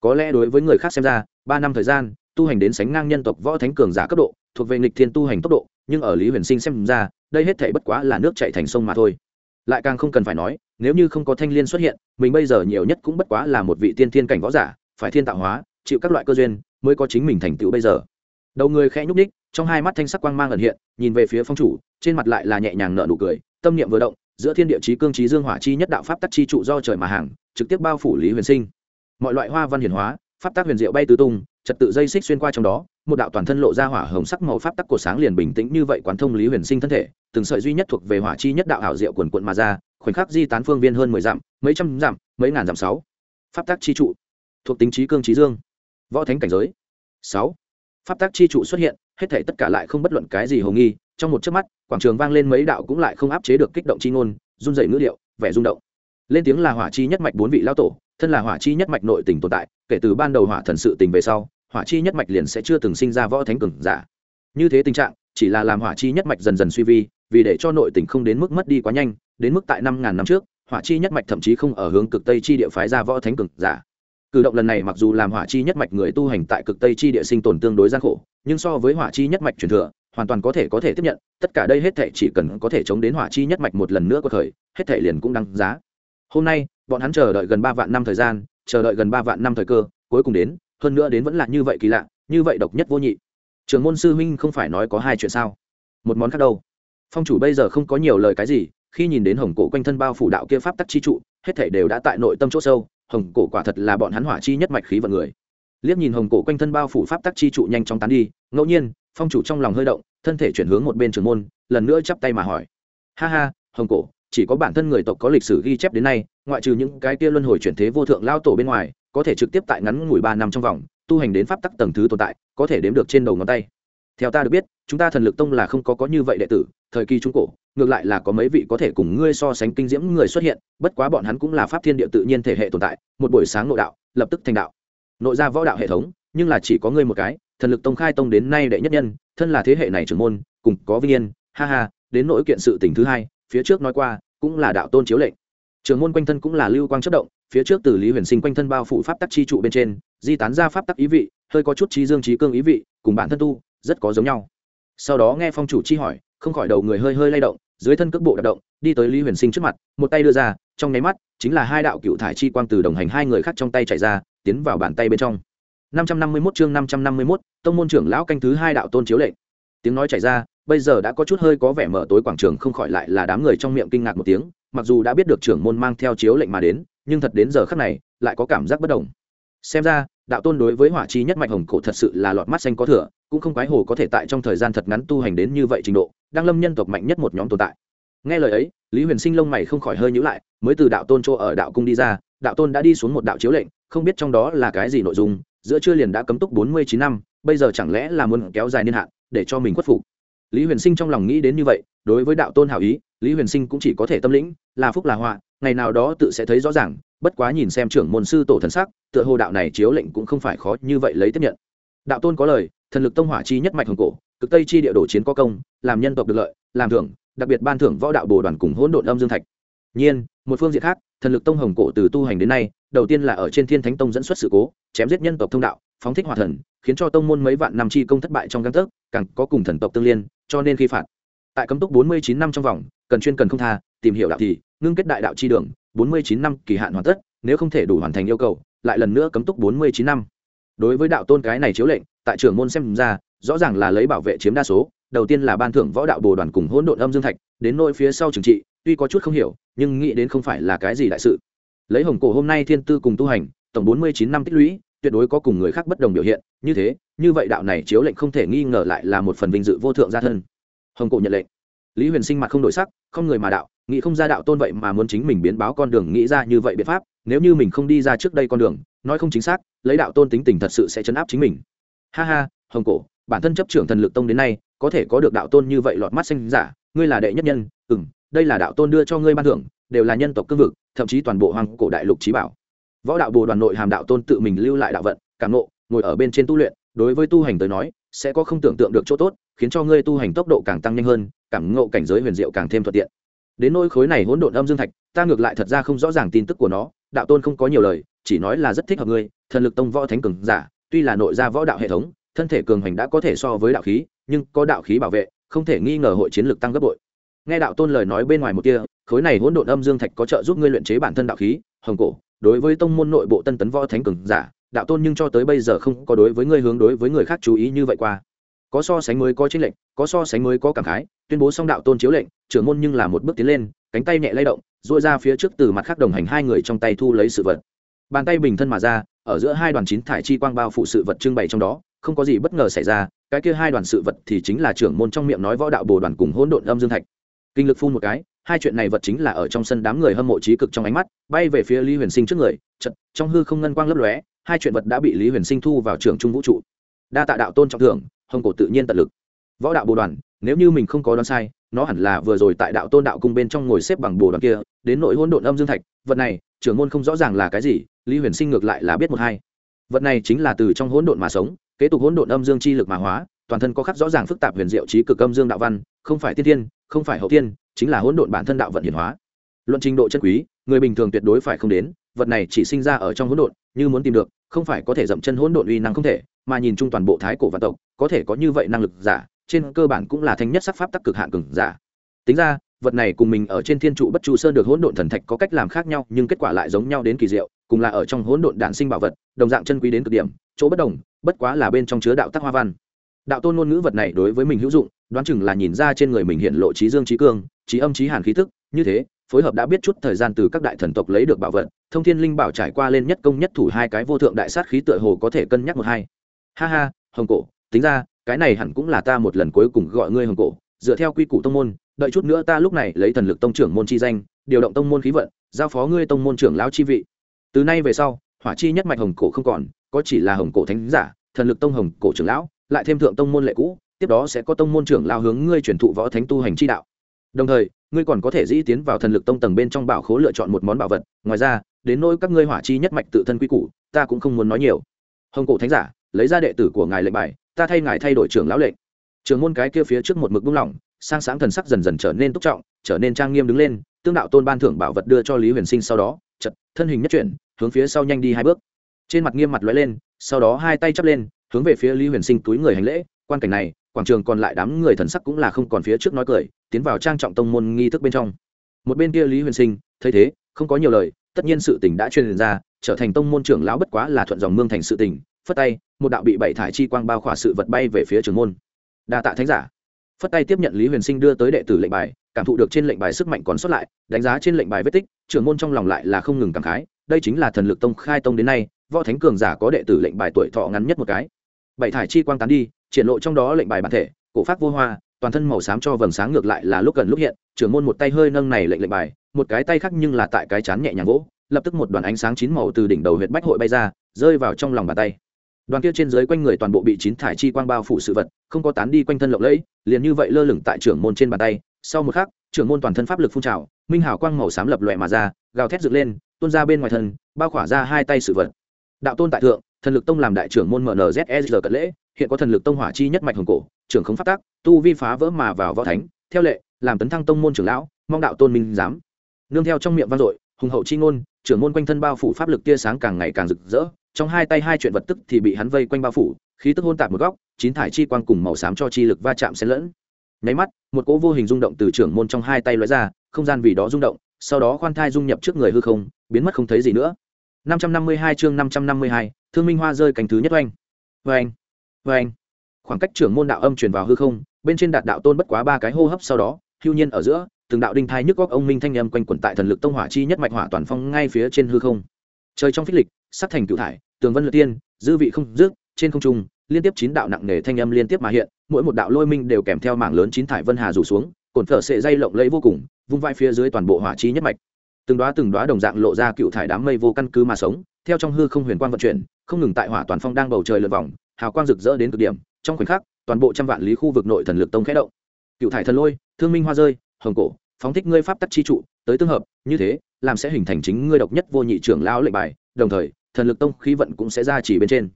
Có lẽ đối với người khác xem ra, ba năm thời gian, tu hành đến sánh ngang nhân tộc võ thánh cường giả cấp độ, thuộc về nghịch thiên tu hành tốc độ, nhưng ở lý huyền sinh xem ra, đây hết thể bất quá là nước chạy thành sông mà thôi. Lại càng không cần phải nói, nếu như không có thanh liên xuất hiện, mình bây giờ nhiều nhất cũng bất quá là một vị tiên thiên cảnh võ giả, phải thiên tạo hóa, chịu các loại cơ duyên, mới có chính mình thành tựu bây giờ. Đầu người khẽ nhúc ních trong hai mắt thanh sắc quang mang ẩn hiện, nhìn về phía phong chủ, trên mặt lại là nhẹ nhàng nở nụ cười, tâm niệm vừa động, giữa thiên địa chí cương trí dương hỏa chi nhất đạo pháp tắc chi trụ do trời mà hàng, trực tiếp bao phủ lý huyền sinh. Mọi loại hoa văn hiển hóa, pháp tắc huyền diệu bay tứ tung, trật tự dây xích xuyên qua trong đó, một đạo toàn thân lộ ra hỏa hồng sắc màu pháp tắc của sáng liền bình tĩnh như vậy quán thông lý huyền sinh thân thể, từng sợi duy nhất thuộc về hỏa chi nhất đạo hảo diệu quần quận mà ra, khoảnh khắc di tán phương viên hơn mười dặm, mấy trăm dặm, mấy ngàn dặm sáu. Pháp tắc chi trụ, thuộc tính trí cương trí dương. Võ thánh cảnh giới. Sáu. Pháp tác chi trụ xuất hiện hết thể tất cả lại không bất luận cái gì hồ nghi, trong một chớp mắt, quảng trường vang lên mấy đạo cũng lại không áp chế được kích động chi ngôn, run rẩy ngữ điệu, vẻ rung động. Lên tiếng là hỏa chi nhất mạch bốn vị lao tổ, thân là hỏa chi nhất mạch nội tình tồn tại, kể từ ban đầu hỏa thần sự tình về sau, hỏa chi nhất mạch liền sẽ chưa từng sinh ra võ thánh cường giả. Như thế tình trạng, chỉ là làm hỏa chi nhất mạch dần dần suy vi, vì để cho nội tình không đến mức mất đi quá nhanh, đến mức tại năm ngàn năm trước, hỏa chi nhất mạch thậm chí không ở hướng cực tây chi địa phái ra võ thánh cường giả. Cử động lần này mặc dù làm hỏa chi nhất mạch người tu hành tại cực tây chi địa sinh tồn tương đối gian khổ nhưng so với hỏa chi nhất mạch truyền thừa, hoàn toàn có thể có thể tiếp nhận, tất cả đây hết thể chỉ cần có thể chống đến hỏa chi nhất mạch một lần nữa có thời, hết thể liền cũng đăng giá. Hôm nay, bọn hắn chờ đợi gần ba vạn năm thời gian, chờ đợi gần ba vạn năm thời cơ, cuối cùng đến, hơn nữa đến vẫn là như vậy kỳ lạ, như vậy độc nhất vô nhị. Trường môn sư huynh không phải nói có hai chuyện sao? Một món khác đâu? Phong chủ bây giờ không có nhiều lời cái gì, khi nhìn đến hồng cổ quanh thân bao phủ đạo kia pháp tắc chi trụ, hết thể đều đã tại nội tâm chỗ sâu, hồng cổ quả thật là bọn hắn hỏa chi nhất mạch khí vận người liếc nhìn hồng cổ quanh thân bao phủ pháp tắc chi trụ nhanh chóng tán đi, ngẫu nhiên, phong chủ trong lòng hơi động, thân thể chuyển hướng một bên trường môn, lần nữa chắp tay mà hỏi. Ha ha, hồng cổ, chỉ có bản thân người tộc có lịch sử ghi chép đến nay, ngoại trừ những cái kia luân hồi chuyển thế vô thượng lao tổ bên ngoài, có thể trực tiếp tại ngắn ngủi ba năm trong vòng, tu hành đến pháp tắc tầng thứ tồn tại, có thể đếm được trên đầu ngón tay. Theo ta được biết, chúng ta thần lực tông là không có có như vậy đệ tử, thời kỳ trung cổ, ngược lại là có mấy vị có thể cùng ngươi so sánh kinh diễm người xuất hiện, bất quá bọn hắn cũng là pháp thiên địa tự nhiên thể hệ tồn tại, một buổi sáng nội đạo, lập tức thành đạo nội ra võ đạo hệ thống, nhưng là chỉ có ngươi một cái, thần lực tông khai tông đến nay đệ nhất nhân, thân là thế hệ này trưởng môn, cùng có vinh yên, ha ha, đến nỗi kiện sự tình thứ hai, phía trước nói qua, cũng là đạo tôn chiếu lệnh. Trưởng môn quanh thân cũng là lưu quang chất động, phía trước từ lý huyền sinh quanh thân bao phủ pháp tắc chi trụ bên trên, di tán ra pháp tắc ý vị, hơi có chút trí dương trí cương ý vị, cùng bản thân tu, rất có giống nhau. Sau đó nghe phong chủ chi hỏi, không khỏi đầu người hơi hơi lay động, dưới thân cước bộ đạp động, đi tới lý huyền sinh trước mặt, một tay đưa ra, trong nháy mắt, chính là hai đạo cựu thải chi quang từ đồng hành hai người khác trong tay chạy ra tiến vào bàn tay bên trong. 551 chương 551, tông môn trưởng lão canh thứ hai đạo tôn chiếu lệnh. Tiếng nói chảy ra bây giờ đã có chút hơi có vẻ mở tối quảng trường không khỏi lại là đám người trong miệng kinh ngạc một tiếng mặc dù đã biết được trưởng môn mang theo chiếu lệnh mà đến nhưng thật đến giờ khắc này lại có cảm giác bất đồng. Xem ra đạo tôn đối với hỏa chi nhất mạch hồng cổ thật sự là lọt mắt xanh có thừa cũng không quái hồ có thể tại trong thời gian thật ngắn tu hành đến như vậy trình độ đang lâm nhân tộc mạnh nhất một nhóm tồn tại. Nghe lời ấy lý huyền sinh lông mày không khỏi hơi nhữ lại mới từ đạo tôn chỗ ở đạo cung đi ra đạo tôn đã đi xuống một đạo chiếu lệnh, không biết trong đó là cái gì nội dung, giữa chưa liền đã cấm túc bốn mươi chín năm, bây giờ chẳng lẽ là muốn kéo dài niên hạn, để cho mình khuất phục? Lý huyền sinh trong lòng nghĩ đến như vậy, đối với đạo tôn hảo ý, lý huyền sinh cũng chỉ có thể tâm lĩnh, là phúc là họa, ngày nào đó tự sẽ thấy rõ ràng, bất quá nhìn xem trưởng môn sư tổ thần sắc, tựa hồ đạo này chiếu lệnh cũng không phải khó như vậy lấy tiếp nhận. Đạo tôn có lời, thần lực tông hỏa chi nhất mạch hồng cổ, cực tây chi địa đồ chiến có công, làm nhân tộc được lợi, làm thưởng, đặc biệt ban thưởng võ đạo bồ đoàn cùng hỗn độn âm dương thạch. Nhiên một phương diện khác, thần lực tông hồng cổ từ tu hành đến nay, đầu tiên là ở trên thiên thánh tông dẫn xuất sự cố, chém giết nhân tộc thông đạo, phóng thích hòa thần, khiến cho tông môn mấy vạn năm chi công thất bại trong găng tấc càng có cùng thần tộc tương liên, cho nên khi phạt. Tại cấm túc bốn mươi chín năm trong vòng, cần chuyên cần không tha, tìm hiểu đạo thì, ngưng kết đại đạo chi đường, bốn mươi chín năm kỳ hạn hoàn tất, nếu không thể đủ hoàn thành yêu cầu, lại lần nữa cấm túc bốn mươi chín năm. Đối với đạo tôn cái này chiếu lệnh, tại trưởng môn xem ra, rõ ràng là lấy bảo vệ chiếm đa số, đầu tiên là ban thưởng võ đạo bồ đoàn cùng hỗn độn âm dương thạch, đến nỗi phía sau trừng trị, tuy có chút không hiểu nhưng nghĩ đến không phải là cái gì đại sự. Lấy hồng cổ hôm nay thiên tư cùng tu hành, tổng bốn mươi chín năm tích lũy, tuyệt đối có cùng người khác bất đồng biểu hiện, như thế, như vậy đạo này chiếu lệnh không thể nghi ngờ lại là một phần vinh dự vô thượng gia thân. Hồng cổ nhận lệnh. Lý huyền sinh mặt không đổi sắc, không người mà đạo, nghĩ không ra đạo tôn vậy mà muốn chính mình biến báo con đường, nghĩ ra như vậy biện pháp, nếu như mình không đi ra trước đây con đường, nói không chính xác, lấy đạo tôn tính tình thật sự sẽ chấn áp chính mình. Ha ha, hồng cổ, bản thân chấp trưởng thần lực tông đến nay, có thể có được đạo tôn như vậy lọt mắt xanh giả, ngươi là đệ nhất nhân ừ m đây là đạo tôn đưa cho ngươi ban thưởng, đều là nhân tộc cương vực, thậm chí toàn bộ hoàng cổ đại lục trí bảo. Võ đạo bồ đoàn nội hàm đạo tôn tự mình lưu lại đạo vận, cảm nộ ngồi ở bên trên tu luyện, đối với tu hành tới nói, sẽ có không tưởng tượng được chỗ tốt, khiến cho ngươi tu hành tốc độ càng tăng nhanh hơn, cảm ngộ cảnh giới huyền diệu càng thêm thuận tiện. Đến nỗi khối này hỗn độn âm dương thạch, ta ngược lại thật ra không rõ ràng tin tức của nó, đạo tôn không có nhiều lời, chỉ nói là rất thích hợp ngươi, thần lực tông võ thánh cường giả, tuy là nội gia võ đạo hệ thống, thân thể cường hành đã có thể so với đạo khí, nhưng có đạo khí bảo vệ, không thể nghi ngờ hội chiến lực tăng gấp bội nghe đạo tôn lời nói bên ngoài một kia, khối này hỗn độn âm dương thạch có trợ giúp ngươi luyện chế bản thân đạo khí, hồng cổ. Đối với tông môn nội bộ tân tấn võ thánh cường giả, đạo tôn nhưng cho tới bây giờ không có đối với ngươi hướng đối với người khác chú ý như vậy qua. Có so sánh mới có chính lệnh có so sánh mới có cảm khái, tuyên bố xong đạo tôn chiếu lệnh, trưởng môn nhưng là một bước tiến lên, cánh tay nhẹ lay động dội ra phía trước từ mặt khác đồng hành hai người trong tay thu lấy sự vật. Bàn tay bình thân mà ra, ở giữa hai đoàn chín thải chi quang bao phụ sự vật trưng bày trong đó, không có gì bất ngờ xảy ra, cái kia hai đoàn sự vật thì chính là trưởng môn trong miệng nói võ đạo bồ đoàn cùng hỗn độn âm dương thạch kinh lực phun một cái, hai chuyện này vật chính là ở trong sân đám người hâm mộ trí cực trong ánh mắt, bay về phía lý huyền sinh trước người, chật, trong hư không ngân quang lấp lóe, hai chuyện vật đã bị lý huyền sinh thu vào trường trung vũ trụ. Đa tạ đạo tôn trọng thưởng, hồng cổ tự nhiên tận lực. Võ đạo bồ đoàn, nếu như mình không có đoán sai, nó hẳn là vừa rồi tại đạo tôn đạo cung bên trong ngồi xếp bằng bồ đoàn kia, đến nội hỗn độn âm dương thạch, vật này, trưởng môn không rõ ràng là cái gì, lý huyền sinh ngược lại là biết một hai. Vật này chính là từ trong hỗn độn mà sống, kế tục hỗn độn âm dương chi lực mà hóa, toàn thân có khắc rõ ràng phức tạp huyền diệu trí cực âm dương đạo văn không phải tiên thiên không phải hậu thiên chính là hỗn độn bản thân đạo vận hiển hóa. Luận trình độ chân quý, người bình thường tuyệt đối phải không đến, vật này chỉ sinh ra ở trong hỗn độn, như muốn tìm được, không phải có thể dậm chân hỗn độn uy năng không thể, mà nhìn chung toàn bộ thái cổ vạn tộc, có thể có như vậy năng lực giả, trên cơ bản cũng là thanh nhất sắc pháp tắc cực hạn cường giả. Tính ra, vật này cùng mình ở trên thiên trụ bất chu sơn được hỗn độn thần thạch có cách làm khác nhau, nhưng kết quả lại giống nhau đến kỳ diệu, cùng là ở trong hỗn độn đản sinh bảo vật, đồng dạng chân quý đến cực điểm, chỗ bất đồng, bất quá là bên trong chứa đạo tắc hoa văn. Đạo tôn ngôn ngữ vật này đối với mình hữu dụng đoán chừng là nhìn ra trên người mình hiện lộ trí dương trí cương, trí âm trí hàn khí thức như thế, phối hợp đã biết chút thời gian từ các đại thần tộc lấy được bảo vật, thông thiên linh bảo trải qua lên nhất công nhất thủ hai cái vô thượng đại sát khí tựa hồ có thể cân nhắc một hai. Ha ha, hồng cổ, tính ra, cái này hẳn cũng là ta một lần cuối cùng gọi ngươi hồng cổ, dựa theo quy củ tông môn, đợi chút nữa ta lúc này lấy thần lực tông trưởng môn chi danh, điều động tông môn khí vận, giao phó ngươi tông môn trưởng lão chi vị. Từ nay về sau, hỏa chi nhất mạch hồng cổ không còn, có chỉ là hồng cổ thánh giả, thần lực tông hồng cổ trưởng lão, lại thêm thượng tông môn lệ cũ tiếp đó sẽ có tông môn trưởng lao hướng ngươi truyền thụ võ thánh tu hành chi đạo. Đồng thời, ngươi còn có thể dĩ tiến vào thần lực tông tầng bên trong bảo khố lựa chọn một món bảo vật. Ngoài ra, đến nỗi các ngươi hỏa chi nhất mạch tự thân quy củ, ta cũng không muốn nói nhiều. Hồng cổ thánh giả, lấy ra đệ tử của ngài lệnh bài, ta thay ngài thay đổi trưởng lão lệnh. Trưởng môn cái kia phía trước một mực buông lỏng sang sáng thần sắc dần dần trở nên túc trọng, trở nên trang nghiêm đứng lên, tương đạo tôn ban thưởng bảo vật đưa cho lý huyền sinh sau đó, chật, thân hình nhất chuyển, hướng phía sau nhanh đi hai bước. Trên mặt nghiêm mặt lóe lên, sau đó hai tay chắp lên, hướng về phía lý huyền sinh túi người hành lễ, quan cảnh này quảng trường còn lại đám người thần sắc cũng là không còn phía trước nói cười, tiến vào trang trọng tông môn nghi thức bên trong. Một bên kia lý huyền sinh, thấy thế, không có nhiều lời, tất nhiên sự tình đã truyền ra, trở thành tông môn trưởng lão bất quá là thuận dòng mương thành sự tình, phất tay, một đạo bị bảy thải chi quang bao khỏa sự vật bay về phía trường môn. Đa tạ thánh giả. Phất tay tiếp nhận lý huyền sinh đưa tới đệ tử lệnh bài, cảm thụ được trên lệnh bài sức mạnh còn sót lại, đánh giá trên lệnh bài vết tích, trưởng môn trong lòng lại là không ngừng cảm khái, đây chính là thần lực tông khai tông đến nay, võ thánh cường giả có đệ tử lệnh bài tuổi thọ ngắn nhất một cái. Bảy thải chi quang tán đi triển lộ trong đó lệnh bài bản thể, cổ pháp vô hoa, toàn thân màu xám cho vầng sáng ngược lại là lúc gần lúc hiện, trưởng môn một tay hơi nâng này lệnh lệnh bài, một cái tay khác nhưng là tại cái chán nhẹ nhàng vỗ, lập tức một đoàn ánh sáng chín màu từ đỉnh đầu huyện bách hội bay ra, rơi vào trong lòng bàn tay. Đoàn kia trên dưới quanh người toàn bộ bị chín thải chi quang bao phủ sự vật, không có tán đi quanh thân lộng lẫy, liền như vậy lơ lửng tại trưởng môn trên bàn tay. Sau một khắc, trưởng môn toàn thân pháp lực phun trào, minh hào quang màu xám lập loẹ mà ra, gào thét dựng lên, tuôn ra bên ngoài thân, bao khỏa ra hai tay sự vật. Đạo tôn tại thượng, thần lực tông làm đại trưởng môn mnzsr cận lễ hiện có thần lực tông hỏa chi nhất mạch hồng cổ trưởng không phát tác tu vi phá vỡ mà vào võ thánh theo lệ làm tấn thăng tông môn trưởng lão mong đạo tôn minh giám nương theo trong miệng vang dội hùng hậu chi ngôn trưởng môn quanh thân bao phủ pháp lực tia sáng càng ngày càng rực rỡ trong hai tay hai chuyện vật tức thì bị hắn vây quanh bao phủ khí tức hôn tạp một góc chín thải chi quang cùng màu xám cho chi lực va chạm xen lẫn nháy mắt một cỗ vô hình rung động từ trưởng môn trong hai tay lóe ra không gian vì đó rung động sau đó khoan thai dung nhập trước người hư không biến mất không thấy gì nữa 552 chương 552, Thương Minh Hoa rơi cánh thứ nhất oanh. Oanh. Oanh. Khoảng cách trưởng môn đạo âm truyền vào hư không, bên trên đạt đạo tôn bất quá ba cái hô hấp sau đó, hưu nhiên ở giữa, từng đạo đinh thai nhức góc ông minh thanh âm quanh quẩn tại thần lực tông hỏa chi nhất mạch hỏa toàn phong ngay phía trên hư không. Trời trong phích lịch, sắc thành cửu thải, tường vân lượt tiên, dư vị không dứt, trên không trung, liên tiếp chín đạo nặng nề thanh âm liên tiếp mà hiện, mỗi một đạo lôi minh đều kèm theo mảng lớn chín thải vân hà rủ xuống, cồn phở sệ dây lộng lẫy vô cùng, vung vai phía dưới toàn bộ hỏa chi nhất mạch từng đóa từng đóa đồng dạng lộ ra cựu thải đám mây vô căn cứ mà sống theo trong hư không huyền quang vận chuyển không ngừng tại hỏa toàn phong đang bầu trời lượn vòng hào quang rực rỡ đến cực điểm, trong khoảnh khắc, toàn bộ trăm vạn lý khu vực nội thần lực tông khẽ động. Cựu thải thần lôi, thương minh hoa rơi, hồng cổ, phóng thích ngươi pháp tắc chi trụ, tới tương hợp, như thế, làm sẽ hình thành chính ngươi độc nhất vô nhị trưởng lão lệnh bài, đồng thời, thần lực tông khí vận cũng sẽ ra chỉ bên trên.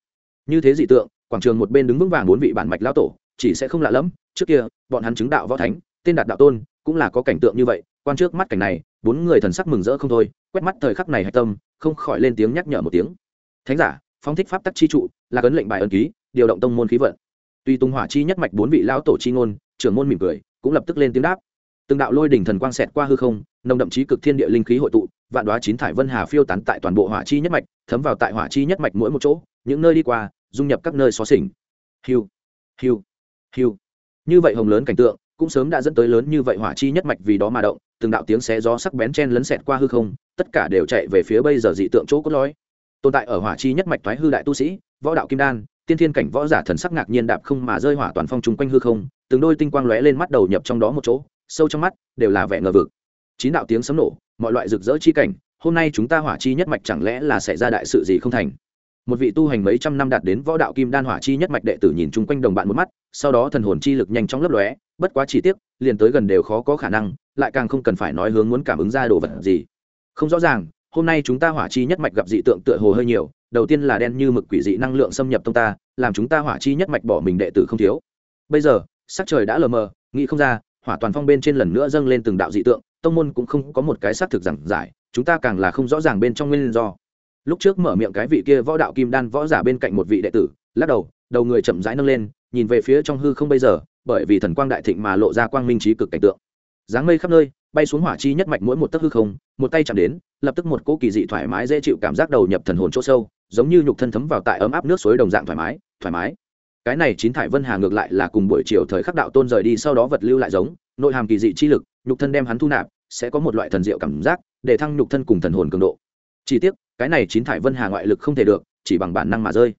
Như thế dị tượng, quảng trường một bên đứng vững vàng bốn vị bản mạch lão tổ, chỉ sẽ không lạ lẫm, trước kia, bọn hắn chứng đạo võ thánh, tên đạt đạo tôn, cũng là có cảnh tượng như vậy, quan trước mắt cảnh này, bốn người thần sắc mừng rỡ không thôi, quét mắt thời khắc này hạch tâm, không khỏi lên tiếng nhắc nhở một tiếng. Thánh giả phóng thích pháp tắc chi trụ, là cấn lệnh bài ân ký, điều động tông môn khí vận. Tuy tung hỏa chi nhất mạch bốn vị lão tổ chi ngôn, trưởng môn mỉm cười, cũng lập tức lên tiếng đáp. Từng đạo lôi đỉnh thần quang xẹt qua hư không, nồng đậm chí cực thiên địa linh khí hội tụ, vạn đoá chín thải vân hà phiêu tán tại toàn bộ hỏa chi nhất mạch, thấm vào tại hỏa chi nhất mạch mỗi một chỗ, những nơi đi qua, dung nhập các nơi xó xỉnh. Hiu hiu hiu. Như vậy hồng lớn cảnh tượng, cũng sớm đã dẫn tới lớn như vậy hỏa chi nhất mạch vì đó mà động, từng đạo tiếng xé gió sắc bén chen lấn xẹt qua hư không, tất cả đều chạy về phía bây giờ dị tượng chỗ cốt lõi tồn tại ở hỏa chi nhất mạch thoái hư đại tu sĩ, võ đạo kim đan, tiên thiên cảnh võ giả thần sắc ngạc nhiên đạp không mà rơi hỏa toàn phong chung quanh hư không, từng đôi tinh quang lóe lên mắt đầu nhập trong đó một chỗ, sâu trong mắt đều là vẻ ngờ vực. Chín đạo tiếng sấm nổ, mọi loại rực rỡ chi cảnh, hôm nay chúng ta hỏa chi nhất mạch chẳng lẽ là xảy ra đại sự gì không thành? Một vị tu hành mấy trăm năm đạt đến võ đạo kim đan hỏa chi nhất mạch đệ tử nhìn chung quanh đồng bạn một mắt, sau đó thần hồn chi lực nhanh chóng lấp lóe, bất quá chi tiết liền tới gần đều khó có khả năng, lại càng không cần phải nói hướng muốn cảm ứng ra đồ vật gì. Không rõ ràng hôm nay chúng ta hỏa chi nhất mạch gặp dị tượng tựa hồ hơi nhiều, đầu tiên là đen như mực quỷ dị năng lượng xâm nhập tông ta, làm chúng ta hỏa chi nhất mạch bỏ mình đệ tử không thiếu. Bây giờ, sắc trời đã lờ mờ, nghĩ không ra, hỏa toàn phong bên trên lần nữa dâng lên từng đạo dị tượng, tông môn cũng không có một cái xác thực giảng giải, chúng ta càng là không rõ ràng bên trong nguyên do. Lúc trước mở miệng cái vị kia võ đạo kim đan võ giả bên cạnh một vị đệ tử, lắc đầu đầu người chậm rãi nâng lên, nhìn về phía trong hư không bây giờ, bởi vì thần quang đại thịnh mà lộ ra quang minh trí cực cảnh tượng. Dáng mây khắp nơi, bay xuống hỏa chi nhất mạch mỗi một tấc hư không, một tay chạm đến lập tức một cỗ kỳ dị thoải mái dễ chịu cảm giác đầu nhập thần hồn chỗ sâu, giống như nhục thân thấm vào tại ấm áp nước suối đồng dạng thoải mái thoải mái. Cái này chín thải vân hà ngược lại là cùng buổi chiều thời khắc đạo tôn rời đi sau đó vật lưu lại giống, nội hàm kỳ dị chi lực, nhục thân đem hắn thu nạp, sẽ có một loại thần diệu cảm giác, để thăng nhục thân cùng thần hồn cường độ. Chỉ tiếc, cái này chín thải vân hà ngoại lực không thể được, chỉ bằng bản năng mà rơi.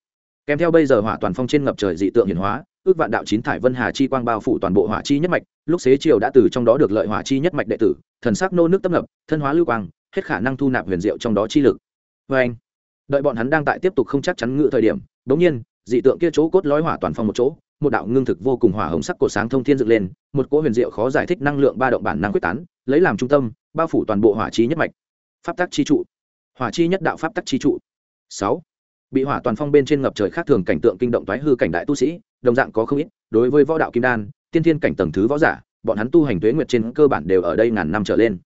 Kèm theo bây giờ hỏa toàn phong trên ngập trời dị tượng hiển hóa, ước vạn đạo chín thải vân hà chi quang bao phủ toàn bộ hỏa chi nhất mạch, lúc xế chiều đã từ trong đó được lợi hỏa chi nhất mạch đệ tử, thần sắc nô nước tấp nập, thân hóa lưu quang hết khả năng thu nạp huyền diệu trong đó chi lực. Vê anh, đợi bọn hắn đang tại tiếp tục không chắc chắn ngự thời điểm đột nhiên, dị tượng kia chỗ cốt lõi hỏa toàn phong một chỗ, một đạo ngưng thực vô cùng hỏa hồng sắc cổ sáng thông thiên dựng lên, một cỗ huyền diệu khó giải thích năng lượng ba động bản năng quyết tán, lấy làm trung tâm, bao phủ toàn bộ hỏa chi nhất mạch. Pháp tắc chi trụ. Hỏa chi nhất đạo pháp tắc chi trụ. Sáu. Bị hỏa toàn phong bên trên ngập trời khác thường cảnh tượng kinh động toái hư cảnh đại tu sĩ, đồng dạng có không ít, đối với võ đạo kim đan, tiên thiên cảnh tầng thứ võ giả, bọn hắn tu hành tuế nguyệt trên cơ bản đều ở đây ngàn năm trở lên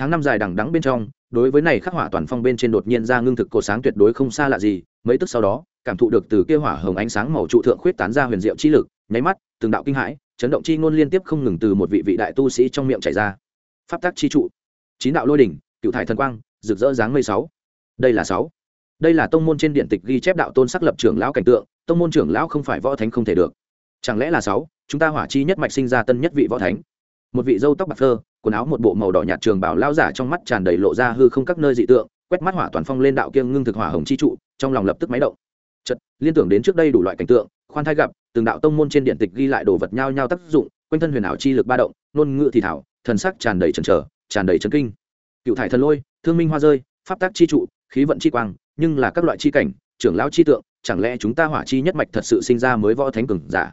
tháng năm dài đằng đắng bên trong, đối với này khắc hỏa toàn phong bên trên đột nhiên ra ngưng thực cổ sáng tuyệt đối không xa lạ gì, mấy tức sau đó, cảm thụ được từ kia hỏa hồng ánh sáng màu trụ thượng khuyết tán ra huyền diệu chi lực, nháy mắt, từng đạo kinh hãi, chấn động chi ngôn liên tiếp không ngừng từ một vị vị đại tu sĩ trong miệng chảy ra. Pháp tắc chi trụ. Chín đạo lôi đỉnh cựu thải thần quang, rực rỡ dáng mây sáu. Đây là sáu. Đây là tông môn trên điện tịch ghi chép đạo tôn sắc lập trưởng lão cảnh tượng, tông môn trưởng lão không phải võ thánh không thể được. Chẳng lẽ là sáu? Chúng ta hỏa chi nhất mạch sinh ra tân nhất vị võ thánh. Một vị dâu tóc bạc thơ quần áo một bộ màu đỏ nhạt trường bảo lao giả trong mắt tràn đầy lộ ra hư không các nơi dị tượng, quét mắt hỏa toàn phong lên đạo kiêng ngưng thực hỏa hồng chi trụ, trong lòng lập tức máy động. Chật liên tưởng đến trước đây đủ loại cảnh tượng, khoan thai gặp, từng đạo tông môn trên điện tịch ghi lại đồ vật nhau nhau tác dụng, quanh thân huyền ảo chi lực ba động, ngôn ngữ thì thảo, thần sắc tràn đầy trần trở tràn đầy trấn kinh. Cựu thải thần lôi, thương minh hoa rơi, pháp tác chi trụ, khí vận chi quang, nhưng là các loại chi cảnh, trưởng lão chi tượng, chẳng lẽ chúng ta hỏa chi nhất mạch thật sự sinh ra mới võ thánh cường giả?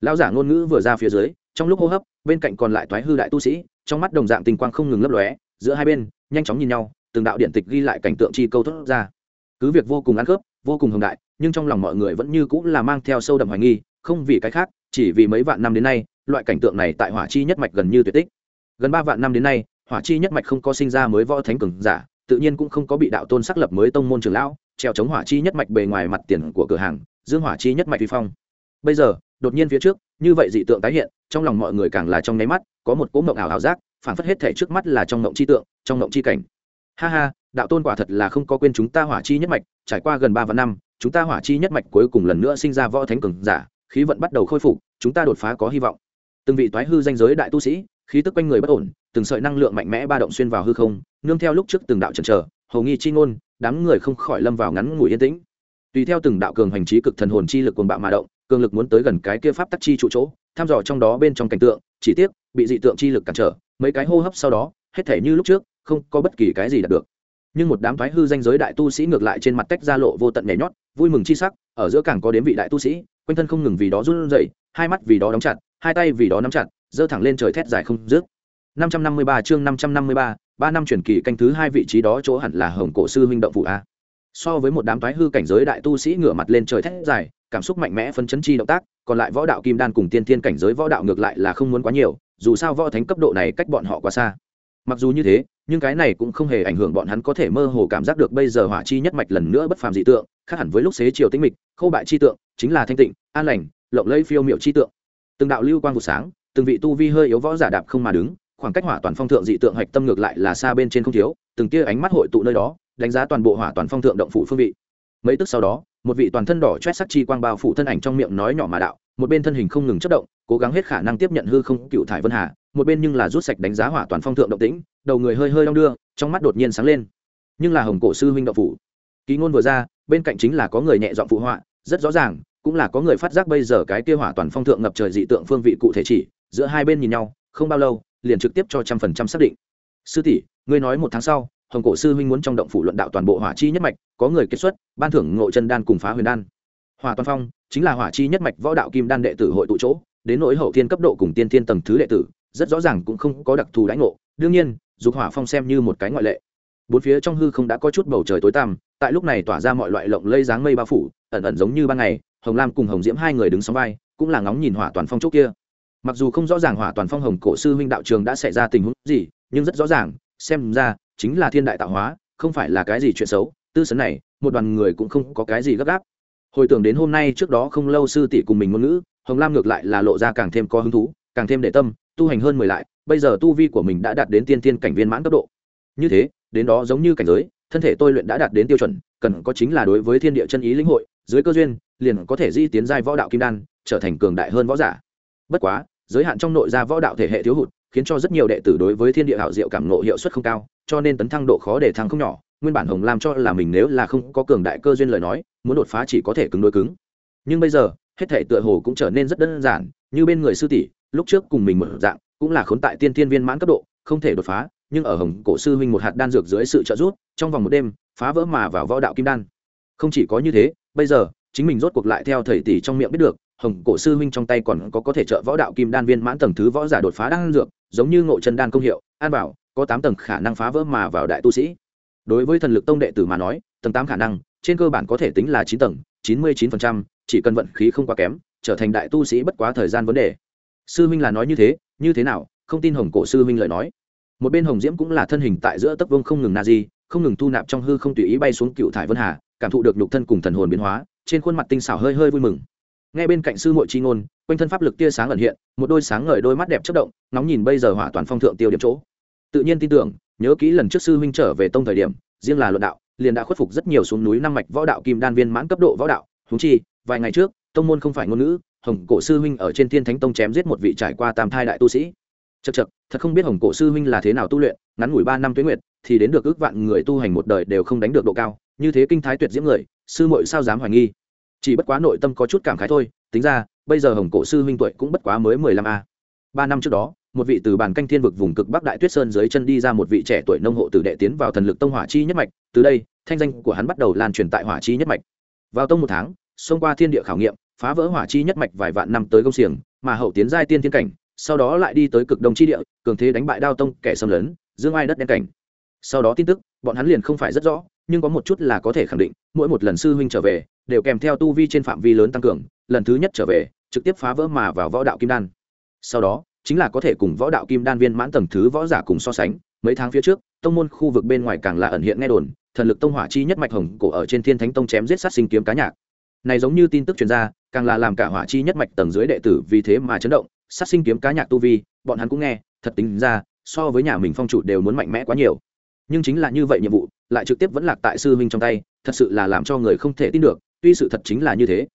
Lão giả ngôn ngữ vừa ra phía dưới, trong lúc hô hấp, bên cạnh còn lại toái hư đại tu sĩ trong mắt đồng dạng tình quang không ngừng lấp lóe, giữa hai bên, nhanh chóng nhìn nhau, từng đạo điện tịch ghi lại cảnh tượng chi câu thốt ra. Cứ việc vô cùng ăn khớp, vô cùng hồng đại, nhưng trong lòng mọi người vẫn như cũng là mang theo sâu đậm hoài nghi, không vì cái khác, chỉ vì mấy vạn năm đến nay, loại cảnh tượng này tại hỏa chi nhất mạch gần như tuyệt tích. Gần ba vạn năm đến nay, hỏa chi nhất mạch không có sinh ra mới võ thánh cường giả, tự nhiên cũng không có bị đạo tôn xác lập mới tông môn trường lão, treo chống hỏa chi nhất mạch bề ngoài mặt tiền của cửa hàng, dương hỏa chi nhất mạch vi phong. Bây giờ, đột nhiên phía trước, như vậy dị tượng tái hiện, trong lòng mọi người càng là trong nháy mắt có một cỗ mộng ảo ảo giác phản phất hết thể trước mắt là trong mộng chi tượng, trong mộng chi cảnh. Ha ha, đạo tôn quả thật là không có quên chúng ta hỏa chi nhất mạch, trải qua gần ba vạn năm, chúng ta hỏa chi nhất mạch cuối cùng lần nữa sinh ra võ thánh cường giả, khí vận bắt đầu khôi phục, chúng ta đột phá có hy vọng. Từng vị toái hư danh giới đại tu sĩ, khí tức quanh người bất ổn, từng sợi năng lượng mạnh mẽ ba động xuyên vào hư không, nương theo lúc trước từng đạo trần trở hầu nghi chi ngôn, đám người không khỏi lâm vào ngắn ngủi yên tĩnh. Tùy theo từng đạo cường hành trí cực thần hồn chi lực cuồng bạo mà động, cường lực muốn tới gần cái kia pháp tắc chi trụ chỗ, thăm dò trong đó bên trong cảnh tượng chỉ tiếc bị dị tượng chi lực cản trở mấy cái hô hấp sau đó hết thể như lúc trước không có bất kỳ cái gì đạt được nhưng một đám thoái hư danh giới đại tu sĩ ngược lại trên mặt tách ra lộ vô tận nhảy nhót vui mừng chi sắc ở giữa càng có đến vị đại tu sĩ quanh thân không ngừng vì đó run rẩy hai mắt vì đó đóng chặt hai tay vì đó nắm chặt giơ thẳng lên trời thét dài không dứt 553 chương 553, ba năm chuyển kỳ canh thứ hai vị trí đó chỗ hẳn là Hồng Cổ sư huynh động phụ a. So với một đám thoái hư cảnh giới đại tu sĩ ngửa mặt lên trời thét dài, cảm xúc mạnh mẽ phấn chấn chi động tác, còn lại võ đạo kim đan cùng tiên thiên cảnh giới võ đạo ngược lại là không muốn quá nhiều, dù sao võ thánh cấp độ này cách bọn họ quá xa. Mặc dù như thế, nhưng cái này cũng không hề ảnh hưởng bọn hắn có thể mơ hồ cảm giác được bây giờ hỏa chi nhất mạch lần nữa bất phàm dị tượng, khác hẳn với lúc xế chiều tĩnh mịch, khâu bại chi tượng, chính là thanh tịnh, an lành, lộng lẫy phiêu miệu chi tượng. Từng đạo lưu quang vụ sáng, từng vị tu vi hơi yếu võ giả đạp không mà đứng, khoảng cách hỏa toàn phong thượng dị tượng hạch tâm ngược lại là xa bên trên không thiếu từng tia ánh mắt hội tụ nơi đó đánh giá toàn bộ hỏa toàn phong thượng động phủ phương vị mấy tức sau đó một vị toàn thân đỏ chét sắc chi quang bao phủ thân ảnh trong miệng nói nhỏ mà đạo, một bên thân hình không ngừng chất động, cố gắng hết khả năng tiếp nhận hư không, cựu thải vân hà, một bên nhưng là rút sạch đánh giá hỏa toàn phong thượng động tĩnh, đầu người hơi hơi đong đưa, trong mắt đột nhiên sáng lên. Nhưng là hồng cổ sư huynh đạo phủ, ký ngôn vừa ra, bên cạnh chính là có người nhẹ dọn phụ họa, rất rõ ràng, cũng là có người phát giác bây giờ cái kia hỏa toàn phong thượng ngập trời dị tượng phương vị cụ thể chỉ, giữa hai bên nhìn nhau, không bao lâu, liền trực tiếp cho trăm phần trăm xác định. Sư tỷ, ngươi nói một tháng sau hồng cổ sư huynh muốn trong động phủ luận đạo toàn bộ hỏa chi nhất mạch, có người kết xuất, ban thưởng ngộ chân đan cùng phá huyền đan. Hỏa toàn phong chính là hỏa chi nhất mạch võ đạo kim đan đệ tử hội tụ chỗ, đến nỗi hậu thiên cấp độ cùng tiên thiên tầng thứ đệ tử, rất rõ ràng cũng không có đặc thù lãnh ngộ. Đương nhiên, dục hỏa phong xem như một cái ngoại lệ. Bốn phía trong hư không đã có chút bầu trời tối tăm, tại lúc này tỏa ra mọi loại lộng lây dáng mây bao phủ, ẩn ẩn giống như ban ngày, hồng lam cùng hồng diễm hai người đứng sóng vai, cũng là ngóng nhìn hỏa toàn phong chỗ kia. Mặc dù không rõ ràng hỏa toàn phong hồng cổ sư huynh đạo trường đã xảy ra tình huống gì, nhưng rất rõ ràng, xem ra chính là thiên đại tạo hóa, không phải là cái gì chuyện xấu, tư sấn này, một đoàn người cũng không có cái gì gấp gáp. Hồi tưởng đến hôm nay trước đó không lâu sư tỷ cùng mình ngôn ngữ, hồng lam ngược lại là lộ ra càng thêm có hứng thú, càng thêm để tâm, tu hành hơn mười lại, bây giờ tu vi của mình đã đạt đến tiên tiên cảnh viên mãn cấp độ. Như thế, đến đó giống như cảnh giới, thân thể tôi luyện đã đạt đến tiêu chuẩn, cần có chính là đối với thiên địa chân ý lĩnh hội, dưới cơ duyên, liền có thể di tiến giai võ đạo kim đan, trở thành cường đại hơn võ giả. Bất quá, giới hạn trong nội gia võ đạo thể hệ thiếu hụt khiến cho rất nhiều đệ tử đối với thiên địa hảo diệu cảm ngộ hiệu suất không cao, cho nên tấn thăng độ khó để thăng không nhỏ. Nguyên bản hồng lam cho là mình nếu là không có cường đại cơ duyên lời nói, muốn đột phá chỉ có thể cứng đối cứng. Nhưng bây giờ, hết thảy tựa hồ cũng trở nên rất đơn giản, như bên người sư tỷ, lúc trước cùng mình mở dạng, cũng là khốn tại tiên thiên viên mãn cấp độ, không thể đột phá, nhưng ở hồng cổ sư huynh một hạt đan dược dưới sự trợ giúp, trong vòng một đêm, phá vỡ mà vào võ đạo kim đan. Không chỉ có như thế, bây giờ, chính mình rốt cuộc lại theo thầy tỷ trong miệng biết được, hồng cổ sư huynh trong tay còn có có thể trợ võ đạo kim đan viên mãn tầng thứ võ giả đột phá đan dược giống như ngộ chân đan công hiệu, an bảo, có tám tầng khả năng phá vỡ mà vào đại tu sĩ. Đối với thần lực tông đệ tử mà nói, tầng tám khả năng, trên cơ bản có thể tính là chín tầng, chín mươi chín phần trăm, chỉ cần vận khí không quá kém, trở thành đại tu sĩ bất quá thời gian vấn đề. Sư huynh là nói như thế như thế nào, không tin hồng cổ sư huynh lời nói. Một bên hồng diễm cũng là thân hình tại giữa tấc vương không ngừng na di, không ngừng thu nạp trong hư không tùy ý bay xuống cựu thải vân hà, cảm thụ được nhục thân cùng thần hồn biến hóa, trên khuôn mặt tinh xảo hơi hơi vui mừng. Nghe bên cạnh sư muội chi ngôn, quanh thân pháp lực tia sáng ẩn hiện, một đôi sáng ngời đôi mắt đẹp chất động, nóng nhìn bây giờ hỏa toàn phong thượng tiêu điểm chỗ. Tự nhiên tin tưởng, nhớ kỹ lần trước sư huynh trở về tông thời điểm, riêng là luận đạo, liền đã khuất phục rất nhiều xuống núi năm mạch võ đạo kim đan viên mãn cấp độ võ đạo. Húng chi, vài ngày trước, tông môn không phải ngôn ngữ, hồng cổ sư huynh ở trên thiên thánh tông chém giết một vị trải qua tam thai đại tu sĩ. Chật chật thật không biết hồng cổ sư huynh là thế nào tu luyện, ngắn ngủi ba năm tuế nguyệt, thì đến được ước vạn người tu hành một đời đều không đánh được độ cao, như thế kinh thái tuyệt diễm người, sư muội sao dám hoài nghi? Chỉ bất quá nội tâm có chút cảm khái thôi, tính ra, bây giờ hồng cổ sư huynh tuổi cũng bất quá mới mười lăm a. Ba năm trước đó, một vị từ bàn canh thiên vực vùng cực bắc đại tuyết sơn dưới chân đi ra một vị trẻ tuổi nông hộ tử đệ tiến vào thần lực tông hỏa chi nhất mạch, từ đây, thanh danh của hắn bắt đầu lan truyền tại hỏa chi nhất mạch. Vào tông một tháng, xông qua thiên địa khảo nghiệm, phá vỡ hỏa chi nhất mạch vài vạn năm tới công xiềng, mà hậu tiến giai tiên thiên cảnh, sau đó lại đi tới cực đông chi địa, cường thế đánh bại đao tông, kẻ xâm lấn, dương ai đất đen cảnh. Sau đó tin tức, bọn hắn liền không phải rất rõ, nhưng có một chút là có thể khẳng định, mỗi một lần sư huynh trở về đều kèm theo tu vi trên phạm vi lớn tăng cường, lần thứ nhất trở về, trực tiếp phá vỡ mà vào võ đạo kim đan. Sau đó, chính là có thể cùng võ đạo kim đan viên mãn tầng thứ võ giả cùng so sánh, mấy tháng phía trước, tông môn khu vực bên ngoài càng là ẩn hiện nghe đồn, thần lực tông hỏa chi nhất mạch hồng cổ ở trên thiên thánh tông chém giết sát sinh kiếm cá nhạc. Này giống như tin tức truyền ra, càng là làm cả hỏa chi nhất mạch tầng dưới đệ tử vì thế mà chấn động, sát sinh kiếm cá nhạc tu vi, bọn hắn cũng nghe, thật tính ra, so với nhà mình phong chủ đều muốn mạnh mẽ quá nhiều. Nhưng chính là như vậy nhiệm vụ, lại trực tiếp vẫn lạc tại sư huynh trong tay, thật sự là làm cho người không thể tin được tuy sự thật chính là như thế.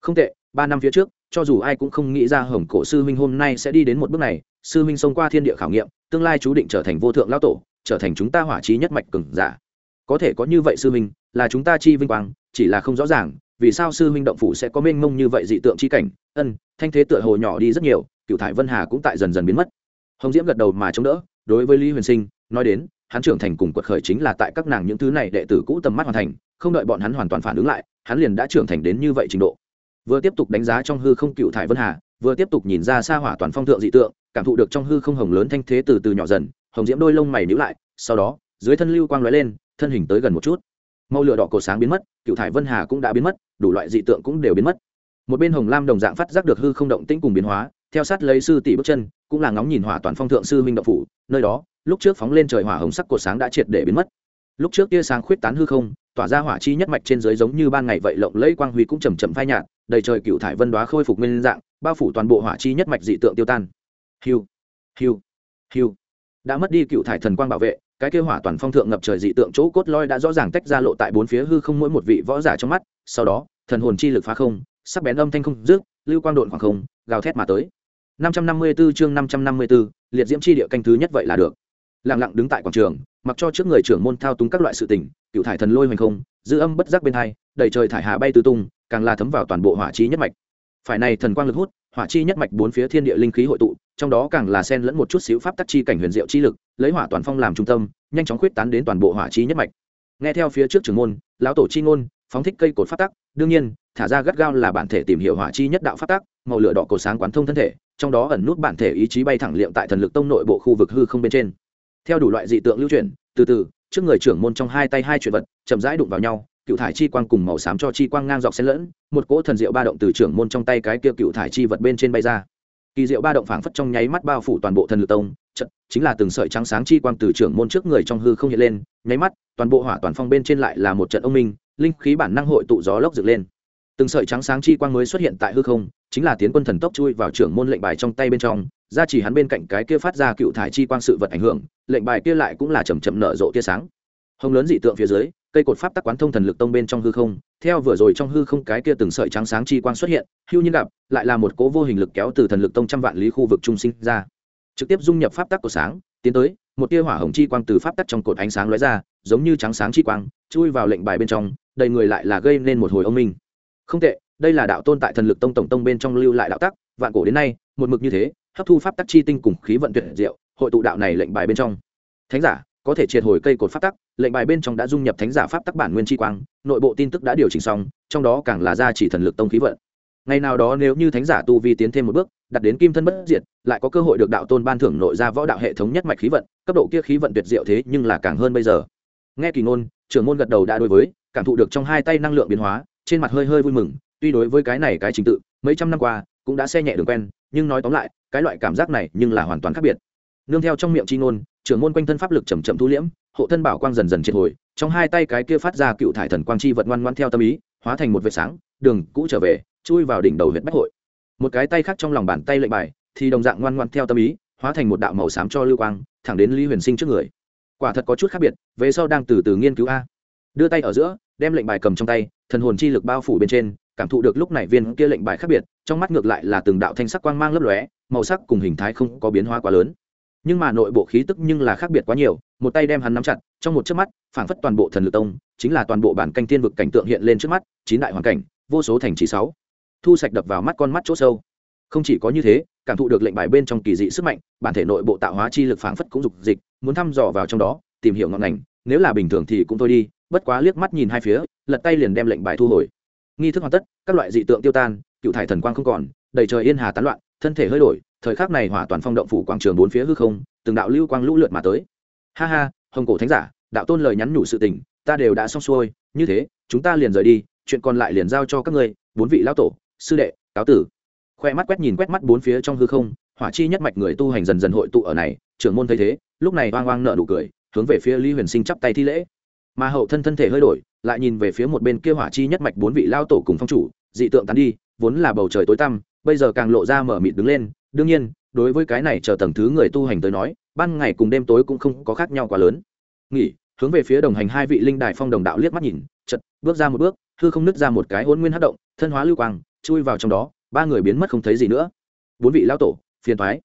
Không tệ, ba năm phía trước, cho dù ai cũng không nghĩ ra hồng cổ sư huynh hôm nay sẽ đi đến một bước này, sư huynh xông qua thiên địa khảo nghiệm, tương lai chú định trở thành vô thượng lao tổ, trở thành chúng ta hỏa trí nhất mạch cừng giả. Có thể có như vậy sư huynh là chúng ta chi vinh quang, chỉ là không rõ ràng, vì sao sư huynh động phủ sẽ có mênh mông như vậy dị tượng chi cảnh. Ân, thanh thế tựa hồ nhỏ đi rất nhiều cựu thải vân hà cũng tại dần dần biến mất. Hồng diễm gật đầu mà chống đỡ, đối với lý huyền sinh, nói đến, hắn trưởng thành cùng quật khởi chính là tại các nàng những thứ này đệ tử cũ tầm mắt hoàn thành không đợi bọn hắn hoàn toàn phản ứng lại, hắn liền đã trưởng thành đến như vậy trình độ. Vừa tiếp tục đánh giá trong hư không cựu thải vân hà, vừa tiếp tục nhìn ra xa hỏa toàn phong thượng dị tượng, cảm thụ được trong hư không hồng lớn thanh thế từ từ nhỏ dần, hồng diễm đôi lông mày níu lại, sau đó, dưới thân lưu quang lóe lên, thân hình tới gần một chút. Màu lửa đỏ cổ sáng biến mất, cựu thải vân hà cũng đã biến mất, đủ loại dị tượng cũng đều biến mất. Một bên hồng lam đồng dạng phát giác được hư không động tĩnh cùng biến hóa, theo sát lấy sư tỷ bước chân, cũng là ngóng nhìn hỏa toàn phong thượng sư minh động phủ, nơi đó, lúc trước phóng lên trời hỏa hồng sắc cổ sáng đã triệt để biến mất. Lúc trước tia sáng khuyết tán hư không tỏa ra hỏa chi nhất mạch trên dưới giống như ban ngày vậy lộng lẫy quang huy cũng chầm chậm phai nhạt đầy trời cựu thải vân đoá khôi phục nguyên dạng bao phủ toàn bộ hỏa chi nhất mạch dị tượng tiêu tan. Hiu hiu hiu. Đã mất đi cựu thải thần quang bảo vệ cái kêu hỏa toàn phong thượng ngập trời dị tượng chỗ cốt loi đã rõ ràng tách ra lộ tại bốn phía hư không mỗi một vị võ giả trong mắt sau đó thần hồn chi lực phá không sắc bén âm thanh không rước lưu quang độn khoảng không gào thét mà tới. 554 chương 554, liệt diễm chi địa canh thứ nhất vậy là được. Lặng lặng đứng tại quảng trường mặc cho trước người trưởng môn thao túng các loại sự tình, cựu thải thần lôi hoành không, dư âm bất giác bên hai, đẩy trời thải hà bay tứ tung, càng là thấm vào toàn bộ hỏa chi nhất mạch. Phải này thần quang lực hút, hỏa chi nhất mạch bốn phía thiên địa linh khí hội tụ, trong đó càng là xen lẫn một chút xíu pháp tắc chi cảnh huyền diệu chi lực, lấy hỏa toàn phong làm trung tâm, nhanh chóng khuyết tán đến toàn bộ hỏa chi nhất mạch. Nghe theo phía trước trưởng môn, lão tổ chi ngôn, phóng thích cây cột phát tắc, đương nhiên, thả ra gắt gao là bản thể tìm hiểu hỏa chi nhất đạo phát tắc, màu lửa đỏ cổ sáng quán thông thân thể, trong đó ẩn nút bản thể ý chí bay thẳng liệm tại thần lực tông nội bộ khu vực hư không bên trên theo đủ loại dị tượng lưu truyền, từ từ, trước người trưởng môn trong hai tay hai chuyện vật, chậm rãi đụng vào nhau, cựu thải chi quang cùng màu xám cho chi quang ngang dọc xen lẫn, một cỗ thần diệu ba động từ trưởng môn trong tay cái kia cựu thải chi vật bên trên bay ra. Kỳ diệu ba động phảng phất trong nháy mắt bao phủ toàn bộ thần lực tông chật chính là từng sợi trắng sáng chi quang từ trưởng môn trước người trong hư không hiện lên, nháy mắt, toàn bộ hỏa toàn phong bên trên lại là một trận ông minh, linh khí bản năng hội tụ gió lốc dựng lên từng sợi trắng sáng chi quang mới xuất hiện tại hư không, chính là tiến quân thần tốc chui vào trưởng môn lệnh bài trong tay bên trong, ra chỉ hắn bên cạnh cái kia phát ra cựu thải chi quang sự vật ảnh hưởng, lệnh bài kia lại cũng là chầm chậm nở rộ tia sáng. Hồng lớn dị tượng phía dưới, cây cột pháp tắc quán thông thần lực tông bên trong hư không, theo vừa rồi trong hư không cái kia từng sợi trắng sáng chi quang xuất hiện, hưu nhiên gặp, lại là một cố vô hình lực kéo từ thần lực tông trăm vạn lý khu vực trung sinh ra. Trực tiếp dung nhập pháp tắc của sáng, tiến tới, một tia hỏa hồng chi quang từ pháp tắc trong cột ánh sáng lóe ra, giống như trắng sáng chi quang, chui vào lệnh bài bên trong, đầy người lại là gây nên một hồi ông minh không tệ, đây là đạo tôn tại thần lực tông tổng tông bên trong lưu lại đạo tắc, vạn cổ đến nay, một mực như thế, hấp thu pháp tắc chi tinh cùng khí vận tuyệt diệu, hội tụ đạo này lệnh bài bên trong. Thánh giả, có thể triệt hồi cây cột pháp tắc, lệnh bài bên trong đã dung nhập thánh giả pháp tắc bản nguyên chi quang, nội bộ tin tức đã điều chỉnh xong, trong đó càng là ra chỉ thần lực tông khí vận. Ngày nào đó nếu như thánh giả tu vi tiến thêm một bước, đặt đến kim thân bất diệt, lại có cơ hội được đạo tôn ban thưởng nội ra võ đạo hệ thống nhất mạch khí vận, cấp độ kia khí vận tuyệt diệu thế nhưng là càng hơn bây giờ. Nghe kỳ ngôn, trưởng môn gật đầu đã đối với, cảm thụ được trong hai tay năng lượng biến hóa trên mặt hơi hơi vui mừng, tuy đối với cái này cái trình tự, mấy trăm năm qua, cũng đã xe nhẹ đường quen, nhưng nói tóm lại, cái loại cảm giác này nhưng là hoàn toàn khác biệt. Nương theo trong miệng chi ngôn, trưởng môn quanh thân pháp lực chầm chậm thu liễm, hộ thân bảo quang dần dần triệt hồi, trong hai tay cái kia phát ra cựu thải thần quang chi vật ngoan ngoan theo tâm ý, hóa thành một vệt sáng, đường cũ trở về, chui vào đỉnh đầu huyện bách hội. Một cái tay khác trong lòng bàn tay lệnh bài, thì đồng dạng ngoan ngoan theo tâm ý, hóa thành một đạo màu xám cho lưu quang, thẳng đến lý huyền sinh trước người. Quả thật có chút khác biệt, về sau đang từ từ nghiên cứu a. Đưa tay ở giữa đem lệnh bài cầm trong tay, thần hồn chi lực bao phủ bên trên, cảm thụ được lúc này viên kia lệnh bài khác biệt, trong mắt ngược lại là từng đạo thanh sắc quang mang lấp lóe, màu sắc cùng hình thái không có biến hóa quá lớn. Nhưng mà nội bộ khí tức nhưng là khác biệt quá nhiều, một tay đem hắn nắm chặt, trong một chớp mắt, phảng phất toàn bộ thần lực tông, chính là toàn bộ bản canh tiên vực cảnh tượng hiện lên trước mắt, chín đại hoàn cảnh, vô số thành trì sáu. Thu sạch đập vào mắt con mắt chỗ sâu. Không chỉ có như thế, cảm thụ được lệnh bài bên trong kỳ dị sức mạnh, bản thể nội bộ tạo hóa chi lực phảng phất cũng dục dịch, muốn thăm dò vào trong đó, tìm hiểu ngọn ngành, nếu là bình thường thì cũng thôi đi bất quá liếc mắt nhìn hai phía, lật tay liền đem lệnh bài thu hồi. Nghi thức hoàn tất, các loại dị tượng tiêu tan, cựu thải thần quang không còn, đầy trời yên hà tán loạn, thân thể hơi đổi, thời khắc này hỏa toàn phong động phủ quảng trường bốn phía hư không, từng đạo lưu quang lũ lượt mà tới. Ha ha, hồng cổ thánh giả, đạo tôn lời nhắn nhủ sự tình, ta đều đã xong xuôi, như thế, chúng ta liền rời đi, chuyện còn lại liền giao cho các ngươi, bốn vị lão tổ, sư đệ, cáo tử. Khoe mắt quét nhìn quét mắt bốn phía trong hư không, hỏa chi nhất mạch người tu hành dần dần hội tụ ở này, trưởng môn thấy thế, lúc này oang oang nợ nụ cười, hướng về phía lý huyền sinh chắp tay thi lễ mà hậu thân thân thể hơi đổi, lại nhìn về phía một bên kia hỏa chi nhất mạch bốn vị lao tổ cùng phong chủ, dị tượng tán đi, vốn là bầu trời tối tăm, bây giờ càng lộ ra mở mịt đứng lên. Đương nhiên, đối với cái này chờ tầng thứ người tu hành tới nói, ban ngày cùng đêm tối cũng không có khác nhau quá lớn. Nghỉ, hướng về phía đồng hành hai vị linh đài phong đồng đạo liếc mắt nhìn chật bước ra một bước, hư không nứt ra một cái hôn nguyên hát động, thân hóa lưu quang, chui vào trong đó, ba người biến mất không thấy gì nữa. Bốn vị lao tổ, phiền thoái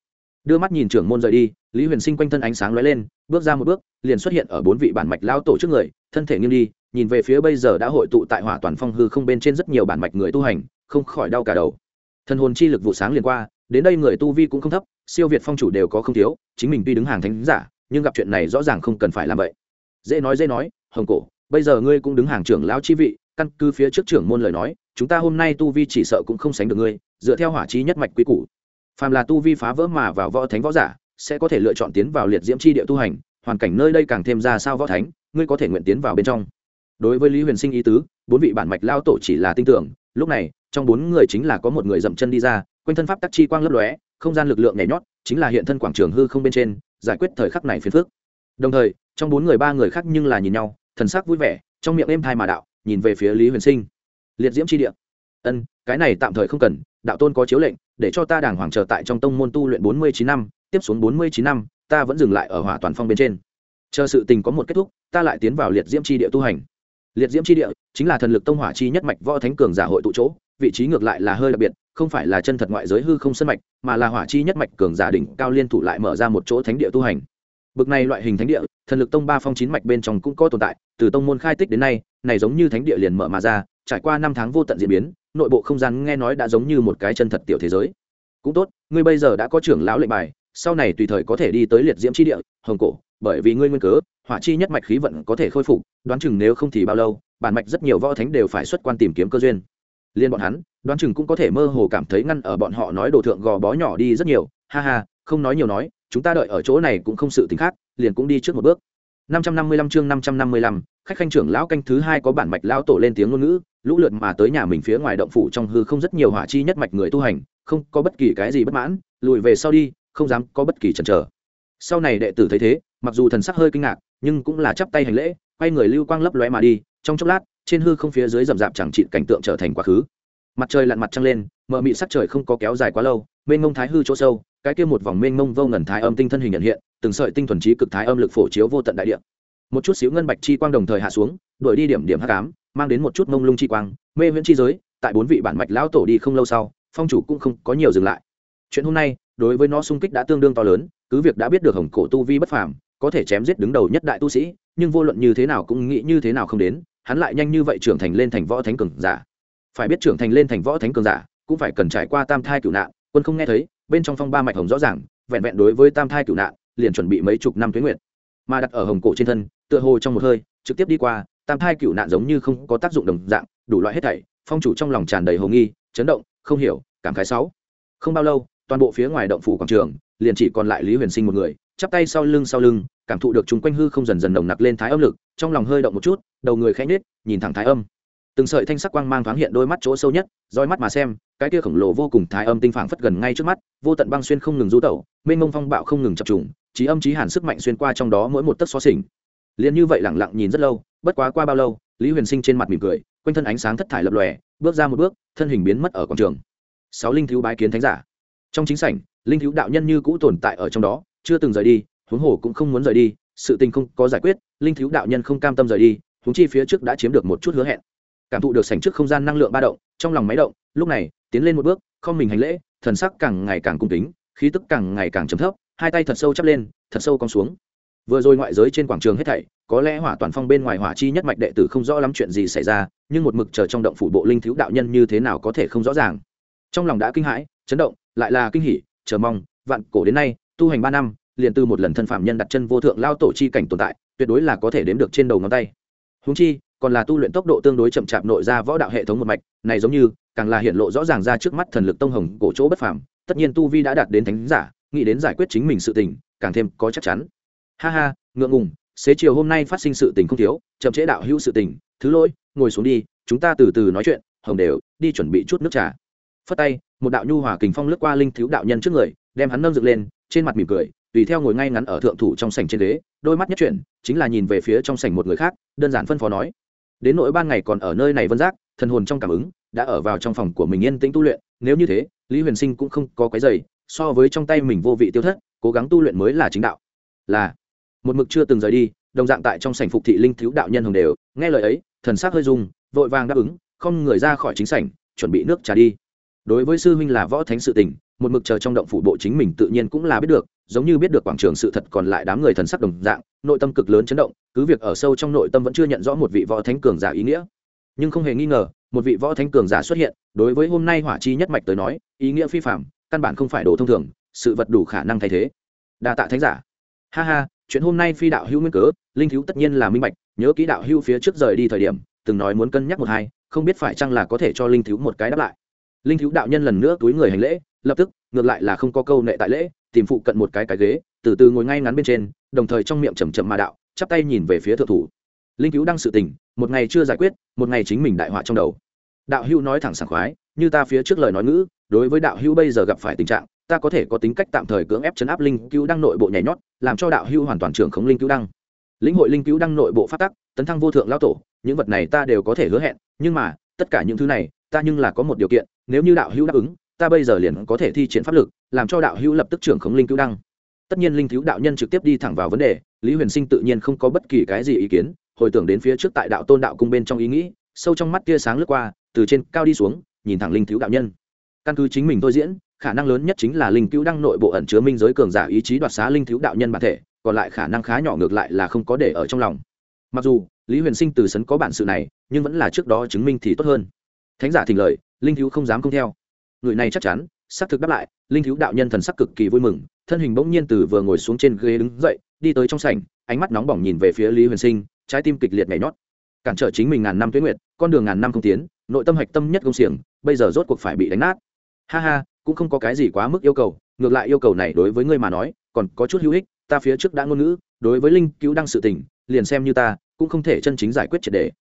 đưa mắt nhìn trưởng môn rời đi lý huyền sinh quanh thân ánh sáng lóe lên, bước ra một bước, liền xuất hiện ở bốn vị bản mạch lao tổ trước người, thân thể nghiêng đi, nhìn về phía bây giờ đã hội tụ tại hỏa toàn phong hư không bên trên rất nhiều bản mạch người tu hành, không khỏi đau cả đầu. Thần hồn chi lực vụ sáng liền qua, đến đây người tu vi cũng không thấp, siêu việt phong chủ đều có không thiếu, chính mình tuy đứng hàng thánh giả, nhưng gặp chuyện này rõ ràng không cần phải làm vậy. Dễ nói dễ nói, hồng cổ, bây giờ ngươi cũng đứng hàng trưởng lão chi vị, căn cứ phía trước trưởng môn lời nói, chúng ta hôm nay tu vi chỉ sợ cũng không sánh được ngươi, dựa theo hỏa chi nhất mạch quý củ. Phàm là tu vi phá vỡ mà vào võ thánh võ giả sẽ có thể lựa chọn tiến vào liệt diễm chi địa tu hành, hoàn cảnh nơi đây càng thêm ra sao võ thánh, ngươi có thể nguyện tiến vào bên trong. Đối với lý huyền sinh ý tứ, bốn vị bản mạch lao tổ chỉ là tin tưởng, lúc này, trong bốn người chính là có một người dậm chân đi ra, quanh thân pháp tắc chi quang lấp lóe, không gian lực lượng nhảy nhót, chính là hiện thân quảng trường hư không bên trên, giải quyết thời khắc này phiền phước đồng thời, trong bốn người ba người khác nhưng là nhìn nhau, thần sắc vui vẻ, trong miệng êm thai mà đạo, nhìn về phía lý huyền sinh. Liệt diễm chi địa. Ân, cái này tạm thời không cần, đạo tôn có chiếu lệnh, để cho ta đàng hoàng chờ tại trong tông môn tu luyện bốn mươi chín năm tiếp xuống bốn mươi chín năm, ta vẫn dừng lại ở hỏa toàn phong bên trên. Chờ sự tình có một kết thúc, ta lại tiến vào liệt diễm chi địa tu hành. Liệt diễm chi địa chính là thần lực tông hỏa chi nhất mạch võ thánh cường giả hội tụ chỗ, vị trí ngược lại là hơi đặc biệt, không phải là chân thật ngoại giới hư không sân mạch, mà là hỏa chi nhất mạch cường giả đỉnh cao liên thủ lại mở ra một chỗ thánh địa tu hành. Bực này loại hình thánh địa, thần lực tông ba phong chín mạch bên trong cũng có tồn tại, từ tông môn khai tích đến nay, này giống như thánh địa liền mở mà ra, trải qua năm tháng vô tận diễn biến, nội bộ không gian nghe nói đã giống như một cái chân thật tiểu thế giới. Cũng tốt, ngươi bây giờ đã có trưởng lão lệnh bài sau này tùy thời có thể đi tới liệt diễm chi địa hồng cổ bởi vì ngươi nguyên cớ hỏa chi nhất mạch khí vận có thể khôi phục đoán chừng nếu không thì bao lâu bản mạch rất nhiều võ thánh đều phải xuất quan tìm kiếm cơ duyên. Liên bọn hắn đoán chừng cũng có thể mơ hồ cảm thấy ngăn ở bọn họ nói đồ thượng gò bó nhỏ đi rất nhiều. Ha ha không nói nhiều nói chúng ta đợi ở chỗ này cũng không sự tính khác liền cũng đi trước một bước. 555 chương 555, khách khanh trưởng lão canh thứ hai có bản mạch lão tổ lên tiếng ngôn ngữ lũ lượt mà tới nhà mình phía ngoài động phủ trong hư không rất nhiều hỏa chi nhất mạch người tu hành không có bất kỳ cái gì bất mãn lùi về sau đi không dám có bất kỳ chần chờ. Sau này đệ tử thấy thế, mặc dù thần sắc hơi kinh ngạc, nhưng cũng là chắp tay hành lễ, quay người lưu quang lấp lóe mà đi, trong chốc lát, trên hư không phía dưới rậm rạp chẳng trị cảnh tượng trở thành quá khứ. Mặt trời lặn mặt trăng lên, mờ mị sắc trời không có kéo dài quá lâu, mênh mông thái hư chỗ sâu, cái kia một vòng mênh mông vô ngần thái âm tinh thân hình nhận hiện, từng sợi tinh thuần trí cực thái âm lực phổ chiếu vô tận đại địa. Một chút xíu ngân bạch chi quang đồng thời hạ xuống, đuổi đi điểm điểm hắc ám, mang đến một chút mông lung chi quang, mê viễn chi giới, tại bốn vị bản mạch lão tổ đi không lâu sau, phong chủ cũng không có nhiều dừng lại. Chuyện hôm nay đối với nó xung kích đã tương đương to lớn, cứ việc đã biết được hồng cổ tu vi bất phàm, có thể chém giết đứng đầu nhất đại tu sĩ, nhưng vô luận như thế nào cũng nghĩ như thế nào không đến, hắn lại nhanh như vậy trưởng thành lên thành võ thánh cường giả. Phải biết trưởng thành lên thành võ thánh cường giả, cũng phải cần trải qua tam thai cửu nạn, quân không nghe thấy, bên trong phong ba mạch hồng rõ ràng, vẹn vẹn đối với tam thai cửu nạn, liền chuẩn bị mấy chục năm tuyến nguyện mà đặt ở hồng cổ trên thân, tựa hồ trong một hơi, trực tiếp đi qua, tam thai cửu nạn giống như không có tác dụng đồng dạng, đủ loại hết thảy, phong chủ trong lòng tràn đầy hồ nghi, chấn động, không hiểu, cảm khái sáu. Không bao lâu toàn bộ phía ngoài động phủ quảng trường, liền chỉ còn lại lý huyền sinh một người, chắp tay sau lưng sau lưng, cảm thụ được chúng quanh hư không dần dần nồng nặc lên thái âm lực, trong lòng hơi động một chút, đầu người khẽ nhếch, nhìn thẳng thái âm. Từng sợi thanh sắc quang mang thoáng hiện đôi mắt chỗ sâu nhất, roi mắt mà xem, cái kia khổng lồ vô cùng thái âm tinh phảng phất gần ngay trước mắt, vô tận băng xuyên không ngừng du tẩu, mênh mông phong bạo không ngừng chập trùng, trí âm trí hàn sức mạnh xuyên qua trong đó mỗi một tấc xó xỉnh. Liền như vậy lẳng lặng nhìn rất lâu, bất quá qua bao lâu, lý huyền sinh trên mặt mỉm cười, quanh thân ánh sáng thất thải lập lòe, bước ra một bước, thân hình biến mất ở quảng trường. Sáu linh thiếu bái kiến thánh giả trong chính sảnh, linh thiếu đạo nhân như cũ tồn tại ở trong đó, chưa từng rời đi, huống hồ cũng không muốn rời đi, sự tình không có giải quyết, linh thiếu đạo nhân không cam tâm rời đi, huống chi phía trước đã chiếm được một chút hứa hẹn. Cảm thụ được sảnh trước không gian năng lượng ba động, trong lòng máy động, lúc này, tiến lên một bước, không mình hành lễ, thần sắc càng ngày càng cung kính, khí tức càng ngày càng chấm thấp, hai tay thật sâu chắp lên, thật sâu cong xuống. Vừa rồi ngoại giới trên quảng trường hết thảy, có lẽ hỏa toàn phong bên ngoài hỏa chi nhất mạch đệ tử không rõ lắm chuyện gì xảy ra, nhưng một mực chờ trong động phủ bộ linh thiếu đạo nhân như thế nào có thể không rõ ràng. Trong lòng đã kinh hãi, chấn động lại là kinh hỉ, chờ mong, vạn cổ đến nay, tu hành ba năm, liền từ một lần thân phạm nhân đặt chân vô thượng lao tổ chi cảnh tồn tại, tuyệt đối là có thể đếm được trên đầu ngón tay. Húng chi, còn là tu luyện tốc độ tương đối chậm chạp nội ra võ đạo hệ thống một mạch, này giống như, càng là hiện lộ rõ ràng ra trước mắt thần lực tông hồng cổ chỗ bất phàm, tất nhiên tu vi đã đạt đến thánh giả, nghĩ đến giải quyết chính mình sự tình, càng thêm có chắc chắn. Ha ha, ngượng ngùng, xế chiều hôm nay phát sinh sự tình không thiếu, chậm trễ đạo hữu sự tình, thứ lỗi, ngồi xuống đi, chúng ta từ từ nói chuyện, hồng đều, đi chuẩn bị chút nước trà. Phất tay một đạo nhu hòa kình phong lướt qua linh thiếu đạo nhân trước người đem hắn nâng dựng lên trên mặt mỉm cười tùy theo ngồi ngay ngắn ở thượng thủ trong sảnh trên đế, đôi mắt nhất chuyển chính là nhìn về phía trong sảnh một người khác đơn giản phân phó nói. Đến nỗi ban ngày còn ở nơi này vân giác thần hồn trong cảm ứng đã ở vào trong phòng của mình yên tĩnh tu luyện nếu như thế lý huyền sinh cũng không có cái giày so với trong tay mình vô vị tiêu thất cố gắng tu luyện mới là chính đạo. Là một mực chưa từng rời đi đồng dạng tại trong sảnh phục thị linh thiếu đạo nhân hồng đều nghe lời ấy thần sắc hơi rung vội vàng đáp ứng không người ra khỏi chính sảnh chuẩn bị nước trà đi đối với sư huynh là võ thánh sự tình, một mực chờ trong động phủ bộ chính mình tự nhiên cũng là biết được, giống như biết được quảng trường sự thật còn lại đám người thần sắc đồng dạng, nội tâm cực lớn chấn động, cứ việc ở sâu trong nội tâm vẫn chưa nhận rõ một vị võ thánh cường giả ý nghĩa. Nhưng không hề nghi ngờ, một vị võ thánh cường giả xuất hiện, đối với hôm nay hỏa chi nhất mạch tới nói, ý nghĩa phi phạm căn bản không phải đồ thông thường, sự vật đủ khả năng thay thế. Đa tạ thánh giả. Ha ha, chuyện hôm nay phi đạo hữu nguyên cớ, linh thiếu tất nhiên là minh bạch nhớ kỹ đạo hữu phía trước rời đi thời điểm, từng nói muốn cân nhắc một hai, không biết phải chăng là có thể cho linh thiếu một cái đáp lại linh thiếu đạo nhân lần nữa túi người hành lễ, lập tức, ngược lại là không có câu nệ tại lễ, tìm phụ cận một cái cái ghế, từ từ ngồi ngay ngắn bên trên, đồng thời trong miệng chầm chậm mà đạo, chắp tay nhìn về phía thượng thủ. Linh cứu đang sự tình, một ngày chưa giải quyết, một ngày chính mình đại họa trong đầu. Đạo hữu nói thẳng sảng khoái, như ta phía trước lời nói ngữ, đối với đạo hữu bây giờ gặp phải tình trạng, ta có thể có tính cách tạm thời cưỡng ép chấn áp linh cứu đăng nội bộ nhảy nhót, làm cho đạo hữu hoàn toàn trưởng khống linh cứu đăng. Lĩnh hội linh cứu đăng nội bộ phát tắc, tấn thăng vô thượng lao tổ, những vật này ta đều có thể hứa hẹn, nhưng mà, tất cả những thứ này ta nhưng là có một điều kiện, nếu như đạo hữu đáp ứng, ta bây giờ liền có thể thi triển pháp lực, làm cho đạo hữu lập tức trưởng khống linh cứu đăng. Tất nhiên linh thiếu đạo nhân trực tiếp đi thẳng vào vấn đề, lý huyền sinh tự nhiên không có bất kỳ cái gì ý kiến, hồi tưởng đến phía trước tại đạo tôn đạo cung bên trong ý nghĩ, sâu trong mắt tia sáng lướt qua, từ trên cao đi xuống, nhìn thẳng linh thiếu đạo nhân. Căn cứ chính mình tôi diễn, khả năng lớn nhất chính là linh cứu đăng nội bộ ẩn chứa minh giới cường giả ý chí đoạt xá linh thiếu đạo nhân bản thể, còn lại khả năng khá nhỏ ngược lại là không có để ở trong lòng. Mặc dù, lý huyền sinh từ sấn có bản sự này, nhưng vẫn là trước đó chứng minh thì tốt hơn thánh giả thỉnh lời, linh thiếu không dám không theo. Người này chắc chắn, xác thực đáp lại, linh thiếu đạo nhân thần sắc cực kỳ vui mừng, thân hình bỗng nhiên từ vừa ngồi xuống trên ghế đứng dậy, đi tới trong sảnh, ánh mắt nóng bỏng nhìn về phía lý huyền sinh, trái tim kịch liệt nhảy nhót. Cản trở chính mình ngàn năm tuyến nguyệt, con đường ngàn năm không tiến, nội tâm hạch tâm nhất công xiềng, bây giờ rốt cuộc phải bị đánh nát. Ha ha, cũng không có cái gì quá mức yêu cầu, ngược lại yêu cầu này đối với ngươi mà nói, còn có chút hữu ích, ta phía trước đã ngôn ngữ, đối với linh cứu đăng sự tình, liền xem như ta, cũng không thể chân chính giải quyết triệt đề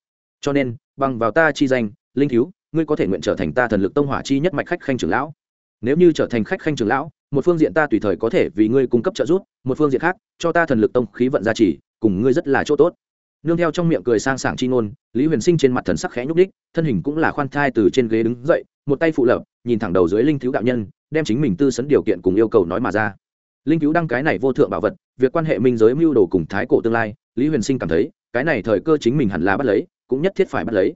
cho nên, bằng vào ta chi danh, linh cứu ngươi có thể nguyện trở thành ta thần lực tông hỏa chi nhất mạch khách khanh trưởng lão. Nếu như trở thành khách khanh trưởng lão, một phương diện ta tùy thời có thể vì ngươi cung cấp trợ giúp, một phương diện khác, cho ta thần lực tông khí vận gia trì, cùng ngươi rất là chỗ tốt. Nương theo trong miệng cười sang sảng chi ngôn, lý huyền sinh trên mặt thần sắc khẽ nhúc đích thân hình cũng là khoan thai từ trên ghế đứng dậy, một tay phụ lập nhìn thẳng đầu dưới linh thiếu đạo nhân, đem chính mình tư sấn điều kiện cùng yêu cầu nói mà ra. Linh cứu đăng cái này vô thượng bảo vật, việc quan hệ minh giới mưu đồ cùng thái cổ tương lai, lý huyền sinh cảm thấy, cái này thời cơ chính mình hẳn là bắt lấy, cũng nhất thiết phải bắt lấy.